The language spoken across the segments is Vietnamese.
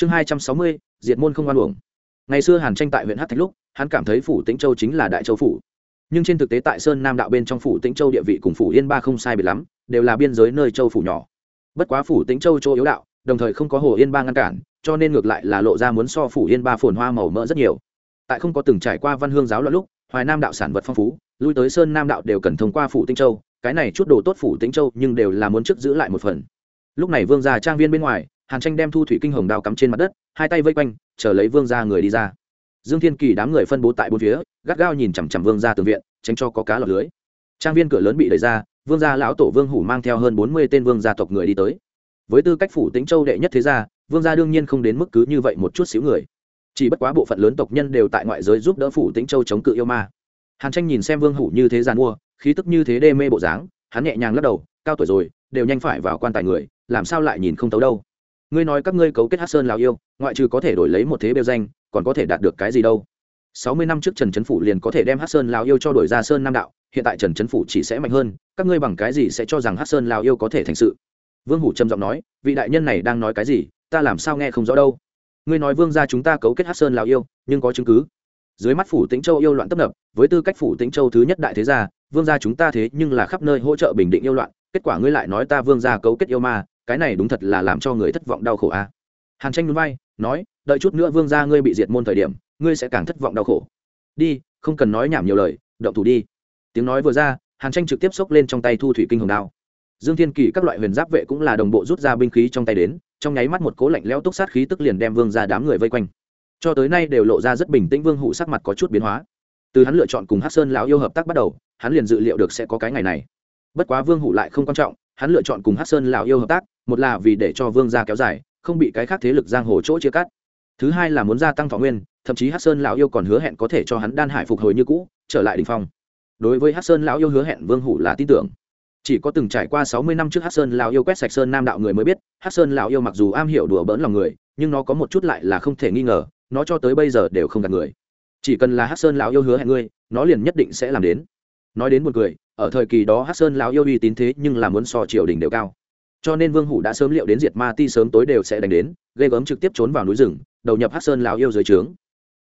chương hai trăm sáu mươi, diệt môn không oan uổng. Ngày xưa hàn tranh tại huyện hát thạch lúc, hắn cảm thấy phủ tĩnh châu chính là đại châu phủ. Nhưng trên thực tế tại sơn nam đạo bên trong phủ tĩnh châu địa vị cùng phủ yên ba không sai biệt lắm, đều là biên giới nơi châu phủ nhỏ. Bất quá phủ tĩnh châu chỗ yếu đạo, đồng thời không có hồ yên ba ngăn cản, cho nên ngược lại là lộ ra muốn so phủ yên ba phồn hoa màu mỡ rất nhiều. Tại không có từng trải qua văn hương giáo loạn lúc, hoài nam đạo sản vật phong phú, lui tới sơn nam đạo đều cần thông qua phủ tĩnh châu, cái này chút đồ tốt phủ tĩnh châu nhưng đều là muốn trước giữ lại một phần. Lúc này vương gia trang viên bên ngoài hàn tranh đem thu thủy kinh hồng đào cắm trên mặt đất, hai tay vây quanh, chờ lấy vương gia người đi ra. Dương thiên kỳ đám người phân bố tại bốn phía, gắt gao nhìn chằm chằm vương gia tường viện, tránh cho có cá lọt lưới. Trang viên cửa lớn bị đẩy ra, vương gia lão tổ vương hủ mang theo hơn bốn mươi tên vương gia tộc người đi tới. Với tư cách phủ tĩnh châu đệ nhất thế gia, vương gia đương nhiên không đến mức cứ như vậy một chút xíu người. Chỉ bất quá bộ phận lớn tộc nhân đều tại ngoại giới giúp đỡ phủ tĩnh châu chống cự yêu ma. Hàn tranh nhìn xem vương hủ như thế gian mua khí tức như thế đê mê bộ dáng, hắn nhẹ nhàng lắc đầu, cao tuổi rồi, đều nhanh phải vào quan tài người, làm sao lại nhìn không tấu đâu? Ngươi nói các ngươi cấu kết hát sơn lào yêu, ngoại trừ có thể đổi lấy một thế bêu danh, còn có thể đạt được cái gì đâu? Sáu mươi năm trước trần trấn phủ liền có thể đem hát sơn lào yêu cho đổi ra sơn nam đạo, hiện tại trần trấn phủ chỉ sẽ mạnh hơn, các ngươi bằng cái gì sẽ cho rằng hát sơn lào yêu có thể thành sự? Vương hủ trầm giọng nói, vị đại nhân này đang nói cái gì, ta làm sao nghe không rõ đâu. Ngươi nói vương gia chúng ta cấu kết hát sơn lào yêu, nhưng có chứng cứ. Dưới mắt phủ tĩnh châu yêu loạn tấp nập, với tư cách phủ tĩnh châu thứ nhất đại thế gia, vương gia chúng ta thế nhưng là khắp nơi hỗ trợ bình định yêu loạn, kết quả ngươi lại nói ta vương gia cấu kết yêu ma cái này đúng thật là làm cho người thất vọng đau khổ a. À? hàn tranh núi bay nói, đợi chút nữa vương gia ngươi bị diệt môn thời điểm, ngươi sẽ càng thất vọng đau khổ. Đi, không cần nói nhảm nhiều lời, động thủ đi. Tiếng nói vừa ra, hàn tranh trực tiếp xốc lên trong tay thu thủy kinh hồng đao. Dương thiên kỳ các loại huyền giáp vệ cũng là đồng bộ rút ra binh khí trong tay đến, trong nháy mắt một cố lạnh lẽo túc sát khí tức liền đem vương ra đám người vây quanh. Cho tới nay đều lộ ra rất bình tĩnh vương hụ sắc mặt có chút biến hóa. Từ hắn lựa chọn cùng hát sơn lão yêu hợp tác bắt đầu, hắn liền dự liệu được sẽ có cái ngày này. Bất quá vương hụ lại không quan trọng, hắn lựa chọn cùng hát sơn lão yêu hợp tác một là vì để cho vương gia kéo dài, không bị cái khác thế lực giang hồ chỗ chia cắt. Thứ hai là muốn gia tăng thọ nguyên, thậm chí hát sơn lão yêu còn hứa hẹn có thể cho hắn đan hải phục hồi như cũ, trở lại đình phong. Đối với hát sơn lão yêu hứa hẹn, vương hủ là tin tưởng. Chỉ có từng trải qua sáu mươi năm trước hát sơn lão yêu quét sạch sơn nam đạo người mới biết hát sơn lão yêu mặc dù am hiểu đùa bỡn lòng người, nhưng nó có một chút lại là không thể nghi ngờ, nó cho tới bây giờ đều không gạt người. Chỉ cần là hát sơn lão yêu hứa hẹn ngươi, nó liền nhất định sẽ làm đến. Nói đến một người ở thời kỳ đó hát sơn lão yêu uy tín thế nhưng là muốn so triều đình đều cao cho nên vương hủ đã sớm liệu đến diệt ma ti sớm tối đều sẽ đánh đến ghê gớm trực tiếp trốn vào núi rừng, đầu nhập hát sơn lão yêu dưới trướng.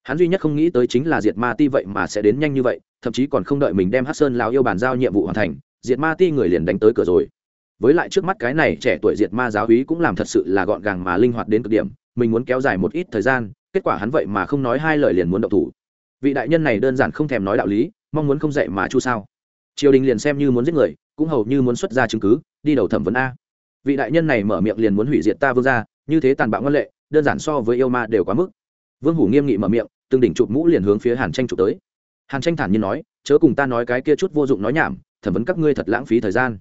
Hắn duy nhất không nghĩ tới chính là diệt ma ti vậy mà sẽ đến nhanh như vậy, thậm chí còn không đợi mình đem hát sơn lão yêu bàn giao nhiệm vụ hoàn thành, diệt ma ti người liền đánh tới cửa rồi. Với lại trước mắt cái này trẻ tuổi diệt ma giáo hí cũng làm thật sự là gọn gàng mà linh hoạt đến cực điểm, mình muốn kéo dài một ít thời gian, kết quả hắn vậy mà không nói hai lời liền muốn động thủ. Vị đại nhân này đơn giản không thèm nói đạo lý, mong muốn không dạy mà chu sao. Triều đình liền xem như muốn giết người, cũng hầu như muốn xuất ra chứng cứ, đi đầu thẩm vấn a vị đại nhân này mở miệng liền muốn hủy diệt ta vương ra như thế tàn bạo ngân lệ, đơn giản so với yêu ma đều quá mức. Vương hủ nghiêm nghị mở miệng, từng đỉnh chụp mũ liền hướng phía hàn tranh chụp tới. Hàn tranh thản nhiên nói, chớ cùng ta nói cái kia chút vô dụng nói nhảm, thẩm vấn các ngươi thật lãng phí thời gian.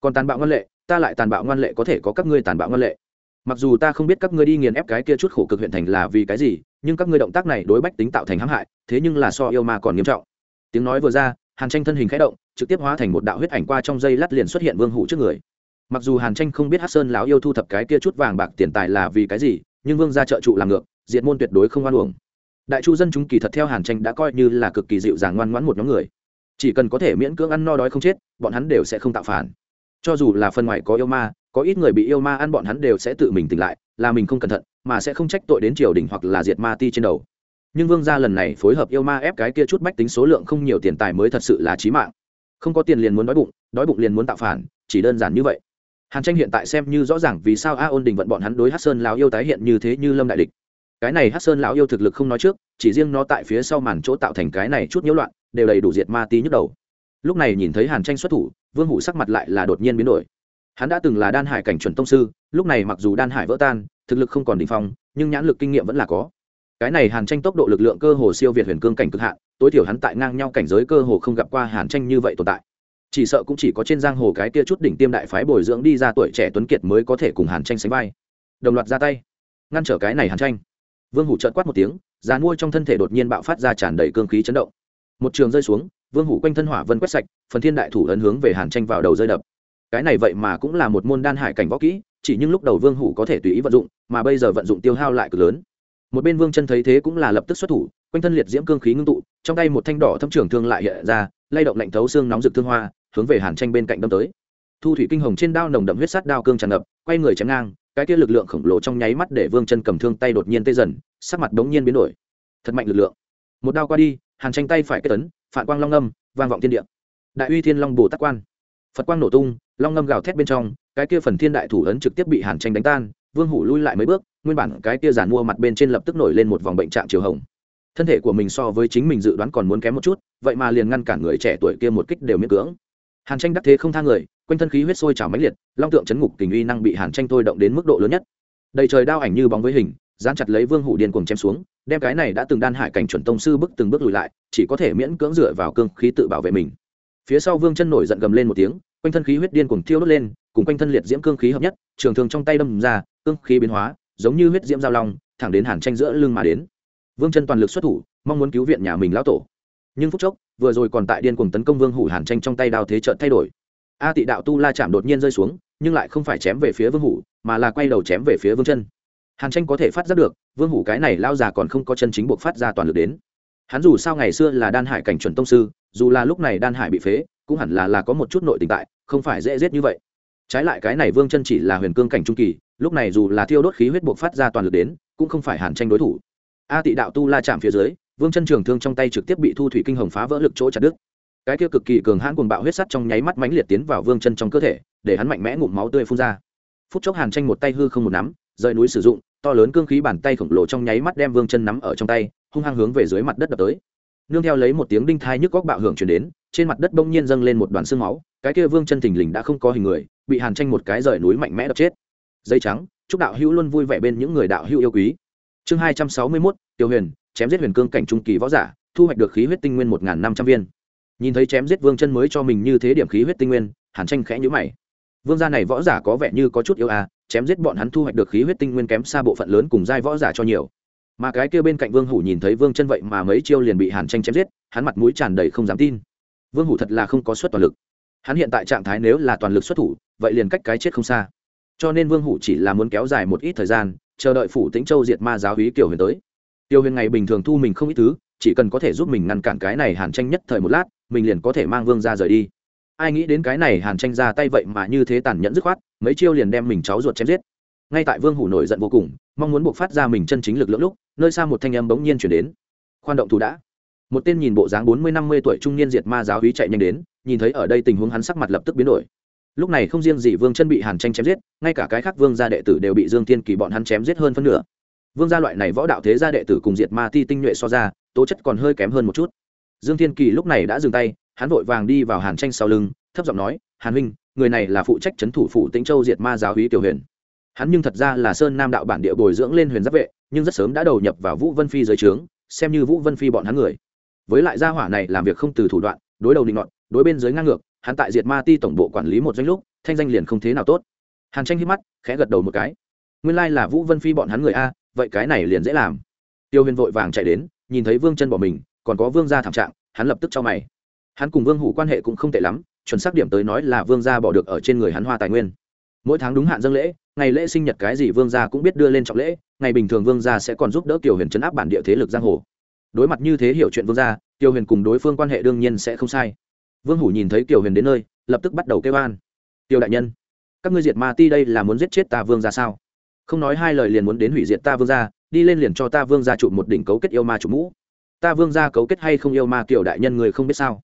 Còn tàn bạo ngân lệ, ta lại tàn bạo ngân lệ có thể có các ngươi tàn bạo ngân lệ. Mặc dù ta không biết các ngươi đi nghiền ép cái kia chút khổ cực huyện thành là vì cái gì, nhưng các ngươi động tác này đối bách tính tạo thành hãm hại, thế nhưng là so yêu ma còn nghiêm trọng. Tiếng nói vừa ra, hàn tranh thân hình khẽ động, trực tiếp hóa thành một đạo huyết ảnh qua trong dây lát liền xuất hiện vương hủ trước người mặc dù hàn tranh không biết hát sơn lão yêu thu thập cái kia chút vàng bạc tiền tài là vì cái gì, nhưng vương ra trợ trụ làm ngược diện môn tuyệt đối không ngoan uổng. Đại chu dân chúng kỳ thật theo hàn tranh đã coi như là cực kỳ dịu dàng ngoan ngoãn một nhóm người. Chỉ cần có thể miễn cưỡng ăn no đói không chết, bọn hắn đều sẽ không tạo phản. Cho dù là phần ngoài có yêu ma, có ít người bị yêu ma ăn bọn hắn đều sẽ tự mình tỉnh lại, là mình không cẩn thận, mà sẽ không trách tội đến triều đình hoặc là diệt ma ti trên đầu. Nhưng vương gia lần này phối hợp yêu ma ép cái kia chút bách tính số lượng không nhiều tiền tài mới thật sự là trí mạng. Không có tiền liền muốn đói bụng đói bụng liền muốn tạo phản, chỉ đơn giản như vậy hàn tranh hiện tại xem như rõ ràng vì sao a ôn đình vận bọn hắn đối hát sơn lão yêu tái hiện như thế như lâm đại địch. Cái này hát sơn lão yêu thực lực không nói trước, chỉ riêng nó tại phía sau màn chỗ tạo thành cái này chút nhiễu loạn, đều đầy đủ diệt ma tí nhức đầu. Lúc này nhìn thấy hàn tranh xuất thủ, vương hủ sắc mặt lại là đột nhiên biến đổi. Hắn đã từng là đan hải cảnh chuẩn tông sư, lúc này mặc dù đan hải vỡ tan, thực lực không còn đ phong, nhưng nhãn lực kinh nghiệm vẫn là có. Cái này hàn tranh tốc độ lực lượng cơ hồ siêu việt huyền cương cảnh cực hạn, tối thiểu hắn tại ngang nhau cảnh giới cơ hồ không gặp qua hàn tranh như vậy tồn tại chỉ sợ cũng chỉ có trên giang hồ cái kia chút đỉnh tiêm đại phái bồi dưỡng đi ra tuổi trẻ tuấn kiệt mới có thể cùng hàn tranh sánh vai. Đồng loạt ra tay, ngăn trở cái này hàn tranh. Vương hủ trợt quát một tiếng, già nuôi trong thân thể đột nhiên bạo phát ra tràn đầy cương khí chấn động. Một trường rơi xuống, vương hủ quanh thân hỏa vân quét sạch, phần thiên đại thủ ấn hướng về hàn tranh vào đầu rơi đập. Cái này vậy mà cũng là một môn đan hải cảnh võ kỹ, chỉ nhưng lúc đầu vương hủ có thể tùy ý vận dụng, mà bây giờ vận dụng tiêu hao lại cực lớn. Một bên vương chân thấy thế cũng là lập tức xuất thủ, quanh thân liệt diễm cương khí ngưng tụ, trong tay một thanh đỏ thâm trưởng thương lại hiện ra, lay động lạnh thấu xương nóng rực thương hoa hướng về hàn tranh bên cạnh đâm tới. Thu thủy kinh hồng trên đao nồng đậm huyết sắt đao cương tràn ngập, quay người chém ngang, cái kia lực lượng khổng lồ trong nháy mắt để vương chân cầm thương tay đột nhiên tê dần, sắc mặt đống nhiên biến đổi. Thật mạnh lực lượng. Một đao qua đi, hàn tranh tay phải kết tấn, phản quang long ngâm, vang vọng thiên địa. Đại uy thiên long bồ tắc quan. Phật quang nổ tung, long ngâm gào thét bên trong, cái kia phần thiên đại thủ ấn trực tiếp bị hàn tranh đánh tan, vương hủ lui lại mấy bước, nguyên bản cái kia giàn mua mặt bên trên lập tức nổi lên một vòng bệnh trạng chiều hồng. Thân thể của mình so với chính mình dự đoán còn muốn kém một chút, vậy mà liền ngăn cản người trẻ tuổi kia một kích đều miễn cưỡng hàn tranh đắc thế không tha người, quanh thân khí huyết sôi trào mãnh liệt, long tượng chấn ngục tình uy năng bị hàn tranh thôi động đến mức độ lớn nhất. Đầy trời đao ảnh như bóng với hình, dán chặt lấy vương hủ điên cuồng chém xuống, đem cái này đã từng đan hải cảnh chuẩn tông sư bước từng bước lùi lại, chỉ có thể miễn cưỡng dựa vào cương khí tự bảo vệ mình. Phía sau vương chân nổi giận gầm lên một tiếng, quanh thân khí huyết điên cuồng thiêu đốt lên, cùng quanh thân liệt diễm cương khí hợp nhất, trường thường trong tay đâm ra, cương khí biến hóa, giống như huyết diễm giao long, thẳng đến hàn tranh giữa lưng mà đến. Vương chân toàn lực xuất thủ, mong muốn cứu viện nhà mình lão tổ. Nhưng phút chốc vừa rồi còn tại điên cuồng tấn công vương hủ hàn tranh trong tay đao thế trận thay đổi. A tị đạo tu la chạm đột nhiên rơi xuống, nhưng lại không phải chém về phía vương hủ, mà là quay đầu chém về phía vương chân. Hàn tranh có thể phát giác được, vương hủ cái này lao già còn không có chân chính buộc phát ra toàn lực đến. Hắn dù sao ngày xưa là đan hải cảnh chuẩn tông sư, dù là lúc này đan hải bị phế, cũng hẳn là là có một chút nội tình tại, không phải dễ giết như vậy. Trái lại cái này vương chân chỉ là huyền cương cảnh trung kỳ, lúc này dù là thiêu đốt khí huyết buộc phát ra toàn lực đến, cũng không phải hàn tranh đối thủ. A tị đạo tu la chạm phía dưới vương chân trường thương trong tay trực tiếp bị thu thủy kinh hồng phá vỡ lực chỗ chặt đứt. Cái kia cực kỳ cường hãn cuồng bạo huyết sắt trong nháy mắt mãnh liệt tiến vào vương chân trong cơ thể, để hắn mạnh mẽ ngụm máu tươi phun ra. Phút chốc hàn tranh một tay hư không một nắm, rời núi sử dụng, to lớn cương khí bàn tay khổng lồ trong nháy mắt đem vương chân nắm ở trong tay, hung hăng hướng về dưới mặt đất đập tới. Nương theo lấy một tiếng đinh thai nhức góc bạo hưởng chuyển đến, trên mặt đất bỗng nhiên dâng lên một đoàn xương máu, cái kia vương chân thình lình đã không có hình người, bị hàn tranh một cái rời núi mạnh mẽ đập chết. Dây trắng, chúc đạo hữu luôn vui vẻ bên những người đạo hữu yêu quý. Chương hai trăm sáu mươi mốt, tiêu huyền chém giết huyền cương cảnh trung kỳ võ giả, thu hoạch được khí huyết tinh nguyên một năm trăm viên. Nhìn thấy chém giết vương chân mới cho mình như thế điểm khí huyết tinh nguyên, hàn tranh khẽ nhữ mày. Vương gia này võ giả có vẻ như có chút yêu à chém giết bọn hắn thu hoạch được khí huyết tinh nguyên kém xa bộ phận lớn cùng giai võ giả cho nhiều. Mà cái kia bên cạnh vương hủ nhìn thấy vương chân vậy mà mấy chiêu liền bị hàn tranh chém giết, hắn mặt mũi tràn đầy không dám tin. Vương hủ thật là không có suất toàn lực. Hắn hiện tại trạng thái nếu là toàn lực xuất thủ, vậy liền cách cái chết không xa. Cho nên vương hủ chỉ là muốn kéo dài một ít thời gian, chờ đợi phủ tĩnh châu diệt ma giáo hí kiều huyền tới tiêu huyền ngày bình thường thu mình không ít thứ, chỉ cần có thể giúp mình ngăn cản cái này hàn tranh nhất thời một lát, mình liền có thể mang vương ra rời đi. Ai nghĩ đến cái này hàn tranh ra tay vậy mà như thế tàn nhẫn dứt khoát, mấy chiêu liền đem mình cháu ruột chém giết. Ngay tại vương hủ nổi giận vô cùng, mong muốn buộc phát ra mình chân chính lực lượng lúc, nơi xa một thanh âm bỗng nhiên chuyển đến. Khoan động thủ đã. Một tên nhìn bộ dáng bốn mươi năm mươi tuổi trung niên diệt ma giáo hí chạy nhanh đến, nhìn thấy ở đây tình huống hắn sắc mặt lập tức biến đổi. Lúc này không riêng gì vương chân bị hàn tranh chém giết, ngay cả cái khác vương gia đệ tử đều bị dương thiên kỳ bọn hắn chém giết hơn phân nửa vương gia loại này võ đạo thế gia đệ tử cùng diệt ma ti tinh nhuệ so ra, tố chất còn hơi kém hơn một chút. Dương thiên kỳ lúc này đã dừng tay, hắn vội vàng đi vào hàn tranh sau lưng, thấp giọng nói, hàn huynh, người này là phụ trách c h ấ n thủ phủ tĩnh châu diệt ma giáo hí tiểu huyền. Hắn nhưng thật ra là sơn nam đạo bản địa bồi dưỡng lên huyền giáp vệ, nhưng rất sớm đã đầu nhập vào vũ vân phi dưới trướng, xem như vũ vân phi bọn hắn người. Với lại gia hỏa này làm việc không từ thủ đoạn, đối đầu định luận đối bên dưới ngang ngược, hắn tại diệt ma ti tổng bộ quản lý một doanh lúc, thanh danh liền không thế nào tốt. Hàn tranh hít mắt, khẽ gật đầu một cái. Nguyên lai là vũ vân phi bọn hắn người a vậy cái này liền dễ làm. Tiêu huyền vội vàng chạy đến, nhìn thấy vương chân bỏ mình, còn có vương gia thảm trạng, hắn lập tức cho mày. Hắn cùng vương hủ quan hệ cũng không tệ lắm, chuẩn xác điểm tới nói là vương gia bỏ được ở trên người hắn hoa tài nguyên. Mỗi tháng đúng hạn dâng lễ, ngày lễ sinh nhật cái gì vương gia cũng biết đưa lên trọng lễ, ngày bình thường vương gia sẽ còn giúp đỡ tiểu huyền chấn áp bản địa thế lực giang hồ. Đối mặt như thế hiểu chuyện vương gia tiểu huyền cùng đối phương quan hệ đương nhiên sẽ không sai. Vương hủ nhìn thấy tiểu huyền đến nơi, lập tức bắt đầu kêu an. Tiểu đại nhân, các ngươi diệt ma ti đây là muốn giết chết ta vương ra sao? Không nói hai lời liền muốn đến hủy diệt ta vương gia, đi lên liền cho ta vương gia trụ một đỉnh cấu kết yêu ma chủ mũ. Ta vương gia cấu kết hay không yêu ma kiểu đại nhân người không biết sao.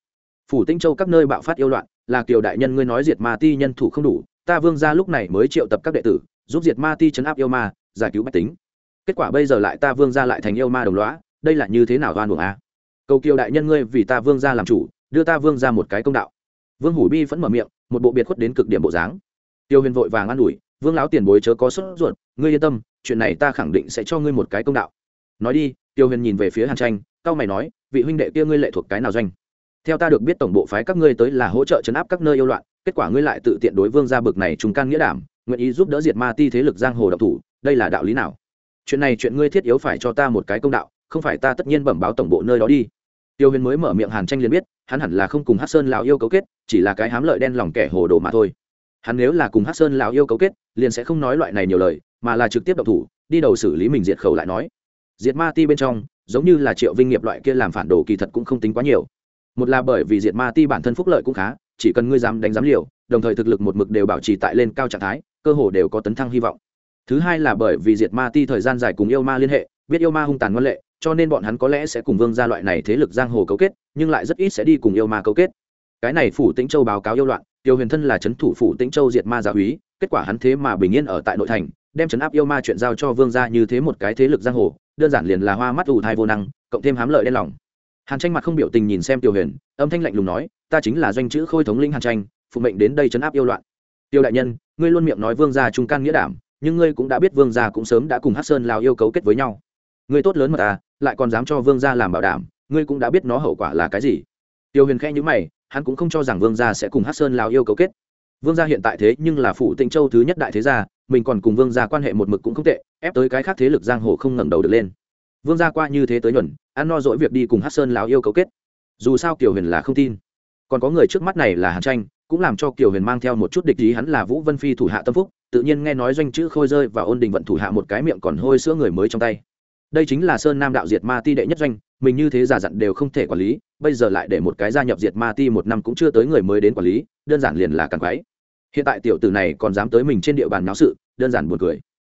Phủ tinh châu các nơi bạo phát yêu loạn là kiểu đại nhân ngươi nói diệt ma ti nhân thủ không đủ ta vương gia lúc này mới triệu tập các đệ tử giúp diệt ma ti chấn áp yêu ma giải cứu bách tính. Kết quả bây giờ lại ta vương gia lại thành yêu ma đồng loá đây là như thế nào oan buồng a? Cầu kiều đại nhân ngươi vì ta vương gia làm chủ đưa ta vương ra một cái công đạo. Vương hủ bi vẫn mở miệng một bộ biệt khuất đến cực điểm bộ dáng. Tiêu huyền vội vàng an ủi vương lão tiền bối chớ có sốt ruột, ngươi yên tâm, chuyện này ta khẳng định sẽ cho ngươi một cái công đạo. Nói đi, tiêu huyền nhìn về phía hàn tranh cao mày nói, vị huynh đệ kia ngươi lệ thuộc cái nào doanh? Theo ta được biết tổng bộ phái các ngươi tới là hỗ trợ chấn áp các nơi yêu loạn, kết quả ngươi lại tự tiện đối vương ra bực này trùng can nghĩa đảm, nguyện ý giúp đỡ diệt ma ti thế lực giang hồ độc thủ, đây là đạo lý nào? Chuyện này chuyện ngươi thiết yếu phải cho ta một cái công đạo, không phải ta tất nhiên bẩm báo tổng bộ nơi đó đi. Tiêu huyền mới mở miệng hàn tranh liền biết, hắn hẳn là không cùng hát sơn lào yêu cấu kết, chỉ là cái hám lợi đen lòng kẻ hồ đồ mà thôi. Hắn nếu là cùng hát sơn lào yêu cấu kết liền sẽ không nói loại này nhiều lời, mà là trực tiếp độc thủ, đi đầu xử lý mình diệt khẩu lại nói. Diệt ma ti bên trong, giống như là triệu vinh nghiệp loại kia làm phản đồ kỳ thật cũng không tính quá nhiều. Một là bởi vì diệt ma ti bản thân phúc lợi cũng khá, chỉ cần ngươi dám đánh giám liều, đồng thời thực lực một mực đều bảo trì tại lên cao trạng thái, cơ hồ đều có tấn thăng hy vọng. Thứ hai là bởi vì diệt ma ti thời gian dài cùng yêu ma liên hệ, biết yêu ma hung tàn ngoan lệ, cho nên bọn hắn có lẽ sẽ cùng vương gia loại này thế lực giang hồ cấu kết, nhưng lại rất ít sẽ đi cùng yêu ma cấu kết. Cái này phủ tĩnh châu báo cáo yêu loạn, tiêu huyền thân là c h ấ n thủ phủ tĩnh châu diệt ma giả húy kết quả hắn thế mà bình yên ở tại nội thành, đem chấn áp yêu ma chuyện giao cho vương gia như thế một cái thế lực giang hồ, đơn giản liền là hoa mắt ù thai vô năng, cộng thêm hám lợi đen lòng. Hàn tranh mặt không biểu tình nhìn xem tiêu huyền, âm thanh lạnh lùng nói, ta chính là doanh chữ khôi thống lĩnh hàn tranh, phụ mệnh đến đây chấn áp yêu loạn. Tiêu đại nhân, ngươi luôn miệng nói vương gia trung can nghĩa đảm, nhưng ngươi cũng đã biết vương gia cũng sớm đã cùng hát sơn lào yêu cấu kết với nhau. Ngươi tốt lớn mà ta, lại còn dám cho vương gia làm bảo đảm, ngươi cũng đã biết nó hậu quả là cái gì. Tiêu huyền khẽ nhữ mày, hắn cũng không cho rằng vương gia sẽ cùng hát sơn lào yêu cấu kết vương gia hiện tại thế nhưng là phụ tịnh châu thứ nhất đại thế gia, mình còn cùng vương gia quan hệ một mực cũng không tệ, ép tới cái khác thế lực giang hồ không ngẩng đầu được lên. Vương gia qua như thế tới nhuần ăn no dỗi việc đi cùng hát sơn lào yêu cấu kết. Dù sao kiều huyền là không tin. Còn có người trước mắt này là hàn tranh, cũng làm cho kiều huyền mang theo một chút địch ý hắn là vũ vân phi thủ hạ tâm phúc, tự nhiên nghe nói doanh chữ khôi rơi và ôn đình vận thủ hạ một cái miệng còn hôi sữa người mới trong tay. Đây chính là sơn nam đạo diệt ma ti đệ nhất doanh, mình như thế giả dặn đều không thể quản lý, bây giờ lại để một cái gia nhập diệt ma ti một năm cũng chưa tới người mới đến quản lý, đơn giản liền là càng quái hiện tại tiểu tử này còn dám tới mình trên địa bàn náo sự, đơn giản buồn cười.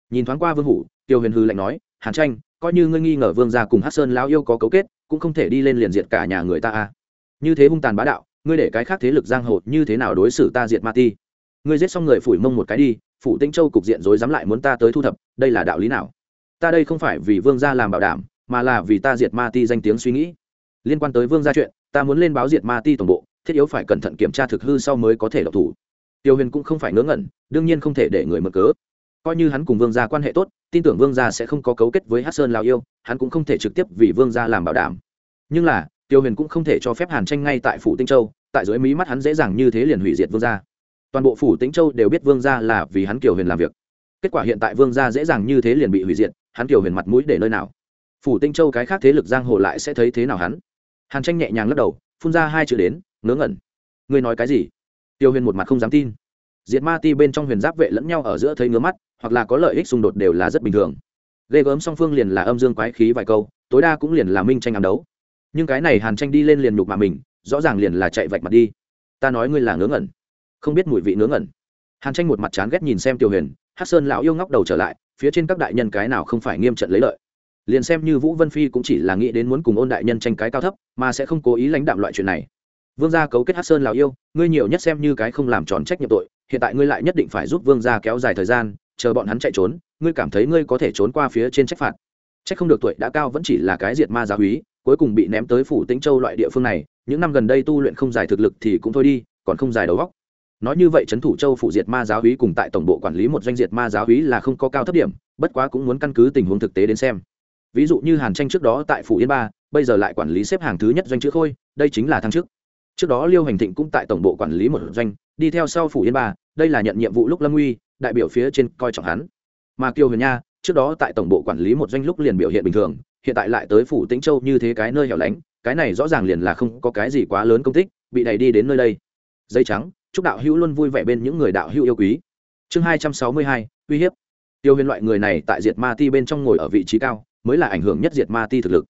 Nhìn thoáng qua vương hủ, tiêu huyền hư lạnh nói, hàn tranh, coi như ngươi nghi ngờ vương gia cùng hát sơn lão yêu có cấu kết, cũng không thể đi lên liền diệt cả nhà người ta a. Như thế hung tàn bá đạo, ngươi để cái khác thế lực giang hồ như thế nào đối xử ta diệt ma ti? Ngươi giết xong người phủi mông một cái đi, phủ tinh châu cục diện rối dám lại muốn ta tới thu thập, đây là đạo lý nào? Ta đây không phải vì vương gia làm bảo đảm, mà là vì ta diệt ma ti danh tiếng suy nghĩ. Liên quan tới vương gia chuyện, ta muốn lên báo diệt ma ti tổng bộ, thiết yếu phải cẩn thận kiểm tra thực hư sau mới có thể độc thủ tiêu huyền cũng không phải ngớ ngẩn, đương nhiên không thể để người mở cớ. Coi như hắn cùng vương gia quan hệ tốt, tin tưởng vương gia sẽ không có cấu kết với hát sơn lao yêu, hắn cũng không thể trực tiếp vì vương gia làm bảo đảm. Nhưng là, tiêu huyền cũng không thể cho phép hàn tranh ngay tại phủ tinh châu, tại dưới mí mắt hắn dễ dàng như thế liền hủy diệt vương gia. Toàn bộ phủ tĩnh châu đều biết vương gia là vì hắn kiều huyền làm việc. Kết quả hiện tại vương gia dễ dàng như thế liền bị hủy diệt, hắn kiều huyền mặt mũi để nơi nào? Phủ tinh châu cái khác thế lực giang hồ lại sẽ thấy thế nào hắn? Hàn tranh nhẹ nhàng lắc đầu, phun ra hai chữ đến, ngớ ngẩn. Ngươi nói cái gì? Tiêu huyền một mặt không dám tin. Diệt ma ti bên trong huyền giáp vệ lẫn nhau ở giữa thấy ngứa mắt, hoặc là có lợi ích xung đột đều là rất bình thường. Ghê gớm song phương liền là âm dương quái khí vài câu, tối đa cũng liền là minh tranh ám đấu. Nhưng cái này hàn tranh đi lên liền nhục mà mình, rõ ràng liền là chạy vạch mặt đi. Ta nói ngươi là ngớ ngẩn. Không biết mùi vị ngớ ngẩn. Hàn tranh một mặt chán ghét nhìn xem tiểu huyền hát sơn lão yêu ngóc đầu trở lại, phía trên các đại nhân cái nào không phải nghiêm trận lấy lợi. Liền xem như vũ vân phi cũng chỉ là nghĩ đến muốn cùng ôn đại nhân tranh cái cao thấp, mà sẽ không cố ý lãnh đạm loại chuyện này vương gia cấu kết hát sơn lão yêu, ngươi nhiều nhất xem như cái không làm tròn trách nhiệm tội, hiện tại ngươi lại nhất định phải giúp vương gia kéo dài thời gian, chờ bọn hắn chạy trốn, ngươi cảm thấy ngươi có thể trốn qua phía trên trách phạt. Trách không được tuổi đã cao vẫn chỉ là cái diệt ma giáo húy cuối cùng bị ném tới phủ tĩnh châu loại địa phương này, những năm gần đây tu luyện không dài thực lực thì cũng thôi đi, còn không dài đầu góc nói như vậy trấn thủ châu phụ diệt ma giáo húy cùng tại tổng bộ quản lý một doanh diệt ma giáo húy là không có cao thấp điểm, bất quá cũng muốn căn cứ tình huống thực tế đến xem. Ví dụ như hàn tranh trước đó tại phủ yên ba, bây giờ lại quản lý xếp hàng thứ nhất doanh chữ khôi, đây chính là thăng chức trước đó liêu hành thịnh cũng tại tổng bộ quản lý một doanh, đi theo sau phủ yên ba, đây là nhận nhiệm vụ lúc lâm nguy đại biểu phía trên coi trọng hắn. Mà kiều huyền nha, trước đó tại tổng bộ quản lý một doanh lúc liền biểu hiện bình thường, hiện tại lại tới phủ tĩnh châu như thế cái nơi hẻo lánh, cái này rõ ràng liền là không có cái gì quá lớn công tích, bị đẩy đi đến nơi đây. Dây trắng, chúc đạo hữu luôn vui vẻ bên những người đạo hữu yêu quý. Chương hai trăm sáu mươi hai, uy hiếp. Tiêu huyền loại người này tại diệt ma ti bên trong ngồi ở vị trí cao, mới là ảnh hưởng nhất diệt ma ti thực lực.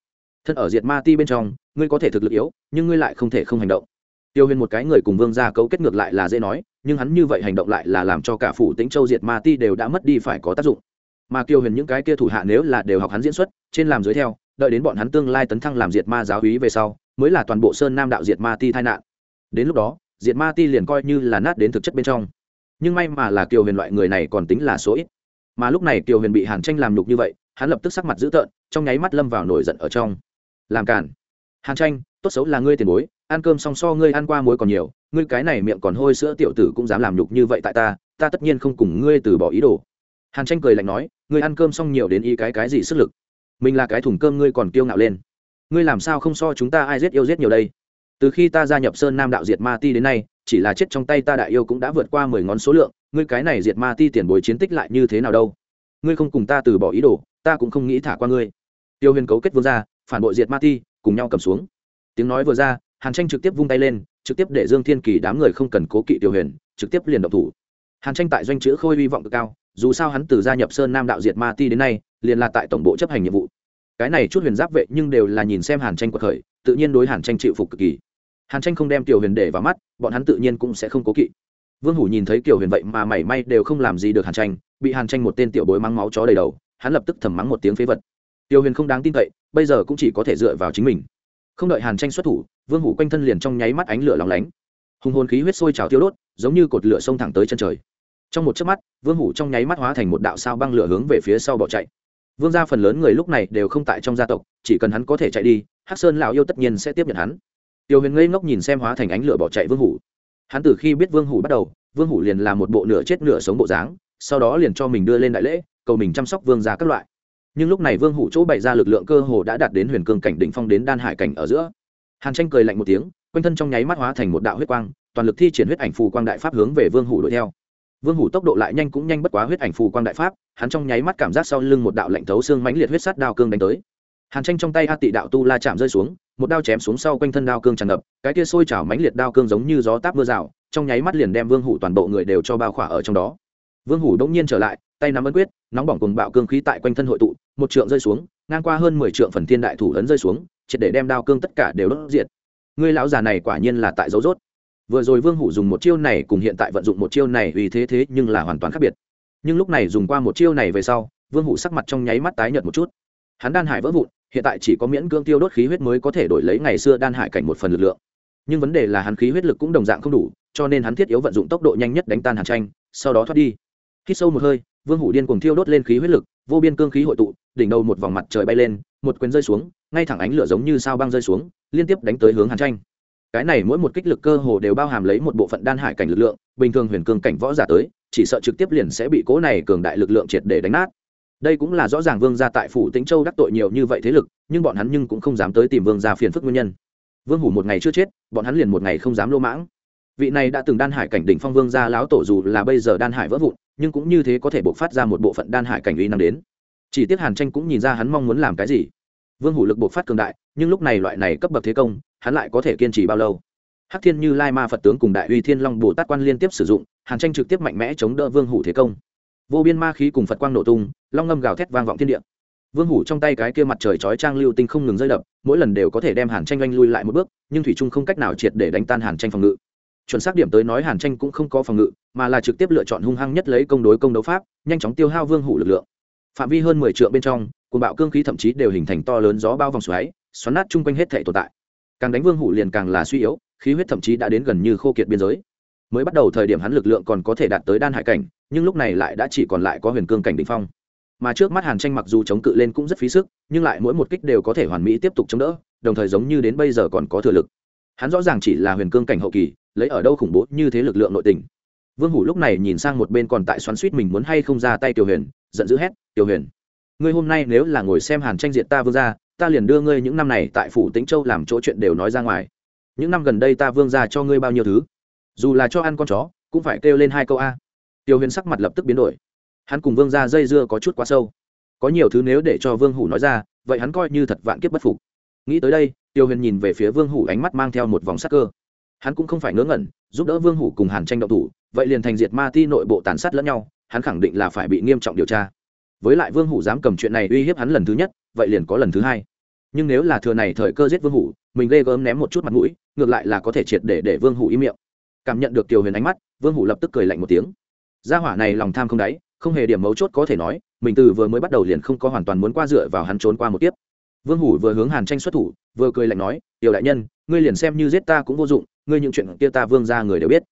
Thân ở diệt ma ti bên trong, ngươi có thể thực lực yếu, nhưng ngươi lại không thể không hành động tiêu huyền một cái người cùng vương gia cấu kết ngược lại là dễ nói, nhưng hắn như vậy hành động lại là làm cho cả phủ tĩnh châu diệt ma ti đều đã mất đi phải có tác dụng. Mà tiêu huyền những cái kia thủ hạ nếu là đều học hắn diễn xuất, trên làm dưới theo, đợi đến bọn hắn tương lai tấn thăng làm diệt ma giáo húy về sau, mới là toàn bộ sơn nam đạo diệt ma ti tai nạn. Đến lúc đó, diệt ma ti liền coi như là nát đến thực chất bên trong. Nhưng may mà là kiều huyền loại người này còn tính là số ít. Mà lúc này kiều huyền bị hàn tranh làm nhục như vậy, hắn lập tức sắc mặt dữ tợn, trong nháy mắt lâm vào nổi giận ở trong. Làm cản hàn tranh tốt xấu là ngươi tiền bối ăn cơm song so ngươi ăn qua muối còn nhiều ngươi cái này miệng còn hôi sữa tiểu tử cũng dám làm nhục như vậy tại ta ta tất nhiên không cùng ngươi từ bỏ ý đồ. Hàn tranh cười lạnh nói ngươi ăn cơm xong nhiều đến ý cái cái gì sức lực? Mình là cái thùng cơm ngươi còn kiêu ngạo lên. Ngươi làm sao không so chúng ta ai giết yêu giết nhiều đây? Từ khi ta gia nhập sơn nam đạo diệt ma ti đến nay chỉ là chết trong tay ta đại yêu cũng đã vượt qua mười ngón số lượng ngươi cái này diệt ma ti tiền bối chiến tích lại như thế nào đâu? Ngươi không cùng ta từ bỏ ý đồ ta cũng không nghĩ thả qua ngươi. Tiêu huyền cấu kết vương gia, phản bội diệt ma ti cùng nhau cầm xuống. Tiếng nói vừa ra, hàn tranh trực tiếp vung tay lên, trực tiếp để dương thiên kỳ đám người không cần cố kỵ tiêu huyền, trực tiếp liền động thủ. Hàn tranh tại doanh chữ khôi hy vọng cực cao, dù sao hắn từ gia nhập sơn nam đạo diệt ma ti đến nay, liền là tại tổng bộ chấp hành nhiệm vụ. Cái này chút huyền giáp vệ nhưng đều là nhìn xem hàn tranh cuộc khởi, tự nhiên đối hàn tranh chịu phục cực kỳ. Hàn tranh không đem tiểu huyền để vào mắt, bọn hắn tự nhiên cũng sẽ không cố kỵ. Vương hủ nhìn thấy tiểu huyền vậy mà mảy may đều không làm gì được hàn tranh, bị hàn tranh một tên tiểu bối mắng máu chó đầy đầu, hắn lập tức thầm mắng một tiếng phế vật. Tiêu huyền không đáng tin cậy bây giờ cũng chỉ có thể dựa vào chính mình. Không đợi hàn tranh xuất thủ, vương hủ quanh thân liền trong nháy mắt ánh lửa lóng lánh. Hùng hồn khí huyết sôi trào tiêu đốt, giống như cột lửa xông thẳng tới chân trời. Trong một chớp mắt, vương hủ trong nháy mắt hóa thành một đạo sao băng lửa hướng về phía sau bỏ chạy. Vương gia phần lớn người lúc này đều không tại trong gia tộc, chỉ cần hắn có thể chạy đi, hắc sơn lão yêu tất nhiên sẽ tiếp nhận hắn. Tiêu huyền ngây ngốc nhìn xem hóa thành ánh lửa bỏ chạy vương hủ. Hắn từ khi biết vương hủ bắt đầu, vương hủ liền là một bộ nửa chết nửa sống bộ dáng, sau đó liền cho mình đưa lên đại lễ, cầu mình chăm sóc vương gia các loại nhưng lúc này vương hủ chỗ bày ra lực lượng cơ hồ đã đạt đến huyền cương cảnh đỉnh phong đến đan hải cảnh ở giữa. Hàn tranh cười lạnh một tiếng, quanh thân trong nháy mắt hóa thành một đạo huyết quang, toàn lực thi triển huyết ảnh phù quang đại pháp hướng về vương hủ đuổi theo. Vương hủ tốc độ lại nhanh cũng nhanh bất quá huyết ảnh phù quang đại pháp, hắn trong nháy mắt cảm giác sau lưng một đạo lạnh thấu xương mãnh liệt huyết sắt đao cương đánh tới. Hàn tranh trong tay a tị đạo tu la chạm rơi xuống, một đao chém xuống sau quanh thân đao cương tràn ngập, cái kia sôi trào mãnh liệt đao cương giống như gió táp mưa rào, trong nháy mắt liền đem vương hủ toàn bộ người đều cho bao khỏa ở trong đó. Vương hủ đông nhiên trở lại, tay nắm ấn quyết, nóng bỏng cùng bạo cương khí tại quanh thân hội tụ một trượng rơi xuống, ngang qua hơn mười trượng phần thiên đại thủ ấn rơi xuống, triệt để đem đao cương tất cả đều đốt diệt. Người lão già này quả nhiên là tại dấu rốt. Vừa rồi vương hủ dùng một chiêu này cùng hiện tại vận dụng một chiêu này vì thế thế nhưng là hoàn toàn khác biệt. Nhưng lúc này dùng qua một chiêu này về sau, vương hủ sắc mặt trong nháy mắt tái nhợt một chút. Hắn đan hải vỡ vụn, hiện tại chỉ có miễn cương tiêu đốt khí huyết mới có thể đổi lấy ngày xưa đan hải cảnh một phần lực lượng. Nhưng vấn đề là hắn khí huyết lực cũng đồng dạng không đủ, cho nên hắn thiết yếu vận dụng tốc độ nhanh nhất đánh tan hàn tranh, sau đó thoát đi. Khi sâu một hơi, vương hủ điên cùng thiêu đốt lên khí huyết lực, vô biên cương khí hội tụ đỉnh đầu một vòng mặt trời bay lên, một quyền rơi xuống, ngay thẳng ánh lửa giống như sao băng rơi xuống, liên tiếp đánh tới hướng hàn tranh. Cái này mỗi một kích lực cơ hồ đều bao hàm lấy một bộ phận đan hải cảnh lực lượng, bình thường huyền cương cảnh võ giả tới, chỉ sợ trực tiếp liền sẽ bị cố này cường đại lực lượng triệt để đánh nát. Đây cũng là rõ ràng vương gia tại phủ tĩnh châu đắc tội nhiều như vậy thế lực, nhưng bọn hắn nhưng cũng không dám tới tìm vương gia phiền phức nguyên nhân. Vương hủ một ngày chưa chết, bọn hắn liền một ngày không dám lô mãng. Vị này đã từng đan hải cảnh đỉnh phong vương gia lão tổ dù là bây giờ đan hải vỡ vụn, nhưng cũng như thế có thể bộc phát ra một bộ phận đan hải cảnh uy năng đến chỉ tiếc hàn tranh cũng nhìn ra hắn mong muốn làm cái gì. Vương hủ lực bộc phát cường đại, nhưng lúc này loại này cấp bậc thế công, hắn lại có thể kiên trì bao lâu? Hắc thiên như lai ma phật tướng cùng đại uy thiên long bồ tát quan liên tiếp sử dụng, hàn tranh trực tiếp mạnh mẽ chống đỡ vương hủ thế công. Vô biên ma khí cùng phật quang nổ tung, long ngâm gào thét vang vọng thiên địa. Vương hủ trong tay cái kia mặt trời chói trang lưu tinh không ngừng rơi đập, mỗi lần đều có thể đem hàn tranh oanh lui lại một bước, nhưng thủy trung không cách nào triệt để đánh tan hàn tranh phòng ngự. Chuẩn xác điểm tới nói hàn tranh cũng không có phòng ngự, mà là trực tiếp lựa chọn hung hăng nhất lấy công đối công đấu pháp, nhanh chóng tiêu hao vương hủ lực lượng phạm vi hơn mười trượng bên trong, cuồng bạo cương khí thậm chí đều hình thành to lớn gió bao vòng xoáy, xoắn nát chung quanh hết thể tồn tại. Càng đánh vương hủ liền càng là suy yếu, khí huyết thậm chí đã đến gần như khô kiệt biên giới. Mới bắt đầu thời điểm hắn lực lượng còn có thể đạt tới đan hải cảnh, nhưng lúc này lại đã chỉ còn lại có huyền cương cảnh đ ỉ n h phong. Mà trước mắt hàn tranh mặc dù chống cự lên cũng rất phí sức, nhưng lại mỗi một kích đều có thể hoàn mỹ tiếp tục chống đỡ, đồng thời giống như đến bây giờ còn có thừa lực. Hắn rõ ràng chỉ là huyền cương cảnh hậu kỳ, lấy ở đâu khủng bố như thế lực lượng nội tình. Vương hủ lúc này nhìn sang một bên còn tại xoắn suýt mình muốn hay không ra tay tiểu huyền giận dữ hét, tiểu huyền, ngươi hôm nay nếu là ngồi xem hàn tranh diện ta vương ra ta liền đưa ngươi những năm này tại phủ tĩnh châu làm chỗ chuyện đều nói ra ngoài. Những năm gần đây ta vương gia cho ngươi bao nhiêu thứ? Dù là cho ăn con chó, cũng phải kêu lên hai câu a. Tiểu huyền sắc mặt lập tức biến đổi. Hắn cùng vương gia dây dưa có chút quá sâu. Có nhiều thứ nếu để cho vương hủ nói ra, vậy hắn coi như thật vạn kiếp bất phục. Nghĩ tới đây tiêu huyền nhìn về phía vương hủ ánh mắt mang theo một vòng sắc cơ. Hắn cũng không phải ngớ ngẩn, giúp đỡ vương hủ cùng hàn tranh động thủ, vậy liền thành diệt ma ti nội bộ tàn sát lẫn nhau hắn khẳng định là phải bị nghiêm trọng điều tra. Với lại vương hủ dám cầm chuyện này uy hiếp hắn lần thứ nhất, vậy liền có lần thứ hai. Nhưng nếu là thừa này thời cơ giết vương hủ, mình ghê gớm ném một chút mặt mũi, ngược lại là có thể triệt để để vương hủ im miệng. Cảm nhận được tiểu huyền ánh mắt, vương hủ lập tức cười lạnh một tiếng. Gia hỏa này lòng tham không đáy, không hề điểm mấu chốt có thể nói, mình từ vừa mới bắt đầu liền không có hoàn toàn muốn qua dựa vào hắn trốn qua một tiếp vương hủ vừa hướng hàn tranh xuất thủ, vừa cười lạnh nói, tiểu đại nhân, ngươi liền xem như giết ta cũng vô dụng, ngươi những chuyện kia ta vương ra người đều biết.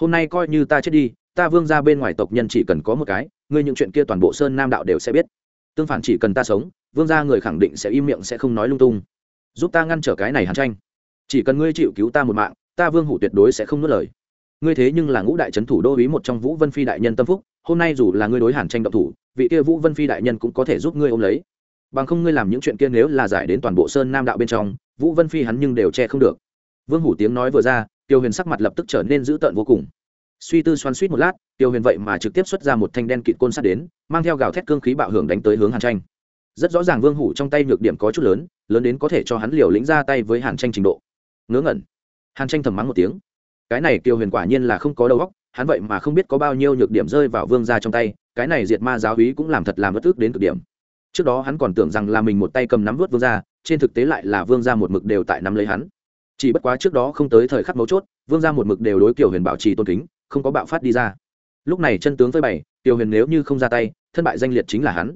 Hôm nay coi như ta chết đi ta vương ra bên ngoài tộc nhân chỉ cần có một cái, ngươi những chuyện kia toàn bộ sơn nam đạo đều sẽ biết. Tương phản chỉ cần ta sống, vương ra người khẳng định sẽ im miệng, sẽ không nói lung tung. Giúp ta ngăn trở cái này hàn tranh. Chỉ cần ngươi chịu cứu ta một mạng, ta vương hủ tuyệt đối sẽ không nuốt lời. Ngươi thế nhưng là ngũ đại trấn thủ đô ý một trong vũ vân phi đại nhân tâm phúc, hôm nay dù là ngươi đối hàn tranh động thủ, vị kia vũ vân phi đại nhân cũng có thể giúp ngươi ôm lấy. Bằng không ngươi làm những chuyện kia nếu là giải đến toàn bộ sơn nam đạo bên trong, vũ vân phi hắn nhưng đều che không được. Vương hủ tiếng nói vừa ra, tiêu huyền sắc mặt lập tức trở nên dữ tợn vô cùng suy tư xoắn suýt một lát, tiêu huyền vậy mà trực tiếp xuất ra một thanh đen kịt côn sắt đến, mang theo gào thét cương khí bạo hưởng đánh tới hướng hàn tranh. Rất rõ ràng vương hủ trong tay nhược điểm có chút lớn lớn đến có thể cho hắn liều lĩnh ra tay với hàn tranh trình độ. Ngớ ngẩn. Hàn tranh thầm mắng một tiếng. Cái này tiêu huyền quả nhiên là không có đầu óc, hắn vậy mà không biết có bao nhiêu nhược điểm rơi vào vương ra trong tay, cái này diệt ma giáo hí cũng làm thật làm bất ức đến cực điểm. Trước đó hắn còn tưởng rằng là mình một tay cầm nắm vớt vương ra trên thực tế lại là vương ra một mực đều tại nắm lấy hắn. Chỉ bất quá trước đó không tới thời khắc mấu chốt, vương ra một mực đều đối kiểu huyền bảo trì tôn kính không có bạo phát đi ra. Lúc này chân tướng phơi bày tiêu huyền nếu như không ra tay, thân bại danh liệt chính là hắn.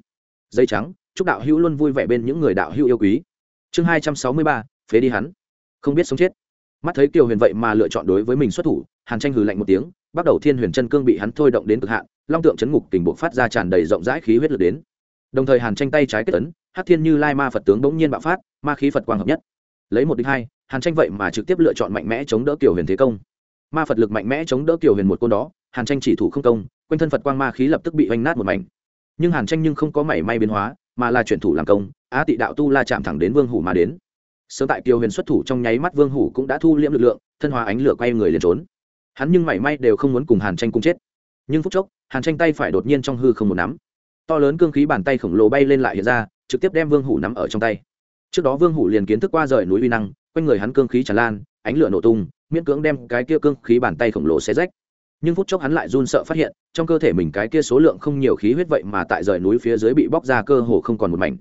Dây trắng, chúc đạo hữu luôn vui vẻ bên những người đạo hữu yêu quý. Chương hai trăm sáu mươi ba, phế đi hắn. Không biết sống chết. Mắt thấy tiêu huyền vậy mà lựa chọn đối với mình xuất thủ, hàn tranh hừ lạnh một tiếng, bắt đầu thiên huyền chân cương bị hắn thôi động đến cực hạn, long tượng chấn ngục kình buộc phát ra tràn đầy rộng rãi khí huyết lực đến. Đồng thời hàn tranh tay trái kết tấn hát thiên như lai ma phật tướng bỗng nhiên bạo phát, ma khí phật quang hợp nhất. Lấy một đích hai, hàn tranh vậy mà trực tiếp lựa chọn mạnh mẽ chống đỡ kiều huyền thế công ma phật lực mạnh mẽ chống đỡ Tiểu huyền một côn đó hàn tranh chỉ thủ không công quanh thân phật quang ma khí lập tức bị oanh nát một mảnh nhưng hàn tranh nhưng không có mảy may biến hóa mà là chuyển thủ làm công á tị đạo tu la chạm thẳng đến vương hủ mà đến sớm tại kiều huyền xuất thủ trong nháy mắt vương hủ cũng đã thu liễm lực lượng thân hóa ánh lửa quay người liền trốn hắn nhưng mảy may đều không muốn cùng hàn tranh cùng chết nhưng phút chốc hàn tranh tay phải đột nhiên trong hư không một nắm to lớn cương khí bàn tay khổng lồ bay lên lại hiện ra trực tiếp đem vương hủ nắm ở trong tay trước đó vương hủ liền kiến thức qua rời núi uy năng quanh người hắn cương khí tràn lan ánh lửa nổ tung, miễn cưỡng đem cái kia cương khí bàn tay khổng lồ xé rách. Nhưng phút chốc hắn lại run sợ phát hiện, trong cơ thể mình cái kia số lượng không nhiều khí huyết vậy mà tại rời núi phía dưới bị bóc ra cơ hồ không còn một mảnh.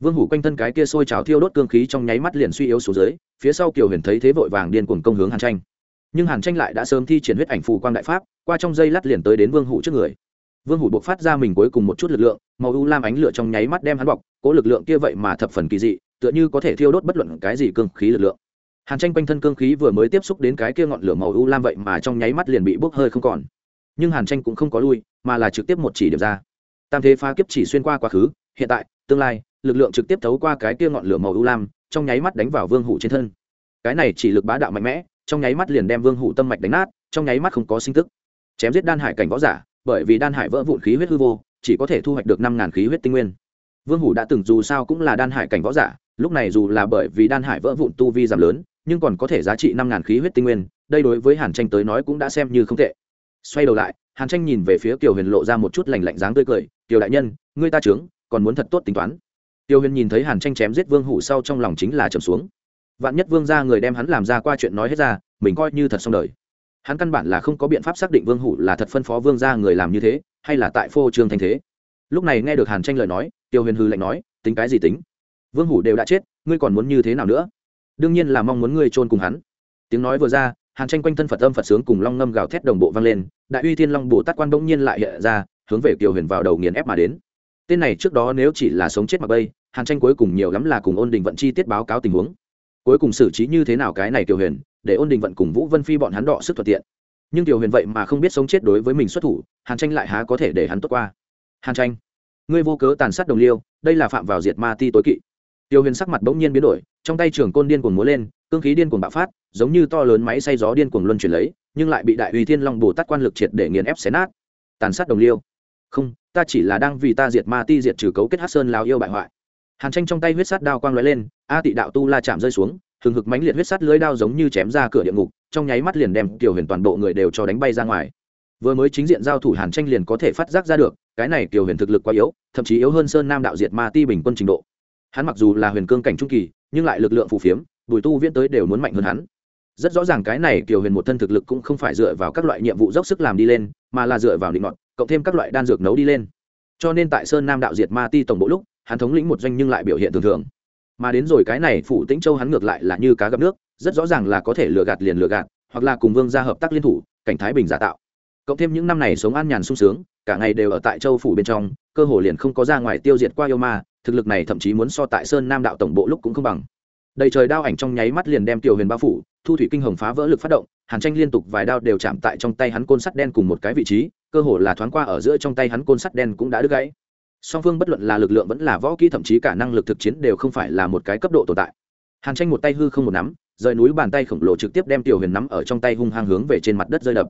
Vương hủ quanh thân cái kia sôi trào thiêu đốt cương khí trong nháy mắt liền suy yếu xuống dưới, phía sau kiều huyền thấy thế vội vàng điên cuồng công hướng hàn tranh. Nhưng hàn tranh lại đã sớm thi triển huyết ảnh phù quang đại pháp, qua trong dây lát liền tới đến vương hủ trước người. Vương hủ buộc phát ra mình cuối cùng một chút lực lượng, màu u lam ánh lửa trong nháy mắt đem hắn bọc, cố lực lượng kia vậy mà thập phần kỳ dị, tựa như có thể thiêu đốt bất luận cái gì cương khí lực lượng hàn tranh quanh thân cương khí vừa mới tiếp xúc đến cái kia ngọn lửa màu u lam vậy mà trong nháy mắt liền bị bốc hơi không còn. Nhưng hàn tranh cũng không có lui, mà là trực tiếp một chỉ điểm ra. Tam thế phá kiếp chỉ xuyên qua quá khứ, hiện tại, tương lai, lực lượng trực tiếp thấu qua cái kia ngọn lửa màu u lam, trong nháy mắt đánh vào vương hủ trên thân. Cái này chỉ lực bá đạo mạnh mẽ, trong nháy mắt liền đem vương hủ tâm mạch đánh nát, trong nháy mắt không có sinh tức. Chém giết đan hải cảnh võ giả, bởi vì đan hải vỡ vụn khí huyết hư vô, chỉ có thể thu hoạch được năm ngàn khí huyết tinh nguyên. Vương hủ đã từng dù sao cũng là đan hải cảnh võ giả, lúc này dù là bởi vì đan hải vỡ vụn tu vi giảm lớn nhưng còn có thể giá trị năm ngàn khí huyết tinh nguyên, đây đối với hàn tranh tới nói cũng đã xem như không tệ. Xoay đầu lại, hàn tranh nhìn về phía kiều huyền lộ ra một chút lành lạnh dáng tươi cười, kiều đại nhân, ngươi ta trướng còn muốn thật tốt tính toán. Tiêu huyền nhìn thấy hàn tranh chém giết vương hủ sau trong lòng chính là trầm xuống. Vạn nhất vương ra người đem hắn làm ra qua chuyện nói hết ra, mình coi như thật xong đời. Hắn căn bản là không có biện pháp xác định vương hủ là thật phân phó vương ra người làm như thế, hay là tại phô trương thanh thế. Lúc này nghe được hàn tranh lời nói tiêu huyền hư lạnh nói, tính cái gì tính? Vương hủ đều đã chết, ngươi còn muốn như thế nào nữa? Đương nhiên là mong muốn ngươi chôn cùng hắn. Tiếng nói vừa ra, hàn tranh quanh thân phật âm phật sướng cùng long ngâm gào thét đồng bộ vang lên, đại uy thiên long bồ tát quan bỗng nhiên lại hiện ra, hướng về kiều huyền vào đầu nghiền ép mà đến. Tên này trước đó nếu chỉ là sống chết mà bây, hàn tranh cuối cùng nhiều lắm là cùng ôn đình vận chi tiết báo cáo tình huống. Cuối cùng xử trí như thế nào cái này kiều huyền, để ôn đình vận cùng vũ vân phi bọn hắn đọ sức thuận tiện. Nhưng kiều huyền vậy mà không biết sống chết đối với mình xuất thủ, hàn tranh lại há có thể để hắn tốt qua. Hàn tranh, ngươi vô cớ tàn sát đồng liêu, đây là phạm vào diệt ma ti tối kỵ tiêu huyền sắc mặt bỗng nhiên biến đổi, trong tay trường côn điên cuồng múa lên, cương khí điên cuồng bạo phát, giống như to lớn máy xay gió điên cuồng luân chuyển lấy, nhưng lại bị đại uy thiên long bồ tát quan lực triệt để nghiền ép xé nát. Tàn sát đồng liêu. Không, ta chỉ là đang vì ta diệt ma ti diệt trừ cấu kết hát sơn lao yêu bại hoại. Hàn tranh trong tay huyết sát đao quang lóe lên, a tị đạo tu la chạm rơi xuống, hừng hực mãnh liệt huyết sắt lưới đao giống như chém ra cửa địa ngục, trong nháy mắt liền đem tiểu huyền toàn bộ người đều cho đánh bay ra ngoài. Vừa mới chính diện giao thủ hàn tranh liền có thể phát giác ra được, cái này tiểu huyền thực lực quá yếu, thậm chí yếu hơn sơn nam đạo diệt ma ti bình quân trình độ hắn mặc dù là huyền cương cảnh trung kỳ, nhưng lại lực lượng phù phiếm, bùi tu viễn tới đều muốn mạnh hơn hắn. Rất rõ ràng cái này kiều huyền một thân thực lực cũng không phải dựa vào các loại nhiệm vụ dốc sức làm đi lên, mà là dựa vào định ngọn cộng thêm các loại đan dược nấu đi lên. Cho nên tại sơn nam đạo diệt ma ti tổng bộ lúc, hắn thống lĩnh một doanh nhưng lại biểu hiện thường thường. Mà đến rồi cái này phủ tĩnh châu hắn ngược lại là như cá gặp nước, rất rõ ràng là có thể lừa gạt liền lừa gạt, hoặc là cùng vương gia hợp tác liên thủ, cảnh thái bình giả tạo. Cộng thêm những năm này sống an nhàn sung sướng, cả ngày đều ở tại châu phủ bên trong, cơ hồ liền không có ra ngoài tiêu diệt qua yêu ma thực lực này thậm chí muốn so tại sơn nam đạo tổng bộ lúc cũng không bằng. Đầy trời đao ảnh trong nháy mắt liền đem tiểu huyền bao phủ, thu thủy kinh hồng phá vỡ lực phát động, hàn tranh liên tục vài đao đều chạm tại trong tay hắn côn sắt đen cùng một cái vị trí, cơ hồ là thoáng qua ở giữa trong tay hắn côn sắt đen cũng đã đứt gãy. Song phương bất luận là lực lượng vẫn là võ kỹ thậm chí cả năng lực thực chiến đều không phải là một cái cấp độ tồn tại. Hàn tranh một tay hư không một nắm, rời núi bàn tay khổng lồ trực tiếp đem tiểu huyền nắm ở trong tay hung hăng hướng về trên mặt đất rơi đập.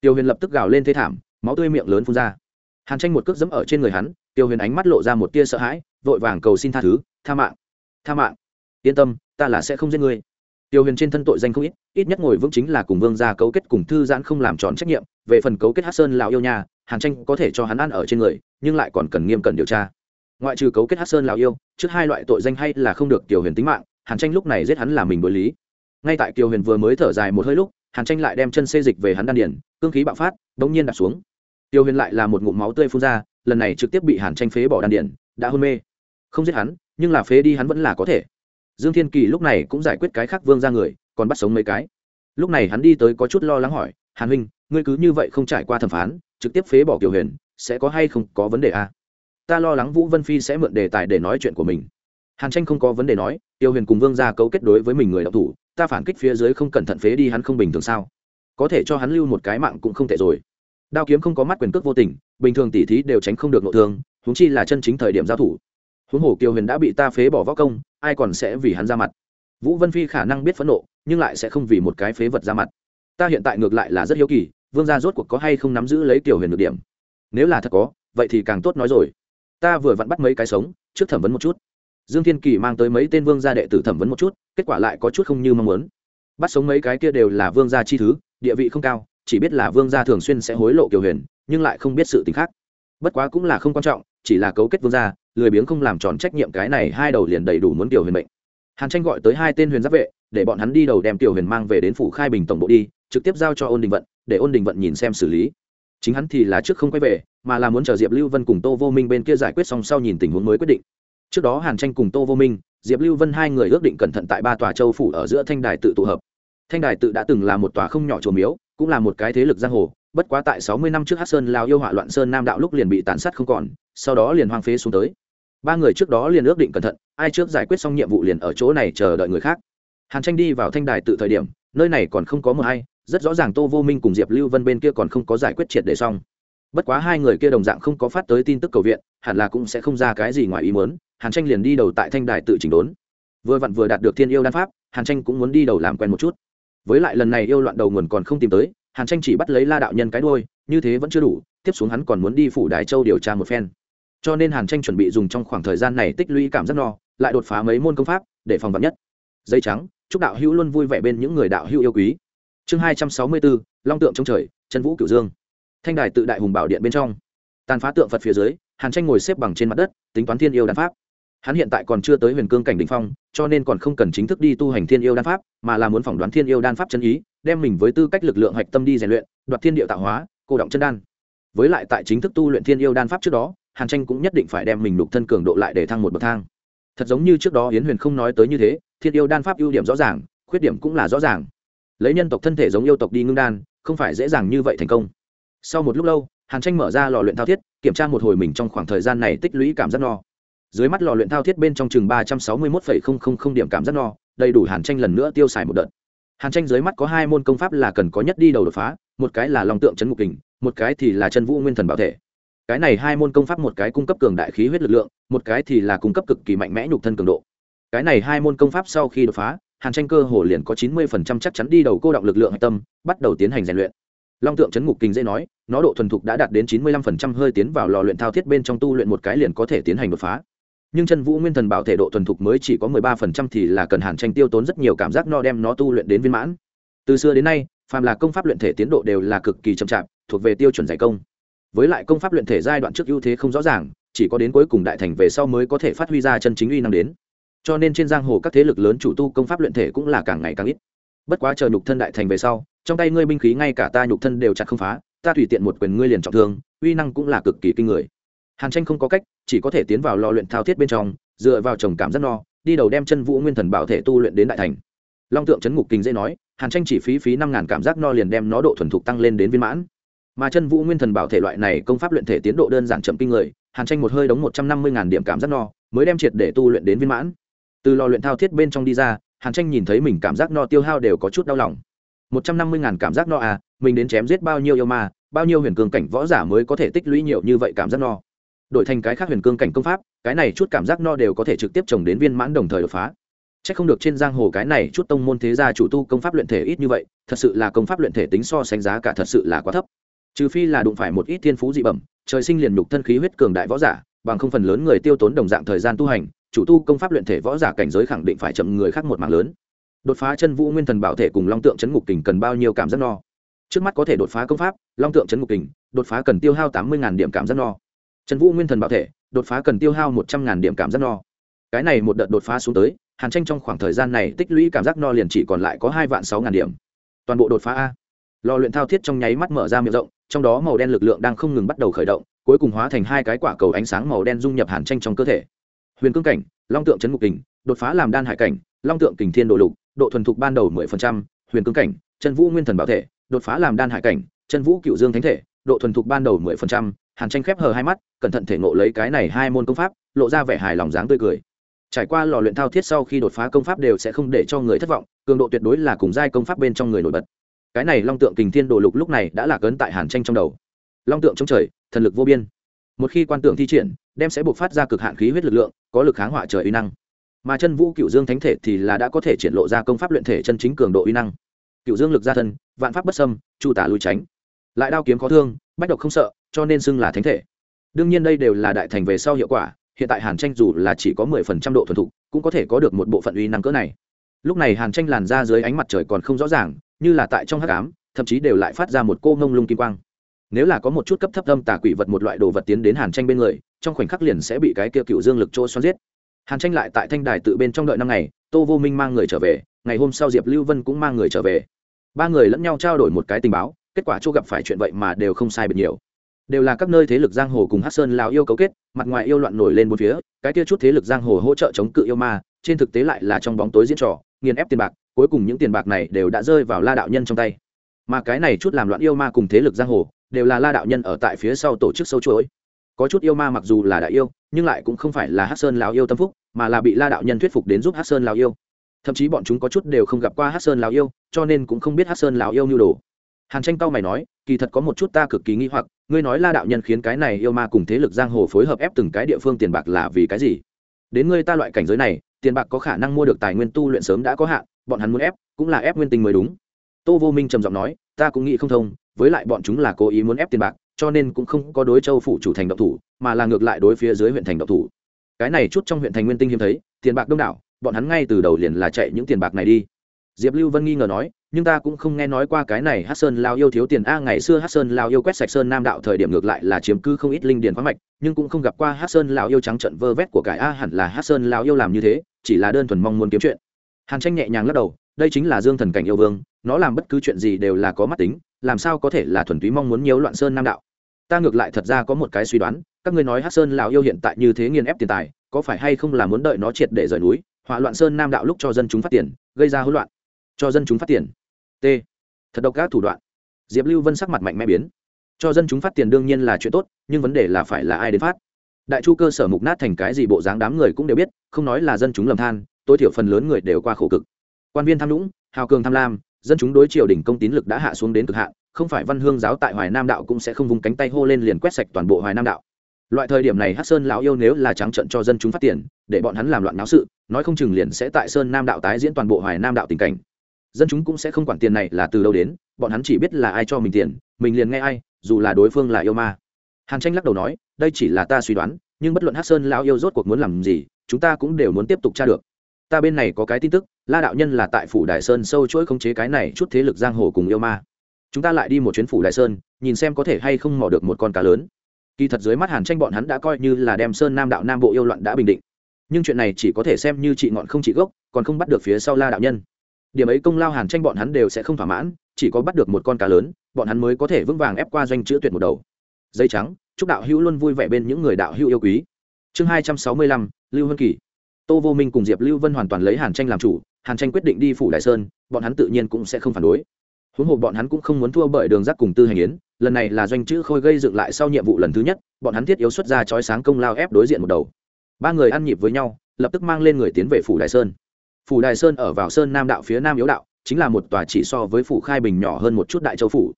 Tiểu huyền lập tức gào lên thế thảm, máu tươi miệng lớn phun ra. Hàn tranh một cước dẫm ở trên người hắn Tiêu huyền ánh mắt lộ ra một tia sợ hãi vội vàng cầu xin tha thứ tha mạng tha mạng. Yên tâm ta là sẽ không giết ngươi. Tiêu huyền trên thân tội danh không ít ít nhất ngồi vững chính là cùng vương gia cấu kết cùng thư giãn không làm tròn trách nhiệm về phần cấu kết hát sơn lào yêu nhà, hàn tranh có thể cho hắn ăn ở trên người nhưng lại còn cần nghiêm cẩn điều tra. Ngoại trừ cấu kết hát sơn lào yêu trước hai loại tội danh hay là không được Tiêu huyền tính mạng hàn tranh lúc này giết hắn là mình đối lý. Ngay tại Tiêu huyền vừa mới thở dài một hơi lúc hàn tranh lại đem chân xê dịch về hắn đan điển cương khí bạo phát đ ỗ n g nhiên đạp xuống. Tiêu huyền lại là một ngụm máu tươi phun ra lần này trực tiếp bị hàn tranh phế bỏ đan điển đã hôn mê. Không giết hắn, nhưng là phế đi hắn vẫn là có thể. Dương thiên kỳ lúc này cũng giải quyết cái khác vương ra người, còn bắt sống mấy cái. Lúc này hắn đi tới có chút lo lắng hỏi, hàn huynh, ngươi cứ như vậy không trải qua thẩm phán, trực tiếp phế bỏ kiểu huyền, sẽ có hay không có vấn đề à? ta lo lắng vũ vân phi sẽ mượn đề tài để nói chuyện của mình. Hàn tranh không có vấn đề nói tiêu huyền cùng vương gia cấu kết đối với mình người đạo thủ, ta phản kích phía dưới không cẩn thận phế đi hắn không bình thường sao? Có thể cho hắn lưu một cái mạng cũng không tệ rồi. Đao kiếm không có mắt quyền cước vô tình bình thường tỉ thí đều tránh không được nội thương, huống chi là chân chính thời điểm giao thủ. Huống hồ kiều huyền đã bị ta phế bỏ võ công, ai còn sẽ vì hắn ra mặt? Vũ vân phi khả năng biết phẫn nộ, nhưng lại sẽ không vì một cái phế vật ra mặt. Ta hiện tại ngược lại là rất hiếu kỳ, vương gia rốt cuộc có hay không nắm giữ lấy kiều huyền được điểm? Nếu là thật có, vậy thì càng tốt nói rồi. Ta vừa vặn bắt mấy cái sống, trước thẩm vấn một chút. Dương thiên kỳ mang tới mấy tên vương gia đệ tử thẩm vấn một chút, kết quả lại có chút không như mong muốn. Bắt sống mấy cái kia đều là vương gia chi thứ, địa vị không cao, chỉ biết là vương gia thường xuyên sẽ hối lộ kiều huyền nhưng lại không biết sự tính khác. Bất quá cũng là không quan trọng, chỉ là cấu kết vương gia, lười biếng không làm tròn trách nhiệm cái này hai đầu liền đầy đủ muốn tiểu huyền mệnh. Hàn tranh gọi tới hai tên huyền giáp vệ, để bọn hắn đi đầu đem tiểu huyền mang về đến phủ khai bình tổng bộ đi, trực tiếp giao cho ôn đình vận, để ôn đình vận nhìn xem xử lý. Chính hắn thì là trước không quay về, mà là muốn chờ diệp lưu vân cùng tô vô minh bên kia giải quyết xong sau nhìn tình huống mới quyết định. Trước đó hàn tranh cùng tô vô minh, diệp lưu vân hai người ước định cẩn thận tại ba tòa châu phủ ở giữa thanh đài tự tụ hợp. Thanh đài tự đã từng là một tòa không nhỏ chùa miếu, cũng là một cái thế lực giang hồ bất quá tại sáu mươi năm trước hát sơn lao yêu họa loạn sơn nam đạo lúc liền bị tàn sát không còn, sau đó liền hoang phế xuống tới. Ba người trước đó liền ước định cẩn thận, ai trước giải quyết xong nhiệm vụ liền ở chỗ này chờ đợi người khác. Hàn tranh đi vào thanh đài tự thời điểm, nơi này còn không có mờ hay rất rõ ràng tô vô minh cùng diệp lưu vân bên kia còn không có giải quyết triệt để xong. Bất quá hai người kia đồng dạng không có phát tới tin tức cầu viện, hẳn là cũng sẽ không ra cái gì ngoài ý muốn, hàn tranh liền đi đầu tại thanh đài tự chỉnh đốn. Vừa vặn vừa đạt được thiên yêu đan pháp, hàn tranh cũng muốn đi đầu làm quen một chút. Với lại lần này yêu loạn đầu nguồn còn không tìm tới hàn tranh chỉ bắt lấy la đạo nhân cái đôi như thế vẫn chưa đủ, tiếp xuống hắn còn muốn đi phủ đái châu điều tra một phen. Cho nên hàn tranh chuẩn bị dùng trong khoảng thời gian này tích lũy cảm giác no, lại đột phá mấy môn công pháp, để phòng vật nhất. Dây trắng, chúc đạo hữu luôn vui vẻ bên những người đạo hữu yêu quý. Chương hai trăm sáu mươi bốn, long tượng trong trời, chân vũ cửu dương. Thanh đài tự đại hùng bảo điện bên trong. Tàn phá tượng phật phía dưới, hàn tranh ngồi xếp bằng trên mặt đất, tính toán thiên yêu đan pháp. Hắn hiện tại còn chưa tới huyền cương cảnh đ ỉ n h phong, cho nên còn không cần chính thức đi tu hành thiên yêu đan pháp, mà là muốn phỏng đoán thiên yêu đan pháp chân ý đem mình với tư cách lực lượng hạch tâm đi rèn luyện, đoạt thiên địa tạo hóa, cô động chân đan. Với lại tại chính thức tu luyện thiên yêu đan pháp trước đó, hàn tranh cũng nhất định phải đem mình lục thân cường độ lại để thăng một bậc thang. Thật giống như trước đó yến huyền không nói tới như thế, thiên yêu đan pháp ưu điểm rõ ràng, khuyết điểm cũng là rõ ràng. Lấy nhân tộc thân thể giống yêu tộc đi ngưng đan, không phải dễ dàng như vậy thành công. Sau một lúc lâu, hàn tranh mở ra lò luyện thao thiết, kiểm tra một hồi mình trong khoảng thời gian này tích lũy cảm giác no. Dưới mắt lò luyện thao thiết bên trong chừng ba trăm sáu mươi một điểm cảm giác no, đầy đủ hàn tranh lần nữa tiêu xài một đợt hàn tranh dưới mắt có hai môn công pháp là cần có nhất đi đầu đột phá, một cái là lòng tượng c ngục kình, một cái thì là chân vũ nguyên thần bảo thể. Cái này hai môn công pháp một cái cung cấp cường đại khí huyết lực lượng, một cái thì là cung cấp cực kỳ mạnh mẽ nhục thân cường độ. Cái này hai môn công pháp sau khi đột phá, hàn tranh cơ hồ liền có chín mươi phần trăm chắc chắn đi đầu cô động lực lượng hạch tâm, bắt đầu tiến hành rèn luyện. Long tượng chấn ngục kình dễ nói, nó độ thuần thục đã đạt đến chín mươi lăm phần trăm hơi tiến vào lò luyện thao thiết bên trong tu luyện một cái liền có thể tiến hành đột phá nhưng chân vũ nguyên thần bảo thể độ thuần thục mới chỉ có mười ba phần trăm thì là cần hàn tranh tiêu tốn rất nhiều cảm giác no đem nó tu luyện đến viên mãn. Từ xưa đến nay, phàm là công pháp luyện thể tiến độ đều là cực kỳ chậm chạp, thuộc về tiêu chuẩn giải công. Với lại công pháp luyện thể giai đoạn trước ưu thế không rõ ràng, chỉ có đến cuối cùng đại thành về sau mới có thể phát huy ra chân chính uy năng đến. Cho nên trên giang hồ các thế lực lớn chủ tu công pháp luyện thể cũng là càng ngày càng ít. Bất quá chờ nhục thân đại thành về sau, trong tay ngươi binh khí ngay cả ta nhục thân đều chặt không phá, ta tùy tiện một quyền ngươi liền trọng thương, uy năng cũng là cực kỳ kinh người hàn tranh không có cách, chỉ có thể tiến vào lò luyện thao thiết bên trong, dựa vào trồng cảm giác no, đi đầu đem chân vũ nguyên thần bảo thể tu luyện đến đại thành. Long tượng chấn ngục kinh dễ nói, hàn tranh chỉ phí phí năm ngàn cảm giác no liền đem nó độ thuần thục tăng lên đến viên mãn. Mà chân vũ nguyên thần bảo thể loại này công pháp luyện thể tiến độ đơn giản chậm kinh người, hàn tranh một hơi đóng một trăm năm mươi ngàn điểm cảm giác no, mới đem triệt để tu luyện đến viên mãn. Từ lò luyện thao thiết bên trong đi ra, hàn tranh nhìn thấy mình cảm giác no tiêu hao đều có chút đau lòng. Một trăm năm mươi ngàn cảm giác no à mình đến chém giết bao nhiêu yêu ma, bao nhiêu huyền cường cảnh võ giả mới có thể tích lũy nhiều như vậy cảm giác no đổi thành cái khác huyền cương cảnh công pháp, cái này chút cảm giác no đều có thể trực tiếp trồng đến viên mãn đồng thời đột phá. C h ắ c không được trên giang hồ cái này chút tông môn thế gia chủ tu công pháp luyện thể ít như vậy, thật sự là công pháp luyện thể tính so sánh giá cả thật sự là quá thấp. Trừ phi là đụng phải một ít thiên phú dị bẩm, trời sinh liền nhục thân khí huyết cường đại võ giả, bằng không phần lớn người tiêu tốn đồng dạng thời gian tu hành, chủ tu công pháp luyện thể võ giả cảnh giới khẳng định phải chậm người khác một mạng lớn. Đột phá chân vũ nguyên thần bảo thể cùng long tượng chấn ngục kình cần bao nhiêu cảm giác no? Trước mắt có thể đột phá công pháp, long tượng chấn ngục kình, đột phá cần tiêu hao tám mươi điểm cảm giác no chân vũ nguyên thần bảo thể, đột phá cần tiêu hao một trăm ngàn điểm cảm giác no. Cái này một đợt đột phá xuống tới, hàn tranh trong khoảng thời gian này tích lũy cảm giác no liền chỉ còn lại có hai vạn sáu ngàn điểm. Toàn bộ đột phá a. Lò luyện thao thiết trong nháy mắt mở ra miệng rộng, trong đó màu đen lực lượng đang không ngừng bắt đầu khởi động, cuối cùng hóa thành hai cái quả cầu ánh sáng màu đen dung nhập hàn tranh trong cơ thể. Huyền cương cảnh, long tượng Trấn ngục kình, đột phá làm đan hải cảnh, long tượng kình thiên độ lục, độ thuần thục ban đầu mười phần trăm, huyền cương cảnh chân vũ nguyên thần bảo thể, đột phá làm đan hải cảnh chân vũ cựu dương thánh thể, độ thuần thục ban đầu mười phần trăm hàn tranh khép hờ hai mắt, cẩn thận thể ngộ lấy cái này hai môn công pháp, lộ ra vẻ hài lòng dáng tươi cười. Trải qua lò luyện thao thiết sau khi đột phá công pháp đều sẽ không để cho người thất vọng, cường độ tuyệt đối là cùng giai công pháp bên trong người nổi bật. Cái này long tượng kình thiên đồ lục lúc này đã là cấn tại hàn tranh trong đầu. Long tượng trong trời, thần lực vô biên. Một khi quan tượng thi triển, đem sẽ buộc phát ra cực hạn khí huyết lực lượng, có lực kháng hỏa trời uy năng. Mà chân vũ cựu dương thánh thể thì là đã có thể triển lộ ra công pháp luyện thể chân chính cường độ uy năng. Cựu dương lực gia thân, vạn pháp bất sâm chu tả lui tránh. Lại đao kiếm khó thương bách độc không sợ, cho nên xưng là thánh thể. Đương nhiên đây đều là đại thành về sau hiệu quả, hiện tại hàn tranh dù là chỉ có mười phần trăm độ thuần thục, cũng có thể có được một bộ phận uy năng cỡ này. Lúc này hàn tranh làn ra dưới ánh mặt trời còn không rõ ràng, như là tại trong hắc cám thậm chí đều lại phát ra một cô ngông lung kim quang. Nếu là có một chút cấp thấp âm tà quỷ vật một loại đồ vật tiến đến hàn tranh bên người, trong khoảnh khắc liền sẽ bị cái kia cựu dương lực chỗ xoắn giết. Hàn tranh lại tại thanh đài tự bên trong đợi năm ngày, tô vô minh mang người trở về, ngày hôm sau diệp lưu vân cũng mang người trở về. Ba người lẫn nhau trao đổi một cái tình báo kết quả chỗ gặp phải chuyện vậy mà đều không sai biệt nhiều. Đều là các nơi thế lực giang hồ cùng hát sơn lào yêu cấu kết, mặt ngoài yêu loạn nổi lên bốn phía, cái kia chút thế lực giang hồ hỗ trợ chống cự yêu ma, trên thực tế lại là trong bóng tối diễn trò, nghiền ép tiền bạc, cuối cùng những tiền bạc này đều đã rơi vào la đạo nhân trong tay. Mà cái này chút làm loạn yêu ma cùng thế lực giang hồ, đều là la đạo nhân ở tại phía sau tổ chức sâu chuỗi. Có chút yêu ma mặc dù là đại yêu, nhưng lại cũng không phải là hát sơn lào yêu tâm phúc, mà là bị la đạo nhân thuyết phục đến giúp hát sơn lào yêu. Thậm chí bọn chúng có chút đều không gặp qua hát sơn lào yêu, cho nên cũng không biết hát sơn lào yêu nhu đồ hàn tranh cao mày nói, kỳ thật có một chút ta cực kỳ nghi hoặc, ngươi nói la đạo nhân khiến cái này yêu ma cùng thế lực giang hồ phối hợp ép từng cái địa phương tiền bạc là vì cái gì? Đến ngươi ta loại cảnh giới này, tiền bạc có khả năng mua được tài nguyên tu luyện sớm đã có hạn, bọn hắn muốn ép, cũng là ép nguyên tình mới đúng. Tô vô minh trầm giọng nói, ta cũng nghĩ không thông, với lại bọn chúng là cố ý muốn ép tiền bạc, cho nên cũng không có đối châu phủ chủ thành độc thủ, mà là ngược lại đối phía dưới huyện thành độc thủ. Cái này chút trong huyện thành nguyên tinh hiếm thấy, tiền bạc đông đảo, bọn hắn ngay từ đầu liền là chạy những tiền bạc này đi diệp lưu vân nghi ngờ nói, nhưng ta cũng không nghe nói qua cái này hát sơn lao yêu thiếu tiền a, ngày xưa hát sơn lao yêu quét sạch sơn nam đạo thời điểm ngược lại là chiếm cư không ít linh điền khoáng mạch, nhưng cũng không gặp qua hát sơn lao yêu trắng trận vơ vét của cải a, hẳn là hát sơn lao yêu làm như thế, chỉ là đơn thuần mong muốn kiếm chuyện. Hàn tranh nhẹ nhàng lắc đầu, đây chính là dương thần cảnh yêu vương, nó làm bất cứ chuyện gì đều là có mắt tính, làm sao có thể là thuần túy mong muốn nhiều loạn sơn nam đạo? Ta ngược lại thật ra có một cái suy đoán, các ngươi nói hát sơn lào yêu hiện tại như thế nghiền ép tiền tài, có phải hay không là muốn đợi nó triệt để rời núi, hỏa loạn sơn nam đạo lúc cho dân chúng phát tiền, gây ra hỗn loạn? Cho dân chúng phát tiền. T. Thật độc các thủ đoạn. Diệp lưu vân sắc mặt mạnh mẽ biến. Cho dân chúng phát tiền đương nhiên là chuyện tốt, nhưng vấn đề là phải là ai đến phát? Đại chu cơ sở mục nát thành cái gì bộ dáng đám người cũng đều biết, không nói là dân chúng lầm than, tối thiểu phần lớn người đều qua khổ cực. Quan viên tham nhũng, hào cường tham lam, dân chúng đối triều đình công tín lực đã hạ xuống đến cực hạn, không phải văn hương giáo tại hoài nam đạo cũng sẽ không vùng cánh tay hô lên liền quét sạch toàn bộ hoài nam đạo. Loại thời điểm này hát sơn lão yêu nếu là trắng trận cho dân chúng phát tiền, để bọn hắn làm loạn náo sự, nói không chừng liền sẽ tại sơn nam đạo tái diễn toàn bộ hoài nam đạo tình cảnh dân chúng cũng sẽ không quản tiền này là từ đâu đến, bọn hắn chỉ biết là ai cho mình tiền, mình liền nghe ai, dù là đối phương là yêu ma. Hàn tranh lắc đầu nói, đây chỉ là ta suy đoán, nhưng bất luận hát sơn lão yêu rốt cuộc muốn làm gì, chúng ta cũng đều muốn tiếp tục tra được. Ta bên này có cái tin tức, la đạo nhân là tại phủ đại sơn sâu chuỗi khống chế cái này chút thế lực giang hồ cùng yêu ma. Chúng ta lại đi một chuyến phủ đại sơn, nhìn xem có thể hay không mò được một con cá lớn. Kỳ thật dưới mắt hàn tranh bọn hắn đã coi như là đem sơn nam đạo nam bộ yêu loạn đã bình định. Nhưng chuyện này chỉ có thể xem như chị ngọn không chị gốc, còn không bắt được phía sau la đạo nhân điểm ấy công lao hàn tranh bọn hắn đều sẽ không thỏa mãn, chỉ có bắt được một con cá lớn, bọn hắn mới có thể vững vàng ép qua doanh chữ tuyệt một đầu. Dây trắng, chúc đạo hữu luôn vui vẻ bên những người đạo hữu yêu quý. Chương hai trăm sáu mươi lăm, lưu hân kỳ. Tô vô minh cùng diệp lưu vân hoàn toàn lấy hàn tranh làm chủ, hàn tranh quyết định đi phủ đại sơn, bọn hắn tự nhiên cũng sẽ không phản đối. Huống hồ bọn hắn cũng không muốn thua bởi đường rác cùng tư hành yến, lần này là doanh chữ khôi gây dựng lại sau nhiệm vụ lần thứ nhất, bọn hắn thiết yếu xuất ra chói sáng công lao ép đối diện một đầu. Ba người ăn nhịp với nhau, lập tức mang lên người tiến về phủ đại sơn phủ đại sơn ở vào sơn nam đạo phía nam yếu đạo, chính là một tòa chỉ so với phủ khai bình nhỏ hơn một chút đại châu phủ.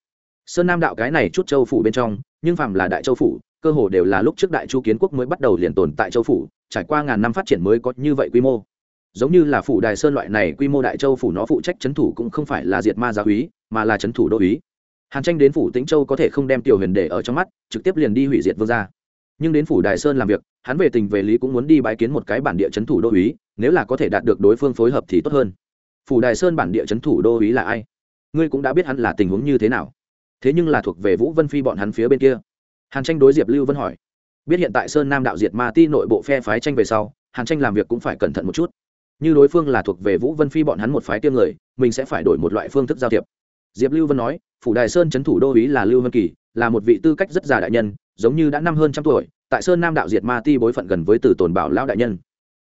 Sơn nam đạo cái này chút châu phủ bên trong, nhưng phạm là đại châu phủ, cơ hồ đều là lúc trước đại chu kiến quốc mới bắt đầu liền tồn tại châu phủ, trải qua ngàn năm phát triển mới có như vậy quy mô. Giống như là phủ đài sơn loại này quy mô đại châu phủ nó phụ trách c h ấ n thủ cũng không phải là diệt ma giáo úy, mà là c h ấ n thủ đô úy. Hàn tranh đến phủ tĩnh châu có thể không đem tiểu huyền để ở trong mắt, trực tiếp liền đi hủy diệt vương gia nhưng đến phủ đài sơn làm việc, hắn về tình về lý cũng muốn đi bái kiến một cái bản địa c thủ đô úy, nếu là có thể đạt được đối phương phối hợp thì tốt hơn. Phủ đài sơn bản địa c thủ đô úy là ai? Ngươi cũng đã biết hắn là tình huống như thế nào. Thế nhưng là thuộc về vũ vân phi bọn hắn phía bên kia. Hàn tranh đối diệp lưu vân hỏi. Biết hiện tại sơn nam đạo diệt ma ti nội bộ phe phái tranh về sau, hàn tranh làm việc cũng phải cẩn thận một chút. Như đối phương là thuộc về vũ vân phi bọn hắn một phái tiêm người, mình sẽ phải đổi một loại phương thức giao thiệp diệp lưu vân nói, phủ đài sơn chấn thủ đô ý là lưu vân kỳ, là một vị tư cách rất già đại nhân, giống như đã năm hơn trăm tuổi, tại sơn nam đạo diệt ma ti bối phận gần với từ tồn bảo lão đại nhân.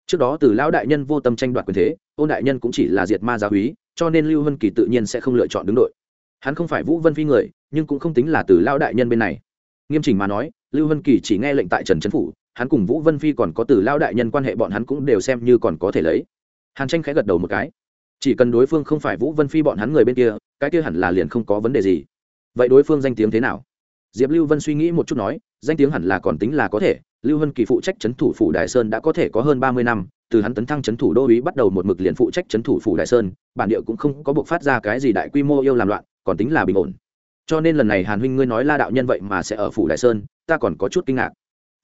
Trước đó từ lão đại nhân vô tâm tranh đoạt quyền thế, ôn đại nhân cũng chỉ là diệt ma giáo húy cho nên lưu vân kỳ tự nhiên sẽ không lựa chọn đứng đội. Hắn không phải vũ vân phi người, nhưng cũng không tính là từ Lão đại nhân bên này. Nghiêm chỉnh mà nói, lưu vân kỳ chỉ nghe lệnh tại trần trấn phủ, hắn cùng vũ vân phi còn có từ Lão đại nhân quan hệ bọn hắn cũng đều xem như còn có thể lấy. Hàn tranh khẽ gật đầu một cái chỉ cần đối phương không phải vũ vân phi bọn hắn người bên kia, cái kia hẳn là liền không có vấn đề gì. Vậy đối phương danh tiếng thế nào? Diệp lưu vân suy nghĩ một chút nói, danh tiếng hẳn là còn tính là có thể, lưu vân kỳ phụ trách c h ấ n thủ phủ đại sơn đã có thể có hơn ba mươi năm, từ hắn tấn thăng c h ấ n thủ đô uý bắt đầu một mực liền phụ trách c h ấ n thủ phủ đại sơn, bản địa cũng không có buộc phát ra cái gì đại quy mô yêu làm loạn, còn tính là bình ổn. Cho nên lần này hàn huynh ngươi nói la đạo nhân vậy mà sẽ ở phủ đại sơn, ta còn có chút kinh ngạc.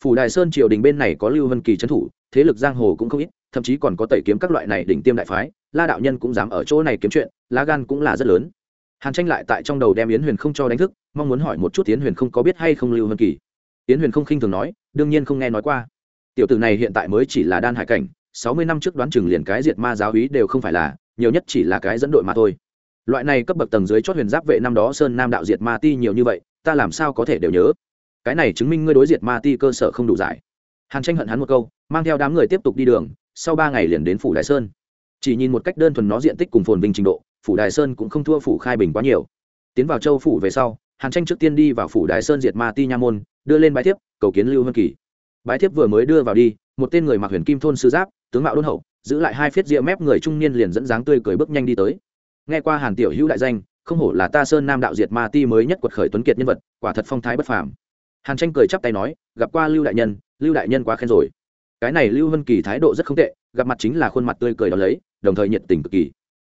Phủ đại sơn triều đình bên này có lưu vân kỳ c thủ thế lực giang hồ cũng không ít, thậm chí còn có tẩy kiếm các loại này đỉnh tiêm đại phái, la đạo nhân cũng dám ở chỗ này kiếm chuyện, lá gan cũng là rất lớn. Hàn tranh lại tại trong đầu đem yến huyền không cho đánh thức, mong muốn hỏi một chút yến huyền không có biết hay không lưu vân kỳ. Yến huyền không khinh thường nói, đương nhiên không nghe nói qua. Tiểu tử này hiện tại mới chỉ là đan hải cảnh, sáu mươi năm trước đoán chừng liền cái diệt ma giáo ý đều không phải là, nhiều nhất chỉ là cái dẫn đội mà thôi. Loại này cấp bậc tầng dưới chót huyền giáp vệ năm đó sơn nam đạo diệt ma ti nhiều như vậy, ta làm sao có thể đều nhớ? Cái này chứng minh ngươi đối diệt ma ti cơ sở không đủ giải hàn tranh hận hắn một câu, mang theo đám người tiếp tục đi đường, sau ba ngày liền đến phủ đại sơn. Chỉ nhìn một cách đơn thuần nó diện tích cùng phồn vinh trình độ, phủ đài sơn cũng không thua phủ khai bình quá nhiều. Tiến vào châu phủ về sau, hàn tranh trước tiên đi vào phủ đài sơn diệt ma ti nha môn, đưa lên bái thiếp, cầu kiến lưu hân kỳ. Bái thiếp vừa mới đưa vào đi, một tên người mặc huyền kim thôn sư giáp, tướng mạo đôn hậu, giữ lại hai phiết rìa mép người trung niên liền dẫn dáng tươi cười bước nhanh đi tới. Nghe qua hàn tiểu hữu đại danh, không hổ là ta sơn nam đạo diệt ma ti mới nhất quật khởi tuấn kiệt nhân vật, quả thật phong thái bất phàm. Hàn tranh cười chắp tay nói, gặp qua lưu đại nhân lưu đại nhân quá khen rồi. Cái này lưu hân kỳ thái độ rất không tệ, gặp mặt chính là khuôn mặt tươi cười đó lấy, đồng thời nhiệt tình cực kỳ.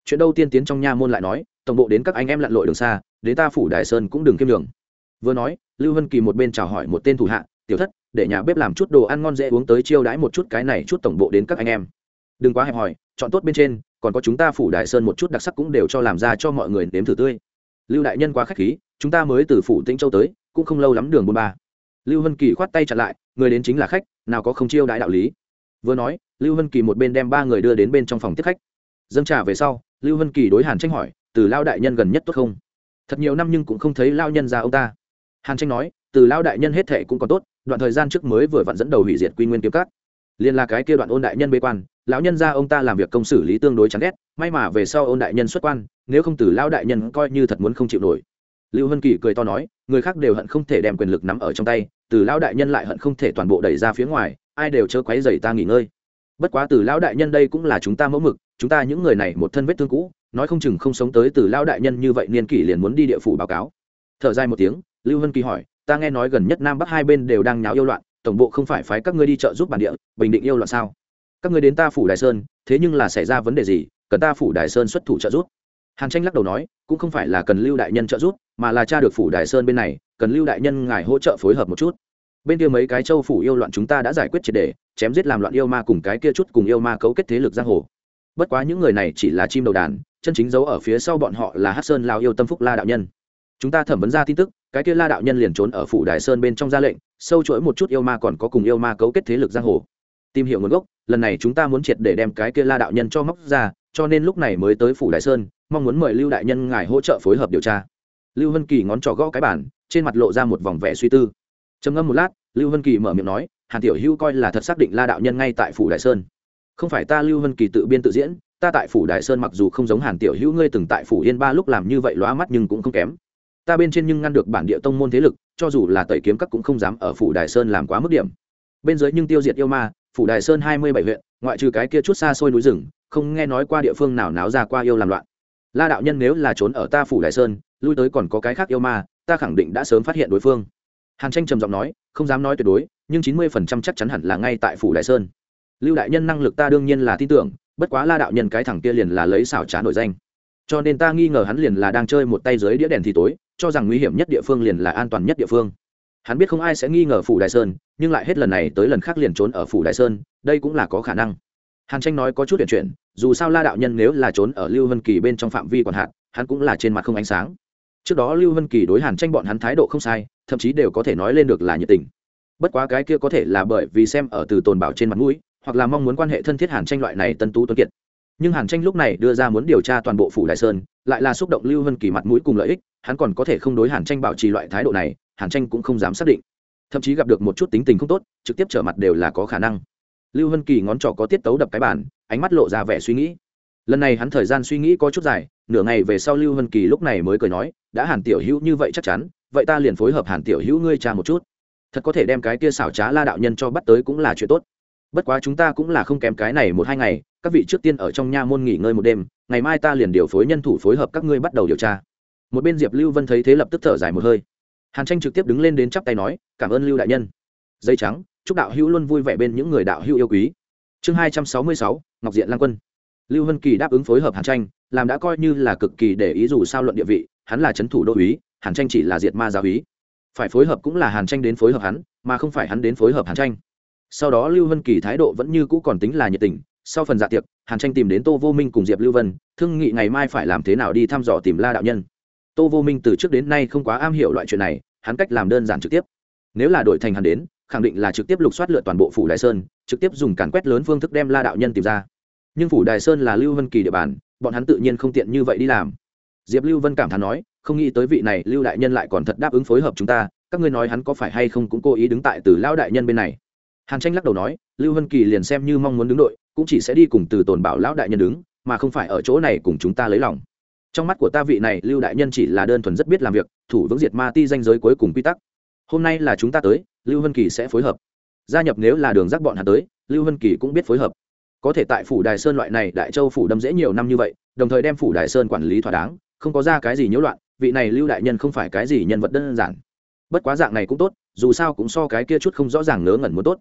Chuyện đâu tiên tiến trong nha môn lại nói, tổng bộ đến các anh em lặn lội đường xa, đến ta phủ đại sơn cũng đừng kiêm đường vừa nói, lưu hân kỳ một bên chào hỏi một tên thủ hạ, tiểu thất, để nhà bếp làm chút đồ ăn ngon dễ uống tới chiêu đãi một chút cái này chút tổng bộ đến các anh em. Đừng quá hẹp hòi, chọn tốt bên trên, còn có chúng ta phủ đại sơn một chút đặc sắc cũng đều cho làm ra cho mọi người nếm thử tươi. Lưu đại nhân quá khách khí, chúng ta mới từ phủ tĩnh châu tới, cũng không lâu lắm đường bôn ba lưu hân kỳ khoát tay chặn lại, người đến chính là khách, nào có không chiêu đãi đạo lý. Vừa nói, lưu hân kỳ một bên đem ba người đưa đến bên trong phòng tiếp khách. Dâng trà về sau, lưu hân kỳ đối hàn tranh hỏi, từ lao đại nhân gần nhất tốt không? Thật nhiều năm nhưng cũng không thấy lao nhân ra ông ta. Hàn tranh nói, từ lao đại nhân hết thệ cũng còn tốt, đoạn thời gian trước mới vừa vặn dẫn đầu hủy diệt quy nguyên kiếm cát liên là cái kia đoạn ôn đại nhân bế quan, lão nhân ra ông ta làm việc công xử lý tương đối chán ghét, may mà về sau ôn đại nhân xuất quan, nếu không từ lao đại nhân coi như thật muốn không chịu nổi lưu hân kỳ cười to nói, người khác đều hận không thể đem quyền lực nắm ở trong tay, từ Lão đại nhân lại hận không thể toàn bộ đẩy ra phía ngoài, ai đều chớ quấy dày ta nghỉ ngơi. Bất quá từ lão đại nhân đây cũng là chúng ta mẫu mực, chúng ta những người này một thân vết thương cũ, nói không chừng không sống tới từ lão đại nhân như vậy niên kỷ liền muốn đi địa phủ báo cáo. Thở dài một tiếng, lưu hân kỳ hỏi, ta nghe nói gần nhất nam bắc hai bên đều đang nháo yêu loạn, tổng bộ không phải phái các ngươi đi trợ giúp bản địa, bình định yêu loạn sao? Các ngươi đến ta phủ đài sơn, thế nhưng là xảy ra vấn đề gì, cần ta phủ đài sơn xuất thủ trợ giúp? Hàn tranh lắc đầu nói, cũng không phải là cần lưu đại nhân trợ giúp mà là cha được phủ đài sơn bên này, cần lưu đại nhân ngài hỗ trợ phối hợp một chút. Bên kia mấy cái châu phủ yêu loạn chúng ta đã giải quyết triệt đề chém giết làm loạn yêu ma cùng cái kia chút cùng yêu ma cấu kết thế lực giang hồ. Bất quá những người này chỉ là chim đầu đàn, chân chính giấu ở phía sau bọn họ là hát sơn lao yêu tâm phúc la đạo nhân. Chúng ta thẩm vấn ra tin tức, cái kia la đạo nhân liền trốn ở phủ đài sơn bên trong ra lệnh, sâu chuỗi một chút yêu ma còn có cùng yêu ma cấu kết thế lực giang hồ. Tìm hiểu nguồn gốc, lần này chúng ta muốn triệt để đem cái kia la đạo nhân cho móc ra, cho nên lúc này mới tới phủ đài sơn, mong muốn mời lưu đại nhân ngài hỗ trợ phối hợp điều tra lưu vân kỳ ngón trỏ gõ cái bản trên mặt lộ ra một vòng vẻ suy tư. Trầm ngâm một lát, lưu vân kỳ mở miệng nói, hàn tiểu hữu coi là thật xác định la đạo nhân ngay tại phủ đại sơn. Không phải ta lưu vân kỳ tự biên tự diễn, ta tại phủ đại sơn mặc dù không giống hàn tiểu hữu ngươi từng tại phủ yên ba lúc làm như vậy lóa mắt nhưng cũng không kém. Ta bên trên nhưng ngăn được bản địa tông môn thế lực, cho dù là tẩy kiếm các cũng không dám ở phủ đại sơn làm quá mức điểm. Bên dưới nhưng tiêu diệt yêu ma, phủ đại sơn hai mươi bảy huyện, ngoại trừ cái kia chút xa xôi núi rừng, không nghe nói qua địa phương nào náo ra qua yêu làm loạn. La đạo nhân nếu là trốn ở ta phủ đại sơn lui tới còn có cái khác yêu ma, ta khẳng định đã sớm phát hiện đối phương. Hàn tranh trầm giọng nói, không dám nói tuyệt đối, nhưng chín mươi phần trăm chắc chắn hẳn là ngay tại phủ đại sơn. Lưu đại nhân năng lực ta đương nhiên là tin tưởng, bất quá la đạo nhân cái thằng kia liền là lấy xảo trá nổi danh. Cho nên ta nghi ngờ hắn liền là đang chơi một tay dưới đĩa đèn thì tối, cho rằng nguy hiểm nhất địa phương liền là an toàn nhất địa phương. Hắn biết không ai sẽ nghi ngờ phủ đại sơn, nhưng lại hết lần này tới lần khác liền trốn ở phủ đại sơn, đây cũng là có khả năng. Hàn tranh nói có chút chuyện chuyện, dù sao la đạo nhân nếu là trốn ở lưu vân kỳ bên trong phạm vi còn hạn, hắn cũng là trên mặt không ánh sáng trước đó lưu vân kỳ đối hàn tranh bọn hắn thái độ không sai, thậm chí đều có thể nói lên được là nhiệt tình. Bất quá cái kia có thể là bởi vì xem ở từ tồn bảo trên mặt mũi, hoặc là mong muốn quan hệ thân thiết hàn tranh loại này tân tú tuấn kiệt. Nhưng hàn tranh lúc này đưa ra muốn điều tra toàn bộ phủ đại sơn, lại là xúc động lưu vân kỳ mặt mũi cùng lợi ích, hắn còn có thể không đối hàn tranh bảo trì loại thái độ này, hàn tranh cũng không dám xác định. Thậm chí gặp được một chút tính tình không tốt, trực tiếp trở mặt đều là có khả năng. Lưu vân kỳ ngón trỏ có tiết tấu đập cái bản ánh mắt lộ ra vẻ suy nghĩ lần này hắn thời gian suy nghĩ có chút dài, nửa ngày về sau lưu vân kỳ lúc này mới cười nói, đã hàn tiểu hữu như vậy chắc chắn, vậy ta liền phối hợp hàn tiểu hữu ngươi cha một chút. Thật có thể đem cái kia xảo trá la đạo nhân cho bắt tới cũng là chuyện tốt. Bất quá chúng ta cũng là không kém cái này một hai ngày, các vị trước tiên ở trong nha môn nghỉ ngơi một đêm, ngày mai ta liền điều phối nhân thủ phối hợp các ngươi bắt đầu điều tra. Một bên diệp lưu vân thấy thế lập tức thở dài một hơi. Hàn tranh trực tiếp đứng lên đến chắp tay nói, cảm ơn lưu đại nhân. Dây trắng, chúc đạo hữu luôn vui vẻ bên những người đạo hữu yêu quý. Chương hai trăm sáu mươi sáu, ngọc diện lang quân lưu hân kỳ đáp ứng phối hợp hàn tranh, làm đã coi như là cực kỳ để ý dù sao luận địa vị, hắn là c h ấ n thủ đô uý hàn tranh chỉ là diệt ma giáo úy. Phải phối hợp cũng là hàn tranh đến phối hợp hắn, mà không phải hắn đến phối hợp hàn tranh. Sau đó lưu vân kỳ thái độ vẫn như cũ còn tính là nhiệt tình, sau phần dạ tiệc, hàn tranh tìm đến tô vô minh cùng diệp lưu vân, thương nghị ngày mai phải làm thế nào đi thăm dò tìm la đạo nhân. Tô vô minh từ trước đến nay không quá am hiểu loại chuyện này, hắn cách làm đơn giản trực tiếp. Nếu là đội thành hắn đến, khẳng định là trực tiếp lục soát lượt toàn bộ phủ đại sơn, trực tiếp dùng càn quét lớn phương thức đem la đạo nhân tìm ra nhưng phủ Đài sơn là lưu vân kỳ địa bàn, bọn hắn tự nhiên không tiện như vậy đi làm. Diệp lưu vân cảm thán nói, không nghĩ tới vị này lưu đại nhân lại còn thật đáp ứng phối hợp chúng ta, các ngươi nói hắn có phải hay không cũng cố ý đứng tại từ lão đại nhân bên này. Hàn tranh lắc đầu nói, lưu vân kỳ liền xem như mong muốn đứng đội, cũng chỉ sẽ đi cùng từ tồn bảo lão đại nhân đứng, mà không phải ở chỗ này cùng chúng ta lấy lòng. Trong mắt của ta vị này lưu đại nhân chỉ là đơn thuần rất biết làm việc, thủ vững diệt ma ti danh giới cuối cùng quy tắc. Hôm nay là chúng ta tới, lưu vân kỳ sẽ phối hợp. Gia nhập nếu là đường rác bọn hắn tới, lưu vân kỳ cũng biết phối hợp có thể tại phủ đài sơn loại này, đại châu phủ đâm dễ nhiều năm như vậy, đồng thời đem phủ đài sơn quản lý thỏa đáng, không có ra cái gì nhiễu loạn, vị này lưu đại nhân không phải cái gì nhân vật đơn giản. Bất quá dạng này cũng tốt, dù sao cũng so cái kia chút không rõ ràng ngớ ngẩn muốn tốt.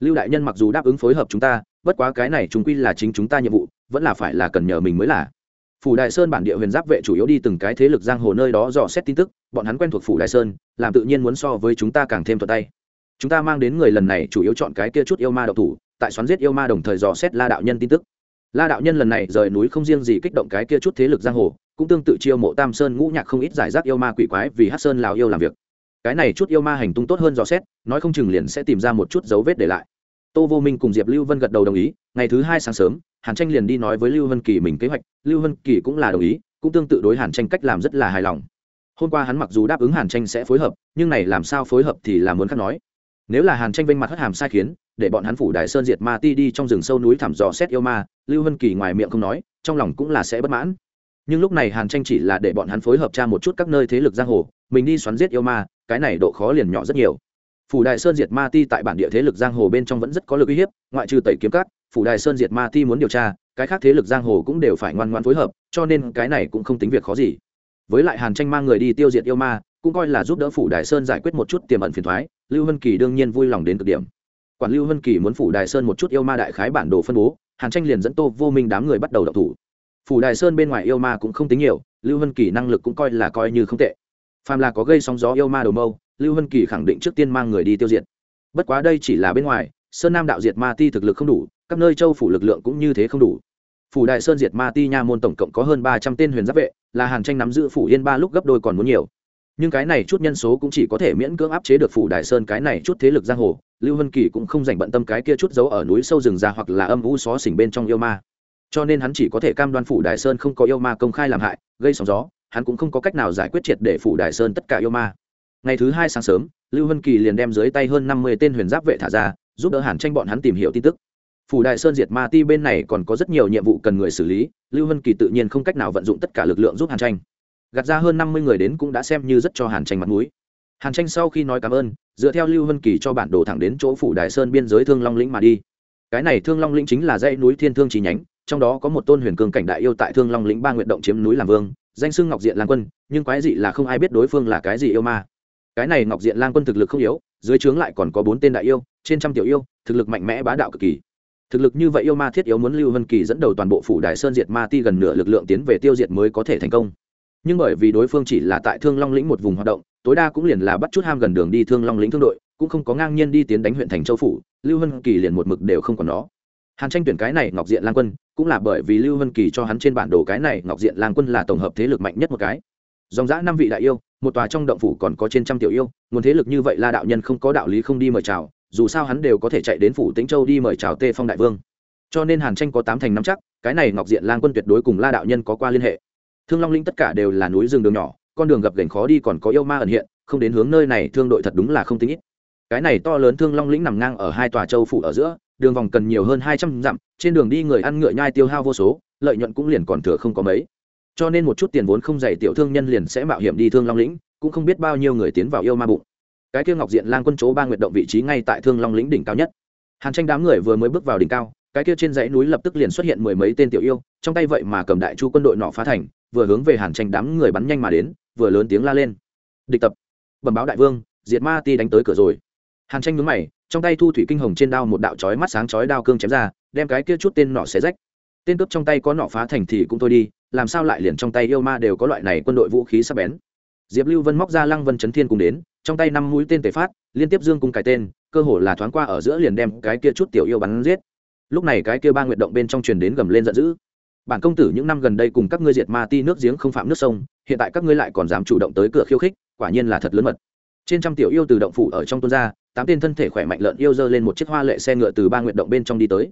Lưu đại nhân mặc dù đáp ứng phối hợp chúng ta, bất quá cái này chúng quy là chính chúng ta nhiệm vụ, vẫn là phải là cần nhờ mình mới là. Phủ đại sơn bản địa huyền giáp vệ chủ yếu đi từng cái thế lực giang hồ nơi đó dò xét tin tức, bọn hắn quen thuộc phủ đại sơn, làm tự nhiên muốn so với chúng ta càng thêm thuật tay. Chúng ta mang đến người lần này chủ yếu chọn cái kia chút yêu ma độc thủ tại xoắn giết yêu ma đồng thời dò xét la đạo nhân tin tức. La đạo nhân lần này rời núi không riêng gì kích động cái kia chút thế lực giang hồ, cũng tương tự chiêu mộ tam sơn ngũ nhạc không ít giải rác yêu ma quỷ quái vì hát sơn lào yêu làm việc. Cái này chút yêu ma hành tung tốt hơn dò xét, nói không chừng liền sẽ tìm ra một chút dấu vết để lại. Tô vô minh cùng diệp lưu vân gật đầu đồng ý, ngày thứ hai sáng sớm, hàn tranh liền đi nói với lưu vân kỳ mình kế hoạch, lưu vân kỳ cũng là đồng ý, cũng tương tự đối hàn tranh cách làm rất là hài lòng. Hôm qua hắn mặc dù đáp ứng hàn tranh sẽ phối hợp, nhưng này làm sao phối hợp thì là muốn khác nói. Nếu là hàn tranh vênh mặt hất hàm sai khiến để bọn hắn phủ đại sơn diệt ma ti đi trong rừng sâu núi thảm dò xét yêu ma, lưu vân kỳ ngoài miệng không nói, trong lòng cũng là sẽ bất mãn. Nhưng lúc này hàn tranh chỉ là để bọn hắn phối hợp tra một chút các nơi thế lực giang hồ, mình đi xoắn giết yêu ma, cái này độ khó liền nhỏ rất nhiều. Phủ đại sơn diệt ma ti tại bản địa thế lực giang hồ bên trong vẫn rất có lực uy hiếp, ngoại trừ tẩy kiếm cắt phủ đại sơn diệt ma ti muốn điều tra, cái khác thế lực giang hồ cũng đều phải ngoan ngoan phối hợp, cho nên cái này cũng không tính việc khó gì. Với lại hàn tranh mang người đi tiêu diệt yêu ma, cũng coi là giúp đỡ phủ đại sơn giải quyết một chút tiềm ẩn phiền thoái, lưu hân kỳ đương nhiên vui lòng đến cực điểm quản lưu hân kỳ muốn phủ Đài sơn một chút yêu ma đại khái bản đồ phân bố, hàn tranh liền dẫn tô vô minh đám người bắt đầu đọc thủ. Phủ Đài sơn bên ngoài yêu ma cũng không tính nhiều, lưu hân kỳ năng lực cũng coi là coi như không tệ. Phàm là có gây sóng gió yêu ma đầu mâu, lưu hân kỳ khẳng định trước tiên mang người đi tiêu diệt. Bất quá đây chỉ là bên ngoài, sơn nam đạo diệt ma ti thực lực không đủ, các nơi châu phủ lực lượng cũng như thế không đủ. Phủ đại sơn diệt ma ti nha môn tổng cộng có hơn ba trăm tên huyền giáp vệ, là hàn tranh nắm giữ phủ yên ba lúc gấp đôi còn muốn nhiều nhưng cái này chút nhân số cũng chỉ có thể miễn cưỡng áp chế được phủ đại sơn cái này chút thế lực giang hồ, lưu hân kỳ cũng không dành bận tâm cái kia chút giấu ở núi sâu rừng ra hoặc là âm u xó xỉnh bên trong yêu ma. Cho nên hắn chỉ có thể cam đoan phủ đại sơn không có yêu ma công khai làm hại, gây sóng gió, hắn cũng không có cách nào giải quyết triệt để phủ đại sơn tất cả yêu ma. Ngày thứ hai sáng sớm, lưu hân kỳ liền đem dưới tay hơn năm mươi tên huyền giáp vệ thả ra, giúp đỡ hàn tranh bọn hắn tìm hiểu tin tức. Phủ đại sơn diệt ma ti bên này còn có rất nhiều nhiệm vụ cần người xử lý, lưu hân kỳ tự nhiên không cách nào vận dụng tất cả lực lượng giúp hàn tranh gạt ra hơn năm mươi người đến cũng đã xem như rất cho hàn tranh mặt mũi. Hàn tranh sau khi nói cảm ơn, dựa theo lưu Vân kỳ cho bản đồ thẳng đến chỗ phủ đại sơn biên giới thương long lĩnh mà đi. Cái này thương long lĩnh chính là dãy núi thiên thương trí nhánh, trong đó có một tôn huyền cương cảnh đại yêu tại thương long lĩnh ba nguyện động chiếm núi làm vương, danh xưng ngọc diện lang quân, nhưng quái dị là không ai biết đối phương là cái gì yêu ma. Cái này ngọc diện lang quân thực lực không yếu, dưới trướng lại còn có bốn tên đại yêu, trên trăm tiểu yêu, thực lực mạnh mẽ bá đạo cực kỳ. Thực lực như vậy yêu ma thiết yếu muốn lưu vân kỳ dẫn đầu toàn bộ phủ đại sơn diệt ma ti gần nửa lực lượng tiến về tiêu diệt mới có thể thành công nhưng bởi vì đối phương chỉ là tại thương long lĩnh một vùng hoạt động, tối đa cũng liền là bắt chút ham gần đường đi thương long lĩnh thương đội, cũng không có ngang nhiên đi tiến đánh huyện thành châu phủ, lưu hân kỳ liền một mực đều không còn nó. Hàn tranh tuyển cái này ngọc diện lang quân, cũng là bởi vì lưu hân kỳ cho hắn trên bản đồ cái này ngọc diện lang quân là tổng hợp thế lực mạnh nhất một cái. Dòng giã năm vị đại yêu, một tòa trong động phủ còn có trên trăm tiểu yêu, nguồn thế lực như vậy là đạo nhân không có đạo lý không đi mời chào, dù sao hắn đều có thể chạy đến phủ tĩnh châu đi mời chào tê phong đại vương. Cho nên hàn tranh có tám thành năm chắc, cái này ngọc diện lang quân tuyệt đối cùng la đạo nhân có qua liên hệ thương long linh tất cả đều là núi rừng đường nhỏ, con đường gập gành khó đi còn có yêu ma ẩn hiện, không đến hướng nơi này thương đội thật đúng là không tính ít. Cái này to lớn thương long lĩnh nằm ngang ở hai tòa châu phủ ở giữa, đường vòng cần nhiều hơn hai trăm dặm, trên đường đi người ăn ngựa nhai tiêu hao vô số, lợi nhuận cũng liền còn thừa không có mấy. Cho nên một chút tiền vốn không dày tiểu thương nhân liền sẽ mạo hiểm đi thương long lĩnh cũng không biết bao nhiêu người tiến vào yêu ma bụng. Cái kia ngọc diện lang quân chỗ ba nguyệt động vị trí ngay tại thương long lĩnh đỉnh cao nhất. Hàn tranh đám người vừa mới bước vào đỉnh cao, cái kia trên dãy núi lập tức liền xuất hiện mười mấy tên tiểu yêu, trong tay vậy mà cầm đại chu quân đội nọ phá thành vừa hướng về hàn tranh đám người bắn nhanh mà đến, vừa lớn tiếng la lên. Địch tập! Bẩm báo đại vương, diệt ma ti đánh tới cửa rồi. Hàn tranh nhướng mày, trong tay thu thủy kinh hồng trên đao một đạo chói mắt sáng chói đao cương chém ra, đem cái kia chút tên nọ xé rách. Tên cướp trong tay có nọ phá thành thì cũng thôi đi, làm sao lại liền trong tay yêu ma đều có loại này quân đội vũ khí sắp bén. Diệp lưu vân móc ra lăng vân chấn thiên cùng đến, trong tay năm mũi tên tề phát, liên tiếp dương cung cái tên, cơ hồ là thoáng qua ở giữa liền đem cái kia chút tiểu yêu bắn giết. Lúc này cái kia ba nguyệt động bên trong truyền đến gầm lên giận dữ bản công tử những năm gần đây cùng các ngươi diệt ma ti nước giếng không phạm nước sông, hiện tại các ngươi lại còn dám chủ động tới cửa khiêu khích, quả nhiên là thật lớn mật. Trên trăm tiểu yêu từ động phủ ở trong tuôn ra tám tên thân thể khỏe mạnh lợn yêu dơ lên một chiếc hoa lệ xe ngựa từ ba nguyện động bên trong đi tới.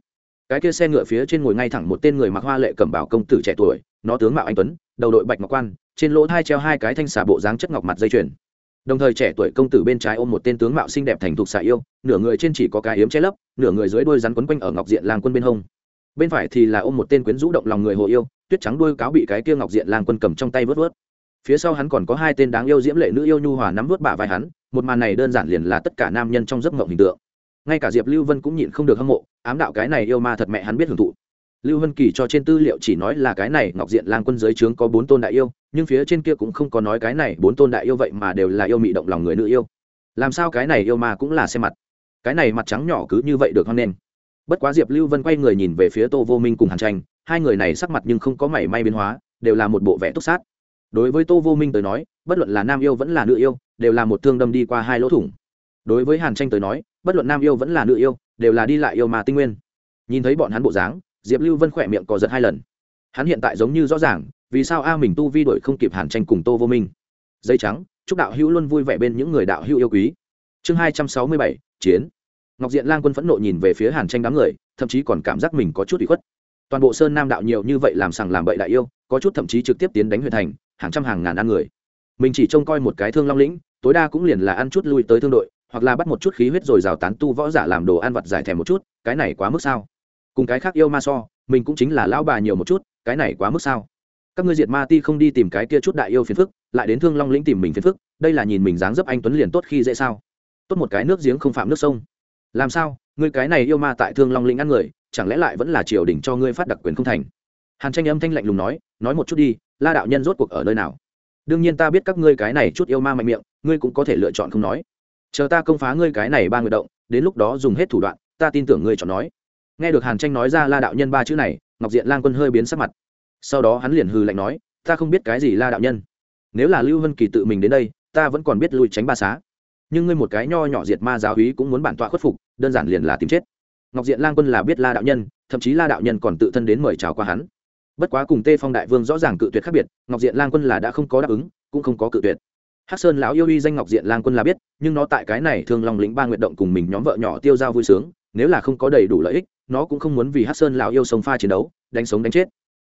Cái kia xe ngựa phía trên ngồi ngay thẳng một tên người mặc hoa lệ cẩm bảo công tử trẻ tuổi, nó tướng mạo anh tuấn, đầu đội bạch ngọc quan, trên lỗ thai treo hai cái thanh xà bộ dáng chất ngọc mặt dây chuyền. Đồng thời trẻ tuổi công tử bên trái ôm một tên tướng mạo xinh đẹp thành thục xà yêu, nửa người trên chỉ có cái yếm che lấp, nửa người dưới đôi rắn quấn quanh ở ngọc diện lang quân bên hông bên phải thì là ôm một tên quyến rũ động lòng người hồ yêu, tuyết trắng đuôi cáo bị cái kia ngọc diện lang quân cầm trong tay vớt vớt. Phía sau hắn còn có hai tên đáng yêu diễm lệ nữ yêu nhu hòa nắm vớt bả vai hắn, một màn này đơn giản liền là tất cả nam nhân trong giấc mộng hình tượng. Ngay cả diệp lưu vân cũng nhịn không được hâm mộ, ám đạo cái này yêu ma thật mẹ hắn biết hưởng thụ. Lưu vân kỳ cho trên tư liệu chỉ nói là cái này ngọc diện lang quân dưới trướng có bốn tôn đại yêu, nhưng phía trên kia cũng không có nói cái này bốn tôn đại yêu vậy mà đều là yêu mị động lòng người nữ yêu. Làm sao cái này yêu ma cũng là xem mặt? Cái này mặt trắng nhỏ cứ như vậy được hoan nghênh bất quá diệp lưu vân quay người nhìn về phía tô vô minh cùng hàn tranh, hai người này sắc mặt nhưng không có mảy may biến hóa, đều là một bộ vẽ túc sát. Đối với tô vô minh tới nói, bất luận là nam yêu vẫn là nữ yêu, đều là một thương đâm đi qua hai lỗ thủng. Đối với hàn tranh tới nói, bất luận nam yêu vẫn là nữ yêu, đều là đi lại yêu mà tinh nguyên. Nhìn thấy bọn hắn bộ dáng, diệp lưu vân khỏe miệng cò giật hai lần. Hắn hiện tại giống như rõ ràng, vì sao a mình tu vi đổi không kịp hàn tranh cùng tô vô minh. Dây trắng, chúc đạo hữu luôn vui vẻ bên những người đạo hữu yêu quý. Chương hai trăm sáu mươi bảy, chiến ngọc diện lang quân phẫn nộ nhìn về phía hàn tranh đám người, thậm chí còn cảm giác mình có chút bị khuất. Toàn bộ sơn nam đạo nhiều như vậy làm sằng làm bậy đại yêu, có chút thậm chí trực tiếp tiến đánh huyện thành, hàng trăm hàng ngàn ăn người. Mình chỉ trông coi một cái thương long lĩnh, tối đa cũng liền là ăn chút lui tới thương đội, hoặc là bắt một chút khí huyết rồi rào tán tu võ giả làm đồ ăn vặt giải thèm một chút, cái này quá mức sao? Cùng cái khác yêu ma so, mình cũng chính là lão bà nhiều một chút, cái này quá mức sao? Các ngươi diệt ma ti không đi tìm cái kia chút đại yêu phiền phức, lại đến thương long lĩnh tìm mình phiền phức, đây là nhìn mình dáng dấp anh tuấn liền tốt khi dễ sao? Tốt một cái nước giếng không phạm nước sông làm sao? Ngươi cái này yêu ma tại thương long lĩnh ăn người, chẳng lẽ lại vẫn là triều đình cho ngươi phát đặc quyền không thành? Hàn tranh âm thanh lạnh lùng nói nói một chút đi, la đạo nhân rốt cuộc ở nơi nào? Đương nhiên ta biết các ngươi cái này chút yêu ma mạnh miệng, ngươi cũng có thể lựa chọn không nói. Chờ ta công phá ngươi cái này ba người động, đến lúc đó dùng hết thủ đoạn, ta tin tưởng ngươi chọn nói. Nghe được hàn tranh nói ra la đạo nhân ba chữ này, ngọc diện lang quân hơi biến sắc mặt. Sau đó hắn liền hư lạnh nói, ta không biết cái gì la đạo nhân. Nếu là lưu vân kỳ tự mình đến đây, ta vẫn còn biết lui tránh ba xá nhưng ngươi một cái nho nhỏ diệt ma giáo húy cũng muốn bản tọa khuất phục, đơn giản liền là tìm chết. Ngọc diện lang quân là biết la đạo nhân, thậm chí la đạo nhân còn tự thân đến mời chào qua hắn. Bất quá cùng tê phong đại vương rõ ràng cự tuyệt khác biệt, ngọc diện lang quân là đã không có đáp ứng, cũng không có cự tuyệt. Hắc sơn lão yêu uy danh ngọc diện lang quân là biết, nhưng nó tại cái này thường lòng lĩnh ba nguyện động cùng mình nhóm vợ nhỏ tiêu dao vui sướng, nếu là không có đầy đủ lợi ích, nó cũng không muốn vì hắc sơn lão yêu sống pha chiến đấu, đánh sống đánh chết.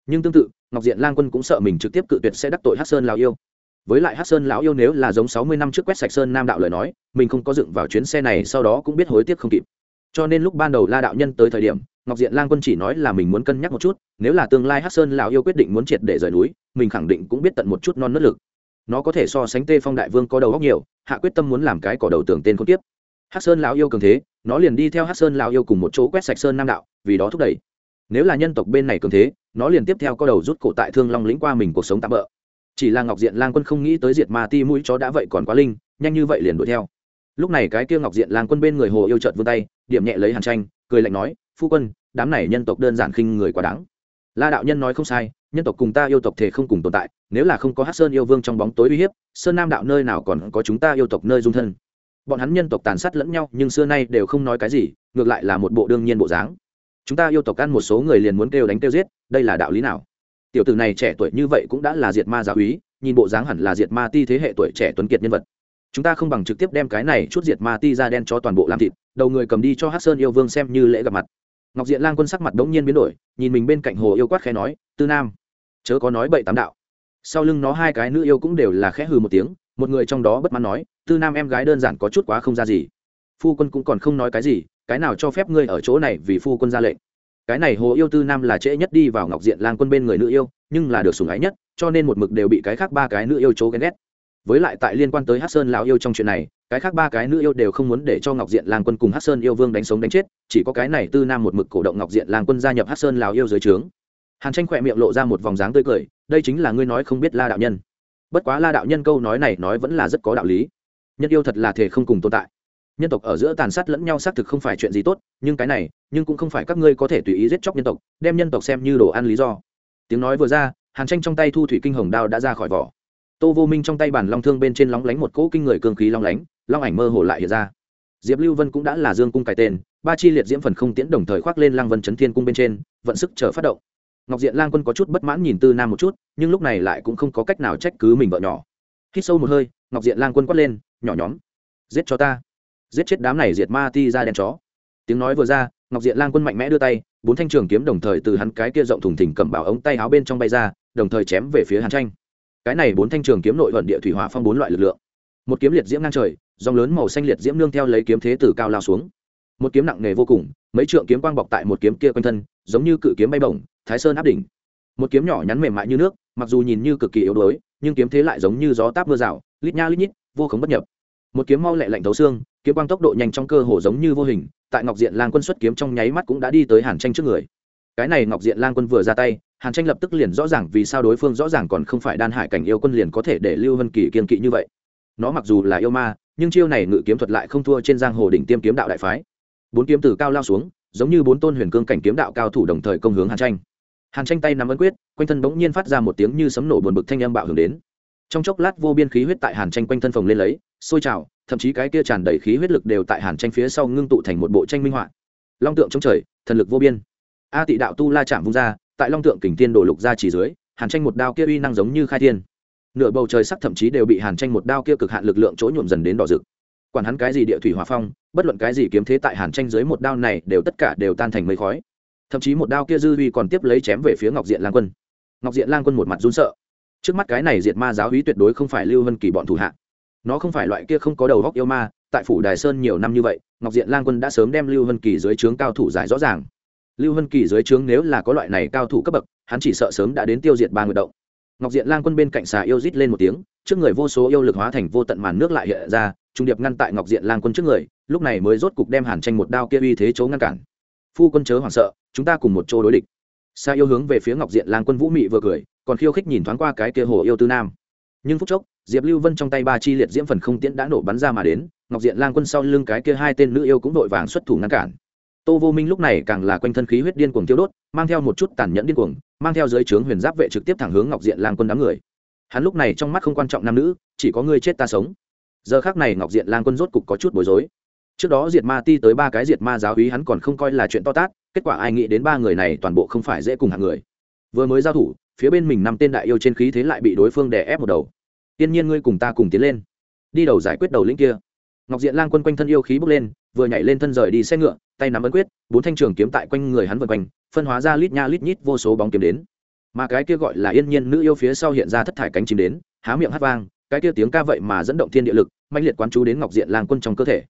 Nhưng tương tự, ngọc diện lang quân cũng sợ mình trực tiếp cự tuyệt sẽ đắc tội hắc sơn lão yêu với lại hắc sơn lão yêu nếu là giống sáu mươi năm trước quét sạch sơn nam đạo lời nói, mình không có dựng vào chuyến xe này sau đó cũng biết hối tiếc không kịp. Cho nên lúc ban đầu la đạo nhân tới thời điểm, ngọc diện lang quân chỉ nói là mình muốn cân nhắc một chút, nếu là tương lai hắc sơn lão yêu quyết định muốn triệt để rời núi, mình khẳng định cũng biết tận một chút non nớt lực. Nó có thể so sánh tê phong đại vương có đầu góc nhiều, hạ quyết tâm muốn làm cái cỏ đầu tưởng tên không tiếp hắc sơn lão yêu cường thế, nó liền đi theo hắc sơn lão yêu cùng một chỗ quét sạch sơn nam đạo, vì đó thúc đẩy. Nếu là nhân tộc bên này cường thế, nó liền tiếp theo có đầu rút cổ tại thương long lĩnh qua mình cuộc sống tạm bỡ chỉ là ngọc diện lang quân không nghĩ tới diệt ma ti mũi chó đã vậy còn quá linh, nhanh như vậy liền đuổi theo. Lúc này cái kia ngọc diện lang quân bên người hồ yêu trợt vươn tay, điểm nhẹ lấy hàn tranh, cười lạnh nói, phu quân, đám này nhân tộc đơn giản khinh người quá đáng. La đạo nhân nói không sai, nhân tộc cùng ta yêu tộc thể không cùng tồn tại, nếu là không có hát sơn yêu vương trong bóng tối uy hiếp, sơn nam đạo nơi nào còn có chúng ta yêu tộc nơi dung thân. Bọn hắn nhân tộc tàn sát lẫn nhau, nhưng xưa nay đều không nói cái gì, ngược lại là một bộ đương nhiên bộ dáng. Chúng ta yêu tộc ăn một số người liền muốn kêu đánh kêu giết, đây là đạo lý nào? Tiểu tử này trẻ tuổi như vậy cũng đã là diệt ma giáo úy nhìn bộ dáng hẳn là diệt ma ti thế hệ tuổi trẻ tuấn kiệt nhân vật. Chúng ta không bằng trực tiếp đem cái này chút diệt ma ti ra đen cho toàn bộ làm thịt, đầu người cầm đi cho hát sơn yêu vương xem như lễ gặp mặt. Ngọc diện lang quân sắc mặt đống nhiên biến đổi, nhìn mình bên cạnh hồ yêu quát khẽ nói, tư nam, chớ có nói bậy tám đạo. Sau lưng nó hai cái nữ yêu cũng đều là khẽ hừ một tiếng, một người trong đó bất mãn nói, tư nam em gái đơn giản có chút quá không ra gì. Phu quân cũng còn không nói cái gì, cái nào cho phép ngươi ở chỗ này vì phu quân ra lệnh? Cái này hồ yêu tư nam là trễ nhất đi vào ngọc diện lang quân bên người nữ yêu, nhưng là được sủng ái nhất, cho nên một mực đều bị cái khác ba cái nữ yêu chố ghen ghét. Với lại tại liên quan tới hát sơn lão yêu trong chuyện này, cái khác ba cái nữ yêu đều không muốn để cho ngọc diện lang quân cùng hát sơn yêu vương đánh sống đánh chết, chỉ có cái này tư nam một mực cổ động ngọc diện lang quân gia nhập hát sơn lão yêu dưới trướng. Hàn tranh khỏe miệng lộ ra một vòng dáng tươi cười, đây chính là ngươi nói không biết la đạo nhân. Bất quá la đạo nhân câu nói này nói vẫn là rất có đạo lý. Nhân yêu thật là thể không cùng tồn tại nhân tộc ở giữa tàn sát lẫn nhau xác thực không phải chuyện gì tốt, nhưng cái này, nhưng cũng không phải các ngươi có thể tùy ý giết chóc nhân tộc, đem nhân tộc xem như đồ ăn lý do. Tiếng nói vừa ra, hàn tranh trong tay thu thủy kinh hồng đao đã ra khỏi vỏ. Tô vô minh trong tay bản long thương bên trên lóng lánh một cỗ kinh người cương khí long lánh, long ảnh mơ hồ lại hiện ra. Diệp lưu vân cũng đã là dương cung cải tên, ba chi liệt diễm phần không tiễn đồng thời khoác lên lang vân chấn thiên cung bên trên, vận sức chờ phát động. Ngọc diện lang quân có chút bất mãn nhìn tư nam một chút, nhưng lúc này lại cũng không có cách nào trách cứ mình vợ nhỏ. Hít sâu một hơi, ngọc diện lang quân quát lên, nhỏ nhóm, giết cho ta giết chết đám này diệt ma ti ra đen chó. Tiếng nói vừa ra, ngọc diện lang quân mạnh mẽ đưa tay, bốn thanh trường kiếm đồng thời từ hắn cái kia rộng thùng thỉnh cầm bảo ống tay áo bên trong bay ra, đồng thời chém về phía hàn tranh. Cái này bốn thanh trường kiếm nội vận địa thủy hỏa phong bốn loại lực lượng. Một kiếm liệt diễm ngang trời, dòng lớn màu xanh liệt diễm nương theo lấy kiếm thế từ cao lao xuống. Một kiếm nặng nề vô cùng, mấy trượng kiếm quang bọc tại một kiếm kia quanh thân, giống như cự kiếm bay bổng, thái sơn áp đỉnh. Một kiếm nhỏ nhắn mềm mại như nước, mặc dù nhìn như cực kỳ yếu đuối, nhưng kiếm thế lại giống như gió táp mưa rào, lít nha lít nhít, vô khống bất nhập một kiếm mau lẹ lạnh thấu xương, kiếm quang tốc độ nhanh trong cơ hồ giống như vô hình, tại ngọc diện lang quân xuất kiếm trong nháy mắt cũng đã đi tới hàn tranh trước người. Cái này ngọc diện lang quân vừa ra tay, hàn tranh lập tức liền rõ ràng vì sao đối phương rõ ràng còn không phải đan hải cảnh yêu quân liền có thể để lưu vân kỳ kiên kỵ như vậy. Nó mặc dù là yêu ma, nhưng chiêu này ngự kiếm thuật lại không thua trên giang hồ đỉnh tiêm kiếm đạo đại phái. Bốn kiếm từ cao lao xuống, giống như bốn tôn huyền cương cảnh kiếm đạo cao thủ đồng thời công hướng hàn tranh. Hàn tranh tay nắm ấn quyết, quanh thân bỗng nhiên phát ra một tiếng như sấm nổ buồn bực thanh âm bạo hưởng đến trong chốc lát vô biên khí huyết tại hàn tranh quanh thân phòng lên lấy, sôi trào, thậm chí cái kia tràn đầy khí huyết lực đều tại hàn tranh phía sau ngưng tụ thành một bộ tranh minh họa. Long tượng trong trời, thần lực vô biên. A tị đạo tu la chạm vung ra, tại long tượng kình tiên đổ lục ra chỉ dưới, hàn tranh một đao kia uy năng giống như khai thiên. Nửa bầu trời sắc thậm chí đều bị hàn tranh một đao kia cực hạn lực lượng chỗ nhuộm dần đến đỏ rực. Quản hắn cái gì địa thủy hỏa phong, bất luận cái gì kiếm thế tại hàn tranh dưới một đao này đều tất cả đều tan thành mây khói. Thậm chí một đao kia dư uy còn tiếp lấy chém về phía ngọc diện lang quân. Ngọc diện lang quân một mặt run sợ trước mắt cái này diệt ma giáo hí tuyệt đối không phải lưu vân kỳ bọn thủ hạ. Nó không phải loại kia không có đầu góc yêu ma, tại phủ đài sơn nhiều năm như vậy, ngọc diện lang quân đã sớm đem lưu vân kỳ dưới trướng cao thủ giải rõ ràng. Lưu vân kỳ dưới trướng nếu là có loại này cao thủ cấp bậc, hắn chỉ sợ sớm đã đến tiêu diệt ba người động. Ngọc diện lang quân bên cạnh xà yêu rít lên một tiếng, trước người vô số yêu lực hóa thành vô tận màn nước lại hiện ra, trung điệp ngăn tại ngọc diện lang quân trước người, lúc này mới rốt cục đem hàn tranh một đao kia uy thế chỗ ngăn cản. Phu quân chớ hoảng sợ, chúng ta cùng một chỗ đối địch. Xa yêu hướng về phía ngọc diện lang quân vũ mị vừa cười còn khiêu khích nhìn thoáng qua cái kia hồ yêu tư nam. Nhưng phút chốc, diệp lưu vân trong tay ba chi liệt diễm phần không tiễn đã nổ bắn ra mà đến, ngọc diện lang quân sau lưng cái kia hai tên nữ yêu cũng đội vàng xuất thủ ngăn cản. Tô vô minh lúc này càng là quanh thân khí huyết điên cuồng tiêu đốt, mang theo một chút tàn nhẫn điên cuồng, mang theo dưới trướng huyền giáp vệ trực tiếp thẳng hướng ngọc diện lang quân đám người. Hắn lúc này trong mắt không quan trọng nam nữ, chỉ có ngươi chết ta sống. Giờ khác này ngọc diện lang quân rốt cục có chút bối rối. Trước đó diệt ma ti tới ba cái diệt ma giáo hí hắn còn không coi là chuyện to tát, kết quả ai nghĩ đến ba người này toàn bộ không phải dễ cùng hạng người. Vừa mới giao thủ phía bên mình năm tên đại yêu trên khí thế lại bị đối phương đè ép một đầu. Tiên nhiên ngươi cùng ta cùng tiến lên. Đi đầu giải quyết đầu lĩnh kia. Ngọc diện lang quân quanh thân yêu khí bốc lên, vừa nhảy lên thân rời đi xe ngựa, tay nắm ấn quyết, bốn thanh trường kiếm tại quanh người hắn vần quanh, phân hóa ra lít nha lít nhít vô số bóng kiếm đến. Mà cái kia gọi là yên nhiên nữ yêu phía sau hiện ra thất thải cánh chim đến, há miệng hát vang, cái kia tiếng ca vậy mà dẫn động thiên địa lực mạnh liệt quán chú đến ngọc diện lang quân trong cơ thể.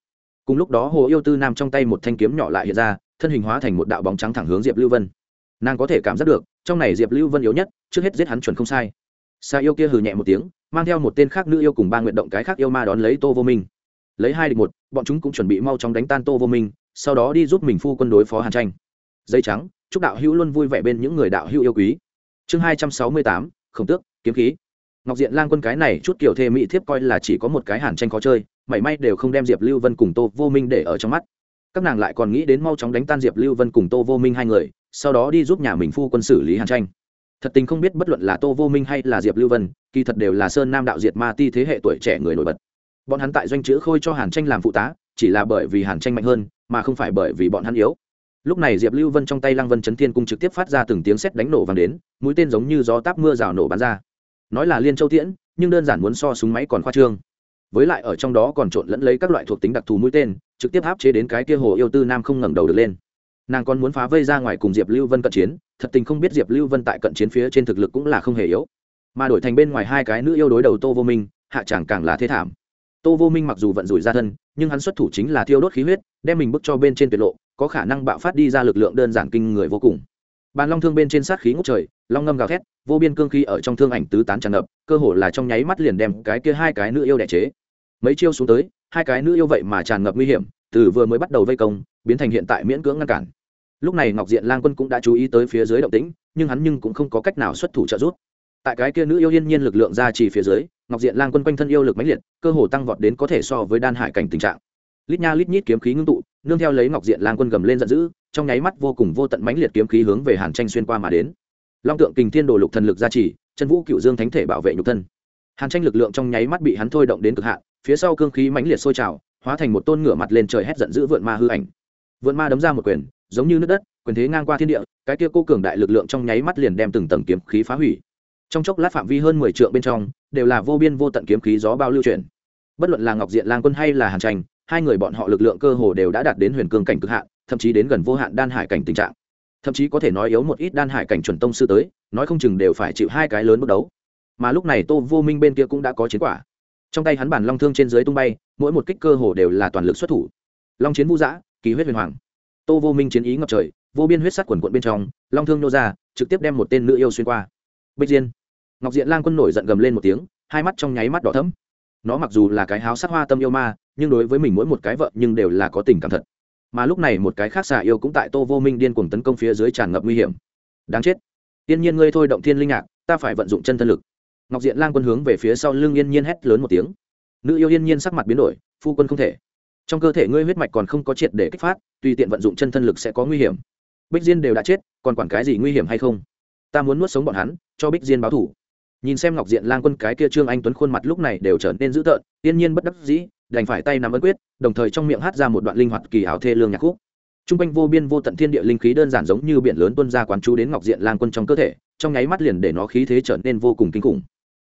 Cùng lúc đó hồ yêu tư nam trong tay một thanh kiếm nhỏ lại hiện ra, thân hình hóa thành một đạo bóng trắng thẳng hướng diệp lưu vân nàng có thể cảm giác được, trong này diệp lưu vân yếu nhất, trước hết giết hắn chuẩn không sai. Xa yêu kia hừ nhẹ một tiếng, mang theo một tên khác nữ yêu cùng ba nguyện động cái khác yêu ma đón lấy tô vô minh. Lấy hai địch một, bọn chúng cũng chuẩn bị mau chóng đánh tan tô vô minh, sau đó đi giúp mình phu quân đối phó hàn tranh. Dây trắng, chúc đạo hữu luôn vui vẻ bên những người đạo hữu yêu quý. Chương hai trăm sáu mươi tám, khổng tước, kiếm khí. Ngọc diện lang quân cái này chút kiểu thê mỹ thiếp coi là chỉ có một cái hàn tranh khó chơi, mảy may đều không đem diệp lưu vân cùng tô vô minh để ở trong mắt. Các nàng lại còn nghĩ đến mau chóng đánh tan diệp lưu vân cùng tô vô minh hai người sau đó đi giúp nhà mình phu quân xử lý hàn tranh. Thật tình không biết bất luận là tô vô minh hay là diệp lưu vân, kỳ thật đều là sơn nam đạo diệt ma ti thế hệ tuổi trẻ người nổi bật. Bọn hắn tại doanh chữ khôi cho hàn tranh làm phụ tá, chỉ là bởi vì hàn tranh mạnh hơn, mà không phải bởi vì bọn hắn yếu. Lúc này diệp lưu vân trong tay lăng vân chấn thiên cung trực tiếp phát ra từng tiếng sét đánh nổ vang đến, mũi tên giống như gió táp mưa rào nổ bắn ra. Nói là liên châu tiễn, nhưng đơn giản muốn so súng máy còn khoa trương. Với lại ở trong đó còn trộn lẫn lấy các loại thuộc tính đặc thù mũi tên, trực tiếp áp chế đến cái kia hồ yêu tư nam không ngẩng đầu được lên nàng còn muốn phá vây ra ngoài cùng diệp lưu vân cận chiến, thật tình không biết diệp lưu vân tại cận chiến phía trên thực lực cũng là không hề yếu. Mà đổi thành bên ngoài hai cái nữ yêu đối đầu tô vô minh, hạ chẳng càng là thế thảm. Tô vô minh mặc dù vận rủi ra thân, nhưng hắn xuất thủ chính là thiêu đốt khí huyết, đem mình bức cho bên trên tuyệt lộ, có khả năng bạo phát đi ra lực lượng đơn giản kinh người vô cùng. Bàn long thương bên trên sát khí ngút trời, long ngâm gào thét, vô biên cương khí ở trong thương ảnh tứ tán tràn ngập, cơ hồ là trong nháy mắt liền đem cái kia hai cái nữ yêu đẻ chế. Mấy chiêu xuống tới, hai cái nữ yêu vậy mà tràn ngập nguy hiểm, từ vừa mới bắt đầu vây công, biến thành hiện tại miễn cưỡng ngăn cản lúc này ngọc diện lang quân cũng đã chú ý tới phía dưới động tĩnh, nhưng hắn nhưng cũng không có cách nào xuất thủ trợ giúp. Tại cái kia nữ yêu yên nhiên lực lượng ra chỉ phía dưới, ngọc diện lang quân quanh thân yêu lực mãnh liệt, cơ hồ tăng vọt đến có thể so với đan hải cảnh tình trạng. Lít nha lít nhít kiếm khí ngưng tụ, nương theo lấy ngọc diện lang quân gầm lên giận dữ, trong nháy mắt vô cùng vô tận mãnh liệt kiếm khí hướng về hàn tranh xuyên qua mà đến. Long tượng kình thiên đồ lục thần lực gia trì chân vũ cựu dương thánh thể bảo vệ nhục thân. Hàn tranh lực lượng trong nháy mắt bị hắn thôi động đến cực hạn, phía sau cương khí mãnh liệt sôi trào, hóa thành một tôn ngửa mặt lên trời hét giận dữ vượn ma hư ảnh. Vượn ma đấm ra một quyền giống như nước đất, quyền thế ngang qua thiên địa, cái kia cô cường đại lực lượng trong nháy mắt liền đem từng tầng kiếm khí phá hủy. Trong chốc lát phạm vi hơn mười trượng bên trong, đều là vô biên vô tận kiếm khí gió bao lưu chuyển. Bất luận là ngọc diện lang quân hay là hàn tranh, hai người bọn họ lực lượng cơ hồ đều đã đạt đến huyền cương cảnh cực hạn, thậm chí đến gần vô hạn đan hải cảnh tình trạng. Thậm chí có thể nói yếu một ít đan hải cảnh chuẩn tông sư tới, nói không chừng đều phải chịu hai cái lớn bước đấu. Mà lúc này tô vô minh bên kia cũng đã có chiến quả. Trong tay hắn bản long thương trên dưới tung bay, mỗi một kích cơ hồ đều là toàn lực xuất thủ. Long chiến vũ giã, kỳ huyết huyền hoàng tô vô minh chiến ý ngập trời, vô biên huyết sắt quần quận bên trong, long thương nô ra, trực tiếp đem một tên nữ yêu xuyên qua. Bích diên. Ngọc diện lang quân nổi giận gầm lên một tiếng, hai mắt trong nháy mắt đỏ thấm nó mặc dù là cái háo sắc hoa tâm yêu ma, nhưng đối với mình mỗi một cái vợ nhưng đều là có tình cảm thật. Mà lúc này một cái khác xà yêu cũng tại tô vô minh điên cuồng tấn công phía dưới tràn ngập nguy hiểm. Đáng chết. Yên nhiên ngươi thôi động thiên linh ngạc, ta phải vận dụng chân thân lực. Ngọc diện lang quân hướng về phía sau lưng yên nhiên hét lớn một tiếng. Nữ yêu yên nhiên sắc mặt biến đổi, phu quân không thể trong cơ thể ngươi huyết mạch còn không có triệt để kích phát, tùy tiện vận dụng chân thân lực sẽ có nguy hiểm. Bích diên đều đã chết, còn quản cái gì nguy hiểm hay không? Ta muốn nuốt sống bọn hắn, cho bích diên báo thủ. Nhìn xem ngọc diện lang quân cái kia trương anh tuấn khuôn mặt lúc này đều trở nên dữ tợn tiên nhiên bất đắc dĩ, đành phải tay nắm ấn quyết, đồng thời trong miệng hát ra một đoạn linh hoạt kỳ ảo thê lương nhạc khúc. T r u n g quanh vô biên vô tận thiên địa linh khí đơn giản giống như biển lớn tuân ra quán chú đến ngọc diện lang quân trong cơ thể, trong nháy mắt liền để nó khí thế trở nên vô cùng kinh khủng.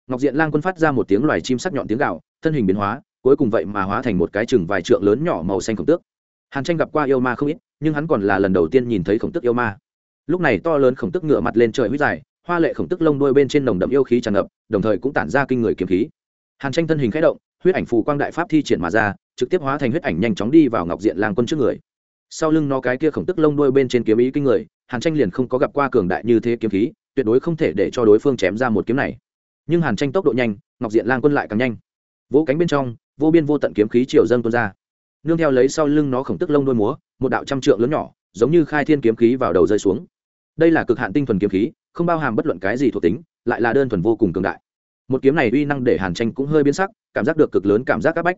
Ngọc diện lang quân phát ra một tiếng loài chim sắc nhọn tiếng gạo thân hình biến hóa cuối cùng vậy mà hóa thành một cái chừng vài trượng lớn nhỏ màu xanh khổng tước. Hàn tranh gặp qua yêu ma không ít, nhưng hắn còn là lần đầu tiên nhìn thấy khổng tức yêu ma. Lúc này to lớn khổng tức ngựa mặt lên trời huyết dài, hoa lệ khổng tức lông đuôi bên trên nồng đậm yêu khí tràn ngập, đồng thời cũng tản ra kinh người kiếm khí. Hàn tranh thân hình khẽ động, huyết ảnh phù quang đại pháp thi triển mà ra, trực tiếp hóa thành huyết ảnh nhanh chóng đi vào ngọc diện lang quân trước người. Sau lưng nó cái kia khổng tức lông đuôi bên trên kiếm ý kinh người, hàn tranh liền không có gặp qua cường đại như thế kiếm khí, tuyệt đối không thể để cho đối phương chém ra một kiếm này. Nhưng hàn tranh tốc độ nhanh, ngọc diện lang quân lại càng nhanh. Vỗ cánh bên trong vô biên vô tận kiếm khí triều dâng tuôn ra. Nương theo lấy sau lưng nó khổng tức lông đuôi múa một đạo trăm trượng lớn nhỏ giống như khai thiên kiếm khí vào đầu rơi xuống. Đây là cực hạn tinh thuần kiếm khí không bao hàm bất luận cái gì thuộc tính lại là đơn thuần vô cùng cường đại. Một kiếm này uy năng để hàn tranh cũng hơi biến sắc cảm giác được cực lớn cảm giác áp bách.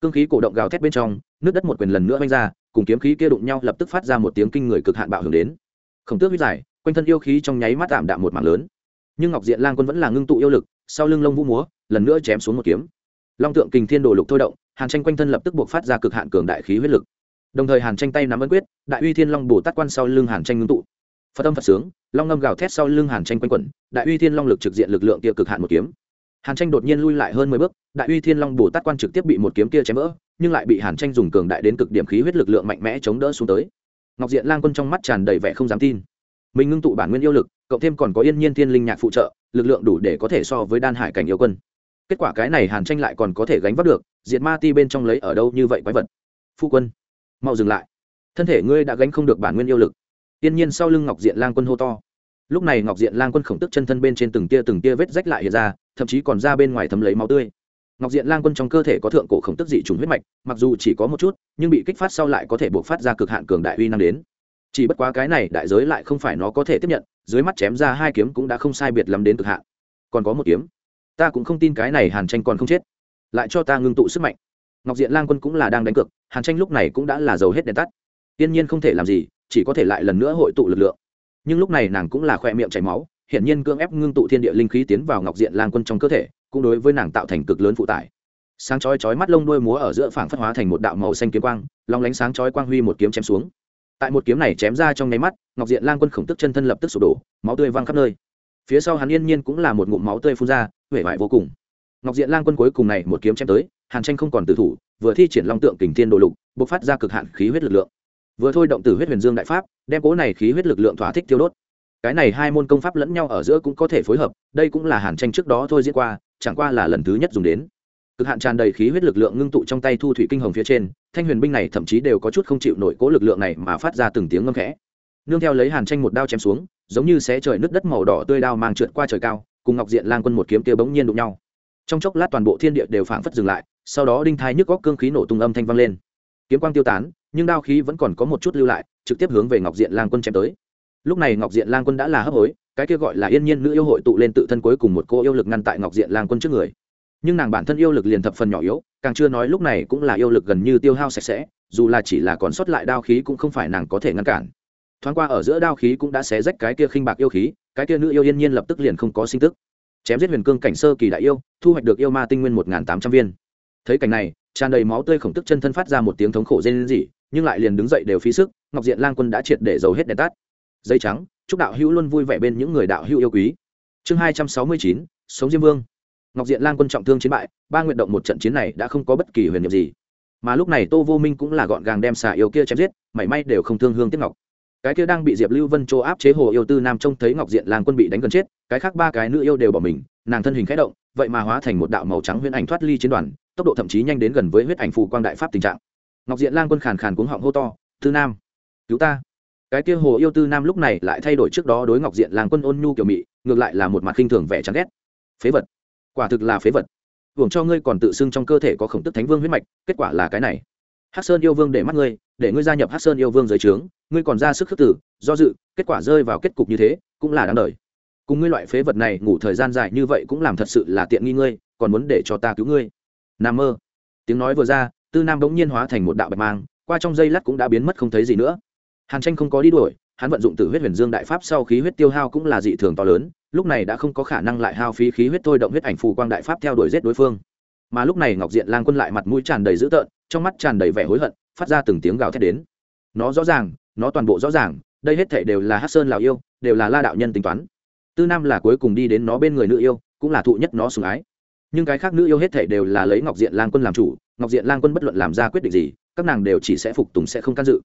Cương khí cổ động gào thét bên trong nước đất một quyền lần nữa văng ra cùng kiếm khí kia đụng nhau lập tức phát ra một tiếng kinh người cực hạn bạo hưởng đến. Khổng tước huyết giải, quanh thân yêu khí trong nháy mắt tạm đạm một mảng lớn. Nhưng ngọc diện lang quân vẫn là ngưng tụ yêu lực sau lưng lông vũ múa lần nữa chém xuống một kiếm long tượng kình thiên đồ lục thôi động, hàn tranh quanh thân lập tức buộc phát ra cực hạn cường đại khí huyết lực. Đồng thời hàn tranh tay nắm ấn quyết, đại uy thiên long bồ tát quan sau lưng hàn tranh ngưng tụ. Phật âm phật sướng, long ngâm gào thét sau lưng hàn tranh quanh quẩn, đại uy thiên long lực trực diện lực lượng kia cực hạn một kiếm. Hàn tranh đột nhiên lui lại hơn mười bước, đại uy thiên long bồ tát quan trực tiếp bị một kiếm kia chém vỡ, nhưng lại bị hàn tranh dùng cường đại đến cực điểm khí huyết lực lượng mạnh mẽ chống đỡ xuống tới. Ngọc diện lang quân trong mắt tràn đầy vẻ không dám tin. Mình ngưng tụ bản nguyên yêu lực, cộng thêm còn có yên nhiên thiên linh nhạc phụ trợ, lực lượng đủ để có thể so với đan hải cảnh yêu quân kết quả cái này hàn tranh lại còn có thể gánh vác được, diệt ma ti bên trong lấy ở đâu như vậy quái vật? Phu quân, mau dừng lại. Thân thể ngươi đã gánh không được bản nguyên yêu lực. Tiên nhiên sau lưng ngọc diện lang quân hô to. Lúc này ngọc diện lang quân khổng tức chân thân bên trên từng tia từng tia vết rách lại hiện ra, thậm chí còn ra bên ngoài thấm lấy máu tươi. Ngọc diện lang quân trong cơ thể có thượng cổ khổng tức dị trùng huyết mạch, mặc dù chỉ có một chút, nhưng bị kích phát sau lại có thể buộc phát ra cực hạn cường đại uy năng đến. Chỉ bất quá cái này đại giới lại không phải nó có thể tiếp nhận, dưới mắt chém ra hai kiếm cũng đã không sai biệt lắm đến cực hạn. Còn có một kiếm ta cũng không tin cái này hàn tranh còn không chết lại cho ta ngưng tụ sức mạnh ngọc diện lang quân cũng là đang đánh cược hàn tranh lúc này cũng đã là giàu hết đèn tắt tiên nhiên không thể làm gì chỉ có thể lại lần nữa hội tụ lực lượng nhưng lúc này nàng cũng là khoe miệng chảy máu hiển nhiên cưỡng ép ngưng tụ thiên địa linh khí tiến vào ngọc diện lang quân trong cơ thể cũng đối với nàng tạo thành cực lớn phụ tải sáng chói chói mắt lông đuôi múa ở giữa phảng phất hóa thành một đạo màu xanh kiếm quang long lánh sáng chói quang huy một kiếm chém xuống tại một kiếm này chém ra trong nháy mắt ngọc diện lang quân khổng tức chân thân lập tức sụp đổ máu tươi văng khắp nơi phía sau hắn yên nhiên cũng là một ngụm máu tươi phun ra huệ vải vô cùng. Ngọc diện lang quân cuối cùng này một kiếm chém tới, hàn tranh không còn tử thủ, vừa thi triển long tượng kình thiên đồ lục, bộc phát ra cực hạn khí huyết lực lượng. Vừa thôi động tử huyết huyền dương đại pháp, đem cố này khí huyết lực lượng thỏa thích tiêu đốt. Cái này hai môn công pháp lẫn nhau ở giữa cũng có thể phối hợp, đây cũng là hàn tranh trước đó thôi diễn qua, chẳng qua là lần thứ nhất dùng đến. Cực hạn tràn đầy khí huyết lực lượng ngưng tụ trong tay thu thủy kinh hồng phía trên, thanh huyền binh này thậm chí đều có chút không chịu nổi cố lực lượng này mà phát ra từng tiếng ngâm khẽ. Nương theo lấy hàn tranh một đao chém xuống, giống như xé trời nước đất màu đỏ tươi đao mang trượt qua trời cao cùng ngọc diện lang quân một kiếm kia bỗng nhiên đụng nhau. Trong chốc lát toàn bộ thiên địa đều phảng phất dừng lại, sau đó đinh thai nhức góc cương khí nổ tung âm thanh vang lên. Kiếm quang tiêu tán, nhưng đao khí vẫn còn có một chút lưu lại, trực tiếp hướng về ngọc diện lang quân chém tới. Lúc này ngọc diện lang quân đã là hấp hối, cái kia gọi là yên nhiên nữ yêu hội tụ lên tự thân cuối cùng một cô yêu lực ngăn tại ngọc diện lang quân trước người. Nhưng nàng bản thân yêu lực liền thập phần nhỏ yếu, càng chưa nói lúc này cũng là yêu lực gần như tiêu hao sạch sẽ, dù là chỉ là còn sót lại đao khí cũng không phải nàng có thể ngăn cản thoáng qua ở giữa đao khí cũng đã xé rách cái kia khinh bạc yêu khí, cái kia nữ yêu yên nhiên lập tức liền không có sinh tức. Chém giết huyền cương cảnh sơ kỳ đại yêu, thu hoạch được yêu ma tinh nguyên một tám trăm viên. Thấy cảnh này, tràn đầy máu tươi khổng tức chân thân phát ra một tiếng thống khổ rên rỉ, nhưng lại liền đứng dậy đều phí sức, ngọc diện lang quân đã triệt để giấu hết đèn tắt. Dây trắng, chúc đạo hữu luôn vui vẻ bên những người đạo hữu yêu quý. Chương hai trăm sáu mươi chín, sống diêm vương. Ngọc diện lang quân trọng thương chiến bại, ba nguyện động một trận chiến này đã không có bất kỳ huyền nhiệm gì. Mà lúc này tô vô minh cũng là gọn gàng đem xà yêu kia chém giết, mảy may đều không thương hương tiếp ngọc cái kia đang bị diệp lưu vân chỗ áp chế hồ yêu tư nam trông thấy ngọc diện lang quân bị đánh gần chết, cái khác ba cái nữ yêu đều bỏ mình, nàng thân hình khẽ động, vậy mà hóa thành một đạo màu trắng huyễn ảnh thoát ly chiến đoàn, tốc độ thậm chí nhanh đến gần với huyết ảnh phù quang đại pháp tình trạng. Ngọc diện lang quân khàn khàn cuống họng hô to, tư nam, cứu ta. Cái kia hồ yêu tư nam lúc này lại thay đổi trước đó đối ngọc diện lang quân ôn nhu kiểu mị, ngược lại là một mặt khinh thường vẻ chán ghét. Phế vật, quả thực là phế vật. Hưởng cho ngươi còn tự xưng trong cơ thể có khổng tức thánh vương huyết mạch, kết quả là cái này hắc sơn yêu vương để mắt ngươi, để ngươi gia nhập hắc sơn yêu vương dưới trướng, ngươi còn ra sức khước tử, do dự, kết quả rơi vào kết cục như thế, cũng là đáng đời. Cùng ngươi loại phế vật này ngủ thời gian dài như vậy cũng làm thật sự là tiện nghi ngươi, còn muốn để cho ta cứu ngươi. Nam mơ. Tiếng nói vừa ra, tư nam bỗng nhiên hóa thành một đạo bạch mang, qua trong dây lát cũng đã biến mất không thấy gì nữa. Hàn tranh không có đi đuổi, hắn vận dụng tử huyết huyền dương đại pháp sau khí huyết tiêu hao cũng là dị thường to lớn, lúc này đã không có khả năng lại hao phí khí huyết thôi động huyết ảnh phù quang đại pháp theo đuổi giết đối phương. Mà lúc này ngọc diện lang quân lại mặt mũi tràn đầy dữ tợn trong mắt tràn đầy vẻ hối hận, phát ra từng tiếng gào thét đến. Nó rõ ràng, nó toàn bộ rõ ràng, đây hết thể đều là hát sơn lào yêu, đều là la đạo nhân tính toán. Tư nam là cuối cùng đi đến nó bên người nữ yêu, cũng là thụ nhất nó sùng ái. Nhưng cái khác nữ yêu hết thể đều là lấy ngọc diện lang quân làm chủ, ngọc diện lang quân bất luận làm ra quyết định gì, các nàng đều chỉ sẽ phục tùng sẽ không can dự.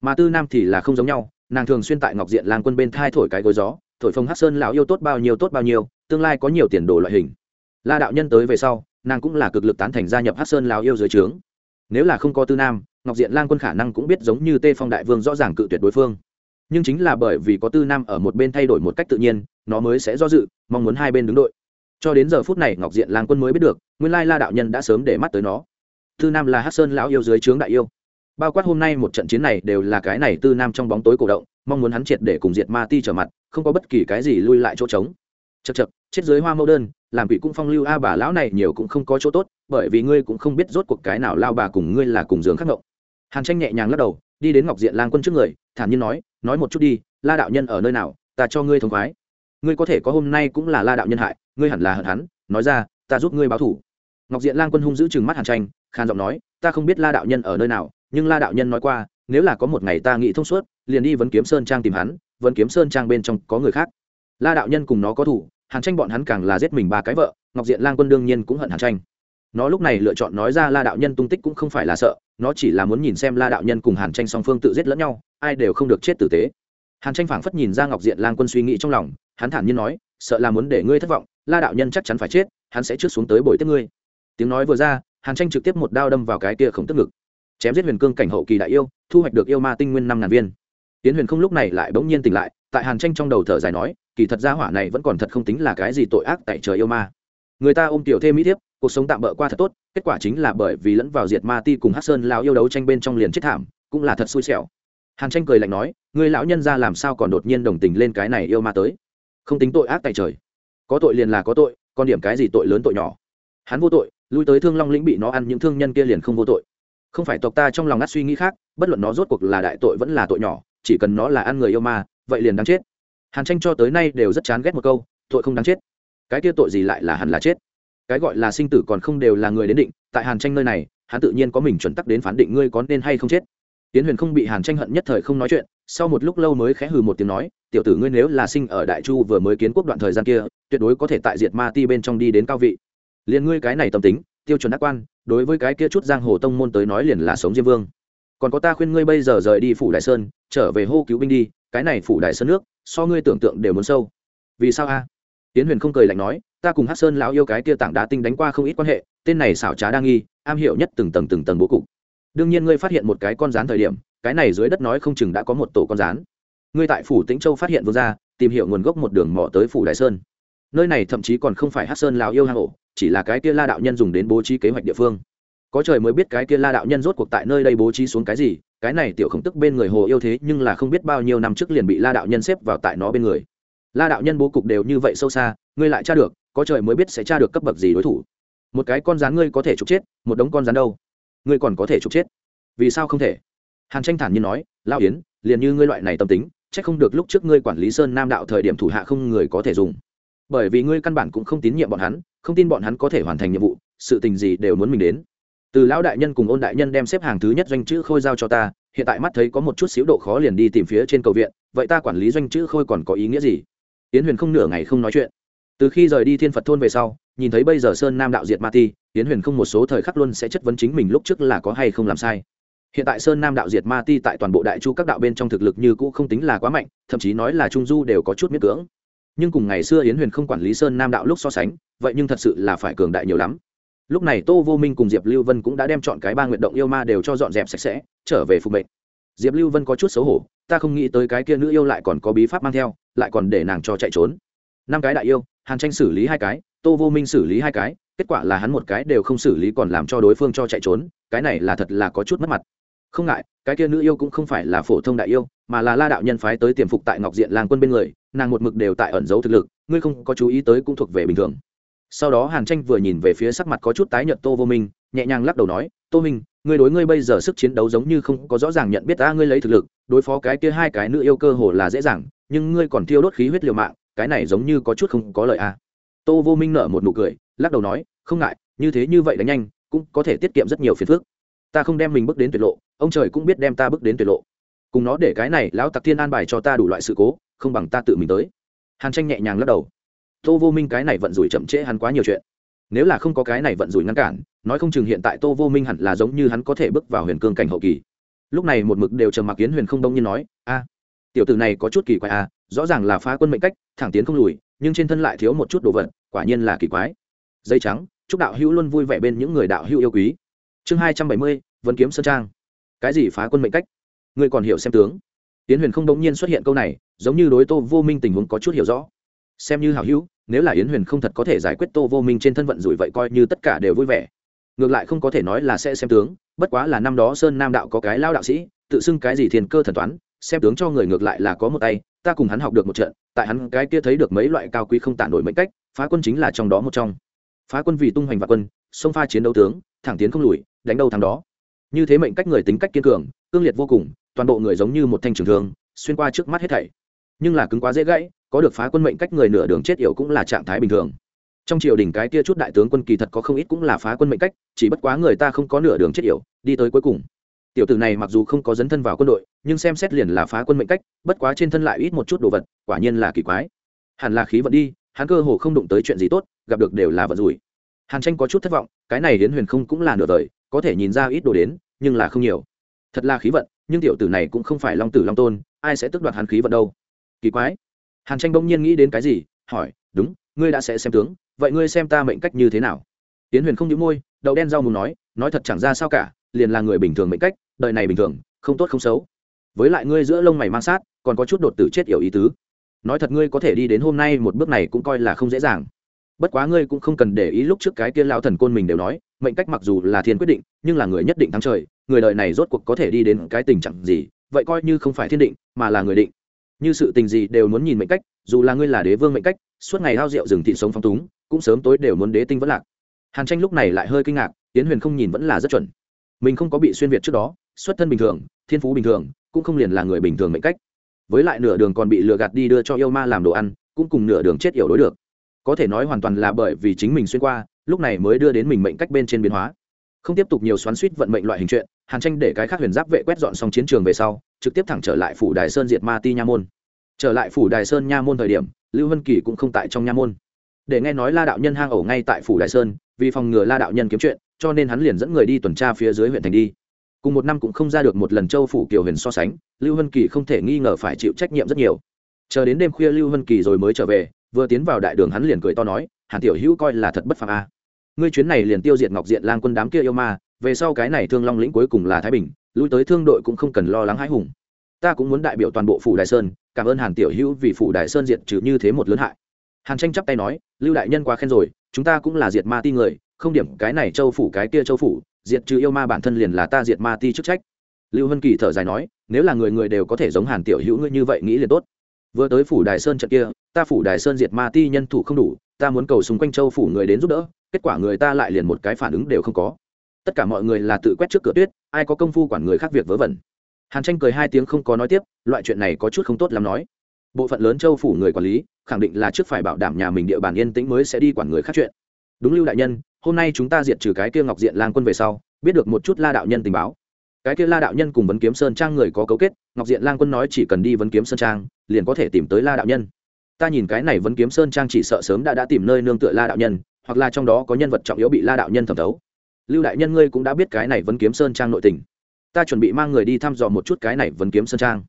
Mà tư nam thì là không giống nhau, nàng thường xuyên tại ngọc diện lang quân bên thai thổi cái gối gió, thổi phồng hát sơn lão yêu tốt bao nhiêu tốt bao nhiêu, tương lai có nhiều tiền đồ loại hình. La đạo nhân tới về sau, nàng cũng là cực lực tán thành gia nhập hát sơn lão yêu dưới trướng nếu là không có tư nam, ngọc diện lang quân khả năng cũng biết giống như tê phong đại vương rõ ràng cự tuyệt đối phương. Nhưng chính là bởi vì có tư nam ở một bên thay đổi một cách tự nhiên, nó mới sẽ do dự, mong muốn hai bên đứng đội. Cho đến giờ phút này ngọc diện lang quân mới biết được, nguyên lai la đạo nhân đã sớm để mắt tới nó. Tư nam là hát sơn lão yêu dưới trướng đại yêu. Bao quát hôm nay một trận chiến này đều là cái này tư nam trong bóng tối cổ động, mong muốn hắn triệt để cùng diệt ma ti trở mặt, không có bất kỳ cái gì lui lại chỗ trống. Chật chật chết dưới hoa mẫu đơn, làm quỷ cung phong lưu a, bà lão này nhiều cũng không có chỗ tốt bởi vì ngươi cũng không biết rốt cuộc cái nào lao bà cùng ngươi là cùng giường khắc ngộng. Hàn tranh nhẹ nhàng lắc đầu, đi đến ngọc diện lang quân trước người, thản nhiên nói nói một chút đi, la đạo nhân ở nơi nào, ta cho ngươi thông khoái. Ngươi có thể có hôm nay cũng là la đạo nhân hại, ngươi hẳn là hận hắn, nói ra, ta giúp ngươi báo thủ ngọc diện lang quân hung giữ chừng mắt hàn tranh, khàn giọng nói, ta không biết la đạo nhân ở nơi nào, nhưng la đạo nhân nói qua, nếu là có một ngày ta nghĩ thông suốt, liền đi vấn kiếm sơn trang tìm hắn, vấn kiếm sơn trang bên trong có người khác. La đạo nhân cùng nó có thủ hàn tranh bọn hắn càng là giết mình ba cái vợ, ngọc diện lang quân đương nhiên cũng hận hàn tranh nó lúc này lựa chọn nói ra la đạo nhân tung tích cũng không phải là sợ, nó chỉ là muốn nhìn xem la đạo nhân cùng hàn tranh song phương tự giết lẫn nhau, ai đều không được chết tử tế. Hàn tranh phảng phất nhìn ra ngọc diện lang quân suy nghĩ trong lòng, hắn thản nhiên nói, sợ là muốn để ngươi thất vọng, la đạo nhân chắc chắn phải chết, hắn sẽ trước xuống tới bồi tiếp ngươi. Tiếng nói vừa ra, hàn tranh trực tiếp một đao đâm vào cái kia khổng tức ngực, chém giết huyền cương cảnh hậu kỳ đại yêu, thu hoạch được yêu ma tinh nguyên năm ngàn viên. Tiến huyền không lúc này lại bỗng nhiên tỉnh lại, tại hàn tranh trong đầu thở dài nói, kỳ thật gia hỏa này vẫn còn thật không tính là cái gì tội ác tại trời yêu ma. Người ta ôm tiểu thêm mỹ thiếp cuộc sống tạm bỡ qua thật tốt, kết quả chính là bởi vì lẫn vào diệt ma ti cùng hát sơn lão yêu đấu tranh bên trong liền chết thảm, cũng là thật xui xẻo. Hàn tranh cười lạnh nói người lão nhân ra làm sao còn đột nhiên đồng tình lên cái này yêu ma tới? Không tính tội ác tại trời. Có tội liền là có tội, còn điểm cái gì tội lớn tội nhỏ? Hắn vô tội, lui tới thương long lĩnh bị nó ăn, những thương nhân kia liền không vô tội. Không phải tộc ta trong lòng ngắt suy nghĩ khác, bất luận nó rốt cuộc là đại tội vẫn là tội nhỏ, chỉ cần nó là ăn người yêu ma, vậy liền đáng chết. Hàn tranh cho tới nay đều rất chán ghét một câu, tội không đáng chết. Cái kia tội gì lại là hẳn là chết? Cái gọi là sinh tử còn không đều là người đến định, tại hàn tranh nơi này, hắn tự nhiên có mình chuẩn tắc đến phán định ngươi có nên hay không chết. Tiến huyền không bị hàn tranh hận nhất thời không nói chuyện, sau một lúc lâu mới khẽ hừ một tiếng nói, tiểu tử ngươi nếu là sinh ở đại chu vừa mới kiến quốc đoạn thời gian kia, tuyệt đối có thể tại diệt ma ti bên trong đi đến cao vị. Liền ngươi cái này tâm tính, tiêu chuẩn đắc quan, đối với cái kia chút giang hồ tông môn tới nói liền là sống diêm vương. Còn có ta khuyên ngươi bây giờ rời đi phủ đại sơn, trở về hô cứu binh đi, cái này phủ đại sơn nước, so ngươi tưởng tượng đều muốn sâu. Vì sao a? Tiến huyền không cười lạnh nói ta cùng hát sơn lão yêu cái kia tảng đá tinh đánh qua không ít quan hệ, tên này xảo trá đa nghi, am hiểu nhất từng tầng từng tầng bố cục. Đương nhiên ngươi phát hiện một cái con rán thời điểm, cái này dưới đất nói không chừng đã có một tổ con rán. Ngươi tại phủ tĩnh châu phát hiện vương gia, tìm hiểu nguồn gốc một đường mỏ tới phủ đại sơn. Nơi này thậm chí còn không phải hát sơn lào yêu hang ổ, chỉ là cái kia la đạo nhân dùng đến bố trí kế hoạch địa phương. Có trời mới biết cái kia la đạo nhân rốt cuộc tại nơi đây bố trí xuống cái gì, cái này tiểu khổng tức bên người hồ yêu thế nhưng là không biết bao nhiêu năm trước liền bị la đạo nhân xếp vào tại nó bên người. La đạo nhân bố cục đều như vậy sâu xa, ngươi lại tra được có trời mới biết sẽ tra được cấp bậc gì đối thủ. Một cái con rắn ngươi có thể trục chết, một đống con rắn đâu? Ngươi còn có thể trục chết. Vì sao không thể? Hàn tranh thản nhiên nói lao yến, liền như ngươi loại này tâm tính c h ắ c không được lúc trước ngươi quản lý sơn nam đạo thời điểm thủ hạ không người có thể dùng. Bởi vì ngươi căn bản cũng không tín nhiệm bọn hắn, không tin bọn hắn có thể hoàn thành nhiệm vụ, sự tình gì đều muốn mình đến. Từ lão đại nhân cùng ôn đại nhân đem xếp hàng thứ nhất doanh chữ khôi giao cho ta, hiện tại mắt thấy có một chút xíu độ khó liền đi tìm phía trên cầu viện, vậy ta quản lý doanh chữ khôi còn có ý nghĩa gì? Yến huyền không nửa ngày không nói chuyện từ khi rời đi thiên phật thôn về sau, nhìn thấy bây giờ sơn nam đạo diệt ma ti, yến huyền không một số thời khắc luôn sẽ chất vấn chính mình lúc trước là có hay không làm sai. Hiện tại sơn nam đạo diệt ma ti tại toàn bộ đại chu các đạo bên trong thực lực như cũ không tính là quá mạnh, thậm chí nói là trung du đều có chút miết cưỡng. Nhưng cùng ngày xưa yến huyền không quản lý sơn nam đạo lúc so sánh, vậy nhưng thật sự là phải cường đại nhiều lắm. Lúc này tô vô minh cùng diệp lưu vân cũng đã đem chọn cái ba nguyện động yêu ma đều cho dọn dẹp sạch sẽ, trở về phục mệnh. Diệp lưu vân có chút xấu hổ, ta không nghĩ tới cái kia nữ yêu lại còn có bí pháp mang theo, lại còn để nàng cho chạy trốn năm cái đại yêu, hàn tranh xử lý hai cái, tô vô minh xử lý hai cái, kết quả là hắn một cái đều không xử lý còn làm cho đối phương cho chạy trốn, cái này là thật là có chút mất mặt. Không ngại, cái kia nữ yêu cũng không phải là phổ thông đại yêu, mà là la đạo nhân phái tới tiềm phục tại ngọc diện làng quân bên người, nàng một mực đều tại ẩn giấu thực lực, ngươi không có chú ý tới cũng thuộc về bình thường. Sau đó hàn tranh vừa nhìn về phía sắc mặt có chút tái nhợt tô vô minh, nhẹ nhàng lắc đầu nói, tô minh, ngươi đối ngươi bây giờ sức chiến đấu giống như không có rõ ràng nhận biết ta, ngươi lấy thực lực, đối phó cái kia hai cái nữ yêu cơ hồ là dễ dàng, nhưng ngươi còn thiêu đốt khí huyết liều mạng cái này giống như có chút không có lợi a à. tô vô minh nở một nụ cười, lắc đầu nói, không ngại, như thế như vậy đánh nhanh, cũng có thể tiết kiệm rất nhiều phiền phức. Ta không đem mình bước đến tuyệt lộ, ông trời cũng biết đem ta bước đến tuyệt lộ. Cùng nó để cái này, lão tặc thiên an bài cho ta đủ loại sự cố, không bằng ta tự mình tới. Hàn tranh nhẹ nhàng lắc đầu. Tô vô minh cái này vận rủi chậm trễ hắn quá nhiều chuyện. Nếu là không có cái này vận rủi ngăn cản, nói không chừng hiện tại tô vô minh hẳn là giống như hắn có thể bước vào huyền cương cảnh hậu kỳ. Lúc này một mực đều trầm mặc kiến huyền không đông như nói, a, tiểu tử này có chút kỳ quái a rõ ràng là phá quân mệnh cách, thẳng tiến không lùi, nhưng trên thân lại thiếu một chút đồ vật, quả nhiên là kỳ quái. Dây trắng, chúc đạo hữu luôn vui vẻ bên những người đạo hữu yêu quý. Chương hai trăm bảy mươi, vân kiếm sơn trang. Cái gì phá quân mệnh cách? Ngươi còn hiểu xem tướng. Tiến huyền không đống nhiên xuất hiện câu này, giống như đối tô vô minh tình huống có chút hiểu rõ. Xem như hảo hữu, nếu là yến huyền không thật có thể giải quyết tô vô minh trên thân vận rủi vậy coi như tất cả đều vui vẻ. Ngược lại không có thể nói là sẽ xem tướng, bất quá là năm đó sơn nam đạo có cái lao đạo sĩ, tự xưng cái gì thiền cơ thần toán, xem tướng cho người ngược lại là có một tay ta cùng hắn học được một trận, tại hắn cái kia thấy được mấy loại cao quý không tản nổi mệnh cách, phá quân chính là trong đó một trong. Phá quân vì tung hoành và quân, xông pha chiến đấu tướng, thẳng tiến không lùi, đánh đâu thắng đó. Như thế mệnh cách người tính cách kiên cường, cương liệt vô cùng, toàn bộ người giống như một thanh trường thường xuyên qua trước mắt hết thảy. Nhưng là cứng quá dễ gãy, có được phá quân mệnh cách người nửa đường chết yểu cũng là trạng thái bình thường. Trong triều đình cái kia chút đại tướng quân kỳ thật có không ít cũng là phá quân mệnh cách, chỉ bất quá người ta không có nửa đường chết yểu, đi tới cuối cùng tiểu tử này mặc dù không có dấn thân vào quân đội, nhưng xem xét liền là phá quân mệnh cách, bất quá trên thân lại ít một chút đồ vật, quả nhiên là kỳ quái. Hẳn là khí vận đi, hắn cơ hồ không đụng tới chuyện gì tốt, gặp được đều là vật rủi. Hàn tranh có chút thất vọng, cái này đến huyền không cũng là nửa đời có thể nhìn ra ít đồ đến, nhưng là không nhiều. Thật là khí vận, nhưng tiểu tử này cũng không phải long tử long tôn, ai sẽ tước đoạt hắn khí vận đâu? Kỳ quái. Hàn tranh bỗng nhiên nghĩ đến cái gì, hỏi, đúng, ngươi đã sẽ xem tướng, vậy ngươi xem ta mệnh cách như thế nào? Tiến huyền không nhíu môi đậu đen rau mù nói nói thật chẳng ra sao cả, liền là người bình thường mệnh cách đời này bình thường, không tốt không xấu. Với lại ngươi giữa lông mày mang sát, còn có chút đột tử chết yểu ý tứ. Nói thật ngươi có thể đi đến hôm nay một bước này cũng coi là không dễ dàng. Bất quá ngươi cũng không cần để ý lúc trước cái kia lão thần côn mình đều nói, mệnh cách mặc dù là thiên quyết định, nhưng là người nhất định thắng trời, người đời này rốt cuộc có thể đi đến cái tình trạng gì, vậy coi như không phải thiên định, mà là người định. Như sự tình gì đều muốn nhìn mệnh cách, dù là ngươi là đế vương mệnh cách, suốt ngày hao rượu rừng thị sống phong túng, cũng sớm tối đều muốn đế tinh vẫn lạc. Hàn tranh lúc này lại hơi kinh ngạc tiến huyền không nhìn vẫn là rất chuẩn. Mình không có bị xuyên việt trước đó xuất thân bình thường, thiên phú bình thường, cũng không liền là người bình thường mệnh cách. Với lại nửa đường còn bị lừa gạt đi đưa cho yêu ma làm đồ ăn, cũng cùng nửa đường chết yểu đối được. Có thể nói hoàn toàn là bởi vì chính mình xuyên qua, lúc này mới đưa đến mình mệnh cách bên trên biến hóa. Không tiếp tục nhiều xoắn suýt vận mệnh loại hình chuyện, hàn tranh để cái khác huyền giáp vệ quét dọn xong chiến trường về sau, trực tiếp thẳng trở lại phủ đài sơn diệt ma ti nha môn. Trở lại phủ đài sơn nha môn thời điểm, lưu vân kỳ cũng không tại trong nha môn. Để nghe nói la đạo nhân hang ổ ngay tại phủ đài sơn, vì phòng ngừa la đạo nhân kiếm chuyện, cho nên hắn liền dẫn người đi tuần tra phía dưới huyện thành đi cùng một năm cũng không ra được một lần châu phủ kiều huyền so sánh, lưu vân kỳ không thể nghi ngờ phải chịu trách nhiệm rất nhiều. Chờ đến đêm khuya lưu vân kỳ rồi mới trở về, vừa tiến vào đại đường hắn liền cười to nói, hàn tiểu hữu coi là thật bất phàm a. Ngươi chuyến này liền tiêu diệt ngọc diện lang quân đám kia yêu ma, về sau cái này thương long lĩnh cuối cùng là thái bình, lui tới thương đội cũng không cần lo lắng hãi hùng. Ta cũng muốn đại biểu toàn bộ phủ đại sơn, cảm ơn hàn tiểu hữu vì phủ đại sơn diệt trừ như thế một lớn hại. Hàn tranh chắp tay nói, lưu đại nhân quá khen rồi, chúng ta cũng là diệt ma ti người, không điểm cái này châu phủ cái kia châu phủ diệt trừ yêu ma bản thân liền là ta diệt ma ti chức trách. Lưu hân kỳ thở dài nói, nếu là người người đều có thể giống hàn tiểu hữu ngươi như vậy nghĩ liền tốt. Vừa tới phủ đài sơn trận kia, ta phủ đài sơn diệt ma ti nhân thủ không đủ, ta muốn cầu xung quanh châu phủ người đến giúp đỡ, kết quả người ta lại liền một cái phản ứng đều không có. Tất cả mọi người là tự quét trước cửa tuyết, ai có công phu quản người khác việc vớ vẩn. Hàn tranh cười hai tiếng không có nói tiếp, loại chuyện này có chút không tốt lắm nói. Bộ phận lớn châu phủ người quản lý, khẳng định là trước phải bảo đảm nhà mình địa bàn yên tĩnh mới sẽ đi quản người khác chuyện. Đúng lưu đại nhân hôm nay chúng ta diệt trừ cái kia ngọc diện lang quân về sau, biết được một chút la đạo nhân tình báo. Cái kia la đạo nhân cùng vấn kiếm sơn trang người có cấu kết, ngọc diện lang quân nói chỉ cần đi vấn kiếm sơn trang, liền có thể tìm tới la đạo nhân. Ta nhìn cái này vấn kiếm sơn trang chỉ sợ sớm đã đã tìm nơi nương tựa la đạo nhân, hoặc là trong đó có nhân vật trọng yếu bị la đạo nhân thẩm thấu. Lưu đại nhân ngươi cũng đã biết cái này vấn kiếm sơn trang nội tình. Ta chuẩn bị mang người đi thăm dò một chút cái này vấn kiếm sơn trang.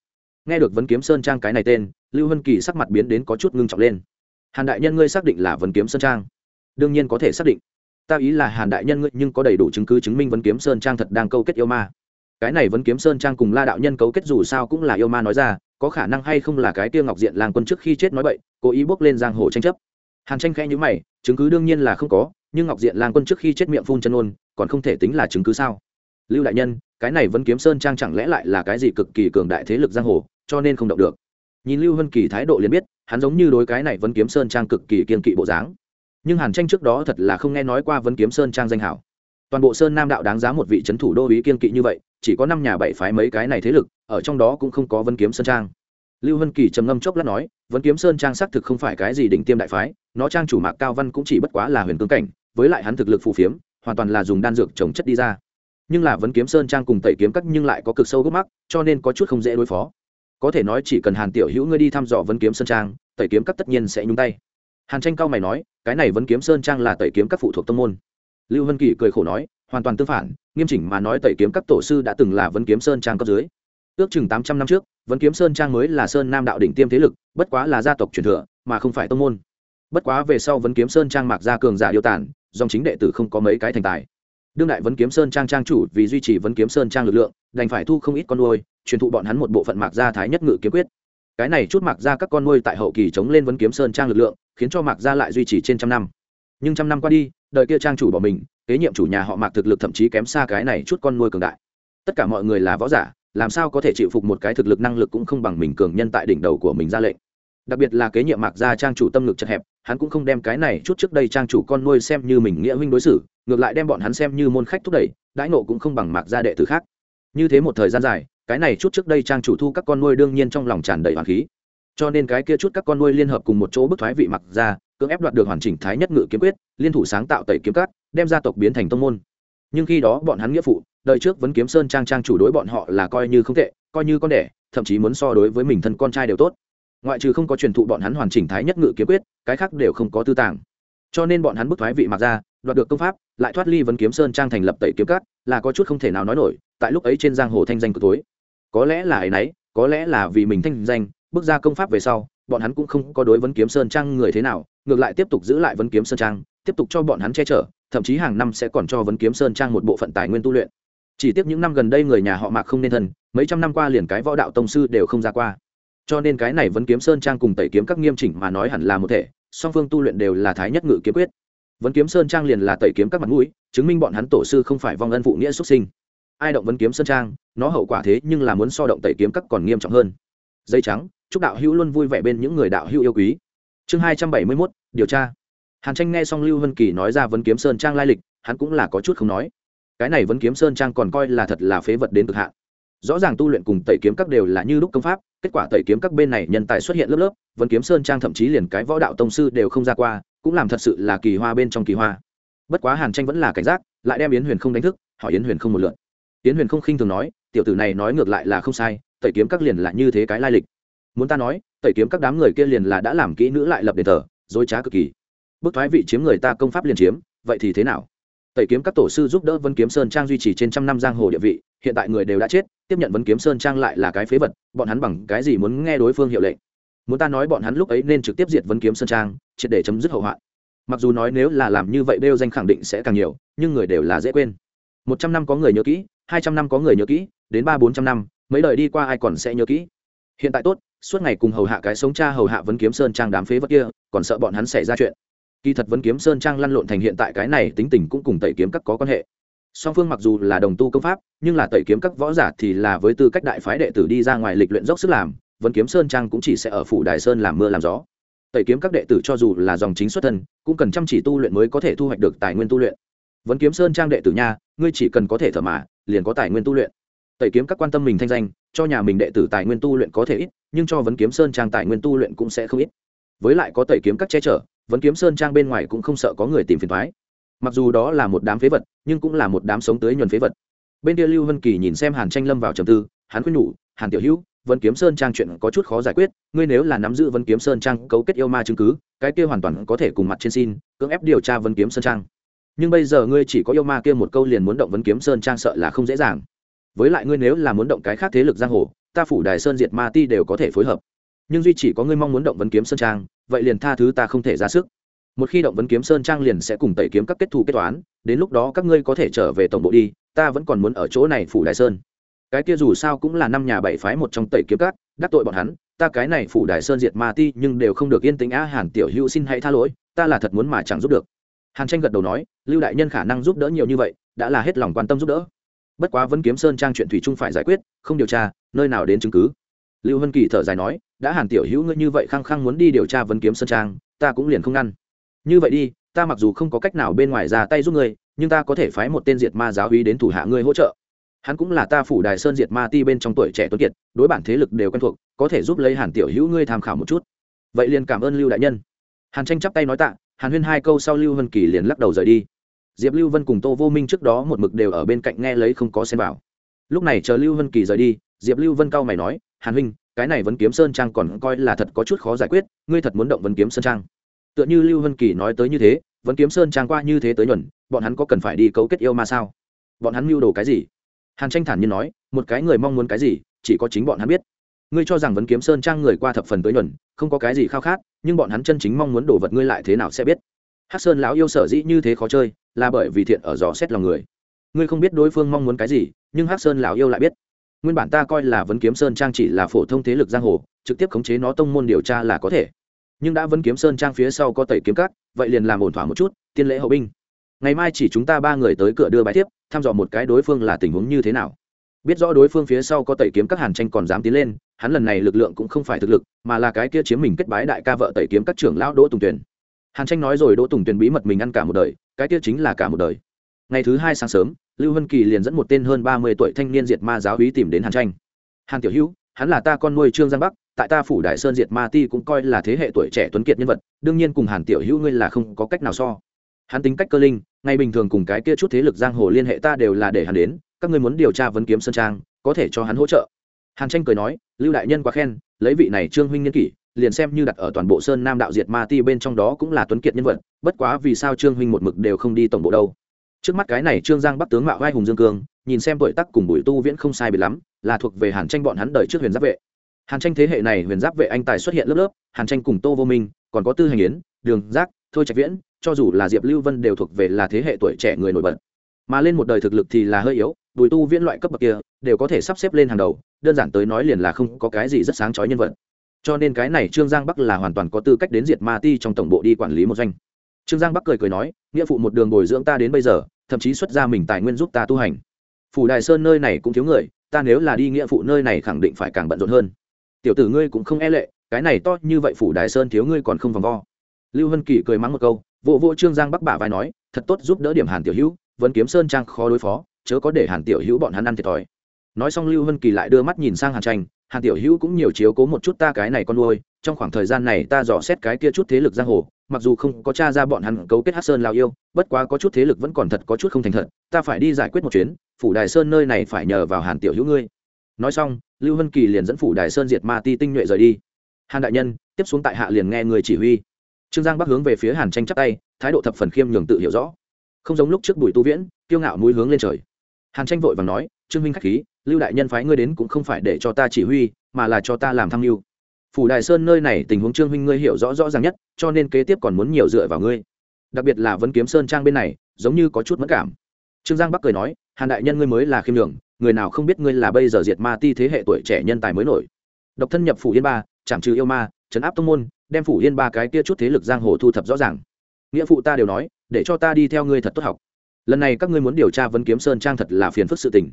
Nghe được vấn kiếm sơn trang cái này tên, lưu hân kỳ sắc mặt biến đến có chút ngưng trọng lên. Hàn đại nhân ngươi xác định là vấn kiếm sơn trang? Đương nhiên có thể xác định ta ý là hàn đại nhân ngươi nhưng có đầy đủ chứng cứ chứng minh vấn kiếm sơn trang thật đang câu kết yêu ma. Cái này vấn kiếm sơn trang cùng la đạo nhân cấu kết dù sao cũng là yêu ma nói ra, có khả năng hay không là cái tiêu ngọc diện làng quân trước khi chết nói vậy cố ý bước lên giang hồ tranh chấp. Hàn tranh khẽ nhữ mày, chứng cứ đương nhiên là không có, nhưng ngọc diện làng quân trước khi chết miệng phun chân ôn, còn không thể tính là chứng cứ sao? Lưu đại nhân, cái này vấn kiếm sơn trang chẳng lẽ lại là cái gì cực kỳ cường đại thế lực giang hồ, cho nên không động được. Nhìn lưu hân kỳ thái độ liền biết, hắn giống như đối cái này vấn kiếm sơn trang cực kỳ kiên kỵ bộ dáng nhưng hàn tranh trước đó thật là không nghe nói qua vấn kiếm sơn trang danh hảo. Toàn bộ sơn nam đạo đáng giá một vị c h ấ n thủ đô ý kiên kỵ như vậy, chỉ có năm nhà bảy phái mấy cái này thế lực, ở trong đó cũng không có vấn kiếm sơn trang. Lưu hân kỳ trầm ngâm chốc lát nói, vấn kiếm sơn trang xác thực không phải cái gì đỉnh tiêm đại phái, nó trang chủ mạc cao văn cũng chỉ bất quá là huyền cương cảnh, với lại hắn thực lực phù phiếm, hoàn toàn là dùng đan dược trồng chất đi ra. Nhưng là vấn kiếm sơn trang cùng tẩy kiếm cắt nhưng lại có cực sâu gốc mắc, cho nên có chút không dễ đối phó. Có thể nói chỉ cần hàn tiểu hữu ngươi đi thăm dò vấn kiếm sơn trang, tẩy kiếm cắt tất nhiên sẽ nhúng tay hàn tranh cao mày nói, cái này vẫn kiếm sơn trang là tẩy kiếm các phụ thuộc tông môn. Lưu vân kỳ cười khổ nói, hoàn toàn tương phản, nghiêm chỉnh mà nói tẩy kiếm các tổ sư đã từng là vấn kiếm sơn trang cấp dưới. Ước chừng tám trăm năm trước, vấn kiếm sơn trang mới là sơn nam đạo đỉnh tiêm thế lực, bất quá là gia tộc truyền thừa, mà không phải tông môn. Bất quá về sau vấn kiếm sơn trang mạc gia cường giả yêu tản, dòng chính đệ tử không có mấy cái thành tài. Đương đại vấn kiếm sơn trang trang chủ vì duy trì vấn kiếm sơn trang lực lượng, đành phải thu không ít con nuôi, truyền thụ bọn hắn một bộ phận mạc gia thái nhất ngự kiếm quyết. Cái này chút mạc gia các con nuôi tại hậu kỳ chống lên vấn kiếm sơn trang lực lượng khiến cho mạc gia lại duy trì trên trăm năm. Nhưng trăm năm qua đi, đời kia trang chủ bỏ mình, kế nhiệm chủ nhà họ mạc thực lực thậm chí kém xa cái này chút con nuôi cường đại. Tất cả mọi người là võ giả, làm sao có thể chịu phục một cái thực lực năng lực cũng không bằng mình cường nhân tại đỉnh đầu của mình ra lệnh. Đặc biệt là kế nhiệm mạc gia trang chủ tâm lực chật hẹp, hắn cũng không đem cái này chút trước đây trang chủ con nuôi xem như mình nghĩa huynh đối xử, ngược lại đem bọn hắn xem như môn khách thúc đẩy, đãi nộ cũng không bằng mạc gia đệ tử khác. Như thế một thời gian dài, cái này chút trước đây trang chủ thu các con nuôi đương nhiên trong lòng tràn đầy hoàng khí cho nên cái kia chút các con nuôi liên hợp cùng một chỗ bức thoái vị mặc ra, cưỡng ép đoạt được hoàn chỉnh thái nhất ngự kiếm quyết, liên thủ sáng tạo tẩy kiếm cát đem gia tộc biến thành tông môn. Nhưng khi đó bọn hắn nghĩa phụ, đời trước vẫn kiếm sơn trang trang chủ đối bọn họ là coi như không tệ, coi như con đẻ, thậm chí muốn so đối với mình thân con trai đều tốt. Ngoại trừ không có truyền thụ bọn hắn hoàn chỉnh thái nhất ngự kiếm quyết, cái khác đều không có tư tàng. Cho nên bọn hắn bức thoái vị mặc ra, đoạt được công pháp, lại thoát ly vấn kiếm sơn trang thành lập tẩy kiếm cát là có chút không thể nào nói nổi, tại lúc ấy trên giang hồ thanh danh cực tối. Có lẽ là ấy nấy, có lẽ là vì mình thanh danh bước ra công pháp về sau, bọn hắn cũng không có đối vấn kiếm sơn trang người thế nào, ngược lại tiếp tục giữ lại vấn kiếm sơn trang, tiếp tục cho bọn hắn che chở, thậm chí hàng năm sẽ còn cho vấn kiếm sơn trang một bộ phận tài nguyên tu luyện. Chỉ tiếc những năm gần đây người nhà họ mạc không nên thân, mấy trăm năm qua liền cái võ đạo tông sư đều không ra qua. Cho nên cái này vấn kiếm sơn trang cùng tẩy kiếm các nghiêm chỉnh mà nói hẳn là một thể, song phương tu luyện đều là thái nhất ngự kiếm quyết. Vấn kiếm sơn trang liền là tẩy kiếm các mặt mũi, chứng minh bọn hắn tổ sư không phải vong ân phụ nghĩa xuất sinh. Ai động vấn kiếm sơn trang, nó hậu quả thế nhưng là muốn so động tẩy kiếm các còn nghiêm trọng hơn. Dây trắng chúc đạo hữu luôn vui vẻ bên những người đạo hữu yêu quý. Chương hai trăm bảy mươi mốt, điều tra. Hàn tranh nghe xong lưu vân kỳ nói ra vấn kiếm sơn trang lai lịch, hắn cũng là có chút không nói. Cái này vấn kiếm sơn trang còn coi là thật là phế vật đến cực hạn. Rõ ràng tu luyện cùng tẩy kiếm các đều là như lúc công pháp, kết quả tẩy kiếm các bên này nhân tài xuất hiện lớp lớp, vấn kiếm sơn trang thậm chí liền cái võ đạo tông sư đều không ra qua, cũng làm thật sự là kỳ hoa bên trong kỳ hoa. Bất quá hàn tranh vẫn là cảnh giác, lại đem yến huyền không đánh thức, hỏi yến huyền không một lượn. Yến huyền không khinh thường nói, tiểu tử này nói ngược lại là không sai, tẩy kiếm các liền là như thế cái lai lịch muốn ta nói, tẩy kiếm các đám người kia liền là đã làm kỹ nữ lại lập đền thờ, dối trá cực kỳ. Bức thoái vị chiếm người ta công pháp liền chiếm, vậy thì thế nào? Tẩy kiếm các tổ sư giúp đỡ vân kiếm sơn trang duy trì trên trăm năm giang hồ địa vị, hiện tại người đều đã chết, tiếp nhận vân kiếm sơn trang lại là cái phế vật, bọn hắn bằng cái gì muốn nghe đối phương hiệu lệnh? Muốn ta nói bọn hắn lúc ấy nên trực tiếp diệt vân kiếm sơn trang, triệt để chấm dứt hậu hoạn. Mặc dù nói nếu là làm như vậy đeo danh khẳng định sẽ càng nhiều, nhưng người đều là dễ quên. Một trăm năm có người nhớ kỹ, hai trăm năm có người nhớ kỹ, đến ba bốn trăm năm, mấy đời đi qua ai còn sẽ nhớ kỹ? Hiện tại tốt suốt ngày cùng hầu hạ cái sống cha hầu hạ vấn kiếm sơn trang đám phế vật kia, còn sợ bọn hắn xảy ra chuyện. Kỳ thật vấn kiếm sơn trang lăn lộn thành hiện tại cái này tính tình cũng cùng tẩy kiếm các có quan hệ. Song phương mặc dù là đồng tu công pháp, nhưng là tẩy kiếm các võ giả thì là với tư cách đại phái đệ tử đi ra ngoài lịch luyện dốc sức làm, vấn kiếm sơn trang cũng chỉ sẽ ở phủ đài sơn làm mưa làm gió. Tẩy kiếm các đệ tử cho dù là dòng chính xuất thân, cũng cần chăm chỉ tu luyện mới có thể thu hoạch được tài nguyên tu luyện. Vấn kiếm sơn trang đệ tử nha, ngươi chỉ cần có thể thở mà, liền có tài nguyên tu luyện tẩy kiếm các quan tâm mình thanh danh, cho nhà mình đệ tử tài nguyên tu luyện có thể ít, nhưng cho vấn kiếm sơn trang tài nguyên tu luyện cũng sẽ không ít. Với lại có tẩy kiếm các che chở, vấn kiếm sơn trang bên ngoài cũng không sợ có người tìm phiền thoái mặc dù đó là một đám phế vật, nhưng cũng là một đám sống tới nhuần phế vật. Bên kia lưu vân kỳ nhìn xem hàn tranh lâm vào trầm tư, hắn khuyên nhủ, hàn tiểu hữu, vấn kiếm sơn trang chuyện có chút khó giải quyết, ngươi nếu là nắm giữ vấn kiếm sơn trang cấu kết yêu ma chứng cứ, cái kia hoàn toàn có thể cùng mặt trên xin, cưỡng ép điều tra vấn kiếm sơn trang. Nhưng bây giờ ngươi chỉ có yêu ma kia một câu liền muốn động vấn kiếm sơn trang sợ là không dễ dàng với lại ngươi nếu là muốn động cái khác thế lực giang hồ, ta phủ đài sơn diệt ma ti đều có thể phối hợp. Nhưng duy chỉ có ngươi mong muốn động vấn kiếm sơn trang, vậy liền tha thứ ta không thể ra sức. Một khi động vấn kiếm sơn trang liền sẽ cùng tẩy kiếm các kết thù kết toán, đến lúc đó các ngươi có thể trở về tổng bộ đi, ta vẫn còn muốn ở chỗ này phủ đài sơn. Cái kia dù sao cũng là năm nhà bảy phái một trong tẩy kiếm các, đắc tội bọn hắn, ta cái này phủ đài sơn diệt ma ti nhưng đều không được yên tĩnh á, hàn tiểu hữu xin hãy tha lỗi, ta là thật muốn mà chẳng giúp được. Hàn tranh gật đầu nói, lưu đại nhân khả năng giúp đỡ nhiều như vậy, đã là hết lòng quan tâm giúp đỡ bất quá vẫn kiếm sơn trang chuyện thủy Trung phải giải quyết, không điều tra, nơi nào đến chứng cứ. Lưu hân kỳ thở dài nói, đã hàn tiểu hữu ngươi như vậy khăng khăng muốn đi điều tra vấn kiếm sơn trang, ta cũng liền không ngăn. Như vậy đi, ta mặc dù không có cách nào bên ngoài ra tay giúp ngươi, nhưng ta có thể phái một tên diệt ma giáo hí đến thủ hạ ngươi hỗ trợ. Hắn cũng là ta phủ đài sơn diệt ma ti bên trong tuổi trẻ tuấn kiệt, đối bản thế lực đều quen thuộc, có thể giúp lấy hàn tiểu hữu ngươi tham khảo một chút. Vậy liền cảm ơn lưu đại nhân. Hàn tranh chắp tay nói tạ, hàn huyên hai câu sau lưu hân kỳ liền lắc đầu rời đi diệp lưu vân cùng tô vô minh trước đó một mực đều ở bên cạnh nghe lấy không có xem vào. Lúc này chờ lưu vân kỳ rời đi, diệp lưu vân cao mày nói, hàn huynh, cái này vẫn kiếm sơn trang còn coi là thật có chút khó giải quyết, ngươi thật muốn động vẫn kiếm sơn trang. Tựa như lưu vân kỳ nói tới như thế vẫn kiếm sơn trang qua như thế tới nhuần bọn hắn có cần phải đi cấu kết yêu ma sao? Bọn hắn mưu đồ cái gì? Hàn tranh thản nhiên nói, một cái người mong muốn cái gì, chỉ có chính bọn hắn biết. Ngươi cho rằng vấn kiếm sơn trang người qua thập phần tới nhuần không có cái gì khao khát, nhưng bọn hắn chân chính mong muốn đổ vật ngươi lại thế nào sẽ biết? Hát sơn lão yêu sở dĩ như thế khó chơi là bởi vì thiện ở dò xét lòng người. Ngươi không biết đối phương mong muốn cái gì, nhưng Hắc sơn lão yêu lại biết. Nguyên bản ta coi là vấn kiếm sơn trang chỉ là phổ thông thế lực giang hồ, trực tiếp khống chế nó tông môn điều tra là có thể. Nhưng đã vấn kiếm sơn trang phía sau có tẩy kiếm cắt vậy liền làm ổn thỏa một chút, tiên lễ hậu binh. Ngày mai chỉ chúng ta ba người tới cửa đưa bài tiếp, thăm dò một cái đối phương là tình huống như thế nào. Biết rõ đối phương phía sau có tẩy kiếm các hàn tranh còn dám tiến lên, hắn lần này lực lượng cũng không phải thực lực, mà là cái kia chiếm mình kết bái đại ca vợ tẩy kiếm các trưởng lão đỗ tùng tuyền. Hàn tranh nói rồi đỗ tùng tuyền bí mật mình ăn cả một đời cái kia chính là cả một đời. Ngày thứ hai sáng sớm, lưu hân kỳ liền dẫn một tên hơn ba mươi tuổi thanh niên diệt ma giáo hí tìm đến hàn tranh. Hàn tiểu hữu, hắn là ta con nuôi trương giang bắc, tại ta phủ đại sơn diệt ma ti cũng coi là thế hệ tuổi trẻ tuấn kiệt nhân vật, đương nhiên cùng hàn tiểu hữu ngươi là không có cách nào so. Hắn tính cách cơ linh ngay bình thường cùng cái kia chút thế lực giang hồ liên hệ ta đều là để hắn đến, các ngươi muốn điều tra vấn kiếm sơn trang, có thể cho hắn hỗ trợ. Hàn tranh cười nói, lưu đại nhân quá khen, lấy vị này trương huynh nhân kỷ liền xem như đặt ở toàn bộ sơn nam đạo diệt ma ti bên trong đó cũng là tuấn kiệt nhân vật, bất quá vì sao trương huynh một mực đều không đi tổng bộ đâu. Trước mắt cái này trương giang bắc tướng mạo vai hùng dương cương, nhìn xem tuổi tác cùng bùi tu viễn không sai biệt lắm, là thuộc về hàn tranh bọn hắn đời trước huyền giáp vệ. Hàn tranh thế hệ này huyền giáp vệ anh tài xuất hiện lớp lớp, hàn tranh cùng tô vô minh, còn có tư hành yến, đường giác, thôi trạch viễn, cho dù là diệp lưu vân đều thuộc về là thế hệ tuổi trẻ người nổi bật. Mà lên một đời thực lực thì là hơi yếu, bùi tu viễn loại cấp bậc kia, đều có thể sắp xếp lên hàng đầu, đơn giản tới nói liền là không có cái gì rất sáng chói nhân vật cho nên cái này trương giang bắc là hoàn toàn có tư cách đến diệt ma ti trong tổng bộ đi quản lý một doanh. Trương giang bắc cười cười nói, nghĩa phụ một đường bồi dưỡng ta đến bây giờ, thậm chí xuất ra mình tài nguyên giúp ta tu hành. Phủ đài sơn nơi này cũng thiếu người, ta nếu là đi nghĩa phụ nơi này khẳng định phải càng bận rộn hơn. Tiểu tử ngươi cũng không e lệ, cái này to như vậy phủ đài sơn thiếu ngươi còn không vòng vo. Lưu hân kỳ cười mắng một câu vụ vô trương giang bắc bả vai nói, thật tốt giúp đỡ điểm hàn tiểu hữu, vẫn kiếm sơn trang khó đối phó, chớ có để hàn tiểu hữu bọn hắn ăn thiệt thòi. Nói xong lưu hân kỳ lại đưa mắt nhìn sang hàn tranh hàn tiểu hữu cũng nhiều chiếu cố một chút ta cái này con nuôi, trong khoảng thời gian này ta dò xét cái kia chút thế lực giang hồ, mặc dù không có t r a ra bọn hắn cấu kết hát sơn lao yêu, bất quá có chút thế lực vẫn còn thật có chút không thành thật, ta phải đi giải quyết một chuyến, phủ đài sơn nơi này phải nhờ vào hàn tiểu hữu ngươi. Nói xong, lưu hân kỳ liền dẫn phủ đài sơn diệt ma ti tinh nhuệ rời đi. Hàn đại nhân, tiếp xuống tại hạ liền nghe người chỉ huy. Trương giang bắc hướng về phía hàn tranh chắc tay, thái độ thập phần khiêm nhường tự hiểu rõ. Không giống lúc trước bùi tu viễn, kiêu ngạo mũi hướng lên trời. Hàn tranh vội và nói, trương minh k h á c h khí lưu đại nhân phái ngươi đến cũng không phải để cho ta chỉ huy, mà là cho ta làm tham mưu. Phủ đài sơn nơi này tình huống trương huynh ngươi hiểu rõ rõ ràng nhất, cho nên kế tiếp còn muốn nhiều dựa vào ngươi. Đặc biệt là vấn kiếm sơn trang bên này, giống như có chút mất cảm. Trương giang bắc cười nói, hàn đại nhân ngươi mới là khiêm đường người nào không biết ngươi là bây giờ diệt ma ti thế hệ tuổi trẻ nhân tài mới nổi. Độc thân nhập phủ yên ba chảm trừ yêu ma, trấn áp tông môn, đem phủ yên ba cái kia chút thế lực giang hồ thu thập rõ ràng. Nghĩa phụ ta đều nói, để cho ta đi theo ngươi thật tốt học. Lần này các ngươi muốn điều tra vấn kiếm sơn trang thật là phiền phức sự tình.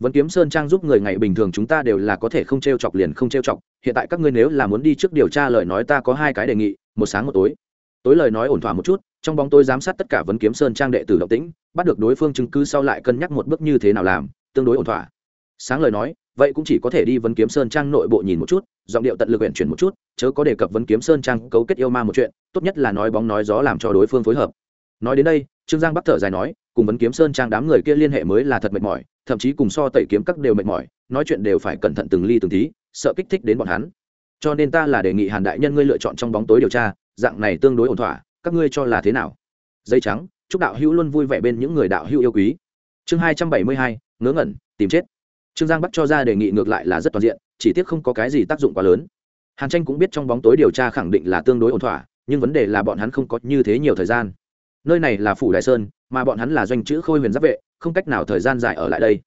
Vẫn kiếm sơn trang giúp người ngày bình thường chúng ta đều là có thể không t r e o chọc liền không t r e o chọc. Hiện tại các ngươi nếu là muốn đi trước điều tra lời nói ta có hai cái đề nghị, một sáng một tối. Tối lời nói ổn thỏa một chút, trong bóng tôi giám sát tất cả vấn kiếm sơn trang đệ tử động tĩnh, bắt được đối phương chứng cứ sau lại cân nhắc một bước như thế nào làm, tương đối ổn thỏa. Sáng lời nói, vậy cũng chỉ có thể đi vấn kiếm sơn trang nội bộ nhìn một chút, giọng điệu tận lực huyện chuyển một chút, chớ có đề cập vấn kiếm sơn trang cấu kết yêu ma một chuyện, tốt nhất là nói bóng nói gió làm cho đối phương phối hợp. Nói đến đây, trương giang bắc thở dài nói, cùng vấn kiếm sơn trang đám người kia liên hệ mới là thật mệt mỏi thậm chí cùng so tẩy kiếm các đều mệt mỏi, nói chuyện đều phải cẩn thận từng ly từng tí, sợ kích thích đến bọn hắn. Cho nên ta là đề nghị hàn đại nhân ngươi lựa chọn trong bóng tối điều tra, dạng này tương đối ổn thỏa, các ngươi cho là thế nào? Dây trắng, chúc đạo hữu luôn vui vẻ bên những người đạo hữu yêu quý. Chương hai trăm bảy mươi hai, ngớ ngẩn, tìm chết. Trương giang bắt cho ra đề nghị ngược lại là rất toàn diện, chỉ tiếc không có cái gì tác dụng quá lớn. Hàn tranh cũng biết trong bóng tối điều tra khẳng định là tương đối ổn thỏa, nhưng vấn đề là bọn hắn không có như thế nhiều thời gian. Nơi này là phủ đại sơn, mà bọn hắn là doanh chữ khôi huyền giáp vệ không cách nào thời gian dài ở lại đây.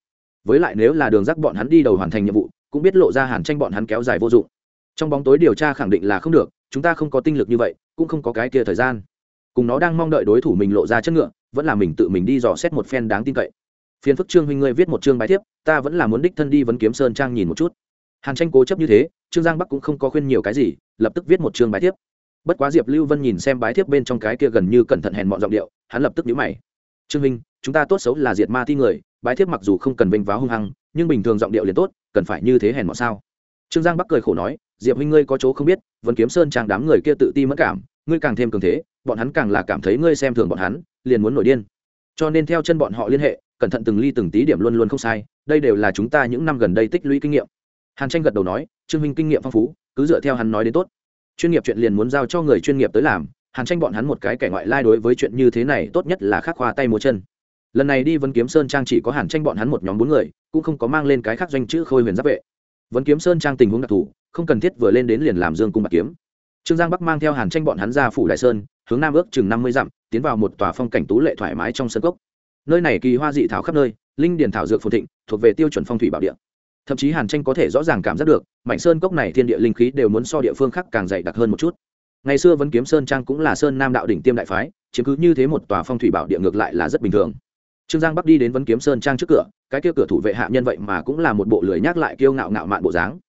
Với lại nếu là đường rắc bọn hắn đi đầu hoàn thành nhiệm vụ, cũng biết lộ ra hàn tranh bọn hắn kéo dài vô dụng. Trong bóng tối điều tra khẳng định là không được, chúng ta không có tinh lực như vậy, cũng không có cái kia thời gian. Cùng nó đang mong đợi đối thủ mình lộ ra chất ngựa, vẫn là mình tự mình đi dò xét một phen đáng tin cậy. Phiền phức trương huynh ngươi viết một chương bài thiếp, ta vẫn là muốn đích thân đi vấn kiếm sơn trang nhìn một chút. Hàn tranh cố chấp như thế, trương giang bắc cũng không có khuyên nhiều cái gì, lập tức viết một chương bài thiếp. Bất quá diệp lưu vân nhìn xem bái thiếp bên trong cái kia gần như cẩn thận hèn mọn giọng điệu, hắn lập tức nhíu mày. Trương minh chúng ta tốt xấu là diệt ma thi người, bái thiếp mặc dù không cần vênh váo hung hăng, nhưng bình thường giọng điệu liền tốt, cần phải như thế hèn mọn sao? Trương giang bắc cười khổ nói, diệp huynh ngươi có chỗ không biết vẫn kiếm sơn trang đám người kia tự ti mất cảm, ngươi càng thêm cường thế, bọn hắn càng là cảm thấy ngươi xem thường bọn hắn, liền muốn nổi điên. Cho nên theo chân bọn họ liên hệ, cẩn thận từng ly từng tí điểm luôn luôn không sai, đây đều là chúng ta những năm gần đây tích lũy kinh nghiệm. Hàn tranh gật đầu nói, trương minh kinh nghiệm phong phú, cứ dựa theo hắn nói đến tốt. Chuyên nghiệp chuyện liền muốn giao cho người chuyên nghiệp tới làm, hàn tranh bọn hắn một cái kẻ ngoại lai đối với chuyện như thế này tốt nhất là khắc khoa tay múa chân lần này đi vân kiếm sơn trang chỉ có hàn tranh bọn hắn một nhóm bốn người, cũng không có mang lên cái khác doanh chữ khôi huyền giáp vệ. Vân kiếm sơn trang tình huống đặc thù, không cần thiết vừa lên đến liền làm dương cung bạc kiếm. Trương giang bắc mang theo hàn tranh bọn hắn ra phủ đại sơn, hướng nam ước chừng năm mươi dặm, tiến vào một tòa phong cảnh tú lệ thoải mái trong sân cốc. Nơi này kỳ hoa dị thảo khắp nơi, linh điển thảo dược phồn thịnh, thuộc về tiêu chuẩn phong thủy bảo địa. Thậm chí hàn tranh có thể rõ ràng cảm giác được, mảnh sơn cốc này thiên địa linh khí đều muốn so địa phương khác càng dày đặc hơn một chút. Ngày xưa vẫn kiếm sơn trang cũng là sơn nam đạo đỉnh tiêm đại phái, chiếm cứ như thế một tòa phong thủy bảo địa ngược lại là rất bình thường trương giang bắc đi đến vấn kiếm sơn trang trước cửa, cái kia cửa thủ vệ hạ nhân vậy mà cũng là một bộ lười nhắc lại kiêu ngạo ngạo mạn bộ dáng.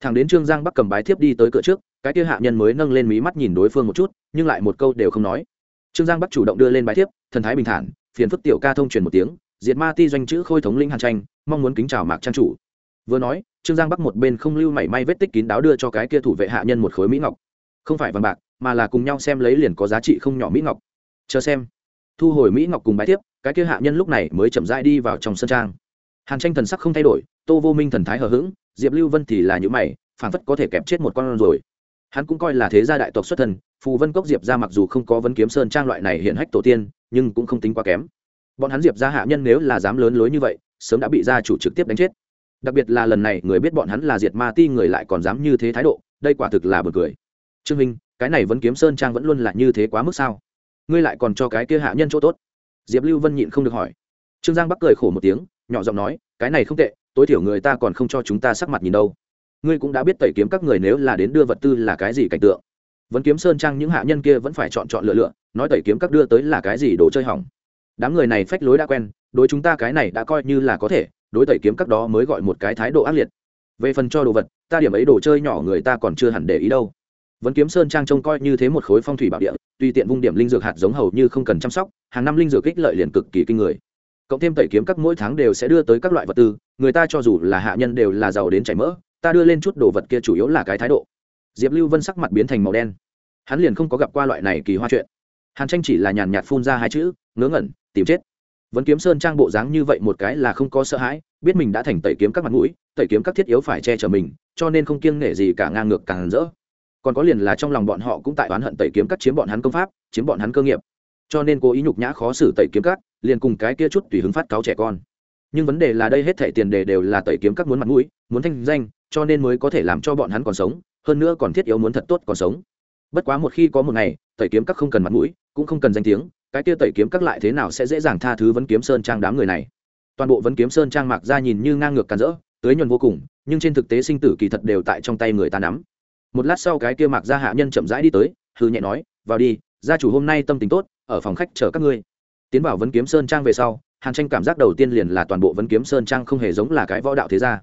Thằng đến trương giang bắc cầm bái thiếp đi tới cửa trước, cái kia hạ nhân mới nâng lên mí mắt nhìn đối phương một chút, nhưng lại một câu đều không nói. Trương giang bắc chủ động đưa lên bái thiếp, thần thái bình thản, phiền phức tiểu ca thông truyền một tiếng, diệt ma ti doanh chữ khôi thống linh hàn tranh, mong muốn kính chào mạc trang chủ. Vừa nói, trương giang bắc một bên không lưu mảy may vết tích kín đáo đưa cho cái kia thủ vệ hạ nhân một khối mỹ ngọc. Không phải vàng bạc, mà là cùng nhau xem lấy liền có giá trị không nhỏ mỹ ngọc. Chờ xem. Thu hồi mỹ ngọc cùng bái tiếp cái kia hạ nhân lúc này mới chậm rãi đi vào trong sân trang. Hàn tranh thần sắc không thay đổi, tô vô minh thần thái hờ hững, diệp lưu vân thì là những mày, phảng phất có thể kẹp chết một con rồi. Hắn cũng coi là thế gia đại tộc xuất thần, phù vân cốc diệp ra mặc dù không có vấn kiếm sơn trang loại này hiện hách tổ tiên, nhưng cũng không tính quá kém. Bọn hắn diệp ra hạ nhân nếu là dám lớn lối như vậy, sớm đã bị gia chủ trực tiếp đánh chết. Đặc biệt là lần này, người biết bọn hắn là diệt ma ti người lại còn dám như thế thái độ, đây quả thực là bật cười. Trương minh, cái này vẫn kiếm sơn trang vẫn luôn là như thế quá mức sao? Ngươi lại còn cho cái kia hạ nhân chỗ tốt diệp lưu vân nhịn không được hỏi. Trương giang bắc cười khổ một tiếng, nhỏ giọng nói, cái này không tệ, tối thiểu người ta còn không cho chúng ta sắc mặt nhìn đâu. Ngươi cũng đã biết tẩy kiếm các người nếu là đến đưa vật tư là cái gì cảnh tượng. Vẫn kiếm sơn trang những hạ nhân kia vẫn phải chọn chọn lựa lựa, nói tẩy kiếm các đưa tới là cái gì đồ chơi hỏng. Đám người này phách lối đã quen, đối chúng ta cái này đã coi như là có thể, đối tẩy kiếm các đó mới gọi một cái thái độ ác liệt. Về phần cho đồ vật, ta điểm ấy đồ chơi nhỏ người ta còn chưa hẳn để ý đâu vẫn kiếm sơn trang trông coi như thế một khối phong thủy bảo địa tùy tiện vung điểm linh dược hạt giống hầu như không cần chăm sóc, hàng năm linh dược kích lợi liền cực kỳ kinh người. Cộng thêm tẩy kiếm các mỗi tháng đều sẽ đưa tới các loại vật tư, người ta cho dù là hạ nhân đều là giàu đến chảy mỡ, ta đưa lên chút đồ vật kia chủ yếu là cái thái độ. Diệp lưu vân sắc mặt biến thành màu đen. Hắn liền không có gặp qua loại này kỳ hoa chuyện. Hàn tranh chỉ là nhàn nhạt phun ra hai chữ, ngớ ngẩn, tìm chết. Vẫn kiếm sơn trang bộ dáng như vậy một cái là không có sợ hãi, biết mình đã thành tẩy kiếm các mặt mũi, tẩy kiếm các thiết yếu phải che chở mình, cho nên không kiêng nể gì cả ngang ngược càng rỡ còn có liền là trong lòng bọn họ cũng tại oán hận tẩy kiếm các chiếm bọn hắn công pháp, chiếm bọn hắn cơ nghiệp. Cho nên cố ý nhục nhã khó xử tẩy kiếm các, liền cùng cái kia chút tùy hứng phát cáo trẻ con. Nhưng vấn đề là đây hết thảy tiền đề đều là tẩy kiếm các muốn mặt mũi, muốn thanh danh, cho nên mới có thể làm cho bọn hắn còn sống, hơn nữa còn thiết yếu muốn thật tốt còn sống. Bất quá một khi có một ngày, tẩy kiếm các không cần mặt mũi, cũng không cần danh tiếng, cái kia tẩy kiếm các lại thế nào sẽ dễ dàng tha thứ vấn kiếm sơn trang đám người này? Toàn bộ vấn kiếm sơn trang mạc ra nhìn như ngang ngược càn rỡ, tưới nhuần vô cùng, nhưng trên thực tế sinh tử kỳ thật đều tại trong tay người ta nắm một lát sau cái kia mạc gia hạ nhân chậm rãi đi tới hư nhẹ nói, vào đi, gia chủ hôm nay tâm tình tốt, ở phòng khách chờ các ngươi. Tiến vào vấn kiếm sơn trang về sau, hàn tranh cảm giác đầu tiên liền là toàn bộ vấn kiếm sơn trang không hề giống là cái võ đạo thế gia.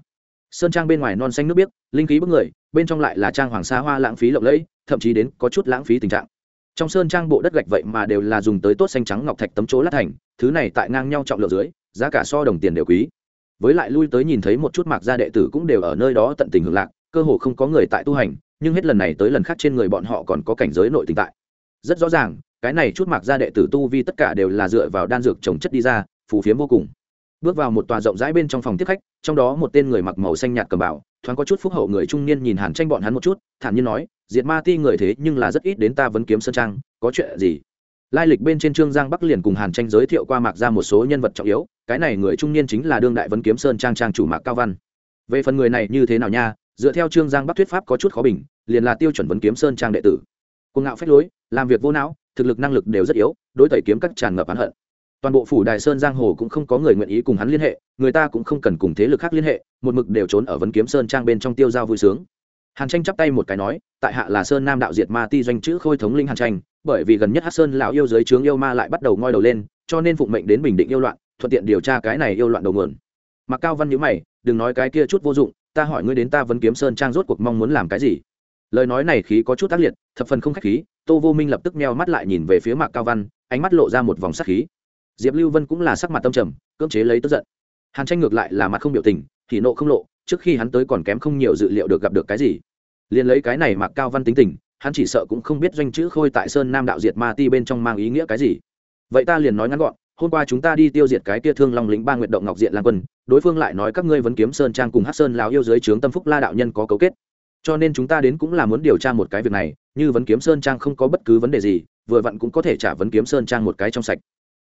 Sơn trang bên ngoài non xanh nước biếc, linh khí bức người, bên trong lại là trang hoàng sa hoa lãng phí lộng lẫy, thậm chí đến có chút lãng phí tình trạng. Trong sơn trang bộ đất gạch vậy mà đều là dùng tới tốt xanh trắng ngọc thạch tấm chỗ lát thành, thứ này tại ngang nhau trọng lượng dưới, giá cả so đồng tiền đều quý. Với lại lui tới nhìn thấy một chút mạc gia đệ tử cũng đều ở nơi đó tận tình hưởng lạc, cơ hồ không có người tại tu hành nhưng hết lần này tới lần khác trên người bọn họ còn có cảnh giới nội tình tại. Rất rõ ràng, cái này chút mạc gia đệ tử tu vi tất cả đều là dựa vào đan dược trồng chất đi ra, phù phiếm vô cùng. Bước vào một tòa rộng rãi bên trong phòng tiếp khách, trong đó một tên người mặc màu xanh nhạt cầm bảo, thoáng có chút phúc hậu người trung niên nhìn hàn tranh bọn hắn một chút, thản nhiên nói, diệt ma ti người thế nhưng là rất ít đến ta vẫn kiếm sơn trang, có chuyện gì? Lai lịch bên trên trương giang bắc liền cùng hàn tranh giới thiệu qua mạc ra một số nhân vật trọng yếu, cái này người trung niên chính là đương đại vấn kiếm sơn trang trang chủ mạc cao văn. Về phần người này như thế nào nha dựa theo trương giang bắc thuyết pháp có chút khó bình, liền là tiêu chuẩn vấn kiếm sơn trang đệ tử. Cuồng ngạo phép lối, làm việc vô não, thực lực năng lực đều rất yếu, đối tẩy kiếm các tràn ngập hắn hận. Toàn bộ phủ đài sơn giang hồ cũng không có người nguyện ý cùng hắn liên hệ, người ta cũng không cần cùng thế lực khác liên hệ, một mực đều trốn ở vấn kiếm sơn trang bên trong tiêu giao vui sướng. Hàn tranh chắp tay một cái nói, tại hạ là sơn nam đạo diệt ma ti doanh chữ khôi thống linh hàn tranh, bởi vì gần nhất hát sơn lão yêu dưới trướng yêu ma lại bắt đầu ngoi đầu lên, cho nên phụng mệnh đến bình định yêu loạn, thuận tiện điều tra cái này yêu loạn đầu nguồn. Mặc cao văn nhữ mày, đừng nói cái kia chút vô dụng ta hỏi ngươi đến ta vẫn kiếm sơn trang rốt cuộc mong muốn làm cái gì? Lời nói này khí có chút tác liệt, thập phần không khách khí, tô vô minh lập tức meo mắt lại nhìn về phía mạc cao văn, ánh mắt lộ ra một vòng sắc khí. Diệp lưu vân cũng là sắc mặt tâm trầm, cưỡng chế lấy tức giận. Hàn tranh ngược lại là mặt không biểu tình, thì nộ không lộ, trước khi hắn tới còn kém không nhiều dự liệu được gặp được cái gì. Liền lấy cái này mạc cao văn tính tình, hắn chỉ sợ cũng không biết doanh chữ khôi tại sơn nam đạo diệt ma ti bên trong mang ý nghĩa cái gì. Vậy ta liền nói ngắn gọn, hôm qua chúng ta đi tiêu diệt cái kia thương long lính ba nguyện động ngọc diện lan quân đối phương lại nói các ngươi vẫn kiếm sơn trang cùng hát sơn lào yêu dưới trướng tâm phúc la đạo nhân có cấu kết. Cho nên chúng ta đến cũng là muốn điều tra một cái việc này, như vấn kiếm sơn trang không có bất cứ vấn đề gì, vừa vặn cũng có thể trả vấn kiếm sơn trang một cái trong sạch.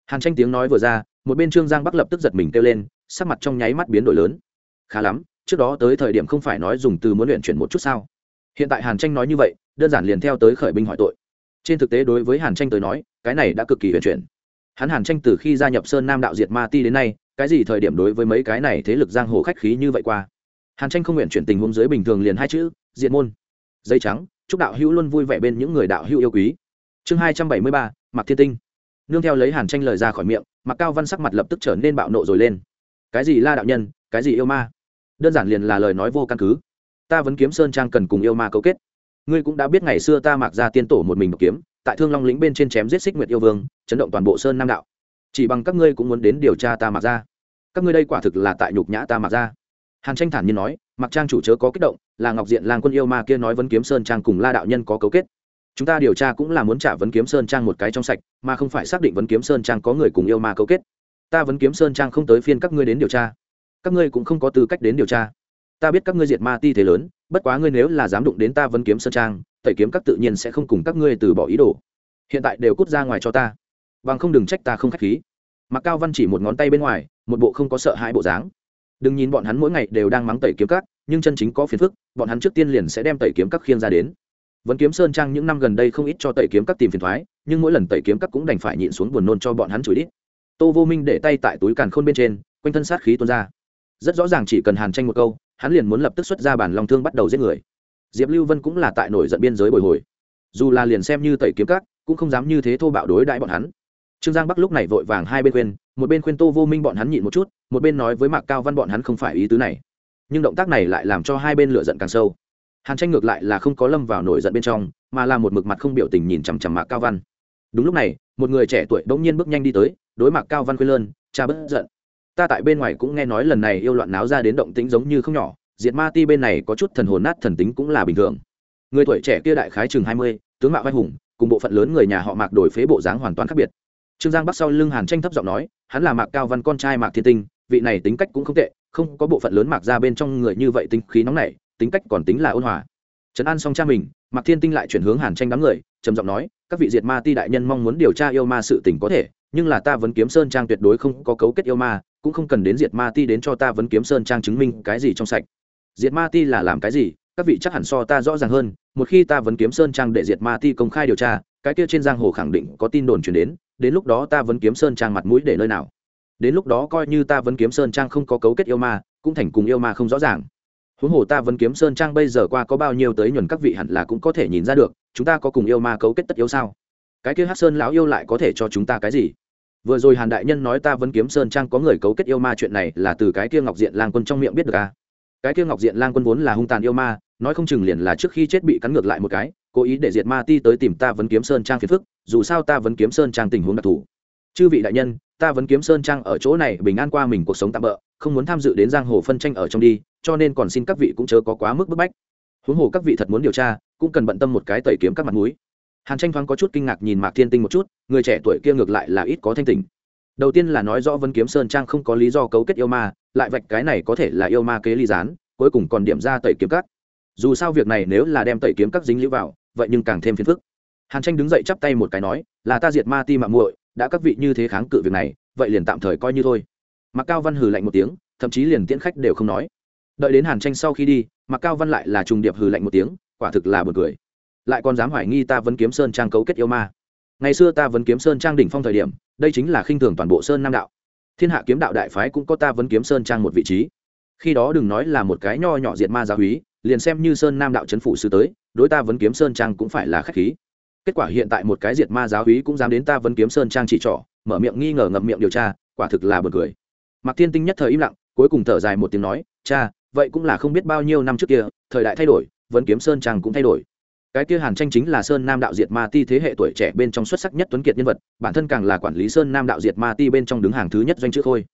Hàn tranh tiếng nói vừa ra, một bên trương giang bắc lập tức giật mình kêu lên, sắc mặt trong nháy mắt biến đổi lớn. Khá lắm, trước đó tới thời điểm không phải nói dùng từ muốn luyện chuyển một chút sao? Hiện tại hàn tranh nói như vậy, đơn giản liền theo tới khởi binh hỏi tội. Trên thực tế đối với hàn tranh tới nói, cái này đã cực kỳ huyền chuyển. Hắn hàn tranh từ khi gia nhập sơn nam đạo diệt ma ti đến nay cái gì thời điểm đối với mấy cái này thế lực giang hồ khách khí như vậy qua? Hàn tranh không nguyện chuyển tình huống dưới bình thường liền hai chữ diện môn. Dây trắng, chúc đạo hữu luôn vui vẻ bên những người đạo hữu yêu quý. Chương hai trăm bảy mươi ba mặc thiên tinh. Nương theo lấy hàn tranh lời ra khỏi miệng mặc cao văn sắc mặt lập tức trở nên bạo nộ rồi lên. Cái gì la đạo nhân, cái gì yêu ma? Đơn giản liền là lời nói vô căn cứ. Ta vẫn kiếm sơn trang cần cùng yêu ma cấu kết. Ngươi cũng đã biết ngày xưa ta mặc ra tiên tổ một mình một kiếm, tại thương long lĩnh bên trên chém giết xích nguyệt yêu vương, chấn động toàn bộ sơn nam đạo chỉ bằng các ngươi cũng muốn đến điều tra ta mặc ra. Các ngươi đây quả thực là tại nhục nhã ta mặc ra. Hàn tranh thản nhiên nói, mặc trang chủ chớ có kích động, là ngọc diện lang quân yêu ma kia nói vấn kiếm sơn trang cùng la đạo nhân có cấu kết. Chúng ta điều tra cũng là muốn trả vấn kiếm sơn trang một cái trong sạch, mà không phải xác định vấn kiếm sơn trang có người cùng yêu ma cấu kết. Ta vấn kiếm sơn trang không tới phiên các ngươi đến điều tra. Các ngươi cũng không có tư cách đến điều tra. Ta biết các ngươi diệt ma ti thế lớn, bất quá ngươi nếu là dám đụng đến ta vấn kiếm sơn trang, tẩy kiếm các tự nhiên sẽ không cùng các ngươi từ bỏ ý đồ. Hiện tại đều cút ra ngoài cho ta bằng không đừng trách ta không k h á c h khí. Mặc cao văn chỉ một ngón tay bên ngoài, một bộ không có sợ hãi bộ dáng. Đừng nhìn bọn hắn mỗi ngày đều đang mắng tẩy kiếm các, nhưng chân chính có phiền phức, bọn hắn trước tiên liền sẽ đem tẩy kiếm các khiêng ra đến. Vẫn kiếm sơn trang những năm gần đây không ít cho tẩy kiếm các tìm phiền thoái, nhưng mỗi lần tẩy kiếm các cũng đành phải nhịn xuống buồn nôn cho bọn hắn chửi đít. Tô vô minh để tay tại túi càn khôn bên trên, quanh thân sát khí tuôn ra. Rất rõ ràng chỉ cần hàn tranh một câu, hắn liền muốn lập tức xuất ra bản lòng thương bắt đầu giết người. Diệp lưu vân cũng là tại nổi giận biên giới bồi hồi. Dù là liền xem như tẩy kiếm các, cũng không dám như thế thô bạo đối đãi bọn hắn trương giang bắc lúc này vội vàng hai bên khuyên, một bên khuyên tô vô minh bọn hắn nhịn một chút, một bên nói với mạc cao văn bọn hắn không phải ý tứ này. Nhưng động tác này lại làm cho hai bên lửa giận càng sâu. Hàn tranh ngược lại là không có lâm vào nổi giận bên trong, mà là một mực mặt không biểu tình nhìn chằm chằm mạc cao văn. Đúng lúc này, một người trẻ tuổi bỗng nhiên bước nhanh đi tới, đối mạc cao văn khuyên lơn, cha bất giận. Ta tại bên ngoài cũng nghe nói lần này yêu loạn náo ra đến động tĩnh giống như không nhỏ, diệt ma ti bên này có chút thần hồn nát thần tính cũng là bình thường. Người tuổi trẻ kia đại khái chừng hai mươi, tướng mạo vai hùng, cùng bộ phận lớn người nhà họ mạc đổi phế bộ dáng hoàn toàn khác biệt trương giang bắc sau lưng hàn tranh thấp giọng nói, hắn là mạc cao văn con trai mạc thiên tinh, vị này tính cách cũng không tệ, không có bộ phận lớn mạc ra bên trong người như vậy tính khí nóng nảy, tính cách còn tính là ôn hòa. Trấn an xong cha mình, mạc thiên tinh lại chuyển hướng hàn tranh đám người, trầm giọng nói, các vị diệt ma ti đại nhân mong muốn điều tra yêu ma sự tình có thể, nhưng là ta vẫn kiếm sơn trang tuyệt đối không có cấu kết yêu ma, cũng không cần đến diệt ma ti đến cho ta vẫn kiếm sơn trang chứng minh cái gì trong sạch. Diệt ma ti là làm cái gì? Các vị chắc hẳn so ta rõ ràng hơn, một khi ta vẫn kiếm sơn trang để diệt ma ti công khai điều tra, cái kia trên giang hồ khẳng định có tin đồn chuyển đến đến lúc đó ta vẫn kiếm sơn trang mặt mũi để nơi nào? Đến lúc đó coi như ta vẫn kiếm sơn trang không có cấu kết yêu ma, cũng thành cùng yêu ma không rõ ràng. Huống hồ ta vẫn kiếm sơn trang bây giờ qua có bao nhiêu tới nhuần các vị hẳn là cũng có thể nhìn ra được, chúng ta có cùng yêu ma cấu kết tất yếu sao? Cái kia hát sơn lão yêu lại có thể cho chúng ta cái gì? Vừa rồi hàn đại nhân nói ta vẫn kiếm sơn trang có người cấu kết yêu ma chuyện này là từ cái kia ngọc diện lang quân trong miệng biết được à? Cái kia ngọc diện lang quân vốn là hung tàn yêu ma, nói không chừng liền là trước khi chết bị cắn ngược lại một cái cố ý để diệt ma ti tới tìm ta vấn kiếm sơn trang phiền phức, dù sao ta vấn kiếm sơn trang tình huống đặc thù. Chư vị đại nhân, ta vấn kiếm sơn trang ở chỗ này bình an qua mình cuộc sống tạm bỡ không muốn tham dự đến giang hồ phân tranh ở trong đi, cho nên còn xin các vị cũng chớ có quá mức bức bách. Huống hồ các vị thật muốn điều tra, cũng cần bận tâm một cái tẩy kiếm các mặt mũi. Hàn tranh thoáng có chút kinh ngạc nhìn mạc thiên tinh một chút, người trẻ tuổi kia ngược lại là ít có thanh tình. Đầu tiên là nói rõ vân kiếm sơn trang không có lý do cấu kết yêu ma, lại vạch cái này có thể là yêu ma kế ly gián, cuối cùng còn điểm ra tẩy kiếm các. Dù sao việc này nếu là đem tẩy kiếm các dính lũ vào vậy nhưng càng thêm phiền phức. Hàn tranh đứng dậy chắp tay một cái nói, là ta diệt ma ti mạng muội, đã các vị như thế kháng cự việc này, vậy liền tạm thời coi như thôi. Mặc cao văn hừ lạnh một tiếng, thậm chí liền tiễn khách đều không nói. Đợi đến hàn tranh sau khi đi mặc cao văn lại là trùng điệp hừ lạnh một tiếng, quả thực là b u ồ n cười. Lại còn dám hoài nghi ta vẫn kiếm sơn trang cấu kết yêu ma. Ngày xưa ta vẫn kiếm sơn trang đỉnh phong thời điểm, đây chính là khinh thường toàn bộ sơn nam đạo. Thiên hạ kiếm đạo đại phái cũng có ta vẫn kiếm sơn trang một vị trí. Khi đó đừng nói là một cái nho nhỏ diệt ma gia húy liền xem như sơn nam đạo c h ấ n phủ sư tới đối ta vấn kiếm sơn trang cũng phải là khách khí. Kết quả hiện tại một cái diệt ma giáo húy cũng dám đến ta vấn kiếm sơn trang chỉ trỏ, mở miệng nghi ngờ ngậm miệng điều tra, quả thực là buồn cười. Mạc thiên tinh nhất thời im lặng, cuối cùng thở dài một tiếng nói, cha, vậy cũng là không biết bao nhiêu năm trước kia, thời đại thay đổi, vấn kiếm sơn trang cũng thay đổi. Cái kia hàn tranh chính là sơn nam đạo diệt ma ti thế hệ tuổi trẻ bên trong xuất sắc nhất tuấn kiệt nhân vật, bản thân càng là quản lý sơn nam đạo diệt ma ti bên trong đứng hàng thứ nhất doanh chữ khôi.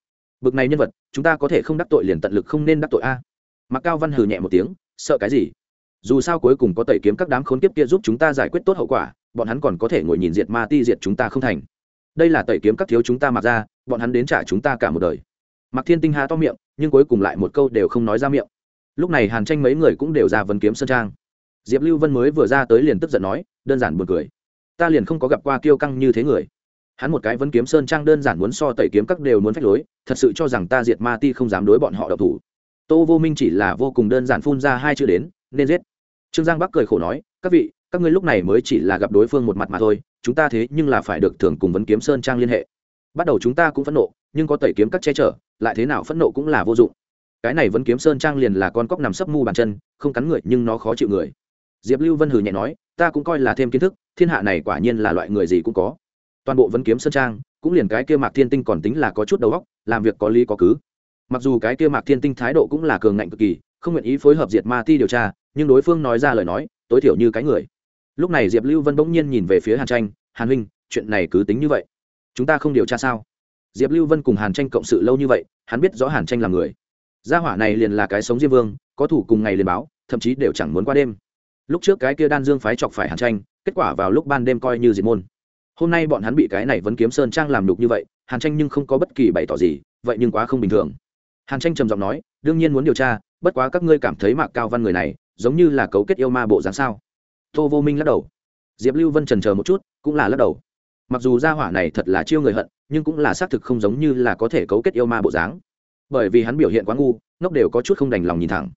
Bực này nhân vật, chúng ta có thể không đắc tội liền tận lực không nên đắc tội a. Mặc cao văn hừ nhẹ một tiếng, sợ cái gì? Dù sao cuối cùng có tẩy kiếm các đám khốn kiếp kia giúp chúng ta giải quyết tốt hậu quả, bọn hắn còn có thể ngồi nhìn diệt ma ti diệt chúng ta không thành. Đây là tẩy kiếm các thiếu chúng ta mặc ra, bọn hắn đến trả chúng ta cả một đời. Mặc thiên tinh há to miệng, nhưng cuối cùng lại một câu đều không nói ra miệng. Lúc này hàn tranh mấy người cũng đều ra vấn kiếm sơn trang. Diệp lưu vân mới vừa ra tới liền tức giận nói, đơn giản buồn cười. Ta liền không có gặp qua kiêu căng như thế người. Hắn một cái vấn kiếm sơn trang đơn giản muốn so tẩy kiếm các đều muốn phách lối, thật sự cho rằng ta diệt ma ti không dám đối bọn họ độc thủ. Tô vô minh chỉ là vô cùng đơn giản phun ra hai chữ đến, nên giết trương giang bắc cười khổ nói, các vị, các ngươi lúc này mới chỉ là gặp đối phương một mặt mà thôi, chúng ta thế nhưng là phải được thưởng cùng vấn kiếm sơn trang liên hệ. Bắt đầu chúng ta cũng phẫn nộ, nhưng có tẩy kiếm các che chở, lại thế nào phẫn nộ cũng là vô dụng. Cái này vấn kiếm sơn trang liền là con cóc nằm sấp mu bàn chân, không cắn người nhưng nó khó chịu người. Diệp lưu vân hừ nhẹ nói, ta cũng coi là thêm kiến thức, thiên hạ này quả nhiên là loại người gì cũng có. Toàn bộ vấn kiếm sơn trang, cũng liền cái kia mạc thiên tinh còn tính là có chút đầu óc, làm việc có lý có cứ. Mặc dù cái kia mạc thiên tinh thái độ cũng là cường ngạnh cực kỳ, không nguyện ý phối hợp diệt ma ti điều tra nhưng đối phương nói ra lời nói, tối thiểu như cái người. Lúc này diệp lưu vân bỗng nhiên nhìn về phía hàn tranh, hàn huynh, chuyện này cứ tính như vậy. Chúng ta không điều tra sao? Diệp lưu vân cùng hàn tranh cộng sự lâu như vậy, hắn biết rõ hàn tranh là người. Gia hỏa này liền là cái sống diêm vương, có thủ cùng ngày liền báo, thậm chí đều chẳng muốn qua đêm. Lúc trước cái kia đan dương phái chọc phải hàn tranh, kết quả vào lúc ban đêm coi như diệt môn. Hôm nay bọn hắn bị cái này vẫn kiếm sơn trang làm đục như vậy, hàn tranh nhưng không có bất kỳ bày tỏ gì, vậy nhưng quá không bình thường. Hàn tranh trầm giọng nói, đương nhiên muốn điều tra, bất quá các ngươi cảm thấy mạc cao văn người này giống như là cấu kết yêu ma bộ dáng sao? Tô vô minh lắc đầu. Diệp lưu vân trần chờ một chút, cũng là lắc đầu. Mặc dù gia hỏa này thật là chiêu người hận, nhưng cũng là xác thực không giống như là có thể cấu kết yêu ma bộ dáng. Bởi vì hắn biểu hiện quá ngu, ngốc đều có chút không đành lòng nhìn thẳng.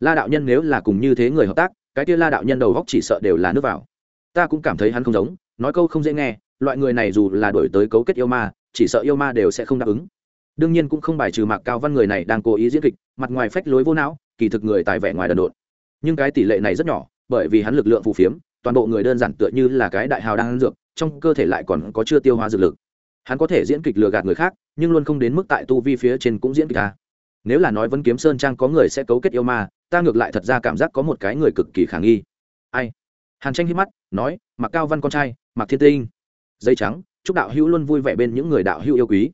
La đạo nhân nếu là cùng như thế người hợp tác, cái kia la đạo nhân đầu góc chỉ sợ đều là nước vào. Ta cũng cảm thấy hắn không giống, nói câu không dễ nghe, loại người này dù là đổi tới cấu kết yêu ma, chỉ sợ yêu ma đều sẽ không đáp ứng. Đương nhiên cũng không bài trừ mạc cao văn người này đang cố ý diễn kịch, mặt ngoài phách lối vô não, kỳ thực người tài vẻ ngoài đần độn nhưng cái tỷ lệ này rất nhỏ, bởi vì hắn lực lượng phù phiếm, toàn bộ người đơn giản tựa như là cái đại hào đang ăn dược, trong cơ thể lại còn có chưa tiêu hóa dược lực. Hắn có thể diễn kịch lừa gạt người khác, nhưng luôn không đến mức tại tu vi phía trên cũng diễn kịch ta nếu là nói vấn kiếm sơn trang có người sẽ cấu kết yêu ma, ta ngược lại thật ra cảm giác có một cái người cực kỳ khả nghi. Ai? Hàn tranh hít mắt, nói mặc cao văn con trai mặc thiên tinh. Dây trắng, chúc đạo hữu luôn vui vẻ bên những người đạo hữu yêu quý.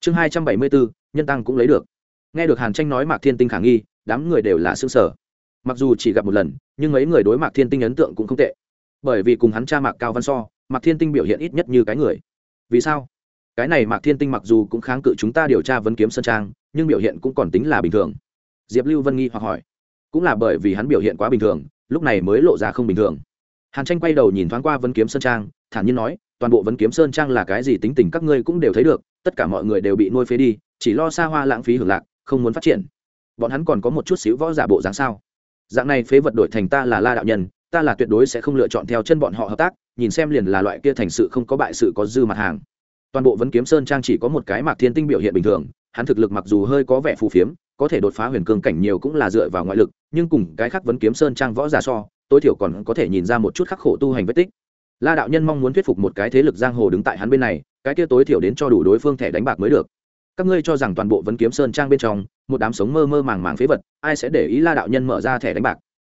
Chương hai trăm bảy mươi bốn, nhân tăng cũng lấy được. Nghe được hàn tranh nói mạc thiên tinh khả nghi, đám người đều là xương sở mặc dù chỉ gặp một lần, nhưng mấy người đối mạc thiên tinh ấn tượng cũng không tệ. Bởi vì cùng hắn cha mạc cao văn so, mạc thiên tinh biểu hiện ít nhất như cái người. Vì sao? Cái này mạc thiên tinh mặc dù cũng kháng cự chúng ta điều tra vấn kiếm sơn trang, nhưng biểu hiện cũng còn tính là bình thường. Diệp lưu vân nghi hoặc hỏi. Cũng là bởi vì hắn biểu hiện quá bình thường, lúc này mới lộ ra không bình thường. Hàn tranh quay đầu nhìn thoáng qua vấn kiếm sơn trang, thản nhiên nói, toàn bộ vấn kiếm sơn trang là cái gì tính tình các ngươi cũng đều thấy được, tất cả mọi người đều bị nuôi phế đi, chỉ lo xa hoa lãng phí hưởng lạc, không muốn phát triển. Bọn hắn còn có một chút xíu võ giả bộ dáng sao? Dạng này phế vật đổi thành ta là la đạo nhân, ta là tuyệt đối sẽ không lựa chọn theo chân bọn họ hợp tác, nhìn xem liền là loại kia thành sự không có bại sự có dư mặt hàng. Toàn bộ vấn kiếm sơn trang chỉ có một cái mạc thiên tinh biểu hiện bình thường, hắn thực lực mặc dù hơi có vẻ phù phiếm, có thể đột phá huyền cương cảnh nhiều cũng là dựa vào ngoại lực, nhưng cùng cái khác vấn kiếm sơn trang võ giả so, tối thiểu còn có thể nhìn ra một chút khắc khổ tu hành vết tích. La đạo nhân mong muốn thuyết phục một cái thế lực giang hồ đứng tại hắn bên này, cái kia tối thiểu đến cho đủ đối phương thẻ đánh bạc mới được các ngươi cho rằng toàn bộ vấn kiếm sơn trang bên trong một đám sống mơ mơ màng màng phế vật ai sẽ để ý la đạo nhân mở ra thẻ đánh bạc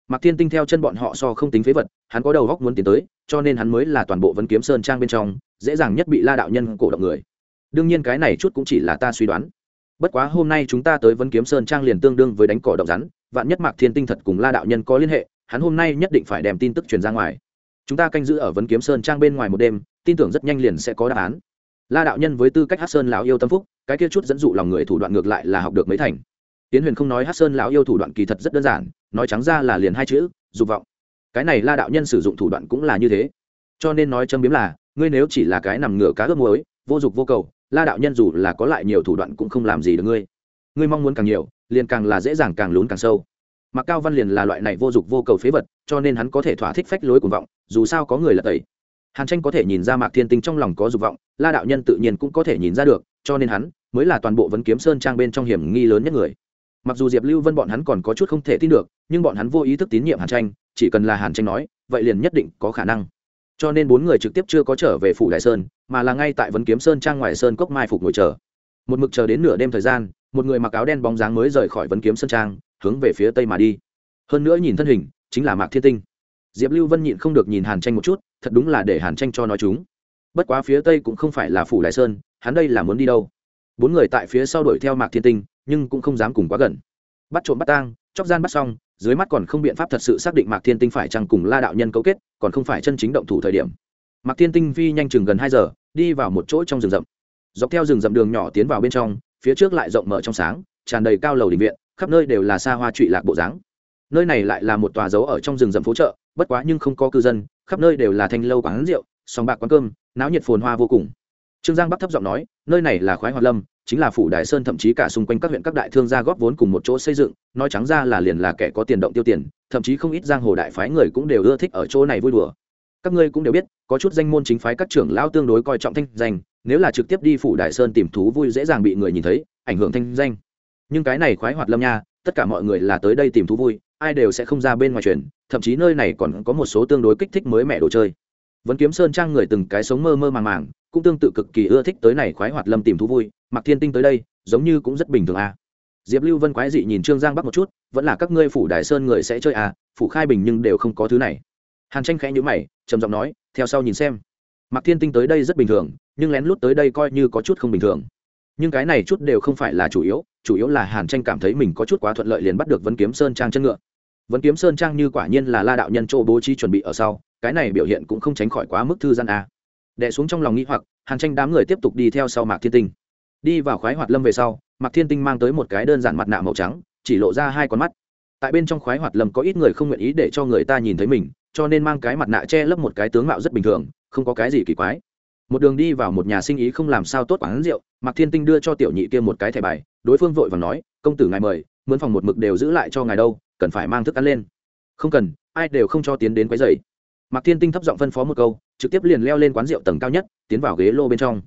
Mạc Thiên Tinh theo chân bọn họ so không tính phế vật, hắn có đầu góc muốn tiến tới, cho nên hắn mới là toàn bộ vấn kiếm sơn trang bên trong, dễ dàng nhất bị La đạo nhân cổ động người. Đương nhiên cái này chút cũng chỉ là ta suy đoán. Bất quá hôm nay chúng ta tới vấn kiếm sơn trang liền tương đương với đánh cỏ động rắn, vạn nhất Mạc Thiên Tinh thật cùng La đạo nhân có liên hệ, hắn hôm nay nhất định phải đem tin tức truyền ra ngoài. Chúng ta canh giữ ở vấn kiếm sơn trang bên ngoài một đêm, tin tưởng rất nhanh liền sẽ có đáp án. La đạo nhân với tư cách Hắc Sơn lão yêu tâm phúc, cái kia chút dẫn dụ lòng người thủ đoạn ngược lại là học được mấy thành. Tiến Huyền không nói Hắc Sơn lão yêu thủ đoạn kỳ thật rất đơn giản, nói trắng ra là liền hai chữ dục vọng. Cái này la đạo nhân sử dụng thủ đoạn cũng là như thế. Cho nên nói châm biếm là ngươi nếu chỉ là cái nằm ngửa cá ướp muối vô dục vô cầu la đạo nhân dù là có lại nhiều thủ đoạn cũng không làm gì được ngươi. Ngươi mong muốn càng nhiều liền càng là dễ dàng càng lún càng sâu. Mà cao văn liền là loại này vô dục vô cầu phế vật cho nên hắn có thể thỏa thích phách lối cuồng vọng dù sao có người là tẩy hàn tranh có thể nhìn ra mạc thiên tinh trong lòng có dục vọng, la đạo nhân tự nhiên cũng có thể nhìn ra được, cho nên hắn mới là toàn bộ vấn kiếm sơn trang bên trong hiểm nghi lớn nhất người. Mặc dù diệp lưu vân bọn hắn còn có chút không thể tin được, nhưng bọn hắn vô ý thức tín nhiệm hàn tranh, chỉ cần là hàn tranh nói, vậy liền nhất định có khả năng. Cho nên bốn người trực tiếp chưa có trở về phủ đại sơn, mà là ngay tại vấn kiếm sơn trang ngoài sơn cốc mai phục ngồi chờ. Một mực chờ đến nửa đêm thời gian, một người mặc áo đen bóng dáng mới rời khỏi vấn kiếm sơn trang, hướng về phía tây mà đi. Hơn nữa nhìn thân hình, chính là mạc thiên tinh. Diệp lưu vân nhịn không được nhìn hàn tranh một chút thật đúng là để hàn tranh cho nói chúng. Bất quá phía tây cũng không phải là phủ đại sơn, hắn đây là muốn đi đâu? Bốn người tại phía sau đuổi theo mạc thiên tinh, nhưng cũng không dám cùng quá gần. Bắt trộm bắt tang chóc gian bắt xong, dưới mắt còn không biện pháp thật sự xác định mạc thiên tinh phải chăng cùng la đạo nhân cấu kết, còn không phải chân chính động thủ thời điểm. Mạc thiên tinh phi nhanh chừng gần hai giờ, đi vào một chỗ trong rừng rậm. Dọc theo rừng rậm đường nhỏ tiến vào bên trong, phía trước lại rộng mở trong sáng, tràn đầy cao lầu đình viện, khắp nơi đều là xa hoa trụy lạc bộ dáng. Nơi này lại là một tòa dấu ở trong rừng rậm phố chợ bất quá nhưng không có cư dân, khắp nơi đều là thanh lâu quán rượu, sòng bạc quán cơm, náo nhiệt phồn hoa vô cùng. Trương giang bắc thấp giọng nói, nơi này là khoái hoạt lâm, chính là phủ đại sơn thậm chí cả xung quanh các huyện các đại thương gia góp vốn cùng một chỗ xây dựng, nói trắng ra là liền là kẻ có tiền động tiêu tiền, thậm chí không ít giang hồ đại phái người cũng đều ưa thích ở chỗ này vui đùa. Các ngươi cũng đều biết, có chút danh môn chính phái các trưởng lão tương đối coi trọng thanh danh, nếu là trực tiếp đi phủ đại sơn tìm thú vui dễ dàng bị người nhìn thấy, ảnh hưởng thanh danh. Nhưng cái này khoái hoạt lâm nha, tất cả mọi người là tới đây tìm thú vui ai đều sẽ không ra bên ngoài truyền, thậm chí nơi này còn có một số tương đối kích thích mới mẻ đồ chơi. Vẫn kiếm sơn trang người từng cái sống mơ mơ màng màng, cũng tương tự cực kỳ ưa thích tới này khoái hoạt lâm tìm thú vui mặc thiên tinh tới đây, giống như cũng rất bình thường à. diệp lưu vân quái dị nhìn trương giang bắc một chút, vẫn là các ngươi phủ đại sơn người sẽ chơi à phủ khai bình nhưng đều không có thứ này. Hàn tranh khẽ nhữ mày, trầm giọng nói, theo sau nhìn xem. Mặc thiên tinh tới đây rất bình thường, nhưng lén lút tới đây coi như có chút không bình thường. Nhưng cái này chút đều không phải là chủ yếu chủ yếu là hàn tranh cảm thấy mình có chút quá thuận lợi liền bắt được vấn kiếm sơn trang chân ngựa vẫn kiếm sơn trang như quả nhiên là la đạo nhân chỗ bố trí chuẩn bị ở sau, cái này biểu hiện cũng không tránh khỏi quá mức thư gian a. À. đẻ xuống trong lòng nghĩ hoặc, hàn tranh đám người tiếp tục đi theo sau mạc thiên tinh. Đi vào khoái hoạt lâm về sau, mạc thiên tinh mang tới một cái đơn giản mặt nạ màu trắng, chỉ lộ ra hai con mắt. Tại bên trong khoái hoạt lâm có ít người không nguyện ý để cho người ta nhìn thấy mình, cho nên mang cái mặt nạ che lấp một cái tướng mạo rất bình thường, không có cái gì kỳ quái. Một đường đi vào một nhà sinh ý không làm sao tốt quán rượu, mạc thiên tinh đưa cho tiểu nhị kia một cái thẻ bài, đối phương vội và nói, công tử ngài mời mướn phòng một mực đều giữ lại cho ngài đâu, cần phải mang thức ăn lên. Không cần, ai đều không cho tiến đến quấy dày mạc thiên tinh thấp giọng phân phó một câu, trực tiếp liền leo lên quán rượu tầng cao nhất, tiến vào ghế lô bên trong.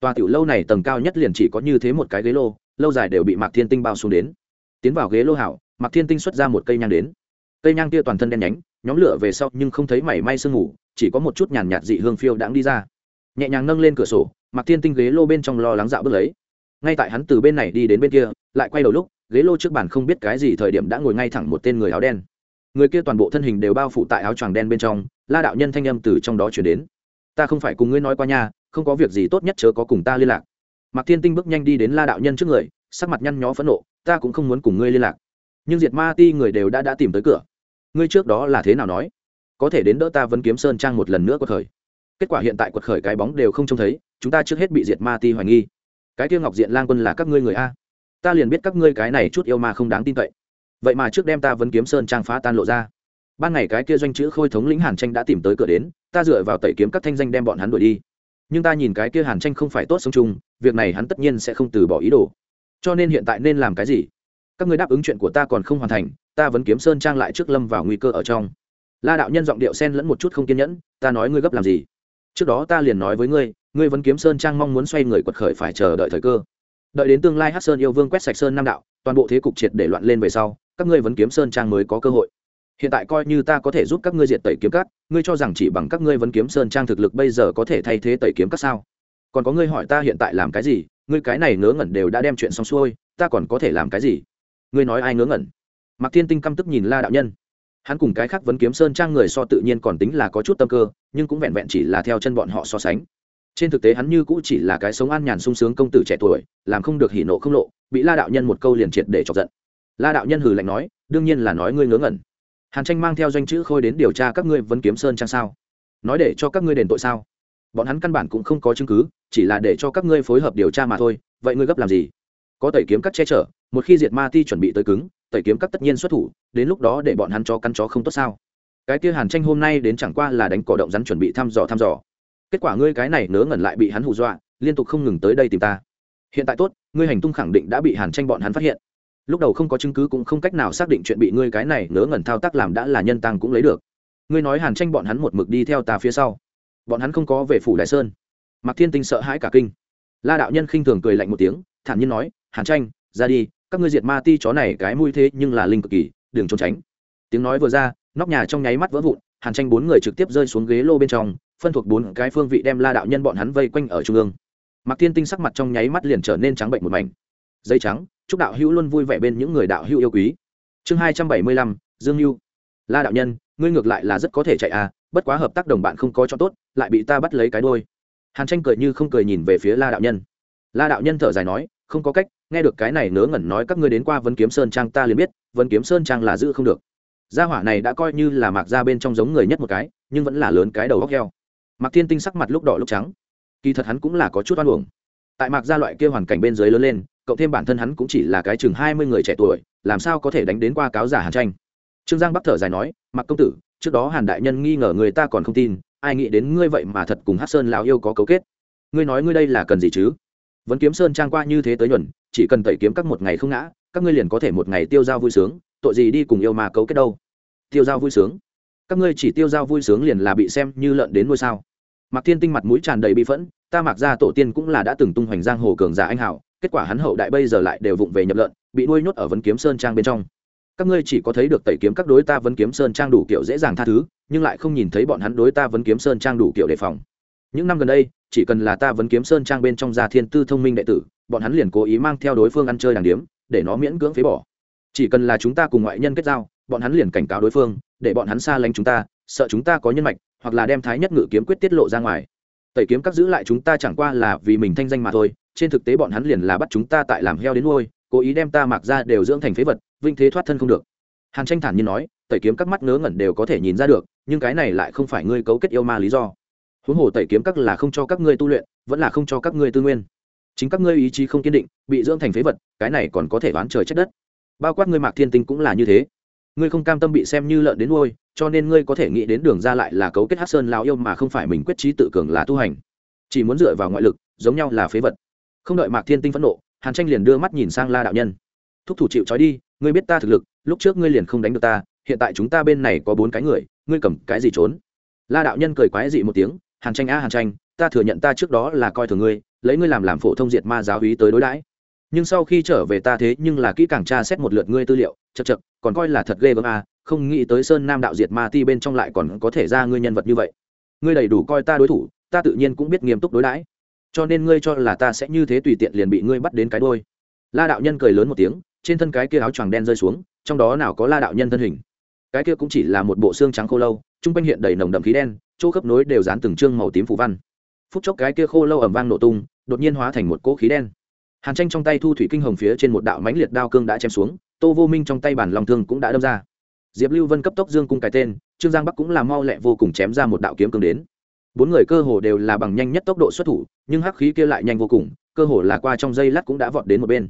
Tòa tiểu lâu này tầng cao nhất liền chỉ có như thế một cái ghế lô, lâu dài đều bị mạc thiên tinh bao xuống đến. Tiến vào ghế lô hảo, mạc thiên tinh xuất ra một cây nhang đến. Cây nhang kia toàn thân đen nhánh, nhóm lửa về sau nhưng không thấy mảy may sương ngủ chỉ có một chút nhàn nhạt dị hương phiêu đãng đi ra. Nhẹ nhàng nâng lên cửa sổ, mạc thiên tinh ghế lô bên trong lo lắng dạo bước lấy. Ngay tại hắn từ bên này đi đến bên kia, lại quay đầu lúc ghế lô trước bàn không biết cái gì thời điểm đã ngồi ngay thẳng một tên người áo đen. Người kia toàn bộ thân hình đều bao phủ tại áo choàng đen bên trong, la đạo nhân thanh âm từ trong đó chuyển đến. Ta không phải cùng ngươi nói qua nha, không có việc gì tốt nhất chớ có cùng ta liên lạc. Mạc thiên tinh bước nhanh đi đến la đạo nhân trước người, sắc mặt nhăn nhó phẫn nộ, ta cũng không muốn cùng ngươi liên lạc. Nhưng diệt ma ti người đều đã đã tìm tới cửa. Ngươi trước đó là thế nào nói? Có thể đến đỡ ta vẫn kiếm sơn trang một lần nữa quật khởi. Kết quả hiện tại quật khởi cái bóng đều không trông thấy, chúng ta trước hết bị diệt ma ti hoài nghi. Cái kia ngọc diện lang quân là các ngươi người a ta liền biết các ngươi cái này chút yêu ma không đáng tin cậy. Vậy mà trước đem ta vẫn kiếm sơn trang phá tan lộ ra. Ban ngày cái kia doanh chữ khôi thống lĩnh hàn tranh đã tìm tới cửa đến, ta dựa vào tẩy kiếm các thanh danh đem bọn hắn đuổi đi. Nhưng ta nhìn cái kia hàn tranh không phải tốt sống chung, việc này hắn tất nhiên sẽ không từ bỏ ý đồ. Cho nên hiện tại nên làm cái gì? Các người đáp ứng chuyện của ta còn không hoàn thành, ta vẫn kiếm sơn trang lại trước lâm vào nguy cơ ở trong. La đạo nhân giọng điệu sen lẫn một chút không kiên nhẫn, ta nói ngươi gấp làm gì? Trước đó ta liền nói với ngươi ngươi vẫn kiếm sơn trang mong muốn xoay người quật khởi phải chờ đợi thời cơ đợi đến tương lai hát sơn yêu vương quét sạch sơn nam đạo, toàn bộ thế cục triệt để loạn lên về sau, các ngươi vẫn kiếm sơn trang mới có cơ hội. Hiện tại coi như ta có thể giúp các ngươi diệt tẩy kiếm cắt ngươi cho rằng chỉ bằng các ngươi vẫn kiếm sơn trang thực lực bây giờ có thể thay thế tẩy kiếm cắt sao? Còn có ngươi hỏi ta hiện tại làm cái gì, ngươi cái này ngớ ngẩn đều đã đem chuyện xong xuôi, ta còn có thể làm cái gì? Ngươi nói ai ngớ ngẩn? Mạc thiên tinh căm tức nhìn la đạo nhân. Hắn cùng cái khác vẫn kiếm sơn trang người so tự nhiên còn tính là có chút tâm cơ, nhưng cũng vẹn vẹn chỉ là theo chân bọn họ so sánh trên thực tế hắn như cũ chỉ là cái sống an nhàn sung sướng công tử trẻ tuổi, làm không được hỉ nộ không lộ, bị la đạo nhân một câu liền triệt để chọc giận. La đạo nhân hừ lạnh nói, đương nhiên là nói ngươi ngớ ngẩn. Hàn tranh mang theo danh chữ khôi đến điều tra các ngươi vấn kiếm sơn trang sao. Nói để cho các ngươi đền tội sao? Bọn hắn căn bản cũng không có chứng cứ, chỉ là để cho các ngươi phối hợp điều tra mà thôi, vậy ngươi gấp làm gì? Có tẩy kiếm cắt che chở, một khi diệt ma ti chuẩn bị tới cứng, tẩy kiếm cắt tất nhiên xuất thủ, đến lúc đó để bọn hắn cho căn chó không tốt sao? Cái kia hàn tranh hôm nay đến chẳng qua là đánh cỏ động rắn chuẩn bị thăm dò thăm dò kết quả ngươi cái này nớ ngẩn lại bị hắn hù dọa, liên tục không ngừng tới đây tìm ta. Hiện tại tốt, ngươi hành tung khẳng định đã bị hàn tranh bọn hắn phát hiện. Lúc đầu không có chứng cứ cũng không cách nào xác định chuyện bị ngươi cái này nớ ngẩn thao tác làm đã là nhân tăng cũng lấy được. Ngươi nói hàn tranh bọn hắn một mực đi theo ta phía sau. Bọn hắn không có về phủ đại sơn. Mạc thiên tinh sợ hãi cả kinh. La đạo nhân khinh thường cười lạnh một tiếng, thản nhiên nói, hàn tranh, ra đi, các ngươi diệt ma ti chó này cái mùi thế nhưng là linh cực kỳ, đừng trốn tránh. Tiếng nói vừa ra, nóc nhà trong nháy mắt vỡ vụn, hàn tranh bốn người trực tiếp rơi xuống ghế lô bên trong phân thuộc bốn cái phương vị đem la đạo nhân bọn hắn vây quanh ở trung ương. Mạc thiên tinh sắc mặt trong nháy mắt liền trở nên trắng bệnh một mảnh. Dây trắng chúc đạo hữu luôn vui vẻ bên những người đạo hữu yêu quý. Chương hai trăm bảy mươi lăm dương Hưu, la đạo nhân ngươi ngược lại là rất có thể chạy à bất quá hợp tác đồng bạn không có cho tốt lại bị ta bắt lấy cái đôi hàn tranh cười như không cười nhìn về phía la đạo nhân. La đạo nhân thở dài nói không có cách nghe được cái này nớ ngẩn nói các ngươi đến qua vân kiếm sơn trang ta liền biết vân kiếm sơn trang là giữ không được. Gia hỏa này đã coi như là mạc ra bên trong giống người nhất một cái nhưng vẫn là lớn cái đầu góc heo mạc thiên tinh sắc mặt lúc đỏ lúc trắng. Kỳ thật hắn cũng là có chút oan uổng. Tại mạc gia loại kia hoàn cảnh bên dưới lớn lên, cộng thêm bản thân hắn cũng chỉ là cái chừng hai mươi người trẻ tuổi, làm sao có thể đánh đến qua cáo giả hàn tranh? Trương giang bắc thở dài nói mặc công tử, trước đó hàn đại nhân nghi ngờ người ta còn không tin, ai nghĩ đến ngươi vậy mà thật cùng hát sơn lão yêu có cấu kết. Ngươi nói ngươi đây là cần gì chứ? Vẫn kiếm sơn trang qua như thế tới nhuần chỉ cần tẩy kiếm các một ngày không ngã, các ngươi liền có thể một ngày tiêu dao vui sướng, tội gì đi cùng yêu mà cấu kết đâu? Tiêu dao vui sướng các ngươi chỉ tiêu dao vui sướng liền là bị xem như lợn đến ngôi sao? Mạc thiên tinh mặt mũi tràn đầy bị phẫn, ta mặc ra tổ tiên cũng là đã từng tung hoành giang hồ cường giả anh hảo kết quả hắn hậu đại bây giờ lại đều vụng về nhập lợn, bị nuôi nhốt ở vấn kiếm sơn trang bên trong. Các ngươi chỉ có thấy được tẩy kiếm các đối ta vấn kiếm sơn trang đủ kiểu dễ dàng tha thứ, nhưng lại không nhìn thấy bọn hắn đối ta vấn kiếm sơn trang đủ kiểu đề phòng. Những năm gần đây, chỉ cần là ta vấn kiếm sơn trang bên trong gia thiên tư thông minh đệ tử, bọn hắn liền cố ý mang theo đối phương ăn chơi đàng điếm, để nó miễn cưỡng phế bỏ. Chỉ cần là chúng ta cùng ngoại nhân kết giao bọn hắn liền cảnh cáo đối phương, để bọn hắn xa lánh chúng ta, sợ chúng ta có nhân mạch, hoặc là đem thái nhất ngự kiếm quyết tiết lộ ra ngoài. Tẩy kiếm các giữ lại chúng ta chẳng qua là vì mình thanh danh mà thôi, trên thực tế bọn hắn liền là bắt chúng ta tại làm heo đến nuôi, cố ý đem ta mặc ra đều dưỡng thành phế vật, vinh thế thoát thân không được. Hàn tranh thản nhiên nói, tẩy kiếm các mắt ngớ ngẩn đều có thể nhìn ra được, nhưng cái này lại không phải ngươi cấu kết yêu ma lý do. Huống hồ tẩy kiếm các là không cho các ngươi tu luyện, vẫn là không cho các ngươi tư nguyên. Chính các ngươi ý chí không kiên định, bị dưỡng thành phế vật, cái này còn có thể đoán trời trách đất. Bao quát ngươi mạc thiên tinh cũng là như thế ngươi không cam tâm bị xem như lợn đến nuôi, cho nên ngươi có thể nghĩ đến đường ra lại là cấu kết hát sơn lao yêu mà không phải mình quyết trí tự cường là tu hành. Chỉ muốn dựa vào ngoại lực, giống nhau là phế vật. Không đợi mạc thiên tinh phẫn nộ, hàn tranh liền đưa mắt nhìn sang la đạo nhân. Thúc thủ chịu trói đi, ngươi biết ta thực lực, lúc trước ngươi liền không đánh được ta, hiện tại chúng ta bên này có bốn cái người, ngươi cầm cái gì trốn? La đạo nhân cười quái dị một tiếng, hàn tranh a hàn tranh, ta thừa nhận ta trước đó là coi thường ngươi, lấy ngươi làm làm phổ thông diệt ma giáo hí tới đối đãi nhưng sau khi trở về ta thế nhưng là kỹ càng tra xét một lượt ngươi tư liệu chật chật còn coi là thật ghê gớm à? không nghĩ tới sơn nam đạo diệt ma ti bên trong lại còn có thể ra ngươi nhân vật như vậy. Ngươi đầy đủ coi ta đối thủ, ta tự nhiên cũng biết nghiêm túc đối đãi. Cho nên ngươi cho là ta sẽ như thế tùy tiện liền bị ngươi bắt đến cái đôi. La đạo nhân cười lớn một tiếng, trên thân cái kia áo choàng đen rơi xuống, trong đó nào có la đạo nhân thân hình. Cái kia cũng chỉ là một bộ xương trắng khô lâu chung quanh hiện đầy nồng đậm khí đen, chỗ khớp nối đều dán từng trương màu tím phủ văn. Phút chốc cái kia khô lâu ẩm vang nổ tung, đột nhiên hóa thành một cỗ khí đen hàn tranh trong tay thu thủy kinh hồng phía trên một đạo mãnh liệt đao cương đã chém xuống, tô vô minh trong tay bản lòng thương cũng đã đâm ra. Diệp lưu vân cấp tốc dương cung cái tên, trương giang bắc cũng là mau lẹ vô cùng chém ra một đạo kiếm cương đến. Bốn người cơ hồ đều là bằng nhanh nhất tốc độ xuất thủ, nhưng hắc khí kia lại nhanh vô cùng, cơ hồ là qua trong dây lát cũng đã vọt đến một bên.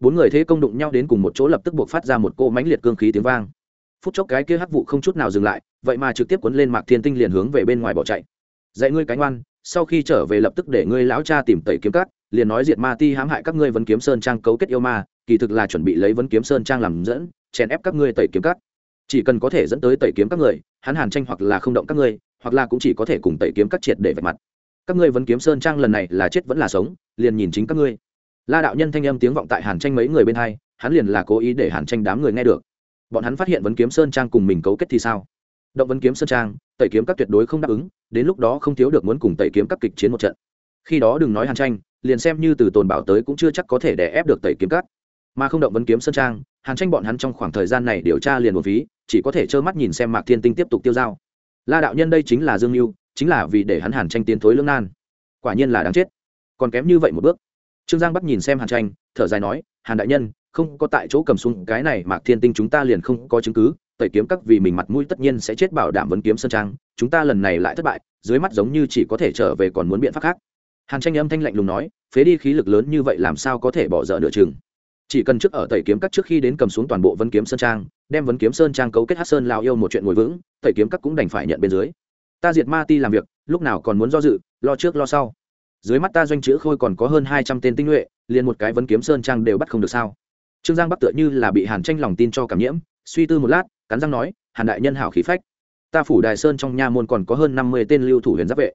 Bốn người thế công đụng nhau đến cùng một chỗ lập tức buộc phát ra một cô mãnh liệt cương khí tiếng vang. Phút chốc cái kia hắc vụ không chút nào dừng lại, vậy mà trực tiếp cuốn lên mạc thiên tinh liền hướng về bên ngoài bỏ chạy. Dạy ngươi cánh oan sau khi trở về lập tức để ngươi lão cha tìm tẩy kiếm cát liền nói diệt ma ti hãm hại các ngươi vấn kiếm sơn trang cấu kết yêu ma, kỳ thực là chuẩn bị lấy vấn kiếm sơn trang làm dẫn, chèn ép các ngươi tẩy kiếm các. Chỉ cần có thể dẫn tới tẩy kiếm các người, hắn hàn tranh hoặc là không động các ngươi, hoặc là cũng chỉ có thể cùng tẩy kiếm các triệt để vạch mặt. Các ngươi vấn kiếm sơn trang lần này là chết vẫn là sống, liền nhìn chính các ngươi. La đạo nhân thanh âm tiếng vọng tại hàn tranh mấy người bên hai, hắn liền là cố ý để hàn tranh đám người nghe được. Bọn hắn phát hiện vấn kiếm sơn trang cùng mình cấu kết thì sao? Động vấn kiếm sơn trang, tẩy kiếm các tuyệt đối không đáp ứng, đến lúc đó không thiếu được muốn cùng tẩy kiếm các kịch chiến một trận. Khi đó đừng nói hàn tranh liền xem như từ tồn bảo tới cũng chưa chắc có thể đè ép được tẩy kiếm cắt, mà không động vấn kiếm sơn trang hàn tranh bọn hắn trong khoảng thời gian này điều tra liền một phí chỉ có thể trơ mắt nhìn xem mạc thiên tinh tiếp tục tiêu dao. La đạo nhân đây chính là dương mưu chính là vì để hắn hàn tranh tiến thối lưỡng nan. Quả nhiên là đáng chết. Còn kém như vậy một bước. Trương giang bắc nhìn xem hàn tranh thở dài nói hàn đại nhân không có tại chỗ cầm xuống cái này mạc thiên tinh chúng ta liền không có chứng cứ tẩy kiếm các vì mình mặt mũi tất nhiên sẽ chết bảo đảm vấn kiếm sơn trang chúng ta lần này lại thất bại dưới mắt giống như chỉ có thể trở về còn muốn biện pháp khác hàn tranh âm thanh lạnh lùng nói, phế đi khí lực lớn như vậy làm sao có thể bỏ dở nửa chừng? Chỉ cần trước ở tẩy kiếm các trước khi đến cầm xuống toàn bộ vấn kiếm sơn trang, đem vấn kiếm sơn trang cấu kết hát sơn lao yêu một chuyện ngồi vững, tẩy kiếm các cũng đành phải nhận bên dưới. Ta diệt ma ti làm việc, lúc nào còn muốn do dự, lo trước lo sau. Dưới mắt ta doanh chữ khôi còn có hơn hai trăm tên tinh nhuệ, liền một cái vấn kiếm sơn trang đều bắt không được sao? Trương giang bắc tựa như là bị hàn tranh lòng tin cho cảm nhiễm, suy tư một lát, cắn răng nói, hàn đại nhân hảo khí phách. Ta phủ đài sơn trong nha môn còn có hơn năm mươi tên lưu thủ huyền giáp vệ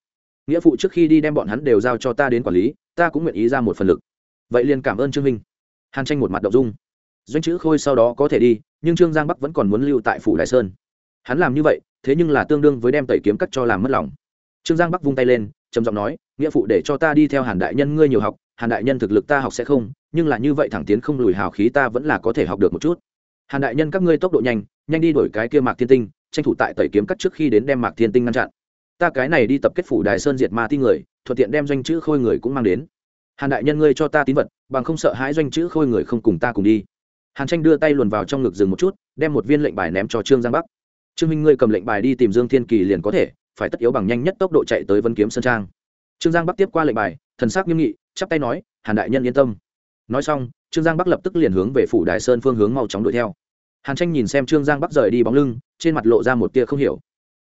nghĩa phụ trước khi đi đem bọn hắn đều giao cho ta đến quản lý, ta cũng nguyện ý ra một phần lực. Vậy liền cảm ơn trương minh. Hàn tranh một mặt động dung. Doanh chữ khôi sau đó có thể đi, nhưng trương giang bắc vẫn còn muốn lưu tại phủ đại sơn. Hắn làm như vậy, thế nhưng là tương đương với đem tẩy kiếm cắt cho làm mất lòng. Trương giang bắc vung tay lên, trầm giọng nói, nghĩa phụ để cho ta đi theo hàn đại nhân ngươi nhiều học, hàn đại nhân thực lực ta học sẽ không, nhưng là như vậy thẳng tiến không lùi hào khí ta vẫn là có thể học được một chút. Hàn đại nhân các ngươi tốc độ nhanh nhanh đi đổi cái kia mạc thiên tinh, tranh thủ tại tẩy kiếm cắt trước khi đến đem mạc thiên tinh ngăn chặn ta cái này đi tập kết phủ đài sơn diệt ma ti người, thuận tiện đem doanh chữ khôi người cũng mang đến. Hàn đại nhân ngươi cho ta tín vật, bằng không sợ hãi doanh chữ khôi người không cùng ta cùng đi. Hàn tranh đưa tay luồn vào trong ngực rừng một chút, đem một viên lệnh bài ném cho trương giang bắc. Trương minh ngươi cầm lệnh bài đi tìm dương thiên kỳ liền có thể, phải tất yếu bằng nhanh nhất tốc độ chạy tới vân kiếm sơn trang. Trương giang bắc tiếp qua lệnh bài, thần sắc nghiêm nghị, chắp tay nói, hàn đại nhân yên tâm. Nói xong, trương giang bắc lập tức liền hướng về phủ đại sơn phương hướng mau chóng đuổi theo. Hàn tranh nhìn xem trương giang bắc rời đi bóng lưng, trên mặt lộ ra một tia không hiểu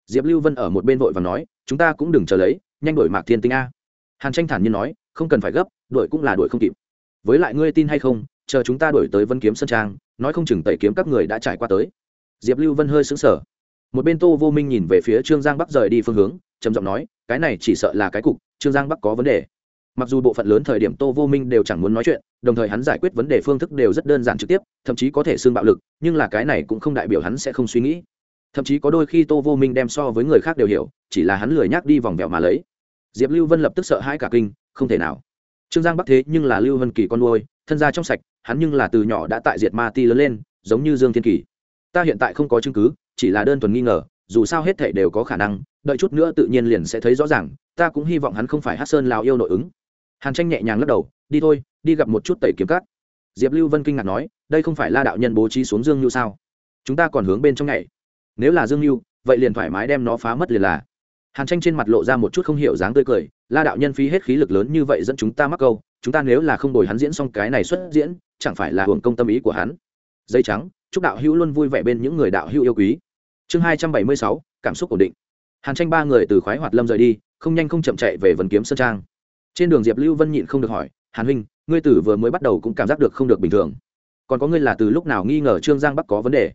diệp lưu vân ở một bên vội và nói, chúng ta cũng đừng chờ lấy, nhanh đổi mạc thiên tinh a. Hàn tranh thản nhiên nói, không cần phải gấp đổi cũng là đổi không kịp. Với lại ngươi tin hay không, chờ chúng ta đổi tới vân kiếm sơn trang, nói không chừng tẩy kiếm các người đã trải qua tới. Diệp lưu vân hơi xứng sở một bên tô vô minh nhìn về phía trương giang bắc rời đi phương hướng, trầm giọng nói, cái này chỉ sợ là cái cục, trương giang bắc có vấn đề. Mặc dù bộ phận lớn thời điểm tô vô minh đều chẳng muốn nói chuyện, đồng thời hắn giải quyết vấn đề phương thức đều rất đơn giản trực tiếp, thậm chí có thể xương bạo lực, nhưng là cái này cũng không đại biểu hắn sẽ không suy nghĩ thậm chí có đôi khi tô vô minh đem so với người khác đều hiểu, chỉ là hắn lười nhác đi vòng vèo mà lấy. Diệp lưu vân lập tức sợ hãi cả kinh, không thể nào. Trương giang bắc thế nhưng là lưu vân kỳ con nuôi, thân gia trong sạch, hắn nhưng là từ nhỏ đã tại diệt ma ti lớn lên, giống như dương thiên kỳ. Ta hiện tại không có chứng cứ, chỉ là đơn thuần nghi ngờ, dù sao hết thể đều có khả năng, đợi chút nữa tự nhiên liền sẽ thấy rõ ràng, ta cũng hy vọng hắn không phải hát sơn lào yêu nội ứng. Hàn tranh nhẹ nhàng lắc đầu, đi thôi, đi gặp một chút tẩy kiếm cắt diệp lưu vân kinh ngạc nói, đây không phải la đạo nhân bố trí xuống dương như sao? Chúng ta còn hướng bên trong ngày nếu là dương như vậy liền thoải mái đem nó phá mất liền là. Hàn tranh trên mặt lộ ra một chút không hiểu dáng tươi cười, la đạo nhân phí hết khí lực lớn như vậy dẫn chúng ta mắc câu, chúng ta nếu là không đổi hắn diễn xong cái này xuất diễn, chẳng phải là hưởng công tâm ý của hắn. Dây trắng, chúc đạo hữu luôn vui vẻ bên những người đạo hữu yêu quý. Chương hai trăm bảy mươi sáu, cảm xúc ổn định. Hàn tranh ba người từ khoái hoạt lâm rời đi, không nhanh không chậm chạy về vần kiếm sơn trang. Trên đường diệp lưu vân nhịn không được hỏi, hàn huynh, ngươi tử vừa mới bắt đầu cũng cảm giác được không được bình thường. Còn có ngươi là từ lúc nào nghi ngờ trương giang bắc có vấn đề?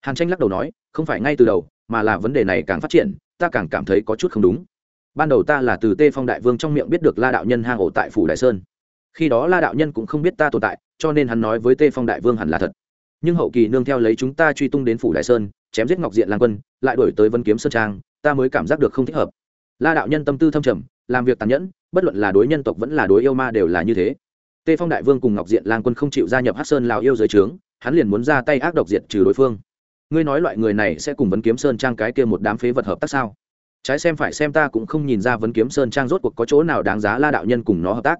Hàn tranh lắc đầu nói, không phải ngay từ đầu, mà là vấn đề này càng phát triển, ta càng cảm thấy có chút không đúng. Ban đầu ta là từ tê phong đại vương trong miệng biết được la đạo nhân hang ổ tại phủ đại sơn. Khi đó la đạo nhân cũng không biết ta tồn tại, cho nên hắn nói với tê phong đại vương hẳn là thật. Nhưng hậu kỳ nương theo lấy chúng ta truy tung đến phủ đại sơn, chém giết ngọc diện lang quân, lại đổi tới vân kiếm sơn trang, ta mới cảm giác được không thích hợp. La đạo nhân tâm tư thâm trầm, làm việc tàn nhẫn, bất luận là đối nhân tộc vẫn là đối yêu ma đều là như thế. Tê phong đại vương cùng ngọc diện lang quân không chịu gia nhập hát sơn lào yêu dưới trướng, hắn liền muốn ra tay ác độc diệt trừ đối phương ngươi nói loại người này sẽ cùng vấn kiếm sơn trang cái kia một đám phế vật hợp tác sao? Trái xem phải xem ta cũng không nhìn ra vấn kiếm sơn trang rốt cuộc có chỗ nào đáng giá la đạo nhân cùng nó hợp tác.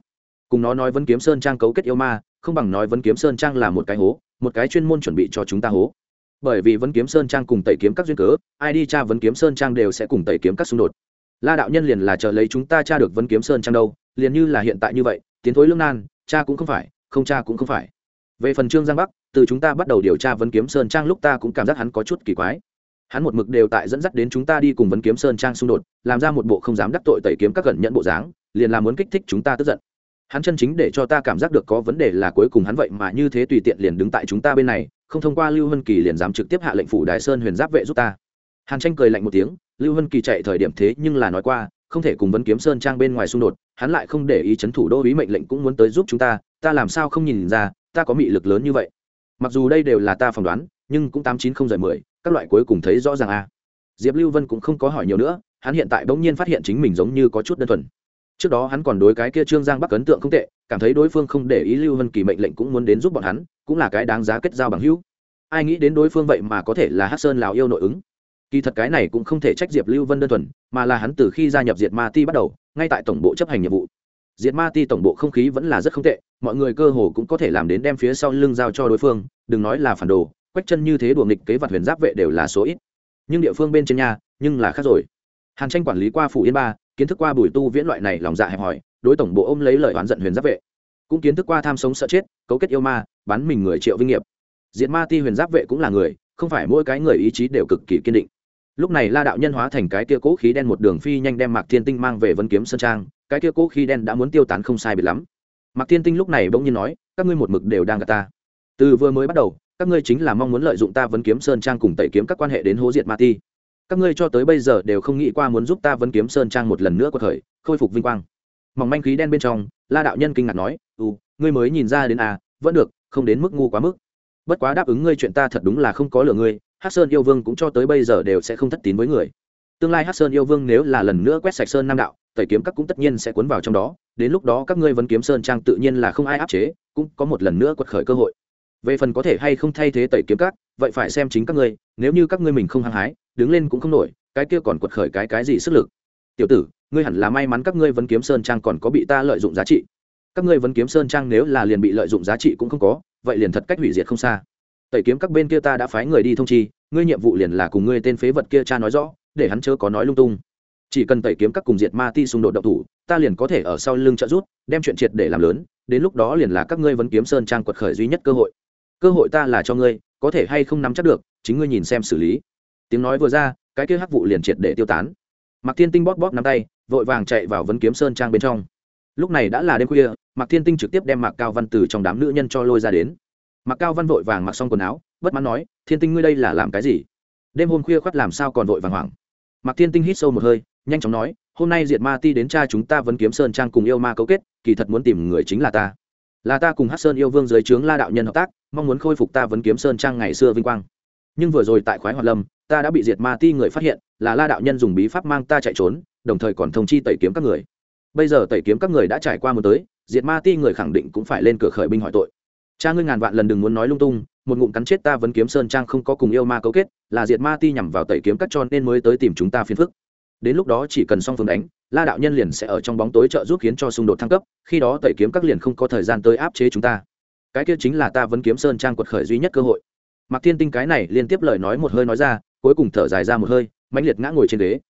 Cùng nó nói vấn kiếm sơn trang cấu kết yêu ma, không bằng nói vấn kiếm sơn trang là một cái hố, một cái chuyên môn chuẩn bị cho chúng ta hố. Bởi vì vấn kiếm sơn trang cùng tẩy kiếm các duyên cớ, ai đi tra vấn kiếm sơn trang đều sẽ cùng tẩy kiếm các xung đột. La đạo nhân liền là chờ lấy chúng ta tra được vấn kiếm sơn trang đâu, liền như là hiện tại như vậy, tiến thối lương nan, cha cũng không phải, không cha cũng không phải. Về phần trương giang bắc từ chúng ta bắt đầu điều tra vấn kiếm sơn trang lúc ta cũng cảm giác hắn có chút kỳ quái. Hắn một mực đều tại dẫn dắt đến chúng ta đi cùng vấn kiếm sơn trang xung đột, làm ra một bộ không dám đắc tội tẩy kiếm các gần nhận bộ dáng, liền làm muốn kích thích chúng ta tức giận. Hắn chân chính để cho ta cảm giác được có vấn đề là cuối cùng hắn vậy mà như thế tùy tiện liền đứng tại chúng ta bên này, không thông qua lưu hân kỳ liền dám trực tiếp hạ lệnh phủ đại sơn huyền giáp vệ giúp ta. Hàn tranh cười lạnh một tiếng, lưu hân kỳ chạy thời điểm thế nhưng là nói qua, không thể cùng vấn kiếm sơn trang bên ngoài xung đột, hắn lại không để ý c h ấ n thủ đô ý mệnh lệnh cũng muốn tới giúp chúng ta ta làm sao không nhìn ra, ta có mị lực lớn như vậy mặc dù đây đều là ta phỏng đoán, nhưng cũng tám chín không rời mười, các loại cuối cùng thấy rõ ràng a diệp lưu vân cũng không có hỏi nhiều nữa, hắn hiện tại bỗng nhiên phát hiện chính mình giống như có chút đơn thuần. Trước đó hắn còn đối cái kia trương giang bắc ấn tượng không tệ, cảm thấy đối phương không để ý lưu vân kỳ mệnh lệnh cũng muốn đến giúp bọn hắn, cũng là cái đáng giá kết giao bằng hữu. Ai nghĩ đến đối phương vậy mà có thể là hát sơn lào yêu nội ứng. Kỳ thật cái này cũng không thể trách diệp lưu vân đơn thuần, mà là hắn từ khi gia nhập diệt ma ti bắt đầu, ngay tại tổng bộ chấp hành nhiệm vụ diệt ma ti tổng bộ không khí vẫn là rất không tệ, mọi người cơ hồ cũng có thể làm đến đem phía sau lưng giao cho đối phương, đừng nói là phản đồ, quách chân như thế đùa nghịch kế vật huyền giáp vệ đều là số ít. Nhưng địa phương bên trên nhà, nhưng là khác rồi. Hàn tranh quản lý qua phủ yên ba, kiến thức qua bùi tu viễn loại này lòng dạ hẹp hòi, đối tổng bộ ôm lấy lời oán giận huyền giáp vệ. Cũng kiến thức qua tham sống sợ chết, cấu kết yêu ma bắn mình người triệu vinh nghiệp. Diệt ma ti huyền giáp vệ cũng là người, không phải mỗi cái người ý chí đều cực kỳ kiên định. Lúc này la đạo nhân hóa thành cái kia cố khí đen một đường phi nhanh đem mạc thiên tinh mang về vân kiếm sơn trang cái kia cố khí đen đã muốn tiêu tán không sai biệt lắm. Mạc thiên tinh lúc này bỗng nhiên nói, các ngươi một mực đều đang gạt ta. Từ vừa mới bắt đầu, các ngươi chính là mong muốn lợi dụng ta vấn kiếm sơn trang cùng tẩy kiếm các quan hệ đến hố diệt ma ti. Các ngươi cho tới bây giờ đều không nghĩ qua muốn giúp ta vấn kiếm sơn trang một lần nữa có thời, khôi phục vinh quang. Mỏng manh khí đen bên trong, la đạo nhân kinh ngạc nói ừ ngươi mới nhìn ra đến à vẫn được, không đến mức ngu quá mức. Bất quá đáp ứng ngươi chuyện ta thật đúng là không có lừa ngươi hát sơn yêu vương cũng cho tới bây giờ đều sẽ không thất tín với người. Tương lai hát sơn yêu vương nếu là lần nữa quét sạch sơn nam đạo tẩy kiếm các cũng tất nhiên sẽ cuốn vào trong đó, đến lúc đó các ngươi vẫn kiếm sơn trang tự nhiên là không ai áp chế, cũng có một lần nữa quật khởi cơ hội. Về phần có thể hay không thay thế tẩy kiếm các, vậy phải xem chính các ngươi, nếu như các ngươi mình không hăng hái, đứng lên cũng không nổi, cái kia còn quật khởi cái cái gì sức lực? Tiểu tử, ngươi hẳn là may mắn các ngươi vẫn kiếm sơn trang còn có bị ta lợi dụng giá trị. Các ngươi vẫn kiếm sơn trang nếu là liền bị lợi dụng giá trị cũng không có, vậy liền thật cách hủy diệt không xa. Tẩy kiếm các bên kia ta đã phái người đi thông chi, ngươi nhiệm vụ liền là cùng ngươi tên phế vật kia cha nói rõ, để hắn chớ có nói lung tung chỉ cần tẩy kiếm các cùng diệt ma ti xung đột độc thủ, ta liền có thể ở sau lưng trợ rút đem chuyện triệt để làm lớn, đến lúc đó liền là các ngươi vẫn kiếm sơn trang quật khởi duy nhất cơ hội. Cơ hội ta là cho ngươi, có thể hay không nắm chắc được, chính ngươi nhìn xem xử lý. Tiếng nói vừa ra, cái kia hắc vụ liền triệt để tiêu tán. Mạc thiên tinh bóp bóp nắm tay, vội vàng chạy vào vấn kiếm sơn trang bên trong. Lúc này đã là đêm khuya, mạc thiên tinh trực tiếp đem mạc cao văn từ trong đám nữ nhân cho lôi ra đến. Mạc cao văn vội vàng mặc xong quần áo, bất mãn nói, thiên tinh ngươi đây là làm cái gì? Đêm hôm khuya khoắt làm sao còn vội vàng hoảng? Mạc thiên tinh hít sâu một hơi nhanh chóng nói, hôm nay diệt ma ti đến cha chúng ta vẫn kiếm sơn trang cùng yêu ma cấu kết, kỳ thật muốn tìm người chính là ta. Là ta cùng hát sơn yêu vương dưới trướng la đạo nhân hợp tác, mong muốn khôi phục ta vẫn kiếm sơn trang ngày xưa vinh quang. Nhưng vừa rồi tại khoái hoạt lâm, ta đã bị diệt ma ti người phát hiện, là la đạo nhân dùng bí pháp mang ta chạy trốn, đồng thời còn thông chi tẩy kiếm các người. Bây giờ tẩy kiếm các người đã trải qua một tới, diệt ma ti người khẳng định cũng phải lên cửa khởi binh hỏi tội. Cha ngươi ngàn vạn lần đừng muốn nói lung tung, một ngụm cắn chết ta vẫn kiếm sơn trang không có cùng yêu ma cấu kết, là diệt ma ti nhằm vào tẩy kiếm các cho nên mới tới tìm chúng ta phiền phức đến lúc đó chỉ cần song phương đánh, la đạo nhân liền sẽ ở trong bóng tối trợ giúp khiến cho xung đột thăng cấp, khi đó tẩy kiếm các liền không có thời gian tới áp chế chúng ta. Cái kia chính là ta vẫn kiếm sơn trang quật khởi duy nhất cơ hội. Mạc thiên tinh cái này liên tiếp lời nói một hơi nói ra, cuối cùng thở dài ra một hơi, mãnh liệt ngã ngồi trên ghế.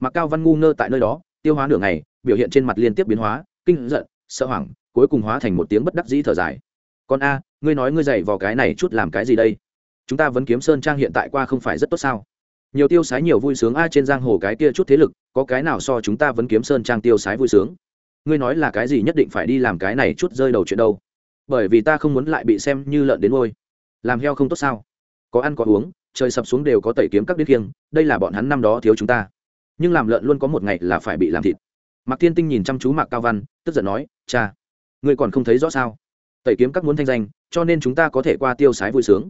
Mạc cao văn ngu ngơ tại nơi đó, tiêu hóa nửa ngày, biểu hiện trên mặt liên tiếp biến hóa, kinh giận, sợ hoảng, cuối cùng hóa thành một tiếng bất đắc dĩ thở dài. Con a, ngươi nói ngươi dày vào cái này chút làm cái gì đây? Chúng ta vẫn kiếm sơn trang hiện tại qua không phải rất tốt sao? Nhiều tiêu sái nhiều vui sướng, a, trên giang hồ cái kia chút thế lực, có cái nào so chúng ta vẫn kiếm sơn trang tiêu sái vui sướng? Ngươi nói là cái gì nhất định phải đi làm cái này chút rơi đầu chuyện đâu? Bởi vì ta không muốn lại bị xem như lợn đến ngôi. Làm heo không tốt sao? Có ăn có uống, trời sập xuống đều có tẩy kiếm các điếc kiêng, đây là bọn hắn năm đó thiếu chúng ta. Nhưng làm lợn luôn có một ngày là phải bị làm thịt. Mạc thiên tinh nhìn chăm chú mạc cao văn, tức giận nói, cha, ngươi còn không thấy rõ sao? Tẩy kiếm các muốn thanh danh, cho nên chúng ta có thể qua tiêu sái vui sướng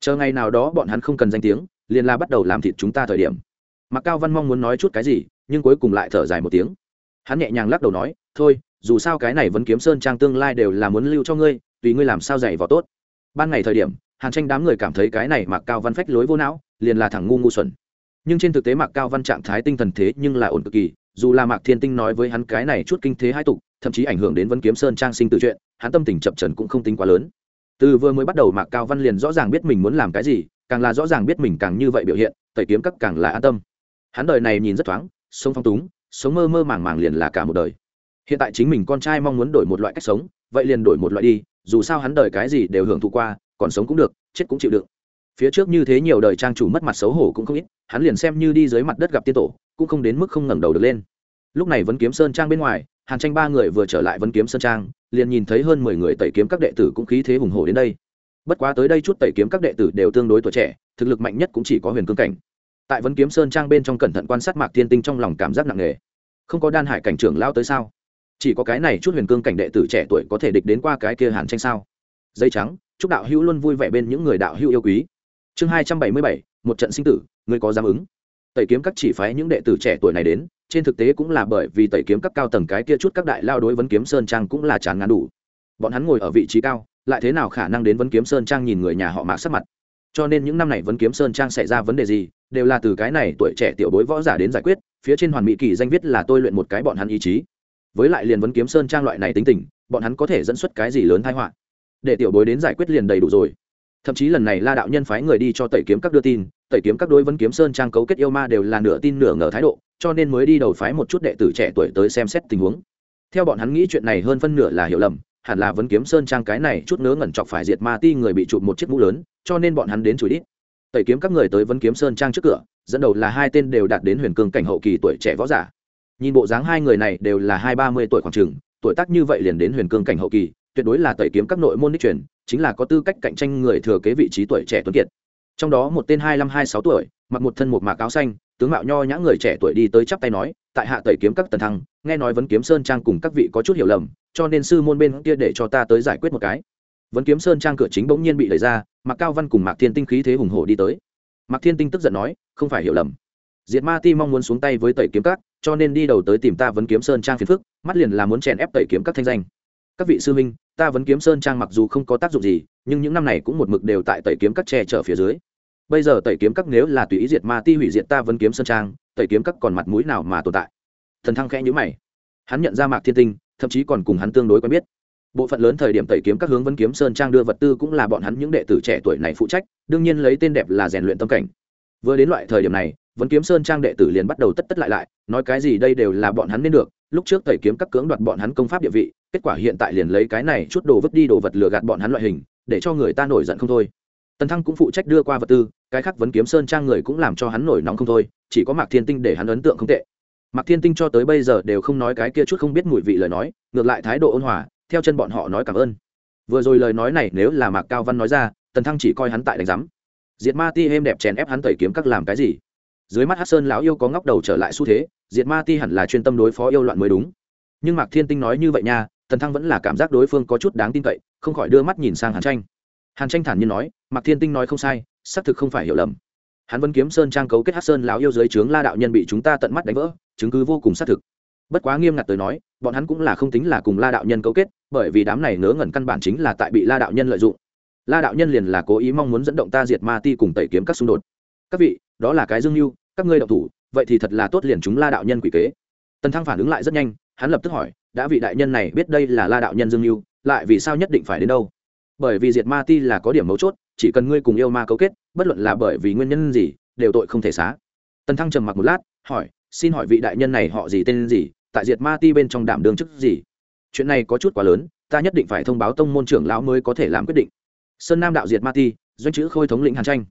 chờ ngày nào đó bọn hắn không cần danh tiếng, liền là bắt đầu làm thịt chúng ta thời điểm. Mặc cao văn mong muốn nói chút cái gì, nhưng cuối cùng lại thở dài một tiếng. Hắn nhẹ nhàng lắc đầu nói, thôi, dù sao cái này vẫn kiếm sơn trang tương lai đều là muốn lưu cho ngươi, tùy ngươi làm sao dạy vào tốt. Ban ngày thời điểm, hàn tranh đám người cảm thấy cái này Mặc cao văn phách lối vô não, liền là thằng ngu ngu xuẩn. Nhưng trên thực tế mạc cao văn trạng thái tinh thần thế nhưng là ổn cực kỳ, dù là mạc thiên tinh nói với hắn cái này chút kinh thế hai tục, thậm chí ảnh hưởng đến vấn kiếm sơn trang sinh tự chuyện, hắn tâm tình chập trần cũng không tính quá lớn từ vừa mới bắt đầu mạc cao văn liền rõ ràng biết mình muốn làm cái gì, càng là rõ ràng biết mình càng như vậy biểu hiện, tẩy kiếm các càng là an tâm. Hắn đời này nhìn rất thoáng, sống phong túng, sống mơ mơ màng màng liền là cả một đời. Hiện tại chính mình con trai mong muốn đổi một loại cách sống, vậy liền đổi một loại đi, dù sao hắn đời cái gì đều hưởng thụ qua, còn sống cũng được, chết cũng chịu đựng. Phía trước như thế nhiều đời trang chủ mất mặt xấu hổ cũng không ít, hắn liền xem như đi dưới mặt đất gặp tiên tổ, cũng không đến mức không ngẩng đầu được lên. Lúc này vấn kiếm sơn trang bên ngoài, hàn tranh ba người vừa trở lại vấn kiếm sơn trang liền nhìn thấy hơn mười người tẩy kiếm các đệ tử cũng khí thế hùng hổ đến đây. Bất quá tới đây chút tẩy kiếm các đệ tử đều tương đối tuổi trẻ, thực lực mạnh nhất cũng chỉ có huyền cương cảnh. Tại vấn kiếm sơn trang bên trong cẩn thận quan sát mạc thiên tinh trong lòng cảm giác nặng nề. Không có đan hải cảnh trưởng lao tới sao? Chỉ có cái này chút huyền cương cảnh đệ tử trẻ tuổi có thể địch đến qua cái kia hàn tranh sao? Dây trắng, chúc đạo hữu luôn vui vẻ bên những người đạo hữu yêu quý. Chương hai trăm bảy mươi bảy, một trận sinh tử người có dám ứng? Tẩy kiếm các chỉ phái những đệ tử trẻ tuổi này đến trên thực tế cũng là bởi vì tẩy kiếm các cao tầng cái kia chút các đại lao đối vấn kiếm sơn trang cũng là chán ngán đủ. Bọn hắn ngồi ở vị trí cao, lại thế nào khả năng đến vấn kiếm sơn trang nhìn người nhà họ mạc sắc mặt? Cho nên những năm này vấn kiếm sơn trang xảy ra vấn đề gì, đều là từ cái này tuổi trẻ tiểu bối võ giả đến giải quyết, phía trên hoàn mỹ kỳ danh viết là tôi luyện một cái bọn hắn ý chí. Với lại liền vấn kiếm sơn trang loại này tính tình, bọn hắn có thể dẫn xuất cái gì lớn thái họa? Để tiểu bối đến giải quyết liền đầy đủ rồi. Thậm chí lần này la đạo nhân phái người đi cho tẩy kiếm các đưa tin, tẩy kiếm các đối vấn kiếm sơn trang cấu kết yêu ma đều là nửa tin nửa ngờ thái độ cho nên mới đi đầu phái một chút đệ tử trẻ tuổi tới xem xét tình huống. Theo bọn hắn nghĩ chuyện này hơn phân nửa là hiểu lầm, hẳn là vấn kiếm sơn trang cái này chút nớ ngẩn chọc phải diệt ma ti người bị chụp một chiếc mũ lớn, cho nên bọn hắn đến chửi đít. Tẩy kiếm các người tới vấn kiếm sơn trang trước cửa, dẫn đầu là hai tên đều đạt đến huyền cương cảnh hậu kỳ tuổi trẻ võ giả. Nhìn bộ dáng hai người này đều là hai ba mươi tuổi khoảng trường tuổi tác như vậy liền đến huyền cương cảnh hậu kỳ, tuyệt đối là tẩy kiếm các nội môn đích truyền, chính là có tư cách cạnh tranh người thừa kế vị trí tuổi trẻ tuấn kiệt trong đó một tên hai mươi hai sáu tuổi, mặc một thân một mạc áo xanh, tướng mạo nho nhã người trẻ tuổi đi tới chắp tay nói, tại hạ tẩy kiếm các tần thăng, nghe nói vấn kiếm sơn trang cùng các vị có chút hiểu lầm, cho nên sư môn bên kia để cho ta tới giải quyết một cái. Vấn kiếm sơn trang cửa chính bỗng nhiên bị lấy ra, mạc cao văn cùng mạc thiên tinh khí thế hùng hổ đi tới. Mạc thiên tinh tức giận nói, không phải hiểu lầm. Diệt ma ti mong muốn xuống tay với tẩy kiếm các, cho nên đi đầu tới tìm ta vấn kiếm sơn trang phiền phức, mắt liền là muốn chèn ép tẩy kiếm các thanh danh. Các vị sư minh ta vấn kiếm sơn trang mặc dù không có tác dụng gì, nhưng những năm này cũng một mực đều tại tẩy kiếm các che chở phía dưới bây giờ tẩy kiếm các nếu là tùy ý diệt ma ti hủy diệt ta vẫn kiếm sơn trang, tẩy kiếm các còn mặt mũi nào mà tồn tại? Thần thăng khẽ nhữ mày. Hắn nhận ra mạc thiên tinh, thậm chí còn cùng hắn tương đối quen biết. Bộ phận lớn thời điểm tẩy kiếm các hướng vẫn kiếm sơn trang đưa vật tư cũng là bọn hắn những đệ tử trẻ tuổi này phụ trách, đương nhiên lấy tên đẹp là rèn luyện tâm cảnh. Vừa đến loại thời điểm này, vẫn kiếm sơn trang đệ tử liền bắt đầu tất tất lại lại, nói cái gì đây đều là bọn hắn nên được, lúc trước tẩy kiếm các cưỡng đoạt bọn hắn công pháp địa vị, kết quả hiện tại liền lấy cái này chút đồ vứt đi đồ vật lừa gạt bọn hắn loại hình, để cho người ta nổi giận không thôi tần thăng cũng phụ trách đưa qua vật tư, cái khác vấn kiếm sơn trang người cũng làm cho hắn nổi nóng không thôi, chỉ có mạc thiên tinh để hắn ấn tượng không tệ. Mạc thiên tinh cho tới bây giờ đều không nói cái kia chút không biết mùi vị lời nói, ngược lại thái độ ôn hòa, theo chân bọn họ nói cảm ơn. Vừa rồi lời nói này nếu là mạc cao văn nói ra, tần thăng chỉ coi hắn tại đánh giám. Diệt ma ti êm đẹp chèn ép hắn tẩy kiếm các làm cái gì? Dưới mắt hát sơn lão yêu có ngóc đầu trở lại xu thế, diệt ma ti hẳn là chuyên tâm đối phó yêu loạn mới đúng. Nhưng mạc thiên tinh nói như vậy nha, tần thăng vẫn là cảm giác đối phương có chút đáng tin cậy, không khỏi đưa mắt nhìn sang hàn tranh hàn tranh thản nhiên nói, mạc thiên tinh nói không sai, xác thực không phải hiểu lầm. Hắn vẫn kiếm sơn trang cấu kết hát sơn lão yêu dưới trướng la đạo nhân bị chúng ta tận mắt đánh vỡ, chứng cứ vô cùng xác thực. Bất quá nghiêm ngặt tới nói, bọn hắn cũng là không tính là cùng la đạo nhân cấu kết, bởi vì đám này ngớ ngẩn căn bản chính là tại bị la đạo nhân lợi dụng. La đạo nhân liền là cố ý mong muốn dẫn động ta diệt ma ti cùng tẩy kiếm các xung đột. Các vị, đó là cái dương mưu, các ngươi động thủ, vậy thì thật là tốt liền chúng la đạo nhân quỷ kế. Tần thăng phản ứng lại rất nhanh, hắn lập tức hỏi, đã vị đại nhân này biết đây là la đạo nhân dương mưu, lại vì sao nhất định phải đến đâu? Bởi vì diệt ma ti là có điểm mấu chốt, chỉ cần ngươi cùng yêu ma cấu kết, bất luận là bởi vì nguyên nhân gì, đều tội không thể xá. Tần thăng trầm mặc một lát, hỏi, xin hỏi vị đại nhân này họ gì, tên gì? Tại diệt ma ti bên trong đảm đường chức gì? Chuyện này có chút quá lớn, ta nhất định phải thông báo tông môn trưởng lão mới có thể làm quyết định. Sơn nam đạo diệt ma ti, doanh chữ khôi thống lĩnh hàn tranh.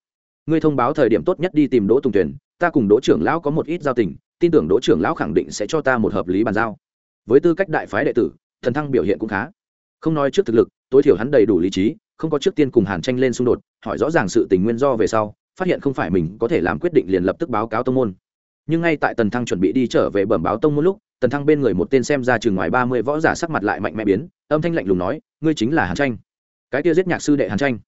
Ngươi thông báo thời điểm tốt nhất đi tìm đỗ tùng tuyển ta cùng đỗ trưởng lão có một ít giao tình, tin tưởng đỗ trưởng lão khẳng định sẽ cho ta một hợp lý bàn giao. Với tư cách đại phái đệ tử thần thăng biểu hiện cũng khá không nói trước thực lực, tối thiểu hắn đầy đủ lý trí, không có trước tiên cùng hàn tranh lên xung đột, hỏi rõ ràng sự tình nguyên do về sau, phát hiện không phải mình có thể làm quyết định liền lập tức báo cáo tông môn. Nhưng ngay tại tần thăng chuẩn bị đi trở về bẩm báo tông môn lúc, tần thăng bên người một tên xem ra chừng ngoài ba mươi võ giả sắc mặt lại mạnh mẽ biến, âm thanh lạnh lùng nói, ngươi chính là hàn tranh. Cái kia giết nhạc sư đệ hàn tranh.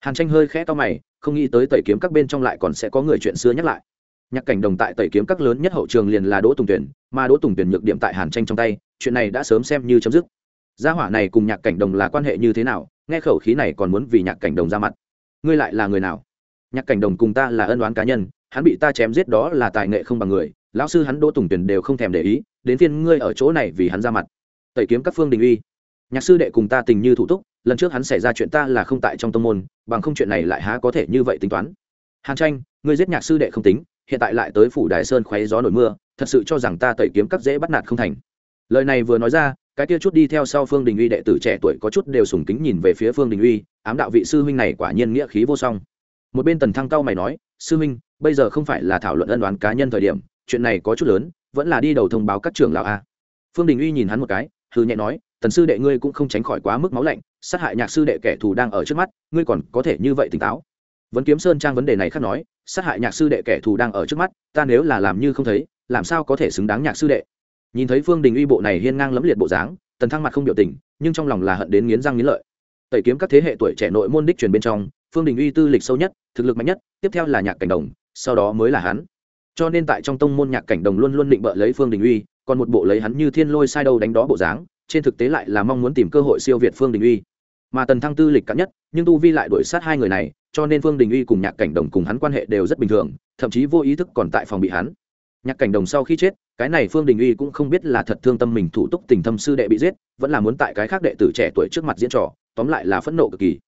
Hàn tranh hơi khẽ to mày, không nghĩ tới tẩy kiếm các bên trong lại còn sẽ có người chuyện xưa nhắc lại. Nhạc cảnh đồng tại tẩy kiếm các lớn nhất hậu trường liền là đỗ tùng tuyển, mà đỗ tùng tuyển nhược điểm tại hàn tranh trong tay, chuyện này đã sớm xem như chấm dứt gia hỏa này cùng nhạc cảnh đồng là quan hệ như thế nào? Nghe khẩu khí này còn muốn vì nhạc cảnh đồng ra mặt. Ngươi lại là người nào? Nhạc cảnh đồng cùng ta là ân đoán cá nhân, hắn bị ta chém giết đó là tài nghệ không bằng người, lão sư hắn đỗ tùng tuyển đều không thèm để ý, đến phiên ngươi ở chỗ này vì hắn ra mặt. Tẩy kiếm các phương đình uy. Nhạc sư đệ cùng ta tình như thủ túc, lần trước hắn xảy ra chuyện ta là không tại trong tông môn, bằng không chuyện này lại há có thể như vậy tính toán. Hàn tranh, ngươi giết nhạc sư đệ không tính, hiện tại lại tới phủ đài sơn khoáy gió nổi mưa, thật sự cho rằng ta tẩy kiếm các dễ bắt nạt không thành. Lời này vừa nói ra cái kia chút đi theo sau phương đình uy đệ tử trẻ tuổi có chút đều sùng kính nhìn về phía phương đình uy, ám đạo vị sư huynh này quả nhiên nghĩa khí vô song. Một bên tần thăng cao mày nói, sư huynh, bây giờ không phải là thảo luận ân đoán cá nhân thời điểm, chuyện này có chút lớn, vẫn là đi đầu thông báo các trưởng lão a. Phương đình uy nhìn hắn một cái hư nhẹ nói, tần sư đệ ngươi cũng không tránh khỏi quá mức máu lạnh, sát hại nhạc sư đệ kẻ thù đang ở trước mắt, ngươi còn có thể như vậy tỉnh táo. Vẫn kiếm sơn trang vấn đề này khác nói, sát hại nhạc sư đệ kẻ thù đang ở trước mắt, ta nếu là làm như không thấy, làm sao có thể xứng đáng nhạc sư đệ? Nhìn thấy phương đình uy bộ này hiên ngang lẫm liệt bộ dáng, tần thăng mặt không biểu tình, nhưng trong lòng là hận đến nghiến răng nghiến lợi. Tẩy kiếm các thế hệ tuổi trẻ nội môn đích truyền bên trong, phương đình uy tư lịch sâu nhất, thực lực mạnh nhất, tiếp theo là nhạc cảnh đồng, sau đó mới là hắn. Cho nên tại trong tông môn nhạc cảnh đồng luôn luôn định bợ lấy phương đình uy, còn một bộ lấy hắn như thiên lôi sai đâu đánh đó bộ dáng, trên thực tế lại là mong muốn tìm cơ hội siêu việt phương đình uy. Mà tần thăng tư lịch cắn nhất, nhưng tu vi lại đuổi sát hai người này, cho nên phương đình uy cùng nhạc cảnh đồng cùng hắn quan hệ đều rất bình thường, thậm chí vô ý thức còn tại phòng bị hắn nhạc cảnh đồng sau khi chết, cái này phương đình uy cũng không biết là thật thương tâm mình thủ túc tình thâm sư đệ bị giết, vẫn là muốn tại cái khác đệ tử trẻ tuổi trước mặt diễn trò, tóm lại là phẫn nộ cực kỳ.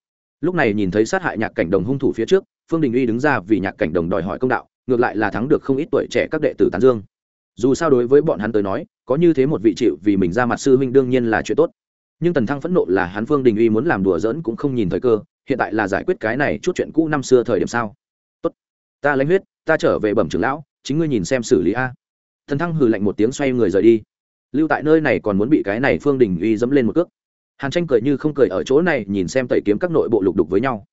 Lúc này nhìn thấy sát hại nhạc cảnh đồng hung thủ phía trước, phương đình uy đứng ra vì nhạc cảnh đồng đòi hỏi công đạo, ngược lại là thắng được không ít tuổi trẻ các đệ tử tán dương. Dù sao đối với bọn hắn tới nói, có như thế một vị chịu vì mình ra mặt sư huynh đương nhiên là chuyện tốt. Nhưng tần thăng phẫn nộ là hắn phương đình uy muốn làm đùa giỡn cũng không nhìn thời cơ, hiện tại là giải quyết cái này chút chuyện cũ năm xưa thời điểm sao? Tốt, ta lấy huyết, ta trở về bẩm trưởng lão chính ngươi nhìn xem xử lý a. Thần thăng hừ lạnh một tiếng xoay người rời đi. Lưu tại nơi này còn muốn bị cái này phương đình uy dẫm lên một cước. Hàn tranh cười như không cười ở chỗ này, nhìn xem tẩy kiếm các nội bộ lục đục với nhau.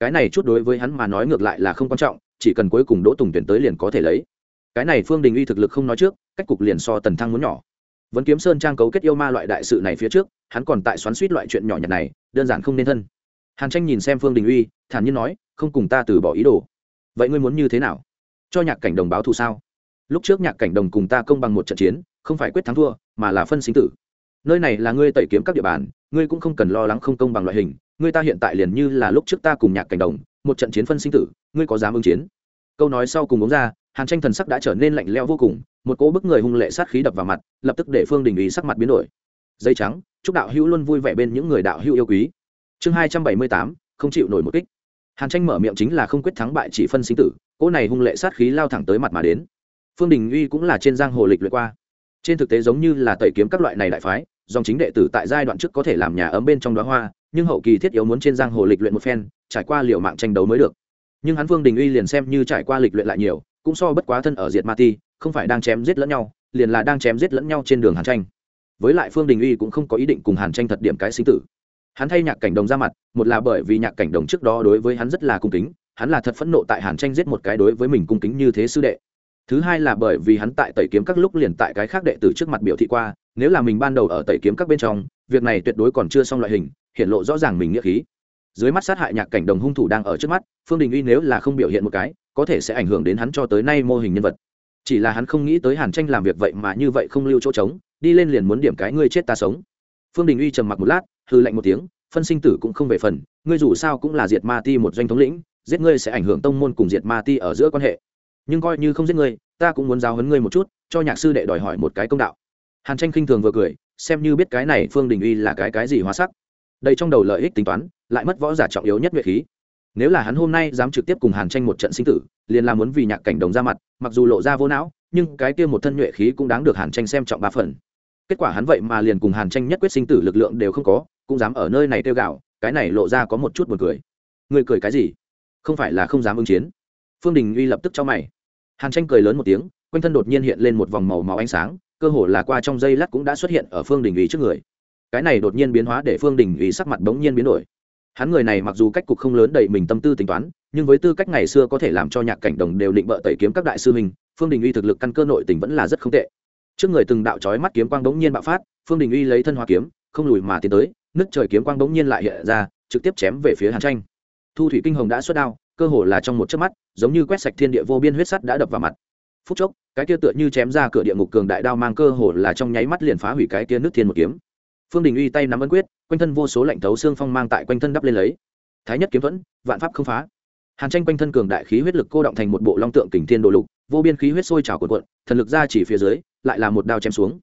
Cái này chút đối với hắn mà nói ngược lại là không quan trọng, chỉ cần cuối cùng đỗ tùng tuyển tới liền có thể lấy. Cái này phương đình uy thực lực không nói trước, cách cục liền so tần thăng muốn nhỏ. Vẫn kiếm sơn trang cấu kết yêu ma loại đại sự này phía trước, hắn còn tại xoắn suýt loại chuyện nhỏ nhặt này, đơn giản không nên thân. Hàn tranh nhìn xem phương đình uy, thản nhiên nói, không cùng ta từ bỏ ý đồ. Vậy ngươi muốn như thế nào? Cho nhạc cảnh đồng báo thù sao? Lúc trước nhạc cảnh đồng cùng ta công bằng một trận chiến, không phải quyết thắng thua, mà là phân sinh tử. Nơi này là ngươi tẩy kiếm các địa bàn, ngươi cũng không cần lo lắng không công bằng loại hình, ngươi ta hiện tại liền như là lúc trước ta cùng nhạc cảnh đồng, một trận chiến phân sinh tử, ngươi có dám ứng chiến? Câu nói sau cùng uống ra, hàn tranh thần sắc đã trở nên lạnh leo vô cùng, một cỗ bức người hung lệ sát khí đập vào mặt, lập tức để phương đình ý sắc mặt biến đổi. Dây trắng, chúc đạo hữu luôn vui vẻ bên những người đạo hữu yêu quý. Chương hai trăm bảy mươi tám, không chịu nổi một kích. Hàn tranh mở miệng chính là không quyết thắng bại chỉ phân sinh tử cỗ này hung lệ sát khí lao thẳng tới mặt mà đến. Phương đình uy cũng là trên giang hồ lịch luyện qua. Trên thực tế giống như là tẩy kiếm các loại này đại phái, dòng chính đệ tử tại giai đoạn trước có thể làm nhà ấm bên trong đoá hoa, nhưng hậu kỳ thiết yếu muốn trên giang hồ lịch luyện một phen, trải qua liệu mạng tranh đấu mới được. Nhưng hắn phương đình uy liền xem như trải qua lịch luyện lại nhiều, cũng so bất quá thân ở diệt ma ti, không phải đang chém giết lẫn nhau, liền là đang chém giết lẫn nhau trên đường hàn tranh. Với lại phương đình uy cũng không có ý định cùng hàn tranh thật điểm cái sinh tử. Hắn thay nhạc cảnh đồng ra mặt, một là bởi vì nhạc cảnh đồng trước đó đối với hắn rất là cung kính hắn là thật phẫn nộ tại hàn tranh giết một cái đối với mình cung kính như thế sư đệ. Thứ hai là bởi vì hắn tại tẩy kiếm các lúc liền tại cái khác đệ tử trước mặt biểu thị qua, nếu là mình ban đầu ở tẩy kiếm các bên trong, việc này tuyệt đối còn chưa xong loại hình, hiện lộ rõ ràng mình nghĩa khí. Dưới mắt sát hại nhạc cảnh đồng hung thủ đang ở trước mắt, phương đình uy nếu là không biểu hiện một cái, có thể sẽ ảnh hưởng đến hắn cho tới nay mô hình nhân vật. Chỉ là hắn không nghĩ tới hàn tranh làm việc vậy mà như vậy không lưu chỗ trống, đi lên liền muốn điểm cái ngươi chết ta sống. Phương đình uy trầm mặc một lát hư lạnh một tiếng, phân sinh tử cũng không về phần, ngươi dù sao cũng là diệt ma ti một doanh thống lĩnh giết ngươi sẽ ảnh hưởng tông môn cùng diệt ma ti ở giữa quan hệ. Nhưng coi như không giết ngươi, ta cũng muốn giáo hấn ngươi một chút, cho nhạc sư đệ đòi hỏi một cái công đạo. Hàn tranh khinh thường vừa cười, xem như biết cái này phương đình uy là cái cái gì hóa sắc. Đây trong đầu lợi ích tính toán, lại mất võ giả trọng yếu nhất nguyện khí. Nếu là hắn hôm nay dám trực tiếp cùng hàn tranh một trận sinh tử, liền là muốn vì nhạc cảnh đồng ra mặt, mặc dù lộ ra vô não, nhưng cái kia một thân nhuệ khí cũng đáng được hàn tranh xem trọng ba phần. Kết quả hắn vậy mà liền cùng hàn tranh nhất quyết sinh tử lực lượng đều không có, cũng dám ở nơi này tiêu gạo, cái này lộ ra có một chút buồn cười. Người cười cái gì? Không phải là không dám ứng chiến. Phương đình uy lập tức cho mày. Hàn tranh cười lớn một tiếng, quanh thân đột nhiên hiện lên một vòng màu máu ánh sáng, cơ hồ là qua trong giây lát cũng đã xuất hiện ở phương đình uy trước người. Cái này đột nhiên biến hóa để phương đình uy sắc mặt bỗng nhiên biến đổi. Hắn người này mặc dù cách cục không lớn đầy mình tâm tư tính toán, nhưng với tư cách ngày xưa có thể làm cho nhạc cảnh đồng đều định bợ tẩy kiếm các đại sư mình phương đình uy thực lực căn cơ nội tình vẫn là rất không tệ. Trước người từng đạo trói mắt kiếm quang bỗng nhiên bạo phát, phương đình uy lấy thân hoa kiếm, không lùi mà tiến tới, nứt trời kiếm quang bỗng nhiên lại hiện ra, trực tiếp chém về phía hàn tranh thu thủy kinh hồng đã xuất đao, cơ hồ là trong một chớp mắt, giống như quét sạch thiên địa vô biên huyết sắt đã đập vào mặt. Phút chốc, cái kia tựa như chém ra cửa địa ngục cường đại đao mang cơ hồ là trong nháy mắt liền phá hủy cái kia nước thiên một kiếm. Phương đình uy tay nắm ấn quyết, quanh thân vô số lạnh thấu xương phong mang tại quanh thân đắp lên lấy. Thái nhất kiếm thuẫn, vạn pháp không phá. Hàn tranh quanh thân cường đại khí huyết lực cô động thành một bộ long tượng kình thiên đồ lục, vô biên khí huyết sôi trào cuộn cuộn, thần lực ra chỉ phía dưới, lại là một đao chém xuống.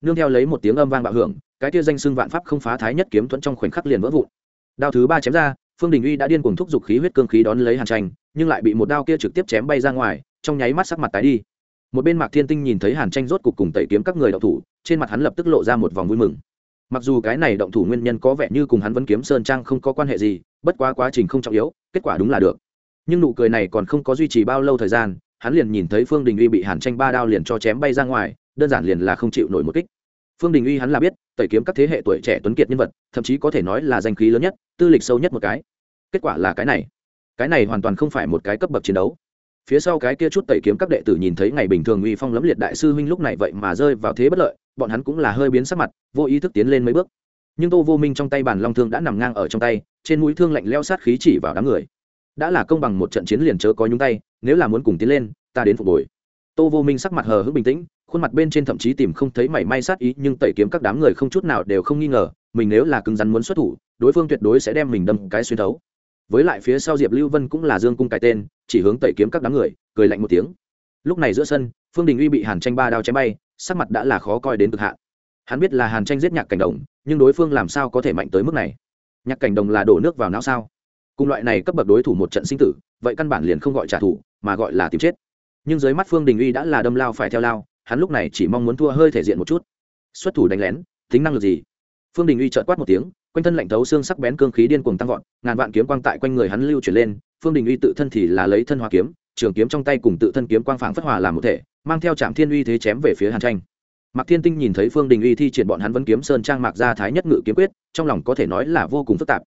Nương theo lấy một tiếng âm vang bạo hưởng, cái kia danh xưng vạn pháp không phá thái nhất kiếm thuẫn trong khoảnh khắc liền vỡ vụn. Đao thứ ba chém ra phương đình uy đã điên cuồng thúc giục khí huyết cương khí đón lấy hàn tranh, nhưng lại bị một đao kia trực tiếp chém bay ra ngoài, trong nháy mắt sắc mặt tái đi. Một bên mạc thiên tinh nhìn thấy hàn tranh rốt cục cùng tẩy kiếm các người đậu thủ, trên mặt hắn lập tức lộ ra một vòng vui mừng. Mặc dù cái này động thủ nguyên nhân có vẻ như cùng hắn vẫn kiếm sơn trang không có quan hệ gì, bất quá quá trình không trọng yếu, kết quả đúng là được. Nhưng nụ cười này còn không có duy trì bao lâu thời gian, hắn liền nhìn thấy phương đình uy bị hàn tranh ba đao liền cho chém bay ra ngoài, đơn giản liền là không chịu nổi một kích phương đình uy hắn là biết, tẩy kiếm các thế hệ tuổi trẻ tuấn kiệt nhân vật, thậm chí có thể nói là danh khí lớn nhất, tư lịch sâu nhất một cái. Kết quả là cái này. Cái này hoàn toàn không phải một cái cấp bậc chiến đấu. Phía sau cái kia chút tẩy kiếm các đệ tử nhìn thấy ngày bình thường uy phong lẫm liệt đại sư huynh lúc này vậy mà rơi vào thế bất lợi, bọn hắn cũng là hơi biến sắc mặt, vô ý thức tiến lên mấy bước. Nhưng tô vô minh trong tay bàn long thương đã nằm ngang ở trong tay, trên mũi thương lạnh leo sát khí chỉ vào đám người. Đã là công bằng một trận chiến liền chớ có nhúng tay, nếu là muốn cùng tiến lên, ta đến phục hồi tô vô minh sắc mặt hờ hững bình tĩnh, khuôn mặt bên trên thậm chí tìm không thấy mảy may sát ý, nhưng tẩy kiếm các đám người không chút nào đều không nghi ngờ, mình nếu là cứng rắn muốn xuất thủ, đối phương tuyệt đối sẽ đem mình đâm cái xuyên thấu. Với lại phía sau diệp lưu vân cũng là dương cung cái tên, chỉ hướng tẩy kiếm các đám người, cười lạnh một tiếng. Lúc này giữa sân, phương đình uy bị hàn tranh ba đao chém bay, sắc mặt đã là khó coi đến cực hạn. Hắn biết là hàn tranh giết nhạc cảnh đồng, nhưng đối phương làm sao có thể mạnh tới mức này? Nhạc cảnh đồng là đổ nước vào não sao? Cùng loại này cấp bậc đối thủ một trận sinh tử, vậy căn bản liền không gọi trả thù, mà gọi là tìm chết nhưng dưới mắt phương đình uy đã là đâm lao phải theo lao, hắn lúc này chỉ mong muốn thua hơi thể diện một chút. Xuất thủ đánh lén, tính năng lực gì? Phương đình uy trợt quát một tiếng, quanh thân lạnh thấu xương sắc bén cương khí điên cuồng tăng vọt, ngàn vạn kiếm quang tại quanh người hắn lưu chuyển lên, phương đình uy tự thân thì là lấy thân hoa kiếm, trường kiếm trong tay cùng tự thân kiếm quang phảng phất hòa làm một thể, mang theo trạm thiên uy thế chém về phía hàn tranh. Mạc thiên tinh nhìn thấy phương đình uy thi triển bọn hắn vẫn kiếm sơn trang mạc gia thái nhất ngự kiếm quyết, trong lòng có thể nói là vô cùng phức tạp.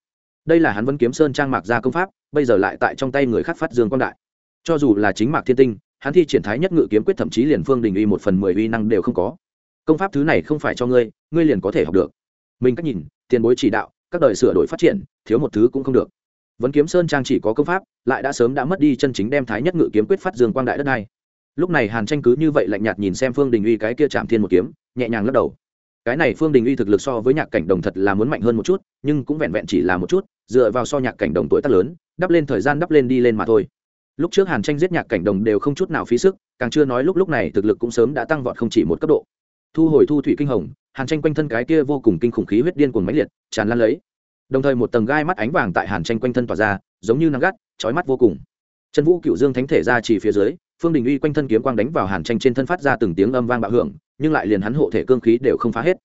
Đây là hắn vẫn kiếm sơn trang mạc gia công pháp, bây giờ lại tại trong tay người khác phát dương quang đại. Cho dù là chính mạc thiên tinh hắn thi triển thái nhất ngự kiếm quyết thậm chí liền phương đình uy một phần mười uy năng đều không có. Công pháp thứ này không phải cho ngươi ngươi liền có thể học được. Mình cách nhìn, tiền bối chỉ đạo, các đời sửa đổi phát triển, thiếu một thứ cũng không được. Vấn kiếm sơn trang chỉ có công pháp, lại đã sớm đã mất đi chân chính đem thái nhất ngự kiếm quyết phát dương quang đại đất này. Lúc này hàn tranh cứ như vậy lạnh nhạt nhìn xem phương đình uy cái kia chạm thiên một kiếm, nhẹ nhàng lắc đầu. Cái này phương đình uy thực lực so với nhạc cảnh đồng thật là muốn mạnh hơn một chút, nhưng cũng vẹn vẹn chỉ là một chút, dựa vào so nhạc cảnh đồng tuổi tác lớn, đắp lên thời gian đắp lên đi lên mà thôi lúc trước hàn tranh giết nhạc cảnh đồng đều không chút nào phí sức, càng chưa nói lúc lúc này thực lực cũng sớm đã tăng vọt không chỉ một cấp độ. Thu hồi thu thủy kinh hồng, hàn tranh quanh thân cái kia vô cùng kinh khủng khí huyết điên cuồng máy liệt, tràn lan lấy. Đồng thời một tầng gai mắt ánh vàng tại hàn tranh quanh thân tỏa ra, giống như nắng gắt, chói mắt vô cùng. Trần vũ cựu dương thánh thể ra chỉ phía dưới, phương đình uy quanh thân kiếm quang đánh vào hàn tranh trên thân phát ra từng tiếng âm vang bạo hưởng, nhưng lại liền hắn hộ thể cương khí đều không phá hết.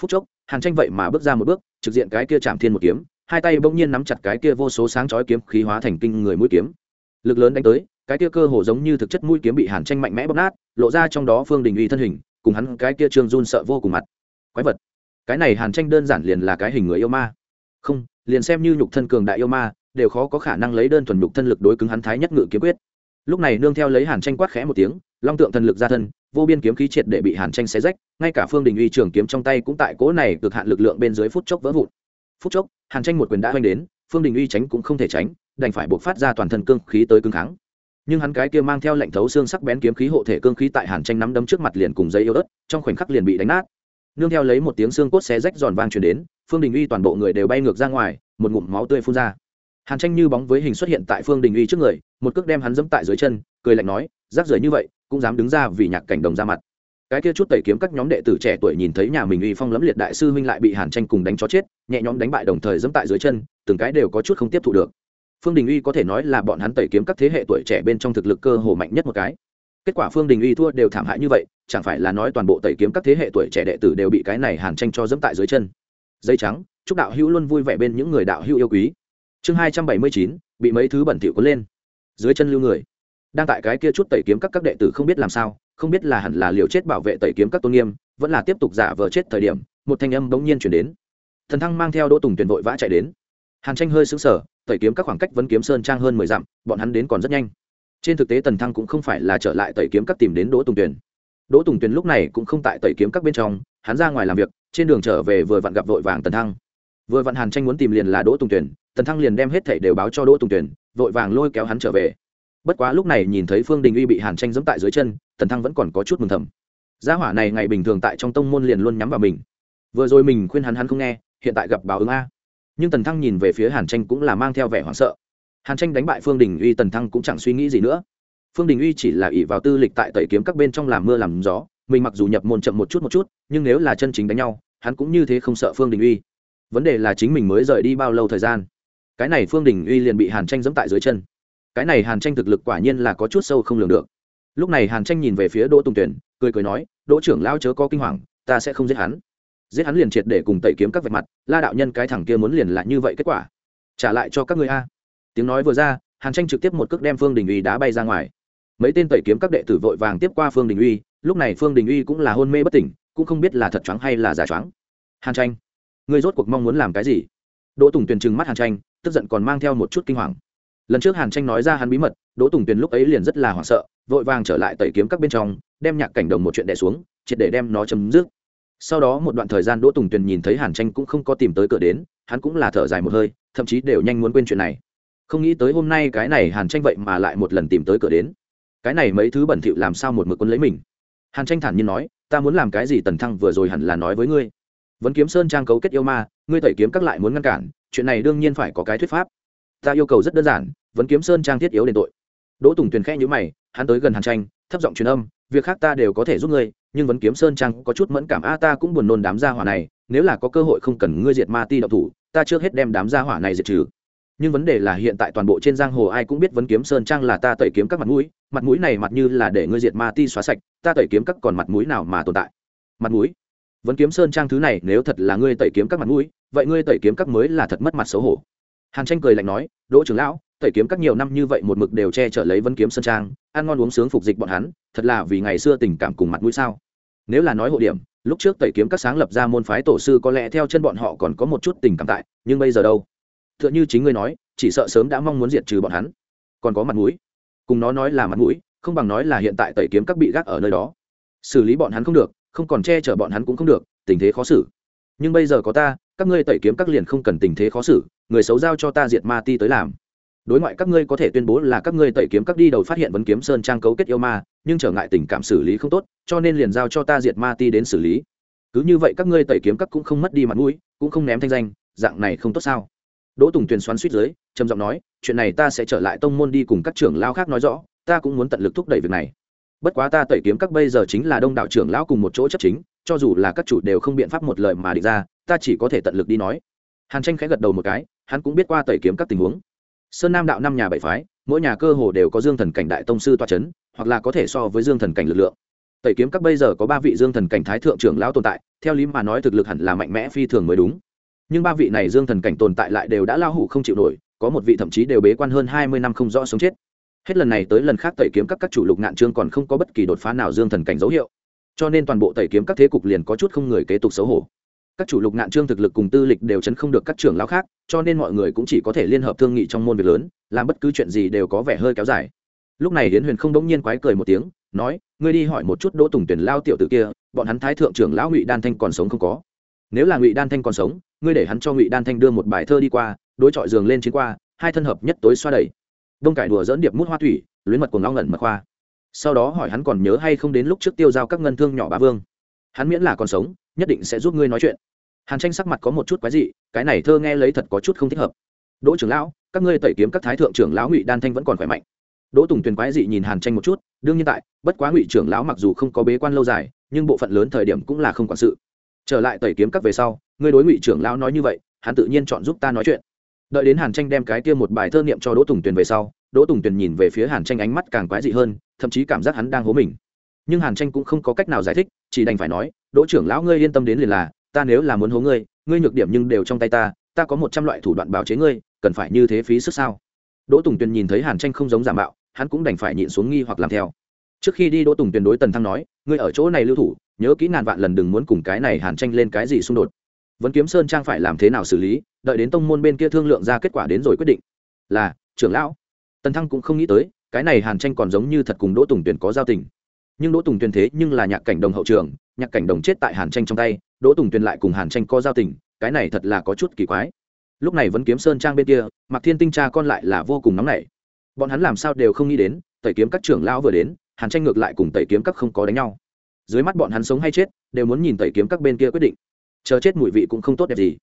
Phút chốc, hàn tranh vậy mà bước ra một bước, trực diện cái kia chạm thiên một kiếm, hai tay bỗng nhiên nắm chặt cái kia vô số sáng chói kiếm khí hóa thành kinh người mũi kiếm lực lớn đánh tới, cái kia cơ hồ giống như thực chất mũi kiếm bị hàn tranh mạnh mẽ bóp nát, lộ ra trong đó phương đình uy thân hình, cùng hắn cái kia trương run sợ vô cùng mặt. Quái vật. Cái này hàn tranh đơn giản liền là cái hình người yêu ma. Không, liền xem như nhục thân cường đại yêu ma, đều khó có khả năng lấy đơn thuần nhục thân lực đối cứng hắn thái nhất ngự kiếm quyết. Lúc này nương theo lấy hàn tranh quát khẽ một tiếng, long tượng thần lực ra thân, vô biên kiếm khí triệt để bị hàn tranh xé rách, ngay cả phương đình uy trường kiếm trong tay cũng tại cỗ này cực hạn lực lượng bên dưới phút chốc vỡ vụn. Phút chốc, hàn tranh một quyền đã hoành đến phương đình uy tránh cũng không thể tránh, đành phải buộc phát ra toàn thân cương khí tới cứng kháng. Nhưng hắn cái kia mang theo lệnh thấu xương sắc bén kiếm khí hộ thể cương khí tại hàn tranh nắm đấm trước mặt liền cùng dây yêu ớt, trong khoảnh khắc liền bị đánh nát. Nương theo lấy một tiếng xương cốt xé rách giòn vang truyền đến, phương đình uy toàn bộ người đều bay ngược ra ngoài, một ngụm máu tươi phun ra. Hàn tranh như bóng với hình xuất hiện tại phương đình uy trước người, một cước đem hắn dẫm tại dưới chân, cười lạnh nói, rác rưởi như vậy, cũng dám đứng ra vì nhạc cảnh đồng ra mặt cái kia chút tẩy kiếm các nhóm đệ tử trẻ tuổi nhìn thấy nhà mình uy phong lẫm liệt đại sư huynh lại bị hàn tranh cùng đánh chó chết, nhẹ nhõm đánh bại đồng thời dẫm tại dưới chân, từng cái đều có chút không tiếp thụ được. Phương đình uy có thể nói là bọn hắn tẩy kiếm các thế hệ tuổi trẻ bên trong thực lực cơ hồ mạnh nhất một cái. Kết quả phương đình uy thua đều thảm hại như vậy, chẳng phải là nói toàn bộ tẩy kiếm các thế hệ tuổi trẻ đệ tử đều bị cái này hàn tranh cho dẫm tại dưới chân. Dây trắng, chúc đạo hữu luôn vui vẻ bên những người đạo hữu yêu quý. Chương hai trăm bảy mươi chín, bị mấy thứ bẩn thỉu cuốn lên. Dưới chân lưu người đang tại cái kia chút tẩy kiếm các các đệ tử không biết làm sao, không biết là hẳn là liều chết bảo vệ tẩy kiếm các tôn nghiêm, vẫn là tiếp tục giả vờ chết thời điểm, một thanh âm bỗng nhiên chuyển đến. Thần thăng mang theo đỗ tùng tuyển vội vã chạy đến. Hàn tranh hơi xứng sở tẩy kiếm các khoảng cách vấn kiếm sơn trang hơn mười dặm, bọn hắn đến còn rất nhanh. Trên thực tế tần thăng cũng không phải là trở lại tẩy kiếm các tìm đến đỗ tùng tuyển đỗ tùng tuyển lúc này cũng không tại tẩy kiếm các bên trong, hắn ra ngoài làm việc, trên đường trở về vừa vặn gặp vội vàng tần thăng. Vừa vặn hàn tranh muốn tìm liền là đỗ tùng tuyển tần thăng liền đem hết thảy đều báo cho đỗ tùng tuyển vội vàng lôi kéo hắn trở về bất quá lúc này nhìn thấy phương đình uy bị hàn tranh dẫm tại dưới chân tần thăng vẫn còn có chút mừng thầm. Gia hỏa này ngày bình thường tại trong tông môn liền luôn nhắm vào mình. Vừa rồi mình khuyên hắn hắn không nghe, hiện tại gặp báo ứng a. Nhưng tần thăng nhìn về phía hàn tranh cũng là mang theo vẻ hoảng sợ. Hàn tranh đánh bại phương đình uy tần thăng cũng chẳng suy nghĩ gì nữa. Phương đình uy chỉ là ỷ vào tư lịch tại tẩy kiếm các bên trong làm mưa làm gió, mình mặc dù nhập môn chậm một chút một chút, nhưng nếu là chân chính đánh nhau, hắn cũng như thế không sợ phương đình uy. Vấn đề là chính mình mới rời đi bao lâu thời gian. Cái này phương đình uy liền bị hàn tranh dẫm tại dưới chân cái này hàn tranh thực lực quả nhiên là có chút sâu không lường được. Lúc này hàn tranh nhìn về phía đỗ tùng tuyển cười cười nói, đỗ trưởng lao chớ có kinh hoàng, ta sẽ không giết hắn. Giết hắn liền triệt để cùng tẩy kiếm các vạch mặt, la đạo nhân cái thằng kia muốn liền lại như vậy kết quả. Trả lại cho các người a. Tiếng nói vừa ra, hàn tranh trực tiếp một cước đem phương đình uy đá bay ra ngoài. Mấy tên tẩy kiếm các đệ tử vội vàng tiếp qua phương đình uy, lúc này phương đình uy cũng là hôn mê bất tỉnh, cũng không biết là thật choáng hay là giả choáng. Hàn tranh, ngươi rốt cuộc mong muốn làm cái gì? Đỗ tùng tuyền trừng mắt hàn tranh, tức giận còn mang theo một chút kinh hoàng lần trước hàn tranh nói ra hắn bí mật, đỗ tùng tuyền lúc ấy liền rất là hoảng sợ, vội vàng trở lại tẩy kiếm các bên trong, đem nhạc cảnh đồng một chuyện đẻ xuống, triệt để đem nó chấm dứt. Sau đó một đoạn thời gian đỗ tùng tuyền nhìn thấy hàn tranh cũng không có tìm tới cửa đến, hắn cũng là thở dài một hơi, thậm chí đều nhanh muốn quên chuyện này. Không nghĩ tới hôm nay cái này hàn tranh vậy mà lại một lần tìm tới cửa đến. Cái này mấy thứ bẩn thỉu làm sao một mực quân lấy mình? Hàn tranh thản nhiên nói, ta muốn làm cái gì tần thăng vừa rồi hẳn là nói với ngươi. Vẫn kiếm sơn trang cấu kết yêu ma, ngươi tẩy kiếm các lại muốn ngăn cản, chuyện này đương nhiên phải có cái thuyết pháp ta yêu cầu rất đơn giản, vẫn kiếm sơn trang thiết yếu đền tội. Đỗ tùng tuyền khẽ nhữ mày, hắn tới gần hàn tranh, thấp giọng truyền âm, việc khác ta đều có thể giúp ngươi, nhưng vấn kiếm sơn trang có chút mẫn cảm, a, ta cũng buồn nôn đám gia hỏa này, nếu là có cơ hội không cần ngươi diệt ma ti đậu thủ, ta trước hết đem đám gia hỏa này diệt trừ. Nhưng vấn đề là hiện tại toàn bộ trên giang hồ ai cũng biết vấn kiếm sơn trang là ta tẩy kiếm các mặt mũi mặt mũi này mặt như là để ngươi diệt ma ti xóa sạch, ta tẩy kiếm các còn mặt mũi nào mà tồn tại? Mặt mũi? Vấn kiếm sơn trang thứ này nếu thật là ngươi tẩy kiếm các mặt mũi, vậy ngươi tẩy kiếm các mới là thật mất mặt xấu hổ hàn tranh cười lạnh nói, đỗ trưởng lão, tẩy kiếm các nhiều năm như vậy một mực đều che chở lấy Vân kiếm sơn trang, ăn ngon uống sướng phục dịch bọn hắn, thật là vì ngày xưa tình cảm cùng mặt mũi sao? Nếu là nói hộ điểm, lúc trước tẩy kiếm các sáng lập ra môn phái tổ sư có lẽ theo chân bọn họ còn có một chút tình cảm tại, nhưng bây giờ đâu? T h ư ợ n h ư chính ngươi nói, chỉ sợ sớm đã mong muốn diệt trừ bọn hắn. Còn có mặt mũi. Cùng nó nói là mặt mũi, không bằng nói là hiện tại tẩy kiếm các bị gác ở nơi đó. Xử lý bọn hắn không được, không còn che chở bọn hắn cũng không được, tình thế khó xử. Nhưng bây giờ có ta các ngươi tẩy kiếm các liền không cần tình thế khó xử, người xấu giao cho ta diệt ma ti tới làm. Đối ngoại các ngươi có thể tuyên bố là các ngươi tẩy kiếm các đi đầu phát hiện vấn kiếm sơn trang cấu kết yêu ma, nhưng trở ngại tình cảm xử lý không tốt, cho nên liền giao cho ta diệt ma ti đến xử lý. Cứ như vậy các ngươi tẩy kiếm các cũng không mất đi mặt mũi, cũng không ném thanh danh, dạng này không tốt sao? Đỗ tùng tuyền xoắn suýt dưới, trầm giọng nói, chuyện này ta sẽ trở lại tông môn đi cùng các trưởng lao khác nói rõ, ta cũng muốn tận lực thúc đẩy việc này. Bất quá ta tẩy kiếm các bây giờ chính là đông đạo trưởng lão cùng một chỗ chấp chính, cho dù là các chủ đều không biện pháp một lời mà định ra ta chỉ có thể tận lực đi nói. Hàn tranh khẽ gật đầu một cái, hắn cũng biết qua tẩy kiếm các tình huống. Sơn nam đạo năm nhà bảy phái, mỗi nhà cơ hồ đều có dương thần cảnh đại tông sư toa c h ấ n hoặc là có thể so với dương thần cảnh lực lượng. Tẩy kiếm các bây giờ có ba vị dương thần cảnh thái thượng trưởng lão tồn tại, theo lý mà nói thực lực hẳn là mạnh mẽ phi thường mới đúng. Nhưng ba vị này dương thần cảnh tồn tại lại đều đã lao hủ không chịu nổi, có một vị thậm chí đều bế quan hơn hai mươi năm không rõ sống chết. Hết lần này tới lần khác tẩy kiếm các các chủ lục ngạn trương còn không có bất kỳ đột phá nào dương thần cảnh dấu hiệu. Cho nên toàn bộ tẩy kiếm các thế cục liền có chút không người kế tục xấu hổ các chủ lục ngạn trương thực lực cùng tư lịch đều chấn không được các trưởng lão khác, cho nên mọi người cũng chỉ có thể liên hợp thương nghị trong môn việc lớn, làm bất cứ chuyện gì đều có vẻ hơi kéo dài. Lúc này hiến huyền không đống nhiên quái cười một tiếng, nói, ngươi đi hỏi một chút đỗ tùng tuyển lao tiểu t ử kia, bọn hắn thái thượng trưởng lão ngụy đan thanh còn sống không có? Nếu là ngụy đan thanh còn sống, ngươi để hắn cho ngụy đan thanh đưa một bài thơ đi qua, đối chọi giường lên chiến qua, hai thân hợp nhất tối xoa đầy đông cải đùa dỡn điệp mút hoa thủy, luyến mật của ngao ngẩn mật khoa. Sau đó hỏi hắn còn nhớ hay không đến lúc trước tiêu giao các ngân thương nhỏ bá vương hắn miễn là còn sống, nhất định sẽ giúp ngươi nói chuyện. Hàn tranh sắc mặt có một chút quái dị, cái này thơ nghe lấy thật có chút không thích hợp. Đỗ trưởng lão, các ngươi tẩy kiếm các thái thượng trưởng lão ngụy đan thanh vẫn còn khỏe mạnh. Đỗ tùng tuyền quái dị nhìn hàn tranh một chút, đương nhiên tại, bất quá ngụy trưởng lão mặc dù không có bế quan lâu dài, nhưng bộ phận lớn thời điểm cũng là không quản sự. Trở lại tẩy kiếm các về sau, ngươi đối ngụy trưởng lão nói như vậy, hắn tự nhiên chọn giúp ta nói chuyện. Đợi đến hàn tranh đem cái kia một bài thơ niệm cho đỗ tùng tuyền về sau, đỗ tùng tuyền nhìn về phía hàn tranh ánh mắt càng quái dị hơn, thậm chí cảm giác hắn đang hố mình. Nhưng hàn tranh cũng không có cách nào giải thích chỉ đành phải nói, đỗ trưởng lão ngươi yên tâm đến liền là, ta nếu là muốn hố ngươi ngươi nhược điểm nhưng đều trong tay ta ta có một trăm loại thủ đoạn bào chế ngươi, cần phải như thế phí sức sao? Đỗ tùng tuyền nhìn thấy hàn tranh không giống giả mạo, hắn cũng đành phải nhịn xuống nghi hoặc làm theo. Trước khi đi đỗ tùng tuyền đối tần thăng nói, ngươi ở chỗ này lưu thủ, nhớ kỹ ngàn vạn lần đừng muốn cùng cái này hàn tranh lên cái gì xung đột. Vẫn kiếm sơn trang phải làm thế nào xử lý, đợi đến tông môn bên kia thương lượng ra kết quả đến rồi quyết định. Là, trưởng lão. Tần thăng cũng không nghĩ tới, cái này hàn tranh còn giống như thật cùng đỗ tùng tuyền có giao tình nhưng đỗ tùng tuyền thế nhưng là nhạc cảnh đồng hậu trường, nhạc cảnh đồng chết tại hàn tranh trong tay, đỗ tùng tuyền lại cùng hàn tranh có giao tình, cái này thật là có chút kỳ quái. Lúc này vẫn kiếm sơn trang bên kia, mặc thiên tinh cha con lại là vô cùng nóng nảy. Bọn hắn làm sao đều không nghĩ đến, tẩy kiếm các trưởng lão vừa đến, hàn tranh ngược lại cùng tẩy kiếm các không có đánh nhau. Dưới mắt bọn hắn sống hay chết, đều muốn nhìn tẩy kiếm các bên kia quyết định. Chờ chết mùi vị cũng không tốt đẹp gì.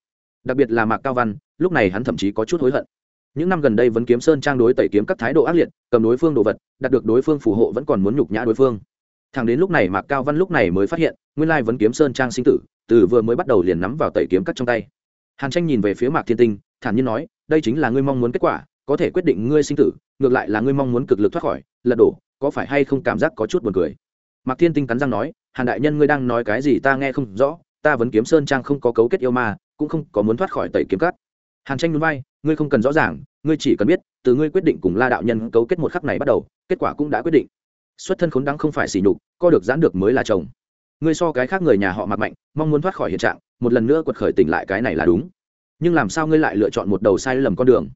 Đặc biệt là mạc cao văn, lúc này hắn thậm chí có chút hối hận. Những năm gần đây vẫn kiếm sơn trang đối tẩy kiếm các thái độ ác liệt, cầm đối phương đồ vật, đạt được đối phương phù hộ vẫn còn muốn nhục nhã đối phương thằng đến lúc này mạc cao văn lúc này mới phát hiện, nguyên lai vấn kiếm sơn trang sinh tử, từ vừa mới bắt đầu liền nắm vào tẩy kiếm cắt trong tay. Hàn tranh nhìn về phía mạc thiên tinh, thản nhiên nói, đây chính là ngươi mong muốn kết quả, có thể quyết định ngươi sinh tử, ngược lại là ngươi mong muốn cực lực thoát khỏi, lật đổ, có phải hay không cảm giác có chút buồn cười? Mạc thiên tinh cắn răng nói, hàn đại nhân ngươi đang nói cái gì ta nghe không rõ, ta vẫn kiếm sơn trang không có cấu kết yêu ma, cũng không có muốn thoát khỏi tẩy kiếm cắt. Hàn tranh núi bay ngươi không cần rõ ràng, ngươi chỉ cần biết, từ ngươi quyết định cùng la đạo nhân cấu kết một khắc này bắt đầu, kết quả cũng đã quyết định xuất thân khốn đắng không phải xỉ nhục, co được giãn được mới là chồng. Ngươi so cái khác người nhà họ mặc mạnh, mong muốn thoát khỏi hiện trạng, một lần nữa quật khởi tỉnh lại cái này là đúng. Nhưng làm sao ngươi lại lựa chọn một đầu sai lầm con đường?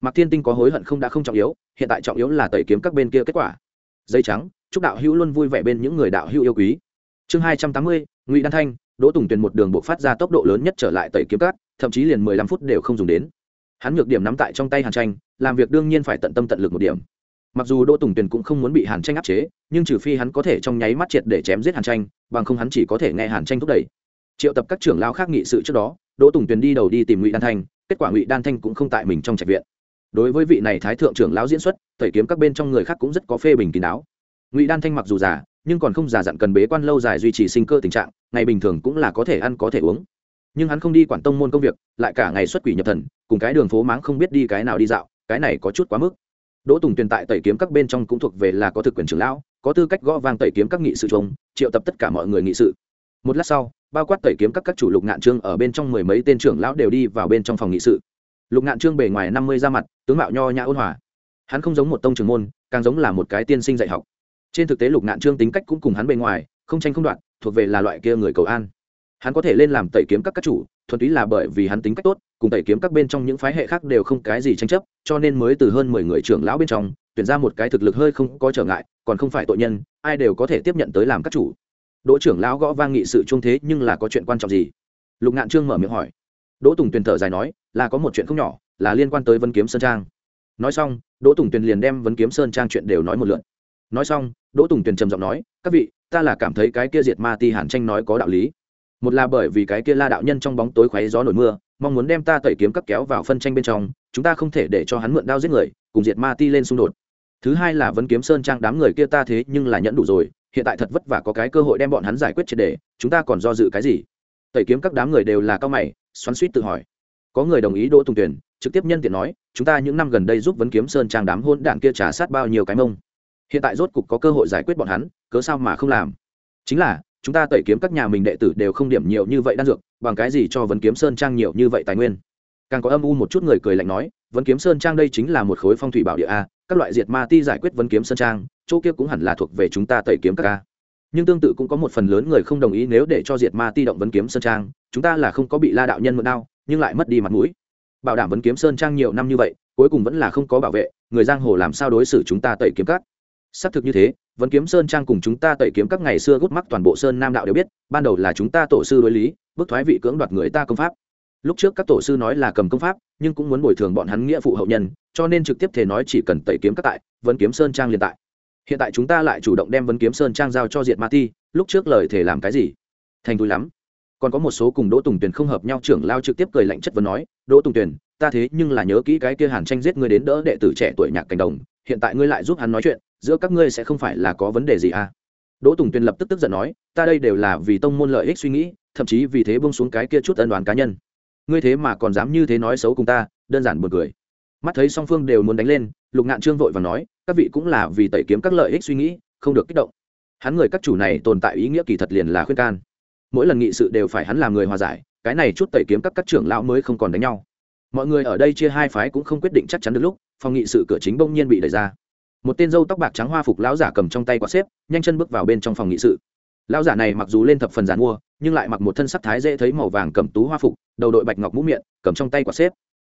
Mặc thiên tinh có hối hận không đã không trọng yếu, hiện tại trọng yếu là tẩy kiếm các bên kia kết quả. Dây trắng, chúc đạo hữu luôn vui vẻ bên những người đạo hữu yêu quý. Chương hai trăm tám mươi, ngụy đan thanh, đỗ tùng tuyền một đường buộc phát ra tốc độ lớn nhất trở lại tẩy kiếm cát thậm chí liền mười lăm phút đều không dùng đến. Hắn nhược điểm nắm tại trong tay hàn tranh, làm việc đương nhiên phải tận tâm tận lực một điểm mặc dù đỗ tùng tuyền cũng không muốn bị hàn tranh áp chế, nhưng trừ phi hắn có thể trong nháy mắt triệt để chém giết hàn tranh, bằng không hắn chỉ có thể nghe hàn tranh thúc đẩy. Triệu tập các trưởng lao khác nghị sự trước đó, đỗ tùng tuyền đi đầu đi tìm ngụy đan thanh, kết quả ngụy đan thanh cũng không tại mình trong trạch viện. Đối với vị này thái thượng trưởng lão diễn xuất, tẩy kiếm các bên trong người khác cũng rất có phê bình kín đáo. Ngụy đan thanh mặc dù già, nhưng còn không già dặn cần bế quan lâu dài duy trì sinh cơ tình trạng, ngày bình thường cũng là có thể ăn có thể uống. Nhưng hắn không đi quản tông môn công việc, lại cả ngày xuất quỷ nhập thần, cùng cái đường phố máng không biết đi cái nào đi dạo, cái này có chút quá mức đỗ tùng tuyền tại tẩy kiếm các bên trong cũng thuộc về là có thực quyền trưởng lão, có tư cách gõ vang tẩy kiếm các nghị sự chung, triệu tập tất cả mọi người nghị sự. Một lát sau, bao quát tẩy kiếm các các chủ lục ngạn trương ở bên trong mười mấy tên trưởng lão đều đi vào bên trong phòng nghị sự. Lục ngạn trương bề ngoài năm mươi ra mặt, tướng mạo nho nhã ôn hòa. Hắn không giống một tông trưởng môn, càng giống là một cái tiên sinh dạy học. Trên thực tế lục ngạn trương tính cách cũng cùng hắn bề ngoài, không tranh không đoạn thuộc về là loại kia người cầu an. Hắn có thể lên làm tẩy kiếm các các chủ, thuần túy là bởi vì hắn tính cách tốt cùng tẩy kiếm các bên trong những phái hệ khác đều không cái gì tranh chấp, cho nên mới từ hơn mười người trưởng lão bên trong, tuyển ra một cái thực lực hơi không có trở ngại, còn không phải tội nhân, ai đều có thể tiếp nhận tới làm các chủ. Đỗ trưởng lão gõ vang nghị sự trung thế nhưng là có chuyện quan trọng gì? Lục ngạn trương mở miệng hỏi. Đỗ tùng tuyền thở dài nói, là có một chuyện không nhỏ, là liên quan tới vân kiếm sơn trang. Nói xong, đỗ tùng tuyền liền đem vân kiếm sơn trang chuyện đều nói một lượn nói xong, đỗ tùng tuyền trầm giọng nói, các vị, ta là cảm thấy cái kia diệt ma ti hàn tranh nói có đạo lý. Một là bởi vì cái kia la đạo nhân trong bóng tối khoáy gió nổi mưa mong muốn đem ta tẩy kiếm các kéo vào phân tranh bên trong, chúng ta không thể để cho hắn mượn đao giết người, cùng diệt ma ti lên xung đột. Thứ hai là vấn kiếm sơn trang đám người kia ta thế nhưng là nhẫn đủ rồi, hiện tại thật vất vả có cái cơ hội đem bọn hắn giải quyết triệt đề chúng ta còn do dự cái gì? Tẩy kiếm các đám người đều là cao mày, xoắn suýt tự hỏi. Có người đồng ý đỗ tùng tuyển trực tiếp nhân tiện nói, chúng ta những năm gần đây giúp vấn kiếm sơn trang đám hôn đạn kia trả sát bao nhiêu cái mông. Hiện tại rốt cục có cơ hội giải quyết bọn hắn, cớ sao mà không làm? Chính là, chúng ta tẩy kiếm các nhà mình đệ tử đều không điểm nhiều như vậy đan dược bằng cái gì cho vấn kiếm sơn trang nhiều như vậy tài nguyên? Càng có âm u một chút người cười lạnh nói, vấn kiếm sơn trang đây chính là một khối phong thủy bảo địa a, các loại diệt ma ti giải quyết vấn kiếm sơn trang, chỗ kia cũng hẳn là thuộc về chúng ta tẩy kiếm các ca nhưng tương tự cũng có một phần lớn người không đồng ý nếu để cho diệt ma ti động vấn kiếm sơn trang, chúng ta là không có bị la đạo nhân mượn đao, nhưng lại mất đi mặt mũi. Bảo đảm vấn kiếm sơn trang nhiều năm như vậy, cuối cùng vẫn là không có bảo vệ, người giang hồ làm sao đối xử chúng ta tẩy kiếm các? Xác thực như thế vẫn kiếm sơn trang cùng chúng ta tẩy kiếm các ngày xưa gút mắt toàn bộ sơn nam đạo đều biết, ban đầu là chúng ta tổ sư đối lý, bức thoái vị cưỡng đoạt người ta công pháp. Lúc trước các tổ sư nói là cầm công pháp, nhưng cũng muốn bồi thường bọn hắn nghĩa phụ hậu nhân, cho nên trực tiếp thể nói chỉ cần tẩy kiếm các tại vẫn kiếm sơn trang liền tại. Hiện tại chúng ta lại chủ động đem vấn kiếm sơn trang giao cho diệt ma ti, lúc trước lời thể làm cái gì? Thành túi lắm. Còn có một số cùng đỗ tùng tuyền không hợp nhau trưởng lao trực tiếp cười lạnh chất vấn nói, đỗ tùng tuyền, ta thế nhưng là nhớ kỹ cái kia hàn tranh giết ngươi đến đỡ đệ tử trẻ tuổi nhạc cảnh đồng, hiện tại ngươi lại giúp hắn nói chuyện giữa các ngươi sẽ không phải là có vấn đề gì à? Đỗ tùng tuyền lập tức tức giận nói, ta đây đều là vì tông môn lợi ích suy nghĩ, thậm chí vì thế bông xuống cái kia chút ân đoàn cá nhân. Ngươi thế mà còn dám như thế nói xấu cùng ta, đơn giản buồn cười. Mắt thấy song phương đều muốn đánh lên, lục ngạn trương vội và nói, các vị cũng là vì tẩy kiếm các lợi ích suy nghĩ, không được kích động. Hắn người các chủ này tồn tại ý nghĩa kỳ thật liền là khuyên can. Mỗi lần nghị sự đều phải hắn làm người hòa giải, cái này chút tẩy kiếm các các trưởng lão mới không còn đánh nhau. Mọi người ở đây chia hai phái cũng không quyết định chắc chắn được lúc, phòng nghị sự cửa chính bỗng nhiên bị đẩy ra một tên dâu tóc bạc trắng hoa phục lão giả cầm trong tay quạt xếp, nhanh chân bước vào bên trong phòng nghị sự. Lão giả này mặc dù lên thập phần giàn mua, nhưng lại mặc một thân sắc thái dễ thấy màu vàng cầm tú hoa phục, đầu đội bạch ngọc mũ miệng, cầm trong tay quạt xếp.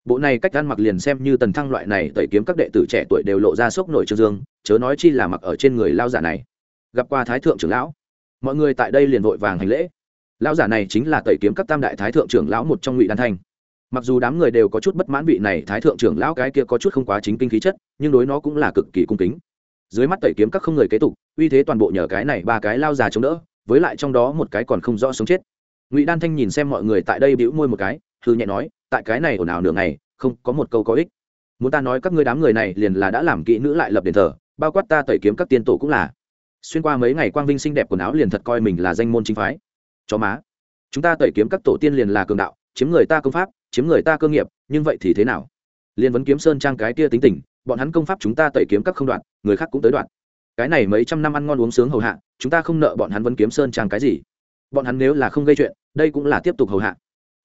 Bộ này cách ăn mặc liền xem như tần thăng loại này tẩy kiếm các đệ tử trẻ tuổi đều lộ ra sốc nổi trương dương, chớ nói chi là mặc ở trên người lao giả này. Gặp qua thái thượng trưởng lão, mọi người tại đây liền vội vàng hành lễ. Lão giả này chính là tẩy kiếm các tam đại thái thượng trưởng lão một trong ngụy đan thanh mặc dù đám người đều có chút bất mãn vị này thái thượng trưởng lão cái kia có chút không quá chính kinh khí chất, nhưng đối nó cũng là cực kỳ cung kính. Dưới mắt tẩy kiếm các không người kế tục, uy thế toàn bộ nhờ cái này ba cái lao già chống đỡ, với lại trong đó một cái còn không rõ sống chết. Ngụy đan thanh nhìn xem mọi người tại đây bĩu môi một cái thư nhẹ nói, tại cái này ồn ào nửa ngày, không có một câu có ích. Muốn ta nói các ngươi đám người này liền là đã làm kỹ nữ lại lập đền thờ, bao quát ta tẩy kiếm các tiên tổ cũng là. Xuyên qua mấy ngày quang vinh xinh đẹp quần áo liền thật coi mình là danh môn chính phái. Chó má, chúng ta tẩy kiếm các tổ tiên liền là cường đạo, chiếm người ta công pháp chiếm người ta cơ nghiệp, nhưng vậy thì thế nào? Liên vấn kiếm sơn trang cái kia tính tình, bọn hắn công pháp chúng ta tẩy kiếm các không đoạn, người khác cũng tới đoạn. Cái này mấy trăm năm ăn ngon uống sướng hầu hạ, chúng ta không nợ bọn hắn vấn kiếm sơn trang cái gì. Bọn hắn nếu là không gây chuyện, đây cũng là tiếp tục hầu hạ.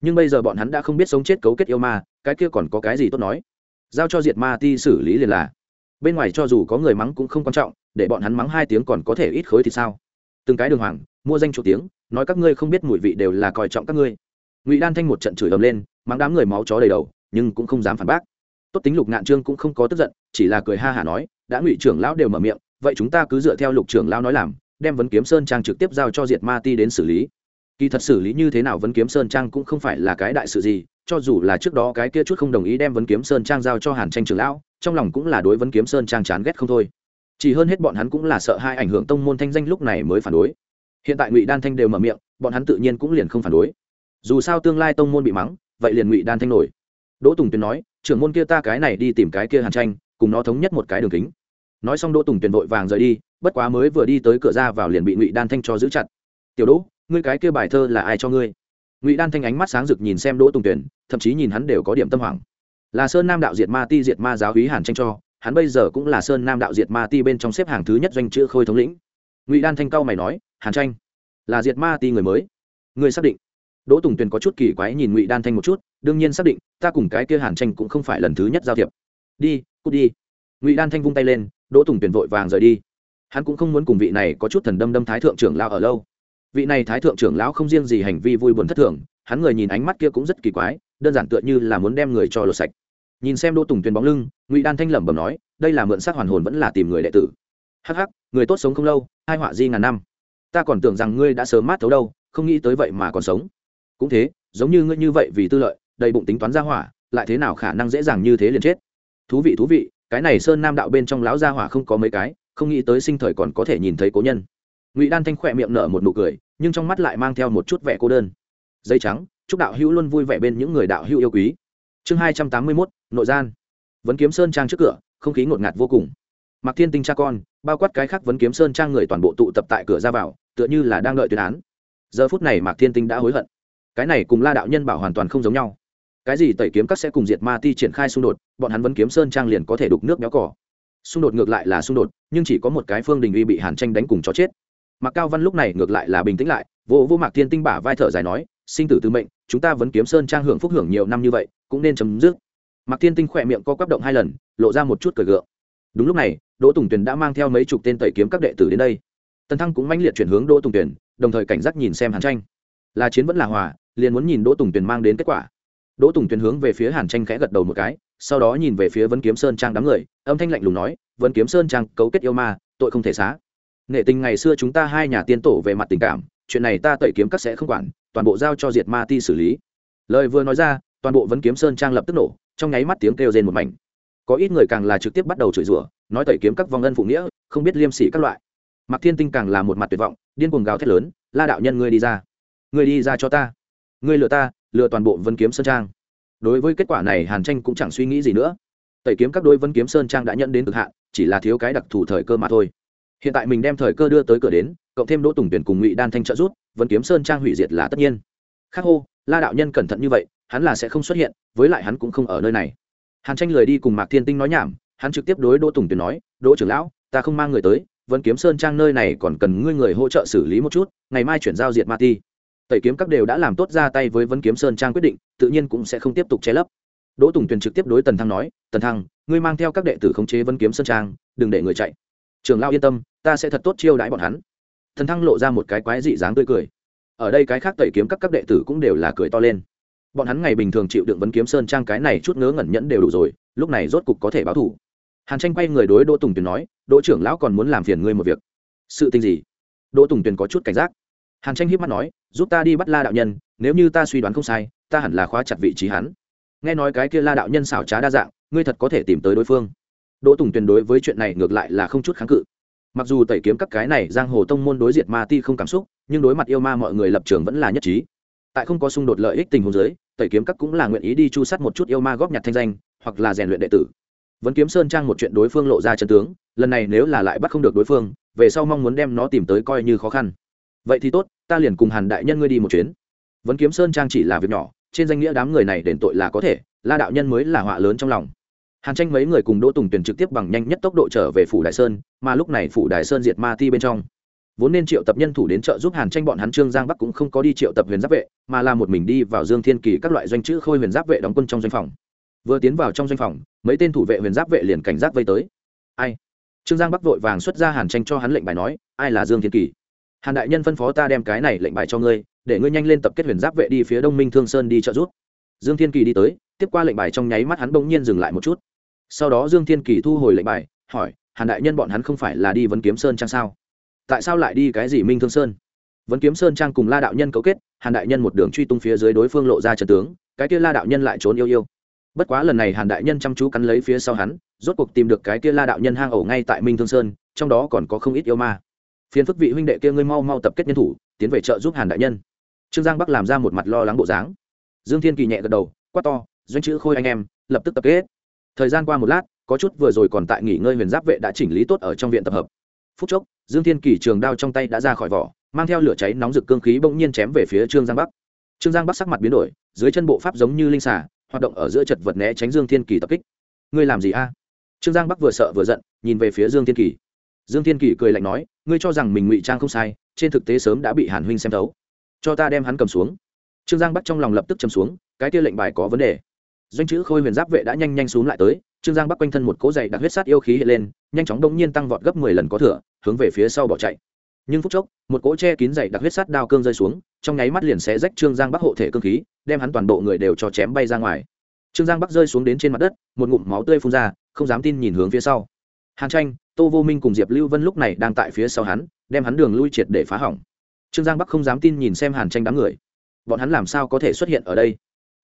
Nhưng bây giờ bọn hắn đã không biết sống chết cấu kết yêu ma, cái kia còn có cái gì tốt nói? Giao cho diệt ma ti xử lý liền là. Bên ngoài cho dù có người mắng cũng không quan trọng, để bọn hắn mắng hai tiếng còn có thể ít khối thì sao? Từng cái đường hoàng, mua danh chủ tiếng, nói các ngươi không biết mùi vị đều là coi trọng các ngươi ngụy đan thanh một trận chửi ầm lên mắng đám người máu chó đầy đầu nhưng cũng không dám phản bác tốt tính lục ngạn trương cũng không có tức giận chỉ là cười ha hả nói đã ngụy trưởng lão đều mở miệng vậy chúng ta cứ dựa theo lục trưởng lão nói làm đem vấn kiếm sơn trang trực tiếp giao cho diệt ma ti đến xử lý kỳ thật xử lý như thế nào vấn kiếm sơn trang cũng không phải là cái đại sự gì cho dù là trước đó cái kia chút không đồng ý đem vấn kiếm sơn trang giao cho hàn tranh trưởng lão trong lòng cũng là đối vấn kiếm sơn trang chán ghét không thôi chỉ hơn hết bọn hắn cũng là sợ hai ảnh hưởng tông môn thanh danh lúc này mới phản đối hiện tại ngụy đan thanh đều mở miệng bọn hắn tự nhiên cũng liền không phản đối dù sao tương lai tông môn bị mắng, vậy liền ngụy đan thanh nổi. Đỗ tùng tuyền nói, trưởng môn kia ta cái này đi tìm cái kia hàn tranh, cùng nó thống nhất một cái đường kính. Nói xong đỗ tùng tuyền vội vàng rời đi, bất quá mới vừa đi tới cửa ra vào liền bị ngụy đan thanh cho giữ chặt. Tiểu đỗ, ngươi cái kia bài thơ là ai cho ngươi? Ngụy đan thanh ánh mắt sáng rực nhìn xem đỗ tùng tuyền, thậm chí nhìn hắn đều có điểm tâm hoảng. Là sơn nam đạo diệt ma ti diệt ma giáo hí hàn tranh cho, hắn bây giờ cũng là sơn nam đạo diệt ma ti bên trong xếp hàng thứ nhất doanh chữ khôi thống lĩnh. Ngụy đan thanh cao mày nói, hàn tranh, là diệt ma ti người mới. Ngươi xác định đỗ tùng tuyền có chút kỳ quái nhìn ngụy đan thanh một chút, đương nhiên xác định, ta cùng cái kia hàn tranh cũng không phải lần thứ nhất giao thiệp. Đi, cút đi. Ngụy đan thanh vung tay lên, đỗ tùng tuyền vội vàng rời đi. Hắn cũng không muốn cùng vị này có chút thần đâm đâm thái thượng trưởng lao ở lâu. Vị này thái thượng trưởng lão không riêng gì hành vi vui buồn thất thường, hắn người nhìn ánh mắt kia cũng rất kỳ quái, đơn giản tựa như là muốn đem người cho lột sạch. Nhìn xem đỗ tùng tuyền bóng lưng, ngụy đan thanh lẩm bẩm nói, đây là mượn xác hoàn hồn vẫn là tìm người đệ tử. Hắc hắc, người tốt sống không lâu, hai họa di ngàn năm. Ta còn tưởng rằng ngươi đã sớm mát thấu đâu, không nghĩ tới vậy mà còn sống cũng thế, giống như ngươi như vậy vì tư lợi, đầy bụng tính toán ra hỏa, lại thế nào khả năng dễ dàng như thế liền chết? Thú vị thú vị, cái này sơn nam đạo bên trong lão gia hỏa không có mấy cái, không nghĩ tới sinh thời còn có thể nhìn thấy cố nhân. Ngụy đan thanh khỏe miệng nở một nụ cười, nhưng trong mắt lại mang theo một chút vẻ cô đơn. Dây trắng, chúc đạo hữu luôn vui vẻ bên những người đạo hữu yêu quý. Chương hai trăm tám mươi mốt, nội gian. Vấn kiếm sơn trang trước cửa, không khí ngột ngạt vô cùng. Mặc thiên tinh cha con, bao quát cái khác vấn kiếm sơn trang người toàn bộ tụ tập tại cửa ra vào, tựa như là đang đợi tuyên án. Giờ phút này mạc thiên tinh đã hối hận cái này cùng la đạo nhân bảo hoàn toàn không giống nhau. cái gì tẩy kiếm các sẽ cùng diệt ma ti triển khai xung đột, bọn hắn vẫn kiếm sơn trang liền có thể đục nước béo cỏ. xung đột ngược lại là xung đột, nhưng chỉ có một cái phương đình uy bị hàn tranh đánh cùng chó chết. mạc cao văn lúc này ngược lại là bình tĩnh lại, vô vô mạc thiên tinh bả vai thở dài nói, sinh tử tư mệnh, chúng ta vẫn kiếm sơn trang hưởng phúc hưởng nhiều năm như vậy, cũng nên chấm dứt. mạc thiên tinh khỏe miệng co quắp động hai lần, lộ ra một chút cờ gượng. đúng lúc này, đỗ tùng tuyền đã mang theo mấy chục tên tẩy kiếm các đệ tử đến đây. tần thăng cũng mãnh liệt chuyển hướng đỗ tùng tuyền, đồng thời cảnh giác nhìn xem hàn tranh. Là chiến vẫn là hòa liền muốn nhìn đỗ tùng tuyền mang đến kết quả. Đỗ tùng tuyền hướng về phía hàn tranh khẽ gật đầu một cái, sau đó nhìn về phía vấn kiếm sơn trang đám người, âm thanh lạnh lùng nói vấn kiếm sơn trang, cấu kết yêu ma, tội không thể xá. Nghệ tình ngày xưa chúng ta hai nhà tiên tổ về mặt tình cảm, chuyện này ta tẩy kiếm các sẽ không quản, toàn bộ giao cho diệt ma ti xử lý. Lời vừa nói ra, toàn bộ vấn kiếm sơn trang lập tức nổ, trong nháy mắt tiếng kêu rên một mảnh. Có ít người càng là trực tiếp bắt đầu chửi rủa, nói tẩy kiếm các vong ân phụ nghĩa, không biết liêm sỉ các loại. Mặc thiên tinh càng là một mặt tuyệt vọng, điên cuồng gào thét lớn, la đạo nhân, ngươi đi ra. Ngươi đi ra cho ta ngươi lừa ta, lừa toàn bộ vân kiếm sơn trang. Đối với kết quả này, hàn tranh cũng chẳng suy nghĩ gì nữa. Tẩy kiếm các đôi vân kiếm sơn trang đã nhận đến cực hạn, chỉ là thiếu cái đặc thù thời cơ mà thôi. Hiện tại mình đem thời cơ đưa tới cửa đến, cộng thêm đỗ tùng tuyển cùng ngụy đan thanh trợ rút vân kiếm sơn trang hủy diệt là tất nhiên. Khắc hô, la đạo nhân cẩn thận như vậy, hắn là sẽ không xuất hiện, với lại hắn cũng không ở nơi này. Hàn tranh lời đi cùng mạc thiên tinh nói nhảm, hắn trực tiếp đối đỗ tùng tuyển nói, đỗ trưởng lão, ta không mang người tới, vân kiếm sơn trang nơi này còn cần ngươi người hỗ trợ xử lý một chút, ngày mai chuyển giao diệt ma ti tẩy kiếm các đều đã làm tốt ra tay với vấn kiếm sơn trang quyết định, tự nhiên cũng sẽ không tiếp tục che lấp. Đỗ tùng tuyền trực tiếp đối tần thăng nói, tần thăng, ngươi mang theo các đệ tử khống chế vấn kiếm sơn trang, đừng để người chạy. Trường lao yên tâm, ta sẽ thật tốt chiêu đãi bọn hắn. Thần thăng lộ ra một cái quái dị dáng tươi cười. Ở đây cái khác tẩy kiếm các các đệ tử cũng đều là cười to lên. Bọn hắn ngày bình thường chịu đựng vấn kiếm sơn trang cái này chút ngớ ngẩn nhẫn đều đủ rồi, lúc này rốt cục có thể báo thủ. Hàn tranh quay người đối đỗ tùng tuyền nói, đỗ trưởng lão còn muốn làm phiền ngươi một việc. Sự tình gì? Đỗ tùng tuyền có chút cảnh giác. Hàn tranh hiếp mắt nói giúp ta đi bắt la đạo nhân, nếu như ta suy đoán không sai, ta hẳn là khóa chặt vị trí hắn. Nghe nói cái kia la đạo nhân xảo trá đa dạng, ngươi thật có thể tìm tới đối phương. Đỗ tùng tuyền đối với chuyện này ngược lại là không chút kháng cự. Mặc dù tẩy kiếm các cái này giang hồ tông môn đối diệt ma ti không cảm xúc, nhưng đối mặt yêu ma mọi người lập trường vẫn là nhất trí. Tại không có xung đột lợi ích tình huống giới tẩy kiếm các cũng là nguyện ý đi chu sát một chút yêu ma góp nhặt thanh danh, hoặc là rèn luyện đệ tử. Vẫn kiếm sơn trang một chuyện đối phương lộ ra chân tướng, lần này nếu là lại bắt không được đối phương, về sau mong muốn đem nó tìm tới coi như khó khăn. Vậy thì tốt ta liền cùng hàn đại nhân ngươi đi một chuyến. Vẫn kiếm sơn trang chỉ là việc nhỏ, trên danh nghĩa đám người này đền tội là có thể, la đạo nhân mới là họa lớn trong lòng. Hàn tranh mấy người cùng đỗ tùng tuyển trực tiếp bằng nhanh nhất tốc độ trở về phủ đại sơn, mà lúc này phủ đại sơn diệt ma ti bên trong. Vốn nên triệu tập nhân thủ đến trợ giúp hàn tranh bọn hắn trương giang bắc cũng không có đi triệu tập huyền giáp vệ, mà là một mình đi vào dương thiên kỳ các loại doanh chữ khôi huyền giáp vệ đóng quân trong doanh phòng. Vừa tiến vào trong doanh phòng, mấy tên thủ vệ huyền giáp vệ liền cảnh giác vây tới. Ai? Trương giang bắc vội vàng xuất ra hàn tranh cho hắn lệnh bài nói, ai là dương thiên kỳ? Hàn đại nhân phân phó ta đem cái này lệnh bài cho ngươi, để ngươi nhanh lên tập kết huyền giáp vệ đi phía đông minh thương sơn đi trợ giúp. Dương thiên kỳ đi tới, tiếp qua lệnh bài trong nháy mắt hắn bỗng nhiên dừng lại một chút. Sau đó dương thiên kỳ thu hồi lệnh bài, hỏi, hàn đại nhân bọn hắn không phải là đi vấn kiếm sơn trang sao? Tại sao lại đi cái gì minh thương sơn? Vấn kiếm sơn trang cùng la đạo nhân cấu kết, hàn đại nhân một đường truy tung phía dưới đối phương lộ ra trần tướng, cái kia la đạo nhân lại trốn yêu yêu. Bất quá lần này hàn đại nhân chăm chú cắn lấy phía sau hắn, rốt cuộc tìm được cái kia la đạo nhân hang ổ ngay tại minh thương sơn, trong đó còn có không ít yêu ma phiền phức vị huynh đệ kia ngươi mau mau tập kết nhân thủ, tiến về trợ giúp hàn đại nhân. Trương giang bắc làm ra một mặt lo lắng bộ dáng. Dương thiên kỳ nhẹ gật đầu, quát to, doanh chữ khôi anh em, lập tức tập kết. Thời gian qua một lát, có chút vừa rồi còn tại nghỉ ngơi huyền giáp vệ đã chỉnh lý tốt ở trong viện tập hợp. Phút chốc, dương thiên kỳ trường đao trong tay đã ra khỏi vỏ, mang theo lửa cháy nóng rực cương khí bỗng nhiên chém về phía trương giang bắc. Trương giang bắc sắc mặt biến đổi, dưới chân bộ pháp giống như linh xà, hoạt động ở giữa chật vật né tránh dương thiên kỳ tập kích. Ngươi làm gì a? Trương giang bắc vừa sợ vừa giận, nhìn về phía dương thiên kỳ dương thiên kỳ cười lạnh nói, ngươi cho rằng mình ngụy trang không sai, trên thực tế sớm đã bị hàn huynh xem thấu. Cho ta đem hắn cầm xuống. Trương giang bắc trong lòng lập tức chầm xuống, cái kia lệnh bài có vấn đề. Doanh chữ khôi huyền giáp vệ đã nhanh nhanh xuống lại tới, trương giang bắc quanh thân một cỗ dày đặc huyết sát yêu khí hiện lên, nhanh chóng đông nhiên tăng vọt gấp mười lần có thừa, hướng về phía sau bỏ chạy. Nhưng phút chốc, một cỗ che kín dày đặc huyết sát đao cương rơi xuống, trong nháy mắt liền xé rách trương giang bắc hộ thể cương khí, đem hắn toàn bộ người đều cho chém bay ra ngoài. Trương giang bắc rơi xuống đến trên mặt đất, một ngụm máu tươi phun ra, không dám tin nhìn hướng phía sau hàn tranh, tô vô minh cùng diệp lưu vân lúc này đang tại phía sau hắn, đem hắn đường lui triệt để phá hỏng. Trương giang bắc không dám tin nhìn xem hàn tranh đám người. Bọn hắn làm sao có thể xuất hiện ở đây?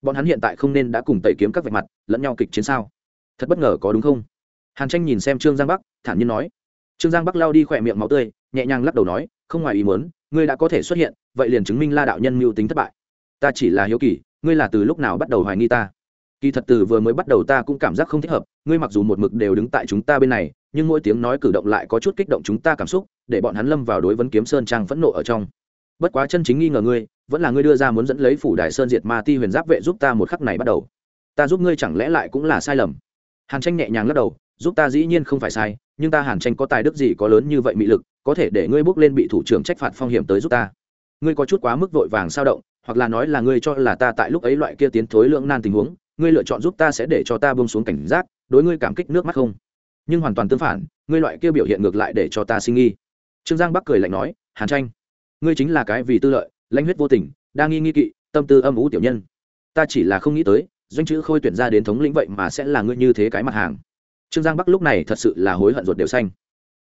Bọn hắn hiện tại không nên đã cùng tẩy kiếm các vạch mặt, lẫn nhau kịch chiến sao? Thật bất ngờ có đúng không? Hàn tranh nhìn xem trương giang bắc, thản nhiên nói. Trương giang bắc lao đi khỏe miệng máu tươi, nhẹ nhàng lắc đầu nói, không ngoài ý muốn, ngươi đã có thể xuất hiện, vậy liền chứng minh la đạo nhân mưu tính thất bại. Ta chỉ là hiếu kỳ, ngươi là từ lúc nào bắt đầu hoài nghi ta? Kỳ thật từ vừa mới bắt đầu ta cũng cảm giác không thích hợp, ngươi mặc dù một mực đều đứng tại chúng ta bên này nhưng mỗi tiếng nói cử động lại có chút kích động chúng ta cảm xúc, để bọn hắn lâm vào đối vấn kiếm sơn trang phẫn nộ ở trong. Bất quá chân chính nghi ngờ ngươi, vẫn là ngươi đưa ra muốn dẫn lấy phủ đại sơn diệt ma ti huyền giáp vệ giúp ta một khắc này bắt đầu. Ta giúp ngươi chẳng lẽ lại cũng là sai lầm? Hàn tranh nhẹ nhàng lắc đầu, giúp ta dĩ nhiên không phải sai, nhưng ta hàn tranh có tài đức gì có lớn như vậy mị lực, có thể để ngươi bước lên bị thủ trưởng trách phạt phong hiểm tới giúp ta. Ngươi có chút quá mức vội vàng sao động, hoặc là nói là ngươi cho là ta tại lúc ấy loại kia tiến thối lưỡng nan tình huống, ngươi lựa chọn giúp ta sẽ để cho ta buông xuống cảnh giác, đối ngươi cảm kích nước mắt không? Nhưng hoàn toàn tương phản, ngươi loại kia biểu hiện ngược lại để cho ta sinh nghi. Trương giang bắc cười lạnh nói, hàn tranh, ngươi chính là cái vì tư lợi, lãnh huyết vô tình, đa nghi nghi kỵ, tâm tư âm ủ tiểu nhân. Ta chỉ là không nghĩ tới, doanh chữ khôi tuyển ra đến thống lĩnh vậy mà sẽ là ngươi như thế cái mặt hàng. Trương giang bắc lúc này thật sự là hối hận ruột đều xanh.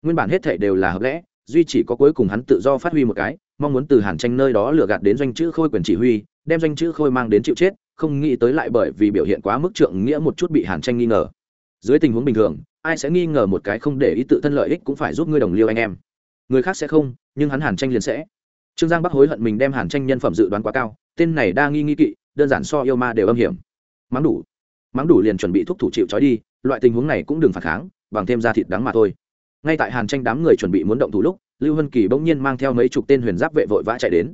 Nguyên bản hết thể đều là hợp lẽ, duy chỉ có cuối cùng hắn tự do phát huy một cái, mong muốn từ hàn tranh nơi đó lừa gạt đến doanh chữ khôi quyền chỉ huy, đem doanh chữ khôi mang đến chịu chết, không nghĩ tới lại bởi vì biểu hiện quá mức trượng nghĩa một chút bị hàn tranh nghi ngờ. Dưới tình huống bình thường ai sẽ nghi ngờ một cái không để ý tự thân lợi ích cũng phải giúp ngươi đồng liêu anh em. Người khác sẽ không, nhưng hắn hàn tranh liền sẽ. Trương giang bắc hối hận mình đem hàn tranh nhân phẩm dự đoán quá cao, tên này đa nghi nghi kỵ, đơn giản so yêu ma đều âm hiểm. Mắng đủ. Mắng đủ liền chuẩn bị thúc thủ chịu trói đi, loại tình huống này cũng đừng phản kháng, bằng thêm ra thịt đắng mà thôi. Ngay tại hàn tranh đám người chuẩn bị muốn động thủ lúc, lưu hân kỳ bỗng nhiên mang theo mấy chục tên huyền giáp vệ vội vã chạy đến.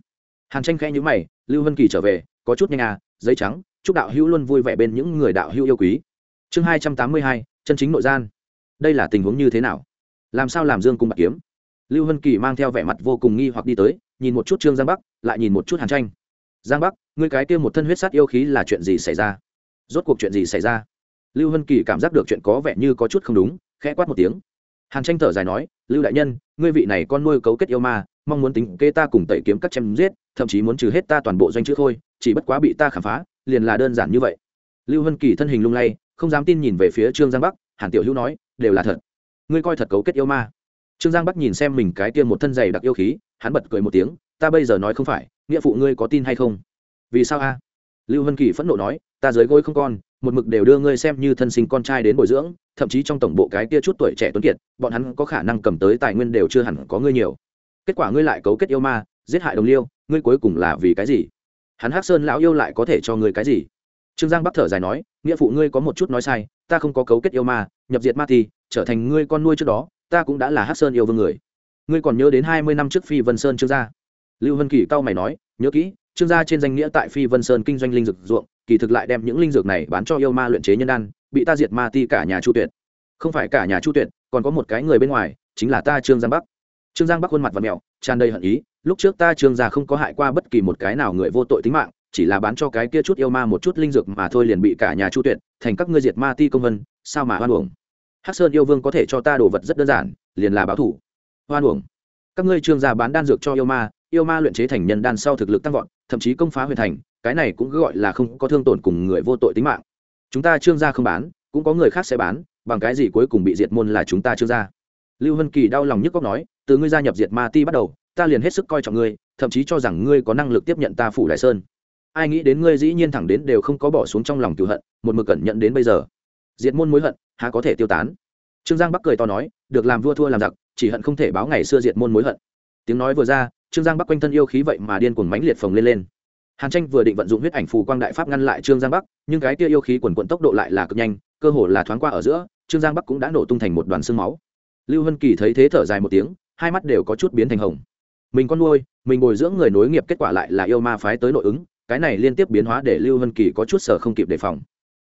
Hàn tranh khẽ nhữ mày, lưu hân kỳ trở về, có chút nhanh à giấy trắng, chúc đạo hữu luôn vui vẻ bên những người đạo hữu yêu quý. Chương hai trăm tám mươi hai chân chính nội gian. Đây là tình huống như thế nào? Làm sao làm dương cung bạc kiếm? Lưu hân kỳ mang theo vẻ mặt vô cùng nghi hoặc đi tới nhìn một chút trương giang bắc lại nhìn một chút hàn tranh. Giang bắc ngươi cái kia một thân huyết sát yêu khí là chuyện gì xảy ra? Rốt cuộc chuyện gì xảy ra? Lưu hân kỳ cảm giác được chuyện có vẻ như có chút không đúng khẽ quát một tiếng. Hàn tranh thở dài nói lưu đại nhân ngươi vị này con nuôi cấu kết yêu ma mong muốn tính kê ta cùng tẩy kiếm các chém giết thậm chí muốn trừ hết ta toàn bộ doanh chữ thôi, chỉ bất quá bị ta khám phá liền là đơn giản như vậy. Lưu hân kỳ thân hình lung lay không dám tin nhìn về phía trương giang bắc hàn tiểu hữu nói đều là thật ngươi coi thật cấu kết yêu ma trương giang bắc nhìn xem mình cái tiêm một thân dày đặc yêu khí hắn bật cười một tiếng ta bây giờ nói không phải nghĩa phụ ngươi có tin hay không vì sao a lưu vân kỳ phẫn nộ nói ta dưới gối không con một mực đều đưa ngươi xem như thân sinh con trai đến bồi dưỡng thậm chí trong tổng bộ cái kia chút tuổi trẻ tuấn kiệt bọn hắn có khả năng cầm tới tài nguyên đều chưa hẳn có ngươi nhiều kết quả ngươi lại cấu kết yêu ma giết hại đồng liêu ngươi cuối cùng là vì cái gì hắn hắc sơn lão yêu lại có thể cho ngươi cái gì trương giang bắc thở dài nói nghĩa phụ ngươi có một chút nói sai, ta không có cấu kết yêu ma, nhập diệt ma thì, trở thành ngươi con nuôi trước đó, ta cũng đã là hắc sơn yêu vương người. Ngươi còn nhớ đến hai mươi năm trước phi vân sơn trương gia? Lưu vân kỳ cao mày nói, nhớ kỹ, trương gia trên danh nghĩa tại phi vân sơn kinh doanh linh dược ruộng, kỳ thực lại đem những linh dược này bán cho yêu ma luyện chế nhân đan, bị ta diệt ma ti cả nhà chu tuyệt. Không phải cả nhà chu tuyệt, còn có một cái người bên ngoài, chính là ta trương giang bắc. Trương giang bắc khuôn mặt và mẹo, tràn đầy hận ý, lúc trước ta trương gia không có hại qua bất kỳ một cái nào người vô tội tính mạng chỉ là bán cho cái kia chút yêu ma một chút linh dược mà thôi liền bị cả nhà chu tuyệt, thành các ngươi diệt ma ti công vân, sao mà hoan uổng? Hắc sơn yêu vương có thể cho ta đồ vật rất đơn giản, liền là báo thủ. Hoan uổng. Các ngươi trương gia bán đan dược cho yêu ma yêu ma luyện chế thành nhân đan sau thực lực tăng vọt, thậm chí công phá huyền thành, cái này cũng gọi là không có thương tổn cùng người vô tội tính mạng. Chúng ta trương gia không bán, cũng có người khác sẽ bán, bằng cái gì cuối cùng bị diệt môn là chúng ta trương gia? Lưu hân kỳ đau lòng nhức cóc nói, từ ngươi gia nhập diệt ma ti bắt đầu, ta liền hết sức coi trọng ngươi, thậm chí cho rằng ngươi có năng lực tiếp nhận ta phủ đại sơn ai nghĩ đến ngươi dĩ nhiên thẳng đến đều không có bỏ xuống trong lòng cựu hận, một mực cẩn nhận đến bây giờ. Diệt môn mối hận, há có thể tiêu tán? Trương giang bắc cười to nói, được làm vua thua làm giặc, chỉ hận không thể báo ngày xưa diệt môn mối hận. Tiếng nói vừa ra, trương giang bắc quanh thân yêu khí vậy mà điên cuồng mãnh liệt phồng lên lên. Hàn tranh vừa định vận dụng huyết ảnh phù quang đại pháp ngăn lại trương giang bắc, nhưng cái tia yêu khí quần quận tốc độ lại là cực nhanh, cơ hồ là thoáng qua ở giữa, trương giang bắc cũng đã nổ tung thành một đoàn xương máu. Lưu hân kỳ thấy thế thở dài một tiếng, hai mắt đều có chút biến thành hồng. Mình con nuôi, mình bồi dưỡng người nối nghiệp kết quả lại là yêu ma phái tới nội ứng cái này liên tiếp biến hóa để lưu hân kỳ có chút sở không kịp đề phòng.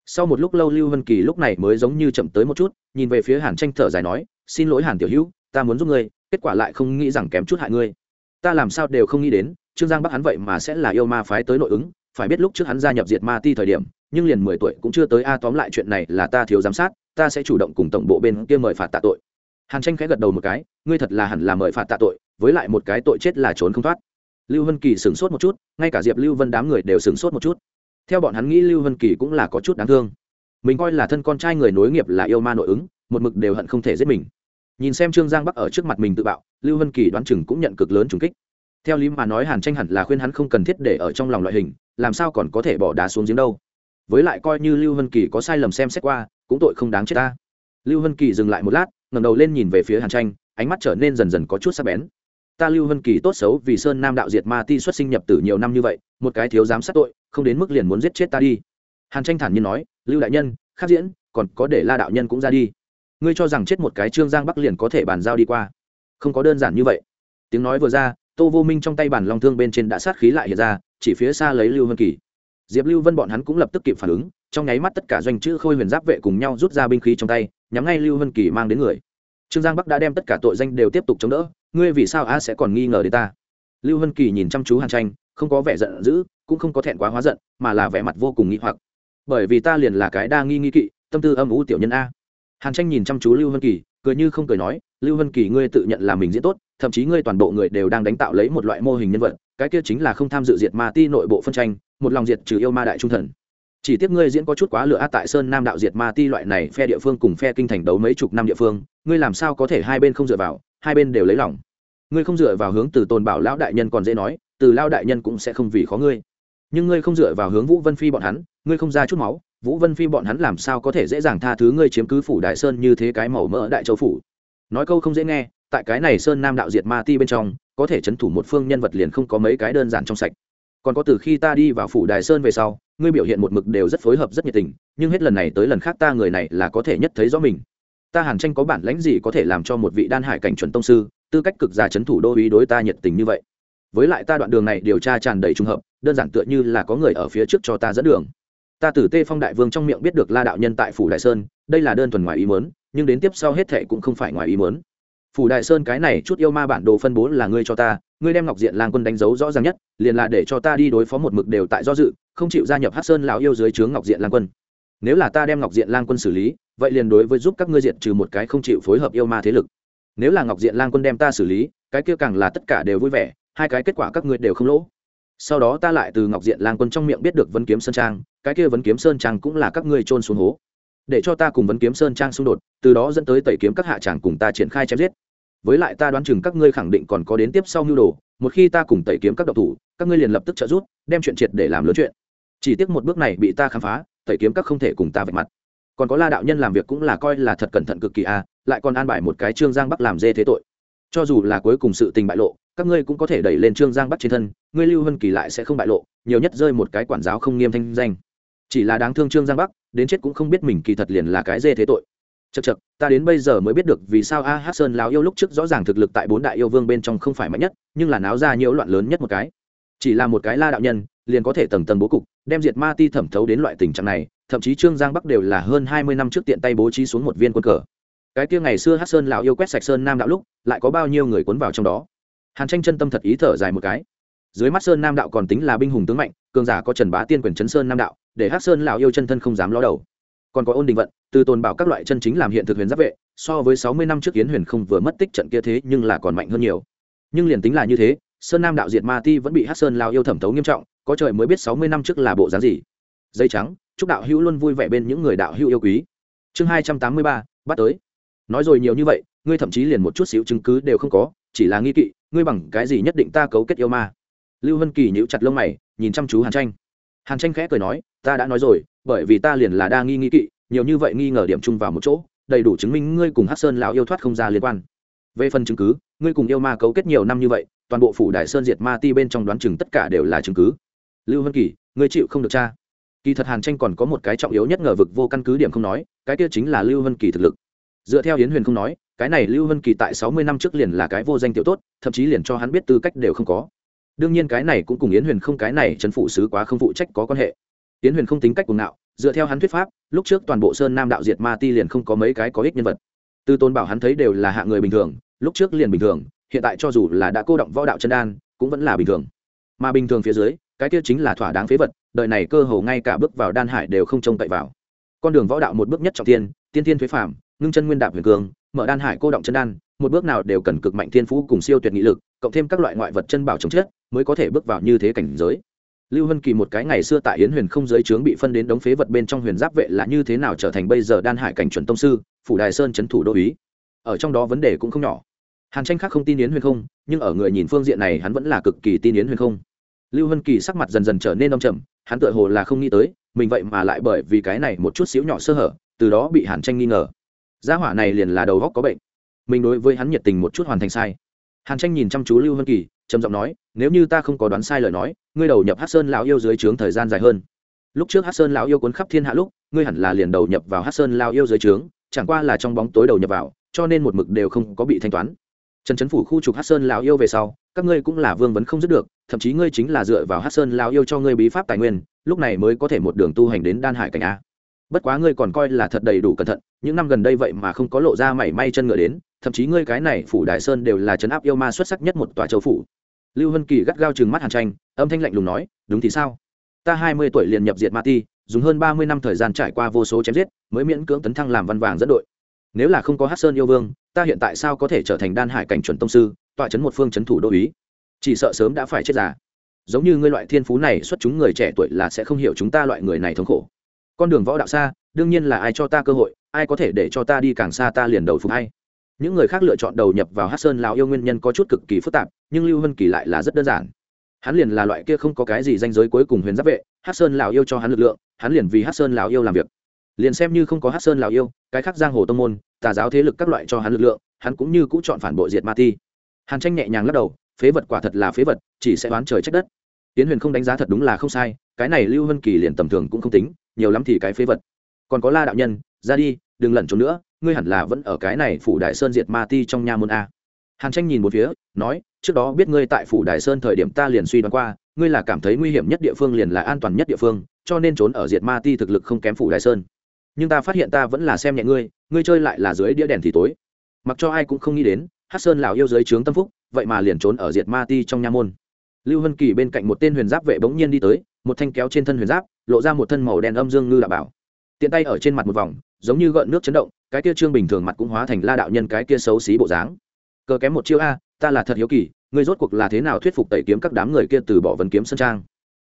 Sau một lúc lâu lưu hân kỳ lúc này mới giống như chậm tới một chút, nhìn về phía hàn tranh thở dài nói, xin lỗi hàn tiểu hữu, ta muốn giúp ngươi, kết quả lại không nghĩ rằng kém chút hại ngươi. Ta làm sao đều không nghĩ đến, trương giang bắc hắn vậy mà sẽ là yêu ma phái tới nội ứng, phải biết lúc trước hắn gia nhập diệt ma ti thời điểm, nhưng liền mười tuổi cũng chưa tới a tóm lại chuyện này là ta thiếu giám sát, ta sẽ chủ động cùng tổng bộ bên kia mời phạt tạ tội. Hàn tranh khẽ gật đầu một cái, ngươi thật là hẳn là mời phạt tạ tội, với lại một cái tội chết là trốn không thoát lưu vân kỳ sửng sốt một chút, ngay cả diệp lưu vân đám người đều sửng sốt một chút. Theo bọn hắn nghĩ lưu vân kỳ cũng là có chút đáng thương. Mình coi là thân con trai người nối nghiệp là yêu ma nội ứng, một mực đều hận không thể giết mình. Nhìn xem trương giang bắc ở trước mặt mình tự bạo, lưu vân kỳ đoán chừng cũng nhận cực lớn trùng kích. Theo lý mà nói hàn tranh hẳn là khuyên hắn không cần thiết để ở trong lòng loại hình, làm sao còn có thể bỏ đá xuống giếng đâu. Với lại coi như lưu vân kỳ có sai lầm xem xét qua, cũng tội không đáng chết ta. Lưu vân kỳ dừng lại một lát, ngẩng đầu lên nhìn về phía hàn tranh, ánh mắt trở nên dần dần có chút sắc bén ta lưu vân kỳ tốt xấu vì sơn nam đạo diệt ma ti xuất sinh nhập tử nhiều năm như vậy, một cái thiếu giám sát tội, không đến mức liền muốn giết chết ta đi. Hàn tranh thản nhiên nói, lưu đại nhân, khắc diễn, còn có để la đạo nhân cũng ra đi. Ngươi cho rằng chết một cái trương giang bắc liền có thể bàn giao đi qua. Không có đơn giản như vậy. Tiếng nói vừa ra, tô vô minh trong tay bản long thương bên trên đã sát khí lại hiện ra, chỉ phía xa lấy lưu vân kỳ. Diệp lưu vân bọn hắn cũng lập tức kịp phản ứng, trong nháy mắt tất cả doanh chữ khôi huyền giáp vệ cùng nhau rút ra binh khí trong tay, nhắm ngay lưu vân kỳ mang đến người trương giang bắc đã đem tất cả tội danh đều tiếp tục chống đỡ, ngươi vì sao a sẽ còn nghi ngờ đến ta? Lưu vân kỳ nhìn chăm chú hàn tranh, không có vẻ giận dữ, cũng không có thẹn quá hóa giận, mà là vẻ mặt vô cùng nghi hoặc. Bởi vì ta liền là cái đa nghi nghi kỵ, tâm tư âm ủ tiểu nhân a. Hàn tranh nhìn chăm chú lưu vân kỳ, cười như không cười nói, lưu vân kỳ, ngươi tự nhận là mình diễn tốt, thậm chí ngươi toàn bộ người đều đang đánh tạo lấy một loại mô hình nhân vật, cái kia chính là không tham dự diệt ma ti nội bộ phân tranh, một lòng diệt trừ yêu ma đại trung thần chỉ tiếc ngươi diễn có chút quá lửa át tại sơn nam đạo diệt ma ti loại này phe địa phương cùng phe kinh thành đấu mấy chục năm địa phương, ngươi làm sao có thể hai bên không dựa vào, hai bên đều lấy lòng. Ngươi không dựa vào hướng từ tồn bảo lão đại nhân còn dễ nói, từ lao đại nhân cũng sẽ không vì khó ngươi. Nhưng ngươi không dựa vào hướng vũ vân phi bọn hắn, ngươi không ra chút máu, vũ vân phi bọn hắn làm sao có thể dễ dàng tha thứ ngươi chiếm cứ phủ đại sơn như thế cái màu mỡ đại châu phủ? Nói câu không dễ nghe, tại cái này sơn nam đạo diệt ma ti bên trong, có thể chấn thủ một phương nhân vật liền không có mấy cái đơn giản trong sạch còn có từ khi ta đi vào phủ đài sơn về sau, ngươi biểu hiện một mực đều rất phối hợp rất nhiệt tình, nhưng hết lần này tới lần khác ta người này là có thể nhất thấy rõ mình. Ta hàn tranh có bản lãnh gì có thể làm cho một vị đan hải cảnh chuẩn tông sư, tư cách cực già chấn thủ đô ý đối ta nhiệt tình như vậy? Với lại ta đoạn đường này điều tra tràn đầy trùng hợp, đơn giản tựa như là có người ở phía trước cho ta dẫn đường. Ta từ tê phong đại vương trong miệng biết được la đạo nhân tại phủ đại sơn, đây là đơn thuần ngoài ý mớn nhưng đến tiếp sau hết thệ cũng không phải ngoài ý mớn phủ đại sơn cái này chút yêu ma bản đồ phân bố là ngươi cho ta, ngươi đem ngọc diện lang quân đánh dấu rõ ràng nhất, liền là để cho ta đi đối phó một mực đều tại do dự, không chịu gia nhập hát sơn lão yêu dưới trướng ngọc diện lang quân. Nếu là ta đem ngọc diện lang quân xử lý, vậy liền đối với giúp các ngươi diện trừ một cái không chịu phối hợp yêu ma thế lực. Nếu là ngọc diện lang quân đem ta xử lý, cái kia càng là tất cả đều vui vẻ, hai cái kết quả các ngươi đều không lỗ. Sau đó ta lại từ ngọc diện lang quân trong miệng biết được vấn kiếm sơn trang, cái kia vấn kiếm sơn trang cũng là các ngươi trôn xuống hố. Để cho ta cùng vấn kiếm sơn trang xung đột, từ đó dẫn tới tẩy kiếm các hạ tràng cùng ta triển khai chém giết với lại ta đoán chừng các ngươi khẳng định còn có đến tiếp sau mưu đồ một khi ta cùng tẩy kiếm các độc thủ các ngươi liền lập tức trợ rút, đem chuyện triệt để làm lớn chuyện. Chỉ tiếc một bước này bị ta khám phá tẩy kiếm các không thể cùng ta vạch mặt. Còn có la đạo nhân làm việc cũng là coi là thật cẩn thận cực kỳ a lại còn an bài một cái trương giang bắc làm dê thế tội. Cho dù là cuối cùng sự tình bại lộ các ngươi cũng có thể đẩy lên trương giang bắc trên thân ngươi lưu hân kỳ lại sẽ không bại lộ nhiều nhất rơi một cái quản giáo không nghiêm thanh danh. Chỉ là đáng thương trương giang bắc đến chết cũng không biết mình kỳ thật liền là cái dê thế tội chật chật, ta đến bây giờ mới biết được vì sao a hát sơn láo yêu lúc trước rõ ràng thực lực tại bốn đại yêu vương bên trong không phải mạnh nhất, nhưng là náo ra nhiễu loạn lớn nhất một cái. Chỉ là một cái la đạo nhân, liền có thể tầng tầng bố cục, đem diệt ma ti thẩm thấu đến loại tình trạng này, thậm chí trương giang bắc đều là hơn hai mươi năm trước tiện tay bố trí xuống một viên quân cờ. Cái kia ngày xưa hát sơn lào yêu quét sạch sơn nam đạo lúc, lại có bao nhiêu người cuốn vào trong đó? Hàn tranh chân tâm thật ý thở dài một cái. Dưới mắt sơn nam đạo còn tính là binh hùng tướng mạnh, cường giả có trần bá tiên quyền chấn sơn nam đạo, để hát sơn lào yêu chân thân không dám ló đầu. Còn có ôn đình vận từ tồn bảo các loại chân chính làm hiện thực huyền giáp vệ, so với sáu mươi năm trước yến huyền không vừa mất tích trận kia thế nhưng là còn mạnh hơn nhiều. Nhưng liền tính là như thế, sơn nam đạo diệt ma ti vẫn bị hát sơn lao yêu thẩm thấu nghiêm trọng, có trời mới biết sáu mươi năm trước là bộ dáng gì. Dây trắng, chúc đạo hữu luôn vui vẻ bên những người đạo hữu yêu quý. Chương hai trăm tám mươi ba, bắt tới. Nói rồi nhiều như vậy, ngươi thậm chí liền một chút xíu chứng cứ đều không có, chỉ là nghi kỵ, ngươi bằng cái gì nhất định ta cấu kết yêu ma? Lưu hân kỳ nhíu chặt lông mày, nhìn chăm chú hàn tranh. Hàn tranh khẽ cười nói, ta đã nói rồi, bởi vì ta liền là đa nghi nghi kỵ nhiều như vậy nghi ngờ điểm chung vào một chỗ, đầy đủ chứng minh ngươi cùng hát sơn lão yêu thoát không ra liên quan. Về phần chứng cứ, ngươi cùng yêu ma cấu kết nhiều năm như vậy, toàn bộ phủ đại sơn diệt ma ti bên trong đoán chừng tất cả đều là chứng cứ. Lưu hân kỳ, ngươi chịu không được cha. Kỳ thật hàn tranh còn có một cái trọng yếu nhất ngờ vực vô căn cứ điểm không nói, cái kia chính là lưu hân kỳ thực lực. Dựa theo hiến huyền không nói, cái này lưu hân kỳ tại sáu mươi năm trước liền là cái vô danh tiểu tốt, thậm chí liền cho hắn biết tư cách đều không có. Đương nhiên cái này cũng cùng yến huyền không, cái này chấn phụ sứ quá không phụ trách có quan hệ. Yến huyền không tính cách cuồng ngạo dựa theo hắn thuyết pháp, lúc trước toàn bộ sơn nam đạo diệt ma ti liền không có mấy cái có ích nhân vật. Tư tôn bảo hắn thấy đều là hạ người bình thường, lúc trước liền bình thường, hiện tại cho dù là đã cô động võ đạo chân đan, cũng vẫn là bình thường. Mà bình thường phía dưới, cái kia chính là thỏa đáng phế vật đợi này cơ hồ ngay cả bước vào đan hải đều không trông cậy vào. Con đường võ đạo một bước nhất trọng tiên tiên tiên thuế phạm ngưng chân nguyên đạp huyền cường mở đan hải cô động chân đan, một bước nào đều cần cực mạnh thiên phú cùng siêu tuyệt nghị lực, cộng thêm các loại ngoại vật chân bảo chống chết, mới có thể bước vào như thế cảnh giới lưu hân kỳ một cái ngày xưa tại yến huyền không giới trướng bị phân đến đống phế vật bên trong huyền giáp vệ là như thế nào trở thành bây giờ đan hải cảnh chuẩn tông sư, phủ đài sơn trấn thủ đô ý. Ở trong đó vấn đề cũng không nhỏ. Hàn tranh khác không tin yến huyền không, nhưng ở người nhìn phương diện này hắn vẫn là cực kỳ tin yến huyền không. Lưu hân kỳ sắc mặt dần dần trở nên đông trầm, hắn tựa hồ là không nghĩ tới, mình vậy mà lại bởi vì cái này một chút xíu nhỏ sơ hở, từ đó bị hàn tranh nghi ngờ. Gia hỏa này liền là đầu góc có bệnh. Mình đối với hắn nhiệt tình một chút hoàn thành sai hàn tranh nhìn chăm chú lưu hân kỳ, trầm giọng nói, nếu như ta không có đoán sai lời nói, ngươi đầu nhập hát sơn lão yêu dưới trướng thời gian dài hơn. Lúc trước hát sơn lão yêu cuốn khắp thiên hạ lúc, ngươi hẳn là liền đầu nhập vào hát sơn lão yêu dưới trướng, chẳng qua là trong bóng tối đầu nhập vào, cho nên một mực đều không có bị thanh toán. Trần trấn phủ khu trục hát sơn lão yêu về sau, các ngươi cũng là vương vấn không dứt được, thậm chí ngươi chính là dựa vào hát sơn lão yêu cho ngươi bí pháp tài nguyên, lúc này mới có thể một đường tu hành đến đan hải cảnh a bất quá ngươi còn coi là thật đầy đủ cẩn thận, những năm gần đây vậy mà không có lộ ra mảy may chân ngựa đến, thậm chí ngươi cái này phủ đại sơn đều là trấn áp yêu ma xuất sắc nhất một tòa châu phủ. Lưu hân kỳ gắt gao chừng mắt hàn tranh, âm thanh lạnh lùng nói, đúng thì sao? Ta hai mươi tuổi liền nhập diệt ma ti, dùng hơn ba mươi năm thời gian trải qua vô số chém giết, mới miễn cưỡng tấn thăng làm văn vàng dẫn đội. Nếu là không có hát sơn yêu vương, ta hiện tại sao có thể trở thành đan hải cảnh chuẩn tông sư, tọa chấn một phương chấn thủ đô ý chỉ sợ sớm đã phải chết già. Giống như ngươi loại thiên phú này xuất chúng người trẻ tuổi là sẽ không hiểu chúng ta loại người này thống khổ con đường võ đạo xa, đương nhiên là ai cho ta cơ hội, ai có thể để cho ta đi càng xa ta liền đầu phục hay. Những người khác lựa chọn đầu nhập vào hát sơn lào yêu nguyên nhân có chút cực kỳ phức tạp, nhưng lưu hân kỳ lại là rất đơn giản. Hắn liền là loại kia không có cái gì danh giới cuối cùng huyền giáp vệ, hát sơn lào yêu cho hắn lực lượng, hắn liền vì hát sơn lào yêu làm việc. Liền xem như không có hát sơn lào yêu, cái khác giang hồ tông môn, tà giáo thế lực các loại cho hắn lực lượng, hắn cũng như cũng chọn phản bội diệt ma thi. hàn tranh nhẹ nhàng lắc đầu, phế vật quả thật là phế vật, chỉ sẽ đoán trời trách đất. Tiến huyền không đánh giá thật đúng là không sai, cái này lưu hân kỳ liền tầm thường cũng không tính nhiều lắm thì cái phế vật. Còn có la đạo nhân, ra đi, đừng lẩn trốn nữa, ngươi hẳn là vẫn ở cái này phủ đại sơn diệt ma ti trong nha môn a. Hàn tranh nhìn một phía, nói, trước đó biết ngươi tại phủ đại sơn thời điểm ta liền suy đoán qua, ngươi là cảm thấy nguy hiểm nhất địa phương liền là an toàn nhất địa phương, cho nên trốn ở diệt ma ti thực lực không kém phủ đại sơn. Nhưng ta phát hiện ta vẫn là xem nhẹ ngươi ngươi chơi lại là dưới đĩa đèn thì tối. Mặc cho ai cũng không nghĩ đến hát sơn lào yêu dưới trướng tâm phúc, vậy mà liền trốn ở diệt ma ti trong nha môn. Lưu hân kỳ bên cạnh một tên huyền giáp vệ bỗng nhiên đi tới, một thanh kéo trên thân huyền giáp lộ ra một thân màu đen âm dương ngư đạo bảo. Tiện tay ở trên mặt một vòng, giống như gợn nước chấn động, cái kia trương bình thường mặt cũng hóa thành la đạo nhân cái kia xấu xí bộ dáng. Cờ kém một chiêu a, ta là thật hiếu kỳ, ngươi rốt cuộc là thế nào thuyết phục tẩy kiếm các đám người kia từ bỏ vấn kiếm sân trang?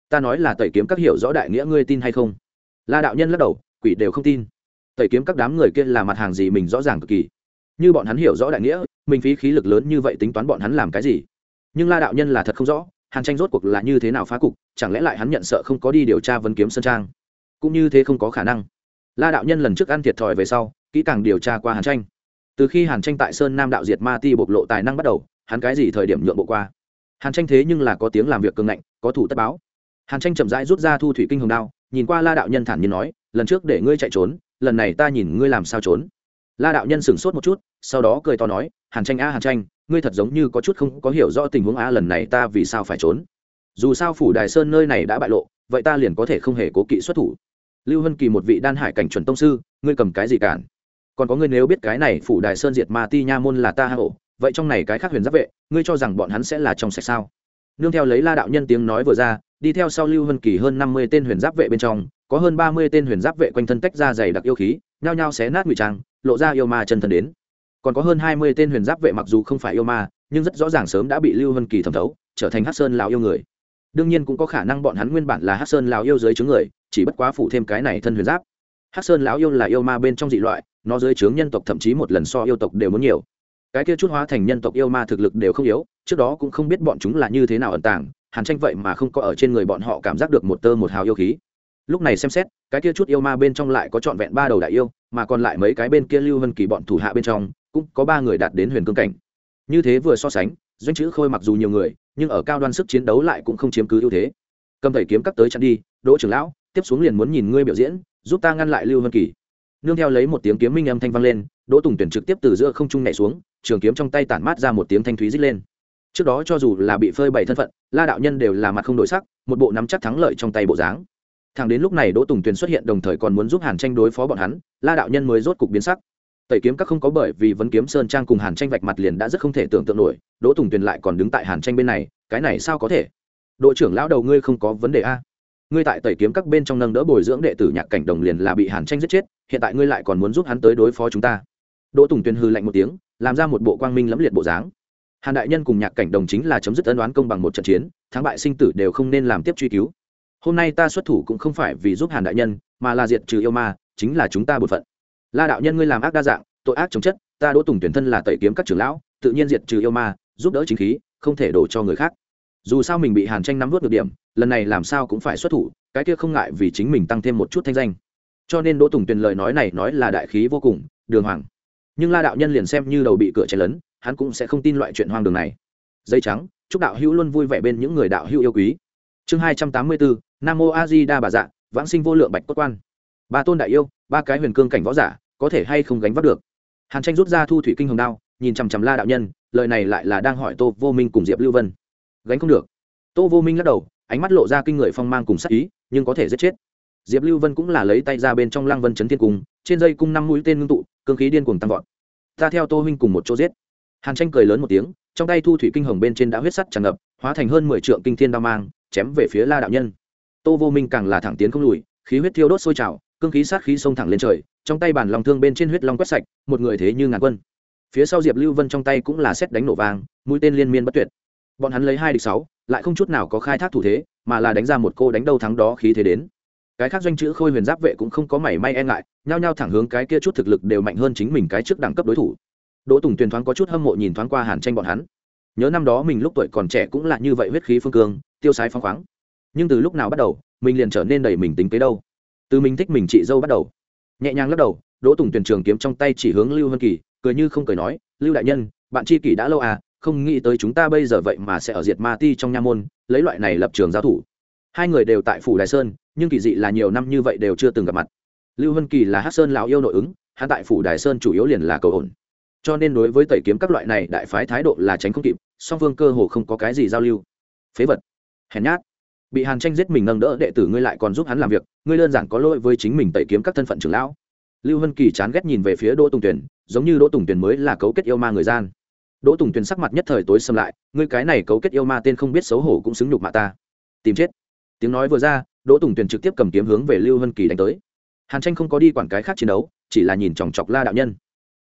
Ta nói là tẩy kiếm các hiểu rõ đại nghĩa ngươi tin hay không? La đạo nhân lắc đầu, quỷ đều không tin. Tẩy kiếm các đám người kia là mặt hàng gì mình rõ ràng cực kỳ. Như bọn hắn hiểu rõ đại nghĩa, mình phí khí lực lớn như vậy tính toán bọn hắn làm cái gì? Nhưng la đạo nhân là thật không rõ hàn tranh rốt cuộc là như thế nào phá cục, chẳng lẽ lại hắn nhận sợ không có đi điều tra vân kiếm sơn trang? Cũng như thế không có khả năng. La đạo nhân lần trước ăn thiệt thòi về sau, kỹ càng điều tra qua hàn tranh. Từ khi hàn tranh tại sơn nam đạo diệt ma ti bộc lộ tài năng bắt đầu, hắn cái gì thời điểm nhượng bộ qua? Hàn tranh thế nhưng là có tiếng làm việc cường ngạnh, có thủ tất báo. Hàn tranh chậm rãi rút ra thu thủy kinh hồng đao, nhìn qua la đạo nhân thản nhiên nói, lần trước để ngươi chạy trốn, lần này ta nhìn ngươi làm sao trốn. La đạo nhân sửng sốt một chút, sau đó cười to nói, hàn tranh a, hàn tranh ngươi thật giống như có chút không có hiểu rõ tình huống a lần này ta vì sao phải trốn? Dù sao phủ đài sơn nơi này đã bại lộ, vậy ta liền có thể không hề cố kỵ xuất thủ. Lưu hân kỳ một vị đan hải cảnh chuẩn tông sư, ngươi cầm cái gì cản? Còn có ngươi nếu biết cái này phủ đài sơn diệt ma ti nha môn là ta hạ hộ vậy trong này cái khác huyền giáp vệ, ngươi cho rằng bọn hắn sẽ là trong sạch sao? Nương theo lấy la đạo nhân tiếng nói vừa ra, đi theo sau lưu hân kỳ hơn năm mươi tên huyền giáp vệ bên trong, có hơn ba mươi tên huyền giáp vệ quanh thân tách ra dày đặc yêu khí, nhao nhao xé nát ngụy trang, lộ ra yêu ma chân thân đến còn có hơn hai mươi tên huyền giáp vệ mặc dù không phải yêu ma, nhưng rất rõ ràng sớm đã bị lưu vân kỳ thẩm thấu, trở thành hát sơn lào yêu người. Đương nhiên cũng có khả năng bọn hắn nguyên bản là hát sơn lào yêu dưới chướng người, chỉ bất quá phụ thêm cái này thân huyền giáp. Hát sơn lão yêu là yêu ma bên trong dị loại, nó dưới chướng nhân tộc thậm chí một lần so yêu tộc đều muốn nhiều. Cái kia chút hóa thành nhân tộc yêu ma thực lực đều không yếu, trước đó cũng không biết bọn chúng là như thế nào ẩn tàng, hàn tranh vậy mà không có ở trên người bọn họ cảm giác được một tơ một hào yêu khí. Lúc này xem xét, cái kia chút yêu ma bên trong lại có trọn vẹn ba đầu đại yêu, mà còn lại mấy cái bên kia lưu vân kỳ bọn thủ hạ bên trong cũng có ba người đạt đến huyền cương cảnh. Như thế vừa so sánh, doanh chữ khôi mặc dù nhiều người, nhưng ở cao đoan sức chiến đấu lại cũng không chiếm cứ ưu thế. Cầm thầy kiếm cắt tới chặn đi, đỗ trưởng lão, tiếp xuống liền muốn nhìn ngươi biểu diễn, giúp ta ngăn lại lưu vân kỳ. Nương theo lấy một tiếng kiếm minh âm thanh vang lên, đỗ tùng tuyển trực tiếp từ giữa không trung nhảy xuống, trường kiếm trong tay tản mát ra một tiếng thanh thúy rít lên. Trước đó cho dù là bị phơi bày thân phận, la đạo nhân đều là mặt không đổi sắc, một bộ nắm chắc thắng lợi trong tay bộ dáng. Thằng đến lúc này đỗ tùng tuyền xuất hiện đồng thời còn muốn giúp hàn tranh đối phó bọn hắn, la đạo nhân mới rốt cục biến sắc tẩy kiếm các không có bởi vì vấn kiếm sơn trang cùng hàn tranh vạch mặt liền đã rất không thể tưởng tượng nổi, đỗ tùng tuyền lại còn đứng tại hàn tranh bên này, cái này sao có thể? Đội trưởng lão đầu ngươi không có vấn đề a? Ngươi tại tẩy kiếm các bên trong nâng đỡ bồi dưỡng đệ tử nhạc cảnh đồng liền là bị hàn tranh giết chết, hiện tại ngươi lại còn muốn giúp hắn tới đối phó chúng ta. Đỗ tùng tuyền hư lạnh một tiếng, làm ra một bộ quang minh lẫm liệt bộ dáng. Hàn đại nhân cùng nhạc cảnh đồng chính là chấm dứt ân đoán công bằng một trận chiến, thắng bại sinh tử đều không nên làm tiếp truy cứu. Hôm nay ta xuất thủ cũng không phải vì giúp hàn đại nhân, mà là diệt trừ yêu ma, chính là chúng ta bột phận la đạo nhân ngươi làm ác đa dạng, tội ác chống chất, ta đỗ tùng tuyển thân là tẩy kiếm các trưởng lão, tự nhiên diệt trừ yêu ma, giúp đỡ chính khí, không thể đổ cho người khác. Dù sao mình bị hàn tranh nắm vớt được điểm, lần này làm sao cũng phải xuất thủ, cái kia không ngại vì chính mình tăng thêm một chút thanh danh. Cho nên đỗ tùng tuyền lời nói này nói là đại khí vô cùng, đường hoàng. Nhưng la đạo nhân liền xem như đầu bị cửa chen lấn hắn cũng sẽ không tin loại chuyện hoang đường này. Dây trắng, chúc đạo hữu luôn vui vẻ bên những người đạo hữu yêu quý. Chương hai trăm tám mươi bốn, nam mô a di đa bà dạ vãng sinh vô lượng bạch cốt quan. Ba tôn đại yêu ba cái huyền cương cảnh võ giả, có thể hay không gánh vác được? Hàn tranh rút ra thu thủy kinh hồng đao, nhìn chằm chằm la đạo nhân, lời này lại là đang hỏi tô vô minh cùng diệp lưu vân. Gánh không được. Tô vô minh lắc đầu, ánh mắt lộ ra kinh người phong mang cùng sắc ý, nhưng có thể giết chết. Diệp lưu vân cũng là lấy tay ra bên trong lăng vân chấn thiên cung, trên dây cung năm mũi tên ngưng tụ, cương khí điên cuồng tăng vọt. Ta theo tô huynh cùng một chỗ giết. Hàn tranh cười lớn một tiếng, trong tay thu thủy kinh hồng bên trên đã huyết sắt tràn ngập, hóa thành hơn mười trượng kinh thiên đao mang, chém về phía la đạo nhân. Tô vô minh càng là thẳng tiến không lùi, khí huyết thiêu đốt sôi trào cương khí sát khí xông thẳng lên trời, trong tay bản lòng thương bên trên huyết long quét sạch, một người thế như ngàn quân. Phía sau diệp lưu vân trong tay cũng là xét đánh nổ vàng mũi tên liên miên bất tuyệt. Bọn hắn lấy hai địch sáu, lại không chút nào có khai thác thủ thế, mà là đánh ra một cô đánh đâu thắng đó khí thế đến. Cái khác doanh chữ khôi huyền giáp vệ cũng không có mảy may e ngại, nhao nhao thẳng hướng cái kia chút thực lực đều mạnh hơn chính mình cái trước đẳng cấp đối thủ. Đỗ tùng tuyền thoáng có chút hâm mộ nhìn thoáng qua hàn tranh bọn hắn. Nhớ năm đó mình lúc tuổi còn trẻ cũng là như vậy huyết khí phương cương, tiêu sái phong khoáng. Nhưng từ lúc nào bắt đầu, mình liền trở nên đầy mình tính kế đâu từ mình thích mình chị dâu bắt đầu. Nhẹ nhàng lắc đầu, đỗ tùng tuyển trường kiếm trong tay chỉ hướng lưu hân kỳ, cười như không cười nói, lưu đại nhân, bạn chi kỷ đã lâu à không nghĩ tới chúng ta bây giờ vậy mà sẽ ở diệt ma ti trong nha môn, lấy loại này lập trường giao thủ. Hai người đều tại phủ đài sơn, nhưng kỳ dị là nhiều năm như vậy đều chưa từng gặp mặt. Lưu hân kỳ là hát sơn lão yêu nội ứng, hắn tại phủ đài sơn chủ yếu liền là cầu ổn. Cho nên đối với tẩy kiếm các loại này, đại phái thái độ là tránh không kịp, song phương cơ hồ không có cái gì giao lưu. Phế vật. Hèn nhát bị hàn tranh giết mình nâng đỡ đệ tử ngươi lại còn giúp hắn làm việc, ngươi đơn giản có lỗi với chính mình tẩy kiếm các thân phận trưởng lão. Lưu hân kỳ chán ghét nhìn về phía đỗ tùng tuyển giống như đỗ tùng tuyển mới là cấu kết yêu ma người gian. Đỗ tùng tuyển sắc mặt nhất thời tối xâm lại, ngươi cái này cấu kết yêu ma tên không biết xấu hổ cũng xứng nhục mạ ta. Tìm chết. Tiếng nói vừa ra, đỗ tùng tuyển trực tiếp cầm kiếm hướng về lưu hân kỳ đánh tới. Hàn tranh không có đi quản cái khác chiến đấu, chỉ là nhìn chòng chọc la đạo nhân.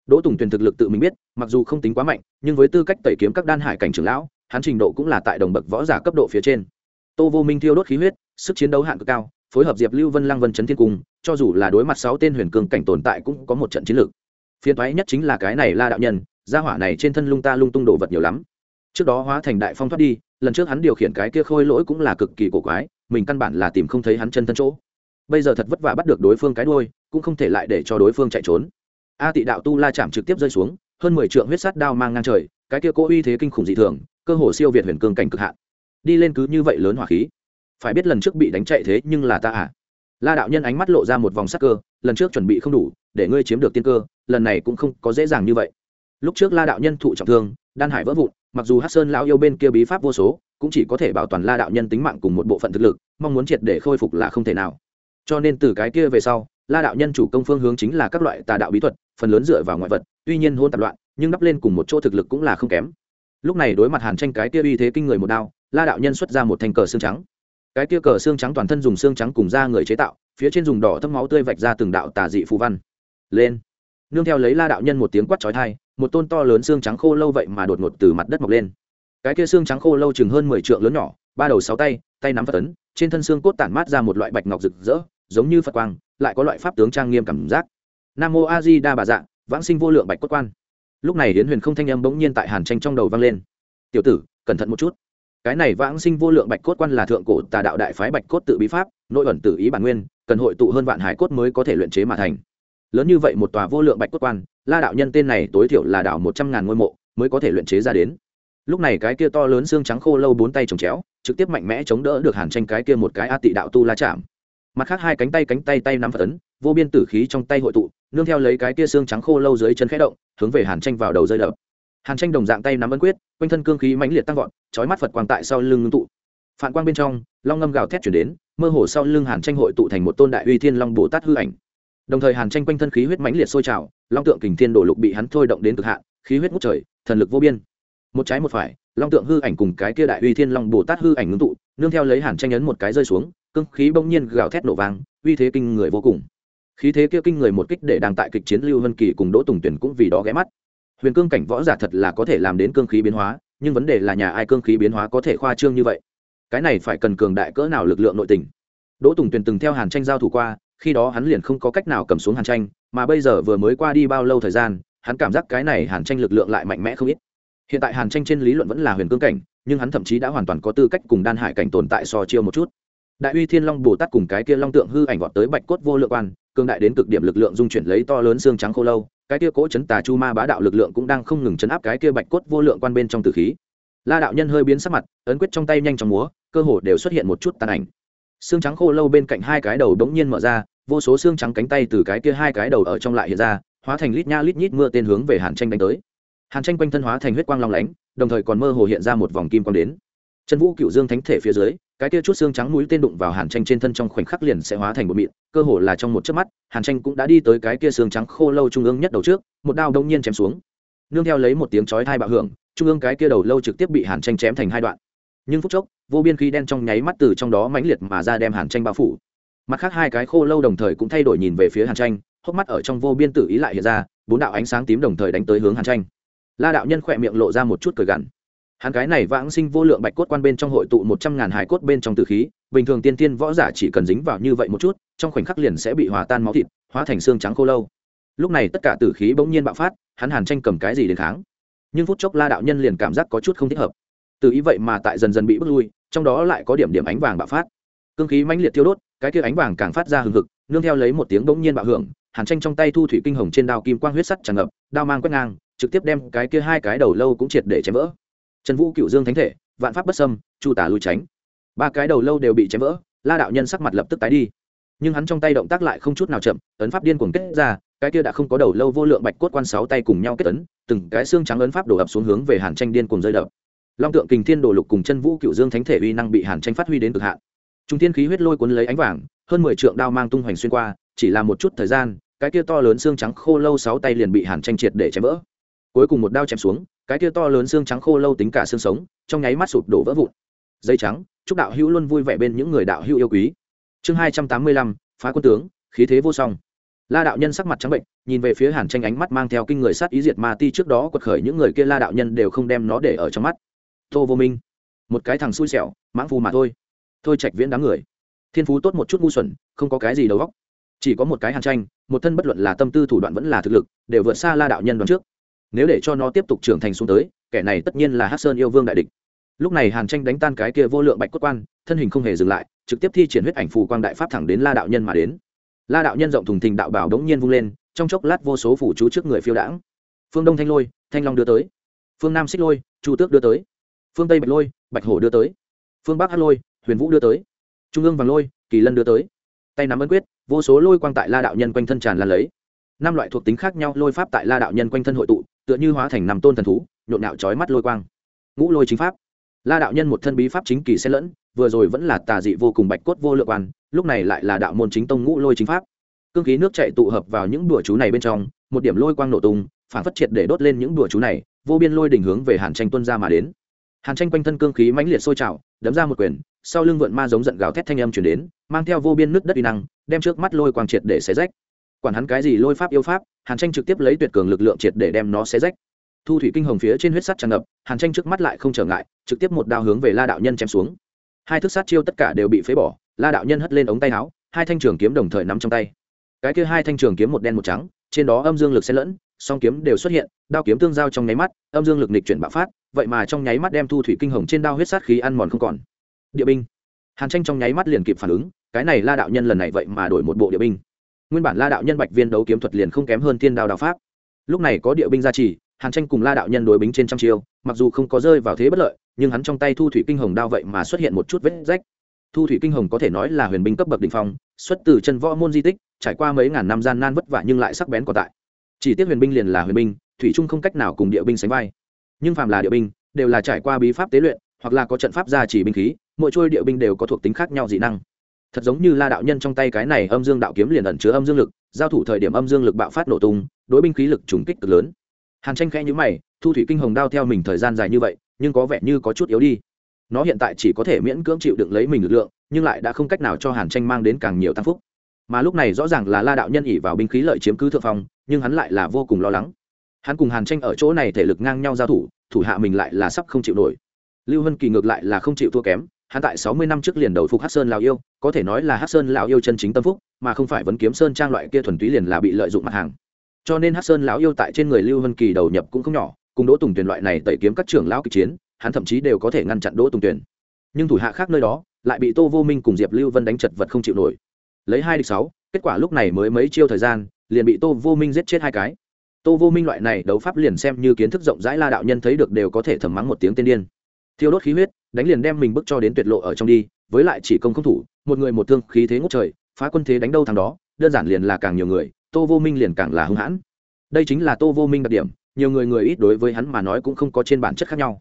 Đỗ tùng tuyển thực lực tự mình biết, mặc dù không tính quá mạnh, nhưng với tư cách tẩy kiếm các đan hải cảnh trưởng lão, hắn trình độ cũng là tại đồng bậc võ giả cấp độ phía trên tô vô minh thiêu đốt khí huyết, sức chiến đấu hạn cực cao, phối hợp diệp lưu vân lăng vân chấn thiên cung, cho dù là đối mặt sáu tên huyền cường cảnh tồn tại cũng có một trận chiến lược. Phiên thoái nhất chính là cái này la đạo nhân, gia hỏa này trên thân lung ta lung tung đồ vật nhiều lắm. Trước đó hóa thành đại phong thoát đi, lần trước hắn điều khiển cái kia khôi lỗi cũng là cực kỳ cổ quái, mình căn bản là tìm không thấy hắn chân thân chỗ. Bây giờ thật vất vả bắt được đối phương cái đuôi, cũng không thể lại để cho đối phương chạy trốn. A tị đạo tu la chạm trực tiếp rơi xuống, hơn mười trượng huyết sát đao mang ngang trời, cái kia cố uy thế kinh khủng dị thường, cơ hồ siêu việt huyền cương cảnh cực hạn đi lên cứ như vậy lớn hỏa khí. Phải biết lần trước bị đánh chạy thế nhưng là ta à. La đạo nhân ánh mắt lộ ra một vòng sắc cơ, lần trước chuẩn bị không đủ, để ngươi chiếm được tiên cơ, lần này cũng không có dễ dàng như vậy. Lúc trước la đạo nhân thụ trọng thương, đan hải vỡ vụn, mặc dù hát sơn lão yêu bên kia bí pháp vô số, cũng chỉ có thể bảo toàn la đạo nhân tính mạng cùng một bộ phận thực lực, mong muốn triệt để khôi phục là không thể nào. Cho nên từ cái kia về sau, la đạo nhân chủ công phương hướng chính là các loại tà đạo bí thuật, phần lớn dựa vào ngoại vật, tuy nhiên hôn tạp loạn, nhưng đắp lên cùng một chỗ thực lực cũng là không kém. Lúc này đối mặt hàn tranh cái kia uy thế kinh người một đao la đạo nhân xuất ra một thanh cờ xương trắng. Cái kia cờ xương trắng toàn thân dùng xương trắng cùng da người chế tạo, phía trên dùng đỏ thấm máu tươi vạch ra từng đạo tà dị phù văn. Lên. Nương theo lấy la đạo nhân một tiếng quát chói thai một tôn to lớn xương trắng khô lâu vậy mà đột ngột từ mặt đất mọc lên. Cái kia xương trắng khô lâu chừng hơn mười trượng lớn nhỏ, ba đầu sáu tay tay nắm phật tấn trên thân xương cốt tản mát ra một loại bạch ngọc rực rỡ, giống như phật quang, lại có loại pháp tướng trang nghiêm cảm giác. Nam mô a di đa bà dạ vãng sinh vô lượng bạch cốt quan. Lúc này hiến huyền không thanh âm bỗng nhiên tại hàn tranh trong đầu vang lên. Tiểu tử, cẩn thận một chút cái này vãng sinh vô lượng bạch cốt quan là thượng cổ tà đạo đại phái bạch cốt tự bí pháp, nội ẩn tự ý bản nguyên, cần hội tụ hơn vạn hải cốt mới có thể luyện chế mà thành. Lớn như vậy một tòa vô lượng bạch cốt quan, la đạo nhân tên này tối thiểu là đảo một trăm ngàn ngôi mộ mới có thể luyện chế ra đến. Lúc này cái kia to lớn xương trắng khô lâu bốn tay trồng chéo, trực tiếp mạnh mẽ chống đỡ được hàn tranh cái kia một cái a tị đạo tu la chạm. Mặt khác hai cánh tay cánh tay tay nắm phật ấn, vô biên tử khí trong tay hội tụ, nương theo lấy cái kia xương trắng khô lâu dưới chân khẽ động, hướng về hàn tranh vào đầu rơi đập hàn tranh đồng dạng tay nắm ấn quyết quanh thân cương khí mãnh liệt tăng vọt chói mắt phật quang tại sau lưng ngưng tụ phản quang bên trong long ngâm gào thét chuyển đến mơ hồ sau lưng hàn tranh hội tụ thành một tôn đại uy thiên long bồ tát hư ảnh đồng thời hàn tranh quanh thân khí huyết mãnh liệt sôi trào long tượng kình thiên đổ lục bị hắn thôi động đến cực hạn khí huyết ngút trời thần lực vô biên một trái một phải long tượng hư ảnh cùng cái kia đại uy thiên long bồ tát hư ảnh ngưng tụ nương theo lấy hàn tranh ấn một cái rơi xuống cương khí bỗng nhiên gào thét nổ vang uy thế kinh người vô cùng khí thế kia kinh người một kích để đang tại kịch chiến lưu vân kỳ cùng đỗ tùng tuyển cũng vì đó ghé mắt huyền cương cảnh võ giả thật là có thể làm đến cương khí biến hóa, nhưng vấn đề là nhà ai cương khí biến hóa có thể khoa trương như vậy? Cái này phải cần cường đại cỡ nào lực lượng nội tình? Đỗ tùng tuyền từng theo hàn tranh giao thủ qua, khi đó hắn liền không có cách nào cầm xuống hàn tranh, mà bây giờ vừa mới qua đi bao lâu thời gian, hắn cảm giác cái này hàn tranh lực lượng lại mạnh mẽ không ít. Hiện tại hàn tranh trên lý luận vẫn là huyền cương cảnh, nhưng hắn thậm chí đã hoàn toàn có tư cách cùng đan hải cảnh tồn tại so chiêu một chút. Đại uy thiên long bồ tát cùng cái kia long tượng hư ảnh vọt tới bạch cốt vô lượng quan cương đại đến cực điểm lực lượng dung chuyển lấy to lớn xương trắng khô lâu cái kia cỗ chấn tà chu ma bá đạo lực lượng cũng đang không ngừng chấn áp cái kia bạch cốt vô lượng quan bên trong tử khí. La đạo nhân hơi biến sắc mặt, ấn quyết trong tay nhanh chóng múa, cơ hồ đều xuất hiện một chút tàn ảnh. Xương trắng khô lâu bên cạnh hai cái đầu đống nhiên mở ra, vô số xương trắng cánh tay từ cái kia hai cái đầu ở trong lại hiện ra, hóa thành lít nha lít nhít mưa tên hướng về hàn tranh đánh tới. Hàn tranh quanh thân hóa thành huyết quang long lánh, đồng thời còn mơ hồ hiện ra một vòng kim quang đến chân vũ cựu dương thánh thể phía dưới, cái kia chút xương trắng mũi tên đụng vào hàn tranh trên thân trong khoảnh khắc liền sẽ hóa thành một mịn, cơ hồ là trong một chớp mắt, hàn tranh cũng đã đi tới cái kia xương trắng khô lâu trung ương nhất đầu trước, một đao đông nhiên chém xuống. Nương theo lấy một tiếng chói thai bạo hưởng, trung ương cái kia đầu lâu trực tiếp bị hàn tranh chém thành hai đoạn. Nhưng phút chốc, vô biên khí đen trong nháy mắt từ trong đó mãnh liệt mà ra đem hàn tranh bao phủ. Mặt khác hai cái khô lâu đồng thời cũng thay đổi nhìn về phía hàn tranh, hốc mắt ở trong vô biên tử ý lại hiện ra, bốn đạo ánh sáng tím đồng thời đánh tới hướng hàn tranh. La đạo nhân khỏe miệng lộ ra một chút cười gằn hắn cái này vãng sinh vô lượng bạch cốt quan bên trong hội tụ một trăm ngàn hải cốt bên trong tử khí, bình thường tiên tiên võ giả chỉ cần dính vào như vậy một chút, trong khoảnh khắc liền sẽ bị hòa tan máu thịt, hóa thành xương trắng khô lâu. Lúc này tất cả tử khí bỗng nhiên bạo phát, hắn hàn tranh cầm cái gì đến kháng. Nhưng phút chốc la đạo nhân liền cảm giác có chút không thích hợp. Từ ý vậy mà tại dần dần bị bước lui, trong đó lại có điểm điểm ánh vàng bạo phát. Cương khí mãnh liệt thiêu đốt, cái kia ánh vàng càng phát ra hừng hực, nương theo lấy một tiếng bỗng nhiên bạo hưởng, hàn tranh trong tay thu thủy kinh hồng trên đao kim quang huyết sắt tràn ngập, đao mang quét ngang, trực tiếp đem cái kia hai cái đầu lâu cũng triệt để chém vỡ trần vũ cựu dương thánh thể, vạn pháp bất sâm chu tả lui tránh. Ba cái đầu lâu đều bị chém vỡ, la đạo nhân sắc mặt lập tức tái đi. Nhưng hắn trong tay động tác lại không chút nào chậm, ấn pháp điên cuồng kết ra, cái kia đã không có đầu lâu vô lượng bạch cốt quan sáu tay cùng nhau kết ấn, từng cái xương trắng ấn pháp đổ ập xuống hướng về hàn tranh điên cuồng rơi đập. Long tượng kình thiên đổ lục cùng chân vũ cựu dương thánh thể uy năng bị hàn tranh phát huy đến cực hạn. Trung thiên khí huyết lôi cuốn lấy ánh vàng, hơn mười trượng đao mang tung hoành xuyên qua, chỉ là một chút thời gian, cái kia to lớn xương trắng khô lâu sáu tay liền bị hàn tranh triệt để chém vỡ cuối cùng một đao chém xuống, cái kia to lớn xương trắng khô lâu tính cả xương sống, trong nháy mắt sụp đổ vỡ vụn. Dây trắng, chúc đạo hữu luôn vui vẻ bên những người đạo hữu yêu quý. Chương hai trăm tám mươi lăm, phá quân tướng, khí thế vô song. La đạo nhân sắc mặt trắng bệnh, nhìn về phía hàn tranh ánh mắt mang theo kinh người sát ý diệt ma ti trước đó quật khởi những người kia la đạo nhân đều không đem nó để ở trong mắt. Tô vô minh, một cái thằng xui xẻo, mãng phù mà thôi. Thôi trạch viễn đám người. Thiên phú tốt một chút ngu xuẩn, không có cái gì đầu góc chỉ có một cái hàn tranh, một thân bất luận là tâm tư thủ đoạn vẫn là thực lực, đều vượt xa la đạo nhân đoạn trước nếu để cho nó tiếp tục trưởng thành xuống tới, kẻ này tất nhiên là hát sơn yêu vương đại địch. Lúc này hàn tranh đánh tan cái kia vô lượng bạch cốt quan, thân hình không hề dừng lại, trực tiếp thi triển huyết ảnh phù quang đại pháp thẳng đến la đạo nhân mà đến. La đạo nhân rộng thùng thình đạo bảo đống nhiên vung lên, trong chốc lát vô số phủ chú trước người phiêu đãng. Phương đông thanh lôi, thanh long đưa tới. Phương nam xích lôi, chu tước đưa tới. Phương tây bạch lôi, bạch hổ đưa tới. Phương bắc hát lôi, huyền vũ đưa tới. Trung ương vàng lôi, kỳ lân đưa tới. Tay nắm ấn quyết, vô số lôi quang tại la đạo nhân quanh thân tràn lan lấy năm loại thuộc tính khác nhau lôi pháp tại la đạo nhân quanh thân hội tụ, tựa như hóa thành năm tôn thần thú, nhộn nạo trói mắt lôi quang. Ngũ lôi chính pháp. La đạo nhân một thân bí pháp chính kỳ xen lẫn, vừa rồi vẫn là tà dị vô cùng bạch cốt vô lượng quan, lúc này lại là đạo môn chính tông ngũ lôi chính pháp. Cương khí nước chạy tụ hợp vào những đùa chú này bên trong, một điểm lôi quang nổ tung, phản phất triệt để đốt lên những đùa chú này, vô biên lôi đỉnh hướng về hàn tranh tuân ra mà đến. Hàn tranh quanh thân cương khí mãnh liệt sôi trào, đấm ra một quyền, sau lưng vượn ma giống giận gào thét thanh âm chuyển đến, mang theo vô biên nước đất uy năng, đem trước mắt lôi quang triệt để xé rách quản hắn cái gì lôi pháp yêu pháp, hàn tranh trực tiếp lấy tuyệt cường lực lượng triệt để đem nó xé rách. Thu thủy kinh hồng phía trên huyết sắt tràn ngập, hàn tranh trước mắt lại không trở ngại, trực tiếp một đao hướng về la đạo nhân chém xuống. Hai thức sát chiêu tất cả đều bị phế bỏ, la đạo nhân hất lên ống tay áo, hai thanh trường kiếm đồng thời nắm trong tay. Cái kia hai thanh trường kiếm một đen một trắng, trên đó âm dương lực xen lẫn, song kiếm đều xuất hiện, đao kiếm tương giao trong nháy mắt, âm dương lực nịch chuyển bạo phát, vậy mà trong nháy mắt đem thu thủy kinh hồng trên đao huyết sát khí ăn mòn không còn. Địa binh. Hàn tranh trong nháy mắt liền kịp phản ứng, cái này la đạo nhân lần này vậy mà đổi một bộ địa binh nguyên bản la đạo nhân bạch viên đấu kiếm thuật liền không kém hơn thiên đao đạo pháp. Lúc này có địa binh gia trì, hàn tranh cùng la đạo nhân đối bính trên trăm chiêu, mặc dù không có rơi vào thế bất lợi, nhưng hắn trong tay thu thủy kinh hồng đao vậy mà xuất hiện một chút vết rách. Thu thủy kinh hồng có thể nói là huyền binh cấp bậc đình phong, xuất từ chân võ môn di tích, trải qua mấy ngàn năm gian nan vất vả nhưng lại sắc bén còn tại. Chỉ tiếc huyền binh liền là huyền binh, thủy trung không cách nào cùng địa binh sánh vai. Nhưng phàm là địa binh, đều là trải qua bí pháp tế luyện, hoặc là có trận pháp gia trì binh khí, mỗi trôi địa binh đều có thuộc tính khác nhau dị năng thật giống như la đạo nhân trong tay cái này âm dương đạo kiếm liền ẩn chứa âm dương lực, giao thủ thời điểm âm dương lực bạo phát nổ tung, đối binh khí lực trùng kích cực lớn. Hàn tranh khẽ nhữ mày, thu thủy kinh hồng đao theo mình thời gian dài như vậy, nhưng có vẻ như có chút yếu đi. Nó hiện tại chỉ có thể miễn cưỡng chịu đựng lấy mình lực lượng, nhưng lại đã không cách nào cho hàn tranh mang đến càng nhiều tăng phúc. Mà lúc này rõ ràng là la đạo nhân ỉ vào binh khí lợi chiếm cứ thượng phong, nhưng hắn lại là vô cùng lo lắng. Hắn cùng hàn tranh ở chỗ này thể lực ngang nhau giao thủ thủ hạ mình lại là sắp không chịu nổi. Lưu hân kỳ ngược lại là không chịu thua kém hắn tại sáu mươi năm trước liền đầu phục Hắc sơn Lão yêu, có thể nói là Hắc sơn Lão yêu chân chính tâm phúc, mà không phải vấn kiếm sơn trang loại kia thuần túy liền là bị lợi dụng mặt hàng. Cho nên Hắc sơn lão yêu tại trên người lưu Vân kỳ đầu nhập cũng không nhỏ, cùng đỗ tùng Tuyền loại này tẩy kiếm các trưởng lão kịch chiến, hắn thậm chí đều có thể ngăn chặn đỗ tùng Tuyền. nhưng thủ hạ khác nơi đó, lại bị tô vô minh cùng diệp lưu vân đánh chật vật không chịu nổi. Lấy hai địch sáu, kết quả lúc này mới mấy chiêu thời gian, liền bị tô vô minh giết chết hai cái. Tô vô minh loại này đấu pháp liền xem như kiến thức rộng rãi la đạo nhân thấy được đều có thể thầm mắng một tiếng tên điên thiêu đốt khí huyết, đánh liền đem mình bước cho đến tuyệt lộ ở trong đi, với lại chỉ công không thủ, một người một thương khí thế ngút trời, phá quân thế đánh đâu thằng đó, đơn giản liền là càng nhiều người, tô vô minh liền càng là hung hãn. Đây chính là tô vô minh đặc điểm, nhiều người người ít đối với hắn mà nói cũng không có trên bản chất khác nhau.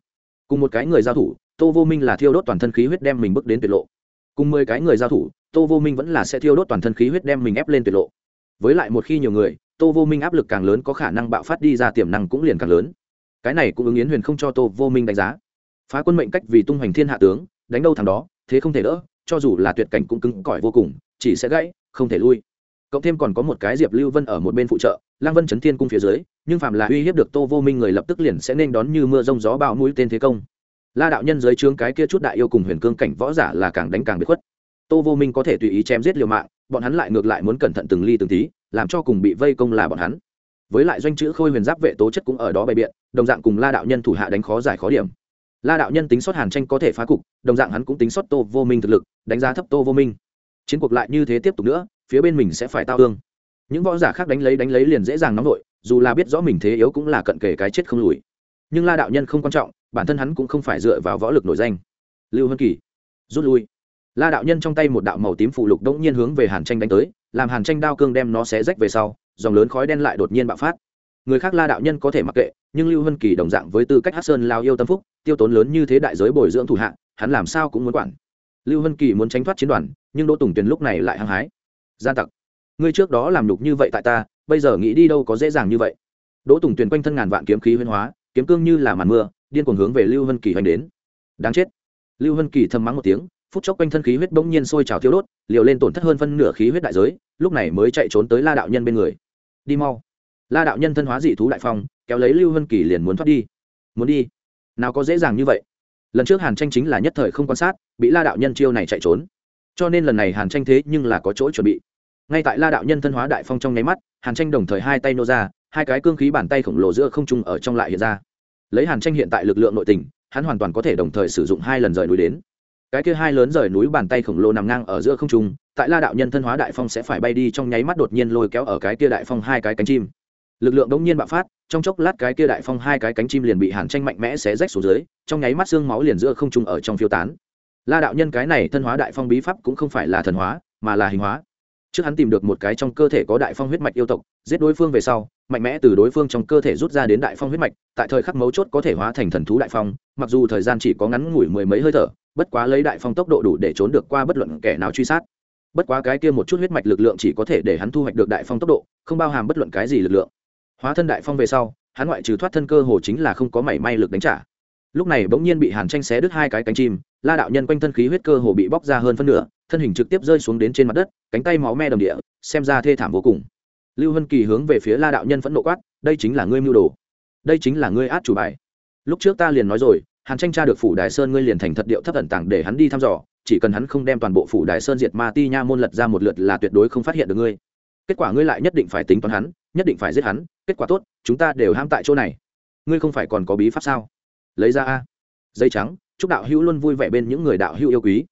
Cùng một cái người giao thủ, tô vô minh là thiêu đốt toàn thân khí huyết đem mình bước đến tuyệt lộ. Cùng mười cái người giao thủ, tô vô minh vẫn là sẽ thiêu đốt toàn thân khí huyết đem mình ép lên tuyệt lộ. Với lại một khi nhiều người, tô vô minh áp lực càng lớn có khả năng bạo phát đi ra tiềm năng cũng liền càng lớn. Cái này cũng ứng yến huyền không cho tô vô minh đánh giá phá quân mệnh cách vì tung hoành thiên hạ tướng, đánh đâu thằng đó, thế không thể đỡ, cho dù là tuyệt cảnh cũng cứng cỏi vô cùng, chỉ sẽ gãy, không thể lui. Cộng thêm còn có một cái diệp lưu vân ở một bên phụ trợ lang vân chấn thiên cung phía dưới, nhưng phạm là uy hiếp được tô vô minh người lập tức liền sẽ nên đón như mưa rông gió bão mũi tên thế công. La đạo nhân dưới trướng cái kia chút đại yêu cùng huyền cương cảnh võ giả là càng đánh càng bị khuất. Tô vô minh có thể tùy ý chém giết liều mạng, bọn hắn lại ngược lại muốn cẩn thận từng ly từng tí, làm cho cùng bị vây công là bọn hắn. Với lại doanh chữ khôi huyền giáp vệ tố chất cũng ở đó bày biện, đồng dạng cùng la đạo nhân thủ hạ đánh khó giải khó điểm la đạo nhân tính sót hàn tranh có thể phá cục, đồng dạng hắn cũng tính sót tô vô minh thực lực, đánh giá thấp tô vô minh. Chiến cuộc lại như thế tiếp tục nữa, phía bên mình sẽ phải tao thương. Những võ giả khác đánh lấy đánh lấy liền dễ dàng nóng vội dù là biết rõ mình thế yếu cũng là cận kề cái chết không lùi. Nhưng la đạo nhân không quan trọng, bản thân hắn cũng không phải dựa vào võ lực nổi danh. Lưu hân kỳ, rút lui. La đạo nhân trong tay một đạo màu tím phụ lục đống nhiên hướng về hàn tranh đánh tới, làm hàn tranh đao cương đem nó xé rách về sau, dòng lớn khói đen lại đột nhiên bạo phát. Người khác la đạo nhân có thể mặc kệ, nhưng lưu hân kỳ đồng dạng với tư cách hát sơn lao yêu tâm phúc tiêu tốn lớn như thế đại giới bồi dưỡng thủ hạ, hắn làm sao cũng muốn quản. Lưu hân kỳ muốn tránh thoát chiến đoàn, nhưng đỗ tùng tuyền lúc này lại hăng hái. Gian tặc, ngươi trước đó làm nhục như vậy tại ta, bây giờ nghĩ đi đâu có dễ dàng như vậy. Đỗ tùng tuyền quanh thân ngàn vạn kiếm khí huyên hóa, kiếm cương như là màn mưa, điên cuồng hướng về lưu hân kỳ hoành đến. Đáng chết. Lưu hân kỳ thầm mắng một tiếng, phút chốc quanh thân khí huyết bỗng nhiên sôi trào thiếu đốt, liều lên tổn thất hơn phân nửa khí huyết đại giới, lúc này mới chạy trốn tới la đạo nhân bên người. Đi mau. La đạo nhân thân hóa dị thú đại phong, kéo lấy lưu hân kỳ liền muốn thoát đi. Muốn đi nào có dễ dàng như vậy. Lần trước hàn tranh chính là nhất thời không quan sát, bị la đạo nhân chiêu này chạy trốn. Cho nên lần này hàn tranh thế nhưng là có chỗ chuẩn bị. Ngay tại la đạo nhân thân hóa đại phong trong nháy mắt, hàn tranh đồng thời hai tay nô ra, hai cái cương khí bàn tay khổng lồ giữa không trung ở trong lại hiện ra. Lấy hàn tranh hiện tại lực lượng nội tình, hắn hoàn toàn có thể đồng thời sử dụng hai lần rời núi đến. Cái kia hai lớn rời núi bàn tay khổng lồ nằm ngang ở giữa không trung, tại la đạo nhân thân hóa đại phong sẽ phải bay đi trong nháy mắt đột nhiên lôi kéo ở cái kia đại phong hai cái cánh chim lực lượng đống nhiên bạo phát, trong chốc lát cái kia đại phong hai cái cánh chim liền bị hàn tranh mạnh mẽ xé rách xuống dưới, trong nháy mắt xương máu liền giữa không trung ở trong phiêu tán. La đạo nhân cái này thân hóa đại phong bí pháp cũng không phải là thần hóa, mà là hình hóa. Trước hắn tìm được một cái trong cơ thể có đại phong huyết mạch yêu tộc, giết đối phương về sau, mạnh mẽ từ đối phương trong cơ thể rút ra đến đại phong huyết mạch, tại thời khắc mấu chốt có thể hóa thành thần thú đại phong, mặc dù thời gian chỉ có ngắn ngủi mười mấy hơi thở, bất quá lấy đại phong tốc độ đủ để trốn được qua bất luận kẻ nào truy sát. Bất quá cái kia một chút huyết mạch lực lượng chỉ có thể để hắn thu hoạch được đại phong tốc độ, không bao hàm bất luận cái gì lực lượng hóa thân đại phong về sau, hắn ngoại trừ thoát thân cơ hồ chính là không có mảy may lực đánh trả. Lúc này bỗng nhiên bị hàn tranh xé đứt hai cái cánh chim, la đạo nhân quanh thân khí huyết cơ hồ bị bóc ra hơn phân nửa, thân hình trực tiếp rơi xuống đến trên mặt đất, cánh tay máu me đầm địa, xem ra thê thảm vô cùng. Lưu hân kỳ hướng về phía la đạo nhân vẫn nộ quát, đây chính là ngươi mưu đồ. Đây chính là ngươi át chủ bài. Lúc trước ta liền nói rồi, hàn tranh tra được phủ đài sơn ngươi liền thành thật điệu thấp thần tảng để hắn đi thăm dò, chỉ cần hắn không đem toàn bộ phủ đài sơn diệt ma ti nha môn lật ra một lượt là tuyệt đối không phát hiện được ngươi kết quả ngươi lại nhất định phải tính toán hắn, nhất định phải giết hắn, kết quả tốt, chúng ta đều ham tại chỗ này. Ngươi không phải còn có bí pháp sao? Lấy ra a. Dây trắng, chúc đạo hữu luôn vui vẻ bên những người đạo hữu yêu quý.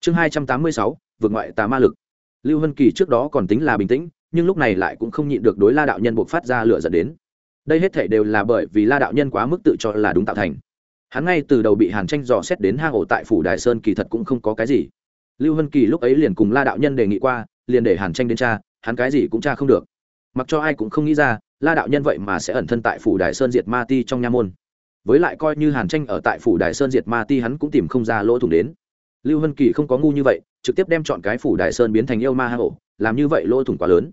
Chương hai trăm tám mươi sáu, vượt ngoại tà ma lực. Lưu hân kỳ trước đó còn tính là bình tĩnh, nhưng lúc này lại cũng không nhịn được đối la đạo nhân buộc phát ra lửa dẫn đến. Đây hết thể đều là bởi vì la đạo nhân quá mức tự cho là đúng tạo thành. Hắn ngay từ đầu bị hàn tranh dò xét đến hang ổ tại phủ đài sơn kỳ thật cũng không có cái gì. Lưu hân kỳ lúc ấy liền cùng la đạo nhân đề nghị qua, liền để hàn tranh đến cha hắn cái gì cũng tra không được. Mặc cho ai cũng không nghĩ ra, la đạo nhân vậy mà sẽ ẩn thân tại phủ đài sơn diệt ma ti trong nha môn. Với lại coi như hàn tranh ở tại phủ đài sơn diệt ma ti hắn cũng tìm không ra lỗ thủng đến. Lưu hân kỳ không có ngu như vậy, trực tiếp đem chọn cái phủ đài sơn biến thành yêu ma hang ổ, làm như vậy lỗ thủng quá lớn.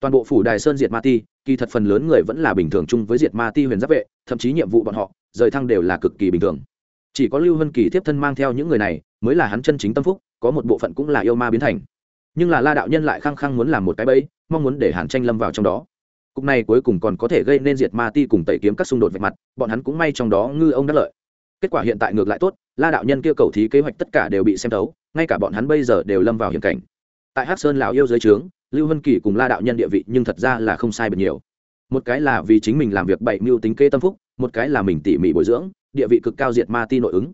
Toàn bộ phủ đài sơn diệt ma ti, kỳ thật phần lớn người vẫn là bình thường chung với diệt ma ti huyền giáp vệ, thậm chí nhiệm vụ bọn họ, rời thăng đều là cực kỳ bình thường. Chỉ có lưu hân kỳ tiếp thân mang theo những người này, mới là hắn chân chính tâm phúc, có một bộ phận cũng là yêu ma biến thành nhưng là la đạo nhân lại khăng khăng muốn làm một cái bẫy, mong muốn để hàn tranh lâm vào trong đó. Cục này cuối cùng còn có thể gây nên diệt ma ti cùng tẩy kiếm các xung đột về mặt, bọn hắn cũng may trong đó ngư ông đắc lợi. Kết quả hiện tại ngược lại tốt, la đạo nhân kia cầu thí kế hoạch tất cả đều bị xem thấu, ngay cả bọn hắn bây giờ đều lâm vào hiểm cảnh. Tại hắc sơn lào yêu dưới trướng, lưu hân kỳ cùng la đạo nhân địa vị nhưng thật ra là không sai bật nhiều. Một cái là vì chính mình làm việc bậy mưu tính kê tâm phúc, một cái là mình tỉ mỉ bồi dưỡng, địa vị cực cao diệt ma ti nội ứng.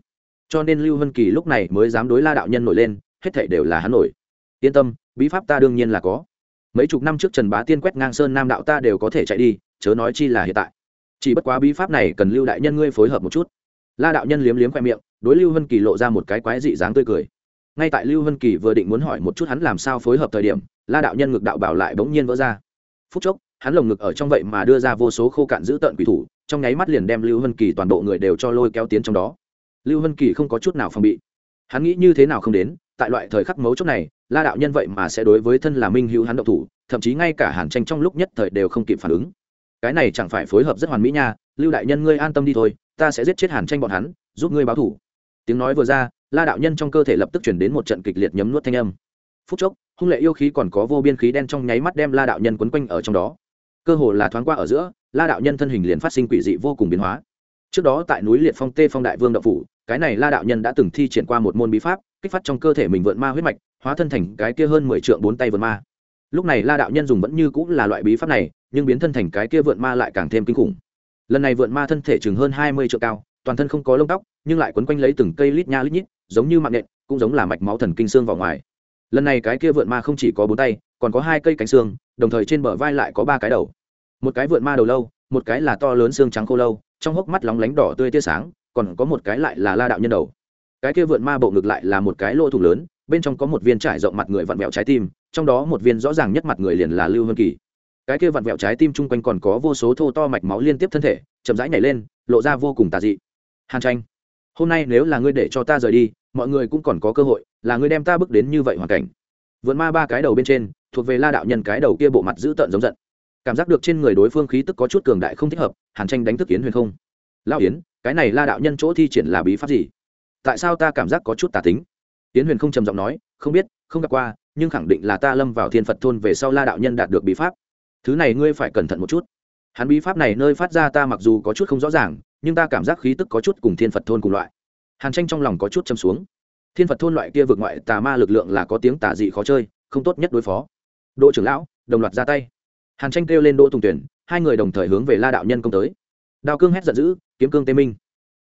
Cho nên lưu hân kỳ lúc này mới dám đối la đạo nhân nổi lên, hết thảy đều là hắn nổi yên tâm, bí pháp ta đương nhiên là có. Mấy chục năm trước trần bá tiên quét ngang sơn nam đạo ta đều có thể chạy đi, chớ nói chi là hiện tại. Chỉ bất quá bí pháp này cần lưu đại nhân ngươi phối hợp một chút. La đạo nhân liếm liếm khoe miệng, đối lưu Vân kỳ lộ ra một cái quái dị dáng tươi cười. Ngay tại lưu Vân kỳ vừa định muốn hỏi một chút hắn làm sao phối hợp thời điểm, la đạo nhân ngực đạo bảo lại bỗng nhiên vỡ ra. Phút chốc, hắn lồng ngực ở trong vậy mà đưa ra vô số khô cạn giữ tợn quỷ thủ, trong nháy mắt liền đem lưu Vân kỳ toàn bộ người đều cho lôi kéo tiến trong đó. Lưu Vân kỳ không có chút nào phòng bị. Hắn nghĩ như thế nào không đến, tại loại thời khắc mấu chốt này la đạo nhân vậy mà sẽ đối với thân là minh hữu hắn độc thủ, thậm chí ngay cả hàn tranh trong lúc nhất thời đều không kịp phản ứng. Cái này chẳng phải phối hợp rất hoàn mỹ nha, lưu đại nhân ngươi an tâm đi thôi, ta sẽ giết chết hàn tranh bọn hắn, giúp ngươi báo thủ. Tiếng nói vừa ra, la đạo nhân trong cơ thể lập tức chuyển đến một trận kịch liệt nhấm nuốt thanh âm. Phút chốc, hung lệ yêu khí còn có vô biên khí đen trong nháy mắt đem la đạo nhân quấn quanh ở trong đó. Cơ hồ là thoáng qua ở giữa, la đạo nhân thân hình liền phát sinh quỷ dị vô cùng biến hóa. Trước đó tại núi liệt phong tê phong đại vương đậu phủ, cái này la đạo nhân đã từng thi triển qua một môn bí pháp kích phát trong cơ thể mình vượn ma huyết mạch, hóa thân thành cái kia hơn mười trượng bốn tay vượn ma. Lúc này la đạo nhân dùng vẫn như cũng là loại bí pháp này, nhưng biến thân thành cái kia vượn ma lại càng thêm kinh khủng. Lần này vượn ma thân thể chừng hơn hai mươi trượng cao, toàn thân không có lông tóc, nhưng lại quấn quanh lấy từng cây lít nha lít nhít, giống như mạng nện, cũng giống là mạch máu thần kinh xương vào ngoài. Lần này cái kia vượn ma không chỉ có bốn tay, còn có hai cây cánh xương, đồng thời trên bờ vai lại có ba cái đầu. Một cái vượn ma đầu lâu, một cái là to lớn xương trắng khô lâu, trong hốc mắt lóng lánh đỏ tươi tia sáng, còn có một cái lại là la đạo nhân đầu cái kia vượn ma bộ ngực lại là một cái lỗ thủng lớn, bên trong có một viên trải rộng mặt người vặn vẹo trái tim, trong đó một viên rõ ràng nhất mặt người liền là lưu hân kỳ. Cái kia vặn vẹo trái tim chung quanh còn có vô số thô to mạch máu liên tiếp thân thể, chậm rãi nhảy lên, lộ ra vô cùng tà dị. Hàn tranh, hôm nay nếu là ngươi để cho ta rời đi, mọi người cũng còn có cơ hội, là ngươi đem ta bước đến như vậy hoàn cảnh. Vượn ma ba cái đầu bên trên, thuộc về la đạo nhân cái đầu kia bộ mặt dữ tợn giống giận. Cảm giác được trên người đối phương khí tức có chút cường đại không thích hợp, hàn tranh đánh thức yến huyền không. Lao yến, cái này la đạo nhân chỗ thi triển là bí pháp gì? Tại sao ta cảm giác có chút tà tính? Tiến huyền không trầm giọng nói, không biết, không gặp qua, nhưng khẳng định là ta lâm vào thiên phật thôn về sau la đạo nhân đạt được bí pháp. Thứ này ngươi phải cẩn thận một chút. Hắn bí pháp này nơi phát ra ta mặc dù có chút không rõ ràng, nhưng ta cảm giác khí tức có chút cùng thiên phật thôn cùng loại. Hàn tranh trong lòng có chút châm xuống. Thiên phật thôn loại kia vượt ngoại tà ma lực lượng là có tiếng tà dị khó chơi, không tốt nhất đối phó. Đỗ trưởng lão, đồng loạt ra tay. Hàn tranh kêu lên đỗ tùng tuyển, hai người đồng thời hướng về la đạo nhân công tới. Đao cương hét giận dữ, kiếm cương tê minh.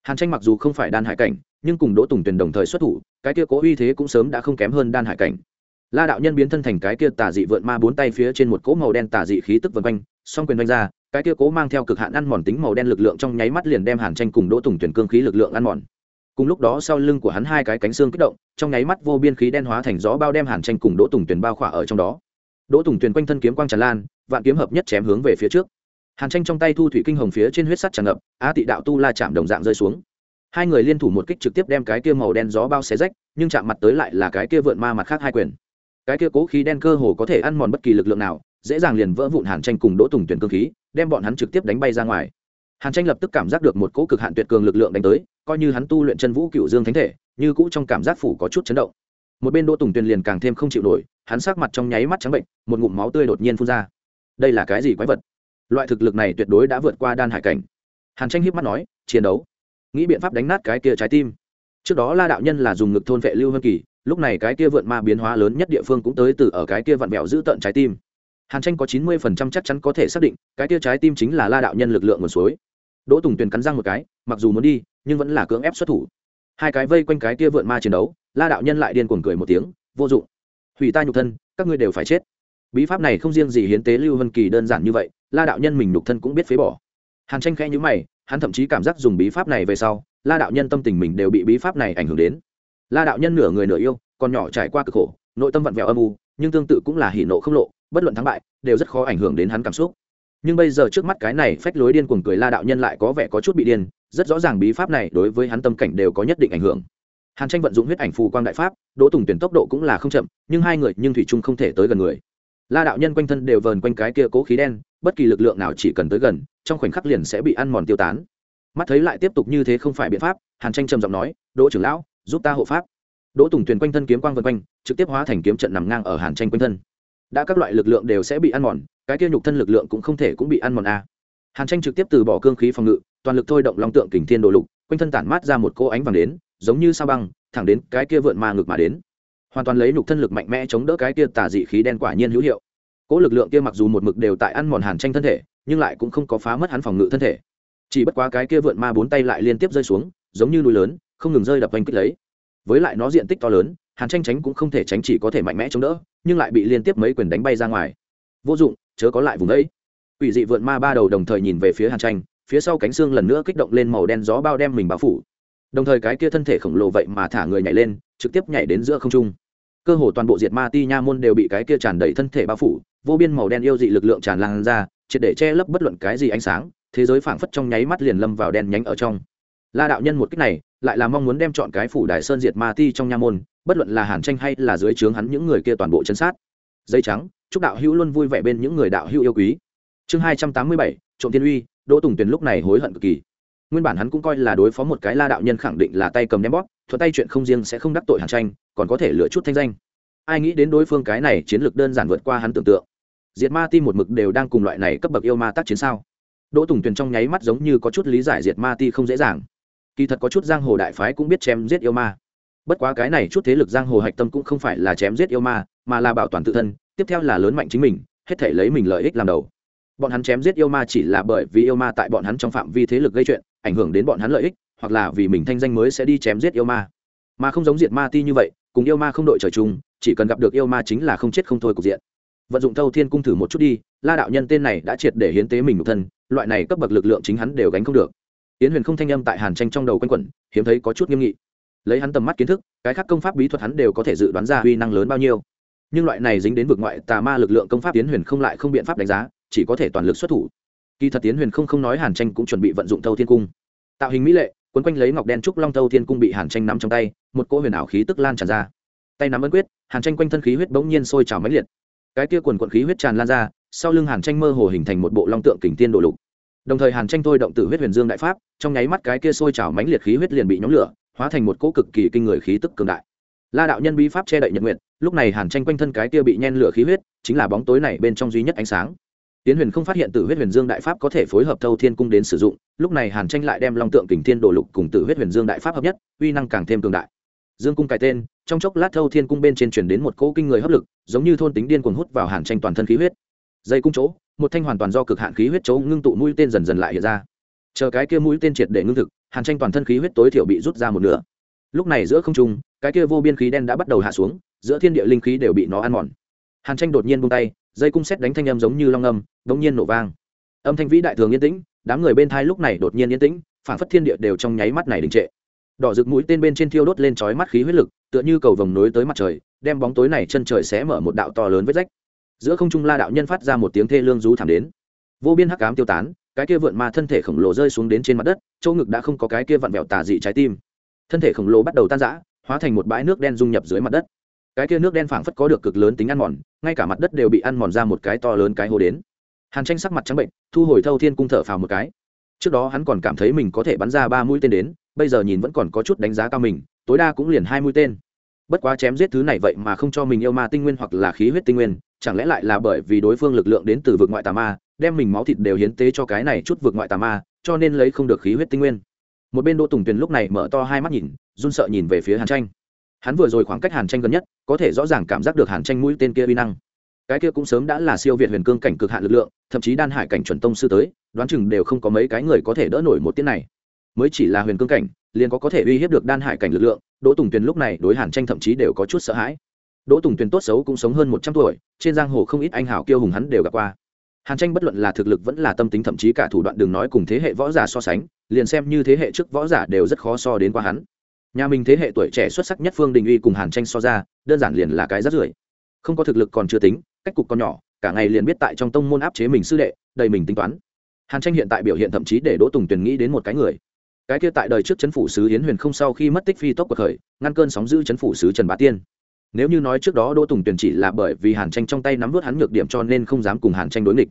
Hàn tranh mặc dù không phải đan hải cảnh nhưng cùng đỗ tùng tuyền đồng thời xuất thủ, cái kia cố uy thế cũng sớm đã không kém hơn đan hải cảnh. La đạo nhân biến thân thành cái kia tà dị vượn ma bốn tay phía trên một cỗ màu đen tà dị khí tức vân quanh, song quyền đánh ra, cái kia cố mang theo cực hạn ăn mòn tính màu đen lực lượng trong nháy mắt liền đem hàn tranh cùng đỗ tùng tuyển cương khí lực lượng ăn mòn. Cùng lúc đó sau lưng của hắn hai cái cánh xương kích động, trong nháy mắt vô biên khí đen hóa thành gió bao đem hàn tranh cùng đỗ tùng tuyển bao khỏa ở trong đó. Đỗ tùng tuyển quanh thân kiếm quang tràn lan, vạn kiếm hợp nhất chém hướng về phía trước. Hàn tranh trong tay thu thủy kinh hồng phía trên huyết sắt tràn ngập, á tị đạo tu la chạm đồng dạng rơi xuống hai người liên thủ một kích trực tiếp đem cái kia màu đen gió bao xé rách, nhưng chạm mặt tới lại là cái kia vượn ma mặt khác hai quyền. Cái kia cố khí đen cơ hồ có thể ăn mòn bất kỳ lực lượng nào, dễ dàng liền vỡ vụn hàn tranh cùng đỗ tùng tuyển cơ khí, đem bọn hắn trực tiếp đánh bay ra ngoài. Hàn tranh lập tức cảm giác được một cỗ cực hạn tuyệt cường lực lượng đánh tới, coi như hắn tu luyện chân vũ cựu dương thánh thể, như cũ trong cảm giác phủ có chút chấn động. Một bên đỗ tùng tuyền liền càng thêm không chịu nổi, hắn sát mặt trong nháy mắt trắng bệnh, một ngụm máu tươi đột nhiên phun ra. Đây là cái gì quái vật? Loại thực lực này tuyệt đối đã vượt qua đan hải cảnh. Hàn tranh hiếp mắt nói, chiến đấu nghĩ biện pháp đánh nát cái kia trái tim. Trước đó la đạo nhân là dùng ngực thôn vệ lưu hân kỳ, lúc này cái kia vượn ma biến hóa lớn nhất địa phương cũng tới từ ở cái kia vặn vẹo giữ tận trái tim. Hàn tranh có chín mươi phần trăm chắc chắn có thể xác định, cái kia trái tim chính là la đạo nhân lực lượng nguồn suối. Đỗ tùng tuyền cắn răng một cái, mặc dù muốn đi, nhưng vẫn là cưỡng ép xuất thủ. Hai cái vây quanh cái kia vượn ma chiến đấu, la đạo nhân lại điên cuồng cười một tiếng, vô dụng. Hủy ta nhục thân, các ngươi đều phải chết. Bí pháp này không riêng gì hiến tế lưu vân kỳ đơn giản như vậy, la đạo nhân mình nhục thân cũng biết phế bỏ. Hàn tranh khẽ nhữ mày hắn thậm chí cảm giác dùng bí pháp này về sau, la đạo nhân tâm tình mình đều bị bí pháp này ảnh hưởng đến. La đạo nhân nửa người nửa yêu, còn nhỏ trải qua cực khổ, nội tâm vặn vẹo âm u, nhưng tương tự cũng là hỉ nộ không lộ, bất luận thắng bại, đều rất khó ảnh hưởng đến hắn cảm xúc. Nhưng bây giờ trước mắt cái này phách lối điên cuồng cười la đạo nhân lại có vẻ có chút bị điên, rất rõ ràng bí pháp này đối với hắn tâm cảnh đều có nhất định ảnh hưởng. Hàn tranh vận dụng huyết ảnh phù quang đại pháp, đỗ tùng tuyển tốc độ cũng là không chậm, nhưng hai người nhưng thủy trung không thể tới gần người. La đạo nhân quanh thân đều vờn quanh cái kia cố khí đen, bất kỳ lực lượng nào chỉ cần tới gần trong khoảnh khắc liền sẽ bị ăn mòn tiêu tán. Mắt thấy lại tiếp tục như thế không phải biện pháp, hàn tranh trầm giọng nói, đỗ trưởng lão, giúp ta hộ pháp. Đỗ tùng tuyền quanh thân kiếm quang vân quanh, trực tiếp hóa thành kiếm trận nằm ngang ở hàn tranh quanh thân. Đã các loại lực lượng đều sẽ bị ăn mòn, cái kia nhục thân lực lượng cũng không thể cũng bị ăn mòn a hàn tranh trực tiếp từ bỏ cương khí phòng ngự, toàn lực thôi động long tượng kình thiên đồ lục, quanh thân tản mát ra một cô ánh vàng đến, giống như sao băng, thẳng đến cái kia vượn ma ngực mà đến. Hoàn toàn lấy nhục thân lực mạnh mẽ chống đỡ cái kia tà dị khí đen quả nhiên hữu hiệu. Cỗ lực lượng kia mặc dù một mực đều tại ăn mòn hàn tranh thân thể nhưng lại cũng không có phá mất hắn phòng ngự thân thể. Chỉ bất quá cái kia vượn ma bốn tay lại liên tiếp rơi xuống, giống như núi lớn, không ngừng rơi đập oanh kích lấy. Với lại nó diện tích to lớn, hàn tranh tránh cũng không thể tránh chỉ có thể mạnh mẽ chống đỡ, nhưng lại bị liên tiếp mấy quyền đánh bay ra ngoài. Vô dụng, chớ có lại vùng ấy. Ủy dị vượn ma ba đầu đồng thời nhìn về phía hàn tranh, phía sau cánh xương lần nữa kích động lên màu đen gió bao đem mình bao phủ. Đồng thời cái kia thân thể khổng lồ vậy mà thả người nhảy lên, trực tiếp nhảy đến giữa không trung. Cơ hồ toàn bộ diệt ma ti nha môn đều bị cái kia tràn đầy thân thể bao phủ, vô biên màu đen yêu dị lực lượng tràn lan ra triệt để che lấp bất luận cái gì ánh sáng, thế giới phảng phất trong nháy mắt liền lâm vào đen nhánh ở trong. La đạo nhân một cách này, lại là mong muốn đem chọn cái phủ đại sơn diệt ma ti trong nha môn, bất luận là hàn tranh hay là dưới trướng hắn những người kia toàn bộ chân sát. Dây trắng, chúc đạo hữu luôn vui vẻ bên những người đạo hữu yêu quý. Chương hai trăm tám mươi bảy, trộm tiên uy, đỗ tùng tuyền lúc này hối hận cực kỳ. Nguyên bản hắn cũng coi là đối phó một cái la đạo nhân khẳng định là tay cầm đem bóp thuật tay chuyện không riêng sẽ không đắc tội hàn tranh, còn có thể lựa chút thanh danh. Ai nghĩ đến đối phương cái này chiến lược đơn giản vượt qua hắn tưởng tượng diệt ma ti một mực đều đang cùng loại này cấp bậc yêu ma tác chiến sao? Đỗ tùng tuyền trong nháy mắt giống như có chút lý giải diệt ma ti không dễ dàng. Kỳ thật có chút giang hồ đại phái cũng biết chém giết yêu ma. Bất quá cái này chút thế lực giang hồ hạch tâm cũng không phải là chém giết yêu ma, mà là bảo toàn tự thân, tiếp theo là lớn mạnh chính mình, hết thể lấy mình lợi ích làm đầu. Bọn hắn chém giết yêu ma chỉ là bởi vì yêu ma tại bọn hắn trong phạm vi thế lực gây chuyện, ảnh hưởng đến bọn hắn lợi ích, hoặc là vì mình thanh danh mới sẽ đi chém giết yêu ma. Mà không giống diệt ma ti như vậy, cùng yêu ma không đội trời chung, chỉ cần gặp được yêu ma chính là không chết không thôi cục diện vận dụng thâu thiên cung thử một chút đi, la đạo nhân tên này đã triệt để hiến tế mình một thân, loại này cấp bậc lực lượng chính hắn đều gánh không được. Yến huyền không thanh âm tại hàn tranh trong đầu quanh quẩn, hiếm thấy có chút nghiêm nghị. Lấy hắn tầm mắt kiến thức, cái khác công pháp bí thuật hắn đều có thể dự đoán ra uy năng lớn bao nhiêu. Nhưng loại này dính đến vực ngoại tà ma lực lượng công pháp yến huyền không lại không biện pháp đánh giá, chỉ có thể toàn lực xuất thủ. Kỳ thật yến huyền không không nói hàn tranh cũng chuẩn bị vận dụng thâu thiên cung. Tạo hình mỹ lệ, quấn quanh lấy ngọc đen trúc long thâu thiên cung bị hàn tranh nắm trong tay, một cỗ huyền ảo khí tức lan tràn ra. Tay nắm ấn quyết, hàn tranh quanh thân khí huyết bỗng nhiên sôi trào mãnh liệt cái kia quần quận khí huyết tràn lan ra, sau lưng hàn tranh mơ hồ hình thành một bộ long tượng kình tiên đổ lục. Đồng thời hàn tranh thôi động tự huyết huyền dương đại pháp, trong nháy mắt cái kia sôi trào mãnh liệt khí huyết liền bị nhóm lửa, hóa thành một cỗ cực kỳ kinh người khí tức cường đại. La đạo nhân bí pháp che đậy nhật nguyện lúc này hàn tranh quanh thân cái kia bị nhen lửa khí huyết, chính là bóng tối này bên trong duy nhất ánh sáng. Tiến huyền không phát hiện tử huyết huyền dương đại pháp có thể phối hợp thâu thiên cung đến sử dụng, lúc này hàn tranh lại đem long tượng kình thiên đổ lục cùng tử huyết huyền dương đại pháp hợp nhất, uy năng càng thêm cường đại dương cung cài tên, trong chốc lát thâu thiên cung bên trên chuyển đến một cỗ kinh người hấp lực, giống như thôn tính điên cuồng hút vào hàn tranh toàn thân khí huyết. Dây cung chỗ, một thanh hoàn toàn do cực hạn khí huyết chỗ ngưng tụ mũi tên dần dần lại hiện ra. Chờ cái kia mũi tên triệt để ngưng thực, hàn tranh toàn thân khí huyết tối thiểu bị rút ra một nửa. Lúc này giữa không trung, cái kia vô biên khí đen đã bắt đầu hạ xuống, giữa thiên địa linh khí đều bị nó ăn mòn. Hàn tranh đột nhiên buông tay, dây cung xét đánh thanh âm giống như long âm đống nhiên nổ vang. Âm thanh vĩ đại thường yên tĩnh, đám người bên thai lúc này đột nhiên yên tĩnh phản phất thiên địa đều trong nháy mắt này đình trệ đỏ rực mũi tên bên trên thiêu đốt lên chói mắt khí huyết lực, tựa như cầu vồng nối tới mặt trời, đem bóng tối này chân trời xé mở một đạo to lớn vết rách. Giữa không trung la đạo nhân phát ra một tiếng thê lương rú thảm đến. Vô biên hắc ám tiêu tán, cái kia vượn ma thân thể khổng lồ rơi xuống đến trên mặt đất, chỗ ngực đã không có cái kia vặn vẹo tà dị trái tim. Thân thể khổng lồ bắt đầu tan rã, hóa thành một bãi nước đen dung nhập dưới mặt đất. Cái kia nước đen phảng phất có được cực lớn tính ăn mòn, ngay cả mặt đất đều bị ăn mòn ra một cái to lớn cái hố đến. Hàn tranh sắc mặt trắng bệnh, thu hồi thâu thiên cung thở phào một cái trước đó hắn còn cảm thấy mình có thể bắn ra ba mũi tên đến, bây giờ nhìn vẫn còn có chút đánh giá cao mình, tối đa cũng liền hai mũi tên. Bất quá chém giết thứ này vậy mà không cho mình yêu ma tinh nguyên hoặc là khí huyết tinh nguyên, chẳng lẽ lại là bởi vì đối phương lực lượng đến từ vực ngoại tà ma, đem mình máu thịt đều hiến tế cho cái này chút vực ngoại tà ma, cho nên lấy không được khí huyết tinh nguyên. Một bên đỗ tùng tuyền lúc này mở to hai mắt nhìn, run sợ nhìn về phía hàn tranh. Hắn vừa rồi khoảng cách hàn tranh gần nhất, có thể rõ ràng cảm giác được hàn tranh mũi tên kia uy năng cái kia cũng sớm đã là siêu việt huyền cương cảnh cực hạn lực lượng, thậm chí đan hải cảnh chuẩn tông sư tới, đoán chừng đều không có mấy cái người có thể đỡ nổi một tiếng này. Mới chỉ là huyền cương cảnh, liền có có thể uy hiếp được đan hải cảnh lực lượng, đỗ tùng tuyền lúc này đối hàn tranh thậm chí đều có chút sợ hãi. Đỗ tùng tuyền tốt xấu cũng sống hơn một trăm tuổi, trên giang hồ không ít anh hào kiêu hùng hắn đều gặp qua. Hàn tranh bất luận là thực lực vẫn là tâm tính thậm chí cả thủ đoạn đường nói cùng thế hệ võ giả so sánh, liền xem như thế hệ trước võ giả đều rất khó so đến qua hắn. Nhà mình thế hệ tuổi trẻ xuất sắc nhất phương đình uy cùng hàn tranh so ra, đơn giản liền là cái rất rưởi. Không có thực lực còn chưa tính cách cục còn nhỏ, cả ngày liền biết tại trong tông môn áp chế mình sư đệ, đầy mình tính toán. Hàn tranh hiện tại biểu hiện thậm chí để đỗ tùng tuyền nghĩ đến một cái người. Cái kia tại đời trước chấn phủ sứ hiến huyền không sau khi mất tích phi tốc cuộc khởi, ngăn cơn sóng giữ chấn phủ sứ trần bá tiên. Nếu như nói trước đó đỗ tùng tuyền chỉ là bởi vì hàn tranh trong tay nắm vớt hắn nhược điểm cho nên không dám cùng hàn tranh đối nghịch.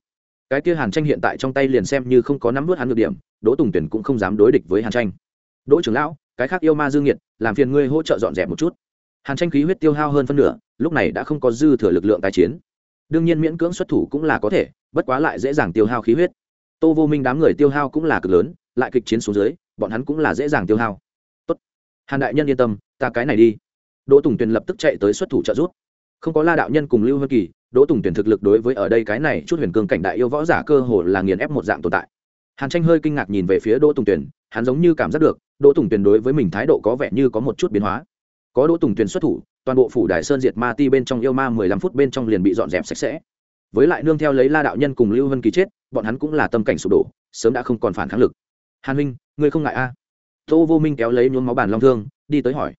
Cái kia hàn tranh hiện tại trong tay liền xem như không có nắm vớt hắn nhược điểm, đỗ tùng tuyền cũng không dám đối địch với hàn tranh. Đỗ trưởng lão, cái khác yêu ma dương nhiệt làm phiền ngươi hỗ trợ dọn dẹp một chút. Hàn tranh khí huyết tiêu hao hơn phân nửa, lúc này đã không có dư thừa lực lượng tài chiến đương nhiên miễn cưỡng xuất thủ cũng là có thể, bất quá lại dễ dàng tiêu hao khí huyết. Tô vô minh đám người tiêu hao cũng là cực lớn, lại kịch chiến xuống dưới, bọn hắn cũng là dễ dàng tiêu hao. Tốt. hàn đại nhân yên tâm, ta cái này đi. Đỗ tùng tuyền lập tức chạy tới xuất thủ trợ giúp. Không có la đạo nhân cùng lưu vân kỳ, đỗ tùng tuyền thực lực đối với ở đây cái này chút huyền cương cảnh đại yêu võ giả cơ hồ là nghiền ép một dạng tồn tại. Hàn tranh hơi kinh ngạc nhìn về phía đỗ tùng tuyền, hắn giống như cảm giác được, đỗ tùng tuyền đối với mình thái độ có vẻ như có một chút biến hóa có đỗ tùng tuyền xuất thủ, toàn bộ phủ đài sơn diệt ma ti bên trong yêu ma mười lăm phút bên trong liền bị dọn dẹp sạch sẽ. Với lại nương theo lấy la đạo nhân cùng lưu vân ký chết, bọn hắn cũng là tâm cảnh sụp đổ, sớm đã không còn phản kháng lực. Hàn huynh, ngươi không ngại a? Tô vô minh kéo lấy nhuốm máu bàn long thương, đi tới hỏi.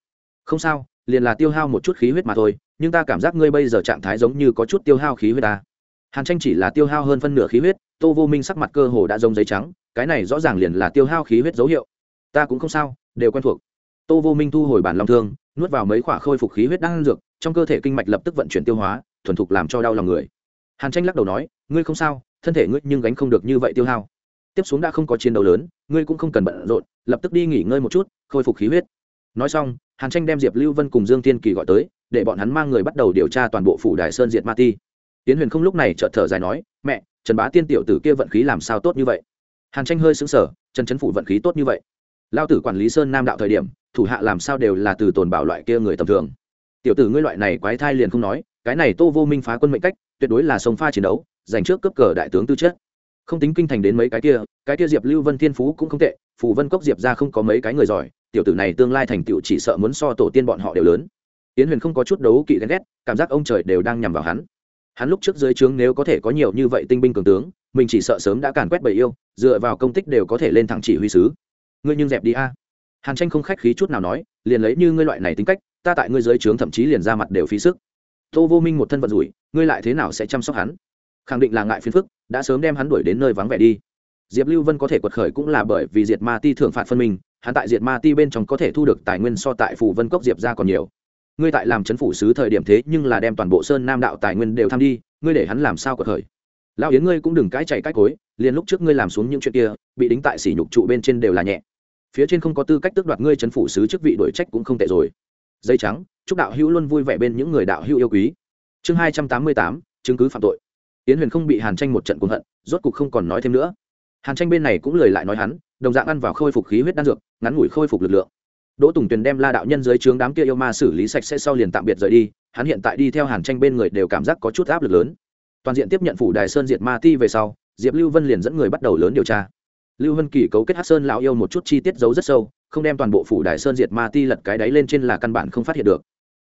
Không sao, liền là tiêu hao một chút khí huyết mà thôi, nhưng ta cảm giác ngươi bây giờ trạng thái giống như có chút tiêu hao khí huyết ta hàn tranh chỉ là tiêu hao hơn phân nửa khí huyết, tô vô minh sắc mặt cơ hồ đã giống giấy trắng, cái này rõ ràng liền là tiêu hao khí huyết dấu hiệu. Ta cũng không sao, đều quen thuộc. Tô vô minh thu hồi bản long thương nuốt vào mấy quả khôi phục khí huyết đang ăn dược, trong cơ thể kinh mạch lập tức vận chuyển tiêu hóa, thuần thục làm cho đau lòng người. Hàn tranh lắc đầu nói, ngươi không sao, thân thể ngươi nhưng gánh không được như vậy tiêu hao. Tiếp xuống đã không có chiến đấu lớn, ngươi cũng không cần bận rộn, lập tức đi nghỉ ngơi một chút, khôi phục khí huyết. Nói xong, hàn tranh đem diệp lưu vân cùng dương tiên kỳ gọi tới, để bọn hắn mang người bắt đầu điều tra toàn bộ phủ đại sơn diệt ma ti. Tiến huyền không lúc này chợt thở dài nói, mẹ, trần bá tiên tiểu tử kia vận khí làm sao tốt như vậy? Hàn tranh hơi xứng sở trần trấn phủ vận khí tốt như vậy. Lao tử quản lý sơn nam đạo thời điểm thủ hạ làm sao đều là từ tồn bảo loại kia người tầm thường. Tiểu tử ngươi loại này quái thai liền không nói, cái này tô vô minh phá quân mệnh cách, tuyệt đối là sông pha chiến đấu, giành trước cấp cờ đại tướng tư chất. Không tính kinh thành đến mấy cái kia cái kia diệp lưu vân thiên phú cũng không tệ, phù vân cốc diệp ra không có mấy cái người giỏi, tiểu tử này tương lai thành tựu chỉ sợ muốn so tổ tiên bọn họ đều lớn. Yến huyền không có chút đấu kỵ ghen ghét, cảm giác ông trời đều đang nhằm vào hắn. Hắn lúc trước dưới trướng nếu có thể có nhiều như vậy tinh binh cường tướng, mình chỉ sợ sớm đã càn quét bầy yêu, dựa vào công tích đều có thể lên thẳng chỉ huy sứ. Ngươi nhưng dẹp đi a hàn tranh không khách khí chút nào nói, liền lấy như ngươi loại này tính cách, ta tại ngươi dưới trướng thậm chí liền ra mặt đều phí sức. Tô vô minh một thân vận rủi, ngươi lại thế nào sẽ chăm sóc hắn? Khẳng định là ngại phiền phức, đã sớm đem hắn đuổi đến nơi vắng vẻ đi. Diệp lưu vân có thể quật khởi cũng là bởi vì diệt ma ti thưởng phạt phân minh hắn tại diệt ma ti bên trong có thể thu được tài nguyên so tại phủ vân cốc diệp ra còn nhiều. Ngươi tại làm chấn phủ sứ thời điểm thế nhưng là đem toàn bộ sơn nam đạo tài nguyên đều tham đi, ngươi để hắn làm sao quật khởi? Lão yến ngươi cũng đừng cãi chạy cách cối, liền lúc trước ngươi làm xuống những chuyện kia, bị đính tại sỉ nhục trụ bên trên đều là nhẹ phía trên không có tư cách tước đoạt ngươi chấn phủ sứ chức vị đổi trách cũng không tệ rồi. Dây trắng, chúc đạo hữu luôn vui vẻ bên những người đạo hữu yêu quý. Chương hai trăm tám mươi tám, chứng cứ phạm tội. Yến huyền không bị hàn tranh một trận cuồng hận, rốt cục không còn nói thêm nữa. Hàn tranh bên này cũng lời lại nói hắn, đồng dạng ăn vào khôi phục khí huyết đan dược, ngắn ngủi khôi phục lực lượng. Đỗ tùng tuyền đem la đạo nhân dưới trướng đám kia yêu ma xử lý sạch sẽ sau liền tạm biệt rời đi, hắn hiện tại đi theo hàn tranh bên người đều cảm giác có chút áp lực lớn. Toàn diện tiếp nhận phủ đài sơn diệt ma ti về sau, diệp lưu vân liền dẫn người bắt đầu lớn điều tra lưu hân kỳ cấu kết hát sơn lão yêu một chút chi tiết giấu rất sâu, không đem toàn bộ phủ đại sơn diệt ma ti lật cái đáy lên trên là căn bản không phát hiện được.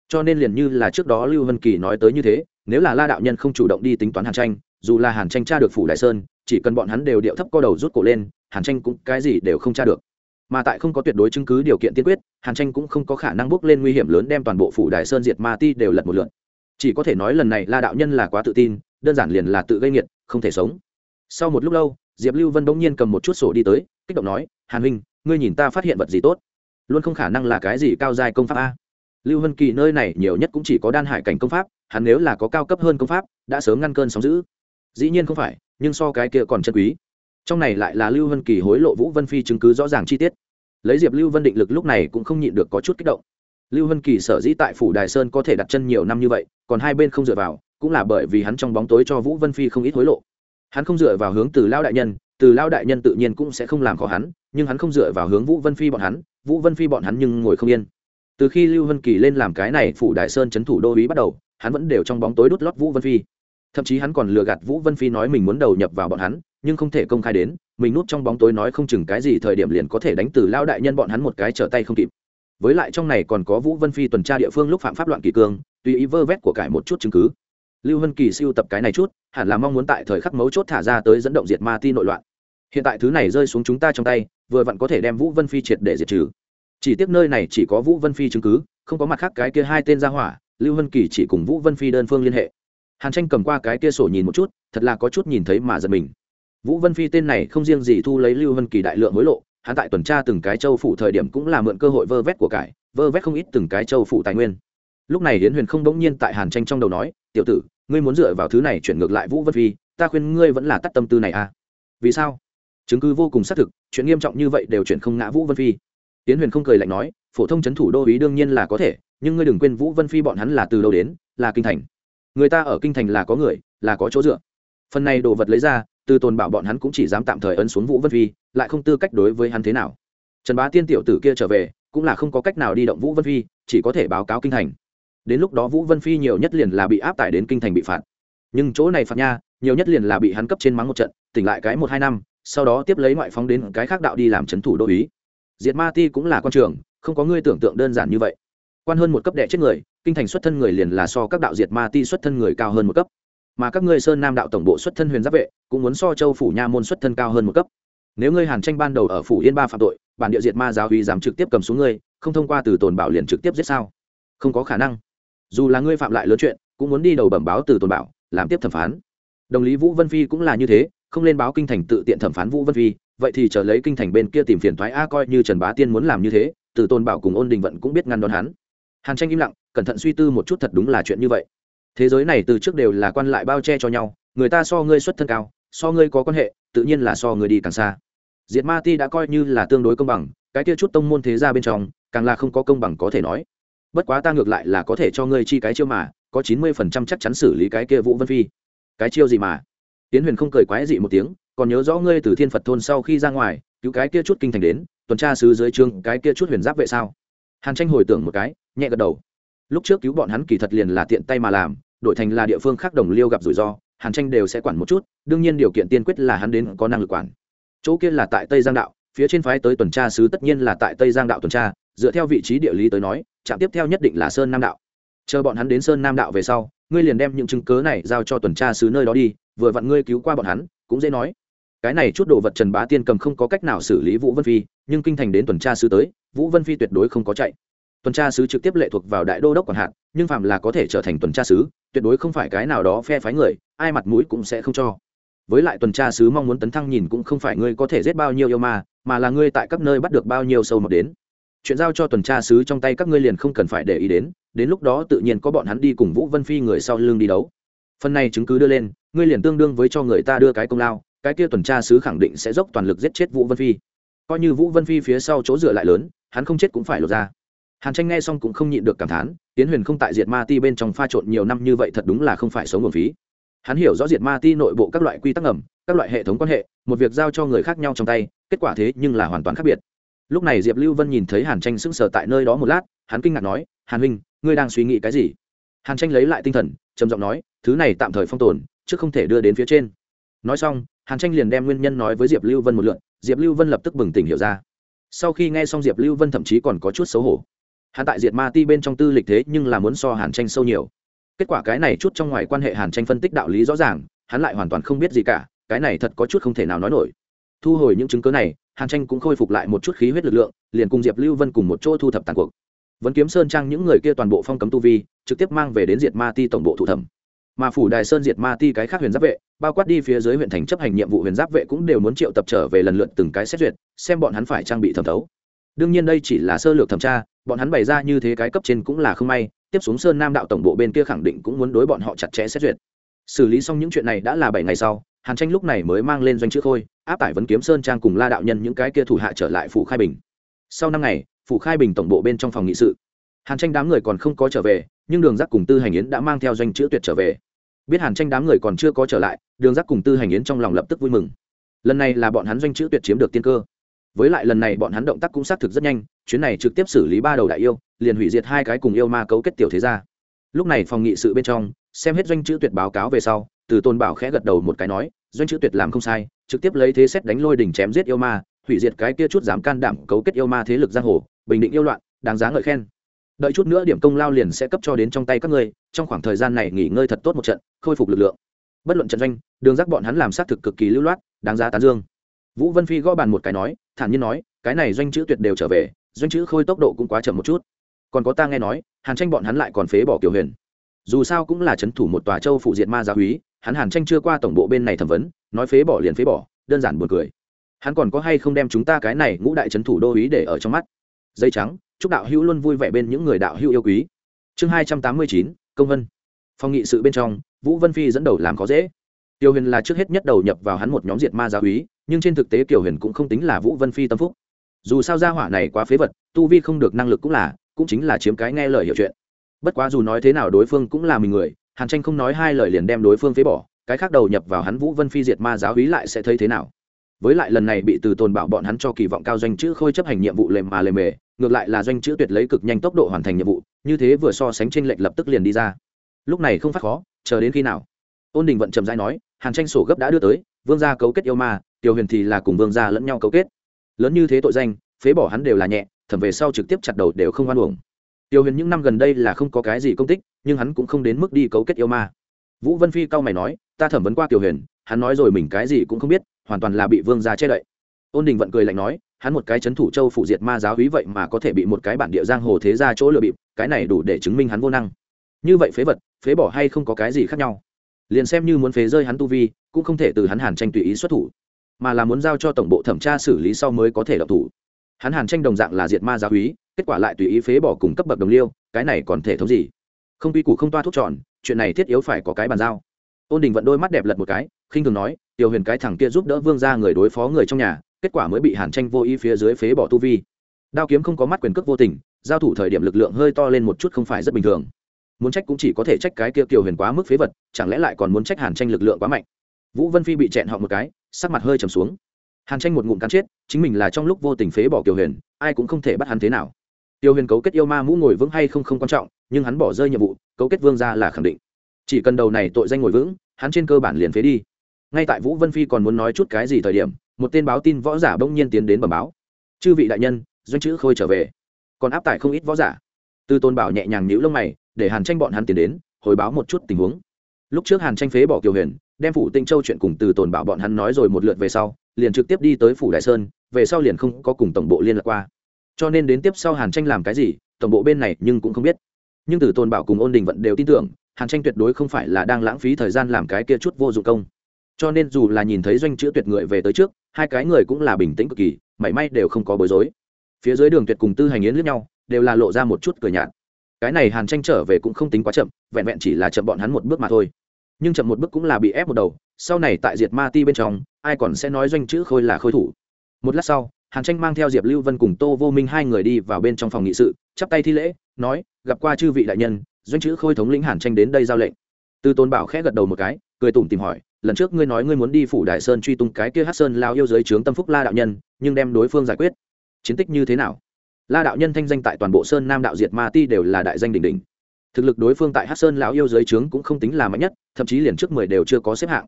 Cho nên liền như là trước đó lưu hân kỳ nói tới như thế, nếu là la đạo nhân không chủ động đi tính toán hàn tranh, dù là hàn tranh tra được phủ đại sơn, chỉ cần bọn hắn đều điệu thấp co đầu rút cổ lên, hàn tranh cũng cái gì đều không tra được. Mà tại không có tuyệt đối chứng cứ điều kiện tiên quyết, hàn tranh cũng không có khả năng bước lên nguy hiểm lớn đem toàn bộ phủ đại sơn diệt ma ti đều lật một lượn chỉ có thể nói lần này la đạo nhân là quá tự tin, đơn giản liền là tự gây nghiệt, không thể sống. Sau một lúc lâu diệp lưu vân bỗng nhiên cầm một chút sổ đi tới, kích động nói, hàn huynh, ngươi nhìn ta phát hiện vật gì tốt? Luôn không khả năng là cái gì cao dài công pháp a. Lưu Vân kỳ nơi này nhiều nhất cũng chỉ có đan hải cảnh công pháp, hắn nếu là có cao cấp hơn công pháp, đã sớm ngăn cơn sóng giữ dĩ nhiên không phải, nhưng so cái kia còn chân quý. Trong này lại là lưu vân kỳ hối lộ vũ vân phi chứng cứ rõ ràng chi tiết. Lấy diệp lưu vân định lực lúc này cũng không nhịn được có chút kích động. Lưu vân kỳ sở dĩ tại phủ đài sơn có thể đặt chân nhiều năm như vậy, còn hai bên không dựa vào, cũng là bởi vì hắn trong bóng tối cho vũ vân phi không ít hối lộ hắn không dựa vào hướng từ lao đại nhân, từ lao đại nhân tự nhiên cũng sẽ không làm khó hắn, nhưng hắn không dựa vào hướng vũ vân phi bọn hắn, vũ vân phi bọn hắn nhưng ngồi không yên. Từ khi lưu vân kỳ lên làm cái này phủ đại sơn c h ấ n thủ đô ý bắt đầu, hắn vẫn đều trong bóng tối đút lót vũ vân phi. Thậm chí hắn còn lừa gạt vũ vân phi nói mình muốn đầu nhập vào bọn hắn, nhưng không thể công khai đến, mình núp trong bóng tối nói không chừng cái gì thời điểm liền có thể đánh từ lao đại nhân bọn hắn một cái trở tay không kịp. Với lại trong này còn có vũ vân phi tuần tra địa phương lúc phạm pháp loạn kỷ cương, tùy ý vơ vét của cải một chút chứng cứ lưu hân kỳ siêu tập cái này chút, hẳn là mong muốn tại thời khắc mấu chốt thả ra tới dẫn động diệt ma ti nội loạn. Hiện tại thứ này rơi xuống chúng ta trong tay, vừa vặn có thể đem vũ vân phi triệt để diệt trừ. Chỉ tiếc nơi này chỉ có vũ vân phi chứng cứ, không có mặt khác cái kia hai tên ra hỏa, lưu hân kỳ chỉ cùng vũ vân phi đơn phương liên hệ. Hàn tranh cầm qua cái kia sổ nhìn một chút, thật là có chút nhìn thấy mà giật mình. Vũ vân phi tên này không riêng gì thu lấy lưu hân kỳ đại lượng hối lộ, hắn tại tuần tra từng cái châu phủ thời điểm cũng là mượn cơ hội vơ vét của cải, vơ vét không ít từng cái châu phủ tài nguyên lúc này hiến huyền không đống nhiên tại hàn tranh trong đầu nói, tiểu tử, ngươi muốn dựa vào thứ này chuyển ngược lại vũ vân phi, ta khuyên ngươi vẫn là tắt tâm tư này à. Vì sao? Chứng cứ vô cùng xác thực, chuyện nghiêm trọng như vậy đều chuyển không ngã vũ vân phi. Tiến huyền không cười lạnh nói, phổ thông c h ấ n thủ đô ý đương nhiên là có thể, nhưng ngươi đừng quên vũ vân phi bọn hắn là từ đâu đến, là kinh thành. Người ta ở kinh thành là có người, là có chỗ dựa. Phần này đồ vật lấy ra, từ tồn bảo bọn hắn cũng chỉ dám tạm thời ấn xuống vũ vân phi, lại không tư cách đối với hắn thế nào. Trần bá tiên tiểu tử kia trở về, cũng là không có cách nào đi động vũ vân phi, chỉ có thể báo cáo kinh thành đến lúc đó vũ vân phi nhiều nhất liền là bị áp tải đến kinh thành bị phạt. Nhưng chỗ này phạt nha, nhiều nhất liền là bị hắn cấp trên mắng một trận, tỉnh lại cái một hai năm, sau đó tiếp lấy ngoại phóng đến cái khác đạo đi làm c h ấ n thủ đô ý diệt ma ti cũng là quan trường, không có ngươi tưởng tượng đơn giản như vậy. Quan hơn một cấp đệ chết người, kinh thành xuất thân người liền là so các đạo diệt ma ti xuất thân người cao hơn một cấp. Mà các ngươi sơn nam đạo tổng bộ xuất thân huyền giáp vệ, cũng muốn so châu phủ nha môn xuất thân cao hơn một cấp. Nếu ngươi hàn tranh ban đầu ở phủ yên ba phạm tội, bản địa diệt ma giáo uy dám trực tiếp cầm xuống ngươi, không thông qua từ tồn bảo liền trực tiếp giết sao? Không có khả năng dù là ngươi phạm lại lớn chuyện, cũng muốn đi đầu bẩm báo từ tồn bảo, làm tiếp thẩm phán. Đồng lý vũ vân phi cũng là như thế, không lên báo kinh thành tự tiện thẩm phán vũ vân phi, vậy thì chờ lấy kinh thành bên kia tìm phiền thoái a coi như trần bá tiên muốn làm như thế, từ tôn bảo cùng ôn đình vận cũng biết ngăn đón hắn. Hàn tranh im lặng, cẩn thận suy tư một chút thật đúng là chuyện như vậy. Thế giới này từ trước đều là quan lại bao che cho nhau, người ta so ngươi xuất thân cao, so ngươi có quan hệ, tự nhiên là so người đi càng xa. Diệt ma ti đã coi như là tương đối công bằng, cái kia chút tông môn thế ra bên trong, càng là không có công bằng có thể nói bất quá ta ngược lại là có thể cho ngươi chi cái chiêu mà, có chín mươi phần trăm chắc chắn xử lý cái kia vũ vân phi. Cái chiêu gì mà? Tiến huyền không cười quái dị một tiếng, còn nhớ rõ ngươi từ thiên phật thôn sau khi ra ngoài, cứu cái kia chút kinh thành đến, tuần tra sứ dưới trương cái kia chút huyền giáp vệ sao? Hàn tranh hồi tưởng một cái, nhẹ gật đầu. Lúc trước cứu bọn hắn kỳ thật liền là tiện tay mà làm, đổi thành là địa phương khác đồng liêu gặp rủi ro, hàn tranh đều sẽ quản một chút, đương nhiên điều kiện tiên quyết là hắn đến có năng lực quản. Chỗ kia là tại tây giang đạo, phía trên phái tới tuần tra sứ tất nhiên là tại tây giang đạo tuần tra, dựa theo vị trí địa lý tới nói trạm tiếp theo nhất định là sơn nam đạo. Chờ bọn hắn đến sơn nam đạo về sau, ngươi liền đem những chứng cớ này giao cho tuần tra sứ nơi đó đi, vừa vặn ngươi cứu qua bọn hắn, cũng dễ nói. Cái này chút đồ vật trần bá tiên cầm không có cách nào xử lý vũ vân phi, nhưng kinh thành đến tuần tra sứ tới, vũ vân phi tuyệt đối không có chạy. Tuần tra sứ trực tiếp lệ thuộc vào đại đô đốc quản hạt, nhưng phạm là có thể trở thành tuần tra sứ tuyệt đối không phải cái nào đó phe phái người, ai mặt mũi cũng sẽ không cho. Với lại tuần tra sứ mong muốn tấn thăng nhìn cũng không phải ngươi có thể giết bao nhiêu yêu ma, mà là ngươi tại các nơi bắt được bao nhiêu sâu mọt đến chuyện giao cho tuần tra sứ trong tay các ngươi liền không cần phải để ý đến đến lúc đó tự nhiên có bọn hắn đi cùng vũ vân phi người sau lưng đi đấu. Phần này chứng cứ đưa lên ngươi liền tương đương với cho người ta đưa cái công lao cái kia tuần tra sứ khẳng định sẽ dốc toàn lực giết chết vũ vân phi. Coi như vũ vân phi phía sau chỗ dựa lại lớn hắn không chết cũng phải lột ra. Hàn tranh nghe xong cũng không nhịn được cảm thán tiến huyền không tại diệt ma ti bên trong pha trộn nhiều năm như vậy thật đúng là không phải sống nguồn phí. Hắn hiểu rõ diệt ma ti nội bộ các loại quy tắc ẩm, các loại hệ thống quan hệ một việc giao cho người khác nhau trong tay kết quả thế nhưng là hoàn toàn khác biệt lúc này diệp lưu vân nhìn thấy hàn tranh sững sờ tại nơi đó một lát, hắn kinh ngạc nói, hàn huynh, ngươi đang suy nghĩ cái gì? Hàn tranh lấy lại tinh thần, trầm giọng nói, thứ này tạm thời phong tồn, chứ không thể đưa đến phía trên. Nói xong, hàn tranh liền đem nguyên nhân nói với diệp lưu vân một lượn diệp lưu vân lập tức bừng tỉnh hiểu ra. Sau khi nghe xong diệp lưu vân thậm chí còn có chút xấu hổ. Hắn tại diệt ma ti bên trong tư lịch thế nhưng là muốn so hàn tranh sâu nhiều. Kết quả cái này chút trong ngoài quan hệ hàn tranh phân tích đạo lý rõ ràng, hắn lại hoàn toàn không biết gì cả, cái này thật có chút không thể nào nói nổi. Thu hồi những chứng cứ này hàn tranh cũng khôi phục lại một chút khí huyết lực lượng, liền cùng diệp lưu vân cùng một chỗ thu thập tàn cuộc. Vẫn kiếm sơn trang những người kia toàn bộ phong cấm tu vi, trực tiếp mang về đến diệt ma ti tổng bộ thủ thẩm. Mà phủ đài sơn diệt ma ti cái khác huyền giáp vệ, bao quát đi phía dưới huyện thành chấp hành nhiệm vụ huyền giáp vệ cũng đều muốn triệu tập trở về lần lượt từng cái xét duyệt, xem bọn hắn phải trang bị thẩm thấu. Đương nhiên đây chỉ là sơ lược thẩm tra, bọn hắn bày ra như thế cái cấp trên cũng là không may, tiếp xuống sơn nam đạo tổng bộ bên kia khẳng định cũng muốn đối bọn họ chặt chẽ xét duyệt. Xử lý xong những chuyện này đã là bảy ngày sau hàn tranh lúc này mới mang lên doanh chữ khôi, áp tải vấn kiếm sơn trang cùng la đạo nhân những cái kia thủ hạ trở lại phủ khai bình. Sau năm ngày, phủ khai bình tổng bộ bên trong phòng nghị sự. Hàn tranh đám người còn không có trở về, nhưng đường giác cùng tư hành yến đã mang theo doanh chữ tuyệt trở về. Biết hàn tranh đám người còn chưa có trở lại, đường giác cùng tư hành yến trong lòng lập tức vui mừng. Lần này là bọn hắn doanh chữ tuyệt chiếm được tiên cơ. Với lại lần này bọn hắn động tác cũng xác thực rất nhanh, chuyến này trực tiếp xử lý ba đầu đại yêu, liền hủy diệt hai cái cùng yêu ma cấu kết tiểu thế gia. Lúc này phòng nghị sự bên trong, xem hết doanh chữ tuyệt báo cáo về sau, từ tôn bảo khẽ gật đầu một cái nói doanh chữ tuyệt làm không sai, trực tiếp lấy thế xét đánh lôi đỉnh chém giết yêu ma, hủy diệt cái kia chút dám can đảm cấu kết yêu ma thế lực giang hồ, bình định yêu loạn, đáng giá ngợi khen. Đợi chút nữa điểm công lao liền sẽ cấp cho đến trong tay các ngươi, trong khoảng thời gian này nghỉ ngơi thật tốt một trận, khôi phục lực lượng. Bất luận trận doanh, đường Giác bọn hắn làm xác thực cực kỳ lưu loát, đáng giá tán dương. Vũ vân phi gõ bàn một cái nói, thản nhiên nói, cái này doanh chữ tuyệt đều trở về, doanh chữ khôi tốc độ cũng quá chậm một chút. Còn có ta nghe nói, hàn tranh bọn hắn lại còn phế bỏ kiều huyền. Dù sao cũng là c h ấ n thủ một tòa châu phụ diệt ma gia húy hắn hàn tranh chưa qua tổng bộ bên này thẩm vấn nói phế bỏ liền phế bỏ đơn giản buồn cười. Hắn còn có hay không đem chúng ta cái này ngũ đại trấn thủ đô ý để ở trong mắt? Dây trắng chúc đạo hữu luôn vui vẻ bên những người đạo hữu yêu quý. Chương hai trăm tám mươi chín công vân. Phòng nghị sự bên trong vũ vân phi dẫn đầu làm khó dễ. Tiêu huyền là trước hết nhất đầu nhập vào hắn một nhóm diệt ma gia quý, nhưng trên thực tế kiều huyền cũng không tính là vũ vân phi tâm phúc. Dù sao gia hỏa này quá phế vật tu vi không được năng lực cũng là cũng chính là chiếm cái nghe lời hiểu chuyện. Bất quá dù nói thế nào đối phương cũng là mình người hàn tranh không nói hai lời liền đem đối phương phế bỏ, cái khác đầu nhập vào hắn vũ vân phi diệt ma giáo hí lại sẽ thấy thế nào? Với lại lần này bị từ tồn bảo bọn hắn cho kỳ vọng cao doanh chữ khôi chấp hành nhiệm vụ lềm mà lềm mề, ngược lại là doanh chữ tuyệt lấy cực nhanh tốc độ hoàn thành nhiệm vụ, như thế vừa so sánh tranh lệch lập tức liền đi ra. Lúc này không phát khó, chờ đến khi nào? Ôn đình vận trầm dai nói, hàn tranh sổ gấp đã đưa tới, vương gia cấu kết yêu ma, tiểu huyền thì là cùng vương gia lẫn nhau cấu kết. Lớn như thế tội danh, phế bỏ hắn đều là nhẹ, thẩm về sau trực tiếp chặt đầu đều không hoan uổng. Tiêu huyền những năm gần đây là không có cái gì công tích nhưng hắn cũng không đến mức đi cấu kết yêu ma. Vũ vân phi cao mày nói, ta thẩm vấn qua tiêu huyền, hắn nói rồi mình cái gì cũng không biết, hoàn toàn là bị vương gia che đậy. Ôn đình vận cười lạnh nói, hắn một cái c h ấ n thủ châu phụ diệt ma giáo hí vậy mà có thể bị một cái bản địa giang hồ thế ra chỗ lừa bịp, cái này đủ để chứng minh hắn vô năng. Như vậy phế vật, phế bỏ hay không có cái gì khác nhau. Liền xem như muốn phế rơi hắn tu vi, cũng không thể từ hắn hàn tranh tùy ý xuất thủ, mà là muốn giao cho tổng bộ thẩm tra xử lý sau mới có thể đọc thủ. Hắn hàn tranh đồng dạng là diệt ma giáo hí, kết quả lại tùy ý phế bỏ cùng cấp bậc đồng liêu, cái này còn thể thống gì? Không quy củ không toa thuốc tròn, chuyện này thiết yếu phải có cái bàn giao. Ôn đình vận đôi mắt đẹp lật một cái, khinh thường nói, tiểu huyền cái thằng kia giúp đỡ vương ra người đối phó người trong nhà, kết quả mới bị hàn tranh vô ý phía dưới phế bỏ tu vi. Đao kiếm không có mắt quyền cước vô tình, giao thủ thời điểm lực lượng hơi to lên một chút không phải rất bình thường. Muốn trách cũng chỉ có thể trách cái kia kiều huyền quá mức phế vật, chẳng lẽ lại còn muốn trách hàn tranh lực lượng quá mạnh? Vũ vân phi bị chẹn họ một cái, sắc mặt hơi trầm xuống. Hàn tranh một ngụm cắn chết, chính mình là trong lúc vô tình phế bỏ kiều huyền, ai cũng không thể bắt hắn thế nào. Tiêu huyền cấu kết yêu ma mũ ngồi vững hay không không quan trọng nhưng hắn bỏ rơi nhiệm vụ, cấu kết vương ra là khẳng định. Chỉ cần đầu này tội danh ngồi vững, hắn trên cơ bản liền phế đi. Ngay tại vũ vân phi còn muốn nói chút cái gì thời điểm, một tên báo tin võ giả bỗng nhiên tiến đến bẩm báo. Chư vị đại nhân, doanh chữ khôi trở về. Còn áp tải không ít võ giả. Tư tôn bảo nhẹ nhàng nhíu lông mày, để hàn tranh bọn hắn tiến đến, hồi báo một chút tình huống. Lúc trước hàn tranh phế bỏ kiều huyền, đem phủ tinh châu chuyện cùng từ tồn bảo bọn hắn nói rồi một lượt về sau, liền trực tiếp đi tới phủ đại sơn, về sau liền không có cùng tổng bộ liên lạc qua. Cho nên đến tiếp sau hàn tranh làm cái gì, tổng bộ bên này nhưng cũng không biết nhưng từ tôn bảo cùng ôn đình vận đều tin tưởng, hàn tranh tuyệt đối không phải là đang lãng phí thời gian làm cái kia chút vô dụng công. Cho nên dù là nhìn thấy doanh chữ tuyệt người về tới trước, hai cái người cũng là bình tĩnh cực kỳ, mảy may đều không có bối rối. Phía dưới đường tuyệt cùng tư hành yến lướt nhau, đều là lộ ra một chút cười nhạt. Cái này hàn tranh trở về cũng không tính quá chậm, vẹn vẹn chỉ là chậm bọn hắn một bước mà thôi. Nhưng chậm một bước cũng là bị ép một đầu, sau này tại diệt ma ti bên trong, ai còn sẽ nói doanh chữ khôi là khôi thủ? Một lát sau hàn tranh mang theo diệp lưu vân cùng tô vô minh hai người đi vào bên trong phòng nghị sự, chắp tay thi lễ, nói, gặp qua chư vị đại nhân, doanh chữ khôi thống lĩnh hàn tranh đến đây giao lệnh. Từ tôn bảo khẽ gật đầu một cái, cười tủm tìm hỏi, lần trước ngươi nói ngươi muốn đi phủ đại sơn truy tung cái kia hát sơn lao yêu giới trướng tâm phúc la đạo nhân, nhưng đem đối phương giải quyết. Chiến tích như thế nào? La đạo nhân thanh danh tại toàn bộ sơn nam đạo diệt ma ti đều là đại danh đỉnh đỉnh. Thực lực đối phương tại hát sơn lão yêu giới trướng cũng không tính là mạnh nhất, thậm chí liền trước mười đều chưa có xếp hạng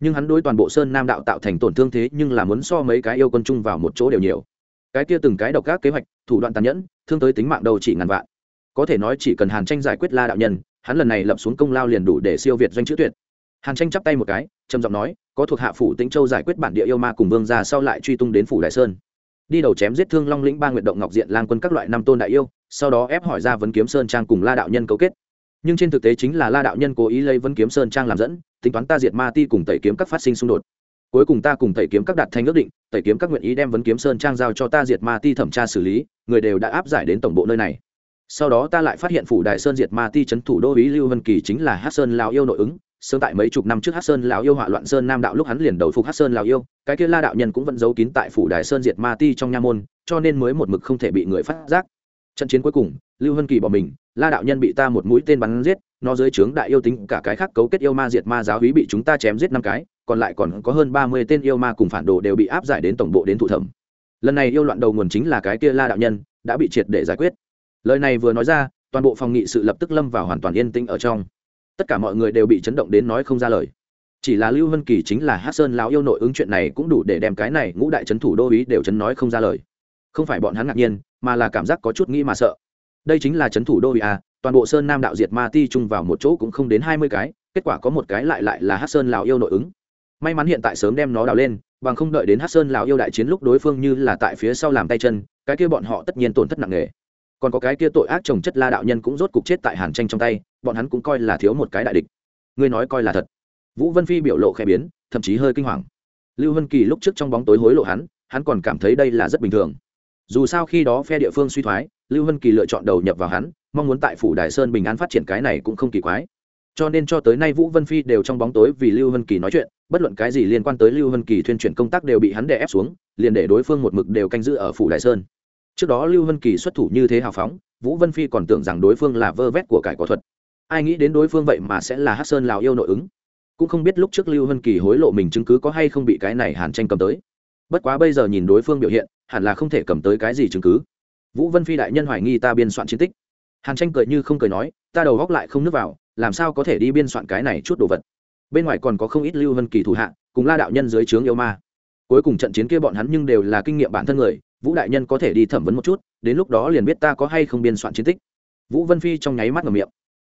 nhưng hắn đối toàn bộ sơn nam đạo tạo thành tổn thương thế nhưng là muốn so mấy cái yêu quân chung vào một chỗ đều nhiều. Cái kia từng cái độc các kế hoạch, thủ đoạn tàn nhẫn, thương tới tính mạng đầu chỉ ngàn vạn. Có thể nói chỉ cần hàn tranh giải quyết la đạo nhân, hắn lần này lập xuống công lao liền đủ để siêu việt doanh chữ tuyệt. Hàn tranh chắp tay một cái, trầm giọng nói, có thuộc hạ phủ tĩnh châu giải quyết bản địa yêu ma cùng vương ra sau lại truy tung đến phủ đại sơn. Đi đầu chém giết thương long lĩnh ba nguyện động ngọc diện lang quân các loại năm tôn đại yêu, sau đó ép hỏi ra vấn kiếm sơn trang cùng la đạo nhân cấu kết nhưng trên thực tế chính là la đạo nhân cố ý lấy vấn kiếm sơn trang làm dẫn, tính toán ta diệt ma ti cùng tẩy kiếm các phát sinh xung đột. Cuối cùng ta cùng tẩy kiếm các đạt thành ước định, tẩy kiếm các nguyện ý đem vấn kiếm sơn trang giao cho ta diệt ma ti thẩm tra xử lý, người đều đã áp giải đến tổng bộ nơi này. Sau đó ta lại phát hiện phủ đại sơn diệt ma ti trấn thủ đô ý lưu vân kỳ chính là hát sơn lào yêu nội ứng sơn tại mấy chục năm trước hát sơn lào yêu hỏa loạn sơn nam đạo lúc hắn liền đầu phục hát sơn lào yêu, cái kia la đạo nhân cũng vẫn giấu kín tại phủ đại sơn diệt ma ti trong nha môn, cho nên mới một mực không thể bị người phát giác. Trận chiến cuối cùng, lưu vân kỳ bỏ mình la đạo nhân bị ta một mũi tên bắn giết, nó dưới trướng đại yêu tính, cả cái khác cấu kết yêu ma diệt ma giáo hí bị chúng ta chém giết năm cái, còn lại còn có hơn ba mươi tên yêu ma cùng phản đồ đều bị áp giải đến tổng bộ đến thủ thẩm. Lần này yêu loạn đầu nguồn chính là cái kia la đạo nhân, đã bị triệt để giải quyết. Lời này vừa nói ra, toàn bộ phòng nghị sự lập tức lâm vào hoàn toàn yên tĩnh ở trong. Tất cả mọi người đều bị chấn động đến nói không ra lời. Chỉ là lưu vân kỳ chính là hát sơn lão yêu nội ứng chuyện này cũng đủ để đem cái này ngũ đại trấn thủ đô ý đều chấn nói không ra lời. Không phải bọn hắn ngạc nhiên, mà là cảm giác có chút nghĩ mà sợ đây chính là trấn thủ đô ý a, toàn bộ sơn nam đạo diệt ma ti chung vào một chỗ cũng không đến hai mươi cái, kết quả có một cái lại lại là hát sơn lão yêu nội ứng. May mắn hiện tại sớm đem nó đào lên, bằng không đợi đến hát sơn lão yêu đại chiến lúc đối phương như là tại phía sau làm tay chân, cái kia bọn họ tất nhiên tổn thất nặng nề. Còn có cái kia tội ác trồng chất la đạo nhân cũng rốt cục chết tại hàn tranh trong tay, bọn hắn cũng coi là thiếu một cái đại địch. Ngươi nói coi là thật. Vũ vân phi biểu lộ khẽ biến, thậm chí hơi kinh hoàng. Lưu vân kỳ lúc trước trong bóng tối hối lộ hắn hắn còn cảm thấy đây là rất bình thường dù sao khi đó phe địa phương suy thoái, lưu hân kỳ lựa chọn đầu nhập vào hắn, mong muốn tại phủ đài sơn bình an phát triển cái này cũng không kỳ quái. Cho nên cho tới nay vũ vân phi đều trong bóng tối vì lưu hân kỳ nói chuyện, bất luận cái gì liên quan tới lưu hân kỳ thuyên chuyển công tác đều bị hắn đè ép xuống, liền để đối phương một mực đều canh giữ ở phủ đại sơn. Trước đó lưu hân kỳ xuất thủ như thế hào phóng, vũ vân phi còn tưởng rằng đối phương là vơ vét của cải có thuật. Ai nghĩ đến đối phương vậy mà sẽ là hát sơn lào yêu nội ứng. Cũng không biết lúc trước lưu hân kỳ hối lộ mình chứng cứ có hay không bị cái này hàn tranh cầm tới bất quá bây giờ nhìn đối phương biểu hiện, hẳn là không thể cầm tới cái gì chứng cứ. Vũ vân phi đại nhân hoài nghi ta biên soạn chiến tích. Hàn tranh cười như không cười nói, ta đầu góc lại không nước vào, làm sao có thể đi biên soạn cái này chút đồ vật? Bên ngoài còn có không ít lưu vân kỳ thủ hạ, cùng la đạo nhân dưới trướng yêu ma. Cuối cùng trận chiến kia bọn hắn nhưng đều là kinh nghiệm bản thân người, vũ đại nhân có thể đi thẩm vấn một chút, đến lúc đó liền biết ta có hay không biên soạn chiến tích. Vũ vân phi trong nháy mắt ngầm miệng.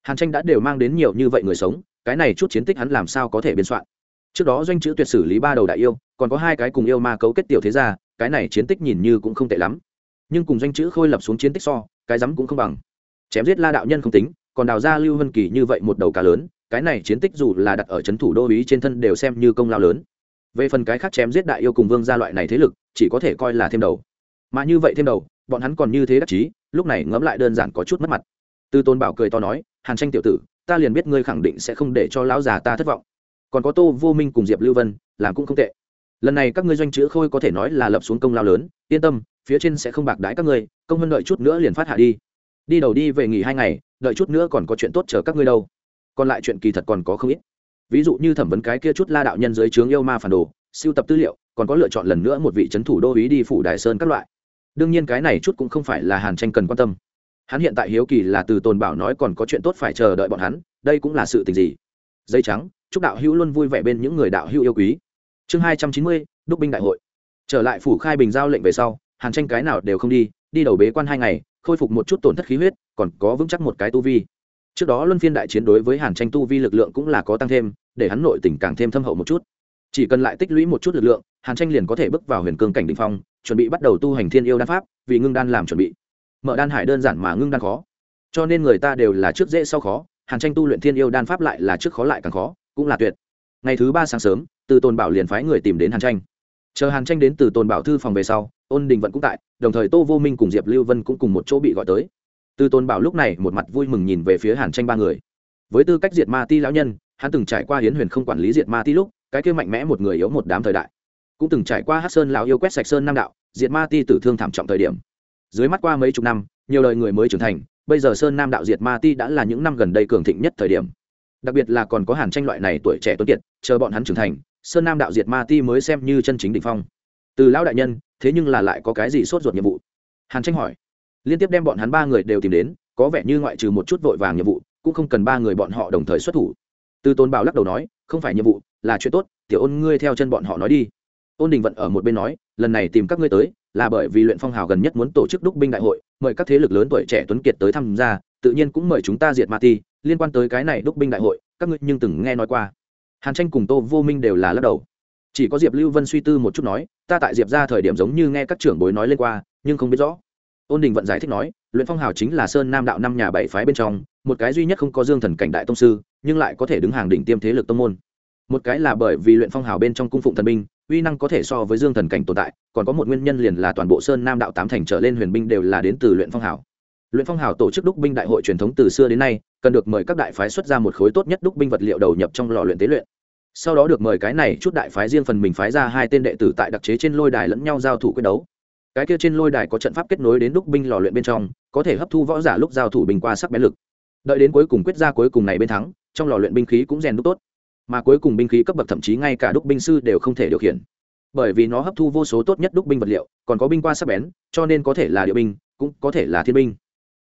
Hàn tranh đã đều mang đến nhiều như vậy người sống, cái này chút chiến tích hắn làm sao có thể biên soạn? Trước đó doanh chữ tuyệt xử lý ba đầu đại yêu, còn có hai cái cùng yêu ma cấu kết tiểu thế gia, cái này chiến tích nhìn như cũng không tệ lắm. Nhưng cùng doanh chữ khôi lập xuống chiến tích so, cái rắm cũng không bằng. Chém giết la đạo nhân không tính, còn đào ra lưu vân kỳ như vậy một đầu cá lớn, cái này chiến tích dù là đặt ở c h ấ n thủ đô ý trên thân đều xem như công lao lớn. Về phần cái khác chém giết đại yêu cùng vương gia loại này thế lực, chỉ có thể coi là thêm đầu. Mà như vậy thêm đầu, bọn hắn còn như thế đắc chí, lúc này ngẫm lại đơn giản có chút mất mặt. Tư tôn bảo cười to nói, hàn tranh tiểu tử, ta liền biết ngươi khẳng định sẽ không để cho lão già ta thất vọng còn có tô vô minh cùng diệp lưu vân, làm cũng không tệ. Lần này các ngươi doanh chữ khôi có thể nói là lập xuống công lao lớn, yên tâm, phía trên sẽ không bạc đái các ngươi, công hơn đợi chút nữa liền phát hạ đi. Đi đầu đi về nghỉ hai ngày, đợi chút nữa còn có chuyện tốt chờ các ngươi đâu. Còn lại chuyện kỳ thật còn có không ít. Ví dụ như thẩm vấn cái kia chút la đạo nhân dưới trướng yêu ma phản đồ, siêu tập tư liệu, còn có lựa chọn lần nữa một vị trấn thủ đô ý đi phủ đài sơn các loại. Đương nhiên cái này chút cũng không phải là hàn tranh cần quan tâm. Hắn hiện tại hiếu kỳ là từ tồn bảo nói còn có chuyện tốt phải chờ đợi bọn hắn, đây cũng là sự tình gì? Dây trắng chúc đạo hữu luôn vui vẻ bên những người đạo hữu yêu quý. Chương hai trăm chín mươi, đúc binh đại hội. Trở lại phủ khai bình giao lệnh về sau, hàn tranh cái nào đều không đi đi đầu bế quan hai ngày, khôi phục một chút tổn thất khí huyết, còn có vững chắc một cái tu vi. Trước đó luân phiên đại chiến đối với hàn tranh tu vi lực lượng cũng là có tăng thêm, để hắn nội tỉnh càng thêm thâm hậu một chút. Chỉ cần lại tích lũy một chút lực lượng, hàn tranh liền có thể bước vào huyền cương cảnh định phong, chuẩn bị bắt đầu tu hành thiên yêu đan pháp, vì ngưng đan làm chuẩn bị. Mở đan hải đơn giản mà ngưng đan khó. Cho nên người ta đều là trước dễ sau khó, hàn tranh tu luyện thiên yêu đan pháp lại là trước khó lại càng khó cũng là tuyệt. Ngày thứ ba sáng sớm, từ tôn bảo liền phái người tìm đến hàn tranh. Chờ hàn tranh đến từ tôn bảo thư phòng về sau, ôn đình Vận cũng tại, đồng thời tô vô minh cùng diệp lưu vân cũng cùng một chỗ bị gọi tới. Từ tôn bảo lúc này một mặt vui mừng nhìn về phía hàn tranh ba người. Với tư cách diệt ma ti lão nhân, hắn từng trải qua hiến huyền không quản lý diệt ma ti lúc, cái kia mạnh mẽ một người yếu một đám thời đại. Cũng từng trải qua hát sơn lão yêu quét sạch sơn nam đạo, diệt ma ti tử thương thảm trọng thời điểm. Dưới mắt qua mấy chục năm, nhiều đời người mới trưởng thành, bây giờ sơn nam đạo diệt ma ti đã là những năm gần đây cường thịnh nhất thời điểm đặc biệt là còn có hàn tranh loại này tuổi trẻ tuấn kiệt, chờ bọn hắn trưởng thành, sơn nam đạo diệt ma ti mới xem như chân chính đ ỉ n h phong. Từ lão đại nhân, thế nhưng là lại có cái gì sốt ruột nhiệm vụ? Hàn tranh hỏi. Liên tiếp đem bọn hắn ba người đều tìm đến, có vẻ như ngoại trừ một chút vội vàng nhiệm vụ, cũng không cần ba người bọn họ đồng thời xuất thủ. Từ tôn bảo lắc đầu nói, không phải nhiệm vụ, là chuyện tốt, tiểu ôn ngươi theo chân bọn họ nói đi. Ôn đình vận ở một bên nói, lần này tìm các ngươi tới, là bởi vì luyện phong hào gần nhất muốn tổ chức đúc binh đại hội, mời các thế lực lớn tuổi trẻ tuấn kiệt tới tham gia, tự nhiên cũng mời chúng ta diệt ma ti liên quan tới cái này đúc binh đại hội, các ngươi nhưng từng nghe nói qua. Hàn tranh cùng tô vô minh đều là lắc đầu. Chỉ có diệp lưu vân suy tư một chút nói, ta tại diệp ra thời điểm giống như nghe các trưởng bối nói lên qua, nhưng không biết rõ. Ôn đình vận giải thích nói, luyện phong hào chính là sơn nam đạo năm nhà bảy phái bên trong, một cái duy nhất không có dương thần cảnh đại tông sư, nhưng lại có thể đứng hàng đỉnh tiêm thế lực tông môn. Một cái là bởi vì luyện phong hào bên trong cung phụng thần binh, uy năng có thể so với dương thần cảnh tồn tại, còn có một nguyên nhân liền là toàn bộ sơn nam đạo tám thành trở lên huyền binh đều là đến từ luyện phong hào. Luyện phong hào tổ chức đúc binh đại hội truyền thống từ xưa đến nay cần được mời các đại phái xuất ra một khối tốt nhất đúc binh vật liệu đầu nhập trong lò luyện tế luyện. Sau đó được mời cái này chút đại phái riêng phần mình phái ra hai tên đệ tử tại đặc chế trên lôi đài lẫn nhau giao thủ quyết đấu. Cái kia trên lôi đài có trận pháp kết nối đến đúc binh lò luyện bên trong, có thể hấp thu võ giả lúc giao thủ bình qua sắc bén lực. Đợi đến cuối cùng quyết ra cuối cùng này bên thắng, trong lò luyện binh khí cũng rèn đúc tốt. Mà cuối cùng binh khí cấp bậc thậm chí ngay cả đúc binh sư đều không thể điều khiển. Bởi vì nó hấp thu vô số tốt nhất đúc binh vật liệu, còn có binh qua sắc bén, cho nên có thể là địa binh, cũng có thể là thiên binh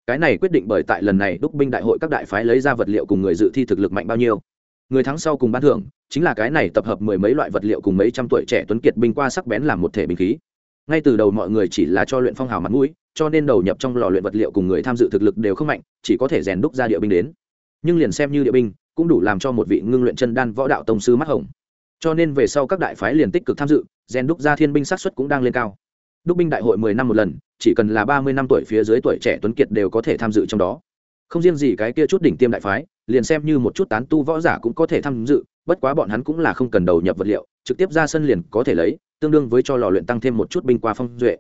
cái này quyết định bởi tại lần này đúc binh đại hội các đại phái lấy ra vật liệu cùng người dự thi thực lực mạnh bao nhiêu. Người thắng sau cùng ban thưởng, chính là cái này tập hợp mười mấy loại vật liệu cùng mấy trăm tuổi trẻ tuấn kiệt binh qua sắc bén làm một thể binh khí. Ngay từ đầu mọi người chỉ là cho luyện phong hào mặt mũi, cho nên đầu nhập trong lò luyện vật liệu cùng người tham dự thực lực đều không mạnh, chỉ có thể rèn đúc ra địa binh đến. Nhưng liền xem như địa binh, cũng đủ làm cho một vị ngưng luyện chân đan võ đạo tông sư mắt hồng. Cho nên về sau các đại phái liền tích cực tham dự, rèn đúc ra thiên binh sát xuất cũng đang lên cao đúc binh đại hội mười năm một lần, chỉ cần là ba mươi năm tuổi phía dưới tuổi trẻ tuấn kiệt đều có thể tham dự trong đó. Không riêng gì cái kia chút đỉnh tiêm đại phái, liền xem như một chút tán tu võ giả cũng có thể tham dự, bất quá bọn hắn cũng là không cần đầu nhập vật liệu, trực tiếp ra sân liền có thể lấy, tương đương với cho lò luyện tăng thêm một chút binh qua phong duệ.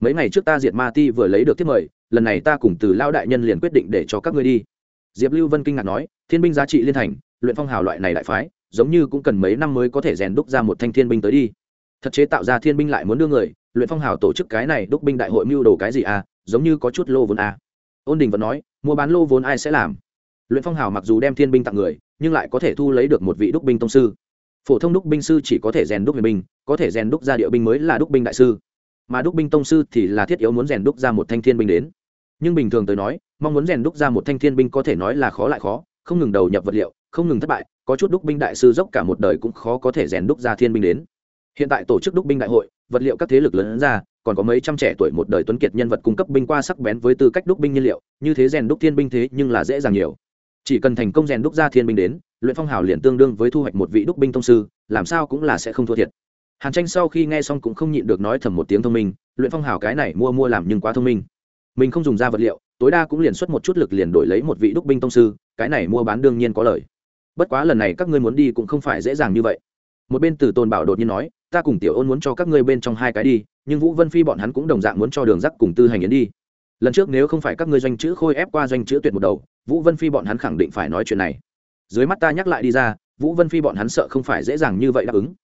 Mấy ngày trước ta diệt ma ti vừa lấy được thiết mời, lần này ta cùng từ lao đại nhân liền quyết định để cho các ngươi đi. Diệp lưu vân kinh ngạc nói, thiên binh giá trị liên thành, luyện phong hào loại này đại phái, giống như cũng cần mấy năm mới có thể rèn đúc ra một thanh thiên binh tới đi. Thật chế tạo ra thiên binh lại muốn đưa người luyện phong hào tổ chức cái này đúc binh đại hội mưu đồ cái gì à? Giống như có chút lô vốn à. ôn đình vẫn nói, mua bán lô vốn ai sẽ làm? Luyện phong hào mặc dù đem thiên binh tặng người, nhưng lại có thể thu lấy được một vị đúc binh tông sư. Phổ thông đúc binh sư chỉ có thể rèn đúc huyền binh, có thể rèn đúc ra địa binh mới là đúc binh đại sư. Mà đúc binh tông sư thì là thiết yếu muốn rèn đúc ra một thanh thiên binh đến. Nhưng bình thường tới nói, mong muốn rèn đúc ra một thanh thiên binh có thể nói là khó lại khó, không ngừng đầu nhập vật liệu, không ngừng thất bại, có chút đúc binh đại sư dốc cả một đời cũng khó có thể rèn đúc ra thiên binh đến. Hiện tại tổ chức đúc binh đại hội vật liệu các thế lực lớn ra, còn có mấy trăm trẻ tuổi một đời tuấn kiệt nhân vật cung cấp binh qua sắc bén với tư cách đúc binh nhiên liệu, như thế rèn đúc thiên binh thế nhưng là dễ dàng nhiều. Chỉ cần thành công rèn đúc ra thiên binh đến, luyện phong hào liền tương đương với thu hoạch một vị đúc binh thông sư, làm sao cũng là sẽ không thua thiệt. Hàn tranh sau khi nghe xong cũng không nhịn được nói thầm một tiếng thông minh, luyện phong hào cái này mua mua làm nhưng quá thông minh. Mình không dùng ra vật liệu, tối đa cũng liền xuất một chút lực liền đổi lấy một vị đúc binh thông sư, cái này mua bán đương nhiên có lời. Bất quá lần này các ngươi muốn đi cũng không phải dễ dàng như vậy một bên từ tôn bảo đột nhiên nói, ta cùng tiểu ôn muốn cho các ngươi bên trong hai cái đi, nhưng vũ vân phi bọn hắn cũng đồng dạng muốn cho đường rắc cùng tư hành yến đi. Lần trước nếu không phải các ngươi doanh chữ khôi ép qua doanh chữ tuyệt một đầu, vũ vân phi bọn hắn khẳng định phải nói chuyện này. Dưới mắt ta nhắc lại đi ra, vũ vân phi bọn hắn sợ không phải dễ dàng như vậy đáp ứng.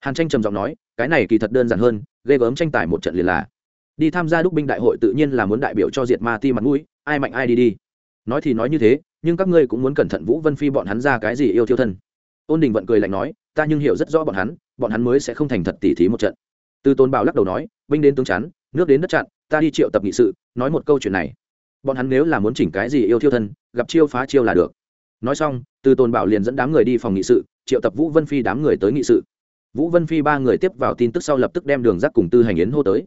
Hàn tranh trầm giọng nói, cái này kỳ thật đơn giản hơn, ghê gớm tranh tài một trận liền là. Đi tham gia đúc binh đại hội tự nhiên là muốn đại biểu cho diệt ma ti mặt mũi, ai mạnh ai đi đi. Nói thì nói như thế, nhưng các ngươi cũng muốn cẩn thận vũ vân phi bọn hắn ra cái gì yêu thiêu thân. Ôn đình vận cười lạnh nói ta nhưng hiểu rất rõ bọn hắn bọn hắn mới sẽ không thành thật tỉ thí một trận. Từ tôn bảo lắc đầu nói, binh đến tướng chắn, nước đến đất chặn, ta đi triệu tập nghị sự, nói một câu chuyện này. Bọn hắn nếu là muốn chỉnh cái gì yêu thiêu thân, gặp chiêu phá chiêu là được. Nói xong từ tôn bảo liền dẫn đám người đi phòng nghị sự, triệu tập vũ vân phi đám người tới nghị sự. Vũ vân phi ba người tiếp vào tin tức sau lập tức đem đường rác cùng tư hành yến hô tới.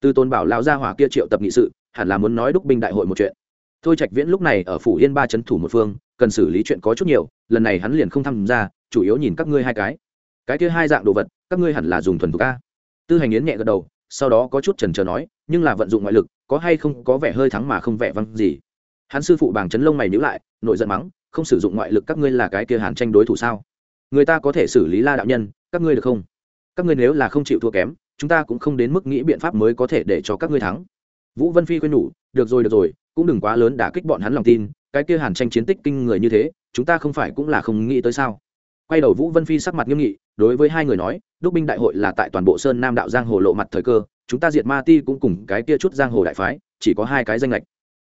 Từ tôn bảo lao ra hỏa kia triệu tập nghị sự, hẳn là muốn nói đúc binh đại hội một chuyện. Thôi trạch viễn lúc này ở phủ yên ba trấn thủ một phương, cần xử lý chuyện có chút nhiều, lần này hắn liền không tham gia chủ yếu nhìn các ngươi hai cái. Cái kia hai dạng đồ vật, các ngươi hẳn là dùng thuần thục a. Tư hành yến nhẹ gật đầu, sau đó có chút trần trờ nói, nhưng là vận dụng ngoại lực, có hay không có vẻ hơi thắng mà không vẻ văng gì. Hắn sư phụ bảng chấn lông mày nhữ lại, nội giận mắng, không sử dụng ngoại lực các ngươi là cái kia hàn tranh đối thủ sao? Người ta có thể xử lý la đạo nhân, các ngươi được không? Các ngươi nếu là không chịu thua kém, chúng ta cũng không đến mức nghĩ biện pháp mới có thể để cho các ngươi thắng. Vũ vân phi khuyên nhủ, được rồi được rồi, cũng đừng quá lớn đả kích bọn hắn lòng tin, cái kia hàn tranh chiến tích kinh người như thế, chúng ta không phải cũng là không nghĩ tới sao? Quay đầu vũ vân phi sắc mặt nghiêm nghị, đối với hai người nói, đúc binh đại hội là tại toàn bộ sơn nam đạo giang hồ lộ mặt thời cơ, chúng ta diệt ma ti cũng cùng cái kia chút giang hồ đại phái, chỉ có hai cái danh lệch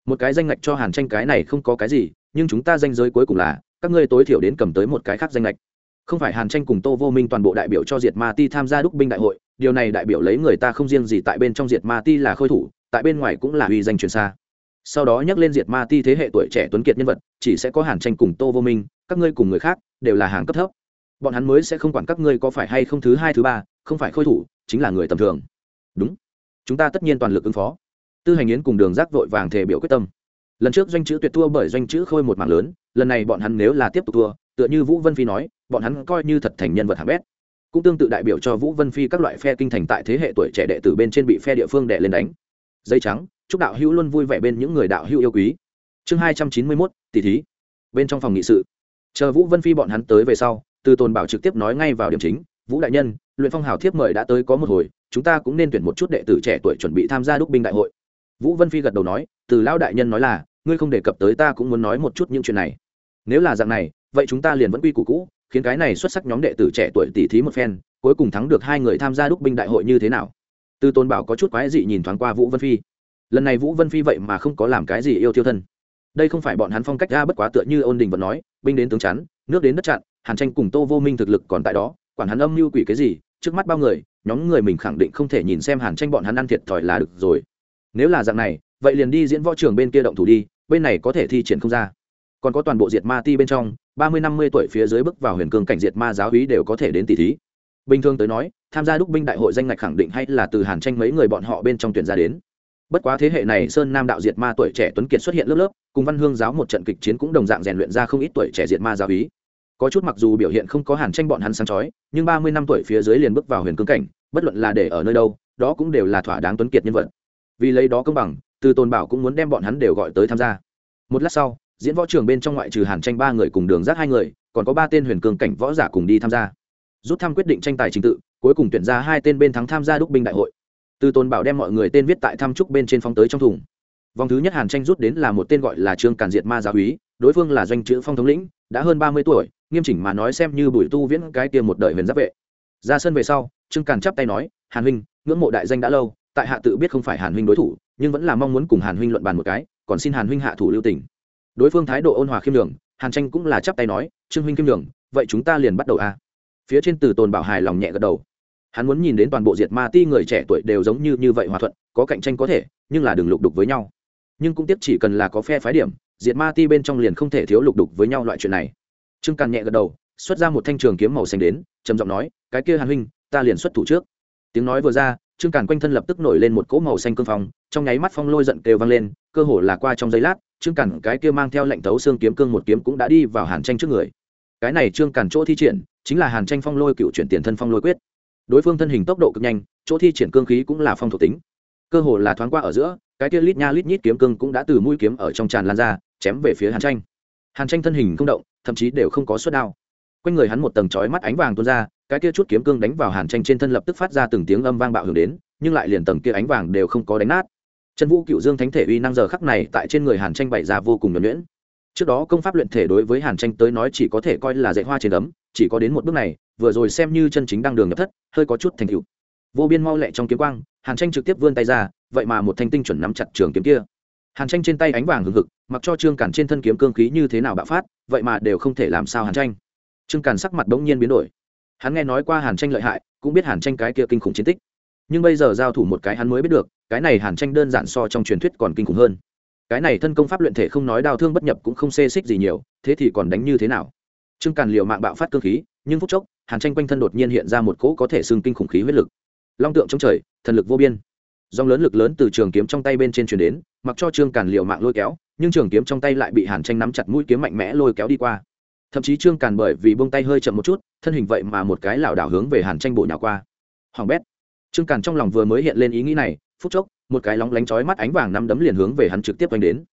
một cái danh lệch cho hàn tranh cái này không có cái gì, nhưng chúng ta danh giới cuối cùng là, các ngươi tối thiểu đến cầm tới một cái khác danh lệch không phải hàn tranh cùng tô vô minh toàn bộ đại biểu cho diệt ma ti tham gia đúc binh đại hội, điều này đại biểu lấy người ta không riêng gì tại bên trong diệt ma ti là khôi thủ, tại bên ngoài cũng là uy danh truyền xa. Sau đó nhắc lên diệt ma ti thế hệ tuổi trẻ tuấn kiệt nhân vật, chỉ sẽ có hàn tranh cùng tô vô minh, các ngươi cùng người khác đều là hàng cấp thấp. Bọn hắn mới sẽ không quản các ngươi có phải hay không thứ hai, thứ ba, không phải khôi thủ, chính là người tầm thường. Đúng. Chúng ta tất nhiên toàn lực ứng phó. Tư hành yến cùng đường giác vội vàng thể biểu quyết tâm. Lần trước doanh chữ tuyệt thua bởi doanh chữ khôi một mạng lớn, lần này bọn hắn nếu là tiếp tục thua, tựa như vũ vân phi nói, bọn hắn coi như thật thành nhân vật hạng bét. Cũng tương tự đại biểu cho vũ vân phi các loại phe kinh thành tại thế hệ tuổi trẻ đệ tử bên trên bị phe địa phương đệ lên đánh. Dây trắng, chúc đạo hữu luôn vui vẻ bên những người đạo hữu yêu quý. Chương hai trăm chín mươi mốt, tỷ thí. Bên trong phòng nghị sự chờ vũ vân phi bọn hắn tới về sau, từ tồn bảo trực tiếp nói ngay vào điểm chính, vũ đại nhân, luyện phong hào thiếp mời đã tới có một hồi, chúng ta cũng nên tuyển một chút đệ tử trẻ tuổi chuẩn bị tham gia đúc binh đại hội. Vũ vân phi gật đầu nói, từ lão đại nhân nói là, ngươi không đề cập tới ta cũng muốn nói một chút những chuyện này. Nếu là dạng này, vậy chúng ta liền vẫn quy củ cũ, khiến cái này xuất sắc nhóm đệ tử trẻ tuổi tỷ thí một phen, cuối cùng thắng được hai người tham gia đúc binh đại hội như thế nào? Từ tôn bảo có chút quái dị nhìn thoáng qua vũ vân phi. Lần này vũ vân phi vậy mà không có làm cái gì yêu thiêu thân đây không phải bọn hắn phong cách ra bất quá tựa như ôn đình vẫn nói, binh đến tướng chắn, nước đến đất chặn, hàn tranh cùng tô vô minh thực lực còn tại đó, quản hắn âm mưu quỷ cái gì, trước mắt bao người, nhóm người mình khẳng định không thể nhìn xem hàn tranh bọn hắn ăn thiệt thòi là được rồi. Nếu là dạng này, vậy liền đi diễn võ trường bên kia động thủ đi, bên này có thể thi triển không ra. Còn có toàn bộ diệt ma ti bên trong, ba mươi năm mươi tuổi phía dưới bước vào huyền cương cảnh diệt ma giáo hí đều có thể đến tỷ thí. Bình thường tới nói, tham gia đúc binh đại hội danh ngạch khẳng định hay là từ hàn tranh mấy người bọn họ bên trong tuyển ra đến bất quá thế hệ này sơn nam đạo diệt ma tuổi trẻ tuấn kiệt xuất hiện lớp lớp, cùng văn hương giáo một trận kịch chiến cũng đồng dạng rèn luyện ra không ít tuổi trẻ diệt ma giáo ý có chút mặc dù biểu hiện không có hàn tranh bọn hắn sáng chói, nhưng ba mươi năm tuổi phía dưới liền bước vào huyền cương cảnh, bất luận là để ở nơi đâu, đó cũng đều là thỏa đáng tuấn kiệt nhân vật. Vì lấy đó công bằng, từ tôn bảo cũng muốn đem bọn hắn đều gọi tới tham gia. Một lát sau, diễn võ trường bên trong ngoại trừ hàn tranh ba người cùng đường giác hai người, còn có ba tên huyền cương cảnh võ giả cùng đi tham gia. Rút thăm quyết định tranh tài trình tự, cuối cùng tuyển ra hai tên bên thắng tham gia đúc binh đại hội từ tôn bảo đem mọi người tên viết tại thăm trúc bên trên phóng tới trong thùng. Vòng thứ nhất hàn tranh rút đến là một tên gọi là trương càn diệt ma giáo úy đối phương là doanh chữ phong thống lĩnh, đã hơn ba mươi tuổi, nghiêm chỉnh mà nói xem như bùi tu viễn cái tiêm một đời huyền giáp vệ. Ra sân về sau, trương càn chắp tay nói, hàn huynh, ngưỡng mộ đại danh đã lâu, tại hạ tự biết không phải hàn huynh đối thủ, nhưng vẫn là mong muốn cùng hàn huynh luận bàn một cái, còn xin hàn huynh hạ thủ lưu tình. Đối phương thái độ ôn hòa khiêm đường hàn tranh cũng là chắp tay nói, trương huynh khiêm đường vậy chúng ta liền bắt đầu a. Phía trên từ tồn bảo hài lòng nhẹ gật đầu hắn muốn nhìn đến toàn bộ diệt ma ti người trẻ tuổi đều giống như như vậy hòa thuận, có cạnh tranh có thể, nhưng là đừng lục đục với nhau. Nhưng cũng tiếc chỉ cần là có phe phái điểm, diệt ma ti bên trong liền không thể thiếu lục đục với nhau loại chuyện này. Trương càn nhẹ gật đầu, xuất ra một thanh trường kiếm màu xanh đến, trầm giọng nói, cái kia hàn huynh, ta liền xuất thủ trước. Tiếng nói vừa ra, trương càn quanh thân lập tức nổi lên một cỗ màu xanh cương phong, trong nháy mắt phong lôi giận kêu vang lên, cơ hồ là qua trong giây lát, trương càn cái kia mang theo lệnh tấu xương kiếm cương một kiếm cũng đã đi vào hàn tranh trước người. Cái này trương càn chỗ thi triển, chính là hàn tranh phong lôi cựu chuyển tiền thân phong lôi quyết đối phương thân hình tốc độ cực nhanh, chỗ thi triển cương khí cũng là phong thuộc tính. Cơ hồ là thoáng qua ở giữa, cái kia lít nha lít nhít kiếm cương cũng đã từ mũi kiếm ở trong tràn lan ra, chém về phía hàn tranh. Hàn tranh thân hình không động, thậm chí đều không có suất đao. Quanh người hắn một tầng chói mắt ánh vàng tuôn ra, cái kia chút kiếm cương đánh vào hàn tranh trên thân lập tức phát ra từng tiếng âm vang bạo hưởng đến, nhưng lại liền tầng kia ánh vàng đều không có đánh nát. Chân vũ cựu dương thánh thể uy năng giờ khắc này tại trên người hàn tranh bày ra vô cùng nhuẩn nhuyễn trước đó công pháp luyện thể đối với hàn tranh tới nói chỉ có thể coi là dạy hoa trên ấm, chỉ có đến một bước này, vừa rồi xem như chân chính đang đường nhập thất, hơi có chút thành tựu. Vô biên mau lẹ trong kiếm quang, hàn tranh trực tiếp vươn tay ra, vậy mà một thanh tinh chuẩn nắm chặt trường kiếm kia. Hàn tranh trên tay ánh vàng hừng hực, mặc cho trương cản trên thân kiếm cương khí như thế nào bạo phát, vậy mà đều không thể làm sao hàn tranh. Trương cản sắc mặt bỗng nhiên biến đổi. Hắn nghe nói qua hàn tranh lợi hại, cũng biết hàn tranh cái kia kinh khủng chiến tích. Nhưng bây giờ giao thủ một cái hắn mới biết được, cái này hàn tranh đơn giản so trong truyền thuyết còn kinh khủng hơn cái này thân công pháp luyện thể không nói đau thương bất nhập cũng không xê xích gì nhiều, thế thì còn đánh như thế nào? Trương càn liều mạng bạo phát cơ khí, nhưng phút chốc, hàn tranh quanh thân đột nhiên hiện ra một cỗ có thể xưng kinh khủng khí huyết lực. Long tượng trong trời, thần lực vô biên. Dòng lớn lực lớn từ trường kiếm trong tay bên trên truyền đến, mặc cho trương càn liều mạng lôi kéo, nhưng trường kiếm trong tay lại bị hàn tranh nắm chặt mũi kiếm mạnh mẽ lôi kéo đi qua. Thậm chí trương càn bởi vì bông tay hơi chậm một chút, thân hình vậy mà một cái lảo đảo hướng về hàn tranh bộ nhỏ qua. Hoàng bét. Trương càn trong lòng vừa mới hiện lên ý nghĩ này, phút chốc một cái lóng lánh chói mắt ánh vàng nắm đấm liền hướng về hắn trực tiếp đánh đến.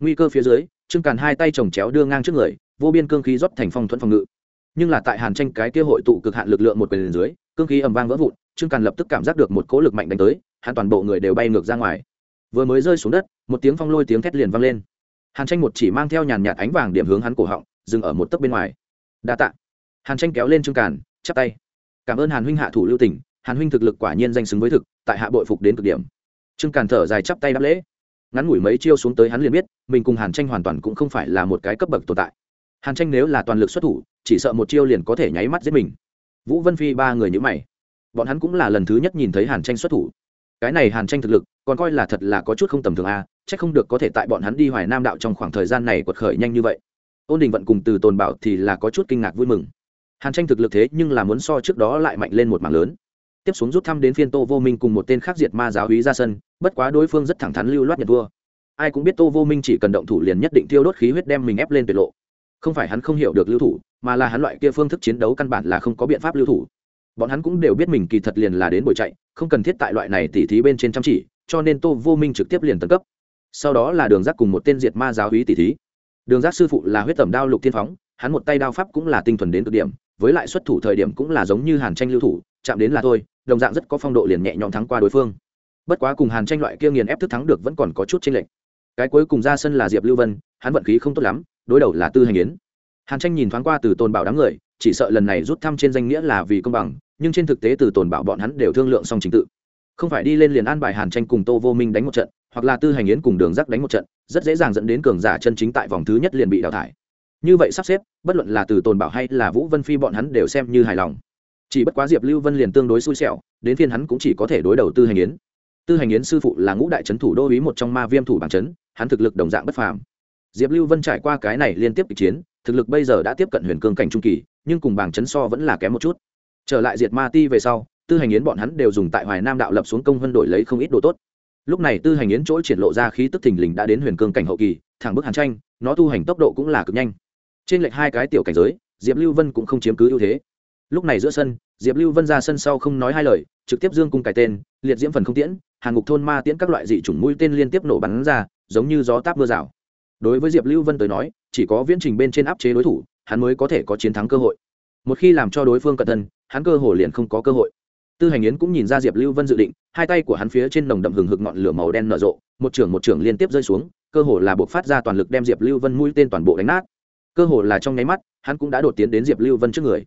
Nguy cơ phía dưới, trương càn hai tay chồng chéo đưa ngang trước người, vô biên cương khí rót thành phong thuẫn phòng ngự. Nhưng là tại hàn tranh cái kia hội tụ cực hạn lực lượng một quyền dưới, cương khí ầm vang vỡ vụn, trương càn lập tức cảm giác được một cỗ lực mạnh đánh tới, hắn toàn bộ người đều bay ngược ra ngoài. Vừa mới rơi xuống đất, một tiếng phong lôi tiếng thét liền vang lên. Hàn tranh một chỉ mang theo nhàn nhạt ánh vàng điểm hướng hắn cổ họng, dừng ở một tấc bên ngoài. Đa tạ. Hàn tranh kéo lên trương càn, chắp tay. Cảm ơn hàn huynh hạ thủ lưu tỉnh hàn huynh thực lực quả nhiên danh xứng với thực, tại hạ bội phục đến cực điểm trương càn thở dài chắp tay đáp lễ. Ngắn ngủi mấy chiêu xuống tới hắn liền biết mình cùng hàn tranh hoàn toàn cũng không phải là một cái cấp bậc tồn tại. Hàn tranh nếu là toàn lực xuất thủ chỉ sợ một chiêu liền có thể nháy mắt giết mình. Vũ vân phi ba người nhữ mày. Bọn hắn cũng là lần thứ nhất nhìn thấy hàn tranh xuất thủ. Cái này hàn tranh thực lực còn coi là thật là có chút không tầm thường a à, c h ắ c không được có thể tại bọn hắn đi hoài nam đạo trong khoảng thời gian này quật khởi nhanh như vậy. Ôn đình vận cùng từ tồn bảo thì là có chút kinh ngạc vui mừng. Hàn tranh thực lực thế nhưng là muốn so trước đó lại mạnh lên một mảng lớn tiếp xuống rút thăm đến phiên tô vô minh cùng một tên khác diệt ma giáo hí ra sân, bất quá đối phương rất thẳng thắn lưu loát nhận vua. Ai cũng biết tô vô minh chỉ cần động thủ liền nhất định tiêu đốt khí huyết đem mình ép lên tuyệt lộ. Không phải hắn không hiểu được lưu thủ, mà là hắn loại kia phương thức chiến đấu căn bản là không có biện pháp lưu thủ. Bọn hắn cũng đều biết mình kỳ thật liền là đến buổi chạy, không cần thiết tại loại này tỉ thí bên trên chăm chỉ, cho nên tô vô minh trực tiếp liền tấn cấp. Sau đó là đường giác cùng một tên diệt ma giáo hí tỉ thí. Đường giác sư phụ là huyết tẩm đao lục thiên phóng, hắn một tay đao pháp cũng là tinh thuần đến cực điểm, với lại xuất thủ thời điểm cũng là giống như hàn tranh lưu thủ, chạm đến là thôi đồng dạng rất có phong độ liền nhẹ nhõm thắng qua đối phương. Bất quá cùng hàn tranh loại kia nghiền ép thức thắng được vẫn còn có chút chênh lệch. Cái cuối cùng ra sân là diệp lưu vân, hắn vận khí không tốt lắm, đối đầu là tư hành yến. Hàn tranh nhìn thoáng qua từ tồn bảo đám người, chỉ sợ lần này rút thăm trên danh nghĩa là vì công bằng, nhưng trên thực tế từ tồn bảo bọn hắn đều thương lượng xong trình tự. Không phải đi lên liền an bài hàn tranh cùng tô vô minh đánh một trận, hoặc là tư hành yến cùng đường rắc đánh một trận, rất dễ dàng dẫn đến cường giả chân chính tại vòng thứ nhất liền bị đào thải. Như vậy sắp xếp, bất luận là từ tồn bảo hay là vũ vân phi bọn hắn đều xem như hài lòng chỉ bất quá diệp lưu vân liền tương đối xui xẻo, đến phiên hắn cũng chỉ có thể đối đầu tư hành yến. Tư hành yến sư phụ là ngũ đại trấn thủ đô ý một trong ma viêm thủ bảng trấn hắn thực lực đồng dạng bất phàm. Diệp lưu vân trải qua cái này liên tiếp kịch chiến, thực lực bây giờ đã tiếp cận huyền cương cảnh trung kỳ, nhưng cùng bảng chấn so vẫn là kém một chút. Trở lại diệt ma ti về sau, tư hành yến bọn hắn đều dùng tại hoài nam đạo lập xuống công vân đổi lấy không ít đồ tốt. Lúc này tư hành yến chỗ triển lộ ra khí tức thình lình đã đến huyền cương cảnh hậu kỳ, thẳng bức hàn tranh, nó tu hành tốc độ cũng là cực nhanh. Trên lệch hai cái tiểu cảnh giới, diệp lưu vân cũng không chiếm cứ ưu thế lúc này giữa sân, diệp lưu vân ra sân sau không nói hai lời, trực tiếp dương cung cải tên, liệt diễm phần không tiễn, hàng ngục thôn ma tiễn các loại dị chủng mũi tên liên tiếp nổ bắn ra, giống như gió táp mưa rào. Đối với diệp lưu vân tới nói, chỉ có viễn trình bên trên áp chế đối thủ, hắn mới có thể có chiến thắng cơ hội. Một khi làm cho đối phương cẩn thân hắn cơ hồ liền không có cơ hội. Tư hành yến cũng nhìn ra diệp lưu vân dự định, hai tay của hắn phía trên nồng đậm hừng hực ngọn lửa màu đen nở rộ, một trưởng một trưởng liên tiếp rơi xuống, cơ hồ là buộc phát ra toàn lực đem diệp lưu vân mũi tên toàn bộ đánh nát. Cơ hồ là trong nháy mắt, hắn cũng đã đột tiến đến diệp lưu vân trước người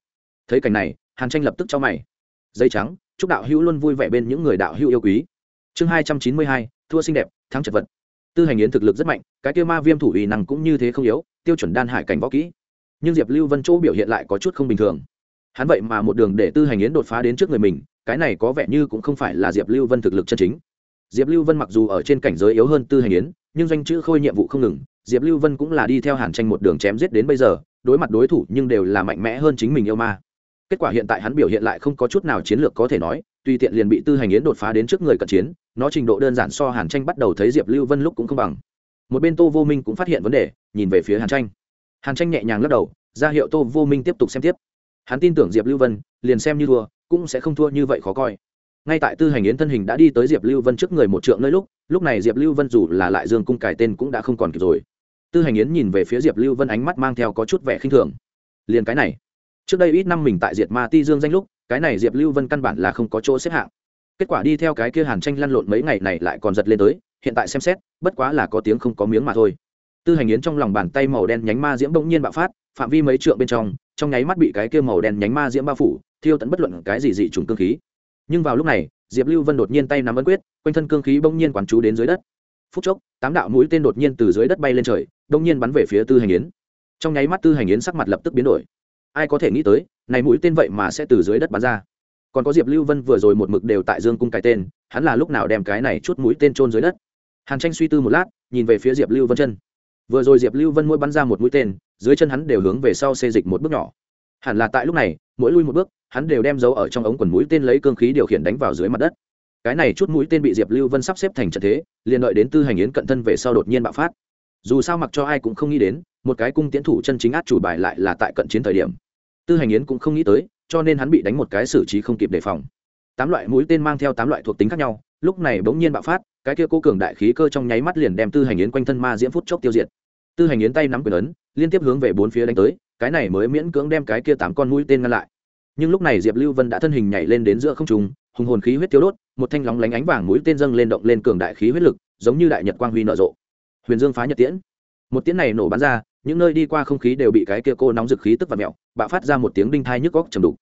thấy cảnh này, hàn tranh lập tức cho mày. Dây trắng, chúc đạo hữu luôn vui vẻ bên những người đạo hữu yêu quý. Chương hai trăm chín mươi hai, thua xinh đẹp, thắng chật vật. Tư hành yến thực lực rất mạnh, cái tiêu ma viêm thủ ủy năng cũng như thế không yếu, tiêu chuẩn đan hải cảnh võ kỹ. Nhưng diệp lưu vân chỗ biểu hiện lại có chút không bình thường. Hắn vậy mà một đường để tư hành yến đột phá đến trước người mình, cái này có vẻ như cũng không phải là diệp lưu vân thực lực chân chính. Diệp lưu vân mặc dù ở trên cảnh giới yếu hơn tư hành yến, nhưng doanh chữ khôi nhiệm vụ không ngừng, diệp lưu vân cũng là đi theo hàn tranh một đường chém giết đến bây giờ, đối mặt đối thủ nhưng đều là mạnh mẽ hơn chính mình yêu ma kết quả hiện tại hắn biểu hiện lại không có chút nào chiến lược có thể nói, tùy tiện liền bị tư hành yến đột phá đến trước người cận chiến, nó trình độ đơn giản so hàn tranh bắt đầu thấy diệp lưu vân lúc cũng không bằng. Một bên tô vô minh cũng phát hiện vấn đề, nhìn về phía hàn tranh. Hàn tranh nhẹ nhàng lắc đầu, ra hiệu tô vô minh tiếp tục xem tiếp. Hắn tin tưởng diệp lưu vân, liền xem như thua, cũng sẽ không thua như vậy khó coi. Ngay tại tư hành yến thân hình đã đi tới diệp lưu vân trước người một trượng nơi lúc lúc này diệp lưu vân dù là lại dương cung cải tên cũng đã không còn kịp rồi. Tư hành yến nhìn về phía diệp lưu vân ánh mắt mang theo có chút vẻ khinh thường. Liền cái này trước đây ít năm mình tại diệt ma ti dương danh lúc, cái này diệp lưu vân căn bản là không có chỗ xếp hạng. Kết quả đi theo cái kia hàn tranh lăn lộn mấy ngày này lại còn giật lên tới, hiện tại xem xét, bất quá là có tiếng không có miếng mà thôi. Tư hành yến trong lòng bàn tay màu đen nhánh ma diễm bỗng nhiên bạo phát, phạm vi mấy trượng bên trong trong nháy mắt bị cái kia màu đen nhánh ma diễm bao phủ, thiêu tận bất luận cái gì dị trùng cương khí. Nhưng vào lúc này, diệp lưu vân đột nhiên tay nắm ấn quyết, quanh thân cương khí bỗng nhiên quán chú đến dưới đất. Phút chốc, tám đạo mũi tên đột nhiên từ dưới đất bay lên trời, bỗng nhiên bắn về phía tư hành yến. Trong nháy mắt tư hành yến sắc mặt lập tức biến đổi ai có thể nghĩ tới, này mũi tên vậy mà sẽ từ dưới đất bắn ra. Còn có diệp lưu vân vừa rồi một mực đều tại dương cung cái tên, hắn là lúc nào đem cái này chút mũi tên trôn dưới đất? Hàn tranh suy tư một lát, nhìn về phía diệp lưu vân chân. Vừa rồi diệp lưu vân mỗi bắn ra một mũi tên, dưới chân hắn đều hướng về sau xê dịch một bước nhỏ. Hẳn là tại lúc này, mỗi lui một bước, hắn đều đem dấu ở trong ống quần mũi tên lấy cương khí điều khiển đánh vào dưới mặt đất. Cái này chút mũi tên bị diệp lưu vân sắp xếp thành trận thế, liền đợi đến tư hành yến cận thân về sau đột nhiên bạo phát. Dù sao mặc cho ai cũng không nghĩ đến một cái cung tiến thủ chân chính át chủ bài lại là tại cận chiến thời điểm. Tư hành yến cũng không nghĩ tới, cho nên hắn bị đánh một cái xử trí không kịp đề phòng. Tám loại mũi tên mang theo tám loại thuộc tính khác nhau, lúc này bỗng nhiên bạo phát, cái kia cố cường đại khí cơ trong nháy mắt liền đem tư hành yến quanh thân ma diễm phút chốc tiêu diệt. Tư hành yến tay nắm quyền ấn, liên tiếp hướng về bốn phía đánh tới, cái này mới miễn cưỡng đem cái kia tám con mũi tên ngăn lại. Nhưng lúc này diệp lưu vân đã thân hình nhảy lên đến giữa không trung, hùng hồn khí huyết tiêu đốt, một thanh lóng lánh ánh vàng mũi tên dâng lên động lên cường đại khí huyết lực, giống như đại nhật quang huy nở rộ. Huyền dương phá nhật tiễn. Một tiễn này nổ bắn ra những nơi đi qua không khí đều bị cái kia cô nóng dực khí tức và mẹo, bạo phát ra một tiếng đinh thai nhức góc trầm đục.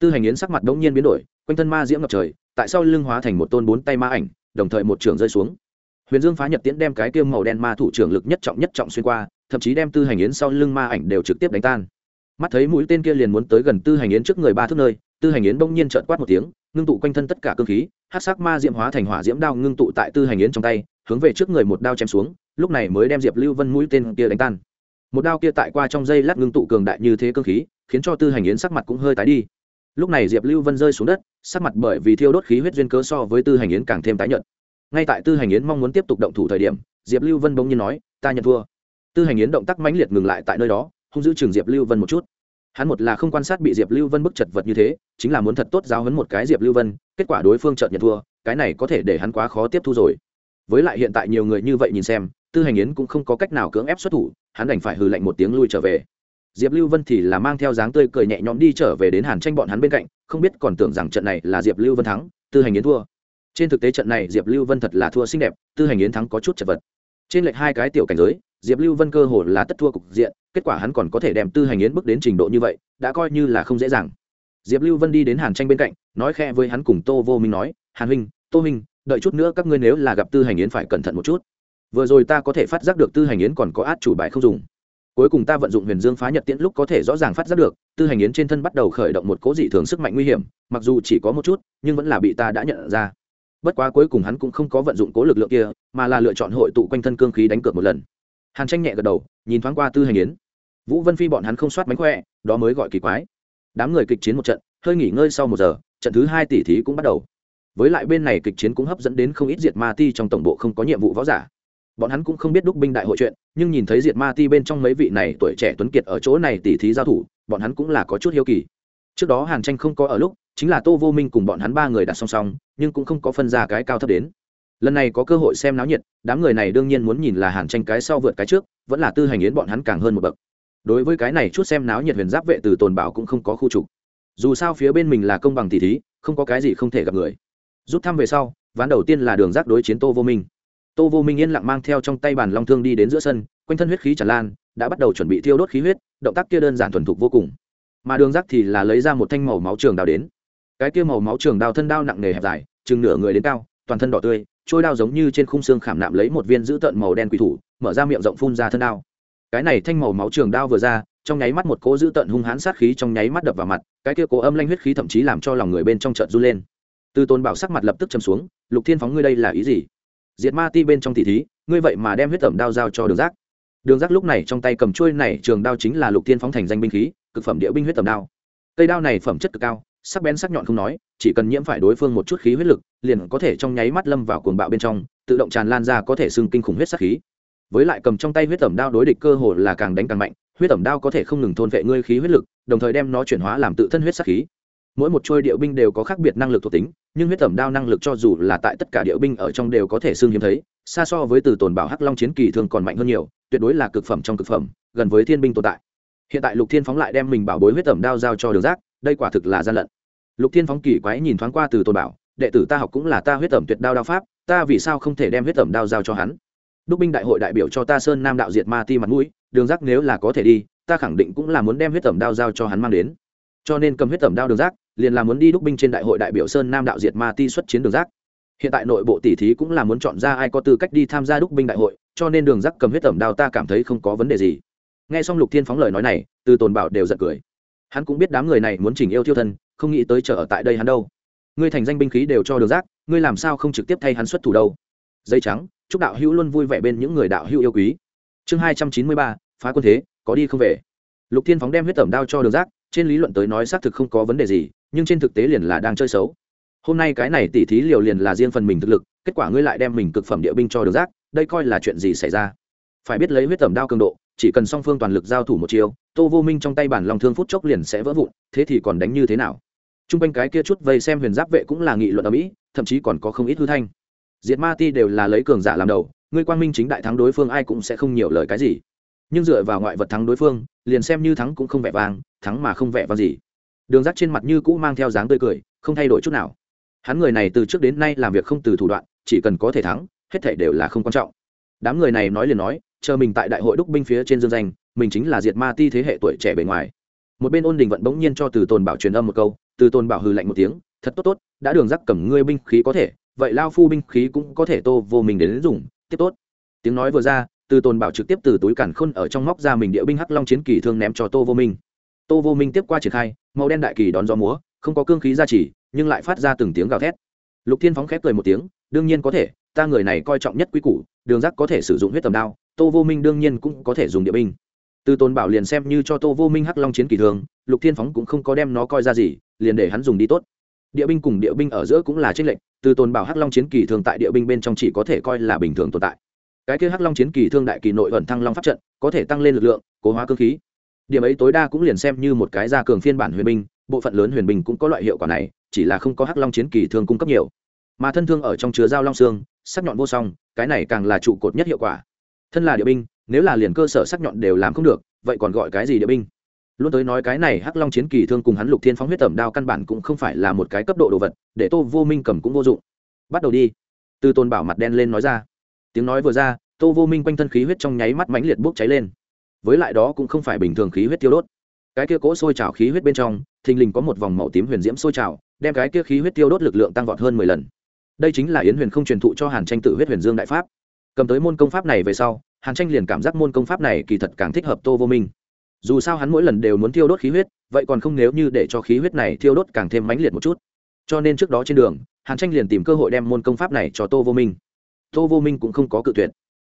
Tư hành yến sắc mặt đống nhiên biến đổi, quanh thân ma diễm ngập trời, tại sao lưng hóa thành một tôn bốn tay ma ảnh, đồng thời một trường rơi xuống. Huyền dương phá nhật tiễn đem cái kia màu đen ma thủ trưởng lực nhất trọng nhất trọng xuyên qua, thậm chí đem tư hành yến sau lưng ma ảnh đều trực tiếp đánh tan. Mắt thấy mũi tên kia liền muốn tới gần tư hành yến trước người ba thước nơi, tư hành yến bỗng nhiên trợn quát một tiếng, ngưng tụ quanh thân tất cả cơ khí hát sắc ma diễm hóa thành hỏa diễm đao ngưng tụ tại tư hành yến trong tay, hướng về trước người một đao chém xuống, lúc này mới đem diệp lưu vân mũi tên kia đánh tan một đao kia tại qua trong dây lát ngưng tụ cường đại như thế cơ khí, khiến cho tư hành yến sắc mặt cũng hơi tái đi. Lúc này diệp lưu vân rơi xuống đất, sắc mặt bởi vì thiêu đốt khí huyết duyên cớ so với tư hành yến càng thêm tái nhợt. Ngay tại tư hành yến mong muốn tiếp tục động thủ thời điểm, diệp lưu vân bỗng nhiên nói, ta nhận thua. Tư hành yến động tác mãnh liệt ngừng lại tại nơi đó không giữ trường diệp lưu vân một chút. Hắn một là không quan sát bị diệp lưu vân bức chật vật như thế, chính là muốn thật tốt giáo hấn một cái diệp lưu vân, kết quả đối phương chợt nhận thua, cái này có thể để hắn quá khó tiếp thu rồi với lại hiện tại nhiều người như vậy nhìn xem, tư hành yến cũng không có cách nào cưỡng ép xuất thủ, hắn đành phải hừ lạnh một tiếng lui trở về. Diệp lưu vân thì là mang theo dáng tươi cười nhẹ nhõm đi trở về đến hàn tranh bọn hắn bên cạnh, không biết còn tưởng rằng trận này là diệp lưu vân thắng, tư hành yến thua. Trên thực tế trận này diệp lưu vân thật là thua xinh đẹp, tư hành yến thắng có chút chật vật. Trên lệch hai cái tiểu cảnh giới, diệp lưu vân cơ hồ là tất thua cục diện, kết quả hắn còn có thể đem tư hành yến bước đến trình độ như vậy, đã coi như là không dễ dàng. Diệp lưu vân đi đến hàn tranh bên cạnh, nói khe với hắn cùng tô vô minh nói, hàn huynh, tô minh đợi chút nữa các ngươi nếu là gặp tư hành yến phải cẩn thận một chút. Vừa rồi ta có thể phát giác được tư hành yến còn có át chủ bài không dùng. Cuối cùng ta vận dụng huyền dương phá nhật tiễn lúc có thể rõ ràng phát giác được, tư hành yến trên thân bắt đầu khởi động một cố dị thường sức mạnh nguy hiểm, mặc dù chỉ có một chút, nhưng vẫn là bị ta đã nhận ra. Bất quá cuối cùng hắn cũng không có vận dụng cố lực lượng kia, mà là lựa chọn hội tụ quanh thân cương khí đánh cược một lần. Hàn tranh nhẹ gật đầu, nhìn thoáng qua tư hành yến. Vũ vân phi bọn hắn không soát mánh khỏe, đó mới gọi kỳ quái. Đám người kịch chiến một trận, hơi nghỉ ngơi sau một giờ, trận thứ hai tỷ thí cũng bắt đầu với lại bên này kịch chiến cũng hấp dẫn đến không ít diệt ma ti trong tổng bộ không có nhiệm vụ võ giả. Bọn hắn cũng không biết đúc binh đại hội chuyện, nhưng nhìn thấy diệt ma ti bên trong mấy vị này tuổi trẻ tuấn kiệt ở chỗ này tỉ thí giao thủ, bọn hắn cũng là có chút hiếu kỳ. Trước đó hàn tranh không có ở lúc, chính là tô vô minh cùng bọn hắn ba người đặt song song, nhưng cũng không có phân ra cái cao thấp đến. Lần này có cơ hội xem náo nhiệt, đám người này đương nhiên muốn nhìn là hàn tranh cái sau vượt cái trước, vẫn là tư hành yến bọn hắn càng hơn một bậc. Đối với cái này chút xem náo nhiệt huyền giáp vệ từ tồn bảo cũng không có khu trục. Dù sao phía bên mình là công bằng tỷ thí, không có cái gì không thể gặp người rút thăm về sau, ván đầu tiên là đường giác đối chiến tô vô minh. Tô vô minh yên lặng mang theo trong tay bàn long thương đi đến giữa sân, quanh thân huyết khí tràn lan, đã bắt đầu chuẩn bị thiêu đốt khí huyết, động tác kia đơn giản thuần thục vô cùng. Mà đường giác thì là lấy ra một thanh màu máu trường đao đến. Cái kia màu máu trường đao thân đao nặng nề hẹp dài, chừng nửa người đến cao, toàn thân đỏ tươi, trôi đao giống như trên khung xương khảm nạm lấy một viên dữ tợn màu đen quỷ thủ, mở ra miệng rộng phun ra thân đao. Cái này thanh màu máu trường đao vừa ra, trong nháy mắt một cỗ dữ tợn hung hãn sát khí trong nháy mắt đập vào mặt, cái kia cố âm lanh huyết khí thậm chí làm cho lòng người bên trong trận run lên từ tôn bảo sắc mặt lập tức châm xuống, lục thiên phóng ngươi đây là ý gì? Diệt ma ti bên trong thị thí, ngươi vậy mà đem huyết tẩm đao giao cho đường giác. Đường giác lúc này trong tay cầm trôi này, trường đao chính là lục thiên phóng thành danh binh khí, cực phẩm địa binh huyết tẩm đao. Cây đao này phẩm chất cực cao, sắc bén sắc nhọn không nói, chỉ cần nhiễm phải đối phương một chút khí huyết lực, liền có thể trong nháy mắt lâm vào cuồng bạo bên trong, tự động tràn lan ra có thể xưng kinh khủng huyết sắc khí. Với lại cầm trong tay huyết tẩm đao đối địch cơ hồ là càng đánh càng mạnh, huyết tẩm đao có thể không ngừng thôn vệ ngươi khí huyết lực, đồng thời đem nó chuyển hóa làm tự thân huyết sắc khí mỗi một trôi điệu binh đều có khác biệt năng lực thuộc tính, nhưng huyết tẩm đao năng lực cho dù là tại tất cả điệu binh ở trong đều có thể xương hiếm thấy, xa so với từ tồn bảo hắc long chiến kỳ thường còn mạnh hơn nhiều, tuyệt đối là cực phẩm trong cực phẩm, gần với thiên binh tồn tại. Hiện tại lục thiên phóng lại đem mình bảo bối huyết tẩm đao giao cho đường giác, đây quả thực là gian lận. Lục thiên phóng kỳ quái nhìn thoáng qua từ tồn bảo, đệ tử ta học cũng là ta huyết tẩm tuyệt đao đao pháp, ta vì sao không thể đem huyết tẩm đao giao cho hắn? Đúc binh đại hội đại biểu cho ta sơn nam đạo diệt ma ti mặt mũi, đường giác nếu là có thể đi, ta khẳng định cũng là muốn đem huyết tẩm đao giao cho hắn mang đến. Cho nên cầm huyết tẩm đao đường giác liền là muốn đi đúc binh trên đại hội đại biểu sơn nam đạo diệt ma ti xuất chiến đường giác. Hiện tại nội bộ tỷ thí cũng là muốn chọn ra ai có tư cách đi tham gia đúc binh đại hội, cho nên đường giác cầm huyết tẩm đao ta cảm thấy không có vấn đề gì. Nghe xong lục thiên phóng lời nói này, từ tồn bảo đều giật cười. Hắn cũng biết đám người này muốn chỉnh yêu thiêu thân, không nghĩ tới chờ ở tại đây hắn đâu. Ngươi thành danh binh khí đều cho đường giác, ngươi làm sao không trực tiếp thay hắn xuất thủ đâu? Dây trắng, chúc đạo hữu luôn vui vẻ bên những người đạo hữu yêu quý. Chương hai trăm chín mươi ba, phá quân thế, có đi không về. Lục thiên phóng đem huyết tẩm đao cho đường giác, trên lý luận tới nói xác thực không có vấn đề gì nhưng trên thực tế liền là đang chơi xấu. Hôm nay cái này tỉ thí liều liền là riêng phần mình thực lực, kết quả ngươi lại đem mình cực phẩm địa binh cho đường giác đây coi là chuyện gì xảy ra? Phải biết lấy huyết tẩm đao cường độ, chỉ cần song phương toàn lực giao thủ một chiều tô vô minh trong tay bản lòng thương phút chốc liền sẽ vỡ vụn, thế thì còn đánh như thế nào? T r u n g quanh cái kia chút vây xem huyền giáp vệ cũng là nghị luận ở mỹ, thậm chí còn có không ít hư thanh. Diệt ma ti đều là lấy cường giả làm đầu, ngươi quang minh chính đại thắng đối phương ai cũng sẽ không nhiều lời cái gì. Nhưng dựa vào ngoại vật thắng đối phương, liền xem như thắng cũng không vẻ vang, thắng mà không vẻ vang gì đường rác trên mặt như cũ mang theo dáng tươi cười, không thay đổi chút nào. Hắn người này từ trước đến nay làm việc không từ thủ đoạn, chỉ cần có thể thắng, hết thể đều là không quan trọng. Đám người này nói liền nói, chờ mình tại đại hội đúc binh phía trên dương danh, mình chính là diệt ma ti thế hệ tuổi trẻ bề ngoài. Một bên ôn đình vận bỗng nhiên cho từ tồn bảo truyền âm một câu, từ tồn bảo hừ lạnh một tiếng, thật tốt tốt, đã đường rắc cầm ngươi binh khí có thể, vậy lao phu binh khí cũng có thể tô vô mình đến dùng, tiếp tốt. Tiếng nói vừa ra, từ tồn bảo trực tiếp từ túi cản khôn ở trong móc ra mình địa binh hắc long chiến kỳ thương ném cho tô vô minh tô vô minh tiếp qua triển khai, màu đen đại kỳ đón gió múa, không có cương khí ra chỉ nhưng lại phát ra từng tiếng gào thét. Lục thiên phóng khép cười một tiếng, đương nhiên có thể, ta người này coi trọng nhất quý củ, đường giác có thể sử dụng huyết tầm đao, tô vô minh đương nhiên cũng có thể dùng địa binh. Từ tôn bảo liền xem như cho tô vô minh hắc long chiến kỳ thường, lục thiên phóng cũng không có đem nó coi ra gì, liền để hắn dùng đi tốt. Địa binh cùng địa binh ở giữa cũng là tranh lệnh từ tôn bảo hắc long chiến kỳ thường tại địa binh bên trong chỉ có thể coi là bình thường tồn tại. Cái kia hắc long chiến kỳ thương đại kỳ nội ẩn thăng long pháp trận, có thể tăng lên lực lượng, cố hóa cơ khí điểm ấy tối đa cũng liền xem như một cái gia cường phiên bản huyền binh, bộ phận lớn huyền binh cũng có loại hiệu quả này, chỉ là không có hắc long chiến kỳ thương cung cấp nhiều. Mà thân thương ở trong chứa dao long xương, sắc nhọn vô song, cái này càng là trụ cột nhất hiệu quả. Thân là địa binh, nếu là liền cơ sở sắc nhọn đều làm không được, vậy còn gọi cái gì địa binh? Luôn tới nói cái này hắc long chiến kỳ thương cùng hắn lục thiên phóng huyết tẩm đao căn bản cũng không phải là một cái cấp độ đồ vật, để tô vô minh cầm cũng vô dụng. Bắt đầu đi. Từ tôn bảo mặt đen lên nói ra. Tiếng nói vừa ra, tô vô minh quanh thân khí huyết trong nháy mắt mãnh liệt bốc cháy lên với lại đó cũng không phải bình thường khí huyết tiêu đốt. Cái kia cỗ sôi trào khí huyết bên trong, thình lình có một vòng màu tím huyền diễm sôi trào, đem cái kia khí huyết tiêu đốt lực lượng tăng vọt hơn mười lần. Đây chính là yến huyền không truyền thụ cho hàn tranh tự huyết huyền dương đại pháp. Cầm tới môn công pháp này về sau, hàn tranh liền cảm giác môn công pháp này kỳ thật càng thích hợp tô vô minh. Dù sao hắn mỗi lần đều muốn thiêu đốt khí huyết, vậy còn không nếu như để cho khí huyết này thiêu đốt càng thêm mãnh liệt một chút. Cho nên trước đó trên đường, hàn tranh liền tìm cơ hội đem môn công pháp này cho tô vô minh. Tô vô minh cũng không có cự tuyệt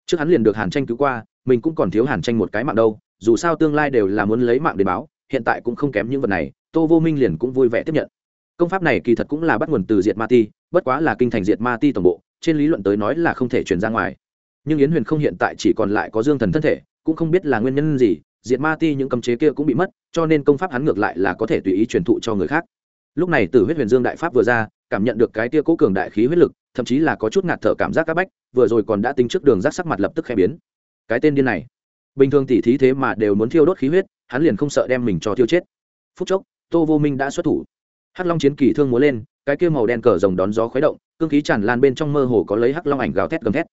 trước hắn liền được hàn tranh cứu qua, mình cũng còn thiếu hàn tranh một cái mạng đâu, dù sao tương lai đều là muốn lấy mạng để báo, hiện tại cũng không kém những vật này, tô vô minh liền cũng vui vẻ tiếp nhận. Công pháp này kỳ thật cũng là bắt nguồn từ diệt ma ti, bất quá là kinh thành diệt ma ti tổng bộ, trên lý luận tới nói là không thể truyền ra ngoài. Nhưng yến huyền không hiện tại chỉ còn lại có dương thần thân thể, cũng không biết là nguyên nhân gì, diệt ma ti những cấm chế kia cũng bị mất, cho nên công pháp hắn ngược lại là có thể tùy ý truyền thụ cho người khác. Lúc này từ huyết huyền dương đại pháp vừa ra, cảm nhận được cái tia cố cường đại khí huyết lực thậm chí là có chút ngạt thở cảm giác các bách, vừa rồi còn đã tính trước đường rác sắc mặt lập tức khẽ biến. Cái tên điên này, bình thường tỉ thí thế mà đều muốn thiêu đốt khí huyết, hắn liền không sợ đem mình cho thiêu chết. Phút chốc, tô vô minh đã xuất thủ. Hắc long chiến kỳ thương múa lên, cái kia màu đen cờ rồng đón gió khuấy động, cương khí tràn lan bên trong mơ hồ có lấy hắc long ảnh gào thét gầm thét.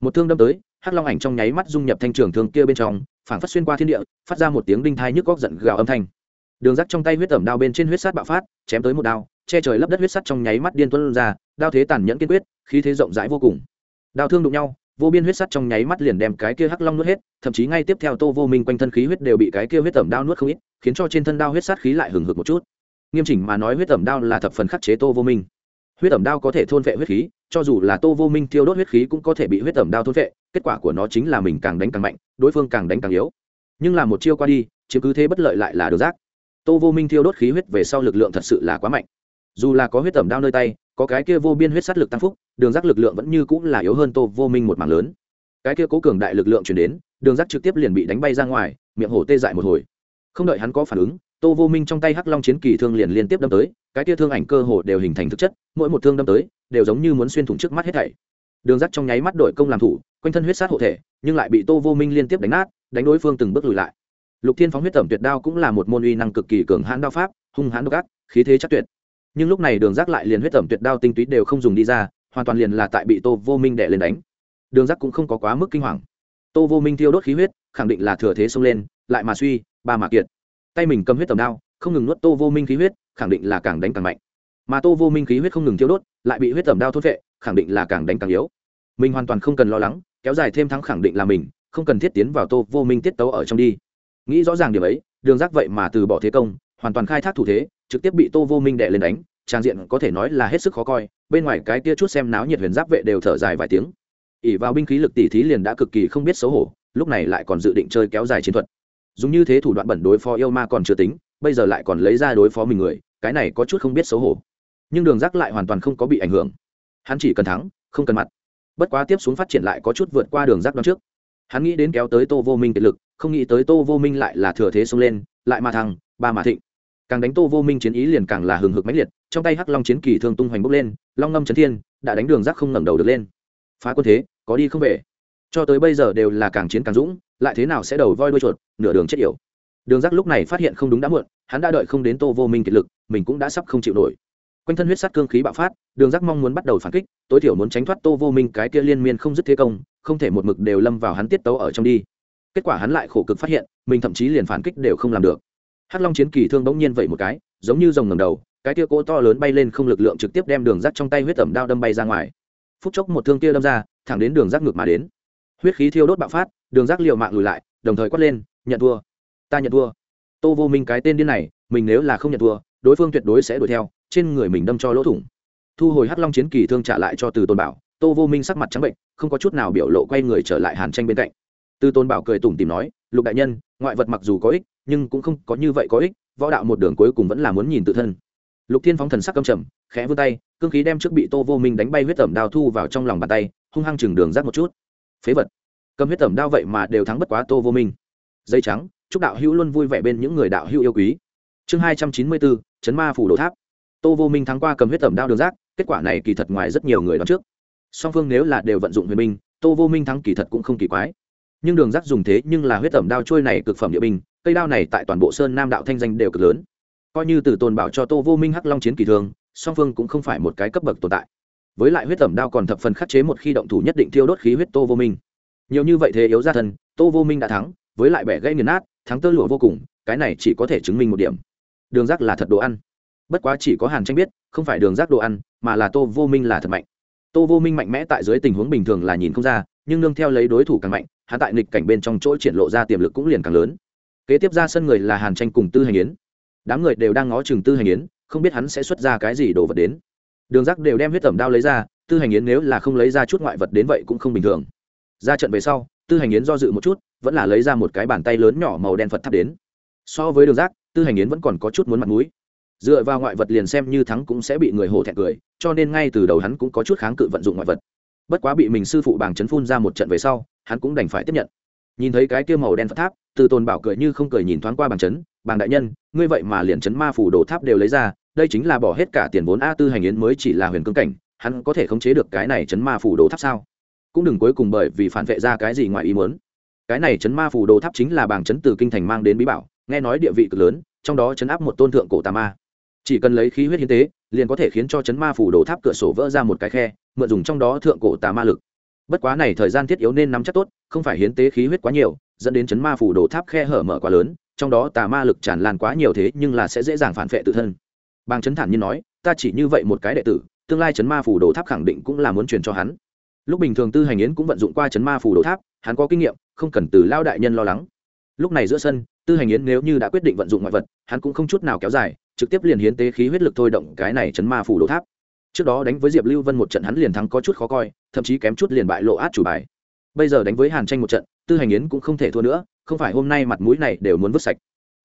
Một thương đâm tới, hắc long ảnh trong nháy mắt dung nhập thanh trường thương kia bên trong, phảng phất xuyên qua thiên địa, phát ra một tiếng đinh thai nhức góc giận gào âm thanh. Đường rắc trong tay huyết tẩm đao bên trên huyết sát bạo phát, chém tới một đao che trời lấp đất huyết sắt trong nháy mắt điên tuân ra, đao thế tàn nhẫn kiên quyết, khí thế rộng rãi vô cùng. Đao thương đụng nhau, vô biên huyết sắt trong nháy mắt liền đem cái kia hắc long nuốt hết, thậm chí ngay tiếp theo tô vô minh quanh thân khí huyết đều bị cái kia huyết tẩm đao nuốt không ít, khiến cho trên thân đao huyết sắt khí lại hừng hực một chút. Nghiêm chỉnh mà nói huyết tẩm đao là thập phần khắc chế tô vô minh. Huyết tẩm đao có thể thôn vệ huyết khí, cho dù là tô vô minh tiêu đốt huyết khí cũng có thể bị huyết tẩm đao thôn vệ, kết quả của nó chính là mình càng đánh càng mạnh, đối phương càng đánh càng yếu. Nhưng là một chiêu qua đi, chiếm cứ thế bất lợi lại là được giác tô vô minh thiêu đốt khí huyết về sau lực lượng thật sự là quá mạnh dù là có huyết tẩm đao nơi tay, có cái kia vô biên huyết sát lực tăng phúc, đường giác lực lượng vẫn như cũng là yếu hơn tô vô minh một mảng lớn. Cái kia cố cường đại lực lượng chuyển đến, đường giác trực tiếp liền bị đánh bay ra ngoài, miệng hổ tê dại một hồi. Không đợi hắn có phản ứng, tô vô minh trong tay hắc long chiến kỳ thương liền liên tiếp đâm tới, cái kia thương ảnh cơ hồ đều hình thành thực chất, mỗi một thương đâm tới, đều giống như muốn xuyên thủng trước mắt hết thảy. Đường giác trong nháy mắt đội công làm thủ, quanh thân huyết sát hộ thể, nhưng lại bị tô vô minh liên tiếp đánh nát, đánh đối phương từng bước lùi lại. Lục thiên phóng huyết tẩm tuyệt đao cũng là một môn uy năng cực kỳ cường hãn đao pháp, hung hãn độc ác, khí thế chắc tuyệt nhưng lúc này đường giác lại liền huyết tẩm tuyệt đao tinh túy đều không dùng đi ra, hoàn toàn liền là tại bị tô vô minh đè lên đánh. Đường giác cũng không có quá mức kinh hoàng. Tô vô minh thiêu đốt khí huyết, khẳng định là thừa thế xông lên, lại mà suy, ba mà kiệt. Tay mình cầm huyết tẩm đao, không ngừng nuốt tô vô minh khí huyết, khẳng định là càng đánh càng mạnh. Mà tô vô minh khí huyết không ngừng thiêu đốt, lại bị huyết tẩm đao thốt vệ khẳng định là càng đánh càng yếu. Mình hoàn toàn không cần lo lắng, kéo dài thêm thắng khẳng định là mình, không cần thiết tiến vào tô vô minh tiết tấu ở trong đi. Nghĩ rõ ràng điểm ấy, đường giác vậy mà từ bỏ thế công, hoàn toàn khai thác thủ thế trực tiếp bị tô vô minh đệ lên đánh, trang diện có thể nói là hết sức khó coi, bên ngoài cái tia chút xem náo nhiệt huyền giáp vệ đều thở dài vài tiếng. ỉ vào binh khí lực tỷ thí liền đã cực kỳ không biết xấu hổ, lúc này lại còn dự định chơi kéo dài chiến thuật. Dùng như thế thủ đoạn bẩn đối phó yêu ma còn chưa tính, bây giờ lại còn lấy ra đối phó mình người, cái này có chút không biết xấu hổ. Nhưng đường giác lại hoàn toàn không có bị ảnh hưởng. Hắn chỉ cần thắng, không cần mặt. Bất quá tiếp xuống phát triển lại có chút vượt qua đường giác đón trước. Hắn nghĩ đến kéo tới tô vô minh kiệt lực, không nghĩ tới tô vô minh lại là thừa thế xông lên, lại mà thăng ba mà thịnh càng đánh tô vô minh chiến ý liền càng là hừng hực mãnh liệt, trong tay hắc long chiến kỳ thường tung hoành bốc lên, long ngâm trấn thiên đã đánh đường rác không ngẩng đầu được lên. Phá quân thế, có đi không về. Cho tới bây giờ đều là càng chiến càng dũng, lại thế nào sẽ đầu voi đuôi chuột, nửa đường chết yểu. Đường rác lúc này phát hiện không đúng đã muộn, hắn đã đợi không đến tô vô minh kiệt lực, mình cũng đã sắp không chịu nổi. Quanh thân huyết sắt cương khí bạo phát, đường rác mong muốn bắt đầu phản kích, tối thiểu muốn tránh thoát tô vô minh cái kia liên miên không dứt thế công, không thể một mực đều lâm vào hắn tiết tấu ở trong đi. Kết quả hắn lại khổ cực phát hiện, mình thậm chí liền phản kích đều không làm được hắc long chiến kỳ thương bỗng nhiên vậy một cái, giống như rồng ngầm đầu, cái kia cỗ to lớn bay lên không lực lượng trực tiếp đem đường rác trong tay huyết tẩm đao đâm bay ra ngoài. Phút chốc một thương kia đâm ra, thẳng đến đường rác ngược mà đến. Huyết khí thiêu đốt bạo phát, đường rác liều mạng lùi lại, đồng thời quát lên, nhận thua, ta nhận thua. Tô vô minh cái tên điên này, mình nếu là không nhận thua, đối phương tuyệt đối sẽ đuổi theo, trên người mình đâm cho lỗ thủng. Thu hồi hắc long chiến kỳ thương trả lại cho từ tôn bảo, tô vô minh sắc mặt trắng bệnh, không có chút nào biểu lộ quay người trở lại hàn tranh bên cạnh. Từ tôn bảo cười tủm tìm nói, lục đại nhân, ngoại vật mặc dù có ích nhưng cũng không có như vậy có ích, võ đạo một đường cuối cùng vẫn là muốn nhìn tự thân. Lục thiên phóng thần sắc căm trầm, khẽ vươn tay, cương khí đem trước bị tô vô minh đánh bay huyết tẩm đao thu vào trong lòng bàn tay, hung hăng chừng đường rác một chút. Phế vật. Cầm huyết tẩm đao vậy mà đều thắng bất quá tô vô minh. Dây trắng, chúc đạo hữu luôn vui vẻ bên những người đạo hữu yêu quý. Chương hai trăm chín mươi bốn, chấn ma phủ đồ tháp. Tô vô minh thắng qua cầm huyết tẩm đao đường rác, kết quả này kỳ thật ngoài rất nhiều người đón trước. Song phương nếu là đều vận dụng huyền binh, tô vô minh thắng kỳ thật cũng không kỳ quái. Nhưng đường rác dùng thế nhưng là huyết tẩm đao trôi này cực phẩm địa binh cây đao này tại toàn bộ sơn nam đạo thanh danh đều cực lớn. Coi như từ tồn bảo cho tô vô minh hắc long chiến kỳ thường, song phương cũng không phải một cái cấp bậc tồn tại. Với lại huyết tẩm đao còn thập phần khắc chế một khi động thủ nhất định thiêu đốt khí huyết tô vô minh. Nhiều như vậy thế yếu ra thân, tô vô minh đã thắng, với lại bẻ gây nghiền nát, thắng tơ lụa vô cùng, cái này chỉ có thể chứng minh một điểm. Đường rác là thật đồ ăn. Bất quá chỉ có hàn tranh biết, không phải đường rác đồ ăn, mà là tô vô minh là thật mạnh. Tô vô minh mạnh mẽ tại dưới tình huống bình thường là nhìn không ra, nhưng nương theo lấy đối thủ càng mạnh, hắn tại nghịch cảnh bên trong chỗ triển lộ ra tiềm lực cũng liền càng lớn kế tiếp ra sân người là hàn tranh cùng tư hành yến. Đám người đều đang ngó chừng tư hành yến, không biết hắn sẽ xuất ra cái gì đồ vật đến. Đường giác đều đem huyết tẩm đao lấy ra, tư hành yến nếu là không lấy ra chút ngoại vật đến vậy cũng không bình thường. Ra trận về sau, tư hành yến do dự một chút, vẫn là lấy ra một cái bàn tay lớn nhỏ màu đen phật tháp đến. So với đường giác, tư hành yến vẫn còn có chút muốn mặt mũi. Dựa vào ngoại vật liền xem như thắng cũng sẽ bị người hổ thẹn cười, cho nên ngay từ đầu hắn cũng có chút kháng cự vận dụng ngoại vật. Bất quá bị mình sư phụ bảng chấn phun ra một trận về sau, hắn cũng đành phải tiếp nhận. Nhìn thấy cái kia màu đen phật tháp từ tồn bảo cười như không cười nhìn thoáng qua bảng chấn bảng đại nhân, ngươi vậy mà liền chấn ma phủ đồ tháp đều lấy ra, đây chính là bỏ hết cả tiền vốn a tư hành yến mới chỉ là huyền cương cảnh, hắn có thể khống chế được cái này chấn ma phủ đồ tháp sao? Cũng đừng cuối cùng bởi vì phản vệ ra cái gì ngoài ý muốn. Cái này chấn ma phủ đồ tháp chính là bảng chấn từ kinh thành mang đến bí bảo, nghe nói địa vị cực lớn, trong đó chấn áp một tôn thượng cổ tà ma. Chỉ cần lấy khí huyết hiến tế, liền có thể khiến cho chấn ma phủ đồ tháp cửa sổ vỡ ra một cái khe, mượn dùng trong đó thượng cổ tà ma lực. Bất quá này thời gian thiết yếu nên nắm chắc tốt, không phải hiến tế khí huyết quá nhiều dẫn đến chấn ma phủ đồ tháp khe hở mở quá lớn, trong đó tà ma lực tràn lan quá nhiều thế nhưng là sẽ dễ dàng phản vệ tự thân. Bàng chấn thản như nói, ta chỉ như vậy một cái đệ tử, tương lai chấn ma phủ đồ tháp khẳng định cũng là muốn truyền cho hắn. Lúc bình thường tư hành yến cũng vận dụng qua chấn ma phủ đồ tháp, hắn có kinh nghiệm, không cần từ lao đại nhân lo lắng. Lúc này giữa sân, tư hành yến nếu như đã quyết định vận dụng ngoại vật, hắn cũng không chút nào kéo dài, trực tiếp liền hiến tế khí huyết lực thôi động cái này chấn ma phủ đồ tháp. Trước đó đánh với diệp lưu vân một trận hắn liền thắng có chút khó coi, thậm chí kém chút liền bại lộ át chủ bài. Bây giờ đánh với hàn tranh một trận tư hành yến cũng không thể thua nữa, không phải hôm nay mặt mũi này đều muốn vứt sạch.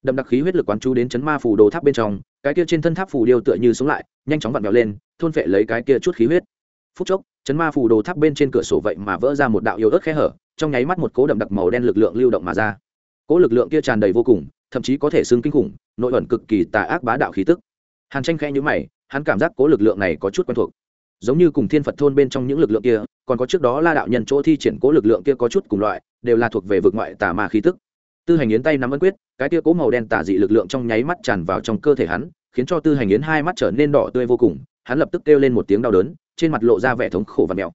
Đậm đặc khí huyết lực quán chú đến chấn ma phù đồ tháp bên trong, cái kia trên thân tháp phù điêu tựa như sống lại, nhanh chóng vặn vẹo lên, thôn phệ lấy cái kia chút khí huyết. Phút chốc, chấn ma phù đồ tháp bên trên cửa sổ vậy mà vỡ ra một đạo yếu ớt khe hở, trong nháy mắt một cố đậm đặc màu đen lực lượng lưu động mà ra. Cố lực lượng kia tràn đầy vô cùng, thậm chí có thể xưng kinh khủng, nội ẩn cực kỳ tà ác bá đạo khí tức. Hàn tranh khẽ nhữ mày, hắn cảm giác cố lực lượng này có chút quen thuộc. Giống như cùng thiên phật thôn bên trong những lực lượng kia, còn có trước đó la đạo nhân chỗ thi triển cố lực lượng kia có chút cùng loại đều là thuộc về vực ngoại tà ma khí tức. Tư hành yến tay nắm ấn quyết, cái tia cố màu đen tà dị lực lượng trong nháy mắt tràn vào trong cơ thể hắn, khiến cho tư hành yến hai mắt trở nên đỏ tươi vô cùng, hắn lập tức kêu lên một tiếng đau đớn, trên mặt lộ ra vẻ thống khổ và mẹo.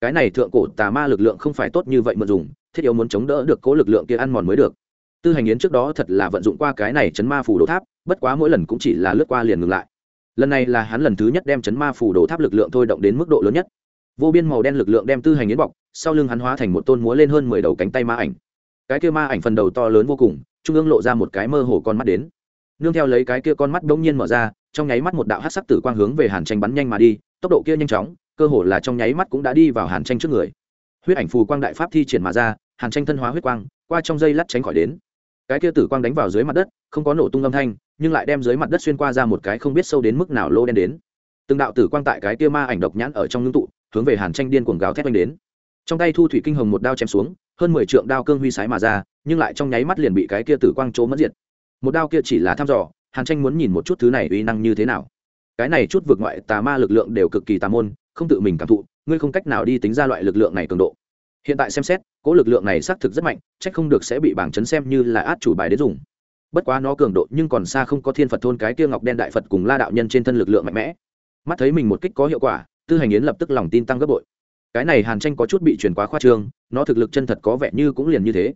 Cái này thượng cổ tà ma lực lượng không phải tốt như vậy mà dùng, thiết yếu muốn chống đỡ được cố lực lượng kia ăn mòn mới được. Tư hành yến trước đó thật là vận dụng qua cái này chấn ma phủ đồ tháp, bất quá mỗi lần cũng chỉ là lướt qua liền ngừng lại. Lần này là hắn lần thứ nhất đem chấn ma phủ đồ tháp lực lượng thôi động đến mức độ lớn nhất vô biên màu đen lực lượng đem tư hành yến bọc, sau lưng hắn hóa thành một tôn múa lên hơn mười đầu cánh tay ma ảnh. Cái kia ma ảnh phần đầu to lớn vô cùng, trung ương lộ ra một cái mơ hồ con mắt đến. Nương theo lấy cái kia con mắt đông nhiên mở ra, trong nháy mắt một đạo hát sắc tử quang hướng về hàn tranh bắn nhanh mà đi, tốc độ kia nhanh chóng, cơ hồ là trong nháy mắt cũng đã đi vào hàn tranh trước người. Huyết ảnh phù quang đại pháp thi triển mà ra, hàn tranh thân hóa huyết quang, qua trong dây lắt tránh khỏi đến. Cái kia tử quang đánh vào dưới mặt đất, không có nổ tung âm thanh, nhưng lại đem dưới mặt đất xuyên qua ra một cái không biết sâu đến mức nào lô đen đến. Từng đạo tử quang tại cái kia ma ảnh độc nhãn ở trong ngưng tụ hướng về hàn tranh điên cuồng gào thét oanh đến. Trong tay thu thủy kinh hồng một đao chém xuống, hơn mười trượng đao cương huy sái mà ra, nhưng lại trong nháy mắt liền bị cái kia tử quang chỗ mất diệt. Một đao kia chỉ là thăm dò, hàn tranh muốn nhìn một chút thứ này uy năng như thế nào. Cái này chút vượt ngoại tà ma lực lượng đều cực kỳ tà môn, không tự mình cảm thụ, ngươi không cách nào đi tính ra loại lực lượng này cường độ. Hiện tại xem xét, cỗ lực lượng này xác thực rất mạnh c h ắ c không được sẽ bị bảng chấn xem như là át chủ bài đến dùng. Bất quá nó cường độ nhưng còn xa không có thiên phật thôn cái kia ngọc đen đại phật cùng la đạo nhân trên thân lực lượng mạnh mẽ. Mắt thấy mình một kích có hiệu quả tư hành yến lập tức lòng tin tăng gấp bội. Cái này hàn tranh có chút bị chuyển quá khoa trương, nó thực lực chân thật có vẻ như cũng liền như thế.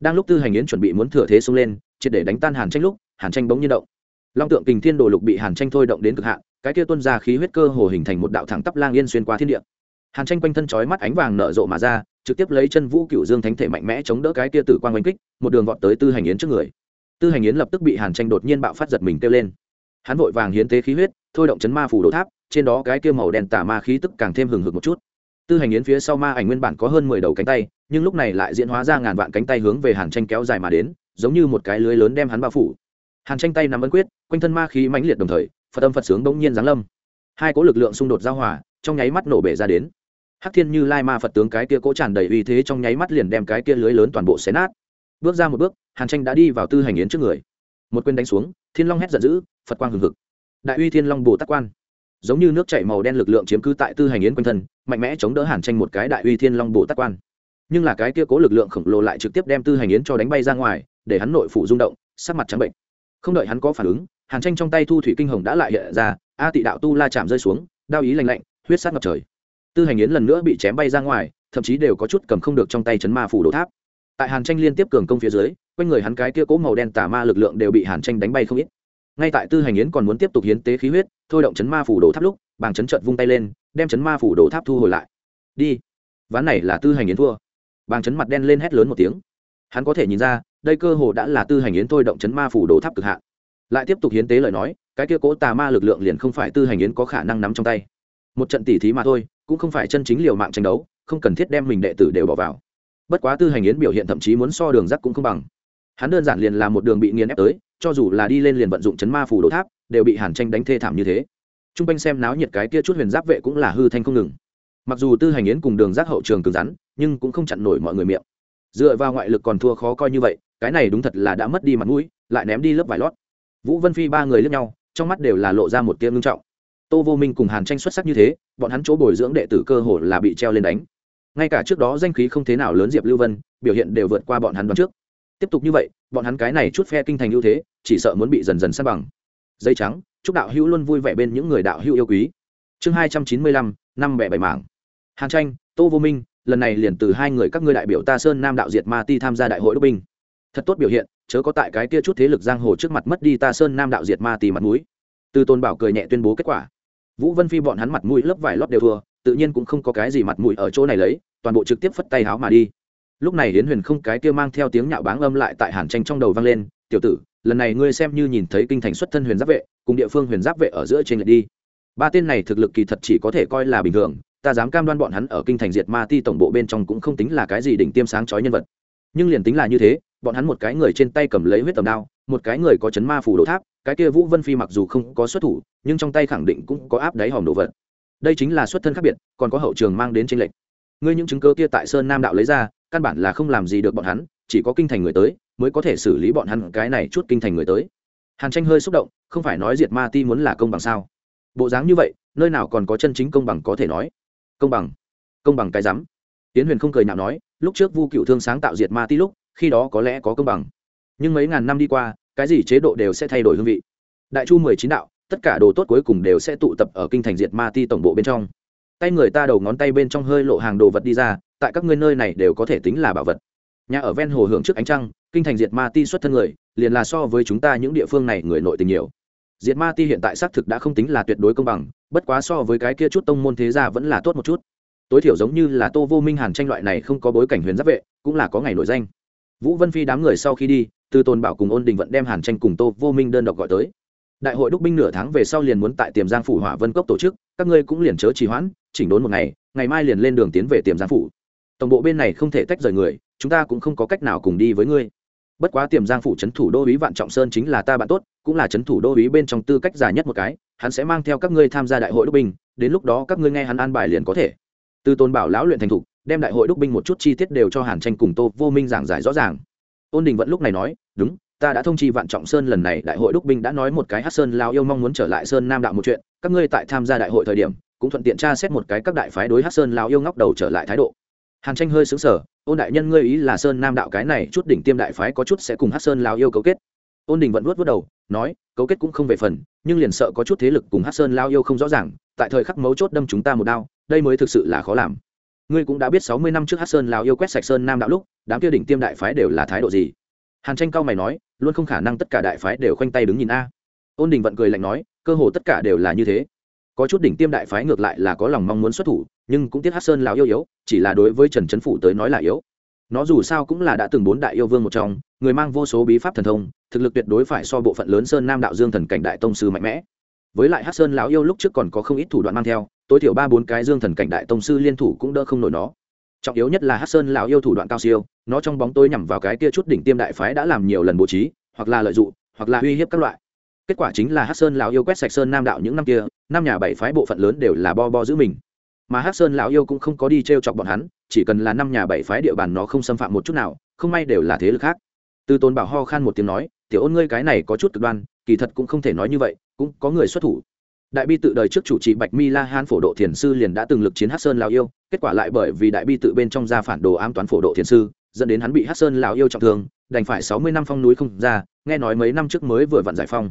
Đang lúc tư hành yến chuẩn bị muốn thừa thế xông lên, triệt để đánh tan hàn tranh lúc, hàn tranh bỗng nhiên động. Long tượng kình thiên đồ lục bị hàn tranh thôi động đến cực hạn, cái kia tuân ra khí huyết cơ hồ hình thành một đạo thẳng tắp lang yên xuyên qua thiên địa. Hàn tranh quanh thân chói mắt ánh vàng nở rộ mà ra, trực tiếp lấy chân vũ cựu dương thánh thể mạnh mẽ chống đỡ cái kia tử quang oanh kích, một đường vọt tới tư hành yến trước người. Tư hành yến lập tức bị hàn tranh đột nhiên bạo phát giật mình kêu lên. Hắn vội vàng hiến tế khí huyết thôi động chấn ma phủ đổ tháp, trên đó cái kia màu đen tà ma khí tức càng thêm hừng hực một chút. Tư hành yến phía sau ma ảnh nguyên bản có hơn mười đầu cánh tay, nhưng lúc này lại diễn hóa ra ngàn vạn cánh tay hướng về hàn tranh kéo dài mà đến, giống như một cái lưới lớn đem hắn bao phủ. Hàn tranh tay nắm ấn quyết, quanh thân ma khí mãnh liệt đồng thời, phật âm phật sướng bỗng nhiên giáng lâm. Hai cỗ lực lượng xung đột giao hòa, trong nháy mắt nổ bể ra đến. Hắc thiên như lai ma phật tướng cái kia cỗ tràn đầy uy thế trong nháy mắt liền đem cái kia lưới lớn toàn bộ xé nát. Bước ra một bước, hàn tranh đã đi vào tư hành yến trước người. Một quyền đánh xuống, thiên long hét giận dữ, phật quang hừng hực đại uy thiên long bồ tát quan. Giống như nước chảy màu đen lực lượng chiếm cứ tại tư hành yến quanh thân, mạnh mẽ chống đỡ hàn tranh một cái đại uy thiên long bồ tát quan. Nhưng là cái kia cố lực lượng khổng lồ lại trực tiếp đem tư hành yến cho đánh bay ra ngoài, để hắn nội phủ rung động, sắc mặt trắng bệnh. Không đợi hắn có phản ứng, hàn tranh trong tay thu thủy kinh hồng đã lại hiện ra, a tị đạo tu la chạm rơi xuống, đao ý lành lạnh, huyết sát ngập trời. Tư hành yến lần nữa bị chém bay ra ngoài, thậm chí đều có chút cầm không được trong tay chấn ma phủ đổ tháp. Tại hàn tranh liên tiếp cường công phía dưới, quanh người hắn cái kia cố màu đen tà ma lực lượng đều bị hàn tranh đánh bay không ít ngay tại tư hành yến còn muốn tiếp tục hiến tế khí huyết, thôi động chấn ma phủ đồ tháp lúc, bàng chấn trợt vung tay lên, đem chấn ma phủ đồ tháp thu hồi lại. Đi. Ván này là tư hành yến thua. Bàng chấn mặt đen lên hét lớn một tiếng. Hắn có thể nhìn ra, đây cơ hồ đã là tư hành yến thôi động chấn ma phủ đồ tháp cực hạn. Lại tiếp tục hiến tế lời nói, cái kia cố tà ma lực lượng liền không phải tư hành yến có khả năng nắm trong tay. Một trận tỉ thí mà thôi, cũng không phải chân chính liều mạng tranh đấu, không cần thiết đem mình đệ tử đều bỏ vào. Bất quá tư hành yến biểu hiện thậm chí muốn so đường rắc cũng không bằng. Hắn đơn giản liền là một đường bị nghiền ép tới cho dù là đi lên liền vận dụng chấn ma phủ đổ tháp, đều bị hàn tranh đánh thê thảm như thế. T r u n g quanh xem náo nhiệt cái kia chút huyền giáp vệ cũng là hư thanh không ngừng. Mặc dù tư hành yến cùng đường giác hậu trường cứng rắn, nhưng cũng không chặn nổi mọi người miệng. Dựa vào ngoại lực còn thua khó coi như vậy, cái này đúng thật là đã mất đi mặt mũi, lại ném đi lớp vải lót. Vũ vân phi ba người lướt nhau, trong mắt đều là lộ ra một tiếng ngưng trọng. Tô vô minh cùng hàn tranh xuất sắc như thế, bọn hắn chỗ bồi dưỡng đệ tử cơ hồ là bị treo lên đánh. Ngay cả trước đó danh khí không thế nào lớn diệp lưu vân, biểu hiện đều vượt qua bọn hắn đoán trước tiếp tục như vậy, bọn hắn cái này chút phe kinh thành ưu thế, chỉ sợ muốn bị dần dần san bằng. Dây trắng, chúc đạo hữu luôn vui vẻ bên những người đạo hữu yêu quý. Chương hai trăm chín mươi lăm, năm bẻ bảy mảng. Hàn tranh, tô vô minh, lần này liền từ hai người các ngươi đại biểu ta sơn nam đạo diệt ma ti tham gia đại hội đốc binh. Thật tốt biểu hiện, chớ có tại cái kia chút thế lực giang hồ trước mặt mất đi ta sơn nam đạo diệt ma ti mặt mũi. Từ tôn bảo cười nhẹ tuyên bố kết quả. Vũ vân phi bọn hắn mặt mũi lớp vải lót đều thua, tự nhiên cũng không có cái gì mặt mũi ở chỗ này lấy, toàn bộ trực tiếp phất tay háo mà đi lúc này hiến huyền không cái kia mang theo tiếng nhạo báng âm lại tại hàn tranh trong đầu vang lên, tiểu tử, lần này ngươi xem như nhìn thấy kinh thành xuất thân huyền giáp vệ, cùng địa phương huyền giáp vệ ở giữa trên lệ đi. Ba tên này thực lực kỳ thật chỉ có thể coi là bình thường, ta dám cam đoan bọn hắn ở kinh thành diệt ma ti tổng bộ bên trong cũng không tính là cái gì đỉnh tiêm sáng chói nhân vật. Nhưng liền tính là như thế, bọn hắn một cái người trên tay cầm lấy huyết tầm đao, một cái người có chấn ma phủ đồ tháp, cái kia vũ vân phi mặc dù không có xuất thủ, nhưng trong tay khẳng định cũng có áp đáy hòm đồ vật. Đây chính là xuất thân khác biệt, còn có hậu trường mang đến tranh lệch. Ngươi những chứng cứ kia tại sơn nam đạo lấy ra căn bản là không làm gì được bọn hắn, chỉ có kinh thành người tới, mới có thể xử lý bọn hắn cái này chút kinh thành người tới. Hàn tranh hơi xúc động, không phải nói diệt ma ti muốn là công bằng sao? Bộ dáng như vậy, nơi nào còn có chân chính công bằng có thể nói? Công bằng công bằng cái rắm. Tiến huyền không cười nào nói, lúc trước vu cựu thương sáng tạo diệt ma ti lúc, khi đó có lẽ có công bằng. Nhưng mấy ngàn năm đi qua, cái gì chế độ đều sẽ thay đổi hương vị. Đại chu mười chín đạo, tất cả đồ tốt cuối cùng đều sẽ tụ tập ở kinh thành diệt ma ti tổng bộ bên trong tay người ta đầu ngón tay bên trong hơi lộ hàng đồ vật đi ra, tại các ngươi nơi này đều có thể tính là bảo vật. Nhà ở ven hồ hưởng trước ánh trăng, kinh thành diệt ma ti xuất thân người, liền là so với chúng ta những địa phương này người nội tình nhiều. Diệt ma ti hiện tại xác thực đã không tính là tuyệt đối công bằng, bất quá so với cái kia chút tông môn thế gia vẫn là tốt một chút. Tối thiểu giống như là tô vô minh hàn tranh loại này không có bối cảnh huyền giáp vệ, cũng là có ngày nổi danh. Vũ vân phi đám người sau khi đi, từ tôn bảo cùng ôn đình vẫn đem hàn tranh cùng tô vô minh đơn độc gọi tới. Đại hội đúc binh nửa tháng về sau liền muốn tại tiềm giang phủ hỏa vân cốc tổ chức, các ngươi cũng liền chớ trì hoãn chỉnh đốn một ngày ngày mai liền lên đường tiến về tiềm giang phủ. Tổng bộ bên này không thể tách rời người, chúng ta cũng không có cách nào cùng đi với ngươi. Bất quá tiềm giang phủ trấn thủ đô ý vạn trọng sơn chính là ta bạn tốt, cũng là trấn thủ đô ý bên trong tư cách dài nhất một cái, hắn sẽ mang theo các ngươi tham gia đại hội đúc binh, đến lúc đó các ngươi nghe hắn an bài liền có thể. Từ tôn bảo lão luyện thành thục, đem đại hội đúc binh một chút chi tiết đều cho hàn tranh cùng tô vô minh giảng giải rõ ràng. Ôn đình vẫn lúc này nói, đúng, ta đã thông chi vạn trọng sơn lần này đại hội đúc binh đã nói một cái hát sơn lao yêu mong muốn trở lại sơn nam đạo một chuyện, các ngươi tại tham gia đại hội thời điểm cũng thuận tiện tra xét một cái các đại phái đối hát sơn lao yêu ngóc đầu trở lại thái độ. Hàn tranh hơi xứng sở ôn đại nhân ngươi ý là sơn nam đạo cái này chút đỉnh tiêm đại phái có chút sẽ cùng hát sơn lao yêu cấu kết. Ôn đình vẫn vuốt vớt đầu, nói, cấu kết cũng không về phần, nhưng liền sợ có chút thế lực cùng hát sơn lao yêu không rõ ràng, tại thời khắc mấu chốt đâm chúng ta một đao, đây mới thực sự là khó làm. Ngươi cũng đã biết sáu mươi năm trước hát sơn lao yêu quét sạch sơn nam đạo lúc, đám kia đỉnh tiêm đại phái đều là thái độ gì? Hàn tranh cao mày nói, luôn không khả năng tất cả đại phái đều khoanh tay đứng nhìn a. Ôn đình vận cười lạnh nói, cơ hồ tất cả đều là như thế có chút đỉnh tiêm đại phái ngược lại là có lòng mong muốn xuất thủ, nhưng cũng tiếc hát sơn lào yêu yếu, chỉ là đối với trần trấn phủ tới nói là yếu. Nó dù sao cũng là đã từng bốn đại yêu vương một trong, người mang vô số bí pháp thần thông, thực lực tuyệt đối phải so bộ phận lớn sơn nam đạo dương thần cảnh đại tông sư mạnh mẽ. Với lại hát sơn lão yêu lúc trước còn có không ít thủ đoạn mang theo, tối thiểu ba bốn cái dương thần cảnh đại tông sư liên thủ cũng đỡ không nổi nó. Trọng yếu nhất là hát sơn lão yêu thủ đoạn cao siêu, nó trong bóng tối nhằm vào cái kia chút đỉnh tiêm đại phái đã làm nhiều lần bố trí, hoặc là lợi dụng, hoặc là uy hiếp các loại. Kết quả chính là hát sơn lão yêu quét sạch sơn nam đạo những năm kia năm nhà bảy phái bộ phận lớn đều là bo bo giữ mình. Mà hát sơn lão yêu cũng không có đi t r e o chọc bọn hắn, chỉ cần là năm nhà bảy phái địa bàn nó không xâm phạm một chút nào, không may đều là thế lực khác. Từ tôn bảo ho khan một tiếng nói, tiểu ôn ngươi cái này có chút cực đoan, kỳ thật cũng không thể nói như vậy, cũng có người xuất thủ. Đại bi tự đời trước chủ trì bạch mi la han phổ độ thiền sư liền đã từng lực chiến hát sơn lão yêu, kết quả lại bởi vì đại bi tự bên trong ra phản đồ ám toán phổ độ thiền sư, dẫn đến hắn bị hát sơn lão yêu trọng thương, đành phải sáu mươi năm phong núi không ra, nghe nói mấy năm trước mới vừa vặn giải phong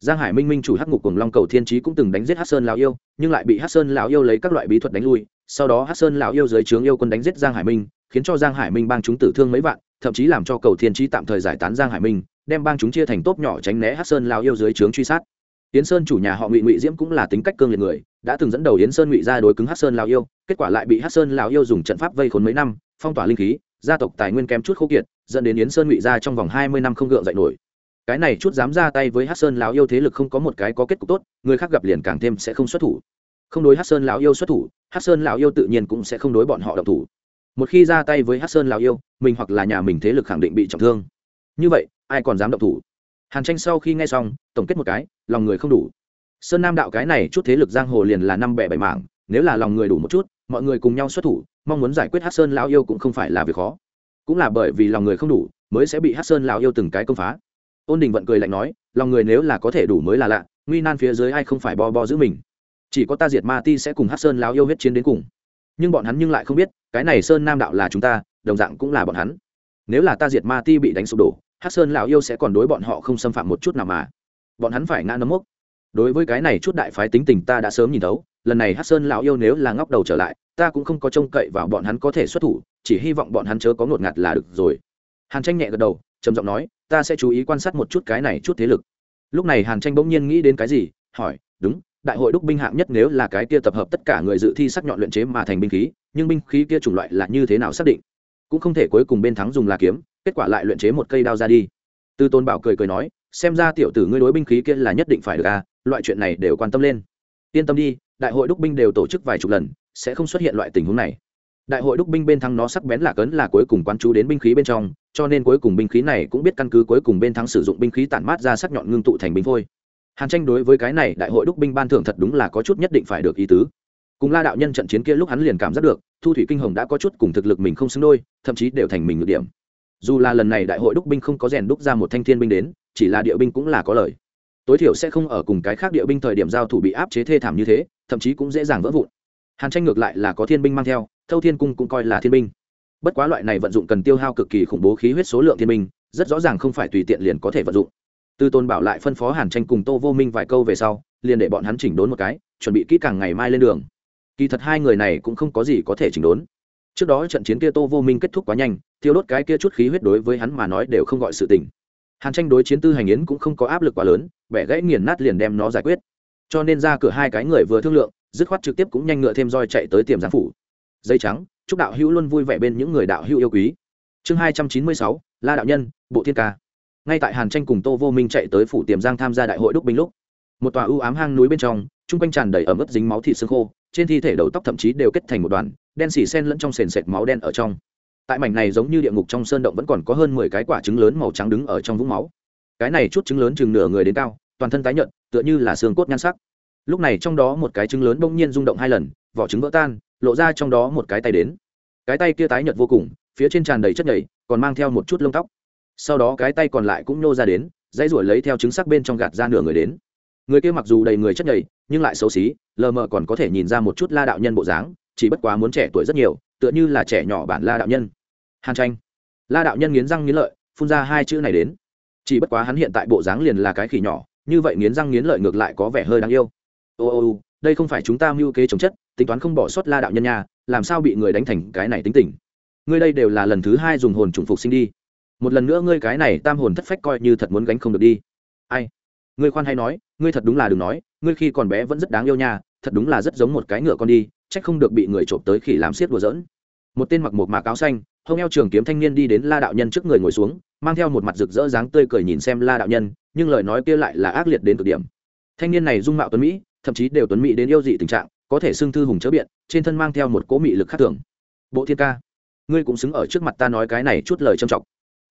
giang hải minh minh chủ hắc ngục cùng long cầu thiên trí cũng từng đánh giết hát sơn lão yêu, nhưng lại bị hát sơn lão yêu lấy các loại bí thuật đánh lui. Sau đó hát sơn lão yêu dưới trướng yêu quân đánh giết giang hải minh, khiến cho giang hải minh bang chúng tử thương mấy vạn, thậm chí làm cho cầu thiên trí tạm thời giải tán giang hải minh, đem bang chúng chia thành tốp nhỏ tránh né hát sơn lão yêu dưới trướng truy sát. Yến sơn chủ nhà họ ngụy ngụy diễm cũng là tính cách cương liệt người, đã từng dẫn đầu yến sơn ngụy ra đối cứng hát sơn lão yêu, kết quả lại bị hát sơn lão yêu dùng trận pháp vây khốn mấy năm, phong tỏa linh khí, gia tộc tài nguyên kém chút khô kiệt, dẫn đến yến sơn ngụy ra trong vòng hai mươi năm không gượng dậy nổi cái này chút dám ra tay với hát sơn lão yêu thế lực không có một cái có kết cục tốt, người khác gặp liền càng thêm sẽ không xuất thủ. Không đối hát sơn lão yêu xuất thủ hát sơn lão yêu tự nhiên cũng sẽ không đối bọn họ độc thủ. Một khi ra tay với hát sơn lão yêu, mình hoặc là nhà mình thế lực khẳng định bị trọng thương. Như vậy, ai còn dám động thủ? Hàn tranh sau khi nghe xong, tổng kết một cái, lòng người không đủ. Sơn nam đạo cái này chút thế lực giang hồ liền là năm bẻ bảy mảng, nếu là lòng người đủ một chút, mọi người cùng nhau xuất thủ, mong muốn giải quyết hát sơn lão yêu cũng không phải là việc khó. Cũng là bởi vì lòng người không đủ, mới sẽ bị hát sơn lão yêu từng cái công phá ôn đình vận cười lạnh nói, lòng người nếu là có thể đủ mới là lạ, nguy nan phía dưới ai không phải bo bo giữ mình. Chỉ có ta diệt ma ti sẽ cùng hát sơn lão yêu huyết chiến đến cùng. Nhưng bọn hắn nhưng lại không biết, cái này sơn nam đạo là chúng ta, đồng dạng cũng là bọn hắn. Nếu là ta diệt ma ti bị đánh sụp đổ hát sơn lão yêu sẽ còn đối bọn họ không xâm phạm một chút nào mà. Bọn hắn phải ngã nấm mốc. Đối với cái này chút đại phái tính tình ta đã sớm nhìn thấu, lần này hát sơn lão yêu nếu là ngóc đầu trở lại, ta cũng không có trông cậy vào bọn hắn có thể xuất thủ, chỉ hy vọng bọn hắn chớ có ngột ngạt là được rồi. Hàn tranh nhẹ gật đầu, trầm giọng nói ta sẽ chú ý quan sát một chút cái này chút thế lực. Lúc này hàn tranh bỗng nhiên nghĩ đến cái gì, hỏi, đúng, đại hội đúc binh hạng nhất nếu là cái kia tập hợp tất cả người dự thi sắc nhọn luyện chế mà thành binh khí, nhưng binh khí kia chủng loại là như thế nào xác định? Cũng không thể cuối cùng bên thắng dùng là kiếm, kết quả lại luyện chế một cây đao ra đi. Tư tôn bảo cười cười nói, xem ra tiểu tử ngươi đối binh khí kia là nhất định phải được à loại chuyện này đều quan tâm lên. Yên tâm đi, đại hội đúc binh đều tổ chức vài chục lần, sẽ không xuất hiện loại tình huống này. Đại hội đúc binh bên thắng nó sắc bén là cấn là cuối cùng quán chú đến binh khí bên trong cho nên cuối cùng binh khí này cũng biết căn cứ cuối cùng bên thắng sử dụng binh khí tản mát ra sắc nhọn ngưng tụ thành binh phôi. Hàn tranh đối với cái này đại hội đúc binh ban thưởng thật đúng là có chút nhất định phải được ý tứ. Cùng la đạo nhân trận chiến kia lúc hắn liền cảm giác được, thu thủy kinh hồng đã có chút cùng thực lực mình không xứng đôi, thậm chí đều thành mình ngược điểm. Dù là lần này đại hội đúc binh không có rèn đúc ra một thanh thiên binh đến, chỉ là địa binh cũng là có lời tối thiểu sẽ không ở cùng cái khác địa binh thời điểm giao thủ bị áp chế thê thảm như thế, thậm chí cũng dễ dàng vỡ vụn. Hàn tranh ngược lại là có thiên binh mang theo, thâu thiên cung cũng coi là thiên binh bất quá loại này vận dụng cần tiêu hao cực kỳ khủng bố khí huyết số lượng thiên minh, rất rõ ràng không phải tùy tiện liền có thể vận dụng. Tư tôn bảo lại phân phó hàn tranh cùng tô vô minh vài câu về sau, liền để bọn hắn chỉnh đốn một cái, chuẩn bị kỹ càng ngày mai lên đường. Kỳ thật hai người này cũng không có gì có thể chỉnh đốn. Trước đó trận chiến kia tô vô minh kết thúc quá nhanh, thiêu đốt cái kia chút khí huyết đối với hắn mà nói đều không gọi sự tình. Hàn tranh đối chiến tư hành yến cũng không có áp lực quá lớn, bẻ gãy nghiền nát liền đem nó giải quyết. Cho nên ra cửa hai cái người vừa thương lượng, dứt khoát trực tiếp cũng nhanh ngựa thêm roi chạy tới tiềm giáng phủ dây trắng, chúc đạo hữu luôn vui vẻ bên những người đạo hữu yêu quý. Chương hai trăm chín mươi sáu, la đạo nhân, bộ thiên ca. Ngay tại hàn tranh cùng tô vô minh chạy tới phủ tiềm giang tham gia đại hội đúc binh lúc, một tòa ưu ám hang núi bên trong, chung quanh tràn đầy ẩm ướt dính máu thịt xương khô, trên thi thể đầu tóc thậm chí đều kết thành một đoàn, đen xỉ sen lẫn trong sền sệt máu đen ở trong. Tại mảnh này giống như địa ngục trong sơn động vẫn còn có hơn mười cái quả trứng lớn màu trắng đứng ở trong vũng máu. Cái này chút trứng lớn chừng nửa người đến cao, toàn thân tái nhợt, tựa như là xương cốt nhan sắc. Lúc này trong đó một cái trứng lớn bỗng nhiên rung động hai lần, vỏ trứng vỡ tan lộ ra trong đó một cái tay đến. Cái tay kia tái nhợt vô cùng, phía trên tràn đầy chất nhầy, còn mang theo một chút lông tóc. Sau đó cái tay còn lại cũng nhô ra đến, dãy ruổi lấy theo trứng sắc bên trong gạt ra nửa người đến. Người kia mặc dù đầy người chất nhầy, nhưng lại xấu xí, lờ mờ còn có thể nhìn ra một chút la đạo nhân bộ dáng, chỉ bất quá muốn trẻ tuổi rất nhiều, tựa như là trẻ nhỏ bản la đạo nhân. Hàn tranh. La đạo nhân nghiến răng nghiến lợi, phun ra hai chữ này đến. Chỉ bất quá hắn hiện tại bộ dáng liền là cái khỉ nhỏ, như vậy nghiến răng nghiến lợi ngược lại có vẻ hơi đáng yêu. Ô ô ô đây không phải chúng ta mưu kế chống chất, tính toán không bỏ sót la đạo nhân nha, làm sao bị người đánh thành cái này tính tình? Ngươi đây đều là lần thứ hai dùng hồn trùng phục sinh đi. Một lần nữa ngươi cái này tam hồn thất phách coi như thật muốn gánh không được đi. Ai? Ngươi khoan hay nói, ngươi thật đúng là đừng nói, ngươi khi còn bé vẫn rất đáng yêu nha, thật đúng là rất giống một cái ngựa con đi trách không được bị người trộm tới khi làm xiết đùa giỡn. Một tên mặc một mạc áo xanh, hông eo trường kiếm thanh niên đi đến la đạo nhân trước người ngồi xuống, mang theo một mặt rực rỡ dáng tươi cười nhìn xem la đạo nhân, nhưng lời nói kia lại là ác liệt đến cực điểm. Thanh niên này dung mạo tuấn mỹ thậm chí đều tuấn mỹ đến yêu dị tình trạng, có thể xưng thư hùng chớ biện, trên thân mang theo một cỗ mị lực khác thường. Bộ thiên ca, ngươi cũng xứng ở trước mặt ta nói cái này chút lời trầm trọng.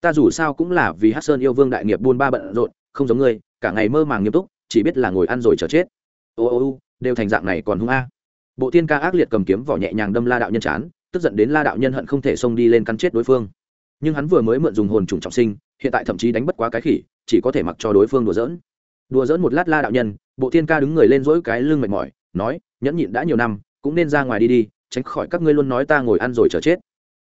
Ta dù sao cũng là vì hát sơn yêu vương đại nghiệp buôn ba bận rộn, không giống ngươi, cả ngày mơ màng nghiêm túc, chỉ biết là ngồi ăn rồi chờ chết. Ô ô ô, đều thành dạng này còn hung a. Bộ thiên ca ác liệt cầm kiếm vỏ nhẹ nhàng đâm la đạo nhân chán, tức giận đến la đạo nhân hận không thể xông đi lên cắn chết đối phương. Nhưng hắn vừa mới mượn dùng hồn trùng trọng sinh, hiện tại thậm chí đánh bất quá cái khỉ, chỉ có thể mặc cho đối phương đùa dỡn đùa dỡn một lát la đạo nhân bộ thiên ca đứng người lên dỗi cái lưng mệt mỏi, nói, nhẫn nhịn đã nhiều năm, cũng nên ra ngoài đi đi, tránh khỏi các ngươi luôn nói ta ngồi ăn rồi chờ chết.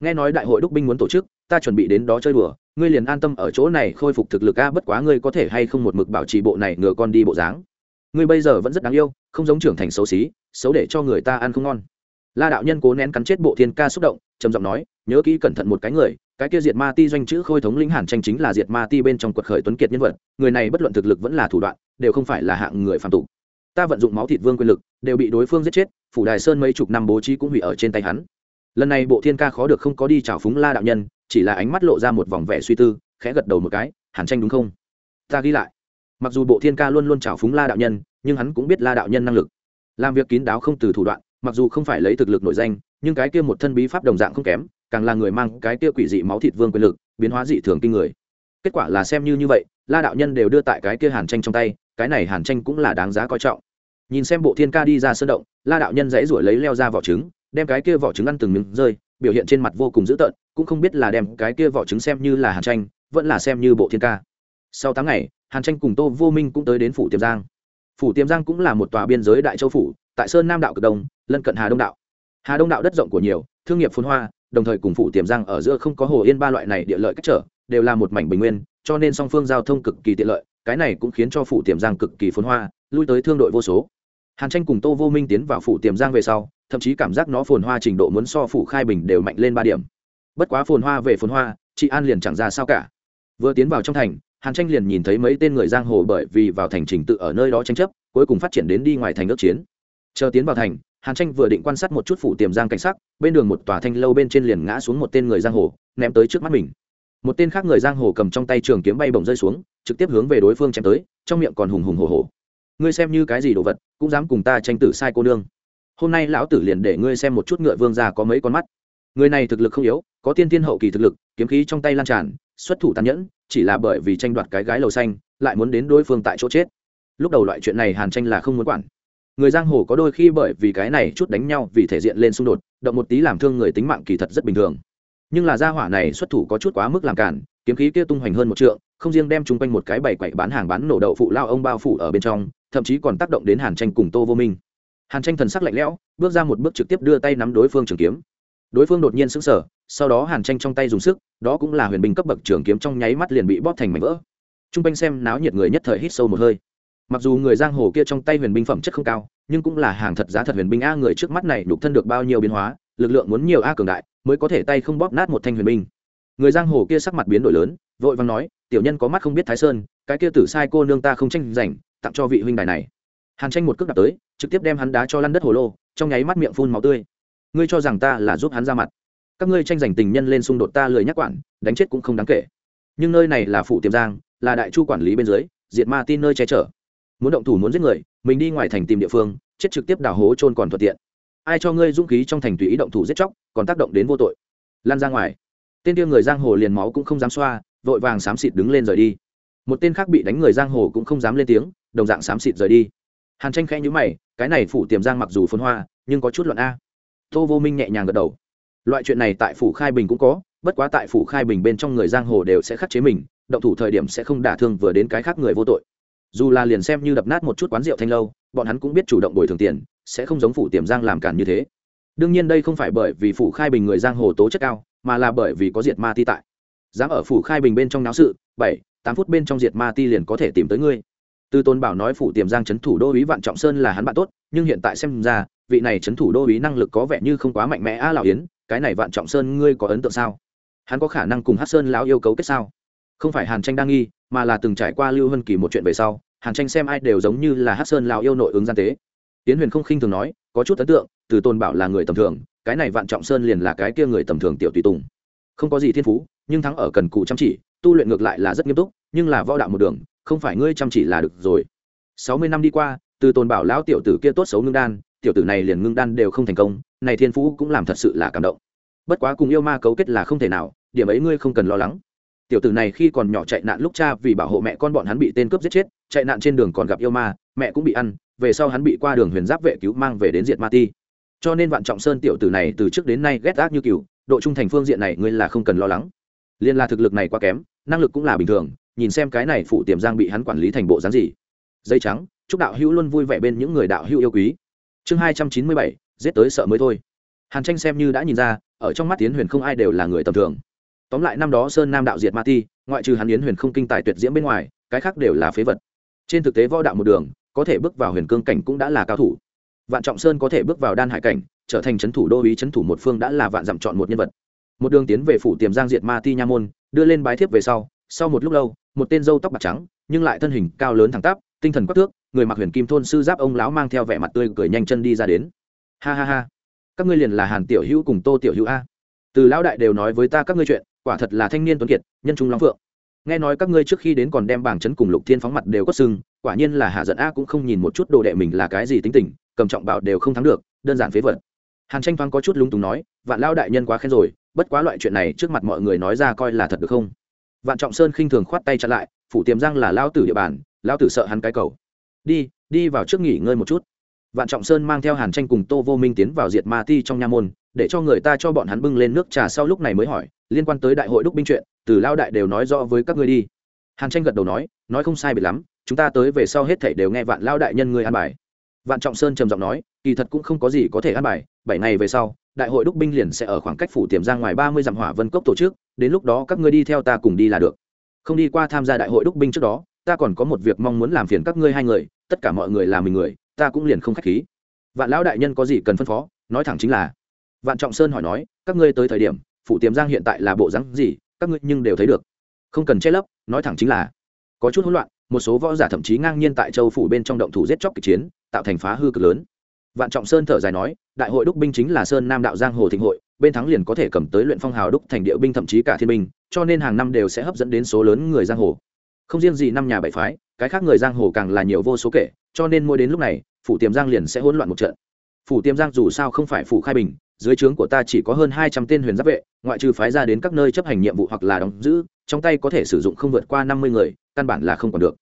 Nghe nói đại hội đúc binh muốn tổ chức, ta chuẩn bị đến đó chơi đùa, ngươi liền an tâm ở chỗ này khôi phục thực lực a, bất quá ngươi có thể hay không một mực bảo trì bộ này ngừa con đi bộ dáng. Ngươi bây giờ vẫn rất đáng yêu, không giống trưởng thành xấu xí, xấu để cho người ta ăn không ngon la đạo nhân cố nén cắn chết bộ thiên ca xúc động, trầm giọng nói, nhớ kỹ cẩn thận một cái người, cái kia diệt ma ti doanh chữ khôi thống lĩnh hàn tranh chính là diệt ma ti bên trong quật khởi tuấn kiệt nhân vật, người này bất luận thực lực vẫn là thủ đoạn, đều không phải là hạng người phạm tục. Ta vận dụng máu thịt vương quyền lực, đều bị đối phương giết chết, phủ đài sơn mấy chục năm bố trí cũng hủy ở trên tay hắn. Lần này bộ thiên ca khó được không có đi chào phúng la đạo nhân, chỉ là ánh mắt lộ ra một vòng vẻ suy tư, khẽ gật đầu một cái, hàn tranh đúng không? Ta ghi lại. Mặc dù bộ thiên ca luôn luôn chào phúng la đạo nhân, nhưng hắn cũng biết la đạo nhân năng lực. Làm việc kín đáo không từ thủ đoạn mặc dù không phải lấy thực lực nổi danh, nhưng cái kia một thân bí pháp đồng dạng không kém, càng là người mang cái kia quỷ dị máu thịt vương quyền lực, biến hóa dị thường kinh người. Kết quả là xem như như vậy, la đạo nhân đều đưa tại cái kia hàn tranh trong tay, cái này hàn tranh cũng là đáng giá coi trọng. Nhìn xem bộ thiên ca đi ra sơn động, la đạo nhân dãy ruổi lấy leo ra vỏ trứng, đem cái kia vỏ trứng ăn từng miếng rơi, biểu hiện trên mặt vô cùng dữ tợn, cũng không biết là đem cái kia vỏ trứng xem như là hàn tranh, vẫn là xem như bộ thiên ca. Sau tháng ngày, hàn tranh cùng tô vô minh cũng tới đến phủ tiềm giang. Phủ tiềm giang cũng là một tòa biên giới đại châu phủ tại sơn nam đạo cực đông, lân cận hà đông đạo. Hà đông đạo đất rộng của nhiều, thương nghiệp phun hoa, đồng thời cùng phủ tiềm giang ở giữa không có hồ yên ba loại này địa lợi cách trở, đều là một mảnh bình nguyên, cho nên song phương giao thông cực kỳ tiện lợi, cái này cũng khiến cho phủ tiềm giang cực kỳ phun hoa, lui tới thương đội vô số. Hàn tranh cùng tô vô minh tiến vào phủ tiềm giang về sau, thậm chí cảm giác nó phồn hoa trình độ muốn so phủ khai bình đều mạnh lên ba điểm. Bất quá phồn hoa về phồn hoa, chị an liền chẳng ra sao cả. Vừa tiến vào trong thành, hàn tranh liền nhìn thấy mấy tên người giang hồ bởi vì vào thành trình tự ở nơi đó tranh chấp, cuối cùng phát triển đến đi ngoài thành ước chiến chờ tiến vào thành, hàn tranh vừa định quan sát một chút phủ tiềm giang cảnh sắc, bên đường một tòa thanh lâu bên trên liền ngã xuống một tên người giang hồ, ném tới trước mắt mình. Một tên khác người giang hồ cầm trong tay trường kiếm bay bổng rơi xuống, trực tiếp hướng về đối phương chém tới, trong miệng còn hùng hùng hồ hồ ngươi xem như cái gì đồ vật, cũng dám cùng ta tranh tử sai cô nương. Hôm nay lão tử liền để ngươi xem một chút ngựa vương ra có mấy con mắt. Người này thực lực không yếu, có tiên tiên hậu kỳ thực lực, kiếm khí trong tay lan tràn, xuất thủ tàn nhẫn, chỉ là bởi vì tranh đoạt cái gái lầu xanh, lại muốn đến đối phương tại chỗ chết. Lúc đầu loại chuyện này hàn tranh là không muốn quản người giang hồ có đôi khi bởi vì cái này chút đánh nhau vì thể diện lên xung đột, động một tí làm thương người tính mạng kỳ thật rất bình thường. Nhưng là gia hỏa này xuất thủ có chút quá mức làm cản, kiếm khí kia tung hoành hơn một trượng, không riêng đem chung quanh một cái bảy quậy bán hàng bán nổ đậu phụ lao ông bao phủ ở bên trong, thậm chí còn tác động đến hàn tranh cùng tô vô minh. Hàn tranh thần sắc lạnh lẽo, bước ra một bước trực tiếp đưa tay nắm đối phương trường kiếm. Đối phương đột nhiên sững sờ, sau đó hàn tranh trong tay dùng sức, đó cũng là huyền binh cấp bậc trường kiếm trong nháy mắt liền bị bóp thành mảnh vỡ. T r u n g quanh xem náo nhiệt người nhất thời hít sâu một hơi mặc dù người giang hồ kia trong tay huyền binh phẩm chất không cao, nhưng cũng là hàng thật giá thật huyền binh a người trước mắt này đục thân được bao nhiêu biến hóa, lực lượng muốn nhiều a cường đại, mới có thể tay không bóp nát một thanh huyền binh. Người giang hồ kia sắc mặt biến đổi lớn, vội vàng nói, tiểu nhân có mắt không biết thái sơn, cái kia tử sai cô nương ta không tranh giành, tặng cho vị huynh đài này. Hàn tranh một cước đạp tới, trực tiếp đem hắn đá cho lăn đất hồ lô, trong nháy mắt miệng phun máu tươi. Ngươi cho rằng ta là giúp hắn ra mặt? Các ngươi tranh giành tình nhân lên xung đột ta lười nhắc quản, đánh chết cũng không đáng kể. Nhưng nơi này là phủ tiềm giang, là đại chu quản lý bên dưới, diệt ma tin nơi che chở muốn động thủ muốn giết người, mình đi ngoài thành tìm địa phương, chết trực tiếp đào hố trôn còn thuận tiện. Ai cho ngươi dũng khí trong thành tùy ý động thủ giết chóc, còn tác động đến vô tội. Lan ra ngoài. Tên kia người giang hồ liền máu cũng không dám xoa, vội vàng xám xịt đứng lên rời đi. Một tên khác bị đánh người giang hồ cũng không dám lên tiếng, đồng dạng xám xịt rời đi. Hàn tranh khẽ nhữ mày, cái này phủ tiềm giang mặc dù phun hoa, nhưng có chút luận a. Tô vô minh nhẹ nhàng gật đầu. Loại chuyện này tại phủ khai bình cũng có, bất quá tại phủ khai bình bên trong người giang hồ đều sẽ khắc chế mình, động thủ thời điểm sẽ không đả thương vừa đến cái khác người vô tội dù là liền xem như đập nát một chút quán rượu thanh lâu bọn hắn cũng biết chủ động bồi thường tiền sẽ không giống phủ tiềm giang làm cản như thế. Đương nhiên đây không phải bởi vì phủ khai bình người giang hồ tố chất cao mà là bởi vì có diệt ma ti tại. Dám ở phủ khai bình bên trong náo sự bảy tám phút bên trong diệt ma ti liền có thể tìm tới ngươi. Tư tôn bảo nói phủ tiềm giang c thủ đô ý vạn trọng sơn là hắn bạn tốt nhưng hiện tại xem ra vị này c thủ đô ý năng lực có vẻ như không quá mạnh mẽ a à, lão yến cái này vạn trọng sơn ngươi có ấn tượng sao? Hắn có khả năng cùng hát sơn lão yêu cấu kết sao? Không phải hàn tranh đang nghi mà là từng trải qua lưu hân kỳ một chuyện về sau, hàn tranh xem ai đều giống như là hát sơn lão yêu nội ứng gian tế. Tiến huyền không khinh thường nói, có chút ấn tượng, từ tôn bảo là người tầm thường, cái này vạn trọng sơn liền là cái kia người tầm thường tiểu tùy tùng. Không có gì thiên phú, nhưng thắng ở cần cù chăm chỉ, tu luyện ngược lại là rất nghiêm túc, nhưng là võ đạo một đường, không phải ngươi chăm chỉ là được rồi. Sáu mươi năm đi qua, từ tôn bảo lão tiểu tử kia tốt xấu ngưng đan, tiểu tử này liền ngưng đan đều không thành công, này thiên phú cũng làm thật sự là cảm động. Bất quá cùng yêu ma cấu kết là không thể nào, điểm ấy ngươi không cần lo lắng tiểu tử này khi còn nhỏ chạy nạn lúc cha vì bảo hộ mẹ con bọn hắn bị tên cướp giết chết, chạy nạn trên đường còn gặp yêu ma, mẹ cũng bị ăn, về sau hắn bị qua đường huyền giáp vệ cứu mang về đến diện ma ti. Cho nên vạn trọng sơn tiểu tử này từ trước đến nay ghét ác như cừu, độ trung thành phương diện này ngươi là không cần lo lắng. Liên la thực lực này quá kém, năng lực cũng là bình thường, nhìn xem cái này phụ tiềm giang bị hắn quản lý thành bộ dáng gì. Dây trắng, chúc đạo hữu luôn vui vẻ bên những người đạo hữu yêu quý. Chương hai trăm chín mươi bảy, giết tới sợ mới thôi. Hàn tranh xem như đã nhìn ra, ở trong mắt tiến huyền không ai đều là người tầm thường tóm lại năm đó sơn nam đạo diệt ma ti, ngoại trừ hắn yến huyền không kinh tài tuyệt diễm bên ngoài, cái khác đều là phế vật. Trên thực tế võ đạo một đường, có thể bước vào huyền cương cảnh cũng đã là cao thủ. Vạn trọng sơn có thể bước vào đan hải cảnh, trở thành c h ấ n thủ đô ý c h ấ n thủ một phương đã là vạn dặm chọn một nhân vật. Một đường tiến về phủ tiềm giang diệt ma ti nha môn, đưa lên bái thiếp về sau sau một lúc lâu, một tên dâu tóc bạc trắng, nhưng lại thân hình cao lớn thẳng tắp, tinh thần quắc thước, người mặc huyền kim thôn sư giáp ông lão mang theo vẻ mặt tươi cười nhanh chân đi ra đến. Ha ha ha. Các ngươi liền là hàn tiểu hữu cùng tô tiểu hữu a từ lão đại đều nói với ta các ngươi chuyện, quả thật là thanh niên tuấn kiệt, nhân trung long phượng. Nghe nói các ngươi trước khi đến còn đem bảng chấn cùng lục thiên phóng mặt đều có sưng, quả nhiên là hạ giận a cũng không nhìn một chút đồ đệ mình là cái gì tính tình, cầm trọng bảo đều không thắng được, đơn giản phế vật. Hàn tranh thoáng có chút lúng túng nói, vạn lao đại nhân quá khen rồi, bất quá loại chuyện này trước mặt mọi người nói ra coi là thật được không? Vạn trọng sơn khinh thường khoát tay chặn lại, phủ tiềm giang là lao tử địa bàn lao tử sợ hắn cái cầu. Đi đi vào trước nghỉ ngơi một chút. Vạn trọng sơn mang theo hàn tranh cùng tô vô minh tiến vào diệt ma ti trong nha môn để cho người ta cho bọn hắn bưng lên nước trà sau lúc này mới hỏi, liên quan tới đại hội đúc binh chuyện, từ lao đại đều nói rõ với các ngươi đi. Hàn tranh gật đầu nói nói không sai biệt lắm, chúng ta tới về sau hết thảy đều nghe vạn lao đại nhân ngươi an bài. Vạn trọng sơn trầm giọng nói, kỳ thật cũng không có gì có thể an bài, bảy ngày về sau, đại hội đúc binh liền sẽ ở khoảng cách phủ tiềm giang ngoài ba mươi dặm hỏa vân cốc tổ chức, đến lúc đó các ngươi đi theo ta cùng đi là được. Không đi qua tham gia đại hội đúc binh trước đó, ta còn có một việc mong muốn làm phiền các ngươi hai người, tất cả mọi người là mình người, ta cũng liền không khách khí. Vạn lão đại nhân có gì cần phân phó, nói thẳng chính là vạn trọng sơn hỏi nói, các ngươi tới thời điểm, phủ tiềm giang hiện tại là bộ rắn gì? Các ngươi nhưng đều thấy được. Không cần che lấp, nói thẳng chính là, có chút hỗn loạn, một số võ giả thậm chí ngang nhiên tại châu phủ bên trong động thủ giết chóc kịch chiến, tạo thành phá hư cực lớn. Vạn trọng sơn thở dài nói, đại hội đúc binh chính là sơn nam đạo giang hồ thịnh hội, bên thắng liền có thể cầm tới luyện phong hào đúc thành địa binh thậm chí cả thiên binh, cho nên hàng năm đều sẽ hấp dẫn đến số lớn người giang hồ. Không riêng gì năm nhà bảy phái, cái khác người giang hồ càng là nhiều vô số kể, cho nên mỗi đến lúc này, phủ tiềm giang liền sẽ hỗn loạn một trận. Phủ tiềm giang dù sao không phải phủ khai bình dưới trướng của ta chỉ có hơn hai trăm tên huyền giáp vệ, ngoại trừ phái ra đến các nơi chấp hành nhiệm vụ hoặc là đóng giữ, trong tay có thể sử dụng không vượt qua năm mươi người, căn bản là không còn được.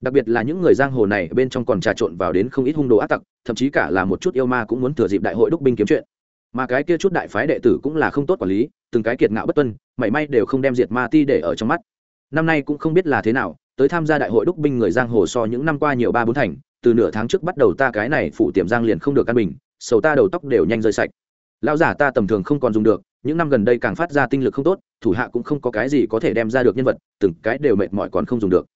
Đặc biệt là những người giang hồ này bên trong còn trà trộn vào đến không ít hung đồ ác tặc, thậm chí cả là một chút yêu ma cũng muốn thừa dịp đại hội đúc binh kiếm chuyện. Mà cái kia chút đại phái đệ tử cũng là không tốt quản lý, từng cái kiệt ngạo bất tuân, mảy may đều không đem diệt ma ti để ở trong mắt. Năm nay cũng không biết là thế nào, tới tham gia đại hội đúc binh người giang hồ so những năm qua nhiều ba bốn thành, từ nửa tháng trước bắt đầu ta cái này phủ tiềm giang liền không được căn bình, sầu ta đầu tóc đều nhanh rơi sạch lão giả ta tầm thường không còn dùng được, những năm gần đây càng phát ra tinh lực không tốt, thủ hạ cũng không có cái gì có thể đem ra được nhân vật, từng cái đều mệt mỏi còn không dùng được.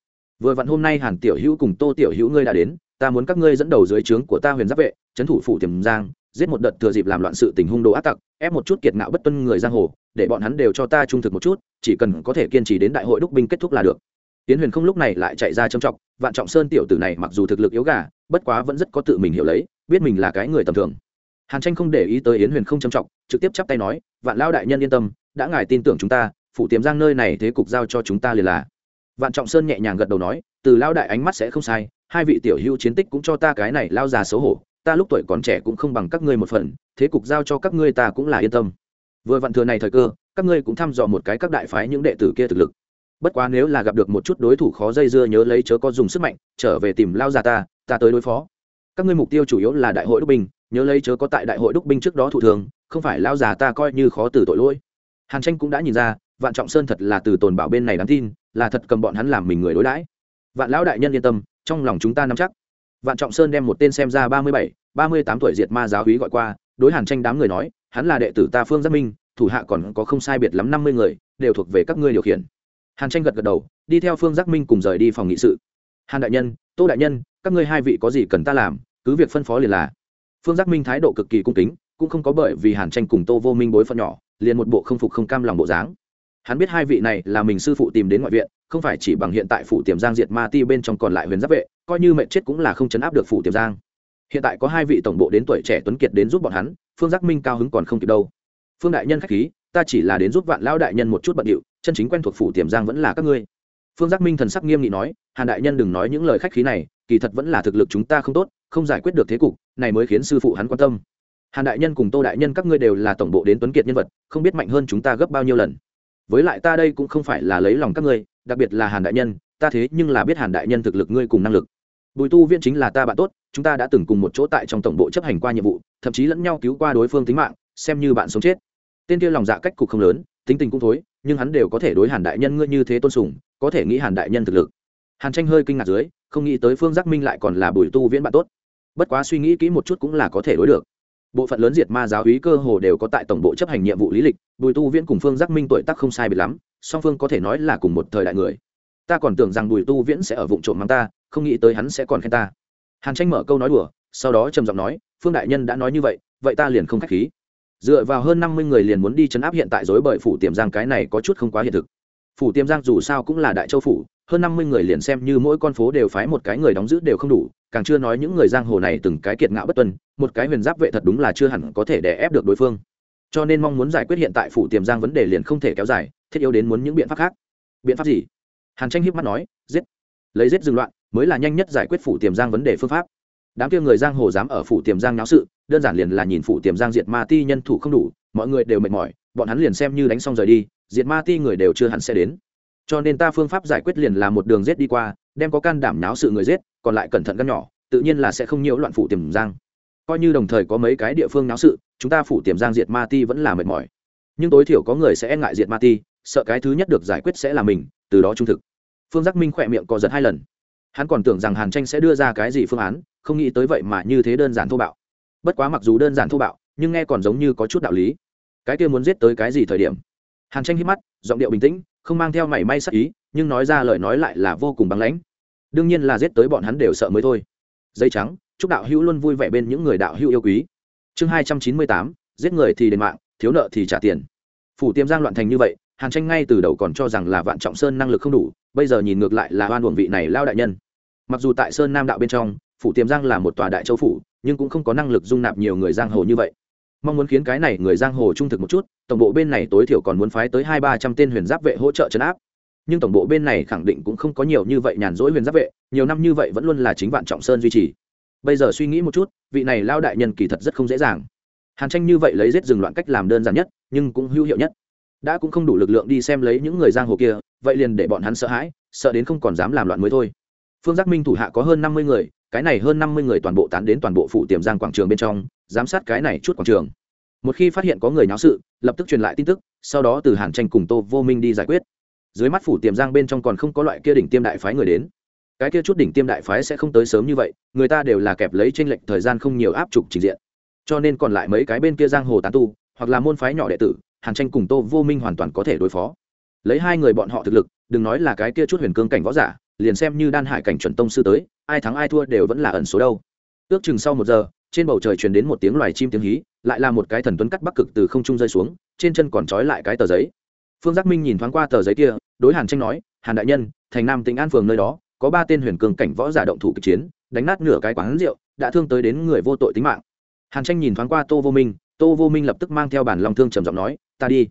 Vừa vặn hôm nay hàn tiểu hữu cùng tô tiểu hữu ngươi đã đến, ta muốn các ngươi dẫn đầu dưới trướng của ta huyền giáp vệ trấn thủ phủ tiềm giang, giết một đợt thừa dịp làm loạn sự tình hung đồ ác tặc, ép một chút kiệt ngạo bất tuân người giang hồ, để bọn hắn đều cho ta trung thực một chút, chỉ cần có thể kiên trì đến đại hội đúc binh kết thúc là được. Tiến huyền không lúc này lại chạy ra trầm trọng, vạn trọng sơn tiểu tử này mặc dù thực lực yếu gà, bất quá vẫn rất có tự mình hiểu lấy, biết mình là cái người tầm thường hàn tranh không để ý tới yến huyền không trầm trọng, trực tiếp chắp tay nói, vạn lao đại nhân yên tâm, đã ngài tin tưởng chúng ta, phủ tiềm giang nơi này thế cục giao cho chúng ta liền là. Vạn trọng sơn nhẹ nhàng gật đầu nói, từ lao đại ánh mắt sẽ không sai, hai vị tiểu hữu chiến tích cũng cho ta cái này lao già xấu hổ, ta lúc tuổi còn trẻ cũng không bằng các ngươi một phần, thế cục giao cho các ngươi ta cũng là yên tâm. Vừa vạn thừa này thời cơ, các ngươi cũng thăm dò một cái các đại phái những đệ tử kia thực lực. Bất quá nếu là gặp được một chút đối thủ khó dây dưa nhớ lấy chớ có dùng sức mạnh, trở về tìm lao già ta ta tới đối phó. Các ngươi mục tiêu chủ yếu là đại hội đúc binh nhớ lấy chớ có tại đại hội đúc binh trước đó thủ thường, không phải lao già ta coi như khó từ tội lỗi. Hàn tranh cũng đã nhìn ra, vạn trọng sơn thật là từ tồn bảo bên này đáng tin, là thật cầm bọn hắn làm mình người đối đãi. Vạn lão đại nhân yên tâm, trong lòng chúng ta nắm chắc. Vạn trọng sơn đem một tên xem ra ba mươi bảy, ba mươi tám tuổi diệt ma giáo hí gọi qua, đối hàn tranh đám người nói, hắn là đệ tử ta phương giác minh, thủ hạ còn có không sai biệt lắm năm mươi người, đều thuộc về các ngươi điều khiển. Hàn tranh gật gật đầu, đi theo phương giác minh cùng rời đi phòng nghị sự. Hàn đại nhân, tô đại nhân, các ngươi hai vị có gì cần ta làm, cứ việc phân phó liền là phương giác minh thái độ cực kỳ cung kính, cũng không có bởi vì hàn tranh cùng tô vô minh bối phận nhỏ, liền một bộ không phục không cam lòng bộ dáng. Hắn biết hai vị này là mình sư phụ tìm đến ngoại viện, không phải chỉ bằng hiện tại phủ tiềm giang diệt ma ti bên trong còn lại huyền giáp vệ, coi như mệnh chết cũng là không chấn áp được phủ tiềm giang. Hiện tại có hai vị tổng bộ đến tuổi trẻ tuấn kiệt đến giúp bọn hắn, phương giác minh cao hứng còn không kịp đâu. Phương đại nhân k h á c h khí, ta chỉ là đến giúp vạn lão đại nhân một chút bận điệu, chân chính quen thuộc phủ tiềm giang vẫn là các ngươi. Phương giác minh thần sắc nghiêm nghị nói, hàn đại nhân đừng nói những lời khách khí này, kỳ thật vẫn là thực lực chúng ta không tốt không giải quyết được thế cục, này mới khiến sư phụ hắn quan tâm. Hàn đại nhân cùng tô đại nhân các ngươi đều là tổng bộ đến tuấn kiệt nhân vật, không biết mạnh hơn chúng ta gấp bao nhiêu lần. Với lại ta đây cũng không phải là lấy lòng các ngươi, đặc biệt là hàn đại nhân, ta thế nhưng là biết hàn đại nhân thực lực ngươi cùng năng lực. Bùi tu viên chính là ta bạn tốt, chúng ta đã từng cùng một chỗ tại trong tổng bộ chấp hành qua nhiệm vụ, thậm chí lẫn nhau cứu qua đối phương tính mạng, xem như bạn sống chết. Tên kia lòng dạ cách cục không lớn, tính tình cũng thối, nhưng hắn đều có thể đối hàn đại nhân ngươi như thế tôn sùng, có thể nghĩ hàn đại nhân thực lực. Hàn tranh hơi kinh ngạc dưới, không nghĩ tới phương giác minh lại còn là bùi tu viễn bạn tốt bất quá suy nghĩ kỹ một chút cũng là có thể đối được. Bộ phận lớn diệt ma giáo hí cơ hồ đều có tại tổng bộ chấp hành nhiệm vụ lý lịch, bùi tu viễn cùng phương giác minh tuổi tác không sai biệt lắm, song phương có thể nói là cùng một thời đại người. Ta còn tưởng rằng bùi tu viễn sẽ ở vụ trộm mắng ta, không nghĩ tới hắn sẽ còn khen ta. Hàn tranh mở câu nói đùa, sau đó trầm giọng nói, phương đại nhân đã nói như vậy vậy ta liền không k h á c h khí. Dựa vào hơn năm mươi người liền muốn đi chấn áp hiện tại dối bởi phủ tiềm giang cái này có chút không quá hiện thực. Phủ tiềm giang dù sao cũng là đại châu phủ hơn năm mươi người liền xem như mỗi con phố đều phái một cái người đóng giữ đều không đủ, càng chưa nói những người giang hồ này từng cái kiệt ngạo bất tuân, một cái huyền giáp vệ thật đúng là chưa hẳn có thể đè ép được đối phương. Cho nên mong muốn giải quyết hiện tại phủ tiềm giang vấn đề liền không thể kéo dài, thiết yếu đến muốn những biện pháp khác. Biện pháp gì? Hàn tranh hiếp mắt nói, giết. Lấy giết dừng loạn, mới là nhanh nhất giải quyết phủ tiềm giang vấn đề phương pháp. Đám kia người giang hồ dám ở phủ tiềm giang náo sự, đơn giản liền là nhìn phủ tiềm giang diệt ma ti nhân thủ không đủ, mọi người đều mệt mỏi, bọn hắn liền xem như đánh xong rời đi, diệt ma ti người đều chưa hẳn sẽ đến cho nên ta phương pháp giải quyết liền là một đường rết đi qua, đem có can đảm náo sự người rết còn lại cẩn thận căn nhỏ, tự nhiên là sẽ không nhiễu loạn phủ tiềm giang. Coi như đồng thời có mấy cái địa phương náo sự, chúng ta phủ tiềm giang diệt ma ti vẫn là mệt mỏi. Nhưng tối thiểu có người sẽ e ngại diệt ma ti, sợ cái thứ nhất được giải quyết sẽ là mình, từ đó trung thực. Phương giác minh khỏe miệng có giật hai lần. Hắn còn tưởng rằng hàn tranh sẽ đưa ra cái gì phương án, không nghĩ tới vậy mà như thế đơn giản thô bạo. Bất quá mặc dù đơn giản thô bạo, nhưng nghe còn giống như có chút đạo lý. Cái kia muốn giết tới cái gì thời điểm hàn tranh hít mắt, giọng điệu bình tĩnh, không mang theo mảy may sắc ý, nhưng nói ra lời nói lại là vô cùng băng lãnh. Đương nhiên là giết tới bọn hắn đều sợ mới thôi. Dây trắng, chúc đạo hữu luôn vui vẻ bên những người đạo hữu yêu quý. Chương hai trăm chín mươi tám, giết người thì đền mạng, thiếu nợ thì trả tiền. Phủ tiêm giang loạn thành như vậy, hàn tranh ngay từ đầu còn cho rằng là vạn trọng sơn năng lực không đủ, bây giờ nhìn ngược lại là oan uổng vị này lao đại nhân. Mặc dù tại sơn nam đạo bên trong, phủ tiềm giang là một tòa đại châu phủ, nhưng cũng không có năng lực dung nạp nhiều người giang hồ như vậy mong muốn khiến cái này người giang hồ trung thực một chút, tổng bộ bên này tối thiểu còn muốn phái tới hai ba trăm tên huyền giáp vệ hỗ trợ chấn áp. Nhưng tổng bộ bên này khẳng định cũng không có nhiều như vậy nhàn rỗi huyền giáp vệ, nhiều năm như vậy vẫn luôn là chính vạn trọng sơn duy trì. Bây giờ suy nghĩ một chút, vị này lao đại nhân kỳ thật rất không dễ dàng. Hàn tranh như vậy lấy giết dừng loạn cách làm đơn giản nhất, nhưng cũng hữu hiệu nhất. Đã cũng không đủ lực lượng đi xem lấy những người giang hồ kia, vậy liền để bọn hắn sợ hãi, sợ đến không còn dám làm loạn mới thôi. Phương giác minh thủ hạ có hơn năm mươi người, cái này hơn năm mươi người toàn bộ tán đến toàn bộ phủ tiềm giang quảng trường bên trong giám sát cái này chút quảng trường. Một khi phát hiện có người náo sự, lập tức truyền lại tin tức, sau đó từ hàn tranh cùng tô vô minh đi giải quyết. Dưới mắt phủ tiềm giang bên trong còn không có loại kia đỉnh tiêm đại phái người đến. Cái kia chút đỉnh tiêm đại phái sẽ không tới sớm như vậy, người ta đều là kẹp lấy t r ê n lệch thời gian không nhiều áp trục trình diện. Cho nên còn lại mấy cái bên kia giang hồ tán tu, hoặc là môn phái nhỏ đệ tử, hàn tranh cùng tô vô minh hoàn toàn có thể đối phó. Lấy hai người bọn họ thực lực, đừng nói là cái kia chút huyền cương cảnh võ giả, liền xem như đan hải cảnh chuẩn tông sư tới, ai thắng ai thua đều vẫn là ẩn số đâu. Ước chừng sau một giờ trên bầu trời truyền đến một tiếng loài chim tiếng hí, lại là một cái thần tuấn cắt bắc cực từ không trung rơi xuống, trên chân còn trói lại cái tờ giấy. Phương giác minh nhìn thoáng qua tờ giấy kia, đối hàn tranh nói, hàn đại nhân, thành nam tỉnh an phường nơi đó, có ba tên huyền cường cảnh võ giả động thủ kịch chiến, đánh nát nửa cái quán rượu, đã thương tới đến người vô tội tính mạng. Hàn tranh nhìn thoáng qua tô vô minh, tô vô minh lập tức mang theo bản lòng thương trầm giọng nói, ta đi.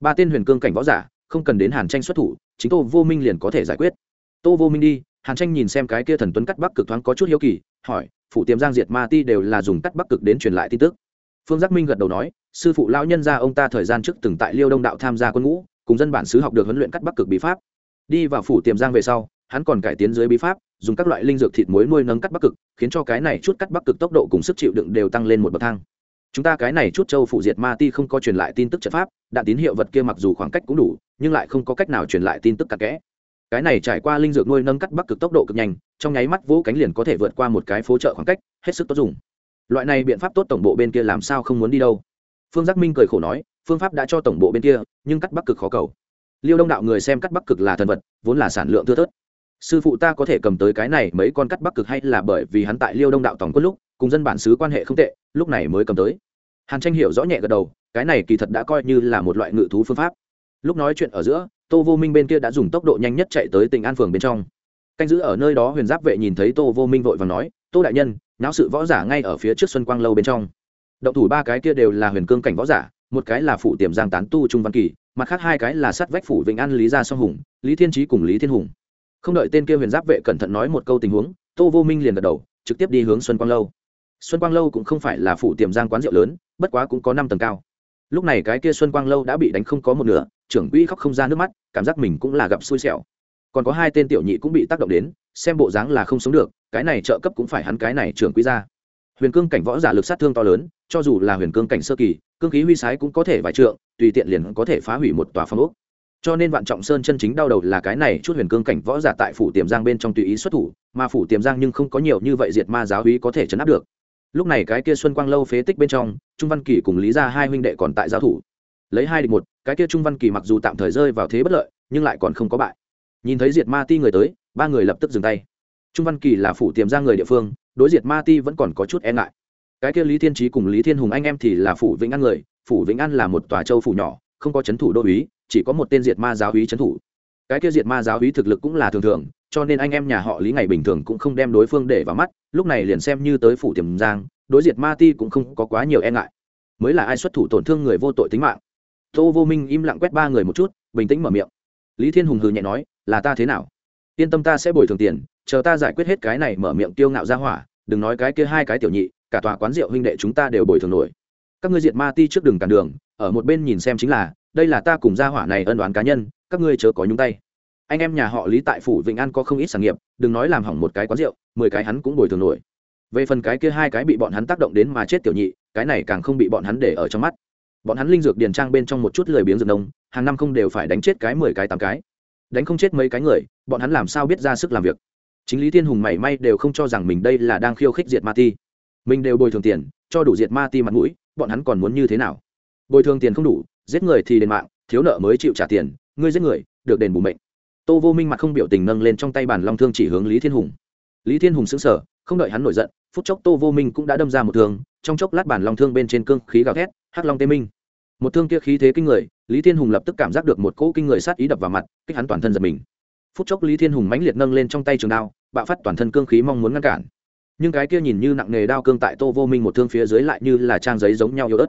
Ba tên huyền cương cảnh võ giả, không cần đến hàn tranh xuất thủ, chính tô vô minh liền có thể giải quyết. Tô vô minh đi hàn tranh nhìn xem cái kia thần tuấn cắt bắc cực thoáng có chút hiếu kỳ, hỏi, phủ tiềm giang diệt ma ti đều là dùng cắt bắc cực đến truyền lại tin tức? Phương giác minh gật đầu nói, sư phụ lão nhân gia ông ta thời gian trước từng tại liêu đông đạo tham gia quân ngũ, cùng dân bản xứ học được huấn luyện cắt bắc cực bí pháp. Đi vào phủ tiềm giang về sau, hắn còn cải tiến dưới bí pháp, dùng các loại linh dược thịt muối nuôi nấng cắt bắc cực, khiến cho cái này chút cắt bắc cực tốc độ cùng sức chịu đựng đều tăng lên một bậc thang. Chúng ta cái này chút châu phụ diệt ma ti không có truyền lại tin tức trận pháp, đạn tín hiệu vật kia mặc dù khoảng cách cũng đủ, nhưng lại không có cách nào truyền lại tin tức cặn kẽ cái này trải qua linh dược nuôi nâng cắt bắc cực tốc độ cực nhanh, trong nháy mắt vỗ cánh liền có thể vượt qua một cái phố chợ khoảng cách, hết sức tốt dùng. Loại này biện pháp tốt tổng bộ bên kia làm sao không muốn đi đâu? Phương giác minh cười khổ nói, phương pháp đã cho tổng bộ bên kia, nhưng cắt bắc cực khó cầu. Liêu đông đạo người xem cắt bắc cực là thần vật, vốn là sản lượng thưa thớt. Sư phụ ta có thể cầm tới cái này mấy con cắt bắc cực hay là bởi vì hắn tại liêu đông đạo tổng quân lúc, cùng dân bản xứ quan hệ không tệ, lúc này mới cầm tới. Hàn tranh hiểu rõ nhẹ gật đầu, cái này kỳ thật đã coi như là một loại ngự thú phương pháp. Lúc nói chuyện ở giữa tô vô minh bên kia đã dùng tốc độ nhanh nhất chạy tới tỉnh an phường bên trong. Canh giữ ở nơi đó huyền giáp vệ nhìn thấy tô vô minh vội và nói, tô đại nhân, náo sự võ giả ngay ở phía trước xuân quang lâu bên trong. Động thủ ba cái kia đều là huyền cương cảnh võ giả, một cái là phụ tiềm giang tán tu trung văn kỳ, mặt khác hai cái là sắt vách phủ vĩnh an lý gia song hùng, lý thiên trí cùng lý thiên hùng. Không đợi tên kia huyền giáp vệ cẩn thận nói một câu tình huống, tô vô minh liền gật đầu, trực tiếp đi hướng xuân quang lâu. Xuân quang lâu cũng không phải là phụ tiềm giang quán rượu lớn, bất quá cũng có năm tầng cao. Lúc này cái kia xuân quang lâu đã bị đánh không có một nửa trưởng quỹ khóc không ra nước mắt, cảm giác mình cũng là gặp xui xẻo. Còn có hai tên tiểu nhị cũng bị tác động đến, xem bộ dáng là không sống được, cái này trợ cấp cũng phải hắn cái này trưởng quỹ ra. Huyền cương cảnh võ giả lực sát thương to lớn, cho dù là huyền cương cảnh sơ kỳ, cương khí huy sái cũng có thể vài trượng, tùy tiện liền có thể phá hủy một tòa phong ốc. Cho nên vạn trọng sơn chân chính đau đầu là cái này chút huyền cương cảnh võ giả tại phủ tiềm giang bên trong tùy ý xuất thủ, mà phủ tiềm giang nhưng không có nhiều như vậy diệt ma giáo hí có thể chấn áp được. Lúc này cái kia xuân quang lâu phế tích bên trong, trung văn kỳ cùng lý ra hai huynh đệ còn tại giáo thủ lấy hai địch một, cái kia trung văn kỳ mặc dù tạm thời rơi vào thế bất lợi, nhưng lại còn không có bại. Nhìn thấy diệt ma ti người tới, ba người lập tức dừng tay. Trung văn kỳ là phủ tiềm ra người địa phương, đối diệt ma ti vẫn còn có chút e ngại. Cái kia lý thiên trí cùng lý thiên hùng anh em thì là phủ vĩnh an người, phủ vĩnh an là một tòa châu phủ nhỏ, không có c h ấ n thủ đô uý, chỉ có một tên diệt ma giáo uý c h ấ n thủ. Cái kia diệt ma giáo uý thực lực cũng là thường thường, cho nên anh em nhà họ lý ngày bình thường cũng không đem đối phương để vào mắt, lúc này liền xem như tới phủ tiềm giang, đối diệt ma ti cũng không có quá nhiều e ngại. Mới là ai xuất thủ tổn thương người vô tội tính mạng tô vô minh im lặng quét ba người một chút, bình tĩnh mở miệng. Lý thiên hùng hừ nhẹ nói, là ta thế nào? Yên tâm ta sẽ bồi thường tiền, chờ ta giải quyết hết cái này mở miệng tiêu ngạo ra hỏa, đừng nói cái kia hai cái tiểu nhị, cả tòa quán rượu huynh đệ chúng ta đều bồi thường nổi. Các ngươi diệt ma ti trước đường cản đường, ở một bên nhìn xem chính là, đây là ta cùng gia hỏa này ân đoán cá nhân, các ngươi chớ có nhúng tay. Anh em nhà họ lý tại phủ vĩnh an có không ít sản nghiệp, đừng nói làm hỏng một cái quán rượu, mười cái hắn cũng bồi thường nổi. Về phần cái kia hai cái bị bọn hắn tác động đến mà chết tiểu nhị, cái này càng không bị bọn hắn để ở trong mắt bọn hắn linh dược điền trang bên trong một chút lười biếng dược nông, hàng năm không đều phải đánh chết cái mười cái tám cái. Đánh không chết mấy cái người, bọn hắn làm sao biết ra sức làm việc? Chính lý thiên hùng mảy may đều không cho rằng mình đây là đang khiêu khích diệt ma ti. Mình đều bồi thường tiền, cho đủ diệt ma ti mặt mũi, bọn hắn còn muốn như thế nào? Bồi thường tiền không đủ, giết người thì đền mạng, thiếu nợ mới chịu trả tiền, ngươi giết người, được đền bù mệnh. Tô vô minh mặt không biểu tình nâng lên trong tay bàn long thương chỉ hướng lý thiên hùng. Lý thiên hùng sững sờ, không đợi hắn nổi giận, phút chốc tô vô minh cũng đã đâm ra một thương, trong chốc lát bàn long thương bên trên cương khí gào thét hắc long tê minh. Một thương kia khí thế kinh người, lý thiên hùng lập tức cảm giác được một cỗ kinh người sát ý đập vào mặt, kích hắn toàn thân giật mình. Phút chốc lý thiên hùng mãnh liệt nâng lên trong tay trường đao, bạo phát toàn thân cương khí mong muốn ngăn cản. Nhưng cái kia nhìn như nặng nghề đao cương tại tô vô minh một thương phía dưới lại như là trang giấy giống nhau yếu ớt.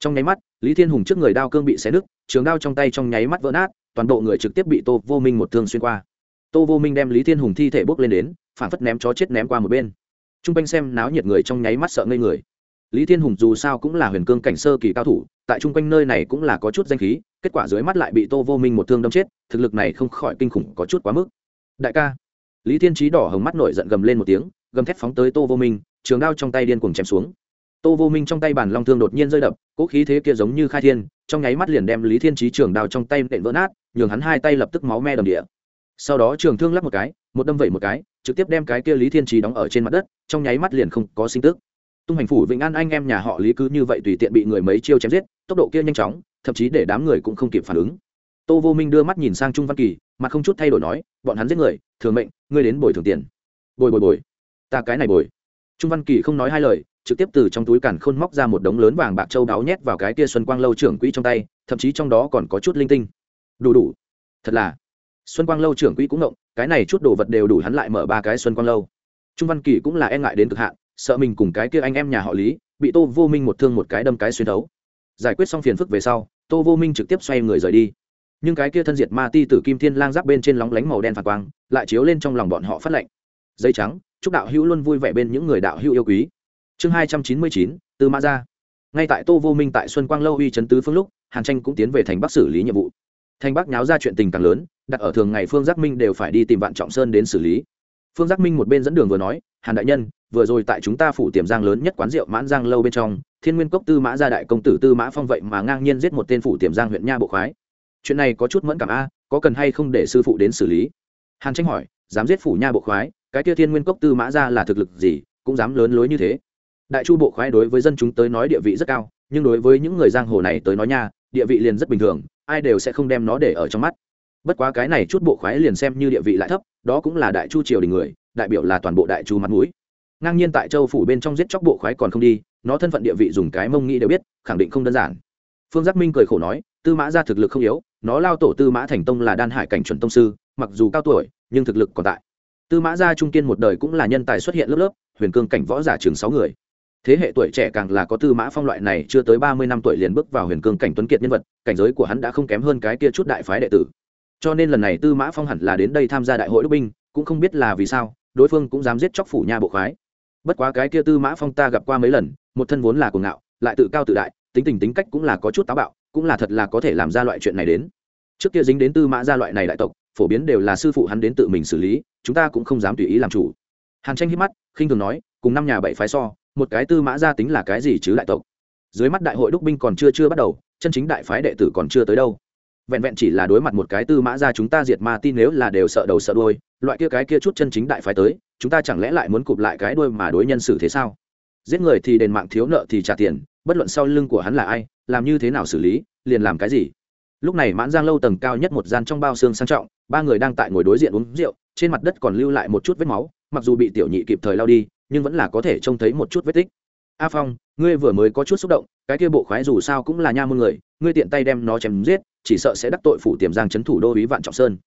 Trong nháy mắt, lý thiên hùng trước người đao cương bị xé nứt, trường đao trong tay trong nháy mắt vỡ nát, toàn bộ người trực tiếp bị tô vô minh một thương xuyên qua. Tô vô minh đem lý thiên hùng thi thể bốc lên đến phản phất ném chó chết ném qua một bên. T r u n g quanh xem náo nhiệt người trong nháy mắt sợ ngây người lý thiên hùng dù sao cũng là huyền cương cảnh sơ kỳ cao thủ, tại chung quanh nơi này cũng là có chút danh khí, kết quả dưới mắt lại bị tô vô minh một thương đâm chết, thực lực này không khỏi kinh khủng có chút quá mức. Đại ca. Lý thiên trí đỏ hồng mắt nổi giận gầm lên một tiếng, gầm thét phóng tới tô vô minh, trường đao trong tay điên cuồng chém xuống. Tô vô minh trong tay bản long thương đột nhiên rơi đập, cỗ khí thế kia giống như khai thiên, trong nháy mắt liền đem lý thiên trí trường đao trong tay nện vỡ nát, nhường hắn hai tay lập tức máu me đầm địa. Sau đó trường thương lắp một cái, một đâm vẩy một cái, trực tiếp đem cái kia lý thiên trí đóng ở trên mặt đất, trong nháy mắt liền không có sinh tức tung hành phủ vĩnh an anh em nhà họ lý cứ như vậy tùy tiện bị người mấy chiêu chém giết, tốc độ kia nhanh chóng, thậm chí để đám người cũng không kịp phản ứng. Tô vô minh đưa mắt nhìn sang trung văn kỳ mà không chút thay đổi nói, bọn hắn giết người thường mệnh, ngươi đến bồi thường tiền. Bồi bồi bồi. Ta cái này bồi. Trung văn kỳ không nói hai lời, trực tiếp từ trong túi càn khôn móc ra một đống lớn vàng bạc châu đáo nhét vào cái kia xuân quang lâu trưởng quỹ trong tay, thậm chí trong đó còn có chút linh tinh. Đủ đủ. Thật là. Xuân quang lâu trưởng quỹ cũng động cái này chút đồ vật đều đủ hắn lại mở ba cái xuân quang lâu. Trung văn kỳ cũng là e ngại đến cực hạn sợ mình cùng cái kia anh em nhà họ lý, bị tô vô minh một thương một cái đâm cái xuyên thấu. Giải quyết xong phiền phức về sau, tô vô minh trực tiếp xoay người rời đi. Nhưng cái kia thân diệt ma ti tử kim thiên lang giáp bên trên lóng lánh màu đen phản quang, lại chiếu lên trong lòng bọn họ phát lệnh. Dây trắng, chúc đạo hữu luôn vui vẻ bên những người đạo hữu yêu quý. Chương hai trăm chín mươi chín, từ Ma ra ngay tại tô vô minh tại xuân quang lâu uy trấn tứ phương lúc, hàn tranh cũng tiến về thành bắc xử lý nhiệm vụ. Thành bắc nháo ra chuyện tình càng lớn, đặt ở thường ngày phương giác minh đều phải đi tìm vạn trọng sơn đến xử lý phương giác minh một bên dẫn đường vừa nói, hàn đại nhân, vừa rồi tại chúng ta phủ tiềm giang lớn nhất quán rượu mãn giang lâu bên trong, thiên nguyên cốc tư mã gia đại công tử tư mã phong vậy mà ngang nhiên giết một tên phủ tiềm giang huyện nha bộ khoái. Chuyện này có chút mẫn cảm a, có cần hay không để sư phụ đến xử lý? Hàn tranh hỏi, dám giết phủ nha bộ khoái, cái kia thiên nguyên cốc tư mã gia là thực lực gì, cũng dám lớn lối như thế? Đại chu bộ khoái đối với dân chúng tới nói địa vị rất cao, nhưng đối với những người giang hồ này tới nói nha, địa vị liền rất bình thường, ai đều sẽ không đem nó để ở trong mắt bất quá cái này chút bộ khoái liền xem như địa vị lại thấp, đó cũng là đại chu triều đình người, đại biểu là toàn bộ đại chu mặt mũi. Ngang nhiên tại châu phủ bên trong giết chóc bộ khoái còn không đi, nó thân phận địa vị dùng cái mông nghĩ đều biết, khẳng định không đơn giản. Phương giác minh cười khổ nói, tư mã ra thực lực không yếu, nó lao tổ tư mã thành tông là đan hải cảnh chuẩn tông sư, mặc dù cao tuổi, nhưng thực lực còn tại. Tư mã gia trung kiên một đời cũng là nhân tài xuất hiện lớp lớp, huyền cương cảnh võ giả trường sáu người. Thế hệ tuổi trẻ càng là có tư mã phong loại này chưa tới ba mươi năm tuổi liền bước vào huyền cương cảnh tuấn kiệt nhân vật, cảnh giới của hắn đã không kém hơn cái kia chút đại phái đệ tử cho nên lần này tư mã phong hẳn là đến đây tham gia đại hội đốc binh, cũng không biết là vì sao, đối phương cũng dám giết chóc phủ nha bộ khoái. Bất quá cái kia tư mã phong ta gặp qua mấy lần, một thân vốn là cuồng ngạo, lại tự cao tự đại, tính tình tính cách cũng là có chút táo bạo, cũng là thật là có thể làm ra loại chuyện này đến. Trước kia dính đến tư mã gia loại này đại tộc, phổ biến đều là sư phụ hắn đến tự mình xử lý, chúng ta cũng không dám tùy ý làm chủ. Hàn tranh hít mắt, khinh thường nói, cùng năm nhà bảy phái so, một cái tư mã gia tính là cái gì chứ đại tộc? Dưới mắt đại hội đúc binh còn chưa chưa bắt đầu, chân chính đại phái đệ tử còn chưa tới đâu vẹn vẹn chỉ là đối mặt một cái tư mã gia chúng ta diệt ma tin nếu là đều sợ đầu sợ đuôi, loại kia cái kia chút chân chính đại phái tới, chúng ta chẳng lẽ lại muốn cụp lại cái đuôi mà đối nhân xử thế sao? Giết người thì đền mạng, thiếu nợ thì trả tiền, bất luận sau lưng của hắn là ai, làm như thế nào xử lý, liền làm cái gì? Lúc này mãn giang lâu tầng cao nhất một gian trong bao xương sang trọng, ba người đang tại ngồi đối diện uống rượu, trên mặt đất còn lưu lại một chút vết máu, mặc dù bị tiểu nhị kịp thời lao đi, nhưng vẫn là có thể trông thấy một chút vết tích a phong, ngươi vừa mới có chút xúc động, cái kia bộ khoái dù sao cũng là nha môn người, ngươi tiện tay đem nó chém giết, chỉ sợ sẽ đắc tội phủ tiềm giang c thủ đô ý vạn trọng sơn.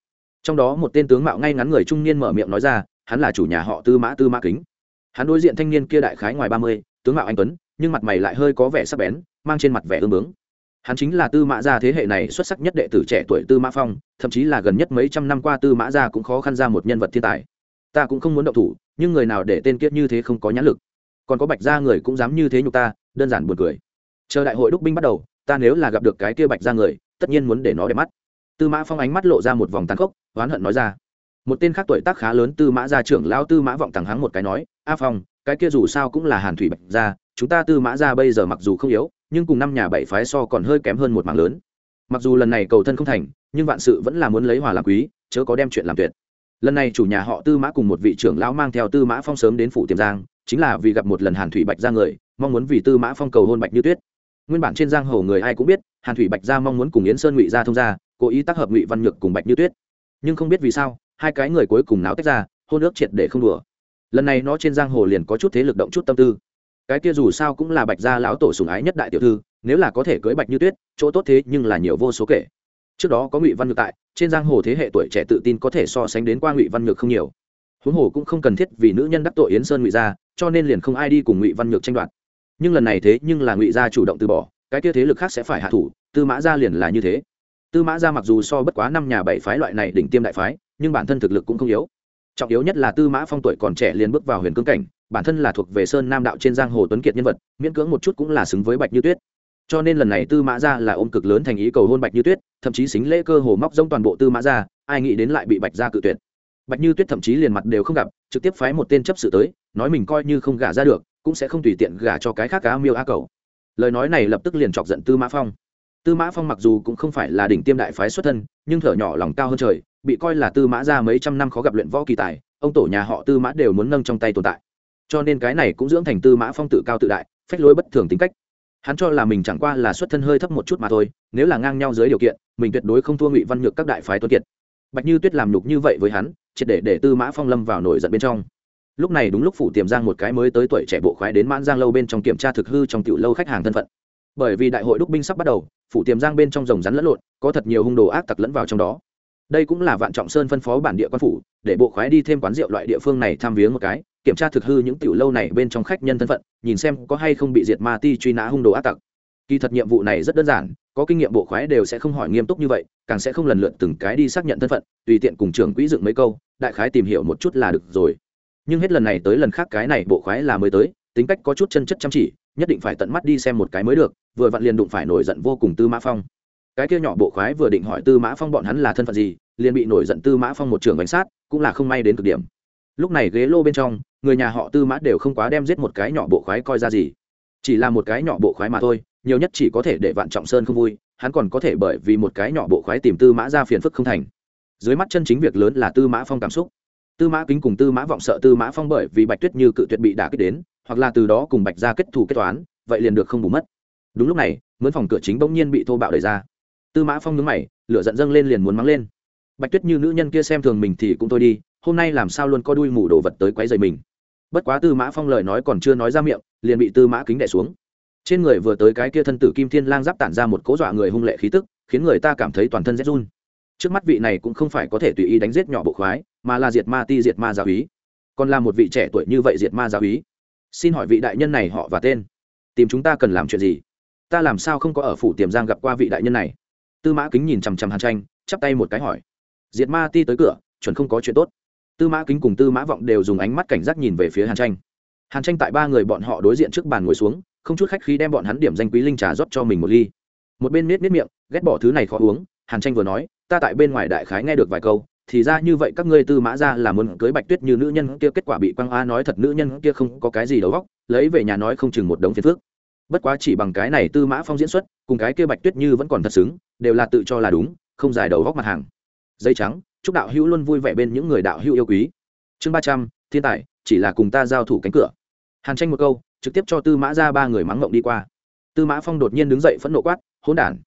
Trong đó một tên tướng mạo ngay ngắn người trung niên mở miệng nói ra, hắn là chủ nhà họ tư mã tư mã kính. Hắn đối diện thanh niên kia đại khái ngoài ba mươi, tướng mạo anh tuấn, nhưng mặt mày lại hơi có vẻ sắc bén, mang trên mặt vẻ ương bướng. Hắn chính là tư mã gia thế hệ này xuất sắc nhất đệ tử trẻ tuổi tư mã phong, thậm chí là gần nhất mấy trăm năm qua tư mã gia cũng khó khăn ra một nhân vật thiên tài. Ta cũng không muốn động thủ, nhưng người nào để tên kiết như thế không có nhãn lực còn có bạch gia người cũng dám như thế nhục ta, đơn giản buồn cười. Chờ đại hội đúc binh bắt đầu, ta nếu là gặp được cái kia bạch gia người, tất nhiên muốn để nó đẹp mắt. Tư mã phong ánh mắt lộ ra một vòng tàn khốc, oán hận nói ra. Một tên khác tuổi tác khá lớn, tư mã gia trưởng lao tư mã vọng thẳng hắng một cái nói, a phong, cái kia dù sao cũng là hàn thủy bạch gia, chúng ta tư mã gia bây giờ mặc dù không yếu, nhưng cùng năm nhà bảy phái so còn hơi kém hơn một mảng lớn. Mặc dù lần này cầu thân không thành, nhưng vạn sự vẫn là muốn lấy hòa làm quý, chớ có đem chuyện làm tuyệt lần này chủ nhà họ tư mã cùng một vị trưởng lão mang theo tư mã phong sớm đến phủ tiềm giang, chính là vì gặp một lần hàn thủy bạch ra người, mong muốn vì tư mã phong cầu hôn bạch như tuyết. Nguyên bản trên giang hồ người ai cũng biết, hàn thủy bạch ra mong muốn cùng yến sơn ngụy ra thông gia, cố ý tác hợp ngụy văn nhược cùng bạch như tuyết. Nhưng không biết vì sao, hai cái người cuối cùng náo tách ra, hôn ước triệt để không đùa. Lần này nó trên giang hồ liền có chút thế lực động chút tâm tư. Cái kia dù sao cũng là bạch gia lão tổ sùng ái nhất đại tiểu thư, nếu là có thể cưới bạch như tuyết, chỗ tốt thế nhưng là nhiều vô số kể trước đó có ngụy văn nhược tại, trên giang hồ thế hệ tuổi trẻ tự tin có thể so sánh đến qua ngụy văn nhược không nhiều. Huống hồ cũng không cần thiết vì nữ nhân đắc tội yến sơn ngụy gia, cho nên liền không ai đi cùng ngụy văn nhược tranh đoạt. Nhưng lần này thế nhưng là ngụy gia chủ động từ bỏ, cái kia thế lực khác sẽ phải hạ thủ, tư mã gia liền là như thế. Tư mã gia mặc dù so bất quá năm nhà bảy phái loại này đỉnh tiêm đại phái, nhưng bản thân thực lực cũng không yếu. Trọng yếu nhất là tư mã phong tuổi còn trẻ liền bước vào huyền cương cảnh, bản thân là thuộc về sơn nam đạo trên giang hồ tuấn kiệt nhân vật, miễn cưỡng một chút cũng là xứng với bạch như tuyết cho nên lần này tư mã ra là ôm cực lớn thành ý cầu hôn bạch như tuyết, thậm chí xính lễ cơ hồ móc rông toàn bộ tư mã ra ai nghĩ đến lại bị bạch ra cự tuyệt. Bạch như tuyết thậm chí liền mặt đều không gặp, trực tiếp phái một tên chấp sự tới, nói mình coi như không gả ra được, cũng sẽ không tùy tiện gả cho cái khác cá miêu a cầu lời nói này lập tức liền chọc giận tư mã phong. Tư mã phong mặc dù cũng không phải là đỉnh tiêm đại phái xuất thân, nhưng thở nhỏ lòng cao hơn trời, bị coi là tư mã ra mấy trăm năm khó gặp luyện võ kỳ tài, ông tổ nhà họ tư mã đều muốn nâng trong tay tồn tại. Cho nên cái này cũng dưỡng thành tư mã phong tự cao tự đại, phách lối bất thường tính cách hắn cho là mình chẳng qua là xuất thân hơi thấp một chút mà thôi, nếu là ngang nhau dưới điều kiện, mình tuyệt đối không thua ngụy văn nhược các đại phái tuấn kiệt. Bạch như tuyết làm nhục như vậy với hắn, triệt để để tư mã phong lâm vào nổi giận bên trong. Lúc này đúng lúc phủ tiềm giang một cái mới tới tuổi trẻ bộ khoái đến mãn giang lâu bên trong kiểm tra thực hư trong tiểu lâu khách hàng thân phận. Bởi vì đại hội đúc binh sắp bắt đầu, phủ tiềm giang bên trong rồng rắn lẫn lộn, có thật nhiều hung đồ ác tặc lẫn vào trong đó đây cũng là vạn trọng sơn phân phó bản địa quan phủ, để bộ khoái đi thêm quán rượu loại địa phương này tham viếng một cái, kiểm tra thực hư những tiểu lâu này bên trong khách nhân thân phận, nhìn xem có hay không bị diệt ma ti truy nã hung đồ ác tặc. Kỳ thật nhiệm vụ này rất đơn giản, có kinh nghiệm bộ khoái đều sẽ không hỏi nghiêm túc như vậy, càng sẽ không lần lượt từng cái đi xác nhận thân phận, tùy tiện cùng trưởng quỹ dựng mấy câu, đại khái tìm hiểu một chút là được rồi. Nhưng hết lần này tới lần khác cái này bộ khoái là mới tới, tính cách có chút chân chất chăm chỉ, nhất định phải tận mắt đi xem một cái mới được, vừa vặn liền đụng phải nổi giận vô cùng tư mã phong cái kia nhỏ bộ khoái vừa định hỏi tư mã phong bọn hắn là thân phận gì, liền bị nổi giận tư mã phong một trường bánh sát, cũng là không may đến cực điểm. Lúc này ghế lô bên trong, người nhà họ tư mã đều không quá đem giết một cái nhỏ bộ khoái coi ra gì. Chỉ là một cái nhỏ bộ khoái mà thôi, nhiều nhất chỉ có thể để vạn trọng sơn không vui, hắn còn có thể bởi vì một cái nhỏ bộ khoái tìm tư mã ra phiền phức không thành. Dưới mắt chân chính việc lớn là tư mã phong cảm xúc. Tư mã kính cùng tư mã vọng sợ tư mã phong bởi vì bạch tuyết như cự tuyệt bị đả kích đến, hoặc là từ đó cùng bạch ra kết thù kết toán, vậy liền được không bù mất. Đúng lúc này, mướn phòng cửa chính bỗng nhiên bị thô bạo đẩy ra tư mã phong nhướng mày, lửa giận dâng lên liền muốn mắng lên. Bạch tuyết như nữ nhân kia xem thường mình thì cũng thôi đi, hôm nay làm sao luôn có đuôi mù đồ vật tới quấy rầy mình. Bất quá tư mã phong lời nói còn chưa nói ra miệng, liền bị tư mã kính đẻ xuống. Trên người vừa tới cái kia thân tử kim thiên lang giáp tản ra một cố dọa người hung lệ khí tức, khiến người ta cảm thấy toàn thân rét run. Trước mắt vị này cũng không phải có thể tùy ý đánh giết nhỏ bộ khoái, mà là diệt ma ti, diệt ma giáo úy còn là một vị trẻ tuổi như vậy diệt ma giáo úy xin hỏi vị đại nhân này họ và tên? Tìm chúng ta cần làm chuyện gì? Ta làm sao không có ở phủ tiềm giang gặp qua vị đại nhân này? Tư mã kính nhìn chằm chằm hàn tranh, chắp tay một cái hỏi. Diệt ma ti tới cửa, chuẩn không có chuyện tốt. Tư mã kính cùng tư mã vọng đều dùng ánh mắt cảnh giác nhìn về phía hàn tranh. Hàn tranh tại ba người bọn họ đối diện trước bàn ngồi xuống, không chút khách khí đem bọn hắn điểm danh quý linh trà rót cho mình một ly. Một bên miết miết miệng, ghét bỏ thứ này khó uống, hàn tranh vừa nói, ta tại bên ngoài đại khái nghe được vài câu, thì ra như vậy các ngươi tư mã ra là muốn cưới bạch tuyết như nữ nhân kia, kết quả bị quang a nói thật nữ nhân kia không có cái gì đầu góc lấy về nhà nói không chừng một đống phiền phước bất quá chỉ bằng cái này tư mã phong diễn xuất, cùng cái kia bạch tuyết như vẫn còn thật xứng đều là tự cho là đúng, không dài đầu góc mặt hàng. Dây trắng, chúc đạo hữu luôn vui vẻ bên những người đạo hữu yêu quý. Chương ba trăm, thiên tài, chỉ là cùng ta giao thủ cánh cửa. Hàn tranh một câu, trực tiếp cho tư mã ra ba người mắng ngộng đi qua. Tư mã phong đột nhiên đứng dậy phẫn nộ quát, hỗn đản,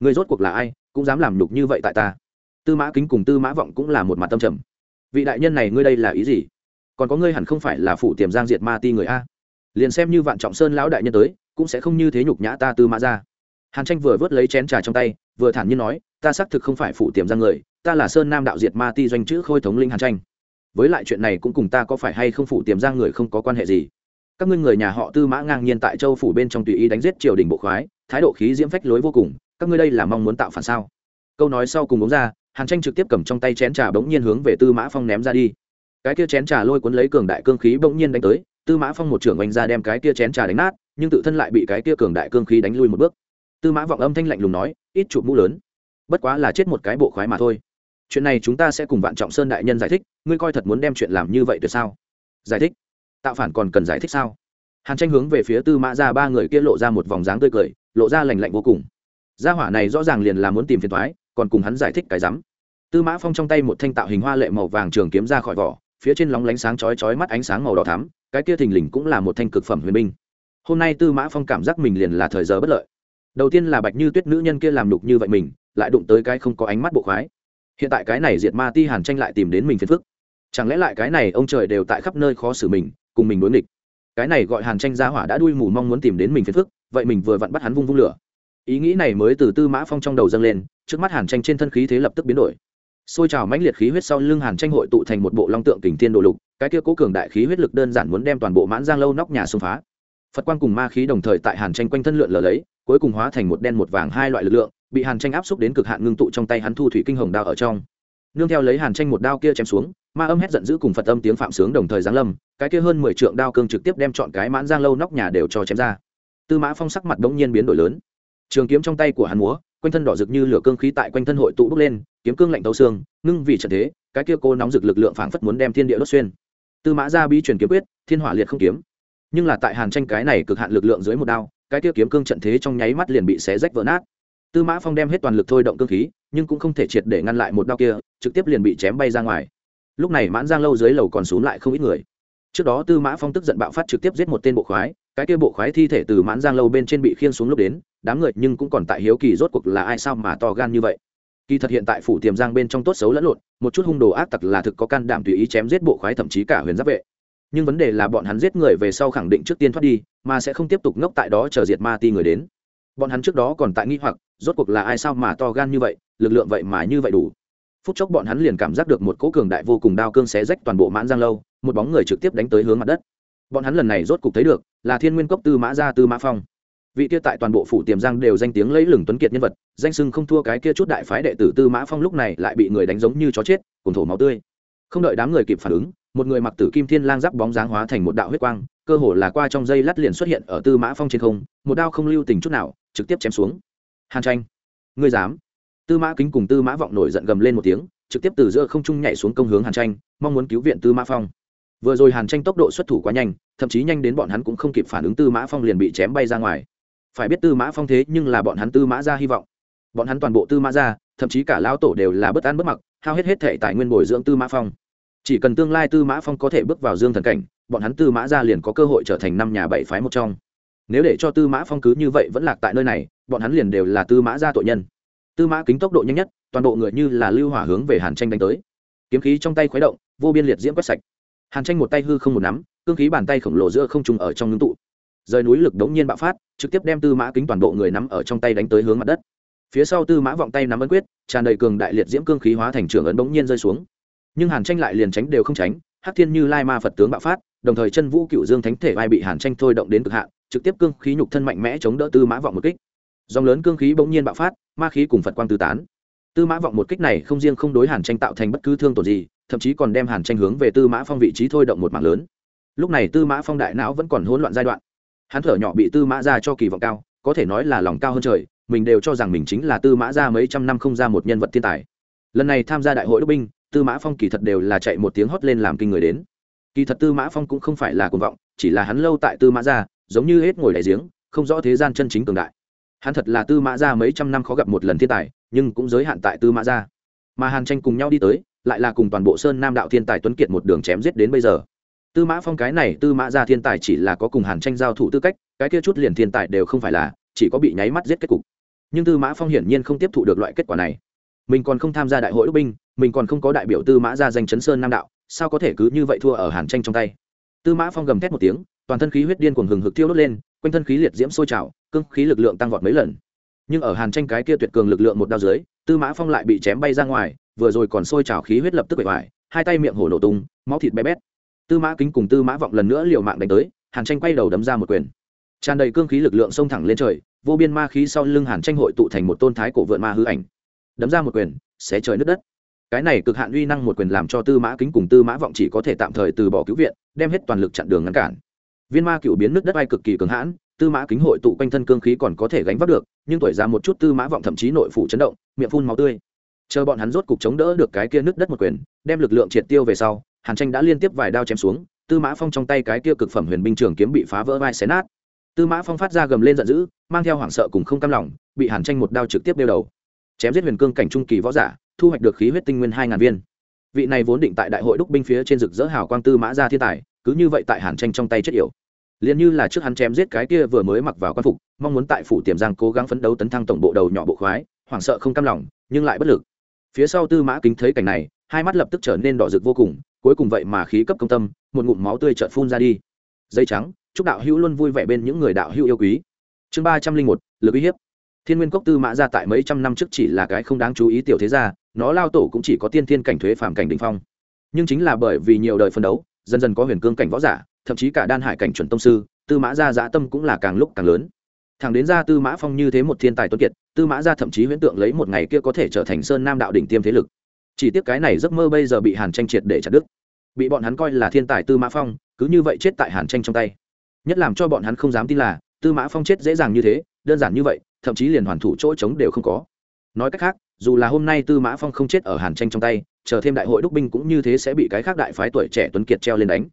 người rốt cuộc là ai, cũng dám làm nhục như vậy tại ta? Tư mã kính cùng tư mã vọng cũng là một mặt tâm trầm. Vị đại nhân này ngươi đây là ý gì? Còn có ngươi hẳn không phải là phụ tiềm giang diệt ma ti người a? Liền xem như vạn trọng sơn lão đại nhân tới, cũng sẽ không như thế nhục nhã ta tư mã ra hàn tranh vừa vớt lấy chén trà trong tay, vừa thản nhiên nói, ta xác thực không phải phụ tiềm giang người, ta là sơn nam đạo diệt ma ti doanh chữ khôi thống linh hàn tranh. Với lại chuyện này cũng cùng ta có phải hay không phụ tiềm giang người không có quan hệ gì. Các ngươi người nhà họ tư mã ngang nhiên tại châu phủ bên trong tùy ý đánh giết triều đình bộ khoái, thái độ khí diễm phách lối vô cùng, các ngươi đây là mong muốn tạo phản sao? Câu nói sau cùng uống ra, hàn tranh trực tiếp cầm trong tay chén trà bỗng nhiên hướng về tư mã phong ném ra đi. Cái kia chén trà lôi cuốn lấy cường đại cương khí bỗng nhiên đánh tới, tư mã phong một trưởng oanh ra đem cái kia chén trà đánh nát, nhưng tự thân lại bị cái kia cường đại cương khí đánh lui một bước tư mã vọng âm thanh lạnh lùng nói, ít chụp mũ lớn. Bất quá là chết một cái bộ khoái mà thôi. Chuyện này chúng ta sẽ cùng vạn trọng sơn đại nhân giải thích, ngươi coi thật muốn đem chuyện làm như vậy được sao? Giải thích? Tạo phản còn cần giải thích sao? Hàn tranh hướng về phía tư mã ra ba người kia lộ ra một vòng dáng tươi cười, lộ ra lành lạnh vô cùng. Gia hỏa này rõ ràng liền là muốn tìm phiền thoái còn cùng hắn giải thích cái rắm. Tư mã phong trong tay một thanh tạo hình hoa lệ màu vàng trường kiếm ra khỏi vỏ, phía trên lóng lánh sáng chói chói mắt ánh sáng màu đỏ thắm, cái kia thình lình cũng là một thanh cực phẩm huyền binh. Hôm nay tư mã phong cảm giác mình liền là thời giờ bất lợi đầu tiên là bạch như tuyết nữ nhân kia làm đục như vậy mình, lại đụng tới cái không có ánh mắt bộ khoái. Hiện tại cái này diệt ma ti hàn tranh lại tìm đến mình phiền phức. Chẳng lẽ lại cái này ông trời đều tại khắp nơi khó xử mình, cùng mình đối nghịch? Cái này gọi hàn tranh ra hỏa đã đuôi mù mong muốn tìm đến mình phiền phức, vậy mình vừa vặn bắt hắn vung vung lửa. Ý nghĩ này mới từ tư mã phong trong đầu dâng lên, trước mắt hàn tranh trên thân khí thế lập tức biến đổi. Xôi trào mãnh liệt khí huyết sau lưng hàn tranh hội tụ thành một bộ long tượng kình thiên đồ lục, cái kia cố cường đại khí huyết lực đơn giản muốn đem toàn bộ mãn giang lâu nóc nhà xông phá phật quang cùng ma khí đồng thời tại hàn tranh quanh thân lượn lờ lấy, cuối cùng hóa thành một đen một vàng hai loại lực lượng, bị hàn tranh áp xúc đến cực hạn ngưng tụ trong tay hắn thu thủy kinh hồng đao ở trong. Nương theo lấy hàn tranh một đao kia chém xuống, ma âm hét giận dữ cùng phật âm tiếng phạm sướng đồng thời giáng lâm, cái kia hơn mười trượng đao cương trực tiếp đem chọn cái mãn giang lâu nóc nhà đều cho chém ra. Tư mã phong sắc mặt đống nhiên biến đổi lớn. Trường kiếm trong tay của hắn múa, quanh thân đỏ rực như lửa cương khí tại quanh thân hội tụ bốc lên, kiếm cương lạnh tấu xương, ngưng vì trận thế, cái kia cô nóng rực lực lượng phảng phất muốn đem thiên địa đốt xuyên. Tư mã ra bi truyền kiếm quyết, thiên hỏa liệt không kiếm nhưng là tại hàn tranh cái này cực hạn lực lượng dưới một đao, cái kia kiếm cương trận thế trong nháy mắt liền bị xé rách vỡ nát. Tư mã phong đem hết toàn lực thôi động cương khí, nhưng cũng không thể triệt để ngăn lại một đao kia, trực tiếp liền bị chém bay ra ngoài. Lúc này mãn giang lâu dưới lầu còn xuống lại không ít người. Trước đó tư mã phong tức giận bạo phát trực tiếp giết một tên bộ khoái, cái kia bộ khoái thi thể từ mãn giang lâu bên trên bị khiên xuống lúc đến, đám người nhưng cũng còn tại hiếu kỳ rốt cuộc là ai sao mà to gan như vậy. Kỳ thật hiện tại phủ tiềm giang bên trong tốt xấu lẫn lộn, một chút hung đồ ác tặc là thực có can đảm tùy ý chém giết bộ khoái thậm chí cả huyền giáp vệ nhưng vấn đề là bọn hắn giết người về sau khẳng định trước tiên thoát đi, mà sẽ không tiếp tục ngốc tại đó chờ diệt ma ti người đến. Bọn hắn trước đó còn tại nghi hoặc, rốt cuộc là ai sao mà to gan như vậy, lực lượng vậy mà như vậy đủ. Phút chốc bọn hắn liền cảm giác được một cỗ cường đại vô cùng đao cương xé rách toàn bộ mãn giang lâu, một bóng người trực tiếp đánh tới hướng mặt đất. Bọn hắn lần này rốt cục thấy được, là thiên nguyên cốc tư mã gia tư mã phong. Vị kia tại toàn bộ phủ tiềm giang đều danh tiếng lấy lừng tuấn kiệt nhân vật, danh sưng không thua cái kia chút đại phái đệ tử tư mã phong lúc này lại bị người đánh giống như chó chết, cùng thổ máu tươi. Không đợi đám người kịp phản ứng một người mặc tử kim thiên lang giáp bóng dáng hóa thành một đạo huyết quang, cơ hồ là qua trong dây lát liền xuất hiện ở tư mã phong trên không, một đao không lưu tình chút nào, trực tiếp chém xuống. Hàn tranh, ngươi dám? Tư mã kính cùng tư mã vọng nổi giận gầm lên một tiếng, trực tiếp từ giữa không trung nhảy xuống công hướng hàn tranh, mong muốn cứu viện tư mã phong. Vừa rồi hàn tranh tốc độ xuất thủ quá nhanh, thậm chí nhanh đến bọn hắn cũng không kịp phản ứng tư mã phong liền bị chém bay ra ngoài. Phải biết tư mã phong thế nhưng là bọn hắn tư mã ra hy vọng. Bọn hắn toàn bộ tư mã ra, thậm chí cả lão tổ đều là bất an bất mặc, hao hết hết thể tài nguyên bồi dưỡng tư mã phong chỉ cần tương lai tư mã phong có thể bước vào dương thần cảnh, bọn hắn tư mã ra liền có cơ hội trở thành năm nhà bảy phái một trong. Nếu để cho tư mã phong cứ như vậy vẫn lạc tại nơi này, bọn hắn liền đều là tư mã ra tội nhân. Tư mã kính tốc độ nhanh nhất, toàn bộ người như là lưu hỏa hướng về hàn tranh đánh tới. Kiếm khí trong tay khuấy động, vô biên liệt diễm quét sạch. Hàn tranh một tay hư không một nắm, cương khí bàn tay khổng lồ giữa không trùng ở trong ngưng tụ. Rời núi lực đống nhiên bạo phát, trực tiếp đem tư mã kính toàn bộ người nắm ở trong tay đánh tới hướng mặt đất. Phía sau tư mã vọng tay nắm ấn quyết, tràn đầy cường đại liệt diễm cương khí hóa thành trường ấn đống nhiên rơi xuống nhưng hàn tranh lại liền tránh đều không tránh, hắc thiên như lai ma phật tướng bạo phát, đồng thời chân vũ cựu dương thánh thể vai bị hàn tranh thôi động đến cực hạn, trực tiếp cương khí nhục thân mạnh mẽ chống đỡ tư mã vọng một kích. Dòng lớn cương khí bỗng nhiên bạo phát, ma khí cùng phật quang tư tán. Tư mã vọng một kích này không riêng không đối hàn tranh tạo thành bất cứ thương tổn gì, thậm chí còn đem hàn tranh hướng về tư mã phong vị trí thôi động một mạng lớn. Lúc này tư mã phong đại não vẫn còn hỗn loạn giai đoạn. Hắn thở nhỏ bị tư mã ra cho kỳ vọng cao, có thể nói là lòng cao hơn trời, mình đều cho rằng mình chính là tư mã ra mấy trăm năm không ra một nhân vật thiên tài. Lần này tham gia đại hội đốc binh tư mã phong kỳ thật đều là chạy một tiếng hót lên làm kinh người đến. Kỳ thật tư mã phong cũng không phải là cuồng vọng chỉ là hắn lâu tại tư mã gia, giống như hết ngồi đại giếng không rõ thế gian chân chính cường đại. Hắn thật là tư mã gia mấy trăm năm khó gặp một lần thiên tài nhưng cũng giới hạn tại tư mã gia. mà hàn tranh cùng nhau đi tới lại là cùng toàn bộ sơn nam đạo thiên tài tuấn kiệt một đường chém giết đến bây giờ. Tư mã phong cái này tư mã gia thiên tài chỉ là có cùng hàn tranh giao thủ tư cách cái kia chút liền thiên tài đều không phải là chỉ có bị nháy mắt giết kết cục. Nhưng tư mã phong hiển nhiên không tiếp thụ được loại kết quả này mình còn không tham gia đại hội đốc binh, mình còn không có đại biểu tư mã ra danh chấn sơn nam đạo, sao có thể cứ như vậy thua ở hàn tranh trong tay? Tư mã phong gầm thét một tiếng, toàn thân khí huyết điên cuồng hừng hực tiêu đốt lên, quanh thân khí liệt diễm sôi trào cưng khí lực lượng tăng vọt mấy lần. Nhưng ở hàn tranh cái kia tuyệt cường lực lượng một đao dưới, tư mã phong lại bị chém bay ra ngoài, vừa rồi còn sôi trào khí huyết lập tức bể hoài, hai tay miệng hổ nổ tung, máu thịt bé bét. Tư mã kính cùng tư mã vọng lần nữa liều mạng đánh tới, hàn tranh quay đầu đấm ra một quyền. Tràn đầy cương khí lực lượng xông thẳng lên trời, vô biên ma khí sau lưng hàn tranh hội tụ thành một tôn thái cổ vượn ma hư ảnh đấm ra một quyền, xé trời nứt đất. Cái này cực hạn uy năng một quyền làm cho tư mã kính cùng tư mã vọng chỉ có thể tạm thời từ bỏ cứu viện, đem hết toàn lực chặn đường ngăn cản. Viên ma cựu biến nước đất ai cực kỳ cường hãn, tư mã kính hội tụ quanh thân cương khí còn có thể gánh vác được, nhưng tuổi già một chút tư mã vọng thậm chí nội phủ chấn động, miệng phun máu tươi. Chờ bọn hắn rốt cục chống đỡ được cái kia nước đất một quyền, đem lực lượng triệt tiêu về sau, hàn tranh đã liên tiếp vài đao chém xuống, tư mã phong trong tay cái kia cực phẩm huyền binh trường kiếm bị phá vỡ vai xé nát. Tư mã phong phát ra gầm lên giận dữ, mang theo hoảng sợ cùng không cam lòng, bị hàn tranh một đao trực tiếp đeo đầu chém giết huyền cương cảnh trung kỳ võ giả, thu hoạch được khí huyết tinh nguyên hai ngàn viên. Vị này vốn định tại đại hội đúc binh phía trên rực rỡ hào quang tư mã ra thiên tài, cứ như vậy tại hàn tranh trong tay chết yểu. Liền như là trước hắn chém giết cái kia vừa mới mặc vào quan phục, mong muốn tại phủ tiềm giang cố gắng phấn đấu tấn thăng tổng bộ đầu nhỏ bộ khoái, hoảng sợ không cam lòng, nhưng lại bất lực. Phía sau tư mã kính thấy cảnh này, hai mắt lập tức trở nên đỏ rực vô cùng, cuối cùng vậy mà khí cấp công tâm, một ngụm máu tươi trợn phun ra đi. Dây trắng, chúc đạo hữu luôn vui vẻ bên những người đạo hữu yêu quý. Chương ba trăm linh một, lực uy hiếp thiên nguyên cốc tư mã ra tại mấy trăm năm trước chỉ là cái không đáng chú ý tiểu thế gia, nó lao tổ cũng chỉ có tiên thiên cảnh thuế phạm cảnh đình phong. Nhưng chính là bởi vì nhiều đời phân đấu, dần dần có huyền cương cảnh võ giả, thậm chí cả đan hải cảnh chuẩn tông sư, tư mã gia dã tâm cũng là càng lúc càng lớn. Thằng đến ra tư mã phong như thế một thiên tài tuân kiệt, tư mã gia thậm chí huyễn tượng lấy một ngày kia có thể trở thành sơn nam đạo đỉnh tiêm thế lực. Chỉ tiếc cái này giấc mơ bây giờ bị hàn tranh triệt để chặt đứt. Bị bọn hắn coi là thiên tài tư mã phong, cứ như vậy chết tại hàn tranh trong tay. Nhất làm cho bọn hắn không dám tin là, tư mã phong chết dễ dàng như thế, đơn giản như vậy thậm chí liền hoàn thủ chỗ trống đều không có. Nói cách khác, dù là hôm nay tư mã phong không chết ở hàn tranh trong tay, chờ thêm đại hội đúc binh cũng như thế sẽ bị cái khác đại phái tuổi trẻ tuấn kiệt treo lên đánh.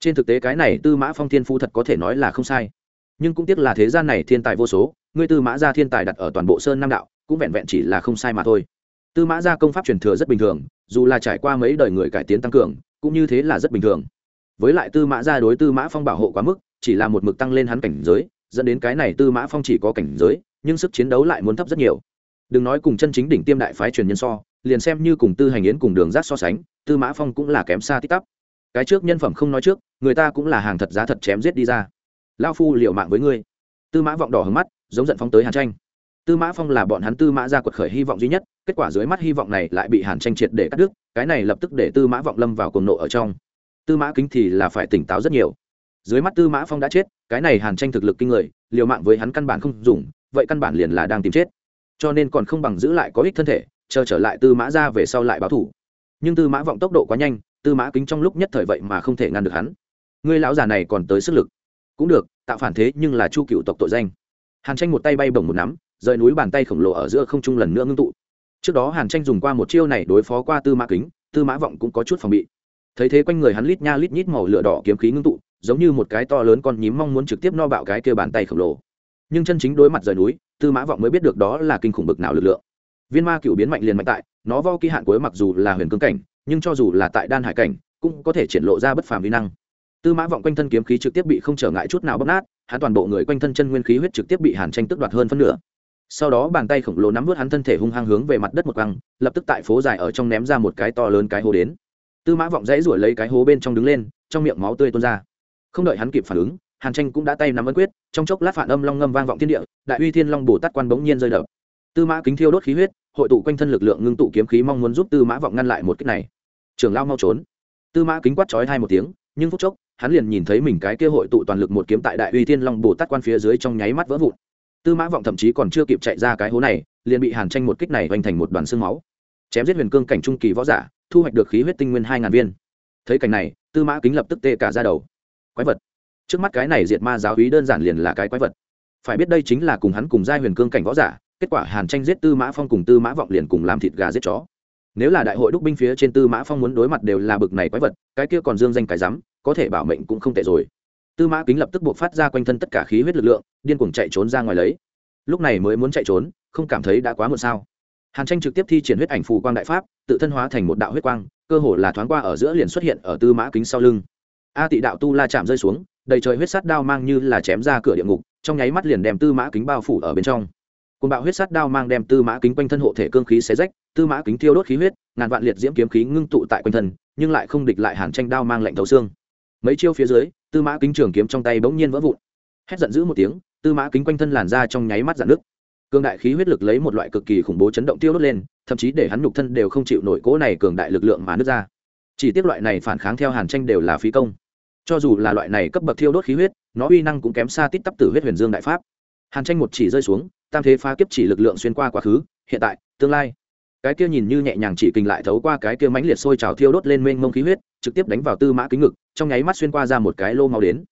Trên thực tế cái này tư mã phong thiên phu thật có thể nói là không sai. Nhưng cũng tiếc là thế gian này thiên tài vô số, ngươi tư mã gia thiên tài đặt ở toàn bộ sơn nam đạo, cũng vẹn vẹn chỉ là không sai mà thôi. Tư mã gia công pháp truyền thừa rất bình thường, dù là trải qua mấy đời người cải tiến tăng cường, cũng như thế là rất bình thường. Với lại tư mã gia đối tư mã phong bảo hộ quá mức, chỉ là một mực tăng lên hắn cảnh giới, dẫn đến cái này tư mã phong chỉ có cảnh giới nhưng sức chiến đấu lại muốn thấp rất nhiều. Đừng nói cùng chân chính đỉnh tiêm đại phái truyền nhân so, liền xem như cùng tư hành yến cùng đường rác so sánh, tư mã phong cũng là kém xa tích tắp. Cái trước nhân phẩm không nói trước, người ta cũng là hàng thật giá thật chém giết đi ra. Lao phu liệu mạng với ngươi. Tư mã vọng đỏ hứng mắt, giống giận phóng tới hàn tranh. Tư mã phong là bọn hắn tư mã ra quật khởi hy vọng duy nhất, kết quả dưới mắt hy vọng này lại bị hàn tranh triệt để cắt đứt, cái này lập tức để tư mã vọng lâm vào cuồng nộ ở trong. Tư mã kính thì là phải tỉnh táo rất nhiều. Dưới mắt tư mã phong đã chết, cái này hàn tranh thực lực kinh người, liều mạng với hắn căn bản không dùng vậy căn bản liền là đang tìm chết. Cho nên còn không bằng giữ lại có ích thân thể, chờ trở lại tư mã ra về sau lại báo thủ. Nhưng tư mã vọng tốc độ quá nhanh, tư mã kính trong lúc nhất thời vậy mà không thể ngăn được hắn. Người lão già này còn tới sức lực. Cũng được, tạo phản thế nhưng là chu cựu tộc tội danh. Hàn tranh một tay bay bổng một nắm, rời núi bàn tay khổng lồ ở giữa không trung lần nữa ngưng tụ. Trước đó hàn tranh dùng qua một chiêu này đối phó qua tư mã kính, tư mã vọng cũng có chút phòng bị. Thấy thế quanh người hắn lít nha lít nhít màu lửa đỏ kiếm khí ngưng tụ, giống như một cái to lớn con nhím mong muốn trực tiếp no bạo cái kia bàn tay khổng lồ nhưng chân chính đối mặt rời núi, tư mã vọng mới biết được đó là kinh khủng bực nào lực lượng. Viên ma cựu biến mạnh liền mạnh tại, nó vo kỳ hạn cuối mặc dù là huyền cương cảnh, nhưng cho dù là tại đan hải cảnh, cũng có thể triển lộ ra bất phàm vi năng. Tư mã vọng quanh thân kiếm khí trực tiếp bị không trở ngại chút nào bóp nát, hắn toàn bộ người quanh thân chân nguyên khí huyết trực tiếp bị hàn tranh tức đoạt hơn phân nửa. Sau đó bàn tay khổng lồ nắm vớt hắn thân thể hung hăng hướng về mặt đất một căng lập tức tại phố dài ở trong ném ra một cái to lớn cái hố đến. Tư mã vọng dãy ruổi lấy cái hố bên trong đứng lên, trong miệng máu tươi tuôn ra. Không đợi hắn kịp phản ứng hàn tranh cũng đã tay nắm ấn quyết, trong chốc lát phản âm long ngâm vang vọng thiên địa, đại uy thiên long bồ tát quan bỗng nhiên rơi đập. Tư mã kính thiêu đốt khí huyết, hội tụ quanh thân lực lượng ngưng tụ kiếm khí mong muốn giúp tư mã vọng ngăn lại một cách này. Trường lao mau trốn. Tư mã kính quát chói hai một tiếng, nhưng phút chốc, hắn liền nhìn thấy mình cái kia hội tụ toàn lực một kiếm tại đại uy thiên long bồ tát quan phía dưới trong nháy mắt vỡ vụn. Tư mã vọng thậm chí còn chưa kịp chạy ra cái hố này, liền bị hàn tranh một kích này hoành thành một đoàn xương máu. Chém giết huyền cương cảnh trung kỳ võ giả, thu hoạch được khí huyết tinh nguyên hai ngàn viên. Thấy cảnh này, tư mã kính lập tức tê cả ra đầu. Quái vật trước mắt cái này diệt ma giáo hí đơn giản liền là cái quái vật. Phải biết đây chính là cùng hắn cùng giai huyền cương cảnh võ giả, kết quả hàn tranh giết tư mã phong cùng tư mã vọng liền cùng làm thịt gà giết chó. Nếu là đại hội đúc binh phía trên tư mã phong muốn đối mặt đều là bực này quái vật, cái kia còn dương danh cái rắm, có thể bảo mệnh cũng không tệ rồi. Tư mã kính lập tức buộc phát ra quanh thân tất cả khí huyết lực lượng, điên cuồng chạy trốn ra ngoài lấy. Lúc này mới muốn chạy trốn, không cảm thấy đã quá muộn sao. Hàn tranh trực tiếp thi triển huyết ảnh phù quang đại pháp, tự thân hóa thành một đạo huyết quang, cơ hồ là thoáng qua ở giữa liền xuất hiện ở tư mã kính sau lưng. A tị đạo tu la chạm rơi xuống đầy trời huyết sắt đao mang như là chém ra cửa địa ngục, trong nháy mắt liền đem tư mã kính bao phủ ở bên trong. Côn bạo huyết sắt đao mang đem tư mã kính quanh thân hộ thể cương khí xé rách, tư mã kính thiêu đốt khí huyết, ngàn vạn liệt diễm kiếm khí ngưng tụ tại quanh thân, nhưng lại không địch lại hàn tranh đao mang lạnh thấu xương. Mấy chiêu phía dưới, tư mã kính trường kiếm trong tay bỗng nhiên vỡ vụn. Hét giận dữ một tiếng, tư mã kính quanh thân làn ra trong nháy mắt dạn nước cường đại khí huyết lực lấy một loại cực kỳ khủng bố chấn động tiêu đốt lên, thậm chí để hắn nhục thân đều không chịu nổi cỗ này cường đại lực lượng mà nứt ra. Chỉ tiếc loại này phản kháng theo hàn tranh đều là phí công cho dù là loại này cấp bậc thiêu đốt khí huyết, nó uy năng cũng kém xa tít tắp tử huyết huyền dương đại pháp. Hàn tranh một chỉ rơi xuống, tam thế phá kiếp chỉ lực lượng xuyên qua quá khứ, hiện tại, tương lai. Cái kia nhìn như nhẹ nhàng chỉ kình lại thấu qua cái kia mãnh liệt sôi trào thiêu đốt lên mênh mông khí huyết, trực tiếp đánh vào tư mã kính ngực, trong nháy mắt xuyên qua ra một cái lô máu đến.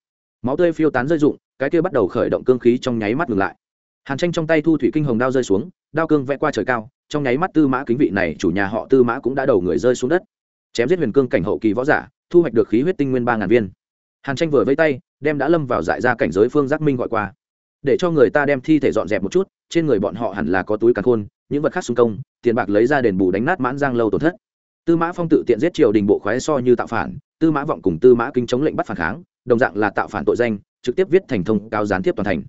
Máu tươi phiêu tán rơi rụng, cái kia bắt đầu khởi động cương khí trong nháy mắt ngừng lại. Hàn tranh trong tay thu thủy kinh hồng đao rơi xuống, đao cương vẽ qua trời cao, trong nháy mắt tư mã kính vị này chủ nhà họ tư mã cũng đã đầu người rơi xuống đất. Chém giết huyền cương cảnh hậu kỳ võ giả, thu hoạch được khí huyết tinh nguyên ba ngàn viên hàn tranh vừa vây tay, đem đã lâm vào dại ra cảnh giới phương giác minh gọi qua. Để cho người ta đem thi thể dọn dẹp một chút, trên người bọn họ hẳn là có túi càn khôn, những vật khác xung công, tiền bạc lấy ra đền bù đánh nát mãn giang lâu tổn thất. Tư mã phong tự tiện giết triều đình bộ khoái so như tạo phản, tư mã vọng cùng tư mã kinh chống lệnh bắt phản kháng, đồng dạng là tạo phản tội danh, trực tiếp viết thành thông cáo gián tiếp toàn thành.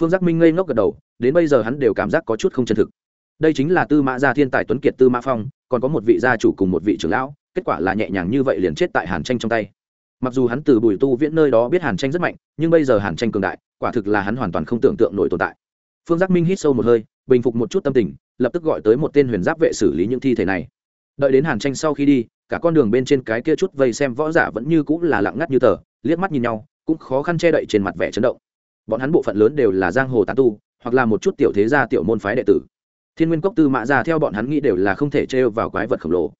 Phương giác minh ngây ngốc gật đầu, đến bây giờ hắn đều cảm giác có chút không chân thực. Đây chính là tư mã gia thiên tài tuấn kiệt tư mã phong, còn có một vị gia chủ cùng một vị trưởng lão, kết quả là nhẹ nhàng như vậy liền chết tại hàn tranh trong tay mặc dù hắn từ bùi tu viễn nơi đó biết hàn tranh rất mạnh, nhưng bây giờ hàn tranh cường đại, quả thực là hắn hoàn toàn không tưởng tượng nổi tồn tại. Phương giác minh hít sâu một hơi, bình phục một chút tâm tình, lập tức gọi tới một tên huyền giáp vệ xử lý những thi thể này. Đợi đến hàn tranh sau khi đi, cả con đường bên trên cái kia chút vây xem võ giả vẫn như cũng là lặng ngắt như tờ, liếc mắt nhìn nhau, cũng khó khăn che đậy trên mặt vẻ chấn động. Bọn hắn bộ phận lớn đều là giang hồ tán tu, hoặc là một chút tiểu thế gia tiểu môn phái đệ tử. Thiên nguyên cốc tư mã ra theo bọn hắn nghĩ đều là không thể trêu vào quái vật khổng lồ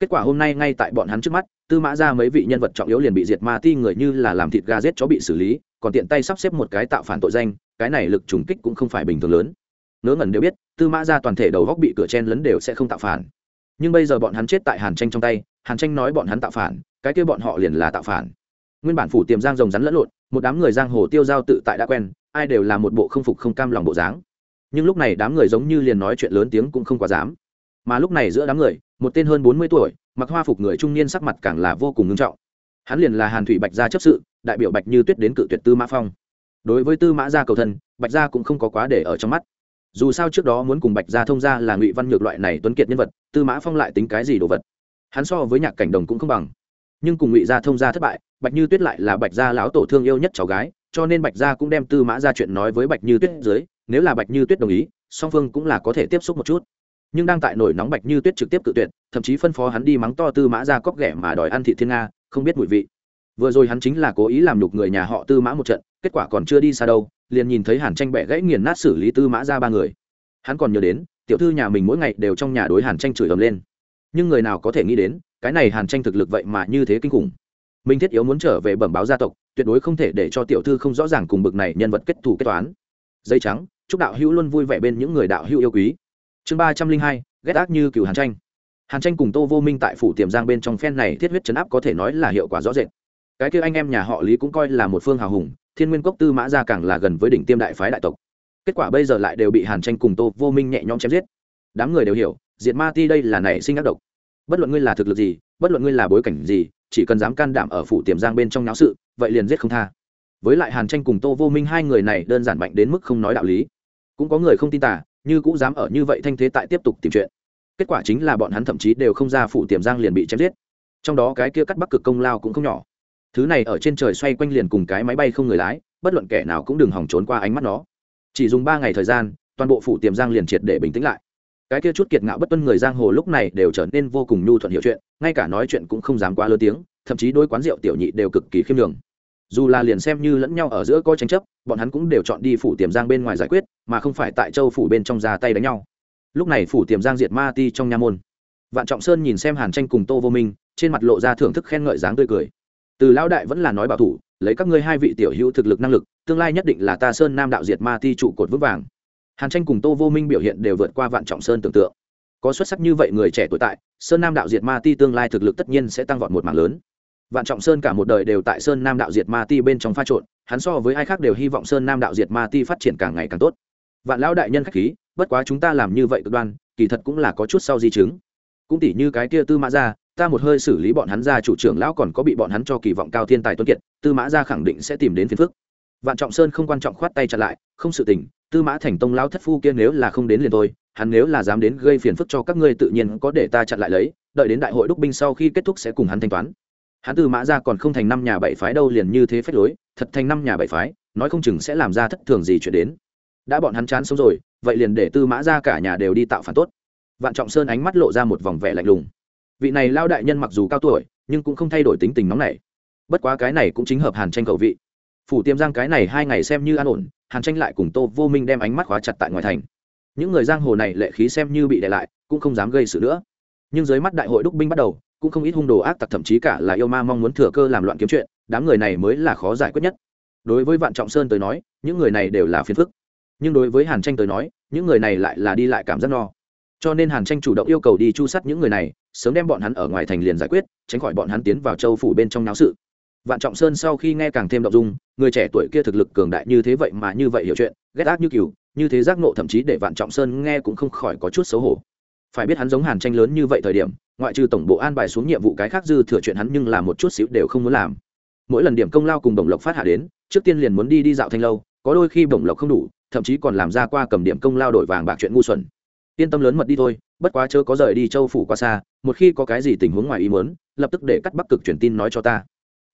kết quả hôm nay ngay tại bọn hắn trước mắt, tư mã ra mấy vị nhân vật trọng yếu liền bị diệt ma ti người như là làm thịt ga rết chó bị xử lý, còn tiện tay sắp xếp một cái tạo phản tội danh, cái này lực trùng kích cũng không phải bình thường lớn. Ngớ ngẩn đều biết, tư mã ra toàn thể đầu góc bị cửa chen lấn đều sẽ không tạo phản. Nhưng bây giờ bọn hắn chết tại hàn tranh trong tay, hàn tranh nói bọn hắn tạo phản, cái kia bọn họ liền là tạo phản. Nguyên bản phủ tiềm giang rồng rắn lẫn lộn, một đám người giang hồ tiêu giao tự tại đã quen, ai đều là một bộ không phục không cam lòng bộ dáng. Nhưng lúc này đám người giống như liền nói chuyện lớn tiếng cũng không quá dám. Mà lúc này giữa đám người một tên hơn bốn mươi tuổi, mặc hoa phục người trung niên sắc mặt càng là vô cùng nghiêm trọng. Hắn liền là hàn thủy bạch gia chấp sự, đại biểu bạch như tuyết đến cự tuyệt tư mã phong. Đối với tư mã gia cầu thân, bạch gia cũng không có quá để ở trong mắt. Dù sao trước đó muốn cùng bạch gia thông gia là ngụy văn nhược loại này tuấn kiệt nhân vật, tư mã phong lại tính cái gì đồ vật? Hắn so với nhạc cảnh đồng cũng không bằng. Nhưng cùng ngụy gia thông gia thất bại, bạch như tuyết lại là bạch gia lão tổ thương yêu nhất cháu gái, cho nên bạch gia cũng đem tư mã ra chuyện nói với bạch như tuyết dưới, nếu là bạch như tuyết đồng ý, song phương cũng là có thể tiếp xúc một chút nhưng đang tại nổi nóng bạch như tuyết trực tiếp cự tuyệt, thậm chí phân phó hắn đi mắng to tư mã ra cóc ghẻ mà đòi ăn thị thiên nga, không biết mùi vị. Vừa rồi hắn chính là cố ý làm nhục người nhà họ tư mã một trận, kết quả còn chưa đi xa đâu, liền nhìn thấy hàn tranh bẻ gãy nghiền nát xử lý tư mã ra ba người. Hắn còn nhớ đến, tiểu thư nhà mình mỗi ngày đều trong nhà đối hàn tranh chửi ầm lên. Nhưng người nào có thể nghĩ đến, cái này hàn tranh thực lực vậy mà như thế kinh khủng. Minh thiết yếu muốn trở về bẩm báo gia tộc, tuyệt đối không thể để cho tiểu thư không rõ ràng cùng bực này nhân vật kết thù kết toán. Dây trắng, chúc đạo hữu luôn vui vẻ bên những người đạo hữu yêu quý chương ba trăm linh hai, ghét ác như cựu hàn tranh. Hàn tranh cùng tô vô minh tại phủ tiềm giang bên trong phen này thiết huyết chấn áp có thể nói là hiệu quả rõ rệt. Cái kia anh em nhà họ lý cũng coi là một phương hào hùng, thiên nguyên cốc tư mã gia càng là gần với đỉnh tiêm đại phái đại tộc. Kết quả bây giờ lại đều bị hàn tranh cùng tô vô minh nhẹ nhõm chém giết. Đám người đều hiểu, diệt ma ti đây là nảy sinh ác độc. Bất luận ngươi là thực lực gì, bất luận ngươi là bối cảnh gì, chỉ cần dám can đảm ở phủ tiềm giang bên trong náo sự, vậy liền giết không tha. Với lại hàn tranh cùng tô vô minh hai người này đơn giản mạnh đến mức không nói đạo lý. Cũng có người không tin tả như cũng dám ở như vậy thanh thế tại tiếp tục tìm chuyện. Kết quả chính là bọn hắn thậm chí đều không ra phủ tiềm giang liền bị chém giết. Trong đó cái kia cắt bắc cực công lao cũng không nhỏ. Thứ này ở trên trời xoay quanh liền cùng cái máy bay không người lái, bất luận kẻ nào cũng đừng hỏng trốn qua ánh mắt nó. Chỉ dùng ba ngày thời gian, toàn bộ phủ tiềm giang liền triệt để bình tĩnh lại. Cái kia chút kiệt ngạo bất tuân người giang hồ lúc này đều trở nên vô cùng nhu thuận hiểu chuyện, ngay cả nói chuyện cũng không dám quá lớn tiếng, thậm chí đôi quán rượu tiểu nhị đều cực kỳ khiêm đường dù là liền xem như lẫn nhau ở giữa có tranh chấp, bọn hắn cũng đều chọn đi phủ tiềm giang bên ngoài giải quyết, mà không phải tại châu phủ bên trong ra tay đánh nhau. Lúc này phủ tiềm giang diệt ma ti trong nha môn. Vạn trọng sơn nhìn xem hàn tranh cùng tô vô minh, trên mặt lộ ra thưởng thức khen ngợi dáng tươi cười. Từ lão đại vẫn là nói bảo thủ, lấy các ngươi hai vị tiểu hữu thực lực năng lực, tương lai nhất định là ta sơn nam đạo diệt ma ti trụ cột vững vàng. Hàn tranh cùng tô vô minh biểu hiện đều vượt qua vạn trọng sơn tưởng tượng. Có xuất sắc như vậy người trẻ tuổi tại, sơn nam đạo diệt ma ti tương lai thực lực tất nhiên sẽ tăng vọt một mảng lớn vạn trọng sơn cả một đời đều tại sơn nam đạo diệt ma ti bên trong pha trộn, hắn so với ai khác đều hy vọng sơn nam đạo diệt ma ti phát triển càng ngày càng tốt. Vạn lão đại nhân k h á c h khí, bất quá chúng ta làm như vậy cực đoan, kỳ thật cũng là có chút sau di chứng. Cũng tỉ như cái kia tư mã ra ta một hơi xử lý bọn hắn ra chủ trưởng lão còn có bị bọn hắn cho kỳ vọng cao thiên tài tuân kiệt, tư mã ra khẳng định sẽ tìm đến phiền phức. Vạn trọng sơn không quan trọng khoát tay chặt lại, không sự tình, tư mã thành tông lão thất phu kia nếu là không đến liền tôi hắn nếu là dám đến gây phiền phức cho các ngươi tự nhiên có để ta chặn lại lấy, đợi đến đại hội đúc binh sau khi kết thúc sẽ cùng hắn thanh toán hắn từ mã ra còn không thành năm nhà bảy phái đâu liền như thế phép lối, thật thành năm nhà bảy phái, nói không chừng sẽ làm ra thất thường gì chuyện đến. Đã bọn hắn chán sống rồi, vậy liền để tư mã ra cả nhà đều đi tạo phản tốt. Vạn trọng sơn ánh mắt lộ ra một vòng vẻ lạnh lùng. Vị này lao đại nhân mặc dù cao tuổi, nhưng cũng không thay đổi tính tình nóng này bất quá cái này cũng chính hợp hàn tranh cầu vị. Phủ tiêm giang cái này hai ngày xem như an ổn, hàn tranh lại cùng tô vô minh đem ánh mắt khóa chặt tại ngoài thành. Những người giang hồ này lệ khí xem như bị đè lại, cũng không dám gây sự nữa. Nhưng dưới mắt đại hội đúc binh bắt đầu cũng không ít hung đồ ác tặc thậm chí cả là yêu ma mong muốn thừa cơ làm loạn kiếm chuyện, đám người này mới là khó giải quyết nhất. Đối với vạn trọng sơn tới nói, những người này đều là phiền phức. Nhưng đối với hàn tranh tới nói, những người này lại là đi lại cảm giác no. Cho nên hàn tranh chủ động yêu cầu đi chu sát những người này, sớm đem bọn hắn ở ngoài thành liền giải quyết, tránh khỏi bọn hắn tiến vào châu phủ bên trong náo sự. Vạn trọng sơn sau khi nghe càng thêm động dung, người trẻ tuổi kia thực lực cường đại như thế vậy mà như vậy hiểu chuyện, ghét ác như cừu, như thế giác nộ thậm chí để vạn trọng sơn nghe cũng không khỏi có chút xấu hổ. Phải biết hắn giống hàn tranh lớn như vậy thời điểm ngoại trừ tổng bộ an bài xuống nhiệm vụ cái khác dư thừa chuyện hắn nhưng là một chút xíu đều không muốn làm. Mỗi lần điểm công lao cùng đồng lộc phát hạ đến, trước tiên liền muốn đi đi dạo thanh lâu, có đôi khi bổng lộc không đủ, thậm chí còn làm ra qua cầm điểm công lao đổi vàng bạc chuyện ngu xuẩn. Yên tâm lớn mật đi thôi, bất quá chớ có rời đi châu phủ qua xa, một khi có cái gì tình huống ngoài ý muốn, lập tức để cắt bắc cực truyền tin nói cho ta.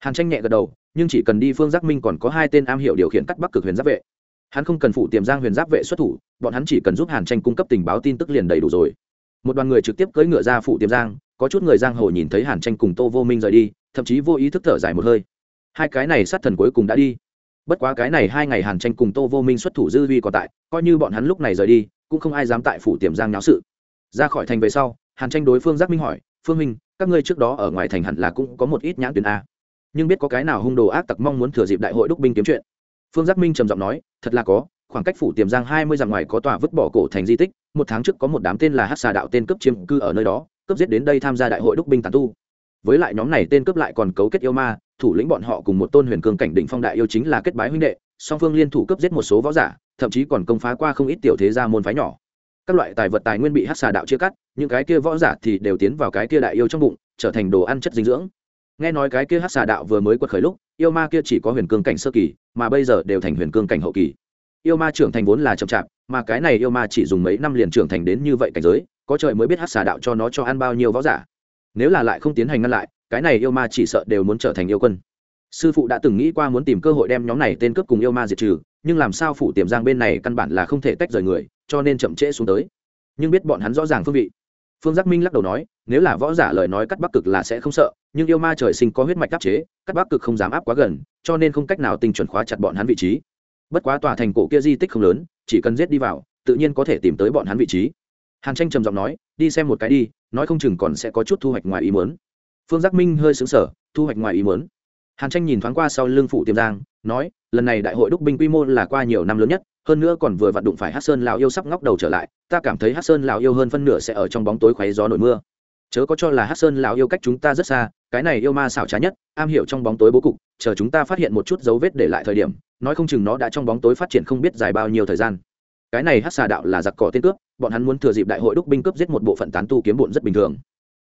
Hàn tranh nhẹ gật đầu, nhưng chỉ cần đi phương giác minh còn có hai tên am hiểu điều khiển cắt bắc cực huyền giáp vệ. Hắn không cần phụ tiềm giang huyền giáp vệ xuất thủ, bọn hắn chỉ cần giúp hàn tranh cung cấp tình báo tin tức liền đầy đủ rồi một đoàn người trực tiếp cưỡi ngựa ra phụ tiềm giang, có chút người giang hồ nhìn thấy hàn tranh cùng tô vô minh rời đi, thậm chí vô ý thức thở dài một hơi. Hai cái này sát thần cuối cùng đã đi. Bất quá cái này hai ngày hàn tranh cùng tô vô minh xuất thủ dư vi còn tại, coi như bọn hắn lúc này rời đi, cũng không ai dám tại phủ tiềm giang náo sự. Ra khỏi thành về sau, hàn tranh đối phương giác minh hỏi, phương minh, các ngươi trước đó ở ngoài thành hẳn là cũng có một ít nhãn tuyến a. Nhưng biết có cái nào hung đồ ác tặc mong muốn thừa dịp đại hội đúc binh kiếm chuyện? Phương giác minh trầm giọng nói, thật là có khoảng cách phủ tiềm giang hai mươi dặm ngoài có tòa vứt bỏ cổ thành di tích, một tháng trước có một đám tên là hát xà đạo tên cướp chiếm cư ở nơi đó, cướp giết đến đây tham gia đại hội đúc binh tàn tu. Với lại nhóm này tên cướp lại còn cấu kết yêu ma, thủ lĩnh bọn họ cùng một tôn huyền cương cảnh đỉnh phong đại yêu chính là kết bái huynh đệ, song phương liên thủ cướp giết một số võ giả, thậm chí còn công phá qua không ít tiểu thế gia môn phái nhỏ. Các loại tài vật tài nguyên bị hát xà đạo chia cắt, những cái kia võ giả thì đều tiến vào cái kia đại yêu trong bụng, trở thành đồ ăn chất dinh dưỡng. Nghe nói cái kia hát xà đạo vừa mới quật khởi lúc, yêu ma kia chỉ có huyền cương cảnh sơ kỳ, mà bây giờ đều thành huyền cương cảnh hậu kỳ yêu ma trưởng thành vốn là chậm chạp, mà cái này yêu ma chỉ dùng mấy năm liền trưởng thành đến như vậy cảnh giới, có trời mới biết hát xà đạo cho nó cho ăn bao nhiêu võ giả. Nếu là lại không tiến hành ngăn lại, cái này yêu ma chỉ sợ đều muốn trở thành yêu quân. Sư phụ đã từng nghĩ qua muốn tìm cơ hội đem nhóm này tên cướp cùng yêu ma diệt trừ, nhưng làm sao phụ tiềm giang bên này căn bản là không thể tách rời người, cho nên chậm trễ xuống tới. Nhưng biết bọn hắn rõ ràng phương vị. Phương giác minh lắc đầu nói, nếu là võ giả lời nói cắt bắc cực là sẽ không sợ, nhưng yêu ma trời sinh có huyết mạch áp chế, cắt bắc cực không dám áp quá gần, cho nên không cách nào tinh chuẩn khóa chặt bọn hắn vị trí bất quá tòa thành cổ kia di tích không lớn, chỉ cần giết đi vào, tự nhiên có thể tìm tới bọn hắn vị trí. Hàn tranh trầm giọng nói, đi xem một cái đi, nói không chừng còn sẽ có chút thu hoạch ngoài ý muốn. Phương giác minh hơi xứng sở thu hoạch ngoài ý muốn. Hàn tranh nhìn thoáng qua sau lưng phụ tiềm giang, nói, lần này đại hội đúc binh quy mô là qua nhiều năm lớn nhất, hơn nữa còn vừa vặn đụng phải hát sơn lào yêu sắp ngóc đầu trở lại, ta cảm thấy hát sơn lào yêu hơn phân nửa sẽ ở trong bóng tối khoáy gió nổi mưa. Chớ có cho là hát sơn lào yêu cách chúng ta rất xa, cái này yêu ma xảo trá nhất, am hiểu trong bóng tối bố cục, chờ chúng ta phát hiện một chút dấu vết để lại thời điểm nói không chừng nó đã trong bóng tối phát triển không biết dài bao nhiêu thời gian. Cái này hát xà đạo là giặc cỏ tên cướp, bọn hắn muốn thừa dịp đại hội đúc binh cướp giết một bộ phận tán tu kiếm bụn rất bình thường.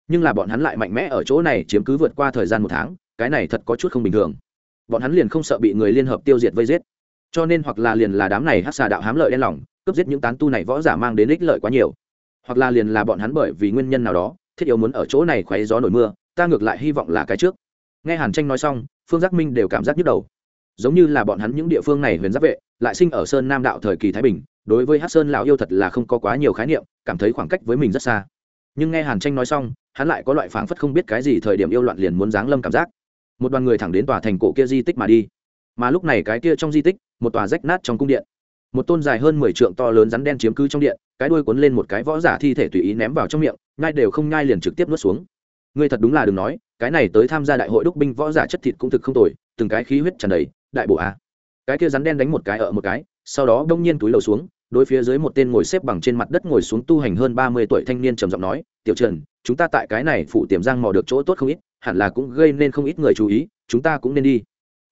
Nhưng là bọn hắn lại mạnh mẽ ở chỗ này chiếm cứ vượt qua thời gian một tháng, cái này thật có chút không bình thường. Bọn hắn liền không sợ bị người liên hợp tiêu diệt vây giết. Cho nên hoặc là liền là đám này hát xà đạo hám lợi đen lòng, cướp giết những tán tu này võ giả mang đến ích lợi quá nhiều. Hoặc là liền là bọn hắn bởi vì nguyên nhân nào đó, thiết yếu muốn ở chỗ này khoáy gió nổi mưa, ta ngược lại hy vọng là cái trước. Nghe hàn tranh nói xong, phương giác minh đều cảm giác nhức đầu giống như là bọn hắn những địa phương này huyền giáp vệ, lại sinh ở sơn nam đạo thời kỳ thái bình, đối với hát sơn lão yêu thật là không có quá nhiều khái niệm, cảm thấy khoảng cách với mình rất xa. Nhưng nghe hàn tranh nói xong, hắn lại có loại phảng phất không biết cái gì thời điểm yêu loạn liền muốn giáng lâm cảm giác. Một đoàn người thẳng đến tòa thành cổ kia di tích mà đi. Mà lúc này cái kia trong di tích, một tòa rách nát trong cung điện. Một tôn dài hơn mười trượng to lớn rắn đen chiếm cứ trong điện, cái đuôi cuốn lên một cái võ giả thi thể tùy ý ném vào trong miệng ngay đều không ngai liền trực tiếp nuốt xuống. Ngươi thật đúng là đừng nói, cái này tới tham gia đại hội đúc binh võ giả chất thịt cũng thực không tồi, từng cái khí huyết tràn đầy đại bộ a. Cái kia rắn đen đánh một cái ở một cái, sau đó đông nhiên túi lầu xuống, đối phía dưới một tên ngồi xếp bằng trên mặt đất ngồi xuống tu hành hơn ba mươi tuổi thanh niên trầm giọng nói, tiểu trần, chúng ta tại cái này phụ tiềm giang mò được chỗ tốt không ít, hẳn là cũng gây nên không ít người chú ý, chúng ta cũng nên đi.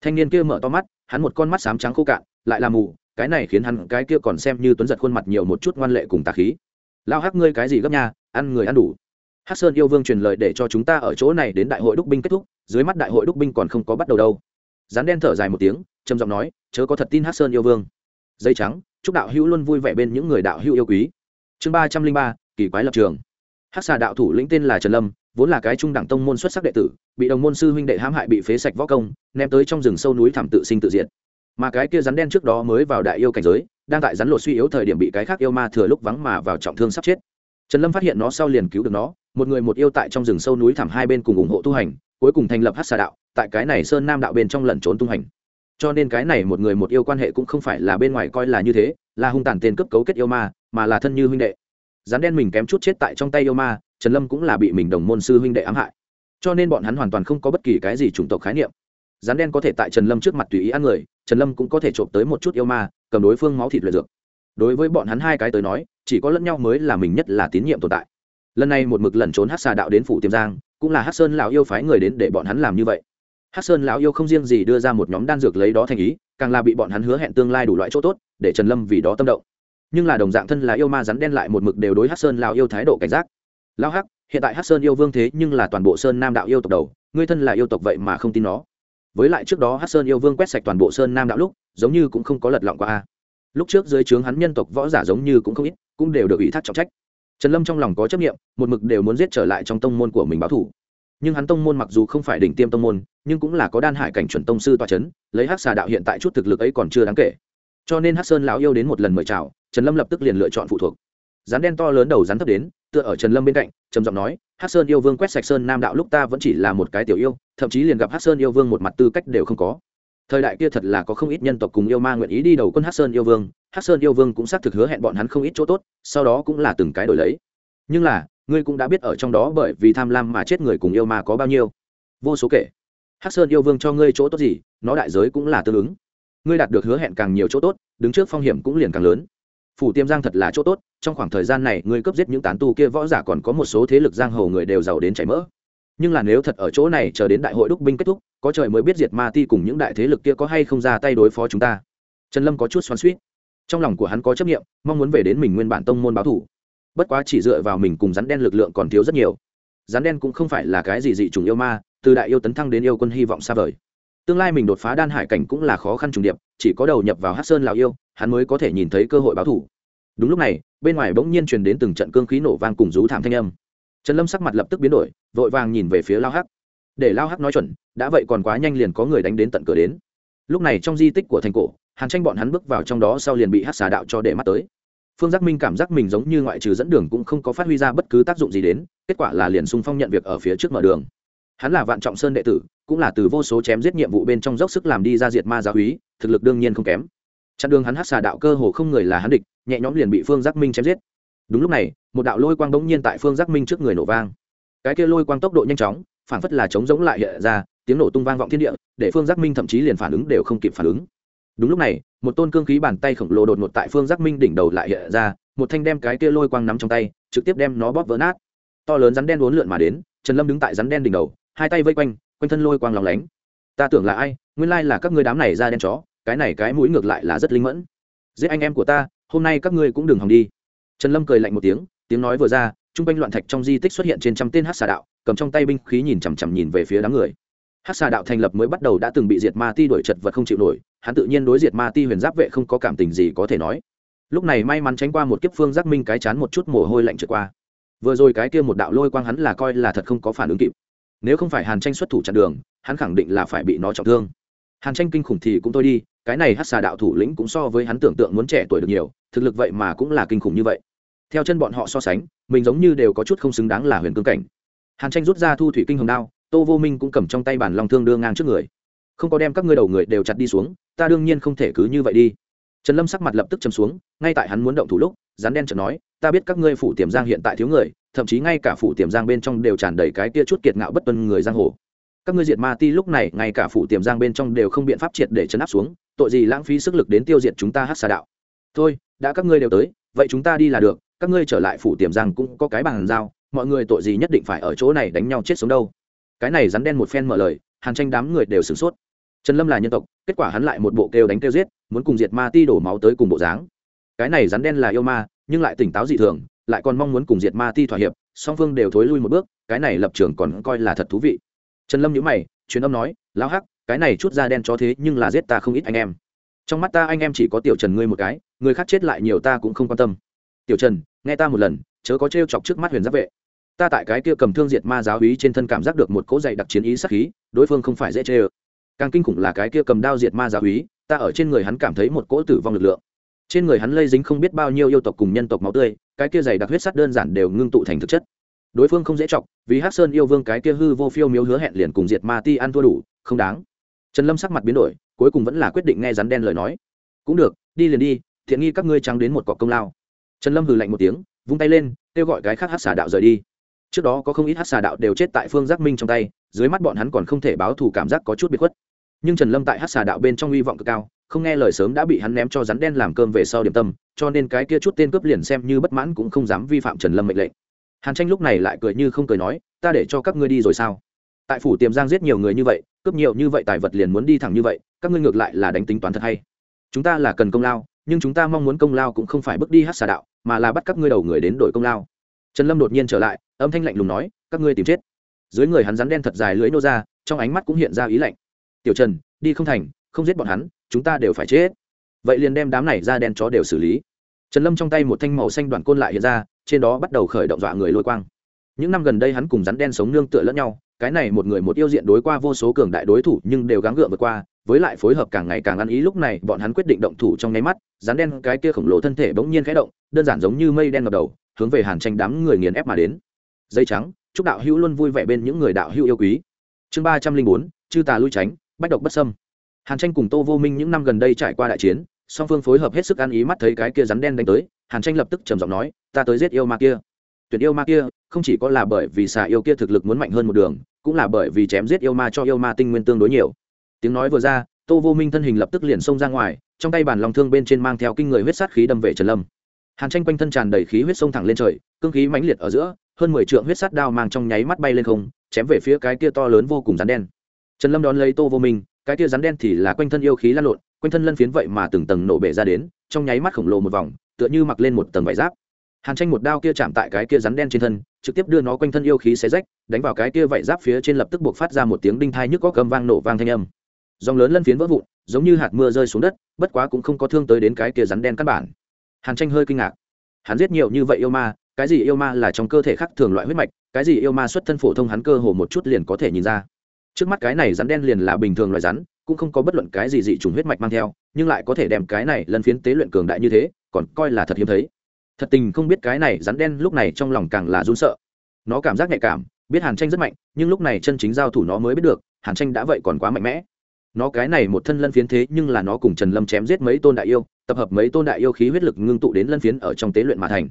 Thanh niên kia mở to mắt, hắn một con mắt xám trắng khô cạn, lại là mù, cái này khiến hắn cái kia còn xem như tuấn giật khuôn mặt nhiều một chút ngoan lệ cùng tà khí. Lao hắc, ngươi cái gì gấp nha, ăn người ăn đủ. Hắc sơn yêu vương truyền lời để cho chúng ta ở chỗ này đến đại hội đúc binh kết thúc, dưới mắt đại hội đúc binh còn không có bắt đầu đâu rắn đen thở dài một tiếng, trầm giọng nói, chớ có thật tin hắc sơn yêu vương. Dây trắng, chúc đạo hữu luôn vui vẻ bên những người đạo hữu yêu quý. Chương ba trăm linh ba, kỳ quái lập trường. Hắc xà đạo thủ lĩnh tên là trần lâm, vốn là cái trung đẳng tông môn xuất sắc đệ tử, bị đồng môn sư huynh đệ hãm hại bị phế sạch võ công, ném tới trong rừng sâu núi thảm tự sinh tự diệt. Mà cái kia rắn đen trước đó mới vào đại yêu cảnh giới, đang tại rắn lột suy yếu thời điểm bị cái khác yêu ma thừa lúc vắng mà vào trọng thương sắp chết. Trần lâm phát hiện nó sau liền cứu được nó, một người một yêu tại trong rừng sâu núi thảm hai bên cùng ủng hộ tu hành, cuối cùng thành lập hát xà đạo tại cái này sơn nam đạo bên trong lẩn trốn tung hành. Cho nên cái này một người một yêu quan hệ cũng không phải là bên ngoài coi là như thế, là hung tàn tên cấp cấu kết yêu ma, mà là thân như huynh đệ. Rắn đen mình kém chút chết tại trong tay yêu ma, trần lâm cũng là bị mình đồng môn sư huynh đệ ám hại. Cho nên bọn hắn hoàn toàn không có bất kỳ cái gì chủng tộc khái niệm. Rắn đen có thể tại trần lâm trước mặt tùy ý ăn người, trần lâm cũng có thể trộm tới một chút yêu ma, cầm đối phương máu thịt luyện dược. Đối với bọn hắn hai cái tới nói, chỉ có lẫn nhau mới là mình nhất là tín nhiệm tồn tại. Lần này một mực lẩn trốn hát xà đạo đến phủ tiềm giang, cũng là hát sơn lão yêu phái người đến để bọn hắn làm như vậy hát sơn lão yêu không riêng gì đưa ra một nhóm đan dược lấy đó thành ý càng là bị bọn hắn hứa hẹn tương lai đủ loại chỗ tốt để trần lâm vì đó tâm động. Nhưng là đồng dạng thân là yêu ma rắn đen lại một mực đều đối hát sơn lão yêu thái độ cảnh giác. Lão hắc hiện tại hát sơn yêu vương thế nhưng là toàn bộ sơn nam đạo yêu tộc đầu ngươi thân là yêu tộc vậy mà không tin nó. Với lại trước đó hát sơn yêu vương quét sạch toàn bộ sơn nam đạo lúc giống như cũng không có lật lọng qua a. Lúc trước dưới trướng hắn nhân tộc võ giả giống như cũng không ít cũng đều được ủy thác trọng trách. Trần lâm trong lòng có chấp nhiệm, một mực đều muốn giết trở lại trong tông môn của mình báo thủ nhưng hắn tông môn mặc dù không phải đỉnh tiêm tông môn, nhưng cũng là có đan hải cảnh chuẩn tông sư toa c h ấ n lấy hát xà đạo hiện tại chút thực lực ấy còn chưa đáng kể. Cho nên hát sơn lão yêu đến một lần mời chào, trần lâm lập tức liền lựa chọn phụ thuộc. Rắn đen to lớn đầu rắn thấp đến, tựa ở trần lâm bên cạnh, trầm giọng nói hát sơn yêu vương quét sạch sơn nam đạo lúc ta vẫn chỉ là một cái tiểu yêu, thậm chí liền gặp hát sơn yêu vương một mặt tư cách đều không có. Thời đại kia thật là có không ít nhân tộc cùng yêu ma nguyện ý đi đầu quân hát sơn yêu vương hát sơn yêu vương cũng xác thực hứa hẹn bọn hắn không ít chỗ tốt, sau đó cũng là từng cái đổi lấy. Nhưng là ngươi cũng đã biết ở trong đó bởi vì tham lam mà chết người cùng yêu ma có bao nhiêu. Vô số kể. Hắc sơn yêu vương cho ngươi chỗ tốt gì, nó đại giới cũng là tương ứng. Ngươi đạt được hứa hẹn càng nhiều chỗ tốt, đứng trước phong hiểm cũng liền càng lớn. Phủ tiêm giang thật là chỗ tốt, trong khoảng thời gian này ngươi cấp giết những tán tu kia võ giả còn có một số thế lực giang hồ người đều giàu đến chảy mỡ. Nhưng là nếu thật ở chỗ này chờ đến đại hội đúc binh kết thúc, có trời mới biết diệt ma ti cùng những đại thế lực kia có hay không ra tay đối phó chúng ta. Trần lâm có chút xoắn suýt trong lòng của hắn có chấp nghiệm mong muốn về đến mình nguyên bản tông môn báo thủ bất quá chỉ dựa vào mình cùng rắn đen lực lượng còn thiếu rất nhiều. Rắn đen cũng không phải là cái gì dị t yêu ma, từ đại yêu tấn thăng đến yêu quân hy vọng xa vời. Tương lai mình đột phá đan hải cảnh cũng là khó khăn trùng điệp, chỉ có đầu nhập vào hát sơn lào yêu, hắn mới có thể nhìn thấy cơ hội báo thủ đúng lúc này, bên ngoài bỗng nhiên truyền đến từng trận cương khí nổ vang cùng rú thảm thanh âm. Trần lâm sắc mặt lập tức biến đổi, vội vàng nhìn về phía lao hắc. Để lao hắc nói chuẩn, đã vậy còn quá nhanh liền có người đánh đến tận cửa đến. Lúc này trong di tích của thành cổ, hàn tranh bọn hắn bước vào trong đó sau liền bị hát xà đạo cho để mắt tới phương giác minh cảm giác mình giống như ngoại trừ dẫn đường cũng không có phát huy ra bất cứ tác dụng gì đến, kết quả là liền sung phong nhận việc ở phía trước mở đường. Hắn là vạn trọng sơn đệ tử, cũng là từ vô số chém giết nhiệm vụ bên trong dốc sức làm đi ra diệt ma giáo húy thực lực đương nhiên không kém. Chặn đường hắn hát xà đạo cơ hồ không người là hắn địch, nhẹ nhõm liền bị phương giác minh chém giết. Đúng lúc này, một đạo lôi quang bỗng nhiên tại phương giác minh trước người nổ vang. Cái kia lôi quang tốc độ nhanh chóng, phản phất là chống giống lại hiện ra, tiếng nổ tung vang vọng thiên địa, để phương giác minh thậm chí liền phản ứng đều không kịp phản ứng đúng lúc này, một tôn cương khí bàn tay khổng lồ đột ngột tại phương giác minh đỉnh đầu lại hiện ra, một thanh đem cái kia lôi quang nắm trong tay, trực tiếp đem nó bóp vỡ nát. To lớn rắn đen uốn lượn mà đến, trần lâm đứng tại rắn đen đỉnh đầu, hai tay vây quanh quanh thân lôi quang lòng lánh. Ta tưởng là ai? Nguyên lai là các ngươi đám này ra đen chó, cái này cái mũi ngược lại là rất linh mẫn. Giết anh em của ta, hôm nay các ngươi cũng đừng hòng đi. Trần lâm cười lạnh một tiếng tiếng nói vừa ra t r u n g quanh loạn thạch trong di tích xuất hiện trên trăm tên hát xà đạo, cầm trong tay binh khí nhìn chằm chằm nhìn về phía đám người hát xà đạo thành lập mới bắt đầu đã từng bị diệt ma ti đổi chật vật không chịu nổi, hắn tự nhiên đối diệt ma ti huyền giáp vệ không có cảm tình gì có thể nói. Lúc này may mắn tránh qua một kiếp phương giác minh cái chán một chút mồ hôi lạnh trượt qua. Vừa rồi cái kia một đạo lôi quang hắn là coi là thật không có phản ứng kịp. Nếu không phải hàn tranh xuất thủ chặn đường, hắn khẳng định là phải bị nó trọng thương. Hàn tranh kinh khủng thì cũng thôi đi, cái này hát xà đạo thủ lĩnh cũng so với hắn tưởng tượng muốn trẻ tuổi được nhiều, thực lực vậy mà cũng là kinh khủng như vậy. Theo chân bọn họ so sánh, mình giống như đều có chút không xứng đáng là huyền cương cảnh. Hàn tranh rút ra thu thủy kinh hồng đao tô vô minh cũng cầm trong tay bản lòng thương đưa ngang trước người. Không có đem các ngươi đầu người đều chặt đi xuống, ta đương nhiên không thể cứ như vậy đi. Trần lâm sắc mặt lập tức chấm xuống, ngay tại hắn muốn động thủ lúc, rắn đen chợt nói, ta biết các ngươi phủ tiềm giang hiện tại thiếu người, thậm chí ngay cả phủ tiềm giang bên trong đều tràn đầy cái tia chút kiệt ngạo bất tuân người giang hồ. Các ngươi diệt ma ti lúc này, ngay cả phủ tiềm giang bên trong đều không biện pháp triệt để chấn áp xuống, tội gì lãng phí sức lực đến tiêu diệt chúng ta hát xà đạo. Thôi, đã các ngươi đều tới, vậy chúng ta đi là được, các ngươi trở lại phủ tiềm giang cũng có cái bàn giao, mọi người tội gì nhất định phải ở chỗ này đánh nhau chết sống đâu cái này rắn đen một phen mở lời, hàn tranh đám người đều sửng sốt. Trần lâm là nhân tộc, kết quả hắn lại một bộ kêu đánh kêu giết, muốn cùng diệt ma ti đổ máu tới cùng bộ dáng. Cái này rắn đen là yêu ma, nhưng lại tỉnh táo dị thường, lại còn mong muốn cùng diệt ma ti thỏa hiệp, song phương đều thối lui một bước, cái này lập trường còn coi là thật thú vị. Trần lâm nhữ mày, truyền âm nói, lão hắc, cái này chút da đen cho thế nhưng là giết ta không ít anh em. Trong mắt ta anh em chỉ có tiểu trần ngươi một cái, người khác chết lại nhiều ta cũng không quan tâm. Tiểu trần, nghe ta một lần, chớ có t chọc trước mắt huyền giáp vệ ta tại cái kia cầm thương diệt ma giáo ý trên thân cảm giác được một cỗ dày đặc chiến ý sắc khí, đối phương không phải dễ chê ơ. Càng kinh khủng là cái kia cầm đao diệt ma giáo úy ta ở trên người hắn cảm thấy một cỗ tử vong lực lượng. Trên người hắn lây dính không biết bao nhiêu yêu tộc cùng nhân tộc máu tươi, cái kia dày đặc huyết sắt đơn giản đều ngưng tụ thành thực chất. Đối phương không dễ chọc, vì hắc sơn yêu vương cái kia hư vô phiêu miếu hứa hẹn liền cùng diệt ma ti ăn thua đủ, không đáng. Trần lâm sắc mặt biến đổi, cuối cùng vẫn là quyết định nghe rắn đen lời nói. Cũng được, đi liền đi, thiện nghi các ngươi trắng đến một cọc công lao. Trần lâm hừ lạnh một tiếng, vung tay lên, kêu gọi cái khác hát xả đạo rời đi trước đó có không ít hát xà đạo đều chết tại phương giác minh trong tay, dưới mắt bọn hắn còn không thể báo thù cảm giác có chút bị khuất. Nhưng trần lâm tại hát xà đạo bên trong hy vọng cực cao, không nghe lời sớm đã bị hắn ném cho rắn đen làm cơm về sau điểm tâm, cho nên cái kia chút tên cướp liền xem như bất mãn cũng không dám vi phạm trần lâm mệnh lệnh. Hàn tranh lúc này lại cười như không cười nói, ta để cho các ngươi đi rồi sao? Tại phủ tiềm giang giết nhiều người như vậy, cướp nhiều như vậy tài vật liền muốn đi thẳng như vậy, các ngươi ngược lại là đánh tính toán thật hay. Chúng ta là cần công lao, nhưng chúng ta mong muốn công lao cũng không phải bước đi hát xà đạo, mà là bắt các ngươi đầu người đến đội công lao. Trần lâm đột nhiên trở lại âm thanh lạnh lùng nói, các ngươi tìm chết. Dưới người hắn rắn đen thật dài lưỡi nô ra, trong ánh mắt cũng hiện ra ý lạnh. Tiểu trần, đi không thành, không giết bọn hắn, chúng ta đều phải chết. Vậy liền đem đám này ra đen chó đều xử lý. Trần lâm trong tay một thanh màu xanh đoàn côn lại hiện ra, trên đó bắt đầu khởi động dọa người lôi quang. Những năm gần đây hắn cùng rắn đen sống nương tựa lẫn nhau, cái này một người một yêu diện đối qua vô số cường đại đối thủ nhưng đều gắng gượng vượt qua, với lại phối hợp càng ngày càng ăn ý lúc này, bọn hắn quyết định động thủ trong nháy mắt, rắn đen cái kia khổng lồ thân thể bỗng nhiên khẽ động, đơn giản giống như mây đen ngập đầu, hướng về hàn tranh đám người nghiền ép mà đến dây trắng, chúc đạo hữu luôn vui vẻ bên những người đạo hữu yêu quý. Chương ba trăm linh bốn, chư tà lui tránh, bách độc bất sâm hàn tranh cùng tô vô minh những năm gần đây trải qua đại chiến, song phương phối hợp hết sức ăn ý mắt thấy cái kia rắn đen đánh tới, hàn tranh lập tức trầm giọng nói, ta tới giết yêu ma kia. Tuyển yêu ma kia không chỉ có là bởi vì xà yêu kia thực lực muốn mạnh hơn một đường, cũng là bởi vì chém giết yêu ma cho yêu ma tinh nguyên tương đối nhiều. Tiếng nói vừa ra, tô vô minh thân hình lập tức liền xông ra ngoài, trong tay bàn lòng thương bên trên mang theo kinh người huyết sát khí đâm về trần lâm. Hàn tranh quanh thân tràn đầy khí huyết sông thẳng lên trời, cương khí mãnh liệt ở giữa hơn mười trượng huyết sắt đao mang trong nháy mắt bay lên không, chém về phía cái kia to lớn vô cùng rắn đen. Trần lâm đón lấy tô vô minh, cái kia rắn đen thì là quanh thân yêu khí lan lộn, quanh thân lân phiến vậy mà từng tầng nổ bể ra đến, trong nháy mắt khổng lồ một vòng, tựa như mặc lên một tầng vải giáp. Hàn tranh một đao kia chạm tại cái kia rắn đen trên thân, trực tiếp đưa nó quanh thân yêu khí xé rách, đánh vào cái kia vải giáp phía trên lập tức buộc phát ra một tiếng đinh thai nhức có cầm vang nổ vang thanh âm. Dòng lớn lân phiến vỡ vụn, giống như hạt mưa rơi xuống đất, bất quá cũng không có thương tới đến cái kia rắn đen căn bản. Hàn tranh hơi kinh ngạc. Hắn giết nhiều như vậy yêu ma cái gì yêu ma là trong cơ thể khác thường loại huyết mạch, cái gì yêu ma xuất thân phổ thông hắn cơ hồ một chút liền có thể nhìn ra. Trước mắt cái này rắn đen liền là bình thường loại rắn, cũng không có bất luận cái gì dị trùng huyết mạch mang theo, nhưng lại có thể đem cái này lân phiến tế luyện cường đại như thế, còn coi là thật hiếm thấy. Thật tình không biết cái này rắn đen lúc này trong lòng càng là run sợ. Nó cảm giác nhạy cảm, biết hàn tranh rất mạnh, nhưng lúc này chân chính giao thủ nó mới biết được, hàn tranh đã vậy còn quá mạnh mẽ. Nó cái này một thân lân phiến thế nhưng là nó cùng trần lâm chém giết mấy tôn đại yêu, tập hợp mấy tôn đại yêu khí huyết lực ngưng tụ đến lân phiến ở trong tế luyện mà thành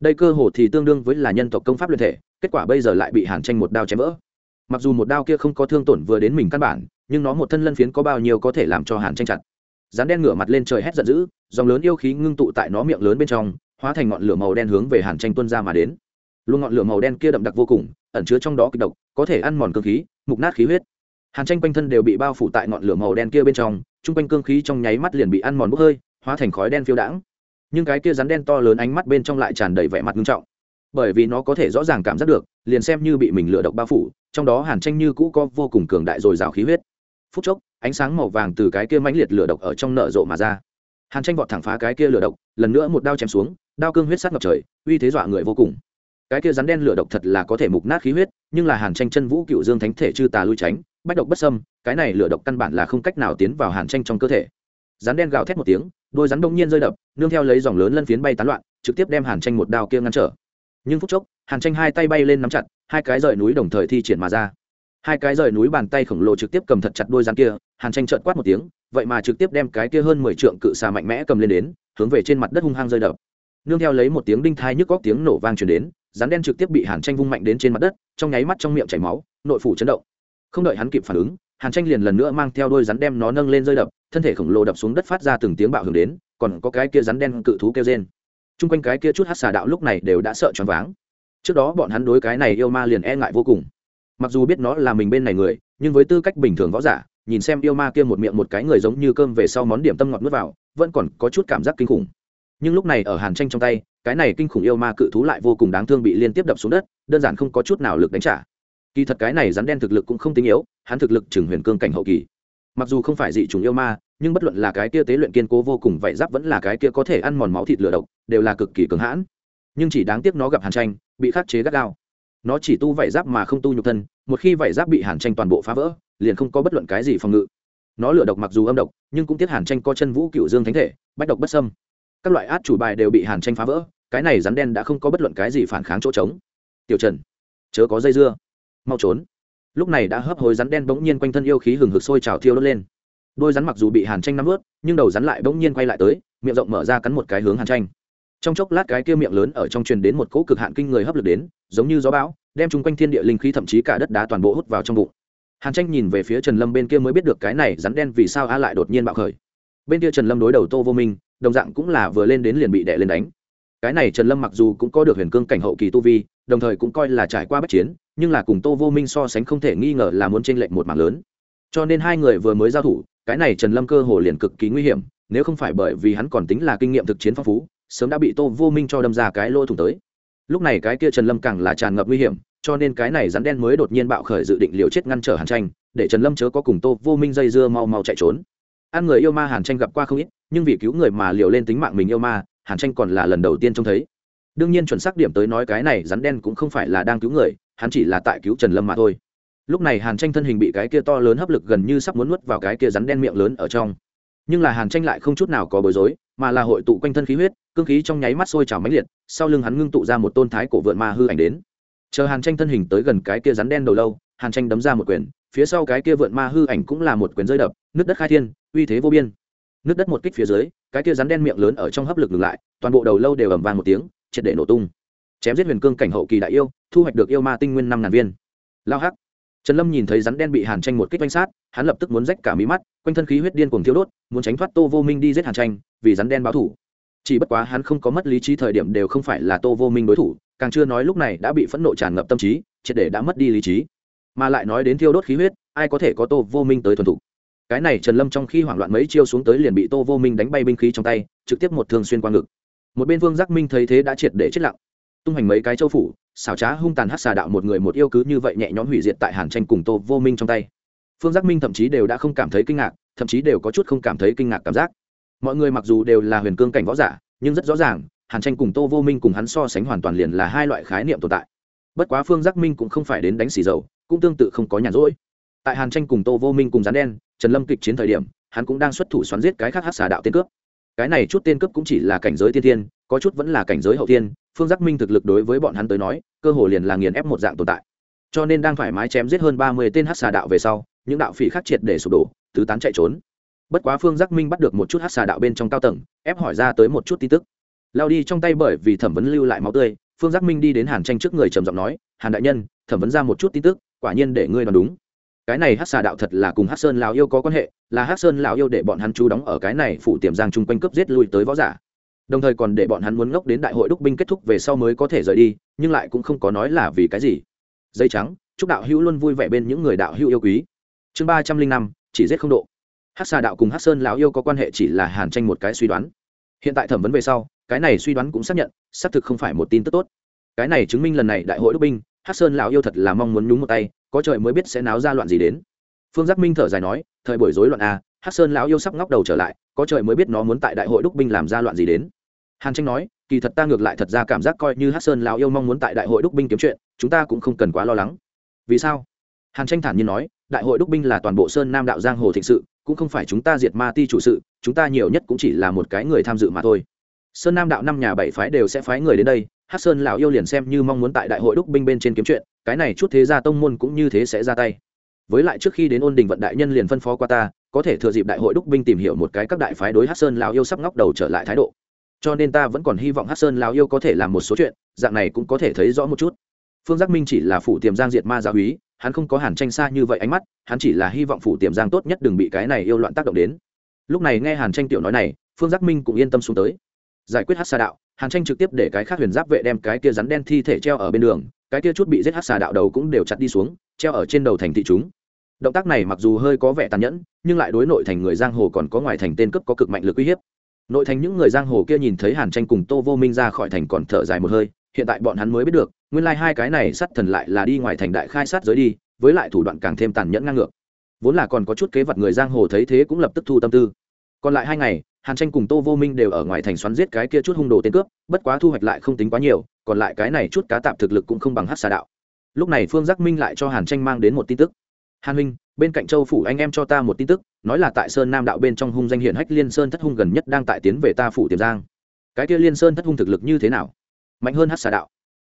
đây cơ hồ thì tương đương với là nhân tộc công pháp luyện thể, kết quả bây giờ lại bị hàn tranh một đao chém vỡ. Mặc dù một đao kia không có thương tổn vừa đến mình căn bản, nhưng nó một thân lân phiến có bao nhiêu có thể làm cho hàn tranh chặt. Rắn đen ngửa mặt lên trời hét giận dữ, dòng lớn yêu khí ngưng tụ tại nó miệng lớn bên trong, hóa thành ngọn lửa màu đen hướng về hàn tranh tuân ra mà đến. Luôn ngọn lửa màu đen kia đậm đặc vô cùng, ẩn chứa trong đó kịch độc, có thể ăn mòn cơ khí, mục nát khí huyết. Hàn tranh quanh thân đều bị bao phủ tại ngọn lửa màu đen kia bên trong, chung quanh cương khí trong nháy mắt liền bị ăn mòn bốc hơi, hóa thành khói đen phiêu đãng nhưng cái kia rắn đen to lớn ánh mắt bên trong lại tràn đầy vẻ mặt nghiêm trọng. Bởi vì nó có thể rõ ràng cảm giác được, liền xem như bị mình lửa độc bao phủ, trong đó hàn tranh như cũ có vô cùng cường đại dồi dào khí huyết. Phút chốc, ánh sáng màu vàng từ cái kia mãnh liệt lửa độc ở trong nở rộ mà ra. Hàn tranh vọt thẳng phá cái kia lửa độc, lần nữa một đao chém xuống, đao cương huyết sát ngập trời, uy thế dọa người vô cùng. Cái kia rắn đen lửa độc thật là có thể mục nát khí huyết, nhưng là hàn tranh chân vũ cựu dương thánh thể chư tà lui tránh, bách độc bất sâm cái này lửa độc căn bản là không cách nào tiến vào hàn tranh trong cơ thể rắn đen gào thét một tiếng, đôi rắn đông nhiên rơi đập, nương theo lấy dòng lớn lân phiến bay tán loạn, trực tiếp đem hàn tranh một đao kia ngăn trở. Nhưng phút chốc, hàn tranh hai tay bay lên nắm chặt, hai cái rời núi đồng thời thi triển mà ra. Hai cái rời núi bàn tay khổng lồ trực tiếp cầm thật chặt đôi rắn kia, hàn tranh trợn quát một tiếng, vậy mà trực tiếp đem cái kia hơn mười trượng cự xà mạnh mẽ cầm lên đến, hướng về trên mặt đất hung hăng rơi đập. Nương theo lấy một tiếng đinh thai nhức góc tiếng nổ vang truyền đến, rắn đen trực tiếp bị hàn tranh vung mạnh đến trên mặt đất, trong nháy mắt trong miệng chảy máu, nội phủ chấn động. Không đợi hắn kịp phản ứng hàn tranh liền lần nữa mang theo đôi rắn đem nó nâng lên rơi đập, thân thể khổng lồ đập xuống đất phát ra từng tiếng bạo hưởng đến, còn có cái kia rắn đen cự thú kêu trên chung quanh cái kia chút hát xà đạo lúc này đều đã sợ choáng váng. Trước đó bọn hắn đối cái này yêu ma liền e ngại vô cùng. Mặc dù biết nó là mình bên này người, nhưng với tư cách bình thường võ giả, nhìn xem yêu ma kia một miệng một cái người giống như cơm về sau món điểm tâm ngọt nuốt vào, vẫn còn có chút cảm giác kinh khủng. Nhưng lúc này ở hàn tranh trong tay, cái này kinh khủng yêu ma cự thú lại vô cùng đáng thương bị liên tiếp đập xuống đất, đơn giản không có chút nào lực đánh trả kỳ thật cái này rắn đen thực lực cũng không tinh yếu, hắn thực lực chừng huyền cương cảnh hậu kỳ. Mặc dù không phải dị t yêu ma, nhưng bất luận là cái kia tế luyện kiên cố vô cùng vậy giáp vẫn là cái kia có thể ăn mòn máu thịt lửa độc, đều là cực kỳ cường hãn. Nhưng chỉ đáng tiếc nó gặp hàn tranh, bị khắc chế gắt gao. Nó chỉ tu vảy giáp mà không tu nhục thân, một khi vảy giáp bị hàn tranh toàn bộ phá vỡ, liền không có bất luận cái gì phòng ngự. Nó lửa độc mặc dù âm độc, nhưng cũng tiếc hàn tranh có chân vũ cựu dương thánh thể, bách độc bất sâm các loại át chủ bài đều bị hàn tranh phá vỡ, cái này rắn đen đã không có bất luận cái gì phản kháng chỗ trống. Tiểu trần, chớ có dây dưa mau trốn. Lúc này đã hấp hối rắn đen bỗng nhiên quanh thân yêu khí hừng hực sôi trào thiêu đốt lên. Đôi rắn mặc dù bị hàn tranh nắm ướt nhưng đầu rắn lại bỗng nhiên quay lại tới, miệng rộng mở ra cắn một cái hướng hàn tranh. Trong chốc lát cái kia miệng lớn ở trong truyền đến một cỗ cực hạn kinh người hấp lực đến, giống như gió bão, đem chung quanh thiên địa linh khí thậm chí cả đất đá toàn bộ hút vào trong bụng. Hàn tranh nhìn về phía trần lâm bên kia mới biết được cái này rắn đen vì sao a lại đột nhiên bạo khởi. Bên kia trần lâm đối đầu tô vô minh, đồng dạng cũng là vừa lên đến liền bị đè lên đánh. Cái này trần lâm mặc dù cũng có được huyền cương cảnh hậu kỳ tu vi đồng thời cũng coi là trải qua bất chiến, nhưng là cùng tô vô minh so sánh không thể nghi ngờ là muốn tranh lệch một mảng lớn. Cho nên hai người vừa mới giao thủ, cái này trần lâm cơ hồ liền cực kỳ nguy hiểm, nếu không phải bởi vì hắn còn tính là kinh nghiệm thực chiến phong phú, sớm đã bị tô vô minh cho đâm ra cái lỗ thủng tới. Lúc này cái kia trần lâm càng là tràn ngập nguy hiểm, cho nên cái này rắn đen mới đột nhiên bạo khởi dự định liều chết ngăn trở hàn tranh, để trần lâm chớ có cùng tô vô minh dây dưa mau mau chạy trốn. Ăn người yêu ma hàn tranh gặp qua không ít, nhưng vì cứu người mà liều lên tính mạng mình yêu ma, hàn tranh còn là lần đầu tiên trông thấy đương nhiên chuẩn xác điểm tới nói cái này rắn đen cũng không phải là đang cứu người, hắn chỉ là tại cứu trần lâm mà thôi. Lúc này hàn tranh thân hình bị cái kia to lớn hấp lực gần như sắp muốn nuốt vào cái kia rắn đen miệng lớn ở trong. Nhưng là hàn tranh lại không chút nào có bối rối, mà là hội tụ quanh thân khí huyết, cương khí trong nháy mắt sôi trào mãnh liệt, sau lưng hắn ngưng tụ ra một tôn thái cổ vượn ma hư ảnh đến. Chờ hàn tranh thân hình tới gần cái kia rắn đen đầu lâu, hàn tranh đấm ra một quyền, phía sau cái kia vượn ma hư ảnh cũng là một quyền rơi đập nước đất khai thiên, uy thế vô biên. Nước đất một kích phía dưới, cái kia rắn đen miệng lớn ở trong hấp lực ngừng lại, toàn bộ đầu lâu đều ầm vang một tiếng triệt để nổ tung. Chém giết huyền cương cảnh hậu kỳ đại yêu, thu hoạch được yêu ma tinh nguyên năm ngàn viên. Lao hắc. Trần lâm nhìn thấy rắn đen bị hàn tranh một kích quanh sát, hắn lập tức muốn rách cả mí mắt, quanh thân khí huyết điên cuồng thiếu đốt, muốn tránh thoát tô vô minh đi giết hàn tranh, vì rắn đen báo thủ. Chỉ bất quá hắn không có mất lý trí thời điểm đều không phải là tô vô minh đối thủ, càng chưa nói lúc này đã bị phẫn nộ tràn ngập tâm trí, triệt để đã mất đi lý trí. Mà lại nói đến thiêu đốt khí huyết, ai có thể có tô vô minh tới thuần thục? Cái này trần lâm trong khi hoảng loạn mấy chiêu xuống tới liền bị tô vô minh đánh bay binh khí trong tay, trực tiếp một thương xuyên qua ngực một bên vương giác minh thấy thế đã triệt để chết lặng. Tung hành mấy cái châu phủ, xảo trá hung tàn hát xà đạo một người một yêu cứ như vậy nhẹ nhõm hủy diệt tại hàn tranh cùng tô vô minh trong tay. Phương giác minh thậm chí đều đã không cảm thấy kinh ngạc, thậm chí đều có chút không cảm thấy kinh ngạc cảm giác. Mọi người mặc dù đều là huyền cương cảnh võ giả, nhưng rất rõ ràng, hàn tranh cùng tô vô minh cùng hắn so sánh hoàn toàn liền là hai loại khái niệm tồn tại. Bất quá phương giác minh cũng không phải đến đánh xì dầu, cũng tương tự không có nhàn rỗi. Tại hàn tranh cùng tô vô minh cùng rán đen, trần lâm kịch chiến thời điểm, hắn cũng đang xuất thủ xoắn giết cái khác hát xà đạo tiên cướp cái này chút tiên cướp cũng chỉ là cảnh giới tiên tiên có chút vẫn là cảnh giới hậu tiên phương giác minh thực lực đối với bọn hắn tới nói, cơ hồ liền là nghiền ép một dạng tồn tại. Cho nên đang thoải mái chém giết hơn ba mươi tên hát xà đạo về sau, những đạo phỉ khắc triệt để sụp đổ, tứ tán chạy trốn. Bất quá phương giác minh bắt được một chút hát xà đạo bên trong cao tầng, ép hỏi ra tới một chút tin tức. Lao đi trong tay bởi vì thẩm vấn lưu lại máu tươi, phương giác minh đi đến hàn tranh trước người trầm giọng nói, hàn đại nhân, thẩm vấn ra một chút tin tức, quả nhiên để ngươi đoán đúng cái này hát xà đạo thật là cùng hát sơn lào yêu có quan hệ, là hát sơn lào yêu để bọn hắn chú đóng ở cái này phủ tiềm giang chung quanh cướp giết lui tới võ giả. Đồng thời còn để bọn hắn muốn ngốc đến đại hội đúc binh kết thúc về sau mới có thể rời đi, nhưng lại cũng không có nói là vì cái gì. Dây trắng, chúc đạo hữu luôn vui vẻ bên những người đạo hữu yêu quý. Chương ba trăm linh năm, chỉ giết không độ. Hát xà đạo cùng hát sơn lão yêu có quan hệ chỉ là hàn tranh một cái suy đoán. Hiện tại thẩm vấn về sau, cái này suy đoán cũng xác nhận, xác thực không phải một tin tức tốt. Cái này chứng minh lần này đại hội đúc binh, hát sơn lão yêu thật là mong muốn nhúng một tay có trời mới biết sẽ náo ra loạn gì đến. Phương giác minh thở dài nói, thời buổi rối loạn à, a hát sơn lão yêu sắp ngóc đầu trở lại, có trời mới biết nó muốn tại đại hội đúc binh làm ra loạn gì đến. Hàn tranh nói, kỳ thật ta ngược lại thật ra cảm giác coi như hát sơn lão yêu mong muốn tại đại hội đúc binh kiếm chuyện, chúng ta cũng không cần quá lo lắng. Vì sao? Hàn tranh thản nhiên nói, đại hội đúc binh là toàn bộ sơn nam đạo giang hồ thịnh sự, cũng không phải chúng ta diệt ma ti chủ sự, chúng ta nhiều nhất cũng chỉ là một cái người tham dự mà thôi. Sơn nam đạo năm nhà bảy phái đều sẽ phái người đến đây hát sơn lão yêu liền xem như mong muốn tại đại hội đúc binh bên trên kiếm chuyện cái này chút thế gia tông môn cũng như thế sẽ ra tay. Với lại trước khi đến ôn đình vận đại nhân liền phân phó qua ta, có thể thừa dịp đại hội đúc binh tìm hiểu một cái các đại phái đối hát sơn lão yêu sắp ngóc đầu trở lại thái độ. Cho nên ta vẫn còn hy vọng hát sơn lão yêu có thể làm một số chuyện, dạng này cũng có thể thấy rõ một chút. Phương giác minh chỉ là phủ tiềm giang diệt ma gia húy hắn không có hàn tranh xa như vậy ánh mắt, hắn chỉ là hy vọng phủ tiềm giang tốt nhất đừng bị cái này yêu loạn tác động đến. Lúc này nghe hàn tranh tiểu nói này, phương giác minh cũng yên tâm xuống tới. Giải quyết hát sa đạo, hàn tranh trực tiếp để cái khác huyền giáp vệ đem cái kia rắn đen thi thể treo ở bên đường cái kia chút bị giết hát xà đạo đầu cũng đều chặt đi xuống, treo ở trên đầu thành thị chúng. Động tác này mặc dù hơi có vẻ tàn nhẫn, nhưng lại đối nội thành người giang hồ còn có ngoài thành tên cấp có cực mạnh lực uy hiếp. Nội thành những người giang hồ kia nhìn thấy hàn tranh cùng tô vô minh ra khỏi thành còn thở dài một hơi, hiện tại bọn hắn mới biết được, nguyên lai hai cái này sát thần lại là đi ngoài thành đại khai sát giới đi, với lại thủ đoạn càng thêm tàn nhẫn ngang ngược. Vốn là còn có chút kế vật người giang hồ thấy thế cũng lập tức thu tâm tư. Còn lại hai ngày, hàn tranh cùng tô vô minh đều ở ngoài thành xoắn giết cái kia chút hung đồ tên cướp, bất quá thu hoạch lại không tính quá nhiều còn lại cái này chút cá tạp thực lực cũng không bằng hát xà đạo. Lúc này phương giác minh lại cho hàn tranh mang đến một tin tức. Hàn huynh, bên cạnh châu phủ anh em cho ta một tin tức, nói là tại sơn nam đạo bên trong hung danh hiện hách liên sơn thất hung gần nhất đang tại tiến về ta phủ tiềm giang. Cái kia liên sơn thất hung thực lực như thế nào? Mạnh hơn hát xà đạo.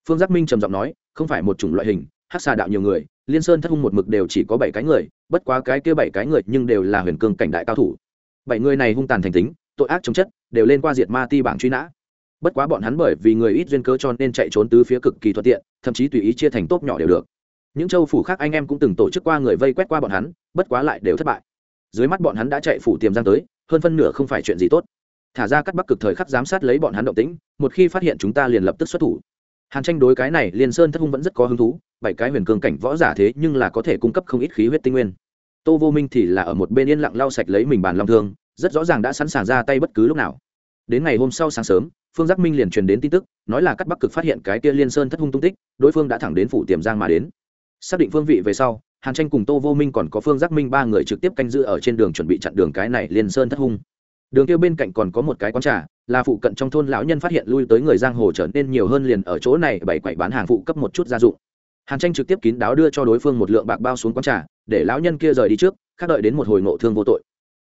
Phương giác minh trầm giọng nói, không phải một chủng loại hình, hát xà đạo nhiều người, liên sơn thất hung một mực đều chỉ có bảy cái người, bất quá cái kia bảy cái người nhưng đều là huyền cương cảnh đại cao thủ. Bảy người này hung tàn thành tính, tội ác chống chất, đều lên qua diệt ma ti bảng truy nã bất quá bọn hắn bởi vì người ít duyên cớ cho nên chạy trốn tứ phía cực kỳ thuận tiện, thậm chí tùy ý chia thành tốp nhỏ đều được. Những châu phủ khác anh em cũng từng tổ chức qua người vây quét qua bọn hắn, bất quá lại đều thất bại. Dưới mắt bọn hắn đã chạy phủ tiềm giang tới, hơn phân nửa không phải chuyện gì tốt. Thả ra cắt bắc cực thời khắc giám sát lấy bọn hắn động tĩnh, một khi phát hiện chúng ta liền lập tức xuất thủ. Hàn tranh đối cái này liền sơn thất hung vẫn rất có hứng thú, bảy cái huyền cường cảnh võ giả thế nhưng là có thể cung cấp không ít khí huyết tinh nguyên. Tô vô minh thì là ở một bên yên lặng lau sạch lấy mình bàn long thương, rất rõ ràng đã sẵn sàng ra tay bất cứ lúc nào đến ngày hôm sau sáng sớm, phương giác minh liền truyền đến tin tức, nói là cắt bắc cực phát hiện cái kia liên sơn thất hung tung tích, đối phương đã thẳng đến phủ tiềm giang mà đến. Xác định phương vị về sau, hàn tranh cùng tô vô minh còn có phương giác minh ba người trực tiếp canh giữ ở trên đường chuẩn bị chặn đường cái này liên sơn thất hung. Đường kia bên cạnh còn có một cái quán trà, là phụ cận trong thôn lão nhân phát hiện lui tới người giang hồ trở nên nhiều hơn liền ở chỗ này bày quậy bán hàng phụ cấp một chút gia dụng. Hàn tranh trực tiếp kín đáo đưa cho đối phương một lượng bạc bao xuống quán trà, để lão nhân kia rời đi trước, khác đợi đến một hồi ngộ thương vô tội.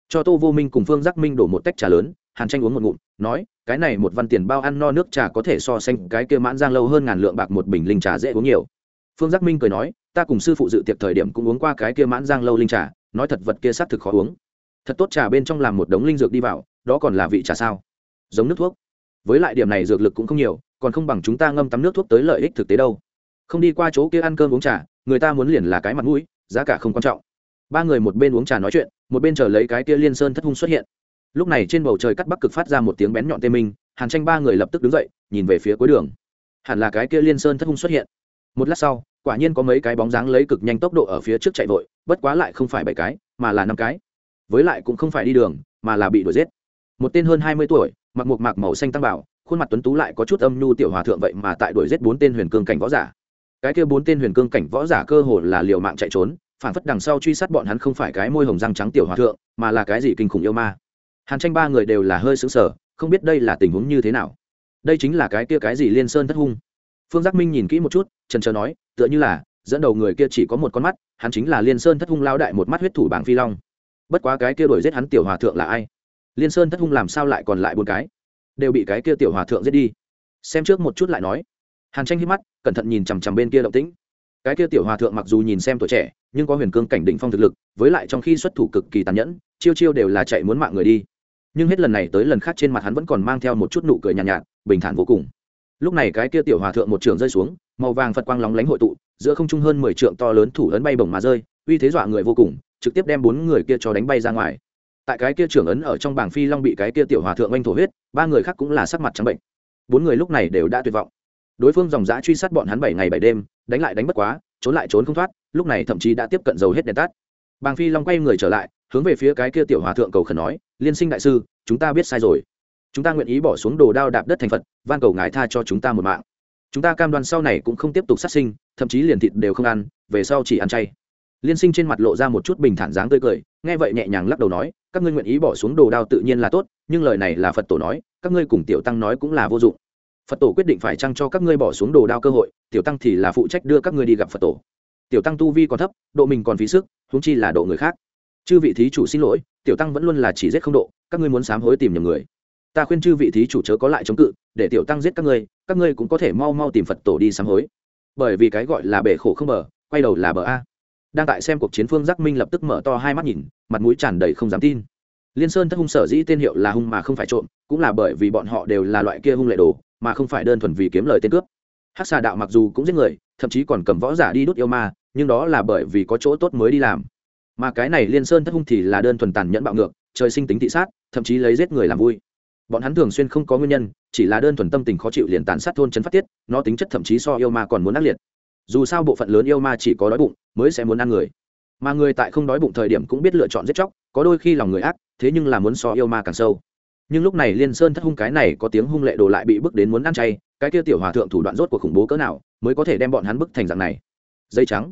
Cho tô vô minh cùng phương giác minh đổ một tách trà lớn hàn tranh uống một ngụm, nói, cái này một văn tiền bao ăn no nước trà có thể so sánh cái kia mãn giang lâu hơn ngàn lượng bạc một bình linh trà dễ uống nhiều. Phương giác minh cười nói, ta cùng sư phụ dự tiệc thời điểm cũng uống qua cái kia mãn giang lâu linh trà, nói thật vật kia xác thực khó uống. Thật tốt trà bên trong làm một đống linh dược đi vào, đó còn là vị trà sao? Giống nước thuốc. Với lại điểm này dược lực cũng không nhiều, còn không bằng chúng ta ngâm tắm nước thuốc tới lợi ích thực tế đâu. Không đi qua chỗ kia ăn cơm uống trà, người ta muốn liền là cái mặt mũi, giá cả không quan trọng. Ba người một bên uống trà nói chuyện, một bên chờ lấy cái kia liên sơn thất hung xuất hiện lúc này trên bầu trời cắt bắc cực phát ra một tiếng bén nhọn tê minh, hàn tranh ba người lập tức đứng dậy, nhìn về phía cuối đường. Hẳn là cái kia liên sơn thất hung xuất hiện. Một lát sau, quả nhiên có mấy cái bóng dáng lấy cực nhanh tốc độ ở phía trước chạy vội, bất quá lại không phải bảy cái, mà là năm cái. Với lại cũng không phải đi đường, mà là bị đuổi giết. Một tên hơn hai mươi tuổi, mặc một mạc màu xanh tăng bảo, khuôn mặt tuấn tú lại có chút âm nhu tiểu hòa thượng vậy mà tại đuổi giết bốn tên huyền cương cảnh võ giả. Cái kia bốn tên huyền cương cảnh võ giả cơ hồ là liều mạng chạy trốn, phản phất đằng sau truy sát bọn hắn không phải cái môi hồng răng trắng tiểu hòa thượng, mà là cái gì kinh khủng yêu ma hàn tranh ba người đều là hơi xứng sở không biết đây là tình huống như thế nào. Đây chính là cái kia cái gì liên sơn thất hung? Phương giác minh nhìn kỹ một chút trần trờ nói, tựa như là, dẫn đầu người kia chỉ có một con mắt, hắn chính là liên sơn thất hung lao đại một mắt huyết thủ bảng phi long. Bất quá cái kia đuổi giết hắn tiểu hòa thượng là ai? Liên sơn thất hung làm sao lại còn lại bốn cái? Đều bị cái kia tiểu hòa thượng giết đi. Xem trước một chút lại nói. Hàn tranh hít mắt, cẩn thận nhìn chằm chằm bên kia động tĩnh. Cái kia tiểu hòa thượng mặc dù nhìn xem tuổi trẻ, nhưng có huyền cương cảnh định phong thực lực, với lại trong khi xuất thủ cực kỳ tàn nhẫn, chiêu chiêu đều là chạy muốn mạng người đi nhưng hết lần này tới lần khác trên mặt hắn vẫn còn mang theo một chút nụ cười nhàn nhạt, nhạt bình thản vô cùng. Lúc này cái kia tiểu hòa thượng một trường rơi xuống màu vàng phật quang lóng lánh hội tụ giữa không trung hơn mười trượng to lớn thủ ấn bay bổng mà rơi uy thế dọa người vô cùng trực tiếp đem bốn người kia cho đánh bay ra ngoài. Tại cái kia trưởng ấn ở trong bảng phi long bị cái kia tiểu hòa thượng oanh thổ huyết ba người khác cũng là sắc mặt trắng bệnh. Bốn người lúc này đều đã tuyệt vọng. Đối phương dòng dã truy sát bọn hắn bảy ngày bảy đêm đánh lại đánh bất quá trốn lại trốn không thoát lúc này thậm chí đã tiếp cận dầu hết đèn tắt bàng phi long quay người trở lại, hướng về phía cái kia tiểu hòa thượng cầu khẩn nói, liên sinh đại sư, chúng ta biết sai rồi. Chúng ta nguyện ý bỏ xuống đồ đao đạp đất thành phật, van cầu ngài tha cho chúng ta một mạng. Chúng ta cam đoan sau này cũng không tiếp tục sát sinh, thậm chí liền thịt đều không ăn, về sau chỉ ăn chay. Liên sinh trên mặt lộ ra một chút bình thản dáng tươi cười, nghe vậy nhẹ nhàng lắc đầu nói, các ngươi nguyện ý bỏ xuống đồ đao tự nhiên là tốt, nhưng lời này là phật tổ nói, các ngươi cùng tiểu tăng nói cũng là vô dụng. Phật tổ quyết định phải chăng cho các ngươi bỏ xuống đồ đao cơ hội, tiểu tăng thì là phụ trách đưa các ngươi đi gặp phật tổ tiểu tăng tu vi còn thấp, độ mình còn phí sức húng chi là độ người khác. Chư vị thí chủ xin lỗi, tiểu tăng vẫn luôn là chỉ giết không độ, các ngươi muốn sám hối tìm nhầm người. Ta khuyên chư vị thí chủ chớ có lại chống cự, để tiểu tăng giết các ngươi các ngươi cũng có thể mau mau tìm phật tổ đi sám hối. Bởi vì cái gọi là bể khổ không bờ, quay đầu là bờ a. Đang tại xem cuộc chiến phương giác minh lập tức mở to hai mắt nhìn, mặt mũi tràn đầy không dám tin. Liên sơn thất hung sở dĩ tên hiệu là hung mà không phải trộm, cũng là bởi vì bọn họ đều là loại kia hung lệ đồ, mà không phải đơn thuần vì kiếm lời tên cướp. Hắc xà đạo mặc dù cũng giết người, thậm chí còn cầm võ giả đi đốt yêu ma nhưng đó là bởi vì có chỗ tốt mới đi làm. Mà cái này liên sơn thất hung thì là đơn thuần tàn nhẫn bạo ngược, trời sinh tính thị sát, thậm chí lấy giết người làm vui. Bọn hắn thường xuyên không có nguyên nhân, chỉ là đơn thuần tâm tình khó chịu liền tàn sát thôn chấn phát tiết, nó tính chất thậm chí so yêu ma còn muốn ác liệt. Dù sao bộ phận lớn yêu ma chỉ có đói bụng, mới sẽ muốn ăn người. Mà người tại không đói bụng thời điểm cũng biết lựa chọn giết chóc, có đôi khi lòng người ác, thế nhưng là muốn so yêu ma càng sâu. Nhưng lúc này liên sơn thất hung cái này có tiếng hung lệ đồ lại bị bức đến muốn ăn chay, cái kia tiểu hòa thượng thủ đoạn rốt của khủng bố cỡ nào, mới có thể đem bọn hắn bức thành dạng này. Dây trắng